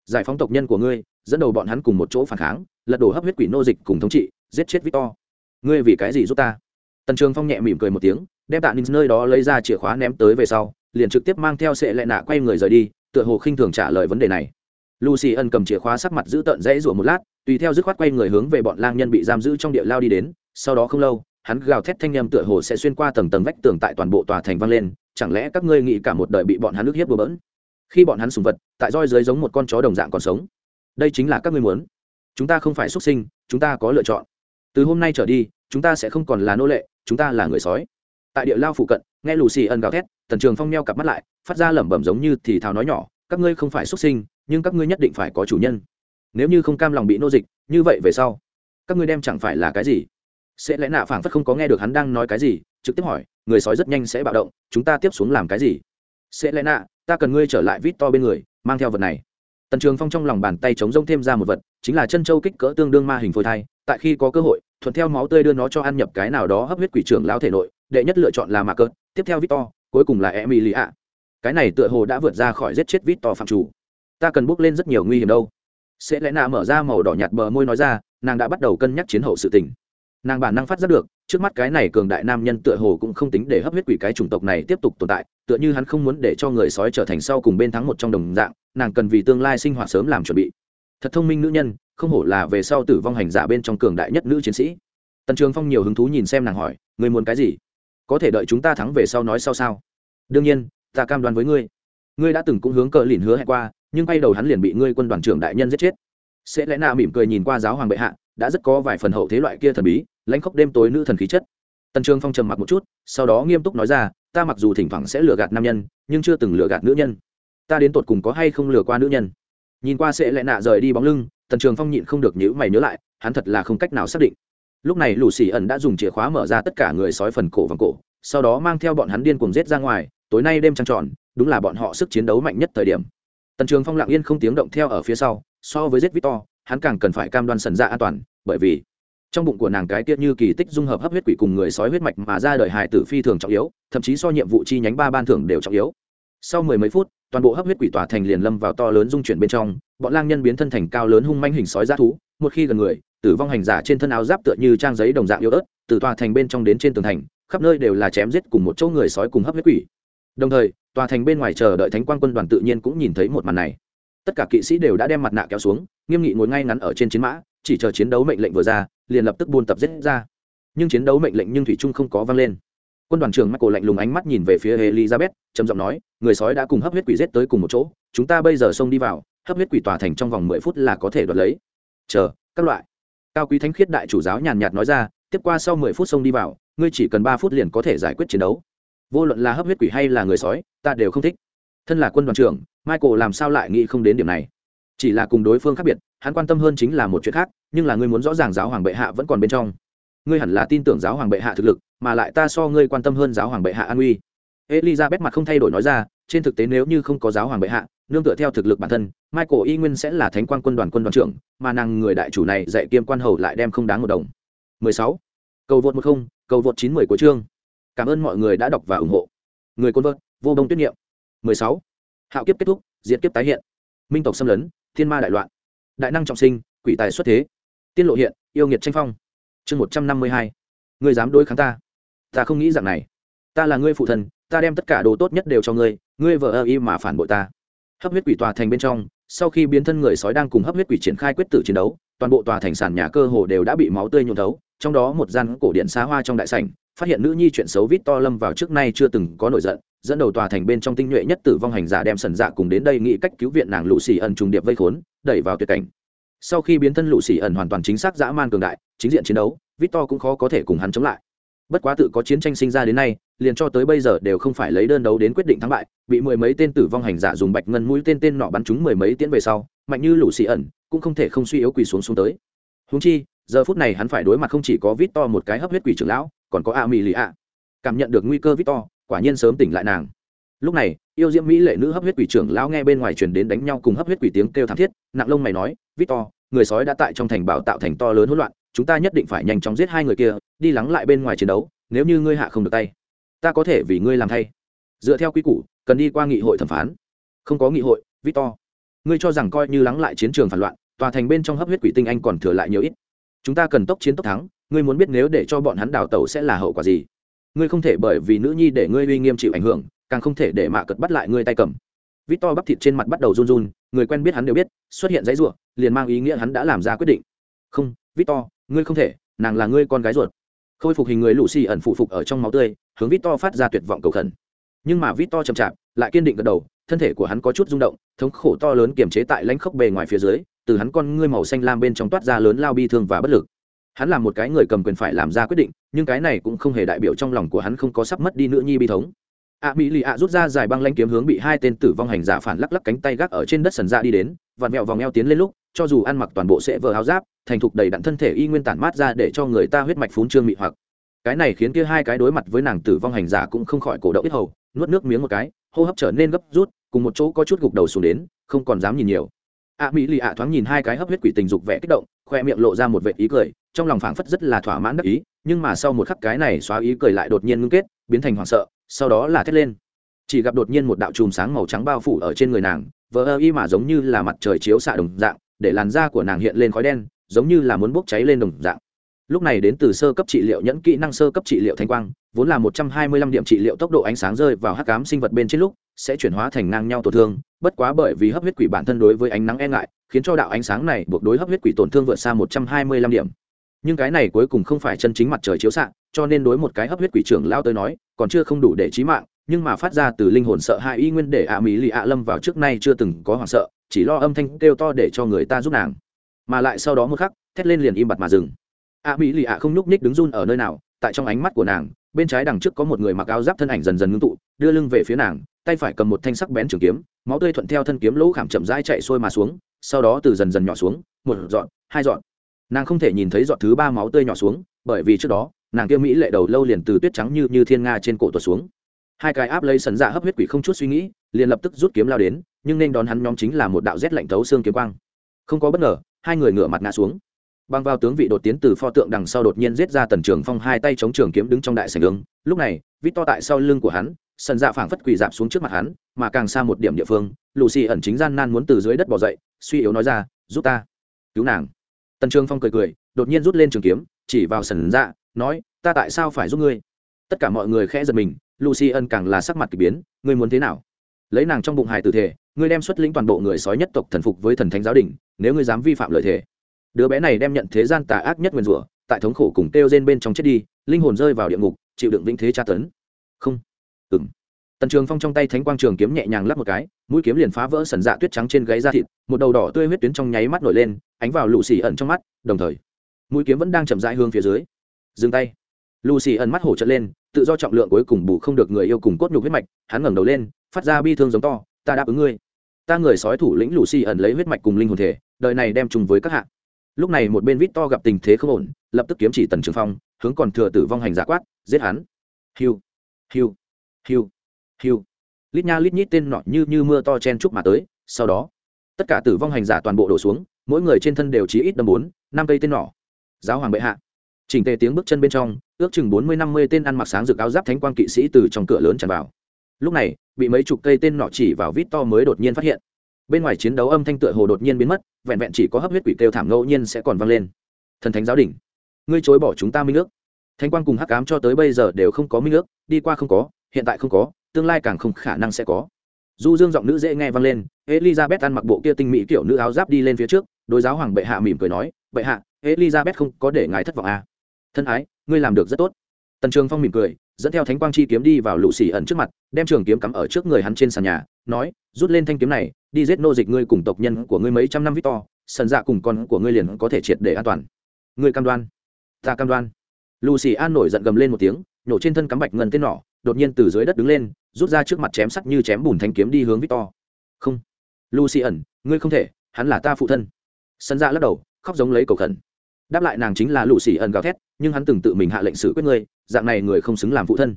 Giải phóng tộc nhân của ngươi dẫn đầu bọn hắn cùng một chỗ phản kháng lật đổ hấp huyết quỷ nô dịch cùng thống trị giết chết victor. Ngươi vì cái gì giúp ta? Tần trường phong nhẹ mỉm cười một tiếng đem tạ ninh nơi đó lấy ra chìa khóa ném tới về sau liền trực tiếp mang theo sệ lệ nạ quay người rời đi tựa hồ khinh thường trả lời vấn đề này. Lucy ân cầm chìa khóa sắc mặt giữ tợn dãy rủa một lát tùy theo dứt khoát quay người hướng về bọn lang nhân bị giam giữ trong địa lao đi đến sau đó không lâu hắn gào thét thanh â tựa hồ sẽ xuyên qua tầng tầng vách tường tại toàn bộ tòa thành vang lên chẳng lẽ các ngươi nghĩ cả một đời bị bọn hắn nước hiếp bừa bỡn? Khi bọn hắn sùng vật, tại roi dưới giống một con chó đồng dạng còn sống. Đây chính là các ngươi muốn. Chúng ta không phải xuất sinh, chúng ta có lựa chọn. Từ hôm nay trở đi, chúng ta sẽ không còn là nô lệ, chúng ta là người sói. Tại địa lao phụ cận, nghe lù xì ân gào thét, tần trường phong meo cặp mắt lại, phát ra lẩm bẩm giống như thì thào nói nhỏ, các ngươi không phải xuất sinh, nhưng các ngươi nhất định phải có chủ nhân. Nếu như không cam lòng bị nô dịch, như vậy về sau, các ngươi đem chẳng phải là cái gì? Sẽ lẽ nạ phảng phất không có nghe được hắn đang nói cái gì, trực tiếp hỏi người sói rất nhanh sẽ bạo động, chúng ta tiếp xuống làm cái gì? Sẽ lẽ nạ, ta cần ngươi trở lại vít to bên người, mang theo vật này. Tần trường phong trong lòng bàn tay chống rông thêm ra một vật, chính là chân châu kích cỡ tương đương ma hình phôi thai, tại khi có cơ hội, thuận theo máu tươi đưa nó cho ăn nhập cái nào đó hấp huyết quỷ trưởng lao thể nội, đệ nhất lựa chọn là mạc cợt, tiếp theo victor cuối cùng là emily ạ cái này tựa hồ đã vượt ra khỏi giết chết victor phạm chủ. Ta cần bước lên rất nhiều nguy hiểm đâu. Sẽ lẽ nạ mở ra màu đỏ nhạt bờ môi nói ra, nàng đã bắt đầu cân nhắc chiến hậu sự tình nàng bản năng phát giác được, trước mắt cái này cường đại nam nhân tựa hồ cũng không tính để hấp huyết quỷ cái chủng tộc này tiếp tục tồn tại, tựa như hắn không muốn để cho người sói trở thành sau cùng bên thắng một trong đồng dạng, nàng cần vì tương lai sinh hoạt sớm làm chuẩn bị. Thật thông minh nữ nhân, không hổ là về sau tử vong hành giả bên trong cường đại nhất nữ chiến sĩ. Tần trường phong nhiều hứng thú nhìn xem nàng hỏi người muốn cái gì? Có thể đợi chúng ta thắng về sau nói sau sao? Đương nhiên, ta cam đoan với ngươi. Ngươi đã từng cũng hướng cờ lìn hứa hẹn qua, nhưng bay đầu hắn liền bị ngươi quân đoàn trưởng đại nhân giết chết. Sẽ lẽ nào mỉm cười nhìn qua giáo hoàng bệ hạ, đã rất có vài phần hậu thế loại kia thần bí lãnh khốc đêm tối nữ thần khí chất. Tần trường phong trầm mặc một chút, sau đó nghiêm túc nói ra, ta mặc dù thỉnh thoảng sẽ lừa gạt nam nhân, nhưng chưa từng lừa gạt nữ nhân. Ta đến tột cùng có hay không lừa qua nữ nhân? Nhìn qua sẽ lại nạ rời đi bóng lưng, tần trường phong nhịn không được nhữ mày nhớ lại, hắn thật là không cách nào xác định. Lúc này lù xì ẩn đã dùng chìa khóa mở ra tất cả người sói phần cổ vòng cổ, sau đó mang theo bọn hắn điên cuồng rết ra ngoài, tối nay đêm trăng tròn, đúng là bọn họ sức chiến đấu mạnh nhất thời điểm. Tần trường phong lặng yên không tiếng động theo ở phía sau, so với rết victor, hắn càng cần phải cam đoan sần ra an toàn, bởi vì trong bụng của nàng cái tiết như kỳ tích dung hợp hấp huyết quỷ cùng người sói huyết mạch mà ra đời hài tử phi thường trọng yếu, thậm chí so nhiệm vụ chi nhánh ba ban thưởng đều trọng yếu. Sau mười mấy phút, toàn bộ hấp huyết quỷ tòa thành liền lâm vào to lớn dung chuyển bên trong, bọn lang nhân biến thân thành cao lớn hung manh hình sói g thú, một khi gần người, tử vong hành giả trên thân áo giáp tựa như trang giấy đồng dạng yếu ớt, từ tòa thành bên trong đến trên tường thành, khắp nơi đều là chém giết cùng một chỗ người sói cùng hấp huyết quỷ. Đồng thời, tòa thành bên ngoài chờ đợi thánh quan quân đoàn tự nhiên cũng nhìn thấy một màn này. Tất cả kỵ sĩ đều đã đem mặt nạ kéo xuống, nghiêm nghị ngồi ngay ngắn ở trên chiến mã chỉ chờ chiến đấu mệnh lệnh vừa ra, liền lập tức buôn tập giết ra. Nhưng chiến đấu mệnh lệnh nhưng thủy trung không có vang lên. Quân đoàn trưởng michael lạnh lùng ánh mắt nhìn về phía elizabeth, trầm giọng nói, người sói đã cùng hấp huyết quỷ giết tới cùng một chỗ, chúng ta bây giờ xông đi vào, hấp huyết quỷ tòa thành trong vòng mười phút là có thể đoạt lấy. Chờ, các loại. Cao quý thánh khiết đại chủ giáo nhàn nhạt nói ra, tiếp qua sau mười phút xông đi vào, ngươi chỉ cần ba phút liền có thể giải quyết chiến đấu. Vô luận là hấp huyết quỷ hay là người sói, ta đều không thích. Thân là quân đoàn trưởng, michael làm sao lại nghĩ không đến điểm này? Chỉ là cùng đối phương khác biệt hắn quan tâm hơn chính là một chuyện khác, nhưng là ngươi muốn rõ ràng giáo hoàng bệ hạ vẫn còn bên trong. Ngươi hẳn là tin tưởng giáo hoàng bệ hạ thực lực, mà lại ta so ngươi quan tâm hơn giáo hoàng bệ hạ an uy. Elizabeth mặt không thay đổi nói ra, trên thực tế nếu như không có giáo hoàng bệ hạ, nương tựa theo thực lực bản thân, michael y nguyên sẽ là thánh quan quân đoàn quân đoàn trưởng, mà nàng người đại chủ này dạy kiêm quan hầu lại đem không đáng một đồng. 16. cầu vượt một không, cầu vượt chín mười của chương. Cảm ơn mọi người đã đọc và ủng hộ. Người côn vợt vô đông tuyết nghiệm 16. hạo kiếp kết thúc, diệt kiếp tái hiện. Minh tộc xâm lấn, thiên ma đại loạn đại năng trọng sinh, quỷ tài xuất thế. Tiên lộ hiện, yêu nghiệt tranh phong. Chương một trăm năm mươi hai. Ngươi dám đối kháng ta? Ta không nghĩ rằng này. Ta là ngươi phụ thần, ta đem tất cả đồ tốt nhất đều cho ngươi ngươi vợ ơ y mà phản bội ta. Hấp huyết quỷ tòa thành bên trong, sau khi biến thân người sói đang cùng hấp huyết quỷ triển khai quyết tử chiến đấu, toàn bộ tòa thành sàn nhà cơ hồ đều đã bị máu tươi nhuộm thấu, trong đó một gian cổ điện xá hoa trong đại sảnh phát hiện nữ nhi chuyện xấu vít to lâm vào trước nay chưa từng có nổi giận, dẫn đầu tòa thành bên trong tinh nhuệ nhất tử vong hành giả đem sần dạ cùng đến đây nghĩ cách cứu viện nàng lũ xì ẩn trùng điệp vây khốn, đẩy vào tuyệt cảnh. Sau khi biến thân lũ xì ẩn hoàn toàn chính xác dã man cường đại, chính diện chiến đấu vít to cũng khó có thể cùng hắn chống lại. Bất quá tự có chiến tranh sinh ra đến nay, liền cho tới bây giờ đều không phải lấy đơn đấu đến quyết định thắng bại, bị mười mấy tên tử vong hành giả dùng bạch ngân mũi tên tên nọ bắn chúng mười mấy tiễn về sau, mạnh như lũ xì ẩn, cũng không thể không suy yếu quỳ xuống xuống tới. Húng chi giờ phút này hắn phải đối mặt không chỉ có vít to một cái hấp huyết quỷ trưởng lão, còn có a mỹ lì ạ cảm nhận được nguy cơ vít to quả nhiên sớm tỉnh lại nàng. Lúc này, yêu diễm mỹ lệ nữ hấp huyết quỷ trưởng lão nghe bên ngoài truyền đến đánh nhau cùng hấp huyết quỷ tiếng kêu thảm thiết, nặng lông mày nói, victor, người sói đã tại trong thành bảo tạo thành to lớn hỗn loạn, chúng ta nhất định phải nhanh chóng giết hai người kia, đi lắng lại bên ngoài chiến đấu, nếu như ngươi hạ không được tay, ta có thể vì ngươi làm thay. Dựa theo quy củ, cần đi qua nghị hội thẩm phán. Không có nghị hội, victor, ngươi cho rằng coi như lắng lại chiến trường phản loạn, tòa thành bên trong hấp huyết quỷ tinh anh còn thừa lại nhiều ít chúng ta cần tốc chiến tốc thắng, ngươi muốn biết nếu để cho bọn hắn đào tẩu sẽ là hậu quả gì. Ngươi không thể bởi vì nữ nhi để ngươi uy nghiêm chịu ảnh hưởng, càng không thể để mạ cật bắt lại ngươi tay cầm. Vít to bắp thịt trên mặt bắt đầu run run, người quen biết hắn đều biết, xuất hiện giấy ruộng liền mang ý nghĩa hắn đã làm ra quyết định. Không vít to ngươi không thể, nàng là ngươi con gái ruột. Khôi phục hình người lũ xì ẩn phụ phục ở trong máu tươi, hướng vít to phát ra tuyệt vọng cầu khẩn. Nhưng mà vít to chậm chạp, lại kiên định gật đầu, thân thể của hắn có chút rung động, thống khổ to lớn kiềm chế tại lãnh khốc bề ngoài phía dưới từ hắn con ngươi màu xanh lam bên trong toát ra lớn lao bi thương và bất lực. Hắn là một cái người cầm quyền phải làm ra quyết định, nhưng cái này cũng không hề đại biểu trong lòng của hắn không có sắp mất đi nữa nhi bi thống. A mỹ lì ạ rút ra dài băng lanh kiếm hướng bị hai tên tử vong hành giả phản lắc lắc cánh tay gác ở trên đất sần ra đi đến, vặn mẹo vòng eo tiến lên lúc, cho dù ăn mặc toàn bộ sẽ vờ áo giáp, thành thục đầy đặn thân thể y nguyên tản mát ra để cho người ta huyết mạch phún trương mị hoặc. Cái này khiến kia hai cái đối mặt với nàng tử vong hành giả cũng không khỏi cổ động ít hầu, nuốt nước miếng một cái, hô hấp trở nên gấp rút, cùng một chỗ có chút gục đầu xuống đến, không còn dám nhìn nhiều a mỹ lì ạ thoáng nhìn hai cái hấp huyết quỷ tình dục vẽ kích động, khoe miệng lộ ra một vệ ý cười, trong lòng phảng phất rất là thỏa mãn đắc ý, nhưng mà sau một khắc cái này xóa ý cười lại đột nhiên ngưng kết, biến thành hoảng sợ, sau đó là thét lên. Chỉ gặp đột nhiên một đạo chùm sáng màu trắng bao phủ ở trên người nàng vỡ ơ y mà giống như là mặt trời chiếu xạ đồng dạng, để làn da của nàng hiện lên khói đen, giống như là muốn bốc cháy lên đồng dạng. Lúc này đến từ sơ cấp trị liệu nhẫn kỹ năng sơ cấp trị liệu thanh quang, vốn là một trăm hai mươi lăm điểm trị liệu tốc độ ánh sáng rơi vào hắc cám sinh vật bên trên lúc sẽ chuyển hóa thành ngang nhau tổn thương, bất quá bởi vì hấp huyết quỷ bản thân đối với ánh nắng e ngại, khiến cho đạo ánh sáng này buộc đối hấp huyết quỷ tổn thương vượt xa một trăm hai mươi lăm điểm. Nhưng cái này cuối cùng không phải chân chính mặt trời chiếu xạ, cho nên đối một cái hấp huyết quỷ trưởng lao tới nói, còn chưa không đủ để trí mạng, nhưng mà phát ra từ linh hồn sợ hãi y nguyên để ạ mỹ lì ạ lâm vào trước nay chưa từng có hoảng sợ, chỉ lo âm thanh kêu to để cho người ta giúp nàng. Mà lại sau đó một khắc, thét lên liền im bặt mà dừng. ạ mỹ lì ạ không nhúc ních đứng run ở nơi nào, tại trong ánh mắt của nàng bên trái đằng trước có một người mặc áo giáp thân ảnh dần dần ngưng tụ, đưa lưng về phía nàng, tay phải cầm một thanh sắc bén trường kiếm, máu tươi thuận theo thân kiếm lỗ khảm chậm rãi chạy xuôi mà xuống, sau đó từ dần dần nhỏ xuống, một dọn, hai dọn. Nàng không thể nhìn thấy dọn thứ ba máu tươi nhỏ xuống, bởi vì trước đó, nàng kia mỹ lệ đầu lâu liền từ tuyết trắng như như thiên nga trên cổ tuột xuống. Hai cái áp lấy sần dạ hấp huyết quỷ không chút suy nghĩ, liền lập tức rút kiếm lao đến, nhưng nên đón hắn nhóm chính là một đạo rét lạnh thấu xương kiếm quang. Không có bất ngờ, hai người ngửa mặt ngã xuống băng vào tướng vị đột tiến từ pho tượng đằng sau đột nhiên giết ra tần trường phong hai tay chống trường kiếm đứng trong đại sảnh đường lúc này, vít to tại sau lưng của hắn, sần dạ phảng phất quỳ dạp xuống trước mặt hắn, mà càng xa một điểm địa phương lù xì ẩn chính gian nan muốn từ dưới đất bỏ dậy, suy yếu nói ra, giúp ta, cứu nàng. Tần trường phong cười cười, đột nhiên rút lên trường kiếm, chỉ vào sần dạ nói, ta tại sao phải giúp ngươi? Tất cả mọi người khẽ giật mình, lucy ân càng là sắc mặt k ỳ biến, ngươi muốn thế nào? Lấy nàng trong bụng hài tử thể, ngươi đem xuất lĩnh toàn bộ người sói nhất tộc thần phục với thần thánh giáo đình, nếu ngươi dám vi phạm lợi thể đứa bé này đem nhận thế gian tà ác nhất nguyền rủa, tại thống khổ cùng kêu rên bên trong chết đi, linh hồn rơi vào địa ngục, chịu đựng vĩnh thế tra tấn. Không. Ừng tần trường phong trong tay thánh quang trường kiếm nhẹ nhàng lắp một cái, mũi kiếm liền phá vỡ sần dạ tuyết trắng trên gáy da thịt, một đầu đỏ tươi huyết tuyến trong nháy mắt nổi lên, ánh vào lụ xì ẩn trong mắt, đồng thời, mũi kiếm vẫn đang chậm rãi hướng phía dưới. Dừng tay. Lù xì ẩn mắt hổ trận lên, tự do trọng lượng cuối cùng bù không được người yêu cùng cốt nhục huyết mạch, hắn ngẩng đầu lên, phát ra bi thương giống to, ta đáp ứng ngươi. Ta người sói thủ lĩnh lù xì ẩn lấy huyết mạch cùng linh hồn thể, đời này đem chung với các hạ lúc này một bên vít to gặp tình thế không ổn, lập tức kiếm chỉ tần trường phong, hướng còn thừa tử vong hành giả quát, giết hắn. Hiu hiu hiu hiu. Lít nha lít nhít tên nọ như như mưa to chen chúc mà tới, sau đó, tất cả tử vong hành giả toàn bộ đổ xuống, mỗi người trên thân đều chỉ ít đâm bốn, năm cây tên nỏ giáo hoàng bệ hạ. Chỉnh tề tiếng bước chân bên trong, ước chừng bốn mươi, năm mươi tên ăn mặc sáng rực áo giáp thánh quang kỵ sĩ từ trong cửa lớn tràn vào. Lúc này, bị mấy chục cây tên nọ chỉ vào vít to mới đột nhiên phát hiện bên ngoài chiến đấu âm thanh tựa hồ đột nhiên biến mất, vẹn vẹn chỉ có hấp huyết quỷ kêu thảm ngẫu nhiên sẽ còn vang lên. Thần thánh giáo đình, ngươi chối bỏ chúng ta minh ước. Thánh quang cùng hắc cám cho tới bây giờ đều không có minh ước, đi qua không có, hiện tại không có, tương lai càng không khả năng sẽ có. Du dương giọng nữ dễ nghe vang lên, elizabeth ăn mặc bộ kia tinh mỹ kiểu nữ áo giáp đi lên phía trước, đối giáo hoàng bệ hạ mỉm cười nói, bệ hạ, elizabeth không có để ngài thất vọng à. thân ái, ngươi làm được rất tốt. Tần trường phong mỉm cười dẫn theo thánh quang chi kiếm đi vào lũ xì ẩn trước mặt, đem trường kiếm cắm ở trước người hắn trên sàn nhà, nói, rút lên thanh kiếm này, đi giết nô dịch ngươi cùng tộc nhân của ngươi mấy trăm năm victor, sần dạ cùng con của ngươi liền có thể triệt để an toàn. Ngươi cam đoan? Ta cam đoan. Lù xì an nổi giận gầm lên một tiếng, nhổ trên thân cắm bạch ngân tên nỏ, đột nhiên từ dưới đất đứng lên, rút ra trước mặt chém sắc như chém bùn thanh kiếm đi hướng victor. Không. Lucy ẩn, ngươi không thể, hắn là ta phụ thân. Sân dạ lắc đầu, khóc giống lấy cầu khẩn đáp lại nàng chính là lũ xì ẩn gào thét, nhưng hắn từng tự mình hạ lệnh xử quyết ngươi, dạng này người không xứng làm phụ thân.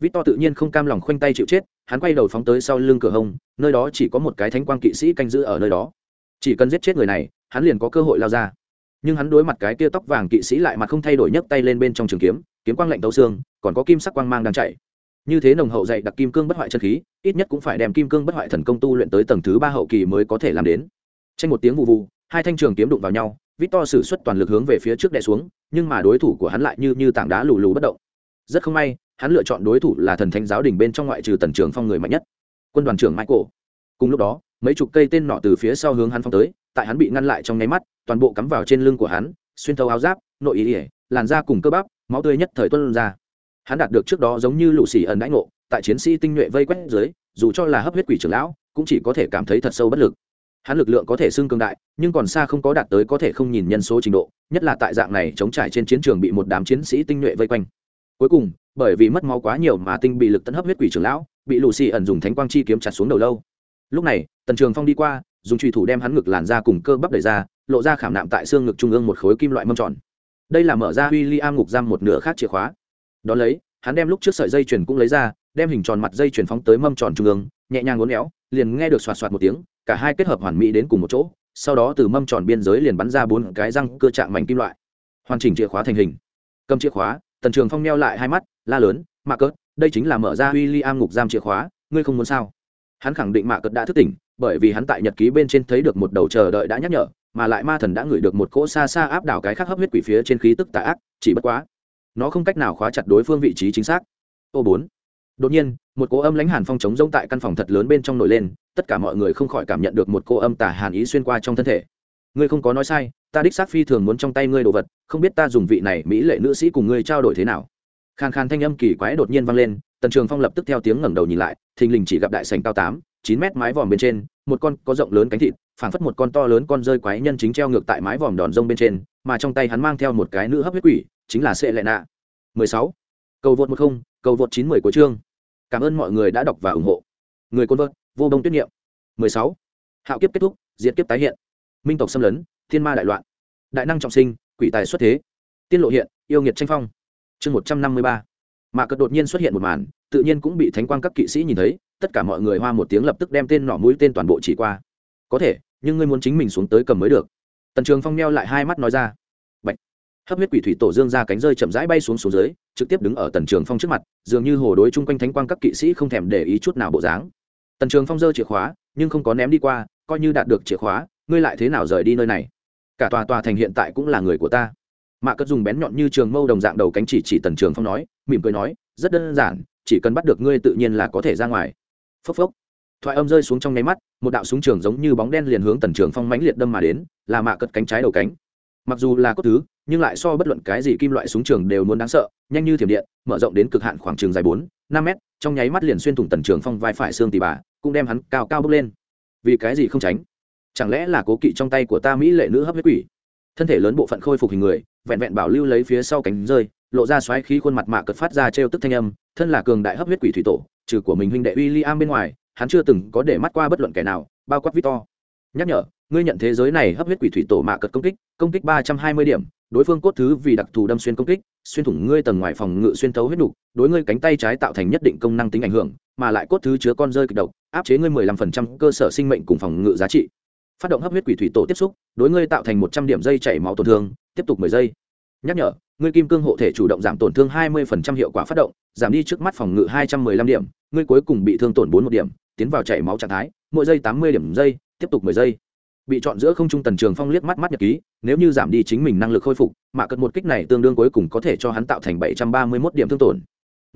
Vít To tự nhiên không cam lòng khoanh tay chịu chết, hắn quay đầu phóng tới sau lưng cửa hông, nơi đó chỉ có một cái thánh quang kỵ sĩ canh giữ ở nơi đó. Chỉ cần giết chết người này, hắn liền có cơ hội lao ra. Nhưng hắn đối mặt cái kia tóc vàng kỵ sĩ lại mặt không thay đổi nhấc tay lên bên trong trường kiếm kiếm quang lạnh tấu xương, còn có kim sắc quang mang đang chạy. Như thế nồng hậu dạy đặc kim cương bất hoại chân khí, ít nhất cũng phải đem kim cương bất hoại thần công tu luyện tới tầng thứ ba hậu kỳ mới có thể làm đến. Tranh một tiếng vụ vụ hai thanh trường kiếm đụng vào nhau victor sử xuất toàn lực hướng về phía trước đè xuống, nhưng mà đối thủ của hắn lại như như tảng đá lù lù bất động. Rất không may, hắn lựa chọn đối thủ là thần thánh giáo đình bên trong ngoại trừ tần trưởng phong người mạnh nhất, quân đoàn trưởng michael. Cùng lúc đó, mấy chục cây tên nọ từ phía sau hướng hắn phong tới, tại hắn bị ngăn lại trong nháy mắt, toàn bộ cắm vào trên lưng của hắn, xuyên thấu áo giáp, nội y, làn da cùng cơ bắp, máu tươi nhất thời tuôn ra. Hắn đạt được trước đó giống như lũ sỉ ẩn đãi ngộ, tại chiến sĩ tinh nhuệ vây quét dưới, dù cho là hấp huyết quỷ trưởng lão, cũng chỉ có thể cảm thấy thật sâu bất lực hắn lực lượng có thể xưng cường đại, nhưng còn xa không có đạt tới có thể không nhìn nhân số trình độ, nhất là tại dạng này chống trải trên chiến trường bị một đám chiến sĩ tinh nhuệ vây quanh. Cuối cùng, bởi vì mất máu quá nhiều mà tinh bị lực tấn hấp huyết quỷ trưởng lão, bị lù xì ẩn dùng thánh quang chi kiếm chặt xuống đầu lâu. Lúc này, tần trường phong đi qua, dùng trùy thủ đem hắn ngực làn ra cùng cơ bắp đẩy ra, lộ ra khảm nạm tại xương ngực trung ương một khối kim loại mâm tròn. Đây là mở ra w i l l i am ngục giam một nửa khác chìa khóa. Đ ó lấy, hắn đem lúc trước sợi dây chuyền cũng lấy ra, đem hình tròn mặt dây chuyền phóng tới mâm tròn trung ương nhẹ nhàng uốn éo, liền nghe được xoạt xoạt một tiếng, cả hai kết hợp hoàn mỹ đến cùng một chỗ, sau đó từ mâm tròn biên giới liền bắn ra bốn cái răng cơ trạng mảnh kim loại. Hoàn chỉnh chìa khóa thành hình. Cầm chìa khóa, tần trường phong neo lại hai mắt, la lớn, mạ cớt đây chính là mở ra w i l l i am ngục giam chìa khóa, ngươi không muốn sao? Hắn khẳng định mạ cớt đã thức tỉnh, bởi vì hắn tại nhật ký bên trên thấy được một đầu chờ đợi đã nhắc nhở, mà lại ma thần đã ngửi được một cỗ xa xa áp đảo cái khác hấp huyết quỷ phía trên khí tức tà ác, chỉ bất quá, nó không cách nào khóa chặt đối phương vị trí chính xác. Ô bốn đột nhiên, một cỗ âm lãnh hàn phong chống rỗng tại căn phòng thật lớn bên trong nổi lên, tất cả mọi người không khỏi cảm nhận được một cô âm tà hàn ý xuyên qua trong thân thể. Ngươi không có nói sai, ta đích xác phi thường muốn trong tay ngươi đồ vật, không biết ta dùng vị này mỹ lệ nữ sĩ cùng ngươi trao đổi thế nào. Khàn khàn thanh âm kỳ quái đột nhiên vang lên, tần trường phong lập tức theo tiếng ngẩng đầu nhìn lại, thình lình chỉ gặp đại sành cao tám, chín mét mái vòm bên trên, một con có rộng lớn cánh thịt, phảng phất một con to lớn con rơi quái nhân chính treo ngược tại mái vòm đòn rông bên trên, mà trong tay hắn mang theo một cái nữ hấp huyết quỷ, chính là sệ lệ nạ. 16. cầu vượt một không, cầu vượt chín mười của chương cảm ơn mọi người đã đọc và ủng hộ. Người côn vợt, vô bông tuyết niệm. 16. hạo kiếp kết thúc, diệt kiếp tái hiện. Minh tộc xâm lấn, thiên ma đại loạn. Đại năng trọng sinh, quỷ tài xuất thế. Tiên lộ hiện, yêu nghiệt tranh phong. Chương một trăm năm mươi ba. Mạ cật đột nhiên xuất hiện một màn, tự nhiên cũng bị thánh quang các kỵ sĩ nhìn thấy, tất cả mọi người hoa một tiếng lập tức đem tên nỏ mũi tên toàn bộ chỉ qua. Có thể, nhưng ngươi muốn chính mình xuống tới cầm mới được. Tần trường phong neo lại hai mắt nói ra hấp huyết quỷ thủy tổ dương ra cánh rơi chậm rãi bay xuống xuống dưới, trực tiếp đứng ở tần trường phong trước mặt, dường như hồ đối chung quanh thánh quang các kỵ sĩ không thèm để ý chút nào bộ dáng. Tần trường phong giơ chìa khóa, nhưng không có ném đi qua, coi như đạt được chìa khóa, ngươi lại thế nào rời đi nơi này? Cả tòa tòa thành hiện tại cũng là người của ta. Mạ cất dùng bén nhọn như trường mâu đồng dạng đầu cánh chỉ chỉ tần trường phong nói, mỉm cười nói, rất đơn giản, chỉ cần bắt được ngươi tự nhiên là có thể ra ngoài. Phốc phốc. Thoại âm rơi xuống trong nháy mắt, một đạo súng trường giống như bóng đen liền hướng tần trường phong mãnh liệt đâm mà đến, là mạ cất cánh trái đầu cánh. Mặc dù là cốt thứ nhưng lại so bất luận cái gì kim loại súng trường đều muốn đáng sợ, nhanh như thiểm điện, mở rộng đến cực hạn khoảng trường dài bốn, năm mét, trong nháy mắt liền xuyên thủng tần trường phong vai phải xương tì bà, cũng đem hắn cao cao bước lên. Vì cái gì không tránh? Chẳng lẽ là cố kỵ trong tay của ta mỹ lệ nữ hấp huyết quỷ? Thân thể lớn bộ phận khôi phục hình người, vẹn vẹn bảo lưu lấy phía sau cánh rơi, lộ ra xoáy khí khuôn mặt mạ cật phát ra trêu tức thanh âm, thân là cường đại hấp huyết quỷ thủy tổ, trừ của mình huynh đệ William bên ngoài, hắn chưa từng có để mắt qua bất luận kẻ nào, bao quát Victor. Nhắc nhở ngươi nhận thế giới này hấp huyết quỷ thủy tổ mạ cật công kích công kích ba trăm hai mươi điểm, đối phương cốt thứ vì đặc thù đâm xuyên công kích, xuyên thủng ngươi tầng ngoài phòng ngự xuyên thấu huyết đục đối ngươi cánh tay trái tạo thành nhất định công năng tính ảnh hưởng, mà lại cốt thứ chứa con rơi kịch độc, áp chế ngươi mười lăm phần trăm cơ sở sinh mệnh cùng phòng ngự giá trị. Phát động hấp huyết quỷ thủy tổ tiếp xúc, đối ngươi tạo thành một trăm điểm dây chảy máu tổn thương, tiếp tục mười giây. Nhắc nhở, ngươi kim cương hộ thể chủ động giảm tổn thương hai mươi phần trăm hiệu quả phát động, giảm đi trước mắt phòng ngự hai trăm mười lăm điểm, ngươi cuối cùng bị thương tổn bốn một điểm, tiến vào chảy máu trạng thái, mỗi giây tám mươi điểm giây tiếp tục mười giây bị chọn giữa không trung tần trường phong liếc mắt mắt nhật ký, nếu như giảm đi chính mình năng lực khôi phục, mà cật một kích này tương đương cuối cùng có thể cho hắn tạo thành bảy trăm ba mươi mốt điểm thương tổn.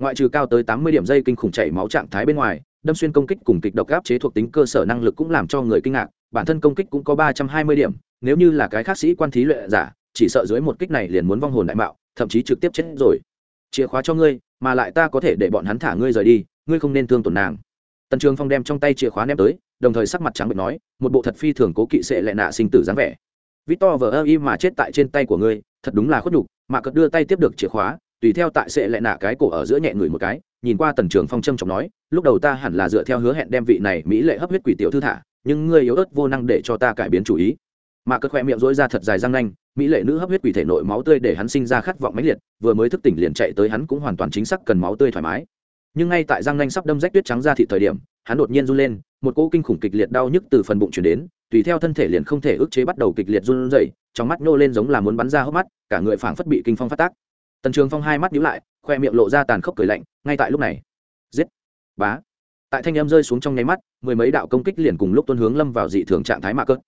Ngoại trừ cao tới tám mươi điểm dây kinh khủng chảy máu trạng thái bên ngoài, đâm xuyên công kích cùng kịch độc áp chế thuộc tính cơ sở năng lực cũng làm cho người kinh ngạc, bản thân công kích cũng có ba trăm hai mươi điểm, nếu như là cái khác sĩ quan thí luyện giả, chỉ sợ dưới một kích này liền muốn vong hồn đại mạo, thậm chí trực tiếp chết rồi. Chìa khóa cho ngươi, mà lại ta có thể để bọn hắn thả ngươi rời đi, ngươi không nên thương tổn nàng. Tần trường phong đem trong tay chìa khóa ném tới đồng thời sắc mặt trắng bệch nói, một bộ thật phi thường cố kỵ sẽ lệ nạ sinh tử dáng vẻ. Victor vờ ơ y mà chết tại trên tay của ngươi, thật đúng là khuất nhục, mà cất đưa tay tiếp được chìa khóa, tùy theo tại sẽ lệ nạ cái cổ ở giữa nhẹ người một cái, nhìn qua tần trường phong trâm trọng nói, lúc đầu ta hẳn là dựa theo hứa hẹn đem vị này mỹ lệ hấp huyết quỷ tiểu thư thả, nhưng ngươi yếu ớt vô năng để cho ta cải biến chủ ý. Mà cất khoe miệng dối ra thật dài răng nanh, mỹ lệ nữ hấp huyết quỷ thể nội máu tươi để hắn sinh ra khát vọng mãnh liệt, vừa mới thức tỉnh liền chạy tới hắn cũng hoàn toàn chính xác cần máu tươi thoải mái. Nhưng ngay tại răng nanh sắp đâm rách tuyết trắng ra thị thời điểm, hắn đột nhiên run lên một cỗ kinh khủng kịch liệt đau nhức từ phần bụng chuyển đến, tùy theo thân thể liền không thể ức chế bắt đầu kịch liệt run rẩy, trong mắt nô lên giống là muốn bắn ra hốc mắt, cả người phảng phất bị kinh phong phát tác. Tần trường phong hai mắt nhíu lại, khoe miệng lộ ra tàn khốc cười lạnh, ngay tại lúc này, giết, bá. Tại thanh em rơi xuống trong nháy mắt, mười mấy đạo công kích liền cùng lúc tuân hướng lâm vào dị thường trạng thái mạ cớt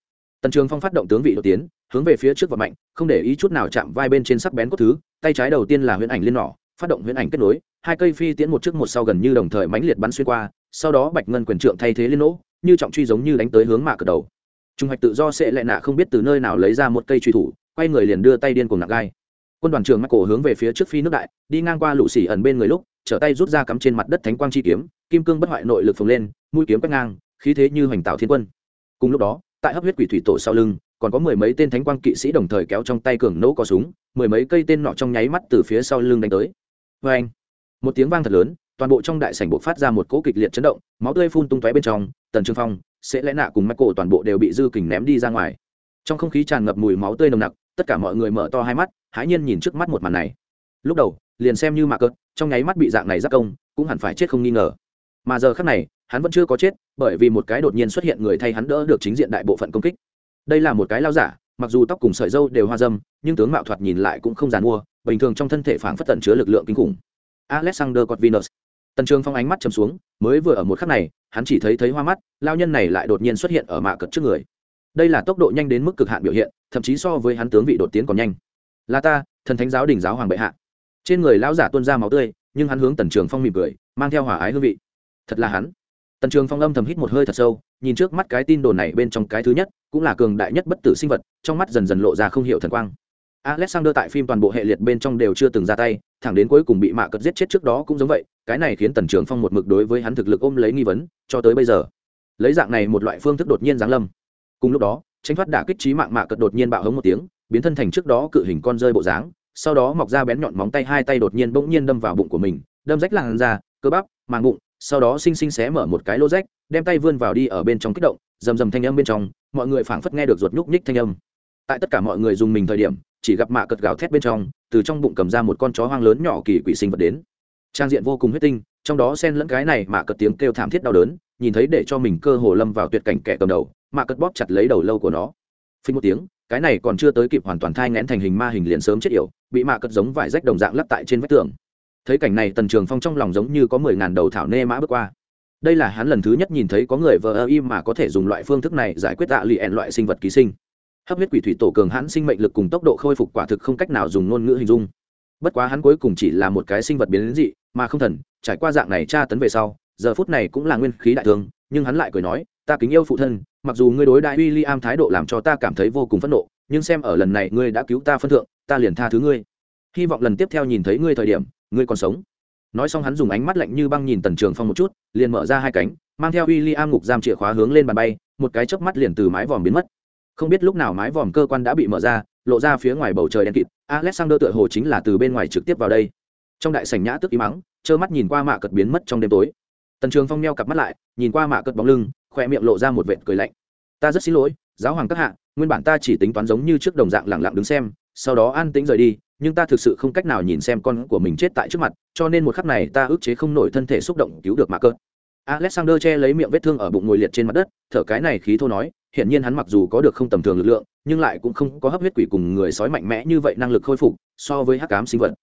tần trường phong phát động tướng vị đột tiến, hướng về phía trước và mạnh, không để ý chút nào chạm vai bên trên sắc bén cốt thứ, tay trái đầu tiên là huyễn ảnh liên nỏ, phát động huyễn ảnh kết nối, hai cây phi tiễn một trước một sau gần như đồng thời mãnh liệt bắn xuyên qua sau đó bạch ngân quyền trượng thay thế liên nỗ, như trọng truy giống như đánh tới hướng mạ cờ đầu. Trung hoạch tự do sẽ lệ nạ không biết từ nơi nào lấy ra một cây truy thủ, quay người liền đưa tay điên cùng nặng gai. Quân đoàn trường mắc cổ hướng về phía trước phi nước đại, đi ngang qua lũ xỉ ẩn bên người lúc, trở tay rút ra cắm trên mặt đất thánh quang chi kiếm, kim cương bất hoại nội lực phồng lên, mũi kiếm quét ngang, khí thế như hoành tạo thiên quân. Cùng lúc đó, tại hấp huyết quỷ thủy tổ sau lưng, còn có mười mấy tên thánh quang kỵ sĩ đồng thời kéo trong tay cường nỗ có súng, mười mấy cây tên nọ trong nháy mắt từ phía sau lưng đánh tới. Vê anh một tiếng vang thật lớn toàn bộ trong đại sảnh buộc phát ra một cỗ kịch liệt chấn động, máu tươi phun tung tóe bên trong, tần trương phong, sẽ lẽ nạ cùng mắt cổ toàn bộ đều bị dư kình ném đi ra ngoài. Trong không khí tràn ngập mùi máu tươi nồng nặc, tất cả mọi người mở to hai mắt, hãi nhiên nhìn trước mắt một màn này. Lúc đầu, liền xem như mạc cợt, trong nháy mắt bị dạng này giác công, cũng hẳn phải chết không nghi ngờ. Mà giờ khác này, hắn vẫn chưa có chết, bởi vì một cái đột nhiên xuất hiện người thay hắn đỡ được chính diện đại bộ phận công kích. Đây là một cái lao giả, mặc dù tóc cùng sợi dâu đều hoa dâm, nhưng tướng mạo thoạt nhìn lại cũng không giàn mua bình thường trong thân thể phảng phất tận chứa lực lượng kinh khủng. Alexander cotvinus tần trường phong ánh mắt chầm xuống, mới vừa ở một khắc này, hắn chỉ thấy thấy hoa mắt, lao nhân này lại đột nhiên xuất hiện ở mạ cật trước người. Đây là tốc độ nhanh đến mức cực hạn biểu hiện, thậm chí so với hắn tướng vị đột tiến còn nhanh. Là ta, thần thánh giáo đình giáo hoàng bệ hạ. Trên người lão giả tuôn ra máu tươi, nhưng hắn hướng tần trường phong mỉm cười, mang theo hỏa ái hương vị. Thật là hắn. Tần trường phong âm thầm hít một hơi thật sâu, nhìn trước mắt cái tin đồn này bên trong cái thứ nhất, cũng là cường đại nhất bất tử sinh vật, trong mắt dần dần lộ ra không hiểu thần quang alexander tại phim toàn bộ hệ liệt bên trong đều chưa từng ra tay, thẳng đến cuối cùng bị mạ cật giết chết trước đó cũng giống vậy, cái này khiến tần trường phong một mực đối với hắn thực lực ôm lấy nghi vấn, cho tới bây giờ. Lấy dạng này một loại phương thức đột nhiên giáng lâm. Cùng lúc đó, tranh thoát đả kích trí mạng mạ cật đột nhiên bạo hống một tiếng, biến thân thành trước đó cự hình con rơi bộ dáng, sau đó mọc ra bén nhọn móng tay hai tay đột nhiên bỗng nhiên đâm vào bụng của mình, đâm rách làn da, cơ bắp, màng bụng, sau đó xinh xinh xé mở một cái lỗ rách, đem tay vươn vào đi ở bên trong kích động, rầm rầm thanh âm bên trong, mọi người phảng phất nghe được ruột nhúc nhích thanh âm tại tất cả mọi người dùng mình thời điểm, chỉ gặp mạ cật gào thét bên trong, từ trong bụng cầm ra một con chó hoang lớn nhỏ kỳ quỷ sinh vật đến. Trang diện vô cùng huyết tinh, trong đó xen lẫn cái này mạ cật tiếng kêu thảm thiết đau đớn, nhìn thấy để cho mình cơ hồ lâm vào tuyệt cảnh kẻ cầm đầu, mạ cật bóp chặt lấy đầu lâu của nó. Phình một tiếng, cái này còn chưa tới kịp hoàn toàn thai ngén thành hình ma hình liền sớm chết yểu, bị mạ cật giống vải rách đồng dạng lắp tại trên vách tường. Thấy cảnh này, tần trường phong trong lòng giống như có mười ngàn đầu thảo nê mã bước qua. Đây là hắn lần thứ nhất nhìn thấy có người vờ ơ im mà có thể dùng loại phương thức này giải quyết tạ lì ẹn loại sinh vật ký sinh hấp huyết quỷ thủy tổ cường hãn sinh mệnh lực cùng tốc độ khôi phục quả thực không cách nào dùng ngôn ngữ hình dung. Bất quá hắn cuối cùng chỉ là một cái sinh vật biến dị, mà không thần, trải qua dạng này tra tấn về sau, giờ phút này cũng là nguyên khí đại thương, nhưng hắn lại cười nói, ta kính yêu phụ thân, mặc dù ngươi đối đại uy i am thái độ làm cho ta cảm thấy vô cùng phẫn nộ, nhưng xem ở lần này ngươi đã cứu ta phân thượng, ta liền tha thứ ngươi. Hy vọng lần tiếp theo nhìn thấy ngươi thời điểm, ngươi còn sống. Nói xong hắn dùng ánh mắt lạnh như băng nhìn tần trường phong một chút, liền mở ra hai cánh, mang theo uy i am ngục giam chìa khóa hướng lên bàn bay, một cái chớp mắt liền từ mái vòm biến mất không biết lúc nào mái vòm cơ quan đã bị mở ra, lộ ra phía ngoài bầu trời đen kịt, alexander tựa hồ chính là từ bên ngoài trực tiếp vào đây. Trong đại sảnh nhã tức im mắng trơ mắt nhìn qua mạ cật biến mất trong đêm tối. Tần trường phong neo cặp mắt lại, nhìn qua mạ cật bóng lưng khoe miệng lộ ra một vệt cười lạnh. Ta rất xin lỗi, giáo hoàng các hạ, nguyên bản ta chỉ tính toán giống như trước đồng dạng lẳng lặng đứng xem, sau đó an tĩnh rời đi, nhưng ta thực sự không cách nào nhìn xem con của mình chết tại trước mặt, cho nên một khắc này ta ức chế không nổi thân thể xúc động cứu được mạ cợt alexander che lấy miệng vết thương ở bụng ngồi liệt trên mặt đất, thở cái này khí thô nói hiện nhiên hắn mặc dù có được không tầm thường lực lượng, nhưng lại cũng không có hấp huyết quỷ cùng người sói mạnh mẽ như vậy năng lực khôi phục, so với hắc cám sinh vật.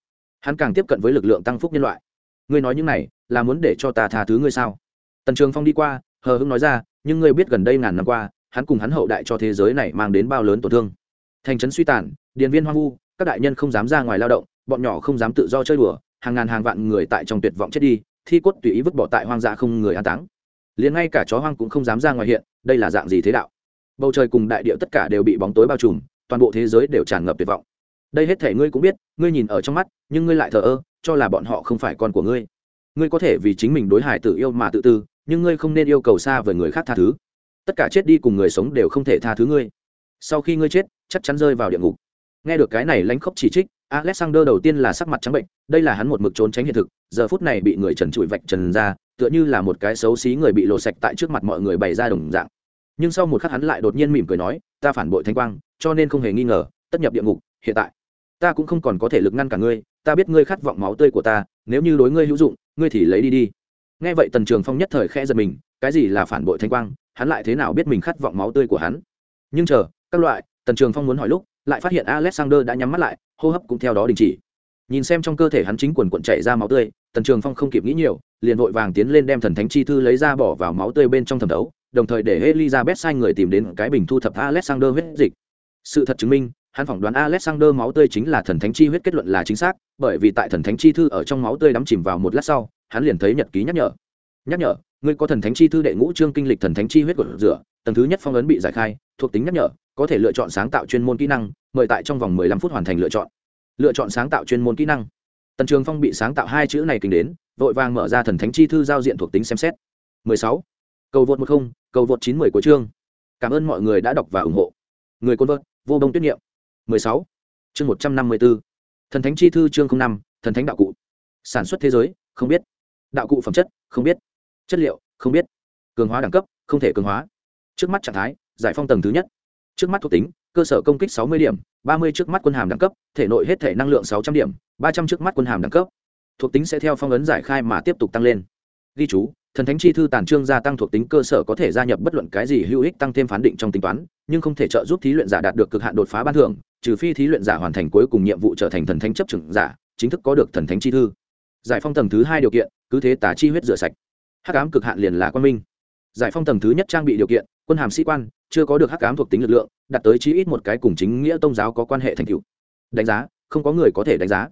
Hắn càng tiếp cận với lực lượng tăng phúc nhân loại. Ngươi nói những này, là muốn để cho ta tha thứ ngươi sao? Tần trường phong đi qua, hờ hưng nói ra, nhưng ngươi biết gần đây ngàn năm qua, hắn cùng hắn hậu đại cho thế giới này mang đến bao lớn tổn thương. Thành trấn suy tàn, điện viên hoang vu, các đại nhân không dám ra ngoài lao động, bọn nhỏ không dám tự do chơi đùa, hàng ngàn hàng vạn người tại trong tuyệt vọng chết đi, thi cốt tùy ý vứt bỏ tại hoang dã không người an táng. Liền ngay cả chó hoang cũng không dám ra ngoài hiện, đây là dạng gì thế đạo? Bầu trời cùng đại địa tất cả đều bị bóng tối bao trùm, toàn bộ thế giới đều tràn ngập tuyệt vọng. Đây hết thể ngươi cũng biết, ngươi nhìn ở trong mắt, nhưng ngươi lại thờ ơ, cho là bọn họ không phải con của ngươi. Ngươi có thể vì chính mình đối hải tự yêu mà tự tư, nhưng ngươi không nên yêu cầu xa với người khác tha thứ. Tất cả chết đi cùng người sống đều không thể tha thứ ngươi. Sau khi ngươi chết, chắc chắn rơi vào địa ngục. Nghe được cái này lánh khóc chỉ trích, alexander đầu tiên là sắc mặt trắng bệnh, đây là hắn một mực trốn tránh hiện thực, giờ phút này bị người trần trụi vạch trần ra, tựa như là một cái xấu xí người bị lộ sạch tại trước mặt mọi người bày ra đồng dạng nhưng sau một khắc hắn lại đột nhiên mỉm cười nói, ta phản bội thanh quang, cho nên không hề nghi ngờ, tất nhập địa ngục, hiện tại. Ta cũng không còn có thể lực ngăn cả ngươi, ta biết ngươi khát vọng máu tươi của ta, nếu như đối ngươi hữu dụng, ngươi thì lấy đi đi. Nghe vậy tần trường phong nhất thời khẽ giật mình, cái gì là phản bội thanh quang, hắn lại thế nào biết mình khát vọng máu tươi của hắn? Nhưng chờ, các loại, tần trường phong muốn hỏi lúc, lại phát hiện alexander đã nhắm mắt lại, hô hấp cũng theo đó đình chỉ. Nhìn xem trong cơ thể hắn chính quần quận chảy ra máu tươi, tần trường phong không kịp nghĩ nhiều, liền vội vàng tiến lên đem thần thánh chi thư lấy ra bỏ vào máu tươi bên trong thẩm đấu đồng thời để elizabeth sai người tìm đến cái bình thu thập alexander huyết dịch. Sự thật chứng minh hắn phỏng đoán alexander máu tươi chính là thần thánh chi huyết kết luận là chính xác bởi vì tại thần thánh chi thư ở trong máu tươi đắm chìm vào một lát sau hắn liền thấy nhật ký nhắc nhở. Nhắc nhở ngươi có thần thánh chi thư đệ ngũ chương kinh lịch thần thánh chi huyết của rửa tầng thứ nhất phong ấn bị giải khai thuộc tính nhắc nhở có thể lựa chọn sáng tạo chuyên môn kỹ năng mời tại trong vòng 15 phút hoàn thành lựa chọn. Lựa chọn sáng tạo chuyên môn kỹ năng. Tần trường phong bị sáng tạo hai chữ này kinh đến vội vàng mở ra thần thánh chi thư giao diện thuộc tính xem xét. 16. cầu vượt 10, cầu vượt 910 của chương. Cảm ơn mọi người đã đọc và ủng hộ. Người côn vợt vô đông tuyết nghiệm 16. chương 154. thần thánh chi thư chương 05, thần thánh đạo cụ. Sản xuất thế giới không biết. Đạo cụ phẩm chất không biết. Chất liệu không biết. Cường hóa đẳng cấp không thể cường hóa. Trước mắt trạng thái giải phong tầng thứ nhất. Trước mắt thuộc tính cơ sở công kích sáu mươi điểm ba mươi trước mắt quân hàm đẳng cấp thể nội hết thể năng lượng sáu trăm điểm ba trăm trước mắt quân hàm đẳng cấp. Thuộc tính sẽ theo phong ấn giải khai mà tiếp tục tăng lên ghi chú, thần thánh chi thư tàn trương gia tăng thuộc tính cơ sở có thể gia nhập bất luận cái gì hữu ích tăng thêm phán định trong tính toán, nhưng không thể trợ giúp thí luyện giả đạt được cực hạn đột phá ban thưởng, trừ phi thí luyện giả hoàn thành cuối cùng nhiệm vụ trở thành thần thánh chấp trưởng giả, chính thức có được thần thánh chi thư. Giải phong tầng thứ hai điều kiện, cứ thế tả chi huyết rửa sạch. Hắc ám cực hạn liền là quan minh. Giải phong tầng thứ nhất trang bị điều kiện, quân hàm sĩ quan, chưa có được hắc ám thuộc tính lực lượng, đạt tới chí ít một cái cùng chính nghĩa tôn giáo có quan hệ thành tựu. Đánh giá, không có người có thể đánh giá.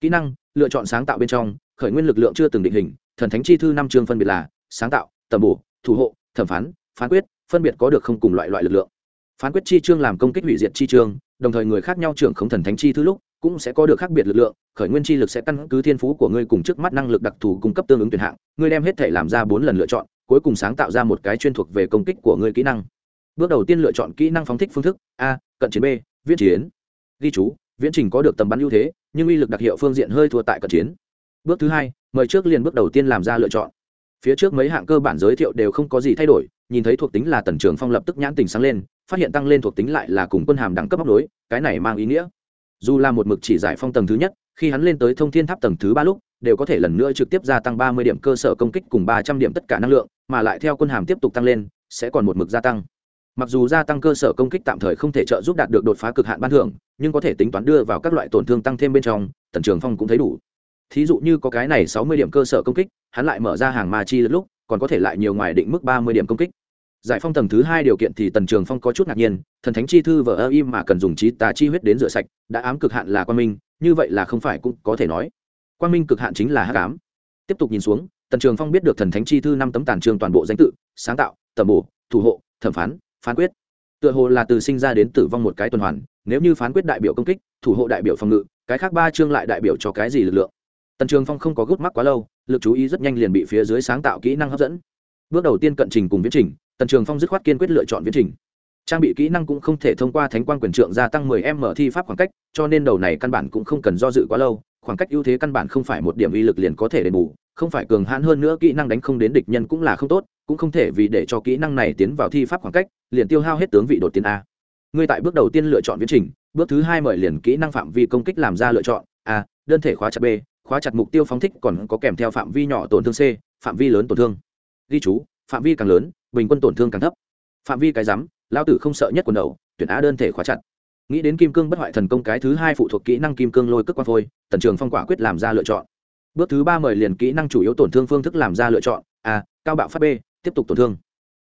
Kỹ năng, lựa chọn sáng tạo bên trong, khởi nguyên lực lượng chưa từng định hình thần thánh chi thư năm chương phân biệt là sáng tạo, tầm bổ, thủ hộ, thẩm phán phán quyết, phân biệt có được không cùng loại loại lực lượng. Phán quyết chi chương làm công kích hủy diệt chi chương, đồng thời người khác nhau trưởng không thần thánh chi thư lúc cũng sẽ có được khác biệt lực lượng, khởi nguyên chi lực sẽ căn cứ thiên phú của ngươi cùng trước mắt năng lực đặc thù cung cấp tương ứng tuyển hạng, ngươi đem hết thể làm ra bốn lần lựa chọn, cuối cùng sáng tạo ra một cái chuyên thuộc về công kích của ngươi kỹ năng. Bước đầu tiên lựa chọn kỹ năng phóng thích phương thức, a, cận chiến b, viễn chiến. Ghi chú, viễn trình có được tầm bắn ưu thế, nhưng uy lực đặc hiệu phương diện hơi thua tại cận chiến. Bước thứ hai mời trước liền bước đầu tiên làm ra lựa chọn. Phía trước mấy hạng cơ bản giới thiệu đều không có gì thay đổi, nhìn thấy thuộc tính là tần trường phong lập tức nhãn tình sáng lên, phát hiện tăng lên thuộc tính lại là cùng quân hàm đẳng cấp bóc đối cái này mang ý nghĩa. Dù là một mực chỉ giải phong tầng thứ nhất, khi hắn lên tới thông thiên tháp tầng thứ ba lúc, đều có thể lần nữa trực tiếp gia tăng ba mươi điểm cơ sở công kích cùng ba trăm điểm tất cả năng lượng, mà lại theo quân hàm tiếp tục tăng lên, sẽ còn một mực gia tăng. Mặc dù gia tăng cơ sở công kích tạm thời không thể trợ giúp đạt được đột phá cực hạn ban thưởng, nhưng có thể tính toán đưa vào các loại tổn thương tăng thêm bên trong, tần trường phong cũng thấy đủ thí dụ như có cái này sáu mươi điểm cơ sở công kích, hắn lại mở ra hàng ma chi lúc, còn có thể lại nhiều ngoài định mức ba mươi điểm công kích. Giải phong tầng thứ hai điều kiện thì tần trường phong có chút ngạc nhiên, thần thánh chi thư vờ ơ im mà cần dùng trí tà chi huyết đến rửa sạch, đã ám cực hạn là quan minh, như vậy là không phải cũng có thể nói. Quan minh cực hạn chính là hắc ám. Tiếp tục nhìn xuống, tần trường phong biết được thần thánh chi thư năm tấm tàn trường toàn bộ danh tự, sáng tạo tầm bổ, thủ hộ, thẩm phán phán quyết. Tựa hồ là từ sinh ra đến tử vong một cái tuần hoàn, nếu như phán quyết đại biểu công kích, thủ hộ đại biểu phòng ngự, cái khác ba chương lại đại biểu cho cái gì lực lượng? Tần trường phong không có gút mắc quá lâu lực chú ý rất nhanh liền bị phía dưới sáng tạo kỹ năng hấp dẫn bước đầu tiên cận trình cùng viễn trình tần trường phong dứt khoát kiên quyết lựa chọn viễn trình trang bị kỹ năng cũng không thể thông qua thánh quan quyền trượng gia tăng 10 m thi pháp khoảng cách cho nên đầu này căn bản cũng không cần do dự quá lâu khoảng cách ưu thế căn bản không phải một điểm uy lực liền có thể đền bù không phải cường hãn hơn nữa kỹ năng đánh không đến địch nhân cũng là không tốt cũng không thể vì để cho kỹ năng này tiến vào thi pháp khoảng cách liền tiêu hao hết tướng vị đột tiến a ngươi tại bước đầu tiên lựa chọn viễn trình bước thứ hai mời liền kỹ năng phạm vi công kích làm ra lựa chọn a đơn thể khóa chặt b khóa chặt mục tiêu phóng thích còn có kèm theo phạm vi nhỏ tổn thương c, phạm vi lớn tổn thương. Ghi chú, phạm vi càng lớn, bình quân tổn thương càng thấp. Phạm vi cái rắm lao tử không sợ nhất quần đầu, tuyển á đơn thể khóa chặt. Nghĩ đến kim cương bất hoại thần công cái thứ hai phụ thuộc kỹ năng kim cương lôi cước quang phôi, tần trường phong quả quyết làm ra lựa chọn. Bước thứ ba mời liền kỹ năng chủ yếu tổn thương phương thức làm ra lựa chọn, a, cao bạo phát b, tiếp tục tổn thương.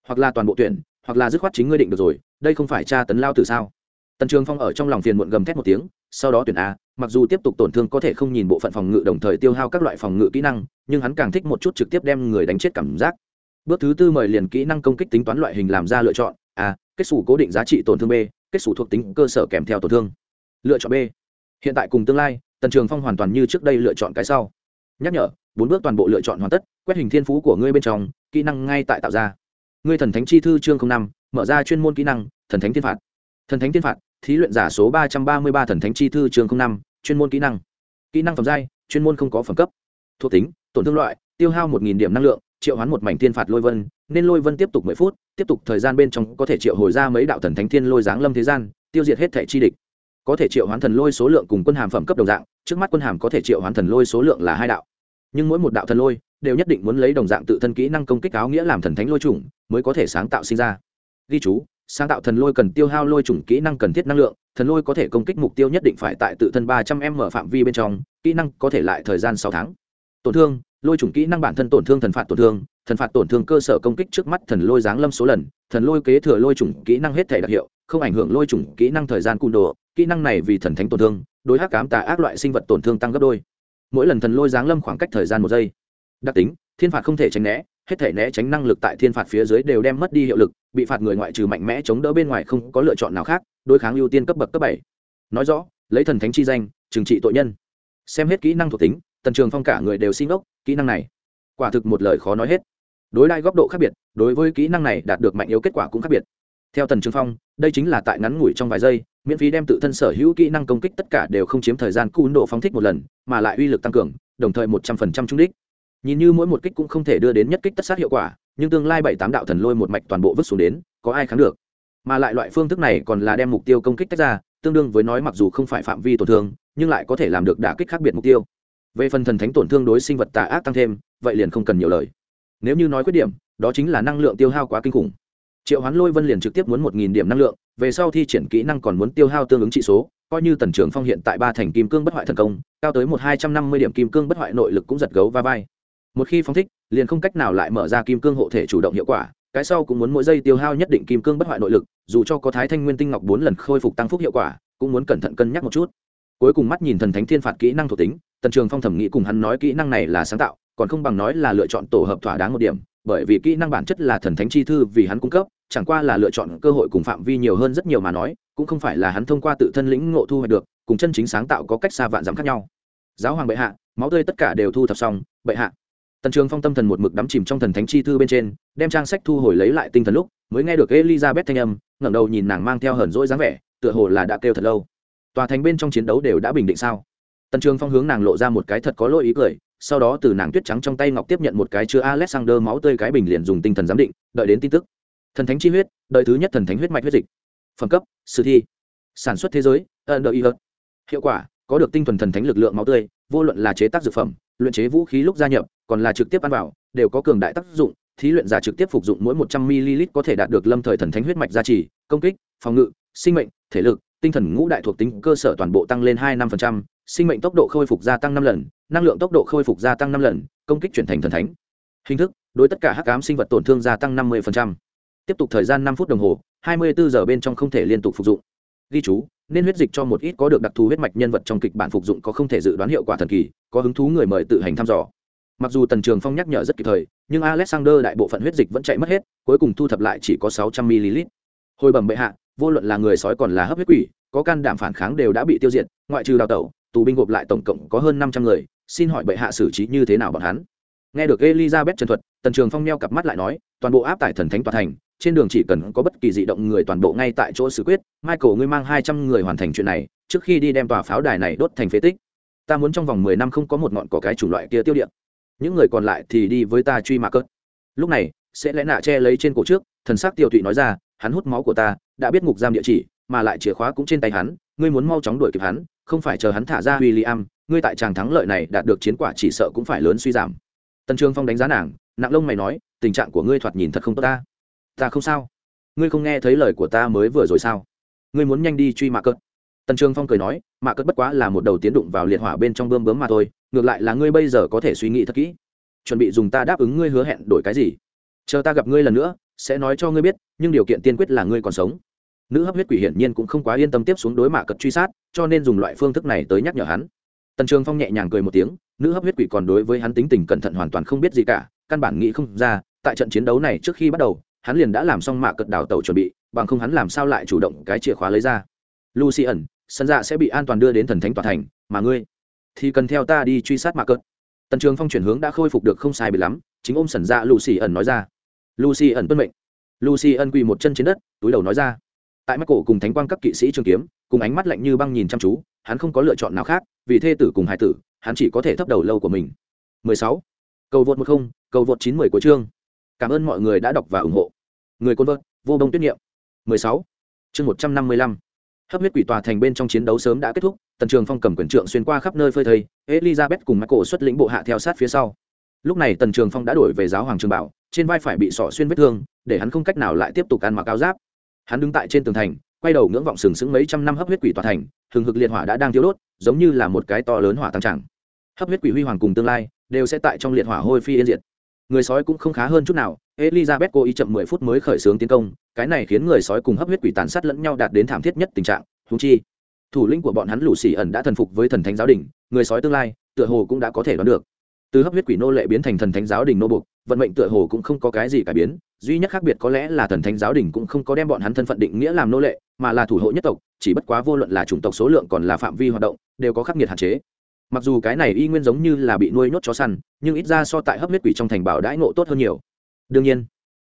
Hoặc là toàn bộ tuyển, hoặc là dứt khoát chính ngươi định được rồi, đây không phải tra tấn lao Tử sao? Tần trường phong ở trong lòng phiền muộn gầm thét một tiếng, sau đó tuyển a mặc dù tiếp tục tổn thương có thể không nhìn bộ phận phòng ngự đồng thời tiêu hao các loại phòng ngự kỹ năng, nhưng hắn càng thích một chút trực tiếp đem người đánh chết cảm giác. Bước thứ tư mời liền kỹ năng công kích tính toán loại hình làm ra lựa chọn. A, kết xù cố định giá trị tổn thương b, kết xù thuộc tính cơ sở kèm theo tổn thương. Lựa chọn b. Hiện tại cùng tương lai, tần trường phong hoàn toàn như trước đây lựa chọn cái sau. Nhắc nhở, bốn bước toàn bộ lựa chọn hoàn tất, quét hình thiên phú của ngươi bên trong, kỹ năng ngay tại tạo ra. Ngươi thần thánh chi thư chương năm, mở ra chuyên môn kỹ năng, thần thánh thiên phạt. Thần thánh thiên phạt thí luyện giả số ba trăm ba mươi ba thần thánh chi thư chương năm, chuyên môn kỹ năng. Kỹ năng phẩm giai, chuyên môn không có phẩm cấp. Thuộc tính, tổn thương loại, tiêu hao một điểm năng lượng, triệu hoán một mảnh thiên phạt lôi vân, nên lôi vân tiếp tục mười phút, tiếp tục thời gian bên trong có thể triệu hồi ra mấy đạo thần thánh thiên lôi giáng lâm thế gian, tiêu diệt hết thẻ chi địch. Có thể triệu hoán thần lôi số lượng cùng quân hàm phẩm cấp đồng dạng, trước mắt quân hàm có thể triệu hoán thần lôi số lượng là hai đạo. Nhưng mỗi một đạo thần lôi đều nhất định muốn lấy đồng dạng tự thân kỹ năng công kích áo nghĩa làm thần thánh lôi chủng mới có thể sáng tạo sinh ra. Ghi chú sáng tạo thần lôi cần tiêu hao lôi chủng kỹ năng cần thiết năng lượng, thần lôi có thể công kích mục tiêu nhất định phải tại tự thân ba trăm m phạm vi bên trong, kỹ năng có thể lại thời gian sáu tháng. Tổn thương, lôi chủng kỹ năng bản thân tổn thương thần phạt tổn thương, thần phạt tổn thương cơ sở công kích trước mắt thần lôi giáng lâm số lần, thần lôi kế thừa lôi chủng kỹ năng hết thể đặc hiệu, không ảnh hưởng lôi chủng kỹ năng thời gian cung đồ, kỹ năng này vì thần thánh tổn thương, đối hắc cám tà ác loại sinh vật tổn thương tăng gấp đôi. Mỗi lần thần lôi giáng lâm khoảng cách thời gian một giây. Đặc tính, thiên phạt không thể tránh né, hết thể né tránh năng lực tại thiên phạt phía dưới đều đem mất đi hiệu lực bị phạt người ngoại trừ mạnh mẽ chống đỡ bên ngoài không có lựa chọn nào khác, đối kháng ưu tiên cấp bậc cấp bảy. Nói rõ, lấy thần thánh chi danh, trừng trị tội nhân. Xem hết kỹ năng thuộc tính, tần trường phong cả người đều xin ốc kỹ năng này. Quả thực một lời khó nói hết. Đối đại góc độ khác biệt, đối với kỹ năng này đạt được mạnh yếu kết quả cũng khác biệt. Theo tần trường phong, đây chính là tại ngắn ngủi trong vài giây, miễn phí đem tự thân sở hữu kỹ năng công kích tất cả đều không chiếm thời gian cú độ phóng thích một lần, mà lại uy lực tăng cường, đồng thời một trăm phần trăm trung đích. Nhìn như mỗi một kích cũng không thể đưa đến nhất kích tất sát hiệu quả nhưng tương lai bảy tám đạo thần lôi một mạch toàn bộ vứt xuống đến, có ai kháng được? Mà lại loại phương thức này còn là đem mục tiêu công kích tách ra, tương đương với nói mặc dù không phải phạm vi tổn thương, nhưng lại có thể làm được đả kích khác biệt mục tiêu. Về phần thần thánh tổn thương đối sinh vật tà ác tăng thêm, vậy liền không cần nhiều lời. Nếu như nói khuyết điểm, đó chính là năng lượng tiêu hao quá kinh khủng. Triệu hoán lôi vân liền trực tiếp muốn một nghìn điểm năng lượng, về sau thi triển kỹ năng còn muốn tiêu hao tương ứng trị số, coi như tần trưởng phong hiện tại ba thành kim cương bất hoại thần công, cao tới một hai trăm năm mươi điểm kim cương bất hoại nội lực cũng giật gấu va vai một khi phóng thích, liền không cách nào lại mở ra kim cương hộ thể chủ động hiệu quả, cái sau cũng muốn mỗi giây tiêu hao nhất định kim cương bất hoại nội lực, dù cho có thái thanh nguyên tinh ngọc bốn lần khôi phục tăng phúc hiệu quả, cũng muốn cẩn thận cân nhắc một chút. Cuối cùng mắt nhìn thần thánh thiên phạt kỹ năng thuộc tính, tần trường phong thẩm nghĩ cùng hắn nói kỹ năng này là sáng tạo, còn không bằng nói là lựa chọn tổ hợp thỏa đáng một điểm, bởi vì kỹ năng bản chất là thần thánh chi thư vì hắn cung cấp, chẳng qua là lựa chọn cơ hội cùng phạm vi nhiều hơn rất nhiều mà nói, cũng không phải là hắn thông qua tự thân lĩnh ngộ thu hoạch được, cùng chân chính sáng tạo có cách xa vạn dặm khác nhau. Giáo hoàng bệ hạ, máu tươi tất cả đều thu thập xong, bệ hạ tần trường phong tâm thần một mực đắm chìm trong thần thánh chi thư bên trên, đem trang sách thu hồi lấy lại tinh thần lúc, mới nghe được elizabeth thanh âm, ngẩng đầu nhìn nàng mang theo hờn rỗi dáng vẻ, tựa hồ là đã kêu thật lâu. Tòa thành bên trong chiến đấu đều đã bình định sao? Tần trường phong hướng nàng lộ ra một cái thật có lỗi ý cười, sau đó từ nàng tuyết trắng trong tay ngọc tiếp nhận một cái chứa alexander máu tươi cái bình liền dùng tinh thần giám định, đợi đến tin tức. Thần thánh chi huyết đợi thứ nhất thần thánh huyết mạch huyết dịch. Phẩm cấp, sử thi. Sản xuất thế giới ân đợi y hiệu quả, có được tinh thuần thần thánh lực lượng máu tươi, vô luận là chế tác dược phẩm, luyện chế vũ khí lúc gia nhập còn là trực tiếp ăn vào, đều có cường đại tác dụng, thí luyện giả trực tiếp phục dụng mỗi một trăm ml có thể đạt được lâm thời thần thánh huyết mạch gia trì, công kích, phòng ngự, sinh mệnh, thể lực, tinh thần ngũ đại thuộc tính, cơ sở toàn bộ tăng lên hai năm sinh mệnh tốc độ khôi phục gia tăng năm lần, năng lượng tốc độ khôi phục gia tăng năm lần, công kích chuyển thành thần thánh. Hình thức, đối tất cả hắc ám sinh vật tổn thương gia tăng năm mươi tiếp tục thời gian năm phút đồng hồ, hai mươi bốn giờ bên trong không thể liên tục phục dụng. Ghi chú, nên huyết dịch cho một ít có được đặc thù huyết mạch nhân vật trong kịch bản phục dụng có không thể dự đoán hiệu quả thần kỳ, có hứng thú người mời tự hành thăm dò mặc dù tần trường phong nhắc nhở rất kịp thời, nhưng alexander đại bộ phận huyết dịch vẫn chạy mất hết, cuối cùng thu thập lại chỉ có sáu trăm ml. Hồi bẩm bệ hạ, vô luận là người sói còn là hấp huyết quỷ, có can đảm phản kháng đều đã bị tiêu diệt, ngoại trừ đào tẩu, tù binh gộp lại tổng cộng có hơn năm trăm người, xin hỏi bệ hạ xử trí như thế nào bọn hắn? Nghe được elizabeth trần thuật, tần trường phong neo cặp mắt lại nói, toàn bộ áp tải thần thánh toàn thành, trên đường chỉ cần có bất kỳ dị động người toàn bộ ngay tại chỗ xử quyết, michael ngươi mang hai trăm người hoàn thành chuyện này, trước khi đi đem tòa pháo đài này đốt thành phế tích. Ta muốn trong vòng mười năm không có một ngọn cỏ cái chủng loại kia tiêu điện những người còn lại thì đi với ta truy mạc cớt. Lúc này, sẽ lẽ nạ che lấy trên cổ trước, thần sắc tiêu thụy nói ra, hắn hút máu của ta, đã biết ngục giam địa chỉ, mà lại chìa khóa cũng trên tay hắn, ngươi muốn mau chóng đuổi kịp hắn, không phải chờ hắn thả ra w i l l i am ngươi tại tràng thắng lợi này đạt được chiến quả chỉ sợ cũng phải lớn suy giảm. Tần trường phong đánh giá nàng, nặng lông mày nói, tình trạng của ngươi thoạt nhìn thật không tốt ta. Ta không sao. Ngươi không nghe thấy lời của ta mới vừa rồi sao? Ngươi muốn nhanh đi truy mạ cớt tần trường phong cười nói, mạ cất bất quá là một đầu tiến đụng vào liệt hỏa bên trong bơm bướm mà thôi, ngược lại là ngươi bây giờ có thể suy nghĩ thật kỹ. Chuẩn bị dùng ta đáp ứng ngươi hứa hẹn đổi cái gì? Chờ ta gặp ngươi lần nữa, sẽ nói cho ngươi biết, nhưng điều kiện tiên quyết là ngươi còn sống. Nữ hấp huyết quỷ hiển nhiên cũng không quá yên tâm tiếp xuống đối mạ cật truy sát, cho nên dùng loại phương thức này tới nhắc nhở hắn. Tần trường phong nhẹ nhàng cười một tiếng, nữ hấp huyết quỷ còn đối với hắn tính tình cẩn thận hoàn toàn không biết gì cả, căn bản nghĩ không ra, tại trận chiến đấu này trước khi bắt đầu, hắn liền đã làm xong mạ cật đào tàu chuẩn bị, bằng không hắn làm sao lại chủ động cái chìa khóa lấy ra. Lucy ẩn sân dạ sẽ bị an toàn đưa đến thần thánh tòa thành, mà ngươi thì cần theo ta đi truy sát mạ cợt. Tần trường phong chuyển hướng đã khôi phục được không sai bị lắm, chính ôm sần dạ lucy ẩn nói ra. Lucy ẩn tuân mệnh. Lucy ẩn quỳ một chân trên đất, túi đầu nói ra. Tại mắt cổ cùng thánh quang các kỵ sĩ trường kiếm, cùng ánh mắt lạnh như băng nhìn chăm chú, hắn không có lựa chọn nào khác, vì thê tử cùng hải tử, hắn chỉ có thể thấp đầu lâu của mình. 16. cầu vượt một không, cầu vượt chín mười của chương. Cảm ơn mọi người đã đọc và ủng hộ. Người côn vợt, vô đông tuyết niệm. 16. chương 155 hấp huyết quỷ tòa thành bên trong chiến đấu sớm đã kết thúc, tần trường phong cầm quyền trượng xuyên qua khắp nơi phơi thây, elizabeth cùng mắt cổ xuất lĩnh bộ hạ theo sát phía sau. Lúc này tần trường phong đã đổi về giáo hoàng trường bảo, trên vai phải bị sỏ xuyên vết thương, để hắn không cách nào lại tiếp tục ăn mặc áo giáp. Hắn đứng tại trên tường thành, quay đầu ngưỡng vọng sừng sững mấy trăm năm hấp huyết quỷ tòa thành, hừng hực liệt hỏa đã đang thiếu đốt, giống như là một cái to lớn hỏa tăng tràng hấp huyết quỷ huy hoàng cùng tương lai, đều sẽ tại trong liệt hỏa hôi phi yên diệt người sói cũng không khá hơn chút nào. Elizabeth cố ý chậm mười phút mới khởi xướng tiến công, cái này khiến người sói cùng hấp huyết quỷ tàn sát lẫn nhau đạt đến thảm thiết nhất tình trạng. Thú chi, thủ lĩnh của bọn hắn lũ xỉ ẩn đã thần phục với thần thánh giáo đình, người sói tương lai, tựa hồ cũng đã có thể đoán được. Từ hấp huyết quỷ nô lệ biến thành thần thánh giáo đình nô bục vận mệnh tựa hồ cũng không có cái gì cải biến, duy nhất khác biệt có lẽ là thần thánh giáo đình cũng không có đem bọn hắn thân phận định nghĩa làm nô lệ, mà là thủ hộ nhất tộc, chỉ bất quá vô luận là chủng tộc số lượng còn là phạm vi hoạt động, đều có khắc nghiệt hạn chế mặc dù cái này y nguyên giống như là bị nuôi nhốt chó săn, nhưng ít ra so tại hấp huyết quỷ trong thành bảo đãi ngộ tốt hơn nhiều. Đương nhiên,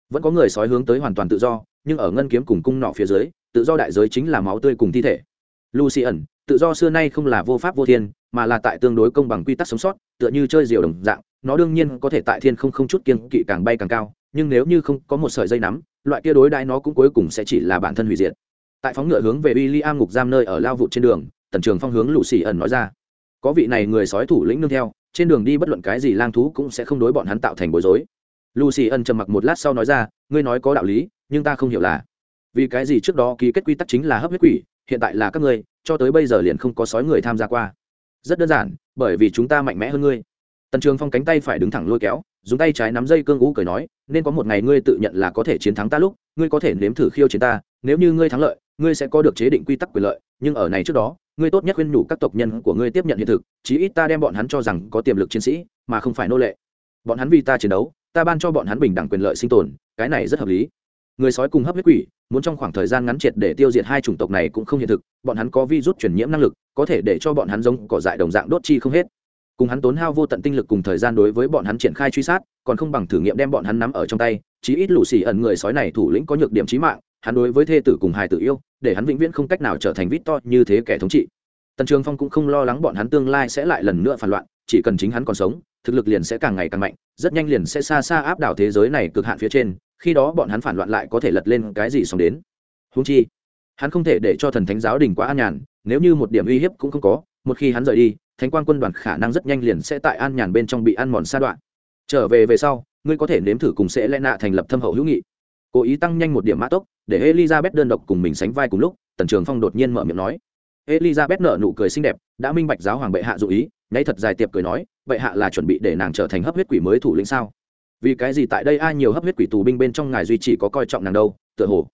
vẫn có người sói hướng tới hoàn toàn tự do, nhưng ở ngân kiếm cùng cung nọ phía dưới, tự do đại giới chính là máu tươi cùng thi thể. Lucy ẩn tự do xưa nay không là vô pháp vô thiên, mà là tại tương đối công bằng quy tắc sống sót, tựa như chơi diều đồng dạng, nó đương nhiên có thể tại thiên không không chút kiên kỵ càng bay càng cao, nhưng nếu như không có một sợi dây nắm, loại kia đối đãi nó cũng cuối cùng sẽ chỉ là bản thân hủy diệt. Tại phóng ngựa hướng về w i l l i am ngục giam nơi ở lao vụ trên đường, tần trường phong hướng lũ xì ẩn nói ra có vị này người sói thủ lĩnh nương theo, trên đường đi bất luận cái gì lang thú cũng sẽ không đối bọn hắn tạo thành bối rối. Lucy ân trầm mặc một lát sau nói ra, ngươi nói có đạo lý, nhưng ta không hiểu là, vì cái gì trước đó ký kết quy tắc chính là hấp huyết quỷ, hiện tại là các ngươi, cho tới bây giờ liền không có sói người tham gia qua. Rất đơn giản, bởi vì chúng ta mạnh mẽ hơn ngươi. Tần trường phong cánh tay phải đứng thẳng lôi kéo, dùng tay trái nắm dây cương ú cười nói, nên có một ngày ngươi tự nhận là có thể chiến thắng ta lúc, ngươi có thể nếm thử khiêu chiến ta, nếu như ngươi thắng lợi, ngươi sẽ có được chế định quy tắc quyền lợi, nhưng ở này trước đó ngươi tốt nhất khuyên nhủ các tộc nhân của ngươi tiếp nhận hiện thực, chí ít ta đem bọn hắn cho rằng có tiềm lực chiến sĩ, mà không phải nô lệ. Bọn hắn vì ta chiến đấu, ta ban cho bọn hắn bình đẳng quyền lợi sinh tồn, cái này rất hợp lý. Người sói cùng hấp huyết quỷ, muốn trong khoảng thời gian ngắn triệt để tiêu diệt hai chủng tộc này cũng không hiện thực, bọn hắn có virus truyền nhiễm năng lực, có thể để cho bọn hắn giống cỏ dại đồng dạng đốt chi không hết. Cùng hắn tốn hao vô tận tinh lực cùng thời gian đối với bọn hắn triển khai truy sát, còn không bằng thử nghiệm đem bọn hắn nắm ở trong tay, chí ít lũ xì ẩn người sói này thủ lĩnh có nhược điểm chí mạng hắn đối với thê tử cùng hài tử yêu, để hắn vĩnh viễn không cách nào trở thành vít to như thế kẻ thống trị. Tần trường phong cũng không lo lắng bọn hắn tương lai sẽ lại lần nữa phản loạn, chỉ cần chính hắn còn sống, thực lực liền sẽ càng ngày càng mạnh, rất nhanh liền sẽ xa xa áp đảo thế giới này cực hạn phía trên, khi đó bọn hắn phản loạn lại có thể lật lên cái gì xong đến. Húng chi, hắn không thể để cho thần thánh giáo đình quá an nhàn, nếu như một điểm uy hiếp cũng không có, một khi hắn rời đi, thánh quan quân đoàn khả năng rất nhanh liền sẽ tại an nhàn bên trong bị ăn mòn sa đoạn. Trở về về sau, ngươi có thể nếm thử cùng sẽ lẽ nạ thành lập thâm hậu hữu nghị cố ý tăng nhanh một điểm mã tốc, để elizabeth đơn độc cùng mình sánh vai cùng lúc, tần trường phong đột nhiên mở miệng nói. Elizabeth nở nụ cười xinh đẹp, đã minh bạch giáo hoàng bệ hạ dụ ý nháy thật dài tiệp cười nói, bệ hạ là chuẩn bị để nàng trở thành hấp huyết quỷ mới thủ lĩnh sao? Vì cái gì tại đây ai nhiều hấp huyết quỷ tù binh bên trong ngài duy chỉ có coi trọng nàng đâu, tựa hồ.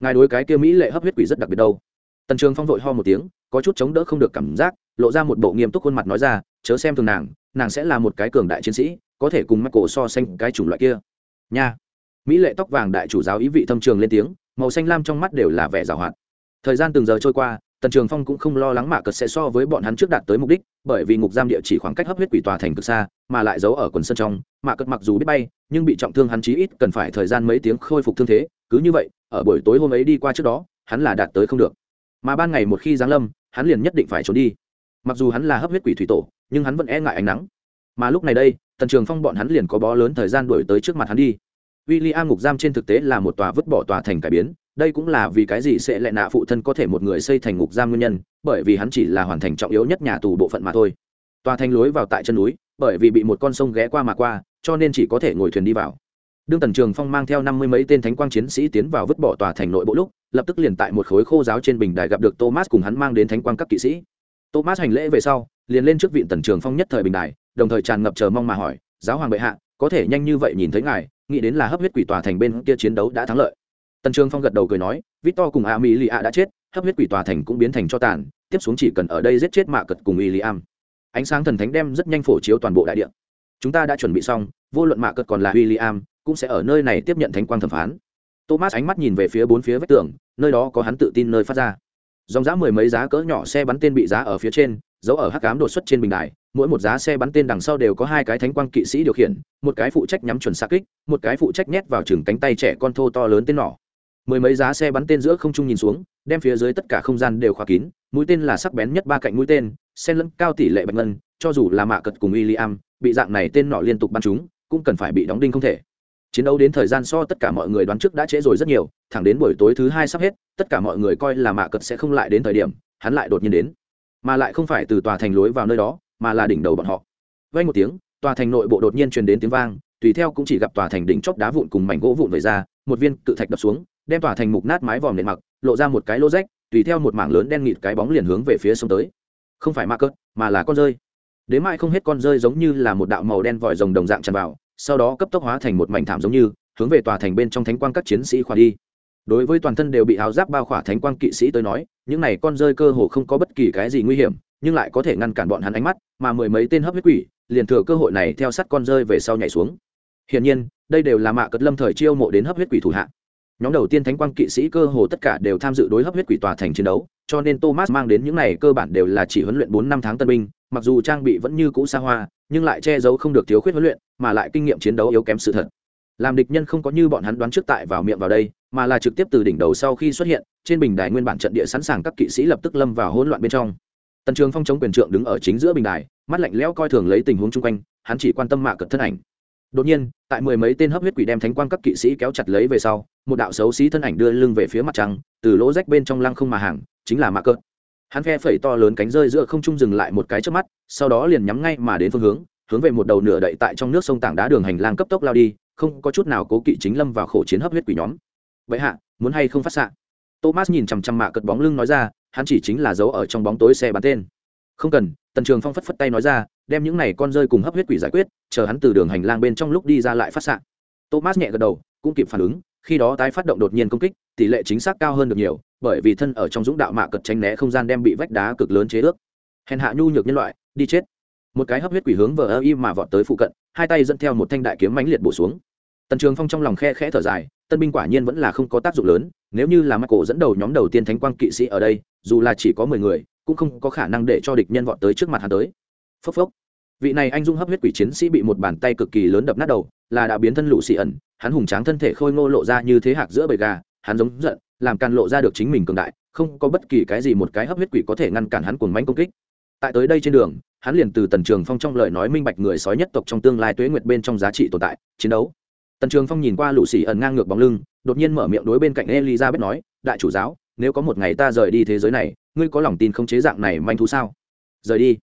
Ngài đối cái kia mỹ lệ hấp huyết quỷ rất đặc biệt đâu. Tần trường phong vội ho một tiếng, có chút chống đỡ không được cảm giác, lộ ra một bộ nghiêm túc khuôn mặt nói ra, chớ xem thường nàng nàng sẽ là một cái cường đại chiến sĩ, có thể cùng mắc cổ so sánh cái chủng loại kia. Nha mỹ lệ tóc vàng đại chủ giáo ý vị thâm trường lên tiếng, màu xanh lam trong mắt đều là vẻ giảo hoạt. Thời gian từng giờ trôi qua, tần trường phong cũng không lo lắng mạ cật sẽ so với bọn hắn trước đạt tới mục đích, bởi vì ngục giam địa chỉ khoảng cách hấp huyết quỷ tòa thành cực xa, mà lại giấu ở quần sân trong, mạ cật mặc dù biết bay, nhưng bị trọng thương hắn chí ít cần phải thời gian mấy tiếng khôi phục thương thế, cứ như vậy, ở buổi tối hôm ấy đi qua trước đó, hắn là đạt tới không được. Mà ban ngày một khi giáng lâm, hắn liền nhất định phải trốn đi. Mặc dù hắn là hấp huyết quỷ thủy tổ, nhưng hắn vẫn e ngại ánh nắng. Mà lúc này đây, tần trường phong bọn hắn liền có bó lớn thời gian đuổi tới trước mặt hắn đi w i l l i am ngục giam trên thực tế là một tòa vứt bỏ tòa thành cải biến. Đây cũng là vì cái gì sẽ lại nạ phụ thân có thể một người xây thành ngục giam nguyên nhân, bởi vì hắn chỉ là hoàn thành trọng yếu nhất nhà tù bộ phận mà thôi. Tòa thành lối vào tại chân núi, bởi vì bị một con sông ghé qua mà qua, cho nên chỉ có thể ngồi thuyền đi vào. Đương tần trường phong mang theo năm mươi mấy tên thánh quang chiến sĩ tiến vào vứt bỏ tòa thành nội bộ lúc, lập tức liền tại một khối khô giáo trên bình đài gặp được thomas cùng hắn mang đến thánh quang các kỵ sĩ. Thomas hành lễ về sau, liền lên trước viện tần trường phong nhất thời bình đài, đồng thời tràn ngập chờ mong mà hỏi, giáo hoàng bệ hạ có thể nhanh như vậy nhìn thấy ngài, nghĩ đến là hấp huyết quỷ tòa thành bên kia chiến đấu đã thắng lợi. Tần trường phong gật đầu cười nói, victor cùng a mỹ lì a đã chết, hấp huyết quỷ tòa thành cũng biến thành cho tàn, tiếp xuống chỉ cần ở đây giết chết mạ cật cùng y li am ánh sáng thần thánh đem rất nhanh phổ chiếu toàn bộ đại địa. Chúng ta đã chuẩn bị xong, vô luận mạ cật còn là w i l l i am cũng sẽ ở nơi này tiếp nhận thánh quang thẩm phán. Thomas ánh mắt nhìn về phía bốn phía vách tường, nơi đó có hắn tự tin nơi phát ra. Dòng giá mười mấy giá cỡ nhỏ xe bắn tên bị giá ở phía trên giấu ở hắc cám đột xuất trên bình đài, mỗi một giá xe bắn tên đằng sau đều có hai cái thánh quang kỵ sĩ điều khiển, một cái phụ trách nhắm chuẩn xa kích, một cái phụ trách nhét vào chừng cánh tay trẻ con thô to lớn tên nỏ. Mười mấy giá xe bắn tên giữa không trung nhìn xuống, đem phía dưới tất cả không gian đều khóa kín, mũi tên là sắc bén nhất ba cạnh mũi tên sen lẫn cao tỷ lệ bạch ngân, cho dù là mạ cật cùng w i am bị dạng này tên nọ liên tục bắn chúng cũng cần phải bị đóng đinh không thể. Chiến đấu đến thời gian so tất cả mọi người đoán trước đã trễ rồi rất nhiều, thẳng đến buổi tối thứ hai sắp hết, tất cả mọi người coi là mạ cật sẽ không lại đến thời điểm, hắn lại đột nhiên đến mà lại không phải từ tòa thành lối vào nơi đó, mà là đỉnh đầu bọn họ. Vay một tiếng, tòa thành nội bộ đột nhiên truyền đến tiếng vang, tùy theo cũng chỉ gặp tòa thành đỉnh chóp đá vụn cùng mảnh gỗ vụn vẩy ra, một viên cự thạch đập xuống, đem tòa thành mục nát mái vòm nền mặc, lộ ra một cái lô rách, tùy theo một mảng lớn đen nghịt cái bóng liền hướng về phía sông tới. Không phải ma cớt, mà là con rơi. Đến mãi không hết con rơi giống như là một đạo màu đen vòi rồng đồng dạng tràn vào, sau đó cấp tốc hóa thành một mảnh thảm giống như, hướng về tòa thành bên trong thánh quang các chiến sĩ khoa đi đối với toàn thân đều bị áo giáp bao khỏa thánh quang kỵ sĩ tới nói, những này con rơi cơ hồ không có bất kỳ cái gì nguy hiểm, nhưng lại có thể ngăn cản bọn hắn ánh mắt, mà mười mấy tên hấp huyết quỷ, liền thừa cơ hội này theo sát con rơi về sau nhảy xuống. Hiển nhiên, đây đều là mạ cất lâm thời chiêu mộ đến hấp huyết quỷ thủ hạ. Nhóm đầu tiên thánh quang kỵ sĩ cơ hồ tất cả đều tham dự đối hấp huyết quỷ tòa thành chiến đấu, cho nên thomas mang đến những này cơ bản đều là chỉ huấn luyện bốn năm tháng tân binh, mặc dù trang bị vẫn như cũ xa hoa, nhưng lại che giấu không được thiếu khuyết huấn luyện, mà lại kinh nghiệm chiến đấu yếu kém sự thật. Làm địch nhân không có như bọn hắn đoán trước tại vào miệng vào đây mà là trực tiếp từ đỉnh đầu sau khi xuất hiện, trên bình đài nguyên bản trận địa sẵn sàng các kỵ sĩ lập tức lâm vào hỗn loạn bên trong. Tần trường phong chống quyền trượng đứng ở chính giữa bình đài, mắt lạnh lẽo coi thường lấy tình huống chung quanh, hắn chỉ quan tâm mạ cật thân ảnh. Đột nhiên, tại mười mấy tên hấp huyết quỷ đem thánh quang các kỵ sĩ kéo chặt lấy về sau, một đạo xấu xí thân ảnh đưa lưng về phía mặt trăng, từ lỗ rách bên trong lăng không mà hàng, chính là mạ cợt. Hắn phe phẩy to lớn cánh rơi giữa không trung dừng lại một cái trước mắt, sau đó liền nhắm ngay mà đến phương hướng hướng về một đầu nửa đậy tại trong nước sông tảng đá đường hành lang cấp tốc lao đi, không có chút nào cố kỵ chính lâm vào khổ chiến hấp huyết quỷ nhóm vậy hạ, muốn hay không phát xạ? Thomas nhìn chằm chằm mạ cật bóng lưng nói ra, hắn chỉ chính là dấu ở trong bóng tối xe bắn tên. Không cần, tần trường phong phất phất tay nói ra, đem những này con rơi cùng hấp huyết quỷ giải quyết, chờ hắn từ đường hành lang bên trong lúc đi ra lại phát xạ. Thomas nhẹ gật đầu, cũng kịp phản ứng, khi đó tái phát động đột nhiên công kích, tỷ lệ chính xác cao hơn được nhiều, bởi vì thân ở trong dũng đạo mạ cật tránh né không gian đem bị vách đá cực lớn chế ước. Hèn hạ nhu nhược nhân loại, đi chết. Một cái hấp huyết quỷ hướng vờ ơ y mà vọt tới phụ cận, hai tay dẫn theo một thanh đại kiếm mãnh liệt bổ xuống. Tần trường phong trong lòng khe khẽ thở dài tân binh quả nhiên vẫn là không có tác dụng lớn, nếu như là michael cổ dẫn đầu nhóm đầu tiên thánh quang kỵ sĩ ở đây, dù là chỉ có mười người, cũng không có khả năng để cho địch nhân vọt tới trước mặt hắn tới. Phốc phốc. Vị này anh dung hấp huyết quỷ chiến sĩ bị một bàn tay cực kỳ lớn đập nát đầu, là đã biến thân lũ xì ẩn, hắn hùng tráng thân thể khôi ngô lộ ra như thế hạc giữa bầy gà, hắn giống giận, làm càn lộ ra được chính mình cường đại, không có bất kỳ cái gì một cái hấp huyết quỷ có thể ngăn cản hắn cuồng manh công kích. Tại tới đây trên đường, hắn liền từ tần trường phong trong lời nói minh bạch người sói nhất tộc trong tương lai tuế nguyệt bên trong giá trị tồn tại, chiến đấu tần trường phong nhìn qua lũ xì ẩn ngang ngược bóng lưng, đột nhiên mở miệng đối bên cạnh elizabeth nói, đại chủ giáo, nếu có một ngày ta rời đi thế giới này, ngươi có lòng tin không chế dạng này manh thú sao? Rời đi.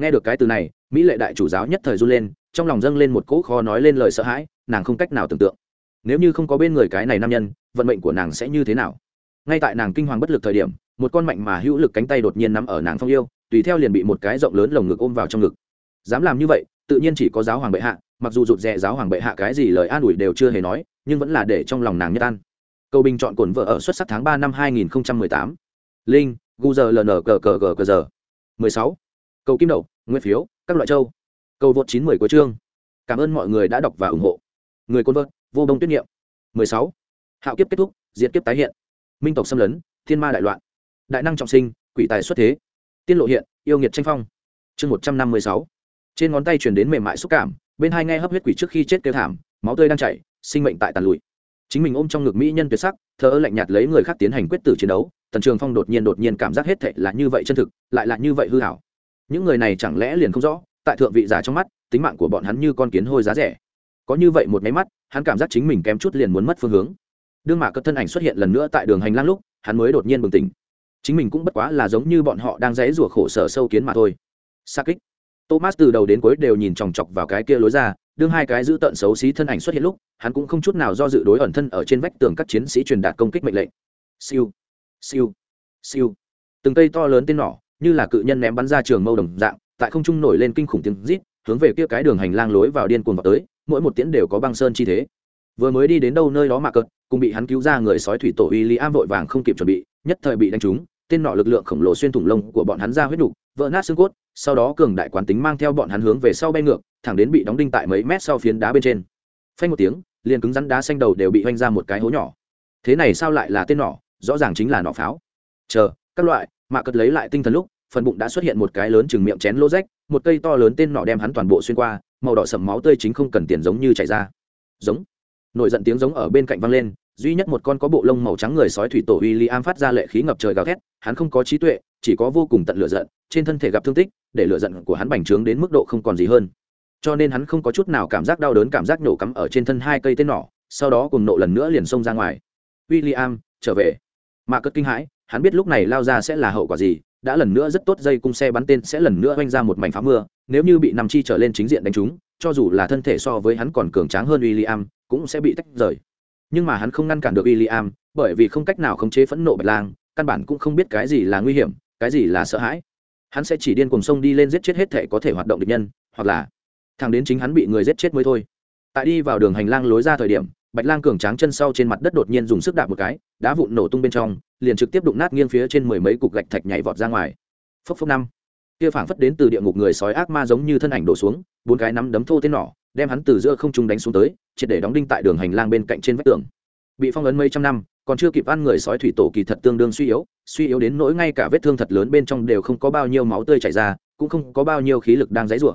Nghe được cái từ này, mỹ lệ đại chủ giáo nhất thời run lên, trong lòng dâng lên một cỗ khó nói lên lời sợ hãi, nàng không cách nào tưởng tượng. Nếu như không có bên người cái này nam nhân, vận mệnh của nàng sẽ như thế nào? Ngay tại nàng kinh hoàng bất lực thời điểm, một con mạnh mà hữu lực cánh tay đột nhiên nắm ở nàng phong yêu, tùy theo liền bị một cái rộng lớn lồng ngực ôm vào trong ngực. Dám làm như vậy, tự nhiên chỉ có giáo hoàng bệ hạ mặc dù rụt rè giáo hoàng bệ hạ cái gì lời an ủi đều chưa hề nói, nhưng vẫn là để trong lòng nàng nhất an. Cầu bình chọn cổn vợ ở xuất sắc tháng ba năm hai nghìn tám. Linh, gu giờ ln cờ cờ cờ cờ giờ. mười sáu. Cầu kim đậu, nguyên phiếu, các loại châu. Cầu vượt chín mười của chương. Cảm ơn mọi người đã đọc và ủng hộ. Người côn vợt vô đông tuyết nghiệm mười sáu. Hạo kiếp kết thúc diễn kiếp tái hiện. Minh tộc xâm lấn, thiên ma đại loạn. Đại năng trọng sinh, quỷ tài xuất thế. Tiên lộ hiện, yêu nghiệt tranh phong. Chương một trăm năm mươi sáu trên ngón tay truyền đến mềm mại xúc cảm, bên hai nghe hấp huyết quỷ trước khi chết kêu thảm, máu tươi đang chảy, sinh mệnh tại tàn lụi. Chính mình ôm trong ngực mỹ nhân tuyệt sắc, thờ lạnh nhạt lấy người khác tiến hành quyết tử chiến đấu, tần trường phong đột nhiên đột nhiên cảm giác hết thệ là như vậy chân thực, lại là như vậy hư hảo. Những người này chẳng lẽ liền không rõ, tại thượng vị giả trong mắt, tính mạng của bọn hắn như con kiến hôi giá rẻ. Có như vậy một máy mắt, hắn cảm giác chính mình kém chút liền muốn mất phương hướng. Đương mạc cất thân ảnh xuất hiện lần nữa tại đường hành lang lúc, hắn mới đột nhiên bừng tỉnh. Chính mình cũng bất quá là giống như bọn họ đang dãy rủa khổ sở sâu kiến mà thôi. Xa kích thomas từ đầu đến cuối đều nhìn chòng chọc vào cái kia lối ra, đương hai cái giữ tận xấu xí thân ảnh xuất hiện lúc, hắn cũng không chút nào do dự đối ẩn thân ở trên vách tường các chiến sĩ truyền đạt công kích mệnh lệnh. Siêu siêu siêu. Từng cây to lớn tên nỏ, như là cự nhân ném bắn ra trường mâu đồng dạng, tại không trung nổi lên kinh khủng tiếng rít, hướng về kia cái đường hành lang lối vào điên cuồng vào tới, mỗi một tiễn đều có băng sơn chi thế. Vừa mới đi đến đâu nơi đó mà cợt cùng bị hắn cứu ra người sói thủy tổ uy lý am vội vàng không kịp chuẩn bị, nhất thời bị đánh trúng tên nọ lực lượng khổng lồ xuyên thủng lông của bọn hắn ra huyết đủ, vỡ nát xương cốt sau đó cường đại quán tính mang theo bọn hắn hướng về sau bay ngược thẳng đến bị đóng đinh tại mấy mét sau phiến đá bên trên. Phanh một tiếng liền cứng rắn đá xanh đầu đều bị oanh ra một cái hố nhỏ. Thế này sao lại là tên nỏ rõ ràng chính là nỏ pháo. Chờ các loại mạ cất lấy lại tinh thần lúc phần bụng đã xuất hiện một cái lớn chừng miệng chén lỗ rách một cây to lớn tên nọ đem hắn toàn bộ xuyên qua màu đỏ sậm máu tươi chính không cần tiền giống như chảy ra. Giống. Nội giận tiếng giống ở bên cạnh vang lên duy nhất một con có bộ lông màu trắng người sói thủy tổ w i l l i am phát ra lệ khí ngập trời gào thét, hắn không có trí tuệ, chỉ có vô cùng tận lửa giận, trên thân thể gặp thương tích, để lửa giận của hắn bành trướng đến mức độ không còn gì hơn. Cho nên hắn không có chút nào cảm giác đau đớn, cảm giác nổ cắm ở trên thân hai cây tên nỏ, sau đó cùng nộ lần nữa liền xông ra ngoài. W i l l i am trở về. Mà cất kinh hãi, hắn biết lúc này lao ra sẽ là hậu quả gì, đã lần nữa rất tốt dây cung xe bắn tên sẽ lần nữa oanh ra một mảnh phá mưa, nếu như bị nằm chi trở lên chính diện đánh trúng, cho dù là thân thể so với hắn còn cường tráng hơn w i l l i am cũng sẽ bị tách rời nhưng mà hắn không ngăn cản được w i l l i am bởi vì không cách nào khống chế phẫn nộ bạch lang, căn bản cũng không biết cái gì là nguy hiểm, cái gì là sợ hãi. Hắn sẽ chỉ điên cùng sông đi lên giết chết hết thể có thể hoạt động địch nhân, hoặc là thằng đến chính hắn bị người giết chết mới thôi. Tại đi vào đường hành lang lối ra thời điểm, bạch lang cường tráng chân sau trên mặt đất đột nhiên dùng sức đạp một cái, đá vụn nổ tung bên trong, liền trực tiếp đụng nát nghiêng phía trên mười mấy cục gạch thạch nhảy vọt ra ngoài. Phốc phốc năm. Kia phảng phất đến từ địa ngục người sói ác ma giống như thân ảnh đổ xuống, bốn cái nắm đấm thô tên nỏ, đem hắn từ giữa không trung đánh xuống tới triệt để đóng đinh tại đường hành lang bên cạnh trên vách tường. Bị phong ấn mấy trăm năm, còn chưa kịp ăn người sói thủy tổ kỳ thật tương đương suy yếu suy yếu đến nỗi ngay cả vết thương thật lớn bên trong đều không có bao nhiêu máu tươi chảy ra, cũng không có bao nhiêu khí lực đang dãy rủa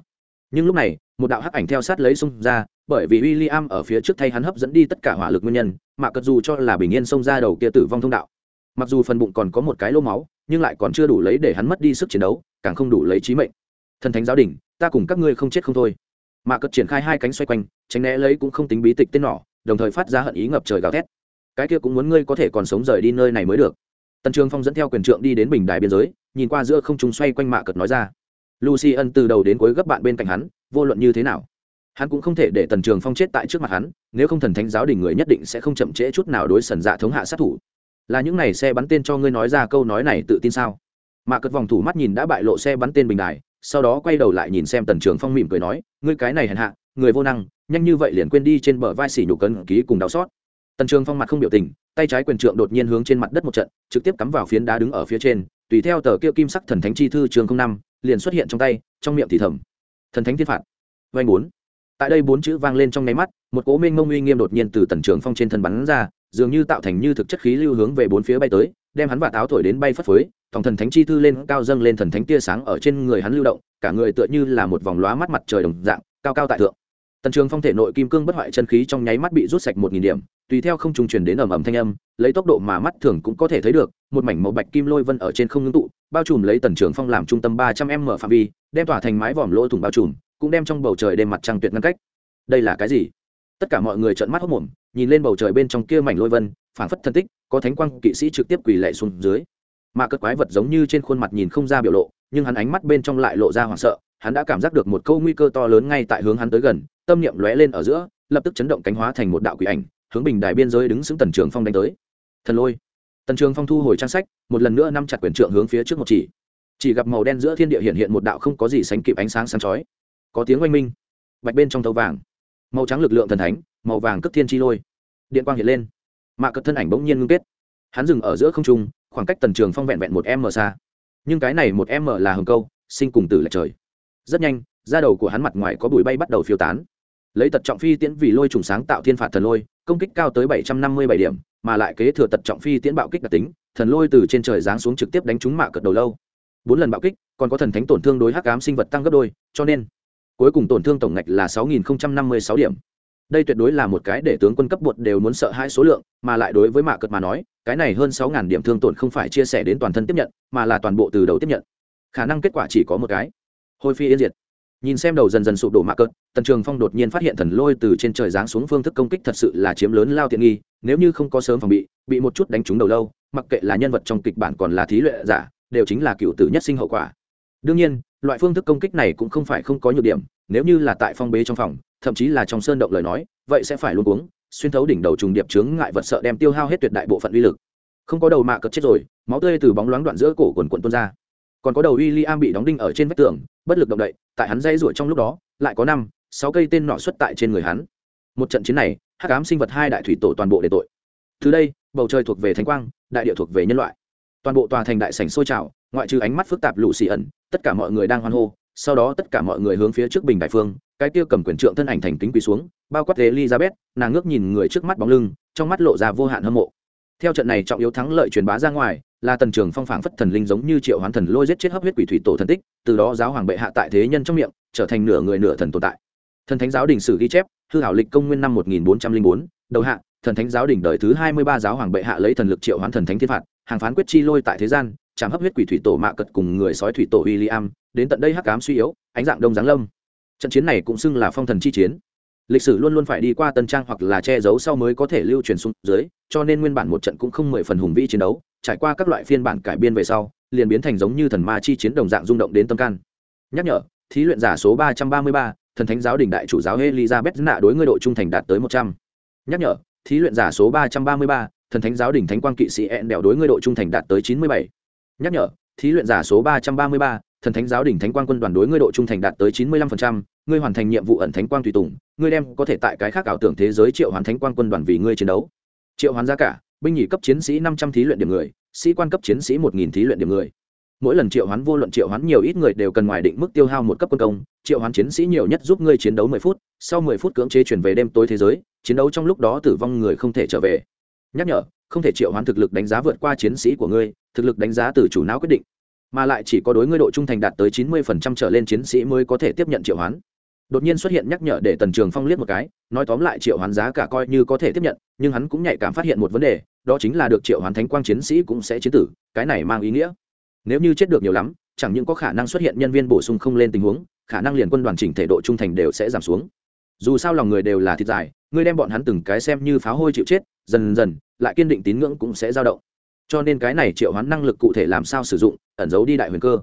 nhưng lúc này, một đạo hắc ảnh theo sát lấy xung ra, bởi vì William ở phía trước thay hắn hấp dẫn đi tất cả hỏa lực nguyên nhân, mà cật dù cho là bình yên xông ra đầu kia tử vong thông đạo. Mặc dù phần bụng còn có một cái lô máu, nhưng lại còn chưa đủ lấy để hắn mất đi sức chiến đấu, càng không đủ lấy trí mệnh. Thần thánh giáo đình, ta cùng các ngươi không chết không thôi mà cất triển khai hai cánh xoay quanh, tránh né lấy cũng không tính bí tịch tên nỏ, đồng thời phát ra hận ý ngập trời gào thét. Cái kia cũng muốn ngươi có thể còn sống rời đi nơi này mới được. Tần trường phong dẫn theo quyền trượng đi đến bình đài biên giới, nhìn qua giữa không trung xoay quanh mạ cật nói ra. Lucy ân từ đầu đến cuối gấp bạn bên cạnh hắn, vô luận như thế nào, hắn cũng không thể để tần trường phong chết tại trước mặt hắn, nếu không thần thánh giáo đình người nhất định sẽ không chậm trễ chút nào đối sần dạ thống hạ sát thủ. Là những này xe bắn tên cho ngươi nói ra câu nói này tự tin sao? Mạ cật vòng thủ mắt nhìn đã bại lộ xe bắn tên bình đài sau đó quay đầu lại nhìn xem tần trường phong mỉm cười nói, ngươi cái này hèn hạ, người vô năng, nhanh như vậy liền quên đi trên bờ vai xỉ nhục cân ký cùng đau xót. Tần trường phong mặt không biểu tình, tay trái quyền trượng đột nhiên hướng trên mặt đất một trận, trực tiếp cắm vào phiến đá đứng ở phía trên, tùy theo tờ kia kim sắc thần thánh chi thư trường năm, liền xuất hiện trong tay, trong miệng thì thầm, thần thánh thiên phạt. Vanh bốn. Tại đây bốn chữ vang lên trong nháy mắt, một cố minh mông uy nghiêm đột nhiên từ tần trường phong trên thân bắn ra, dường như tạo thành như thực chất khí lưu hướng về bốn phía bay tới đem hắn và táo thổi đến bay phất phới, thòng thần thánh chi thư lên cao dâng lên thần thánh tia sáng ở trên người hắn lưu động, cả người tựa như là một vòng lóa mắt mặt trời đồng dạng, cao cao tại thượng. Tần trường phong thể nội kim cương bất hoại chân khí trong nháy mắt bị rút sạch một nghìn điểm, tùy theo không trùng truyền đến ầm ầm thanh âm, lấy tốc độ mà mắt thường cũng có thể thấy được, một mảnh màu bạch kim lôi vân ở trên không ngưng tụ, bao trùm lấy tần trường phong làm trung tâm ba trăm m phạm vi, đem tỏa thành mái vòm lỗ thủng bao trùm, cũng đem trong bầu trời đêm mặt trăng tuyệt ngăn cách. Đây là cái gì? Tất cả mọi người trợn mắt hốc mồm, nhìn lên bầu trời bên trong kia mảnh lôi vân, phảng phất thân tích có thánh quang kỵ sĩ trực tiếp quỳ lệ xuống dưới. Mà cất quái vật giống như trên khuôn mặt nhìn không ra biểu lộ, nhưng hắn ánh mắt bên trong lại lộ ra hoảng sợ, hắn đã cảm giác được một câu nguy cơ to lớn ngay tại hướng hắn tới gần, tâm niệm lóe lên ở giữa, lập tức chấn động cánh hóa thành một đạo quỷ ảnh, hướng bình đài biên giới đứng xứng tần trường phong đánh tới. Thần lôi. Tần trường phong thu hồi trang sách, một lần nữa nắm chặt quyền trượng hướng phía trước một chỉ. Chỉ gặp màu đen giữa thiên địa hiện hiện một đạo không có gì sánh kịp ánh sáng sáng chói. Có tiếng oanh minh. Bạch bên trong tàu vàng. Màu trắng lực lượng thần thánh, màu vàng cất thiên chi lôi. Điện quang hiện lên mạ cật thân ảnh bỗng nhiên ngưng kết. Hắn dừng ở giữa không trung, khoảng cách tần trường phong vẹn vẹn một m xa. Nhưng cái này một m là hầm câu, sinh cùng tử là trời. Rất nhanh, da đầu của hắn mặt ngoài có bụi bay bắt đầu phiêu tán. Lấy tật trọng phi tiễn vì lôi trùng sáng tạo thiên phạt thần lôi, công kích cao tới bảy trăm năm mươi bảy điểm, mà lại kế thừa tật trọng phi tiễn bạo kích đặc tính, thần lôi từ trên trời giáng xuống trực tiếp đánh trúng mạ cật đầu lâu. Bốn lần bạo kích, còn có thần thánh tổn thương đối hắc ám sinh vật tăng gấp đôi, cho nên cuối cùng tổn thương tổng ngạch là sáu nghìn năm mươi sáu điểm đây tuyệt đối là một cái để tướng quân cấp bột đều muốn sợ hãi số lượng, mà lại đối với mạ cật mà nói, cái này hơn sáu ngàn điểm thương tổn không phải chia sẻ đến toàn thân tiếp nhận, mà là toàn bộ từ đầu tiếp nhận. Khả năng kết quả chỉ có một cái. Hồi phi yên diệt. Nhìn xem đầu dần dần sụp đổ mạ cật tần trường phong đột nhiên phát hiện thần lôi từ trên trời giáng xuống phương thức công kích thật sự là chiếm lớn lao tiện nghi, nếu như không có sớm phòng bị bị một chút đánh trúng đầu lâu, mặc kệ là nhân vật trong kịch bản còn là thí lệ giả, đều chính là cựu tử nhất sinh hậu quả. Đương nhiên, loại phương thức công kích này cũng không phải không có nhược điểm nếu như là tại phong bế trong phòng, thậm chí là trong sơn động lời nói, vậy sẽ phải luôn uống xuyên thấu đỉnh đầu trùng điệp chướng ngại vật sợ đem tiêu hao hết tuyệt đại bộ phận uy lực. Không có đầu mạ cật chết rồi, máu tươi từ bóng loáng đoạn giữa cổ quần quận tuôn ra. Còn có đầu w i l l i am bị đóng đinh ở trên vách tường, bất lực động đậy, tại hắn dây ruổi trong lúc đó, lại có năm, sáu cây tên nọ xuất tại trên người hắn. Một trận chiến này, hắc ám sinh vật hai đại thủy tổ toàn bộ để tội. Từ đây, bầu trời thuộc về thánh quang, đại địa thuộc về nhân loại. Toàn bộ tòa thành đại sảnh sôi trào, ngoại trừ ánh mắt phức tạp lũ xì ẩn, tất cả mọi người đang hoan hô sau đó tất cả mọi người hướng phía trước bình đại phương, cái kia cầm quyền trượng thân ảnh thành kính quỳ xuống, bao quát elizabeth, nàng ngước nhìn người trước mắt bóng lưng, trong mắt lộ ra vô hạn hâm mộ. Theo trận này trọng yếu thắng lợi truyền bá ra ngoài, là tần trường phong phảng phất thần linh giống như triệu hoán thần lôi giết chết hấp huyết quỷ thủy tổ thần tích, từ đó giáo hoàng bệ hạ tại thế nhân trong miệng, trở thành nửa người nửa thần tồn tại. Thần thánh giáo đình sử ghi chép, hư hảo lịch công nguyên năm một nghìn bốn trăm linh bốn, đầu hạ, thần thánh giáo đình đời thứ hai mươi ba giáo hoàng bệ hạ lấy thần lực triệu hoán thần thánh thiên phạt hàng phán quyết chi lôi tại thế gian chạm hấp huyết quỷ thủy tổ mạ cật cùng người sói thủy tổ William, đến tận đây hắc ám suy yếu, ánh dạng đông giáng lâm. Trận chiến này cũng xưng là phong thần chi chiến. Lịch sử luôn luôn phải đi qua tân trang hoặc là che giấu sau mới có thể lưu truyền xuống dưới, cho nên nguyên bản một trận cũng không mười phần hùng vĩ chiến đấu, trải qua các loại phiên bản cải biên về sau, liền biến thành giống như thần ma chi chiến đồng dạng rung động đến tâm can. Nhắc nhở, thí luyện giả số ba trăm ba mươi ba, thần thánh giáo đình đại chủ giáo Elizabeth nạ đối ngươi độ trung thành đạt tới một trăm. Nhắc nhở, thí luyện giả số ba trăm ba mươi ba, thần thánh giáo đình thánh quang kỵ sĩ ẹn đèo đối ngươi độ trung thành đạt tới chín mươi bảy. Nhắc nhở, thí luyện giả số ba trăm ba mươi ba, thần thánh giáo đỉnh thánh quang quân đoàn đối ngươi độ trung thành đạt tới chín mươi lăm phần trăm, ngươi hoàn thành nhiệm vụ ẩn thánh quang tùy tùng, ngươi đem có thể tại cái khác ảo tưởng thế giới triệu hoàn thánh quang quân đoàn vì ngươi chiến đấu. Triệu hoàn giá cả, binh nhị cấp chiến sĩ năm trăm thí luyện điểm người, sĩ quan cấp chiến sĩ một nghìn thí luyện điểm người. Mỗi lần triệu hoán vô luận triệu hoán nhiều ít người đều cần ngoài định mức tiêu hao một cấp quân công, triệu hoán chiến sĩ nhiều nhất giúp ngươi chiến đấu mười phút, sau mười phút cưỡng chế chuyển về đêm tối thế giới, chiến đấu trong lúc đó tử vong người không thể trở về nhắc nhở, không thể triệu hoán thực lực đánh giá vượt qua chiến sĩ của ngươi, thực lực đánh giá từ chủ não quyết định. Mà lại chỉ có đối ngươi độ trung thành đạt tới chín mươi phần trăm trở lên chiến sĩ mới có thể tiếp nhận triệu hoán. Đột nhiên xuất hiện nhắc nhở để tần trường phong liếc một cái, nói tóm lại triệu hoán giá cả coi như có thể tiếp nhận, nhưng hắn cũng nhạy cảm phát hiện một vấn đề, đó chính là được triệu hoán thánh quang chiến sĩ cũng sẽ chiến tử, cái này mang ý nghĩa. Nếu như chết được nhiều lắm, chẳng những có khả năng xuất hiện nhân viên bổ sung không lên tình huống, khả năng liền quân đoàn chỉnh thể độ trung thành đều sẽ giảm xuống dù sao lòng người đều là thịt dài, ngươi đem bọn hắn từng cái xem như pháo hôi chịu chết, dần dần, lại kiên định tín ngưỡng cũng sẽ dao động. Cho nên cái này triệu hoán năng lực cụ thể làm sao sử dụng, ẩn giấu đi đại huyền cơ.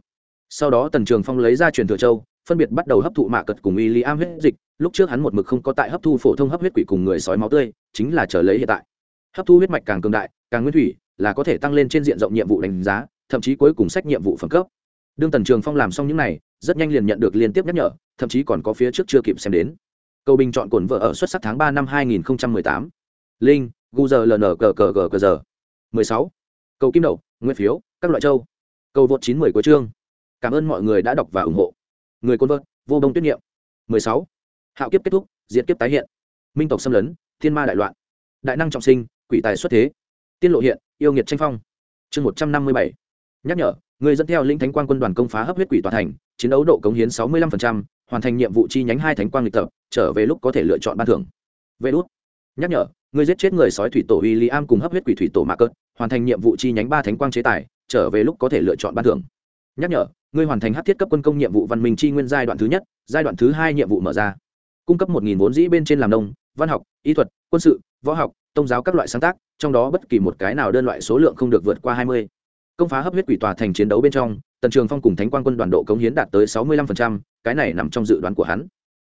Sau đó tần trường phong lấy ra truyền thừa châu, phân biệt bắt đầu hấp thụ mạ cật cùng y li am huyết dịch, lúc trước hắn một mực không có tại hấp thu phổ thông hấp huyết quỷ cùng người sói máu tươi, chính là chờ lấy hiện tại. Hấp thu huyết mạch càng cường đại, càng nguyên thủy, là có thể tăng lên trên diện rộng nhiệm vụ đánh giá, thậm chí cuối cùng sách nhiệm vụ phẩm cấp. Đương tần trường phong làm xong những này, rất nhanh liền nhận được liên tiếp nhắc nhở, thậm chí còn có phía trước chưa kịp xem đến cầu bình chọn cổn vợ ở xuất sắc tháng ba năm hai nghìn tám. Linh, gu giờ ln cờ cờ cờ cờ giờ. mười sáu. Cầu kim đậu, nguyên phiếu, các loại châu. Cầu vượt chín mười của chương. Cảm ơn mọi người đã đọc và ủng hộ. Người côn vợt vô đông tuyết nghiệm mười sáu. Hạo kiếp kết thúc, diễn kiếp tái hiện. Minh tộc xâm lấn, thiên ma đại loạn. Đại năng trọng sinh, quỷ tài xuất thế. Tiên lộ hiện, yêu nghiệt tranh phong. Chương một trăm năm mươi bảy. Nhắc nhở người dẫn theo linh thánh quang quân đoàn công phá hấp huyết quỷ tòa thành, chiến đấu độ cống hiến sáu mươi lăm hoàn thành nhiệm vụ chi nhánh hai thánh quang lịch tập, trở về lúc có thể lựa chọn ban thưởng. Vê đốt nhắc nhở, ngươi giết chết người sói thủy tổ uy i am cùng hấp huyết quỷ thủy tổ mạc cớt hoàn thành nhiệm vụ chi nhánh ba thánh quang chế tài, trở về lúc có thể lựa chọn ban thưởng. Nhắc nhở, ngươi hoàn thành hát thiết cấp quân công nhiệm vụ văn minh chi nguyên giai đoạn thứ nhất, giai đoạn thứ hai nhiệm vụ mở ra. Cung cấp một nghìn vốn dĩ bên trên làm nông, văn học, y thuật, quân sự, võ học, tôn giáo các loại sáng tác, trong đó bất kỳ một cái nào đơn loại số lượng không được vượt qua hai mươi công phá hấp huyết quỷ tòa thành chiến đấu bên trong, tần trường phong cùng thánh quan quân đoàn độ cống hiến đạt tới sáu mươi lăm cái này nằm trong dự đoán của hắn.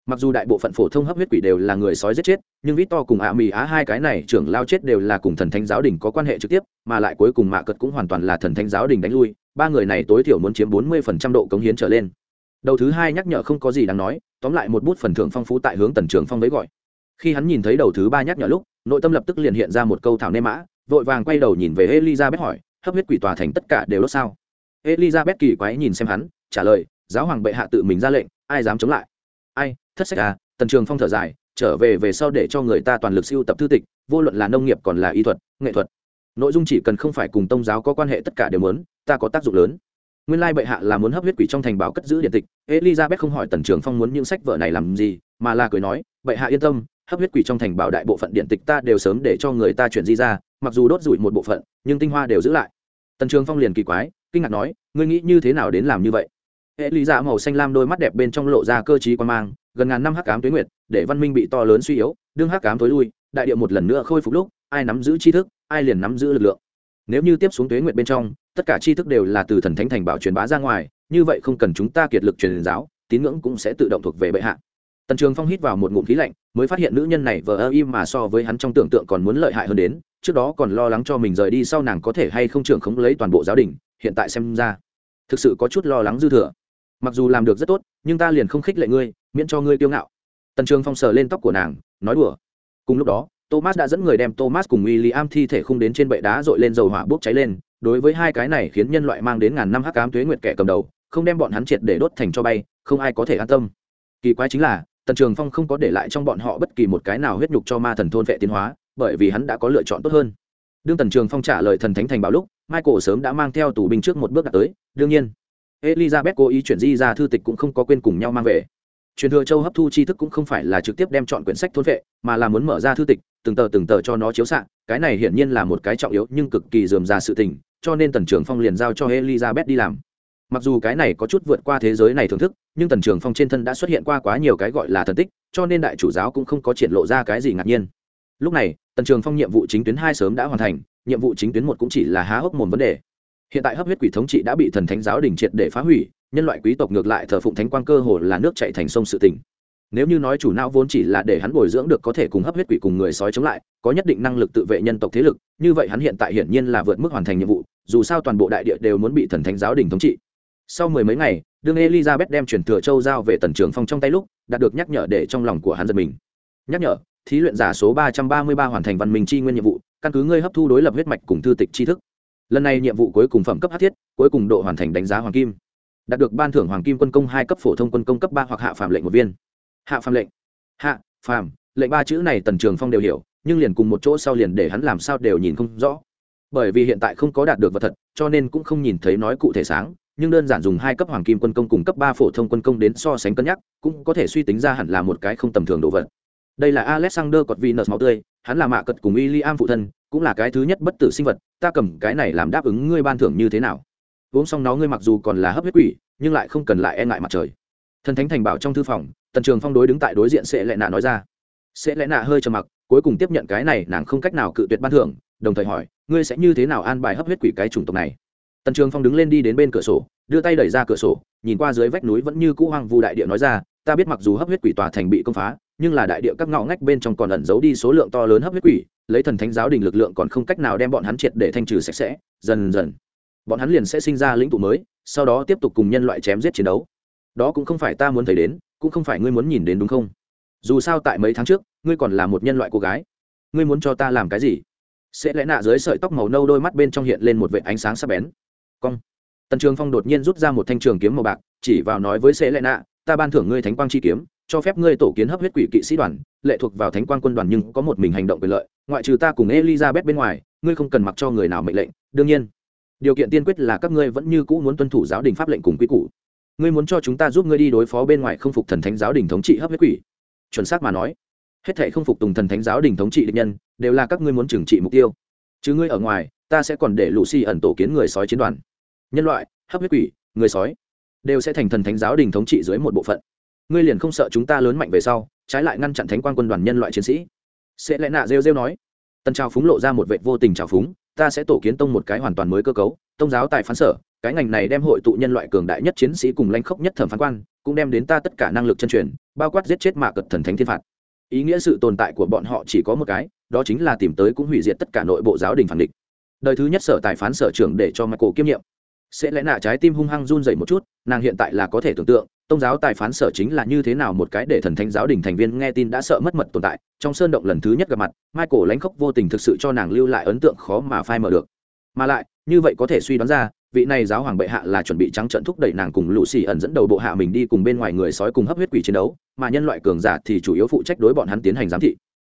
Mặc dù đại bộ phận phổ thông hấp huyết quỷ đều là người sói giết chết, nhưng vít to cùng ạ mì á hai cái này trưởng lao chết đều là cùng thần thánh giáo đình có quan hệ trực tiếp, mà lại cuối cùng mạ cật cũng hoàn toàn là thần thánh giáo đình đánh lui, ba người này tối thiểu muốn chiếm bốn mươi phần trăm độ cống hiến trở lên. Đầu thứ hai nhắc nhở không có gì đáng nói, tóm lại một bút phần thưởng phong phú tại hướng tần trường phong với gọi. Khi hắn nhìn thấy đầu thứ ba nhắc nhở lúc, nội tâm lập tức liền hiện ra một câu thảo nê mã, vội vàng quay đầu nhìn về elizabeth hỏi hấp huyết quỷ tòa thành tất cả đều đốt sao? Elizabeth kỳ quái nhìn xem hắn, trả lời, giáo hoàng bệ hạ tự mình ra lệnh, ai dám chống lại? Ai, thất sách à tần trường phong thở dài, trở về về sau để cho người ta toàn lực siêu tập thư tịch, vô luận là nông nghiệp còn là y thuật, nghệ thuật. Nội dung chỉ cần không phải cùng tôn giáo có quan hệ tất cả đều muốn, ta có tác dụng lớn. Nguyên lai bệ hạ là muốn hấp huyết quỷ trong thành báo cất giữ điện tịch, elizabeth không hỏi tần trường phong muốn những sách vở này làm gì, mà là cười nói, bệ hạ yên tâm hấp huyết quỷ trong thành bảo đại bộ phận điện tịch ta đều sớm để cho người ta chuyển di ra, mặc dù đốt rủi một bộ phận, nhưng tinh hoa đều giữ lại. Tần trường phong liền kỳ quái, kinh ngạc nói, ngươi nghĩ như thế nào đến làm như vậy? Hệ lý giả dạ màu xanh lam đôi mắt đẹp bên trong lộ ra cơ t quan mang, gần ngàn năm hắc cám tuế nguyệt, để văn minh bị to lớn suy yếu, đương hắc cám tối lui, đại điệu một lần nữa khôi phục lúc, ai nắm giữ tri thức, ai liền nắm giữ lực lượng. Nếu như tiếp xuống tuế nguyệt bên trong, tất cả tri thức đều là từ thần thánh thành bảo truyền bá ra ngoài, như vậy không cần chúng ta kiệt lực truyền giáo, tín ngưỡng cũng sẽ tự động thuộc về bệ hạ. Tần trường phong hít vào một ngụm khí lạnh mới phát hiện nữ nhân này vờ ơ im mà so với hắn trong tưởng tượng còn muốn lợi hại hơn đến, trước đó còn lo lắng cho mình rời đi sau nàng có thể hay không trưởng khống lấy toàn bộ giáo đình, hiện tại xem ra, thực sự có chút lo lắng dư thừa. Mặc dù làm được rất tốt, nhưng ta liền không khích lệ ngươi, miễn cho ngươi kiêu ngạo. Tần trường phong sờ lên tóc của nàng, nói đùa. Cùng lúc đó, thomas đã dẫn người đem thomas cùng w i l l i am thi thể khung đến trên bệ đá dội lên dầu hỏa bốc cháy lên, đối với hai cái này khiến nhân loại mang đến ngàn năm hắc cám tuế nguyệt kẻ cầm đầu, không đem bọn hắn triệt để đốt thành cho bay, không ai có thể an tâm. Kỳ quái chính là tần trường phong không có để lại trong bọn họ bất kỳ một cái nào huyết nhục cho ma thần thôn vệ tiến hóa, bởi vì hắn đã có lựa chọn tốt hơn. Đương tần trường phong trả lời thần thánh thành bảo lúc, michael sớm đã mang theo tù binh trước một bước đã tới, đương nhiên, elizabeth cố ý chuyển di ra thư tịch cũng không có quên cùng nhau mang về. Truyền thừa châu hấp thu tri thức cũng không phải là trực tiếp đem chọn quyển sách thôn vệ, mà là muốn mở ra thư tịch, từng tờ từng tờ cho nó chiếu xạ cái này hiển nhiên là một cái trọng yếu nhưng cực kỳ dườm ra sự tình, cho nên tần trường phong liền giao cho elizabeth đi làm mặc dù cái này có chút vượt qua thế giới này thưởng thức, nhưng tần trường phong trên thân đã xuất hiện qua quá nhiều cái gọi là thần tích, cho nên đại chủ giáo cũng không có triển lộ ra cái gì ngạc nhiên. Lúc này, tần trường phong nhiệm vụ chính tuyến hai sớm đã hoàn thành, nhiệm vụ chính tuyến một cũng chỉ là há hốc mồm vấn đề. Hiện tại hấp huyết quỷ thống trị đã bị thần thánh giáo đình triệt để phá hủy, nhân loại quý tộc ngược lại thờ phụng thánh quang cơ hồ là nước chạy thành sông sự tỉnh nếu như nói chủ não vốn chỉ là để hắn bồi dưỡng được có thể cùng hấp huyết quỷ cùng người sói chống lại, có nhất định năng lực tự vệ nhân tộc thế lực, như vậy hắn hiện tại hiển nhiên là vượt mức hoàn thành nhiệm vụ, dù sao toàn bộ đại địa đều muốn bị thần thánh giáo đình thống trị sau mười mấy ngày, đương elizabeth đem chuyển thừa châu giao về tần trường phong trong tay lúc, đạt được nhắc nhở để trong lòng của hắn giật mình. Nhắc nhở, thí luyện giả số ba trăm ba mươi ba hoàn thành văn minh chi nguyên nhiệm vụ, căn cứ ngươi hấp thu đối lập huyết mạch cùng thư tịch tri thức. Lần này nhiệm vụ cuối cùng phẩm cấp hát thiết, cuối cùng độ hoàn thành đánh giá hoàng kim. Đạt được ban thưởng hoàng kim quân công hai cấp phổ thông quân công cấp ba hoặc hạ phạm lệnh một viên. Hạ phạm lệnh. Hạ phạm lệnh ba chữ này tần trường phong đều hiểu, nhưng liền cùng một chỗ sau liền để hắn làm sao đều nhìn không rõ. Bởi vì hiện tại không có đạt được vật thật, cho nên cũng không nhìn thấy nói cụ thể sáng nhưng đơn giản dùng hai cấp hoàng kim quân công cùng cấp ba phổ thông quân công đến so sánh cân nhắc, cũng có thể suy tính ra hẳn là một cái không tầm thường đồ vật. Đây là alexander cọt máu tươi, hắn là mạ cật cùng William am phụ thân, cũng là cái thứ nhất bất tử sinh vật, ta cầm cái này làm đáp ứng ngươi ban thưởng như thế nào? Uống xong nó ngươi mặc dù còn là hấp huyết quỷ, nhưng lại không cần lại e ngại mặt trời. Thần thánh thành bảo trong thư phòng, tần trường phong đối đứng tại đối diện sẽ lẽ nạ nói ra. Sẽ lẽ nạ hơi trầm mặc, cuối cùng tiếp nhận cái này nàng không cách nào cự tuyệt ban thưởng, đồng thời hỏi, ngươi sẽ như thế nào an bài hấp huyết quỷ cái chủng tộc này? Tần trường phong đứng lên đi đến bên cửa sổ, đưa tay đẩy ra cửa sổ, nhìn qua dưới vách núi vẫn như cũ hoang vu đại địa nói ra, ta biết mặc dù hấp huyết quỷ tòa thành bị công phá, nhưng là đại địa các ngõ ngách bên trong còn ẩn giấu đi số lượng to lớn hấp huyết quỷ, lấy thần thánh giáo đình lực lượng còn không cách nào đem bọn hắn triệt để thanh trừ sạch sẽ, dần dần, bọn hắn liền sẽ sinh ra lĩnh tụ mới, sau đó tiếp tục cùng nhân loại chém giết chiến đấu. Đó cũng không phải ta muốn thấy đến, cũng không phải ngươi muốn nhìn đến đúng không? Dù sao tại mấy tháng trước, ngươi còn là một nhân loại cô gái. Ngươi muốn cho ta làm cái gì? Sẽ lẽ nạ dưới sợi tóc màu nâu đôi mắt bên trong hiện lên một vệ ánh sáng sắc bén cong. Tần trường phong đột nhiên rút ra một thanh trường kiếm màu bạc, chỉ vào nói với sẽ lệ nạ, ta ban thưởng ngươi thánh quang chi kiếm, cho phép ngươi tổ kiến hấp huyết quỷ kỵ sĩ đoàn, lệ thuộc vào thánh quang quân đoàn nhưng có một mình hành động quyền lợi, ngoại trừ ta cùng elizabeth bên ngoài, ngươi không cần mặc cho người nào mệnh lệnh, đương nhiên, điều kiện tiên quyết là các ngươi vẫn như cũ muốn tuân thủ giáo đình pháp lệnh cùng quy củ. Ngươi muốn cho chúng ta giúp ngươi đi đối phó bên ngoài không phục thần thánh giáo đình thống trị hấp huyết quỷ. Chuẩn xác mà nói, hết thảy không phục tùng thần thánh giáo đình thống trị địch nhân, đều là các ngươi muốn trừng trị mục tiêu. Chứ ngươi ở ngoài, ta sẽ còn để lũ xì ẩn tổ kiến người sói chiến đoàn nhân loại, hấp huyết quỷ, người sói, đều sẽ thành thần thánh giáo đình thống trị dưới một bộ phận. Ngươi liền không sợ chúng ta lớn mạnh về sau, trái lại ngăn chặn thánh quan quân đoàn nhân loại chiến sĩ. Sẽ lẽ nạ rêu rêu nói. Tân trào phúng lộ ra một vệ vô tình trào phúng, ta sẽ tổ kiến tông một cái hoàn toàn mới cơ cấu, tông giáo tại phán sở, cái ngành này đem hội tụ nhân loại cường đại nhất chiến sĩ cùng lanh khốc nhất thẩm phán quan, cũng đem đến ta tất cả năng lực chân truyền, bao quát giết chết mạ cật thần thánh thiên phạt. Ý nghĩa sự tồn tại của bọn họ chỉ có một cái, đó chính là tìm tới cũng hủy diệt tất cả nội bộ giáo đình phản địch. Đời thứ nhất sở tài phán sở trưởng để cho michael kiêm nhiệm sẽ lẽ nạ trái tim hung hăng run dậy một chút, nàng hiện tại là có thể tưởng tượng, tông giáo tài phán sở chính là như thế nào một cái để thần thánh giáo đình thành viên nghe tin đã sợ mất mật tồn tại, trong sơn động lần thứ nhất gặp mặt, michael lãnh khốc vô tình thực sự cho nàng lưu lại ấn tượng khó mà phai mở được. Mà lại, như vậy có thể suy đoán ra, vị này giáo hoàng bệ hạ là chuẩn bị trắng trận thúc đẩy nàng cùng lũ xì ẩn dẫn đầu bộ hạ mình đi cùng bên ngoài người sói cùng hấp huyết quỷ chiến đấu, mà nhân loại cường giả thì chủ yếu phụ trách đối bọn hắn tiến hành giám thị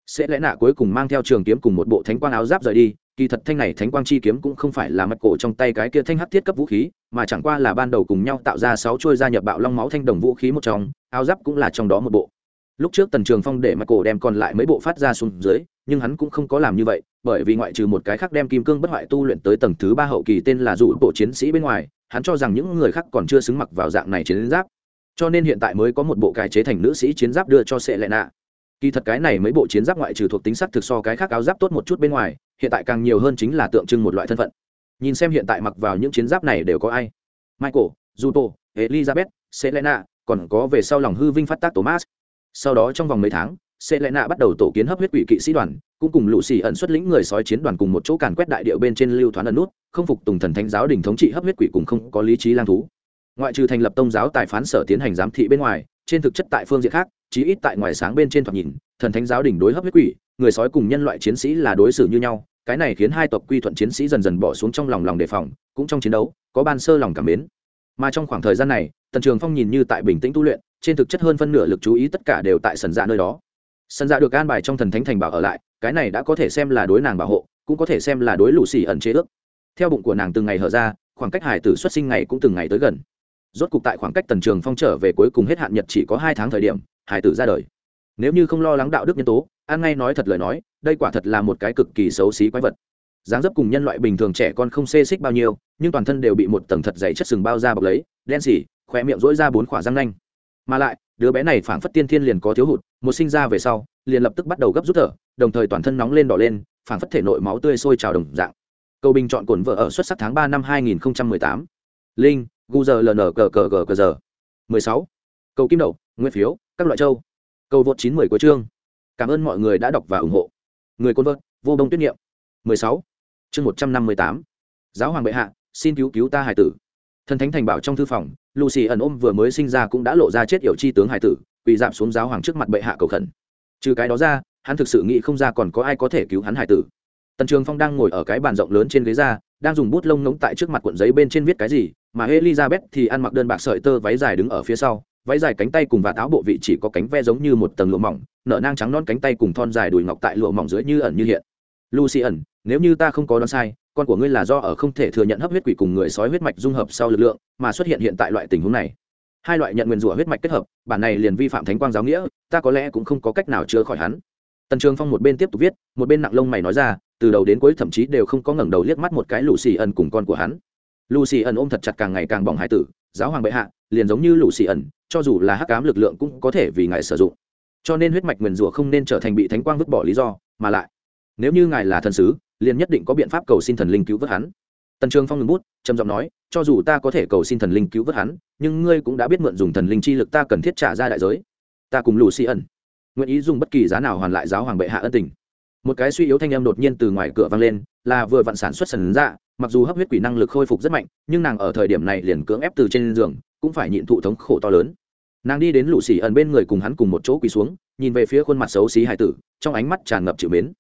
sẽ lẽ nạ cuối cùng mang theo trường kiếm cùng một bộ thánh quang áo giáp rời đi, kỳ thật thanh này thánh quang chi kiếm cũng không phải là mặt cổ trong tay cái kia thanh hắc thiết cấp vũ khí, mà chẳng qua là ban đầu cùng nhau tạo ra sáu chuôi gia nhập bạo long máu thanh đồng vũ khí một trong, áo giáp cũng là trong đó một bộ. Lúc trước tần trường phong để mặt cổ đem còn lại mấy bộ phát ra xuống dưới, nhưng hắn cũng không có làm như vậy, bởi vì ngoại trừ một cái khác đem kim cương bất hoại tu luyện tới tầng thứ ba hậu kỳ tên là dụ bộ chiến sĩ bên ngoài, hắn cho rằng những người khác còn chưa xứng mặc vào dạng này chiến giáp. Cho nên hiện tại mới có một bộ cải chế thành nữ sĩ chiến giáp đưa cho sệ lệ nạ kỳ thật cái này mấy bộ chiến giáp ngoại trừ thuộc tính sắc thực so cái khác áo giáp tốt một chút bên ngoài, hiện tại càng nhiều hơn chính là tượng trưng một loại thân phận. Nhìn xem hiện tại mặc vào những chiến giáp này đều có ai. Michael, juto, elizabeth, selena, còn có về sau lòng hư vinh phát tác thomas. Sau đó trong vòng mấy tháng, selena bắt đầu tổ kiến hấp huyết quỷ kỵ sĩ đoàn, cũng cùng lũ xì ẩn xuất lĩnh người sói chiến đoàn cùng một chỗ càn quét đại điệu bên trên lưu thoáng ẩn nút, không phục tùng thần thánh giáo đình thống trị hấp huyết quỷ cùng không có lý trí lang thú. Ngoại trừ thành lập tông giáo tài phán sở tiến hành giám thị bên ngoài trên thực chất tại phương diện khác, chí ít tại ngoài sáng bên trên thoạt nhìn, thần thánh giáo đình đối hấp huyết quỷ, người sói cùng nhân loại chiến sĩ là đối xử như nhau, cái này khiến hai tộc quy thuận chiến sĩ dần dần bỏ xuống trong lòng lòng đề phòng, cũng trong chiến đấu, có ban sơ lòng cảm mến. Mà trong khoảng thời gian này, tần trường phong nhìn như tại bình tĩnh tu luyện, trên thực chất hơn phân nửa lực chú ý tất cả đều tại sân dạ nơi đó. Sân dạ được an bài trong thần thánh thành bảo ở lại, cái này đã có thể xem là đối nàng bảo hộ, cũng có thể xem là đối lũ xì ẩn chế ước. Theo bụng của nàng từng ngày hở ra, khoảng cách hải tử xuất sinh ngày cũng từng ngày tới gần rốt cục tại khoảng cách tần trường phong trở về cuối cùng hết hạn nhật chỉ có hai tháng thời điểm, hải tử ra đời. Nếu như không lo lắng đạo đức nhân tố an ngay nói thật lời nói, đây quả thật là một cái cực kỳ xấu xí quái vật. Dáng dấp cùng nhân loại bình thường trẻ con không xê xích bao nhiêu, nhưng toàn thân đều bị một tầng thật dày chất sừng bao ra bọc lấy, đen xỉ khỏe miệng rỗi ra bốn khỏa răng nanh. Mà lại, đứa bé này phảng phất tiên thiên liền có thiếu hụt, một sinh ra về sau, liền lập tức bắt đầu gấp rút thở, đồng thời toàn thân nóng lên đỏ lên, phảng phất thể nội máu tươi sôi trào đồng dạng. Cầu bình chọn cổn vợ ở xuất sắc tháng ba năm hai nghìn tám. Linh gu giờ ln cờ cờ cờ cờ giờ. mười sáu. Cầu kim đậu, nguyên phiếu, các loại châu. Cầu vượt chín mười của chương. Cảm ơn mọi người đã đọc và ủng hộ. Người côn vợt vô đông tuyết niệm. mười sáu. Chương một trăm năm mươi tám. Giáo hoàng bệ hạ, xin cứu cứu ta hải tử. Thần thánh thành bảo trong thư phòng, lucy ẩn ôm vừa mới sinh ra cũng đã lộ ra chết yểu chi tướng hải tử, quỳ giảm xuống giáo hoàng trước mặt bệ hạ cầu khẩn. Trừ cái đó ra, hắn thực sự nghĩ không ra còn có ai có thể cứu hắn hải tử tần trường phong đang ngồi ở cái bàn rộng lớn trên ghế ra đang dùng bút lông ngống tại trước mặt cuộn giấy bên trên viết cái gì, mà elizabeth thì ăn mặc đơn bạc sợi tơ váy dài đứng ở phía sau, váy dài cánh tay cùng và táo bộ vị chỉ có cánh ve giống như một tầng lụa mỏng, nở nang trắng non cánh tay cùng thon dài đùi ngọc tại lụa mỏng dưới như ẩn như hiện. Lucy ẩn nếu như ta không có đoán sai, con của ngươi là do ở không thể thừa nhận hấp huyết quỷ cùng người sói huyết mạch dung hợp sau lực lượng, mà xuất hiện hiện tại loại tình huống này. Hai loại nhận nguyền rủa huyết mạch kết hợp, bản này liền vi phạm thánh quang giáo nghĩa, ta có lẽ cũng không có cách nào chữa khỏi hắn. Tần trường phong một bên tiếp tục viết, một bên nặng lông mày nói ra từ đầu đến cuối thậm chí đều không có ngẩng đầu liếc mắt một cái lù xì ẩn cùng con của hắn. Lù xì ẩn ôm thật chặt càng ngày càng bỏng hải tử, giáo hoàng bệ hạ, liền giống như lù xì ẩn, cho dù là hắc cám lực lượng cũng có thể vì ngài sử dụng. Cho nên huyết mạch nguyền rủa không nên trở thành bị thánh quang vứt bỏ lý do, mà lại, nếu như ngài là thần sứ, liền nhất định có biện pháp cầu xin thần linh cứu vớt hắn. Tần trường phong ngừng bút, trầm giọng nói, cho dù ta có thể cầu xin thần linh cứu vớt hắn, nhưng ngươi cũng đã biết mượn dùng thần linh chi lực ta cần thiết trả ra đại giới. Ta cùng lù xì ẩn, nguyện ý dùng bất kỳ giá nào hoàn lại giáo hoàng bệ hạ ân tình một cái suy yếu thanh âm đột nhiên từ ngoài cửa vang lên, là vừa vặn sản xuất sần dạ mặc dù hấp huyết quỷ năng lực khôi phục rất mạnh, nhưng nàng ở thời điểm này liền cưỡng ép từ trên giường, cũng phải nhịn thụ thống khổ to lớn. Nàng đi đến lũ xỉ ẩn bên người cùng hắn cùng một chỗ quỳ xuống, nhìn về phía khuôn mặt xấu xí hải tử, trong ánh mắt tràn ngập chịu mến.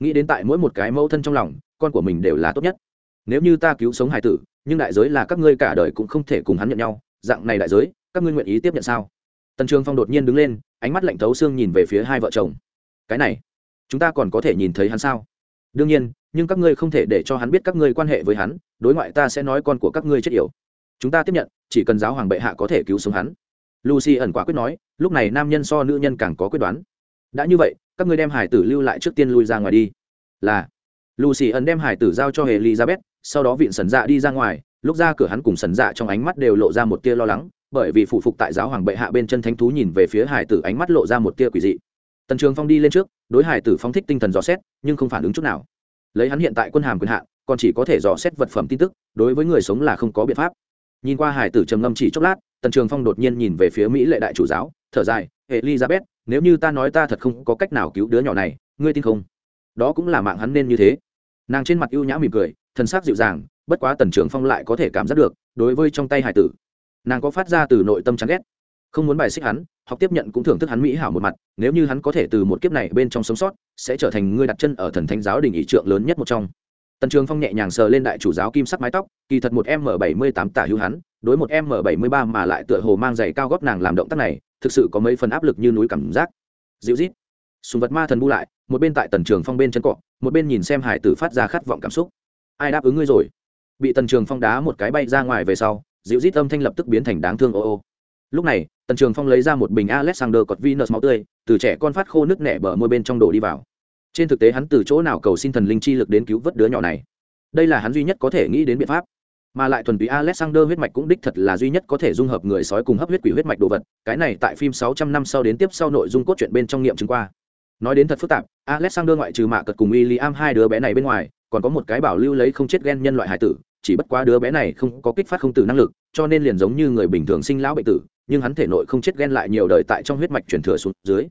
Nghĩ đến tại mỗi một cái mẫu thân trong lòng, con của mình đều là tốt nhất. Nếu như ta cứu sống hải tử, nhưng đại giới là các ngươi cả đời cũng không thể cùng hắn nhận nhau, dạng này đại giới, các ngươi nguyện ý tiếp nhận sao? Tần trường phong đột nhiên đứng lên, ánh mắt lạnh thấu xương nhìn về phía hai vợ chồng. Cái này chúng ta còn có thể nhìn thấy hắn sao? Đương nhiên, nhưng các ngươi không thể để cho hắn biết các ngươi quan hệ với hắn, đối ngoại ta sẽ nói con của các ngươi chết yểu. Chúng ta tiếp nhận, chỉ cần giáo hoàng bệ hạ có thể cứu sống hắn. Lucy ẩn quả quyết nói, lúc này nam nhân so nữ nhân càng có quyết đoán. Đã như vậy, các ngươi đem hải tử lưu lại trước tiên lui ra ngoài đi. Là. Lucy ẩn đem hải tử giao cho elizabeth, sau đó vịn sần dạ đi ra ngoài, lúc ra cửa hắn cùng sần dạ trong ánh mắt đều lộ ra một tia lo lắng, bởi vì phụ phục tại giáo hoàng bệ hạ bên chân thánh thú nhìn về phía hải tử ánh mắt lộ ra một tia quỷ dị tần trường phong đi lên trước, đối hải tử phong thích tinh thần dò xét, nhưng không phản ứng chút nào. Lấy hắn hiện tại quân hàm quyền hạn còn chỉ có thể dò xét vật phẩm tin tức, đối với người sống là không có biện pháp. Nhìn qua hải tử trầm ngâm chỉ chốc lát, tần trường phong đột nhiên nhìn về phía mỹ lệ đại chủ giáo, thở dài, elizabeth, nếu như ta nói ta thật không có cách nào cứu đứa nhỏ này, ngươi tin không? Đó cũng là mạng hắn nên như thế. Nàng trên mặt ưu nhã mỉm cười thân xác dịu dàng, bất quá tần trường phong lại có thể cảm giác được, đối với trong tay hải tử, nàng có phát ra từ nội tâm chán ghét. Không muốn bài xích hắn học tiếp nhận cũng thưởng thức hắn mỹ hảo một mặt, nếu như hắn có thể từ một kiếp này bên trong sống sót, sẽ trở thành người đặt chân ở thần thánh giáo đình ý trượng lớn nhất một trong. Tần trường phong nhẹ nhàng sờ lên đại chủ giáo kim sắc mái tóc, kỳ thật một m bảy mươi tám tả hữu hắn, đối một m bảy mươi ba mà lại tựa hồ mang giày cao góp nàng làm động tác này, thực sự có mấy phần áp lực như núi cảm giác. Dịu rít sùng vật ma thần bu lại, một bên tại tần trường phong bên chân cọ, một bên nhìn xem hải tử phát ra khát vọng cảm xúc. Ai đáp ứng ngươi rồi? Bị tần trường phong đá một cái bay ra ngoài về sau, dịu rít âm thanh lập tức biến thành đáng thương ô ô lúc này, tần trường phong lấy ra một bình alexander cọt venus máu tươi, từ trẻ con phát khô nước nẻ bờ môi bên trong đổ đi vào. Trên thực tế hắn từ chỗ nào cầu xin thần linh chi lực đến cứu vớt đứa nhỏ này? Đây là hắn duy nhất có thể nghĩ đến biện pháp. Mà lại thuần túy alexander huyết mạch cũng đích thật là duy nhất có thể dung hợp người sói cùng hấp huyết quỷ huyết mạch đồ vật. Cái này tại phim 600 năm sau đến tiếp sau nội dung cốt truyện bên trong nghiệm chứng qua. Nói đến thật phức tạp, alexander ngoại trừ mạ cật cùng William hai đứa bé này bên ngoài, còn có một cái bảo lưu lấy không chết gen nhân loại hải tử, chỉ bất quá đứa bé này không có kích phát không tử năng lực, cho nên liền giống như người bình thường sinh lão bệnh tử nhưng hắn thể nội không chết ghen lại nhiều đời tại trong huyết mạch truyền thừa xuống dưới.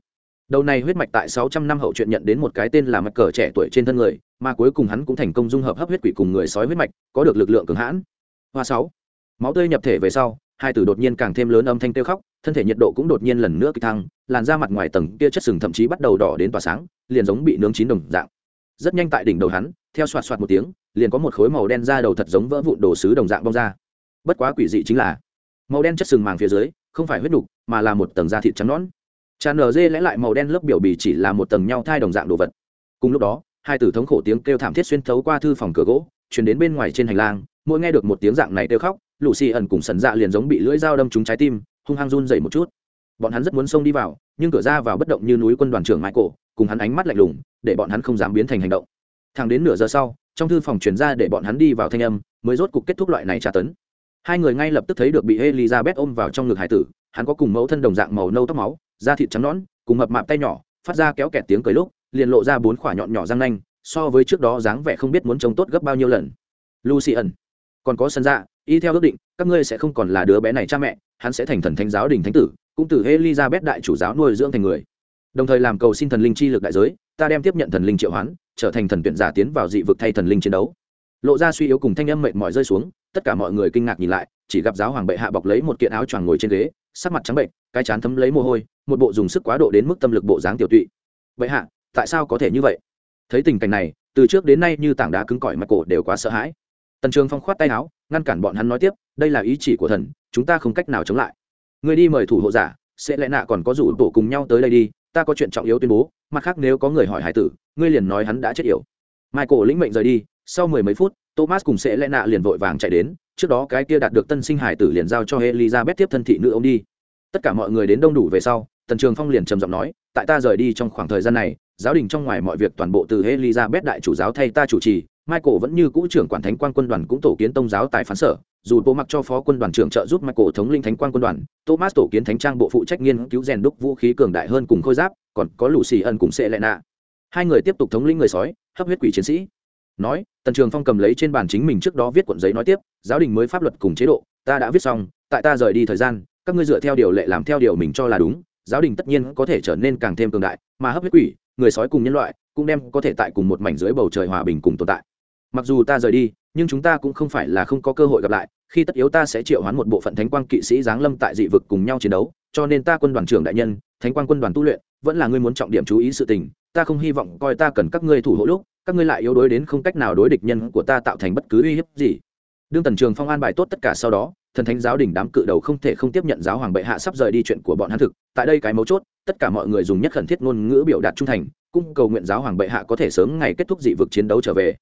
Đầu này huyết mạch tại 600 năm hậu chuyện nhận đến một cái tên là mặt cờ trẻ tuổi trên thân người, mà cuối cùng hắn cũng thành công dung hợp hấp huyết quỷ cùng người sói huyết mạch, có được lực lượng cường hãn. Hoa sáu, máu tươi nhập thể về sau, hai tử đột nhiên càng thêm lớn âm thanh kêu khóc, thân thể nhiệt độ cũng đột nhiên lần nữa kịch thăng, làn da mặt ngoài tầng kia chất sừng thậm chí bắt đầu đỏ đến tỏa sáng, liền giống bị nướng chín đồng dạng. Rất nhanh tại đỉnh đầu hắn, theo xoạt xoạt một tiếng, liền có một khối màu đen da đầu thật giống vỡ vụn đồ sứ đồng dạng bong ra. Bất quá quỷ dị chính là, màu đen chất sừng màng phía dưới không phải huyết đục, mà là một tầng da thịt trắng nõn. Tràn nở dê lẽ lại màu đen lớp biểu bì chỉ là một tầng nhau thai đồng dạng đồ vật. Cùng lúc đó, hai tử thống khổ tiếng kêu thảm thiết xuyên thấu qua thư phòng cửa gỗ chuyển đến bên ngoài trên hành lang, mỗi nghe được một tiếng dạng này kêu khóc lũ xì ẩn cùng sần dạ liền giống bị lưỡi dao đâm trúng trái tim, hung hăng run dậy một chút. Bọn hắn rất muốn xông đi vào, nhưng cửa ra vào bất động như núi quân đoàn trưởng michael, cùng hắn ánh mắt lạnh lùng, để bọn hắn không dám biến thành hành động. Thẳng đến nửa giờ sau, trong thư phòng chuyển ra để bọn hắn đi vào thanh âm, mới rốt cục kết thúc loại này tra tấn hai người ngay lập tức thấy được bị elizabeth ôm vào trong ngực hải tử, hắn có cùng mẫu thân đồng dạng màu nâu tóc máu, da thịt trắng nõn, cùng mập mạp tay nhỏ, phát ra kéo kẹt tiếng cười lúc, liền lộ ra bốn khỏa nhọn nhỏ răng nanh, so với trước đó dáng vẻ không biết muốn trông tốt gấp bao nhiêu lần. Lucy ẩn, còn có sân dạ y theo ước định, các ngươi sẽ không còn là đứa bé này cha mẹ, hắn sẽ thành thần thánh giáo đình thánh tử, cũng từ elizabeth đại chủ giáo nuôi dưỡng thành người. Đồng thời làm cầu xin thần linh chi lực đại giới, ta đem tiếp nhận thần linh triệu hoán, trở thành thần tuyển giả tiến vào dị vực thay thần linh chiến đấu lộ ra suy yếu cùng thanh âm mệt mỏi rơi xuống, tất cả mọi người kinh ngạc nhìn lại, chỉ gặp giáo hoàng bệ hạ bọc lấy một kiện áo choàng ngồi trên ghế, sắc mặt trắng bệnh, cái chán thấm lấy mồ hôi, một bộ dùng sức quá độ đến mức tâm lực bộ dáng tiểu tụy. Bệ hạ, tại sao có thể như vậy? Thấy tình cảnh này, từ trước đến nay như tảng đá cứng cỏi mặt cổ đều quá sợ hãi. Tần trường phong khoát tay áo, ngăn cản bọn hắn nói tiếp, đây là ý chỉ của thần, chúng ta không cách nào chống lại. Người đi mời thủ hộ giả, sẽ lẽ nạ còn có rủ tổ cùng nhau tới đây đi, ta có chuyện trọng yếu tuyên bố, mặt khác nếu có người hỏi hải tử, ngươi liền nói hắn đã chết yểu michael lĩnh mệnh rời đi, sau mười mấy phút, thomas cùng sẽ lẽ nạ liền vội vàng chạy đến, trước đó cái kia đạt được tân sinh hải tử liền giao cho elizabeth tiếp thân thị nữ ông đi. Tất cả mọi người đến đông đủ về sau, tần trường phong liền trầm giọng nói, tại ta rời đi trong khoảng thời gian này, giáo đình trong ngoài mọi việc toàn bộ từ elizabeth đại chủ giáo thay ta chủ trì, michael vẫn như cũ trưởng quản thánh quan quân đoàn cũng tổ kiến tông giáo tại phán sở, dù bố mặc cho phó quân đoàn trưởng trợ giúp michael thống linh thánh quan quân đoàn, thomas tổ kiến thánh trang bộ phụ trách nghiên cứu rèn đúc vũ khí cường đại hơn cùng khôi giáp, còn có lù xì ân cùng sệ lệ nạ. Hai người tiếp tục thống lĩnh người sói hấp huyết quỷ chiến sĩ. Nói, tần trường phong cầm lấy trên bàn chính mình trước đó viết cuộn giấy nói tiếp, giáo đình mới pháp luật cùng chế độ, ta đã viết xong, tại ta rời đi thời gian, các ngươi dựa theo điều lệ làm theo điều mình cho là đúng, giáo đình tất nhiên có thể trở nên càng thêm cường đại, mà hấp huyết quỷ, người sói cùng nhân loại, cũng đem có thể tại cùng một mảnh dưới bầu trời hòa bình cùng tồn tại. Mặc dù ta rời đi, nhưng chúng ta cũng không phải là không có cơ hội gặp lại, khi tất yếu ta sẽ triệu hoán một bộ phận thánh quang kỵ sĩ giáng lâm tại dị vực cùng nhau chiến đấu, cho nên ta quân đoàn trưởng đại nhân, thánh quang quân đoàn tu luyện, vẫn là ngươi muốn trọng điểm chú ý sự tình ta không hy vọng coi ta cần các ngươi thủ hộ lúc, các ngươi lại yếu đuối đến không cách nào đối địch nhân của ta tạo thành bất cứ uy hiếp gì. Đương tần trường phong an bài tốt tất cả sau đó, thần thánh giáo đình đám cự đầu không thể không tiếp nhận giáo hoàng bệ hạ sắp rời đi chuyện của bọn hắn thực. Tại đây cái mấu chốt, tất cả mọi người dùng nhất khẩn thiết ngôn ngữ biểu đạt trung thành cung cầu nguyện giáo hoàng bệ hạ có thể sớm ngày kết thúc dị vực chiến đấu trở về.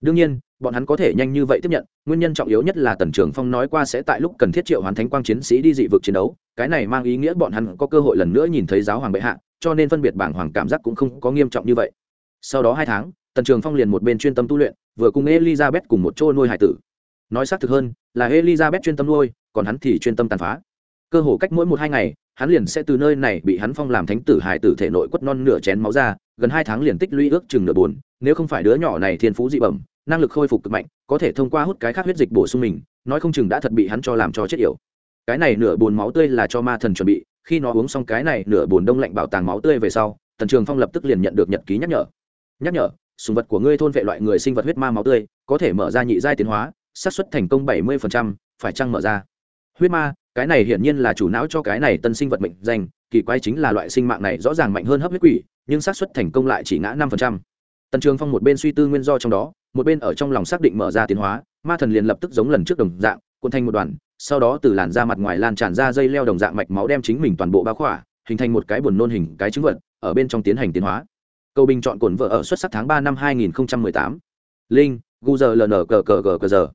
Đương nhiên, bọn hắn có thể nhanh như vậy tiếp nhận, nguyên nhân trọng yếu nhất là tần trường phong nói qua sẽ tại lúc cần thiết triệu hoàn thánh quang chiến sĩ đi dị vực chiến đấu, cái này mang ý nghĩa bọn hắn có cơ hội lần nữa nhìn thấy giáo hoàng bệ hạ cho nên phân biệt bảng hoàng cảm giác cũng không có nghiêm trọng như vậy. Sau đó hai tháng, tần trường phong liền một bên chuyên tâm tu luyện, vừa cùng elizabeth cùng một chỗ nuôi hải tử. Nói xác thực hơn, là elizabeth chuyên tâm nuôi, còn hắn thì chuyên tâm tàn phá. Cơ hồ cách mỗi một hai ngày, hắn liền sẽ từ nơi này bị hắn phong làm thánh tử hải tử thể nội quất non nửa chén máu ra, gần hai tháng liền tích lũy ước chừng nửa buồn nếu không phải đứa nhỏ này thiên phú dị bẩm, năng lực khôi phục cực mạnh, có thể thông qua hút cái khác huyết dịch bổ sung mình, nói không chừng đã thật bị hắn cho làm cho chết yểu. Cái này nửa buồn máu tươi là cho ma thần chuẩn bị khi nó uống xong cái này nửa bồn đông lạnh bảo tàng máu tươi về sau, tần trường phong lập tức liền nhận được nhật ký nhắc nhở. Nhắc nhở, sùng vật của ngươi thôn vệ loại người sinh vật huyết ma máu tươi, có thể mở ra nhị giai tiến hóa, xác suất thành công bảy mươi phải chăng mở ra? Huyết ma, cái này hiển nhiên là chủ não cho cái này tân sinh vật mệnh danh, kỳ quái chính là loại sinh mạng này rõ ràng mạnh hơn hấp huyết quỷ, nhưng xác suất thành công lại chỉ ngã năm tần trường phong một bên suy tư nguyên do trong đó, một bên ở trong lòng xác định mở ra tiến hóa, ma thần liền lập tức giống lần trước đồng dạng, cuộn thành một đoàn sau đó từ làn da mặt ngoài lan tràn ra dây leo đồng dạng mạch máu đem chính mình toàn bộ bao khỏa, hình thành một cái buồn nôn hình cái chứng vật, ở bên trong tiến hành tiến hóa. Cầu bình chọn cổn vợ ở xuất sắc tháng ba năm hai nghìn tám. Linh, gu giờ ln cờ cờ cờ cờ giờ.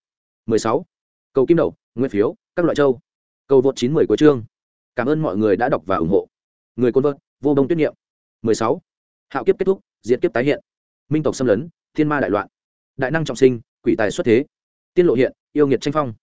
mười sáu. Cầu kim đậu, nguyên phiếu, các loại châu. Cầu vượt chín mươi của chương. Cảm ơn mọi người đã đọc và ủng hộ. Người côn vợt vô đông tuyết niệm. mười sáu. Hạo kiếp kết thúc diễn kiếp tái hiện. Minh tộc xâm lấn, thiên ma đại loạn. Đại năng trọng sinh, quỷ tài xuất thế. Tiên lộ hiện, yêu nghiệt tranh phong.